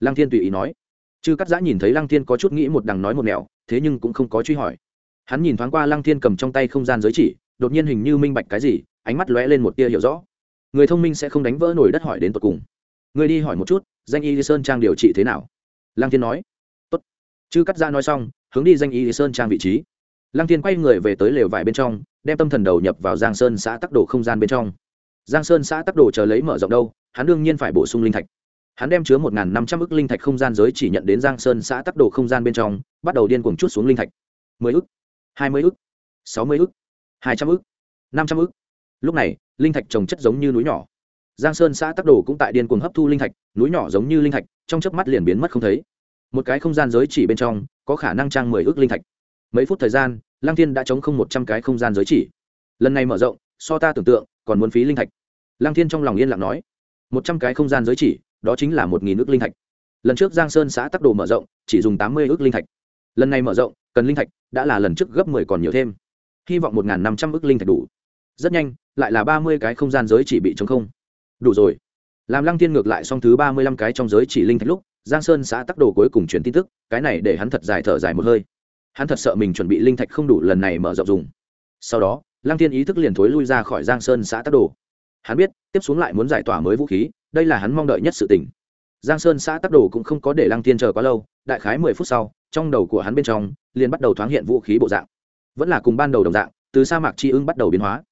[SPEAKER 1] Lăng thiên tùy ý nói. Chư cắt giã nhìn thấy lăng thiên có chút nghĩ một đằng nói một nẻo, thế nhưng cũng không có truy hỏi. Hắn nhìn thoáng qua lăng thiên cầm trong tay không gian giới chỉ, đột nhiên hình như minh bạch cái gì, ánh mắt lóe lên một tia hiểu rõ người thông minh sẽ không đánh vỡ nổi đất hỏi đến tột cùng. Người đi hỏi một chút, danh y sơn trang điều trị thế nào? Lăng thiên nói. Tốt. Chư cắt ra nói xong, hướng đi danh y sơn trang vị trí. Lăng thiên quay người về tới lều vải bên trong, đem tâm thần đầu nhập vào giang sơn xã tắc đồ không gian bên trong. Giang sơn xã tắc đồ chờ lấy mở rộng đâu, hắn đương nhiên phải bổ sung linh thạch. Hắn đem chứa một năm trăm ức linh thạch không gian giới chỉ nhận đến giang sơn xã tắc đồ không gian bên trong, bắt đầu điên cuồng chút xuống linh thạch. mười ức, hai mươi ức, sáu mươi ức, hai trăm ức, năm trăm ức lúc này, linh thạch trồng chất giống như núi nhỏ. Giang sơn xã tắc đồ cũng tại điên cuồng hấp thu linh thạch, núi nhỏ giống như linh thạch, trong chớp mắt liền biến mất không thấy. Một cái không gian giới chỉ bên trong, có khả năng trang mười ước linh thạch. Mấy phút thời gian lang thiên đã chống không một trăm cái không gian giới chỉ. Lần này mở rộng, so ta tưởng tượng, còn muốn phí linh thạch. Lang thiên trong lòng yên lặng nói, một trăm cái không gian giới chỉ, đó chính là một nghìn ước linh thạch. Lần trước giang sơn xã tắc đồ mở rộng, chỉ dùng tám mươi ước linh thạch. Lần này mở rộng, cần linh thạch, đã là lần trước gấp mười còn nhiều thêm. Hy vọng một n g h n năm trăm ước linh thạch đủ rất nhanh, lại là ba mươi cái không gian giới chỉ bị chống không. Đủ rồi. Làm lăng thiên ngược lại xong thứ ba mươi lăm cái trong giới chỉ linh thạch lúc, giang sơn xã tắc đồ cuối cùng truyền tin tức, cái này để hắn thật dài thở dài một hơi. Hắn thật sợ mình chuẩn bị linh thạch không đủ lần này mở rộng dùng. Sau đó, lăng thiên ý thức liền thối lui ra khỏi giang sơn xã tắc đồ. Hắn biết, tiếp xuống lại muốn giải tỏa mới vũ khí, đây là hắn mong đợi nhất sự tỉnh giang sơn xã tắc đồ cũng không có để lăng thiên chờ quá lâu, đại khái mười phút sau, trong đầu của hắn bên trong, liền bắt đầu thoáng hiện vũ khí bộ dạng. Vẫn là cùng ban đầu đồng dạng, từ sa mạc chi ưng bắt đầu biến hóa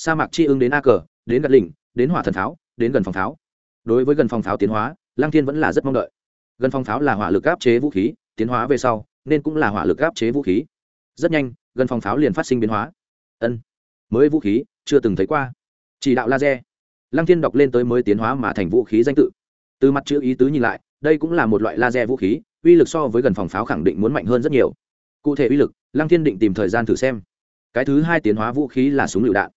[SPEAKER 1] sa mạc chi ưng đến a cờ, đến gạt lỉnh, đến hỏa thần pháo, đến gần phòng pháo. Đối với gần phòng pháo tiến hóa Lang thiên vẫn là rất mong đợi. Gần phòng pháo là hỏa lực áp chế vũ khí, tiến hóa về sau, nên cũng là hỏa lực áp chế vũ khí. Rất nhanh, gần phòng pháo liền phát sinh biến hóa. Ân, mới vũ khí, chưa từng thấy qua. Chỉ đạo laser. Lăng thiên đọc lên tới mới tiến hóa mà thành vũ khí danh tự. Từ mặt chữ ý tứ nhìn lại, đây cũng là một loại laser vũ khí, uy lực so với gần phòng pháo khẳng định muốn mạnh hơn rất nhiều. Cụ thể uy lực, lăng thiên định tìm thời gian thử xem. Cái thứ hai tiến hóa vũ khí là súng lựu đạn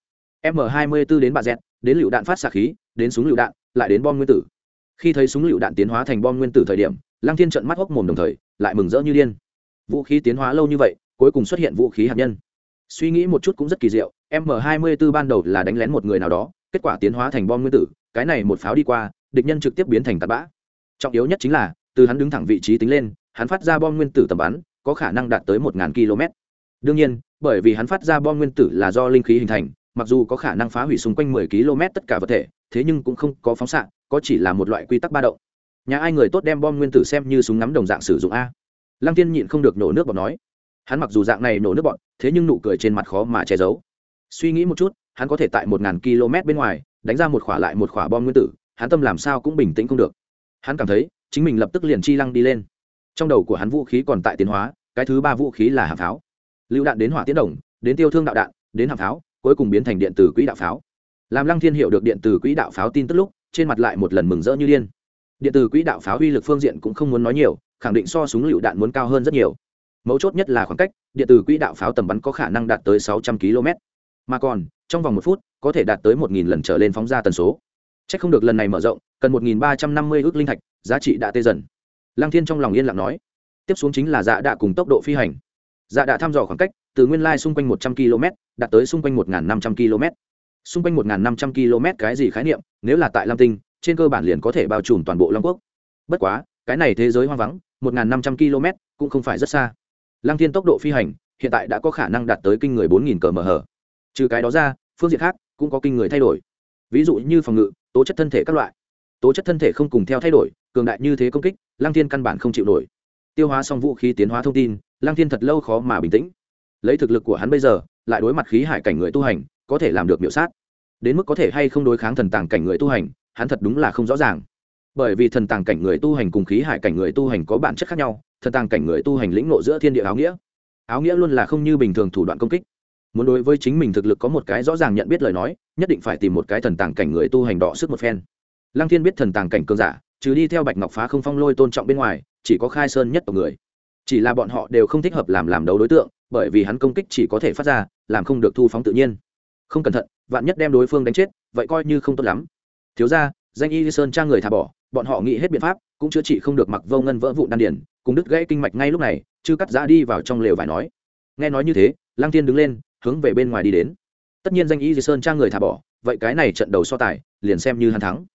[SPEAKER 1] m 24 đến bạ dẹt, đến lựu đạn phát xạ khí, đến súng lựu đạn, lại đến bom nguyên tử. Khi thấy súng lựu đạn tiến hóa thành bom nguyên tử thời điểm, lăng thiên trận mắt hốc mồm đồng thời, lại mừng rỡ như điên. Vũ khí tiến hóa lâu như vậy, cuối cùng xuất hiện vũ khí hạt nhân. Suy nghĩ một chút cũng rất kỳ diệu m 24 ban đầu là đánh lén một người nào đó, kết quả tiến hóa thành bom nguyên tử, cái này một pháo đi qua, địch nhân trực tiếp biến thành tạt bã. Trọng yếu nhất chính là, từ hắn đứng thẳng vị trí tính lên, hắn phát ra bom nguyên tử tầm bắn, có khả năng đạt tới một km đương nhiên, bởi vì hắn phát ra bom nguyên tử là do linh khí hình thành mặc dù có khả năng phá hủy xung quanh 10 km tất cả vật thể, thế nhưng cũng không có phóng xạ, có chỉ là một loại quy tắc ba động. Nhà ai người tốt đem bom nguyên tử xem như súng ngắm đồng dạng sử dụng a. Lăng tiên nhịn không được nổ nước bọt nói. Hắn mặc dù dạng này nổ nước bọt, thế nhưng nụ cười trên mặt khó mà che giấu. Suy nghĩ một chút, hắn có thể tại một ngàn km bên ngoài, đánh ra một khỏa lại một khỏa bom nguyên tử, hắn tâm làm sao cũng bình tĩnh không được. Hắn cảm thấy, chính mình lập tức liền chi lăng đi lên. Trong đầu của hắn vũ khí còn tại tiến hóa, cái thứ ba vũ khí là hạng pháo. Lựu đạn đến hỏa tiến đồng, đến tiêu thương đạo đạn, đến hạng pháo cuối cùng biến thành điện tử quỹ đạo pháo. Làm lăng thiên hiệu được điện tử quỹ đạo pháo tin tức lúc, trên mặt lại một lần mừng rỡ như điên. Điện tử quỹ đạo pháo uy lực phương diện cũng không muốn nói nhiều, khẳng định so súng lựu đạn muốn cao hơn rất nhiều. Mấu chốt nhất là khoảng cách, điện tử quỹ đạo pháo tầm bắn có khả năng đạt tới sáu trăm km mà còn, trong vòng một phút, có thể đạt tới một lần trở lên phóng ra tần số. C h ắ c không được lần này mở rộng, cần một ba trăm năm mươi ước linh thạch, giá trị đã tê dần. Lăng thiên trong lòng yên lặng nói. Tiếp xuống chính là dạ đạ cùng tốc độ phi hành dạ đã thăm dò khoảng cách, từ nguyên lai xung quanh một trăm km đạt tới xung quanh một năm trăm km xung quanh một năm trăm km cái gì khái niệm, nếu là tại lam tinh, trên cơ bản liền có thể bao trùm toàn bộ long quốc. Bất quá, cái này thế giới hoang vắng, một năm trăm km cũng không phải rất xa. Lăng thiên tốc độ phi hành, hiện tại đã có khả năng đạt tới kinh người bốn nghìn cờ mờ hở trừ cái đó ra, phương diện khác cũng có kinh người thay đổi. Ví dụ như phòng ngự, tố chất thân thể các loại. Tố chất thân thể không cùng theo thay đổi, cường đại như thế công kích, lăng thiên căn bản không chịu nổi. Tiêu hóa xong vũ khí, tiến hóa thông tin lăng thiên thật lâu khó mà bình tĩnh. Lấy thực lực của hắn bây giờ, lại đối mặt khí hải cảnh người tu hành, có thể làm được miểu sát. Đến mức có thể hay không đối kháng thần tàng cảnh người tu hành, hắn thật đúng là không rõ ràng. Bởi vì thần tàng cảnh người tu hành cùng khí hải cảnh người tu hành có bản chất khác nhau, thần tàng cảnh người tu hành lĩnh ngộ giữa thiên địa áo nghĩa. Áo nghĩa luôn là không như bình thường thủ đoạn công kích. Muốn đối với chính mình thực lực có một cái rõ ràng nhận biết lời nói, nhất định phải tìm một cái thần tàng cảnh người tu hành đọ sức một phen. Lăng thiên biết thần tàng cảnh cường giả, trừ đi theo bạch ngọc phá không phong lôi tôn trọng bên ngoài, chỉ có khai sơn nhất tộc người chỉ là bọn họ đều không thích hợp làm làm đấu đối tượng, bởi vì hắn công kích chỉ có thể phát ra, làm không được thu phóng tự nhiên. Không cẩn thận, vạn nhất đem đối phương đánh chết, vậy coi như không tốt lắm. Thiếu ra danh y sơn trang người thả bỏ, bọn họ nghĩ hết biện pháp, cũng chữa trị không được mặc vô ngân vỡ vụ đan điển cùng đứt gãy kinh mạch ngay lúc này chứ cắt giã đi vào trong lều vải nói. Nghe nói như thế lang tiên đứng lên, hướng về bên ngoài đi đến. Tất nhiên danh y sơn trang người thả bỏ, vậy cái này trận đầu so tài, liền xem như hắn thắng.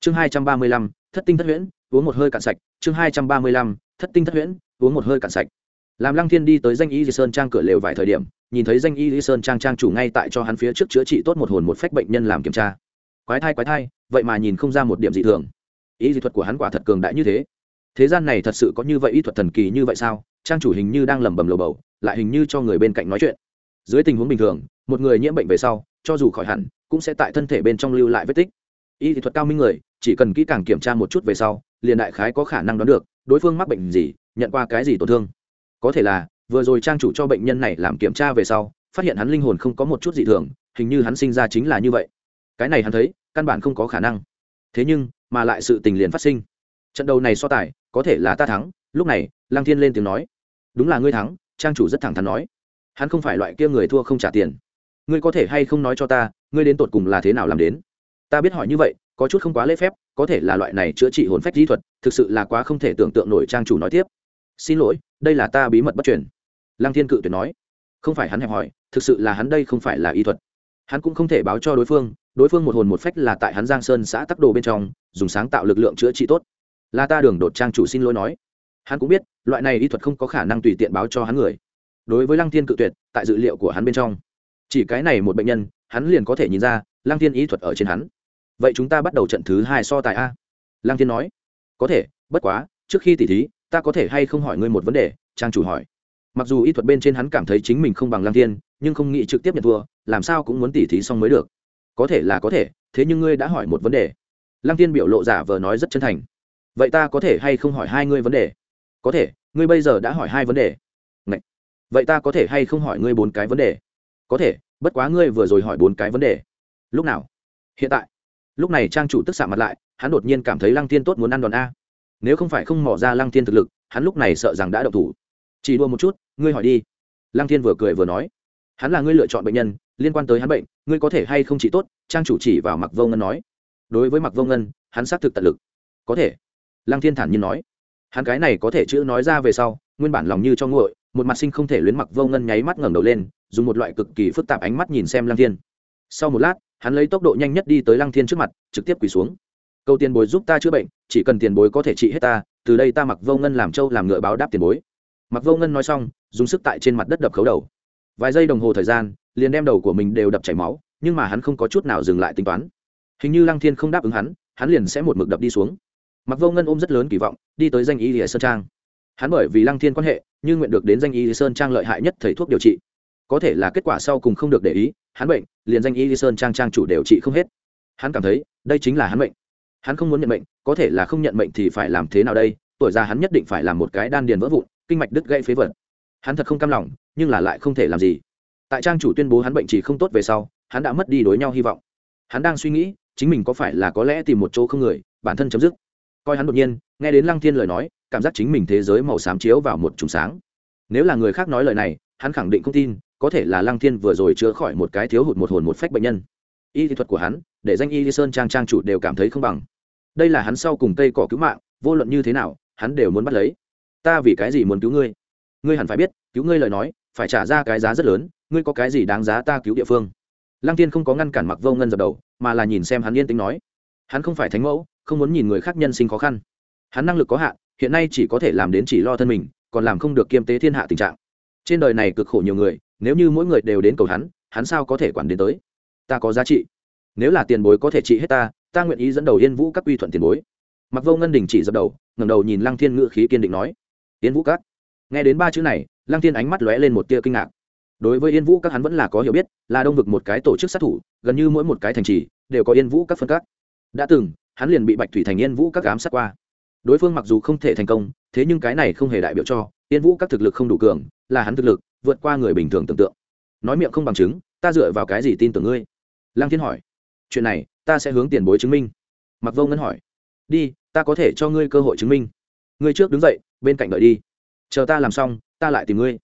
[SPEAKER 1] Chương hai trăm ba mươi lăm, thất tinh thất huyễn, uống một hơi cạn sạch, chương hai trăm ba mươi lăm thất tinh thất huyễn, uống một hơi cạn sạch. Làm lăng thiên đi tới danh y di sơn trang cửa lều vài thời điểm, nhìn thấy danh y di sơn trang trang chủ ngay tại cho hắn phía trước chữa trị tốt một hồn một phách bệnh nhân làm kiểm tra. Quái thai quái thai, vậy mà nhìn không ra một điểm dị thường. Y dị thuật của hắn quả thật cường đại như thế. Thế gian này thật sự có như vậy y thuật thần kỳ như vậy sao? Trang chủ hình như đang lẩm bẩm lầu bầu, lại hình như cho người bên cạnh nói chuyện. Dưới tình huống bình thường, một người nhiễm bệnh về sau, cho dù khỏi hẳn, cũng sẽ tại thân thể bên trong lưu lại vết tích. Y thuật cao minh người, chỉ cần kỹ càng kiểm tra một chút về sau liền đại khái có khả năng đoán được, đối phương mắc bệnh gì, nhận qua cái gì tổn thương. Có thể là, vừa rồi trang chủ cho bệnh nhân này làm kiểm tra về sau, phát hiện hắn linh hồn không có một chút gì thường, hình như hắn sinh ra chính là như vậy. Cái này hắn thấy, căn bản không có khả năng. Thế nhưng, mà lại sự tình liền phát sinh. Trận đầu này so tài, có thể là ta thắng, lúc này Lang thiên lên tiếng nói. Đúng là ngươi thắng, trang chủ rất thẳng thắn nói. Hắn không phải loại kia người thua không trả tiền. Ngươi có thể hay không nói cho ta, ngươi đến tột cùng là thế nào làm đến? Ta biết hỏi như vậy, có chút không quá lễ phép có thể là loại này chữa trị hồn phách kỹ thuật, thực sự là quá không thể tưởng tượng nổi trang chủ nói tiếp. Xin lỗi, đây là ta bí mật bất truyền. Lăng thiên cự tuyệt nói. Không phải hắn hẹp hỏi, thực sự là hắn đây không phải là y thuật. Hắn cũng không thể báo cho đối phương đối phương một hồn một phách là tại hắn giang sơn xã tắc đồ bên trong, dùng sáng tạo lực lượng chữa trị tốt. Là ta đường đột trang chủ xin lỗi nói. Hắn cũng biết, loại này y thuật không có khả năng tùy tiện báo cho hắn người. Đối với lăng thiên cự tuyệt, tại dự liệu của hắn bên trong, chỉ cái này một bệnh nhân, hắn liền có thể nhìn ra, lăng thiên y thuật ở trên hắn vậy chúng ta bắt đầu trận thứ hai so tài a. Lăng thiên nói. Có thể, bất quá, trước khi tỉ thí, ta có thể hay không hỏi ngươi một vấn đề? Trang chủ hỏi. Mặc dù y thuật bên trên hắn cảm thấy chính mình không bằng lăng thiên, nhưng không nghĩ trực tiếp nhận thua, làm sao cũng muốn tỉ thí xong mới được. Có thể là có thể, thế nhưng ngươi đã hỏi một vấn đề. Lăng thiên biểu lộ giả vờ nói rất chân thành. Vậy ta có thể hay không hỏi hai ngươi vấn đề? Có thể, ngươi bây giờ đã hỏi hai vấn đề. Ngậy. vậy ta có thể hay không hỏi ngươi bốn cái vấn đề? Có thể, bất quá ngươi vừa rồi hỏi bốn cái vấn đề. Lúc nào? Hiện tại lúc này trang chủ tức xạ mặt lại, hắn đột nhiên cảm thấy lăng tiên tốt muốn ăn đòn a. Nếu không phải không mỏ ra lăng tiên thực lực, hắn lúc này sợ rằng đã đậu thủ. Chỉ đua một chút, ngươi hỏi đi. Lăng tiên vừa cười vừa nói. Hắn là ngươi lựa chọn bệnh nhân, liên quan tới hắn bệnh, ngươi có thể hay không chỉ tốt? Trang chủ chỉ vào mặc vô ngân nói. Đối với mặc vô ngân, hắn xác thực tận lực. Có thể. Lăng thiên thản nhiên nói. Hắn cái này có thể chữ nói ra về sau, nguyên bản lòng như cho nguội, một mặt sinh không thể luyến mặc vô ngân nháy mắt ngẩng đầu lên, dùng một loại cực kỳ phức tạp ánh mắt nhìn xem lăng thiên. Sau một lát hắn lấy tốc độ nhanh nhất đi tới lăng thiên trước mặt, trực tiếp quỳ xuống. Câu tiền bối giúp ta chữa bệnh, chỉ cần tiền bối có thể trị hết ta, từ đây ta mặc vô ngân làm trâu làm ngựa báo đáp tiền bối. Mặc vô ngân nói xong, dùng sức tại trên mặt đất đập khấu đầu. Vài giây đồng hồ thời gian, liền đem đầu của mình đều đập chảy máu, nhưng mà hắn không có chút nào dừng lại tính toán. Hình như lăng thiên không đáp ứng hắn hắn liền sẽ một mực đập đi xuống. Mặc vô ngân ôm rất lớn kỳ vọng, đi tới danh y lìa sơn trang. Hắn bởi vì lăng thiên quan hệ, nhưng nguyện được đến danh y sơn trang lợi hại nhất thầy thuốc điều trị có thể là kết quả sau cùng không được để ý, hắn bệnh, liền danh y Lý sơn trang trang chủ đều trị không hết. Hắn cảm thấy, đây chính là hắn bệnh. Hắn không muốn nhận bệnh, có thể là không nhận bệnh thì phải làm thế nào đây? Tuổi già hắn nhất định phải làm một cái đan điền vỡ vụn, kinh mạch đứt gãy phế vật. Hắn thật không cam lòng, nhưng là lại không thể làm gì. Tại trang chủ tuyên bố hắn bệnh chỉ không tốt về sau, hắn đã mất đi đối nhau hy vọng. Hắn đang suy nghĩ, chính mình có phải là có lẽ tìm một chỗ không người, bản thân chấm dứt. Coi hắn đột nhiên, nghe đến lăng thiên lời nói, cảm giác chính mình thế giới màu xám chiếu vào một trùng sáng. Nếu là người khác nói lời này, hắn khẳng định không tin có thể là lăng thiên vừa rồi chữa khỏi một cái thiếu hụt một hồn một phách bệnh nhân. Y thuật của hắn, để danh y sơn trang trang chủ đều cảm thấy không bằng. Đây là hắn sau cùng cây cỏ cứu mạng, vô luận như thế nào, hắn đều muốn bắt lấy. Ta vì cái gì muốn cứu ngươi? Ngươi hẳn phải biết, cứu ngươi lời nói, phải trả ra cái giá rất lớn, ngươi có cái gì đáng giá ta cứu địa phương? Lăng tiên không có ngăn cản mặc vô ngân dập đầu, mà là nhìn xem hắn yên tĩnh nói. Hắn không phải thánh mẫu, không muốn nhìn người khác nhân sinh khó khăn. Hắn năng lực có hạn, hiện nay chỉ có thể làm đến chỉ lo thân mình, còn làm không được kiêm tế thiên hạ tình trạng. Trên đời này cực khổ nhiều người nếu như mỗi người đều đến cầu hắn hắn sao có thể quản đến tới? Ta có giá trị. Nếu là tiền bối có thể trị hết ta ta nguyện ý dẫn đầu yên vũ các uy thuận tiền bối. Mặc vô ngân đình chỉ dập đầu, ngẩng đầu nhìn lăng thiên ngự khí kiên định nói, yên vũ các. Nghe đến ba chữ này, lăng thiên ánh mắt lóe lên một tia kinh ngạc. Đối với yên vũ các hắn vẫn là có hiểu biết, là đông vực một cái tổ chức sát thủ, gần như mỗi một cái thành trì đều có yên vũ các phân các. Đã từng, hắn liền bị bạch thủy thành yên vũ các ám sát qua. Đối phương mặc dù không thể thành công, thế nhưng cái này không hề đại biểu cho yên vũ các thực lực không đủ cường, là hắn thực lực vượt qua người bình thường tưởng tượng. Nói miệng không bằng chứng, ta dựa vào cái gì tin tưởng ngươi? Lăng thiên hỏi. Chuyện này, ta sẽ hướng tiền bối chứng minh. Mặc vô ngân hỏi. Đi, ta có thể cho ngươi cơ hội chứng minh. Ngươi trước đứng dậy, bên cạnh đợi đi. Chờ ta làm xong, ta lại tìm ngươi.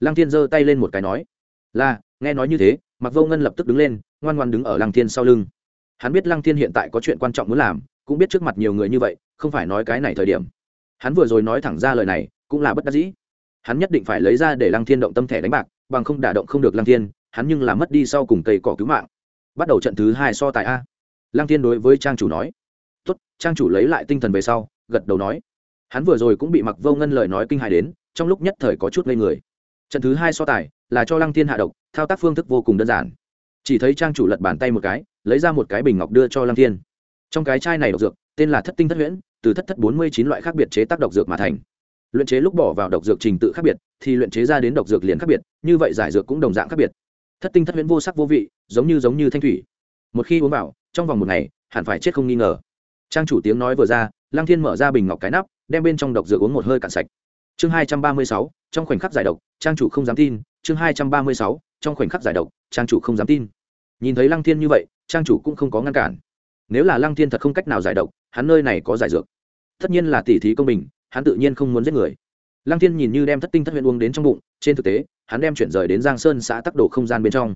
[SPEAKER 1] Lăng thiên giơ tay lên một cái nói. Là, nghe nói như thế mặc vô ngân lập tức đứng lên, ngoan ngoan đứng ở lăng thiên sau lưng. Hắn biết lăng thiên hiện tại có chuyện quan trọng muốn làm, cũng biết trước mặt nhiều người như vậy, không phải nói cái này thời điểm. Hắn vừa rồi nói thẳng ra lời này, cũng là bất đắc dĩ hắn nhất định phải lấy ra để lăng thiên động tâm thẻ đánh bạc, bằng không đả động không được lăng thiên, hắn nhưng là mất đi sau cùng cây cỏ cứu mạng. Bắt đầu trận thứ hai so tài a. Lăng thiên đối với trang chủ nói, tốt, trang chủ lấy lại tinh thần về sau, gật đầu nói. Hắn vừa rồi cũng bị mặc vô ngân lời nói kinh hài đến, trong lúc nhất thời có chút ngây người. Trận thứ hai so tài là cho lăng thiên hạ độc, thao tác phương thức vô cùng đơn giản. Chỉ thấy trang chủ lật bàn tay một cái, lấy ra một cái bình ngọc đưa cho lăng thiên. Trong cái chai này độc dược, tên là thất tinh thất huyễn, từ thất thất bốn mươi chín loại khác biệt chế tác độc dược mà thành luyện chế lúc bỏ vào độc dược trình tự khác biệt, thì luyện chế ra đến độc dược liền khác biệt, như vậy giải dược cũng đồng dạng khác biệt. Thất tinh thất huyễn vô sắc vô vị, giống như giống như thanh thủy. Một khi uống vào, trong vòng một ngày, hẳn phải chết không nghi ngờ. Trang chủ tiếng nói vừa ra, lăng thiên mở ra bình ngọc cái nắp, đem bên trong độc dược uống một hơi cạn sạch. Chương hai trăm ba mươi sáu, trong khoảnh khắc giải độc, trang chủ không dám tin. Chương hai trăm ba mươi sáu, trong khoảnh khắc giải độc, trang chủ không dám tin. Nhìn thấy lăng thiên như vậy, trang chủ cũng không có ngăn cản. Nếu là lăng thiên thật không cách nào giải độc, hắn nơi này có giải dược. Tất nhiên là tỉ thí công bình hắn tự nhiên không muốn giết người. Lăng thiên nhìn như đem thất tinh thất huyện uống đến trong bụng, trên thực tế, hắn đem chuyển rời đến giang sơn xã tắc đồ không gian bên trong.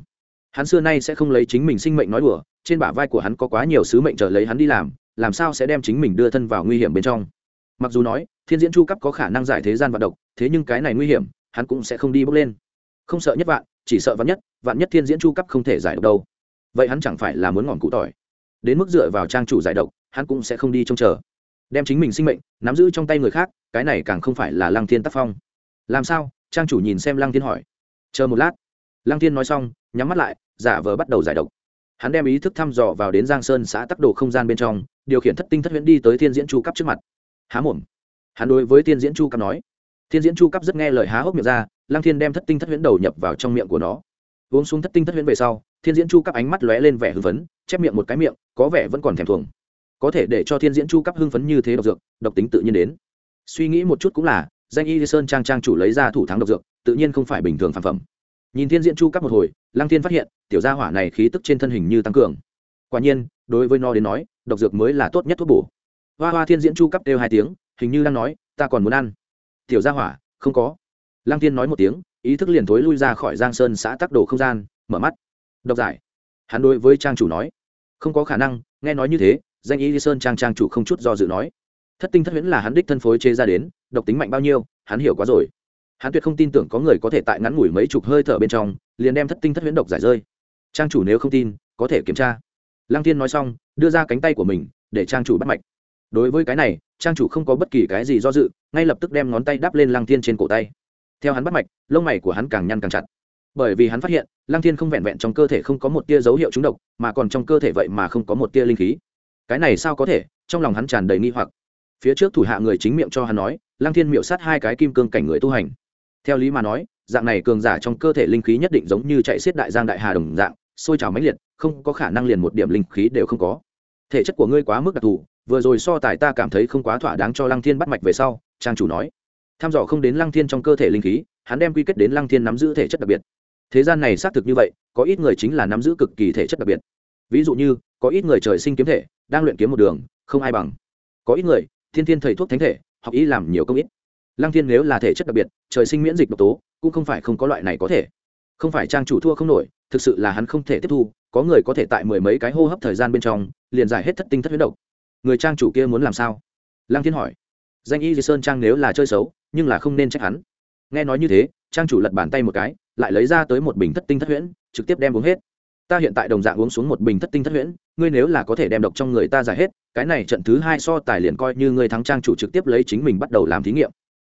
[SPEAKER 1] Hắn xưa nay sẽ không lấy chính mình sinh mệnh nói đùa, trên bả vai của hắn có quá nhiều sứ mệnh chờ lấy hắn đi làm làm sao sẽ đem chính mình đưa thân vào nguy hiểm bên trong? Mặc dù nói, thiên diễn chu cấp có khả năng giải thế gian vạn độc thế nhưng cái này nguy hiểm, hắn cũng sẽ không đi bước lên. Không sợ nhất vạn, chỉ sợ vạn nhất vạn nhất thiên diễn chu cấp không thể giải độc đâu. Vậy hắn chẳng phải là muốn ngọn cụ tỏi. Đến mức dựa vào trang chủ giải độc, hắn cũng sẽ không đi trông chờ đem chính mình sinh mệnh nắm giữ trong tay người khác, cái này càng không phải là lăng thiên tác phong. Làm sao? Trang chủ nhìn xem lăng thiên hỏi. Chờ một lát. Lăng thiên nói xong, nhắm mắt lại, giả vờ bắt đầu giải độc. Hắn đem ý thức thăm dò vào đến giang sơn xã tắc đồ không gian bên trong, điều khiển thất tinh thất huyễn đi tới thiên diễn chu cấp trước mặt. Há mồm. Hắn đối với thiên diễn chu cấp nói. Thiên diễn chu cấp rất nghe lời há hốc miệng ra, lăng thiên đem thất tinh thất huyễn đầu nhập vào trong miệng của nó. Uống xuống thất tinh thất huyễn về sau, thiên diễn chu cấp ánh mắt lóe lên vẻ hư vấn chép miệng một cái miệng, có vẻ vẫn còn thèm thuồng có thể để cho thiên diễn chu cấp hưng phấn như thế độc dược, độc tính tự nhiên đến. Suy nghĩ một chút cũng là, danh y sơn trang trang chủ lấy ra thủ thắng độc dược, tự nhiên không phải bình thường phản phẩm. Nhìn thiên diễn chu cấp một hồi, lăng thiên phát hiện, tiểu gia hỏa này khí tức trên thân hình như tăng cường. Quả nhiên, đối với nó đến nói, độc dược mới là tốt nhất thuốc bổ. Hoa hoa thiên diễn chu cấp đều hai tiếng, hình như đang nói, ta còn muốn ăn. Tiểu gia hỏa, không có. Lăng thiên nói một tiếng, ý thức liền thối lui ra khỏi giang sơn xã tắc đồ không gian, mở mắt. Độc giải. Hắn đối với trang chủ nói, không có khả năng, nghe nói như thế danh y sơn trang trang chủ không chút do dự nói. Thất tinh thất huyễn là hắn đích thân phối chế ra đến, độc tính mạnh bao nhiêu, hắn hiểu quá rồi. Hắn tuyệt không tin tưởng có người có thể tại ngắn ngủi mấy chục hơi thở bên trong, liền đem thất tinh thất huyễn độc giải rơi. Trang chủ nếu không tin, có thể kiểm tra. Lăng thiên nói xong, đưa ra cánh tay của mình, để trang chủ bắt mạch. Đối với cái này, trang chủ không có bất kỳ cái gì do dự, ngay lập tức đem ngón tay đắp lên lăng thiên trên cổ tay. Theo hắn bắt mạch, lông mày của hắn càng nhăn càng chặt. Bởi vì hắn phát hiện, lăng thiên không vẹn vẹn trong cơ thể không có một tia dấu hiệu trúng độc, mà còn trong cơ thể vậy mà không có một tia linh khí cái này sao có thể? Trong lòng hắn tràn đầy nghi hoặc. Phía trước thủ hạ người chính miệng cho hắn nói, lăng thiên miệu sát hai cái kim cương cảnh người tu hành. Theo lý mà nói, dạng này cường giả trong cơ thể linh khí nhất định giống như chạy xiết đại giang đại hà đồng dạng, sôi trào mãnh liệt, không có khả năng liền một điểm linh khí đều không có. Thể chất của ngươi quá mức đặc thù, vừa rồi so tài ta cảm thấy không quá thỏa đáng cho lăng thiên bắt mạch về sau, trang chủ nói. Tham dò không đến lăng thiên trong cơ thể linh khí, hắn đem quy kết đến lăng thiên nắm giữ thể chất đặc biệt. Thế gian này xác thực như vậy, có ít người chính là nắm giữ cực kỳ thể chất đặc biệt ví dụ như, có ít người trời sinh kiếm thể, đang luyện kiếm một đường, không ai bằng. Có ít người, thiên thiên thầy thuốc thánh thể, học ý làm nhiều công ít. Lăng thiên nếu là thể chất đặc biệt, trời sinh miễn dịch độc tố, cũng không phải không có loại này có thể. Không phải trang chủ thua không nổi, thực sự là hắn không thể tiếp thu, có người có thể tại mười mấy cái hô hấp thời gian bên trong, liền giải hết thất tinh thất huyết độc. Người trang chủ kia muốn làm sao? Lăng thiên hỏi. Danh y di sơn trang nếu là chơi xấu, nhưng là không nên trách hắn. Nghe nói như thế, trang chủ lật bàn tay một cái, lại lấy ra tới một bình thất tinh thất huyễn, trực tiếp đem uống hết ta hiện tại đồng dạng uống xuống một bình thất tinh thất huyễn, ngươi nếu là có thể đem độc trong người ta giải hết, cái này trận thứ hai so tài liền coi như ngươi thắng trang chủ trực tiếp lấy chính mình bắt đầu làm thí nghiệm.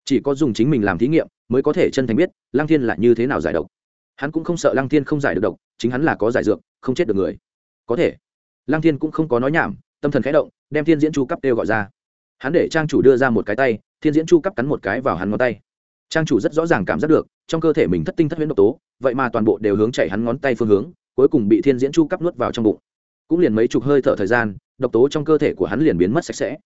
[SPEAKER 1] Chỉ có dùng chính mình làm thí nghiệm mới có thể chân thành biết lăng thiên là như thế nào giải độc. Hắn cũng không sợ lăng thiên không giải được độc, chính hắn là có giải dược, không chết được người. Có thể. Lăng thiên cũng không có nói nhảm, tâm thần khẽ động, đem thiên diễn chu cấp đều gọi ra. Hắn để trang chủ đưa ra một cái tay, thiên diễn chu cấp cắn một cái vào hắn ngón tay. Trang chủ rất rõ ràng cảm giác được, trong cơ thể mình thất tinh thất huyễn độc tố, vậy mà toàn bộ đều hướng chạy hắn ngón tay phương hướng cuối cùng bị thiên diễn chu cắp nuốt vào trong bụng. Cũng liền mấy chục hơi thở thời gian, độc tố trong cơ thể của hắn liền biến mất sạch sẽ.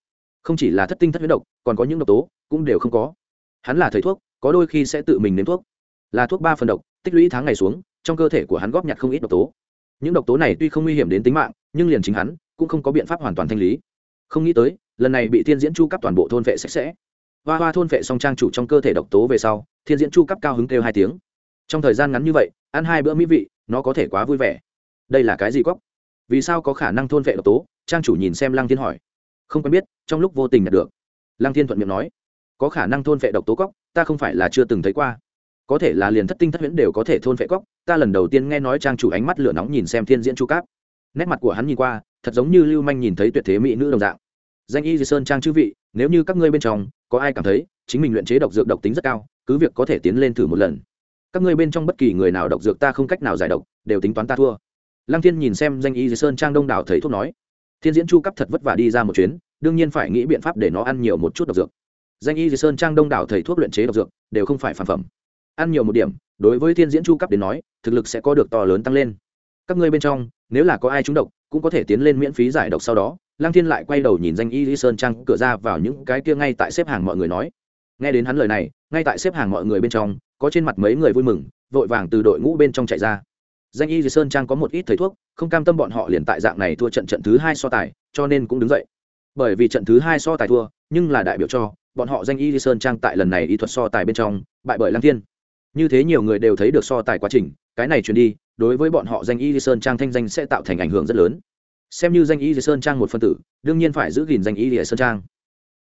[SPEAKER 1] Không chỉ là thất tinh thất huyết độc, còn có những độc tố cũng đều không có. Hắn là thầy thuốc, có đôi khi sẽ tự mình nếm thuốc. Là thuốc ba phần độc, tích lũy tháng ngày xuống, trong cơ thể của hắn góp nhặt không ít độc tố. Những độc tố này tuy không nguy hiểm đến tính mạng, nhưng liền chính hắn cũng không có biện pháp hoàn toàn thanh lý. Không nghĩ tới, lần này bị thiên diễn chu cấp toàn bộ thôn vệ sạch sẽ. Hoa hoa thôn vệ song trang chủ trong cơ thể độc tố về sau, thiên diễn chu cấp cao hứng kêu hai tiếng. Trong thời gian ngắn như vậy, ăn hai bữa mỹ vị nó có thể quá vui vẻ. Đây là cái gì cóc vì sao có khả năng thôn vệ độc tố? Trang chủ nhìn xem lăng thiên hỏi. Không quen biết, trong lúc vô tình đạt được. Lăng thiên thuận miệng nói. Có khả năng thôn vệ độc tố cóc ta không phải là chưa từng thấy qua. Có thể là liền thất tinh thất huyễn đều có thể thôn vệ cóc ta lần đầu tiên nghe nói trang chủ ánh mắt lửa nóng nhìn xem thiên diễn chu cáp. Nét mặt của hắn nhìn qua, thật giống như lưu manh nhìn thấy tuyệt thế mỹ nữ đồng dạng. Danh y di sơn trang chư vị, nếu như các ngươi bên trong có ai cảm thấy chính mình luyện chế độc dược độc tính rất cao, cứ việc có thể tiến lên thử một lần các ngươi bên trong bất kỳ người nào độc dược ta không cách nào giải độc, đều tính toán ta thua. Lăng thiên nhìn xem danh y di sơn trang đông đảo thầy thuốc nói, thiên diễn chu cấp thật vất vả đi ra một chuyến, đương nhiên phải nghĩ biện pháp để nó ăn nhiều một chút độc dược. Danh y di sơn trang đông đảo thầy thuốc luyện chế độc dược, đều không phải phản phẩm. Ăn nhiều một điểm, đối với thiên diễn chu cấp đến nói, thực lực sẽ có được to lớn tăng lên. Các ngươi bên trong, nếu là có ai trúng độc, cũng có thể tiến lên miễn phí giải độc sau đó. Lăng thiên lại quay đầu nhìn danh y lý sơn trang, cửa ra vào những cái kia ngay tại xếp hàng mọi người nói nghe đến hắn lời này, ngay tại xếp hàng mọi người bên trong, có trên mặt mấy người vui mừng, vội vàng từ đội ngũ bên trong chạy ra. Danh y sơn trang có một ít thầy thuốc, không cam tâm bọn họ liền tại dạng này thua trận trận thứ hai so tài, cho nên cũng đứng dậy. Bởi vì trận thứ hai so tài thua, nhưng là đại biểu cho, bọn họ danh y sơn trang tại lần này y thuật so tài bên trong, bại bởi lăng thiên. Như thế nhiều người đều thấy được so tài quá trình, cái này truyền đi, đối với bọn họ danh y sơn trang thanh danh sẽ tạo thành ảnh hưởng rất lớn. Xem như danh y sơn trang một phân tử, đương nhiên phải giữ gìn danh y sơn trang.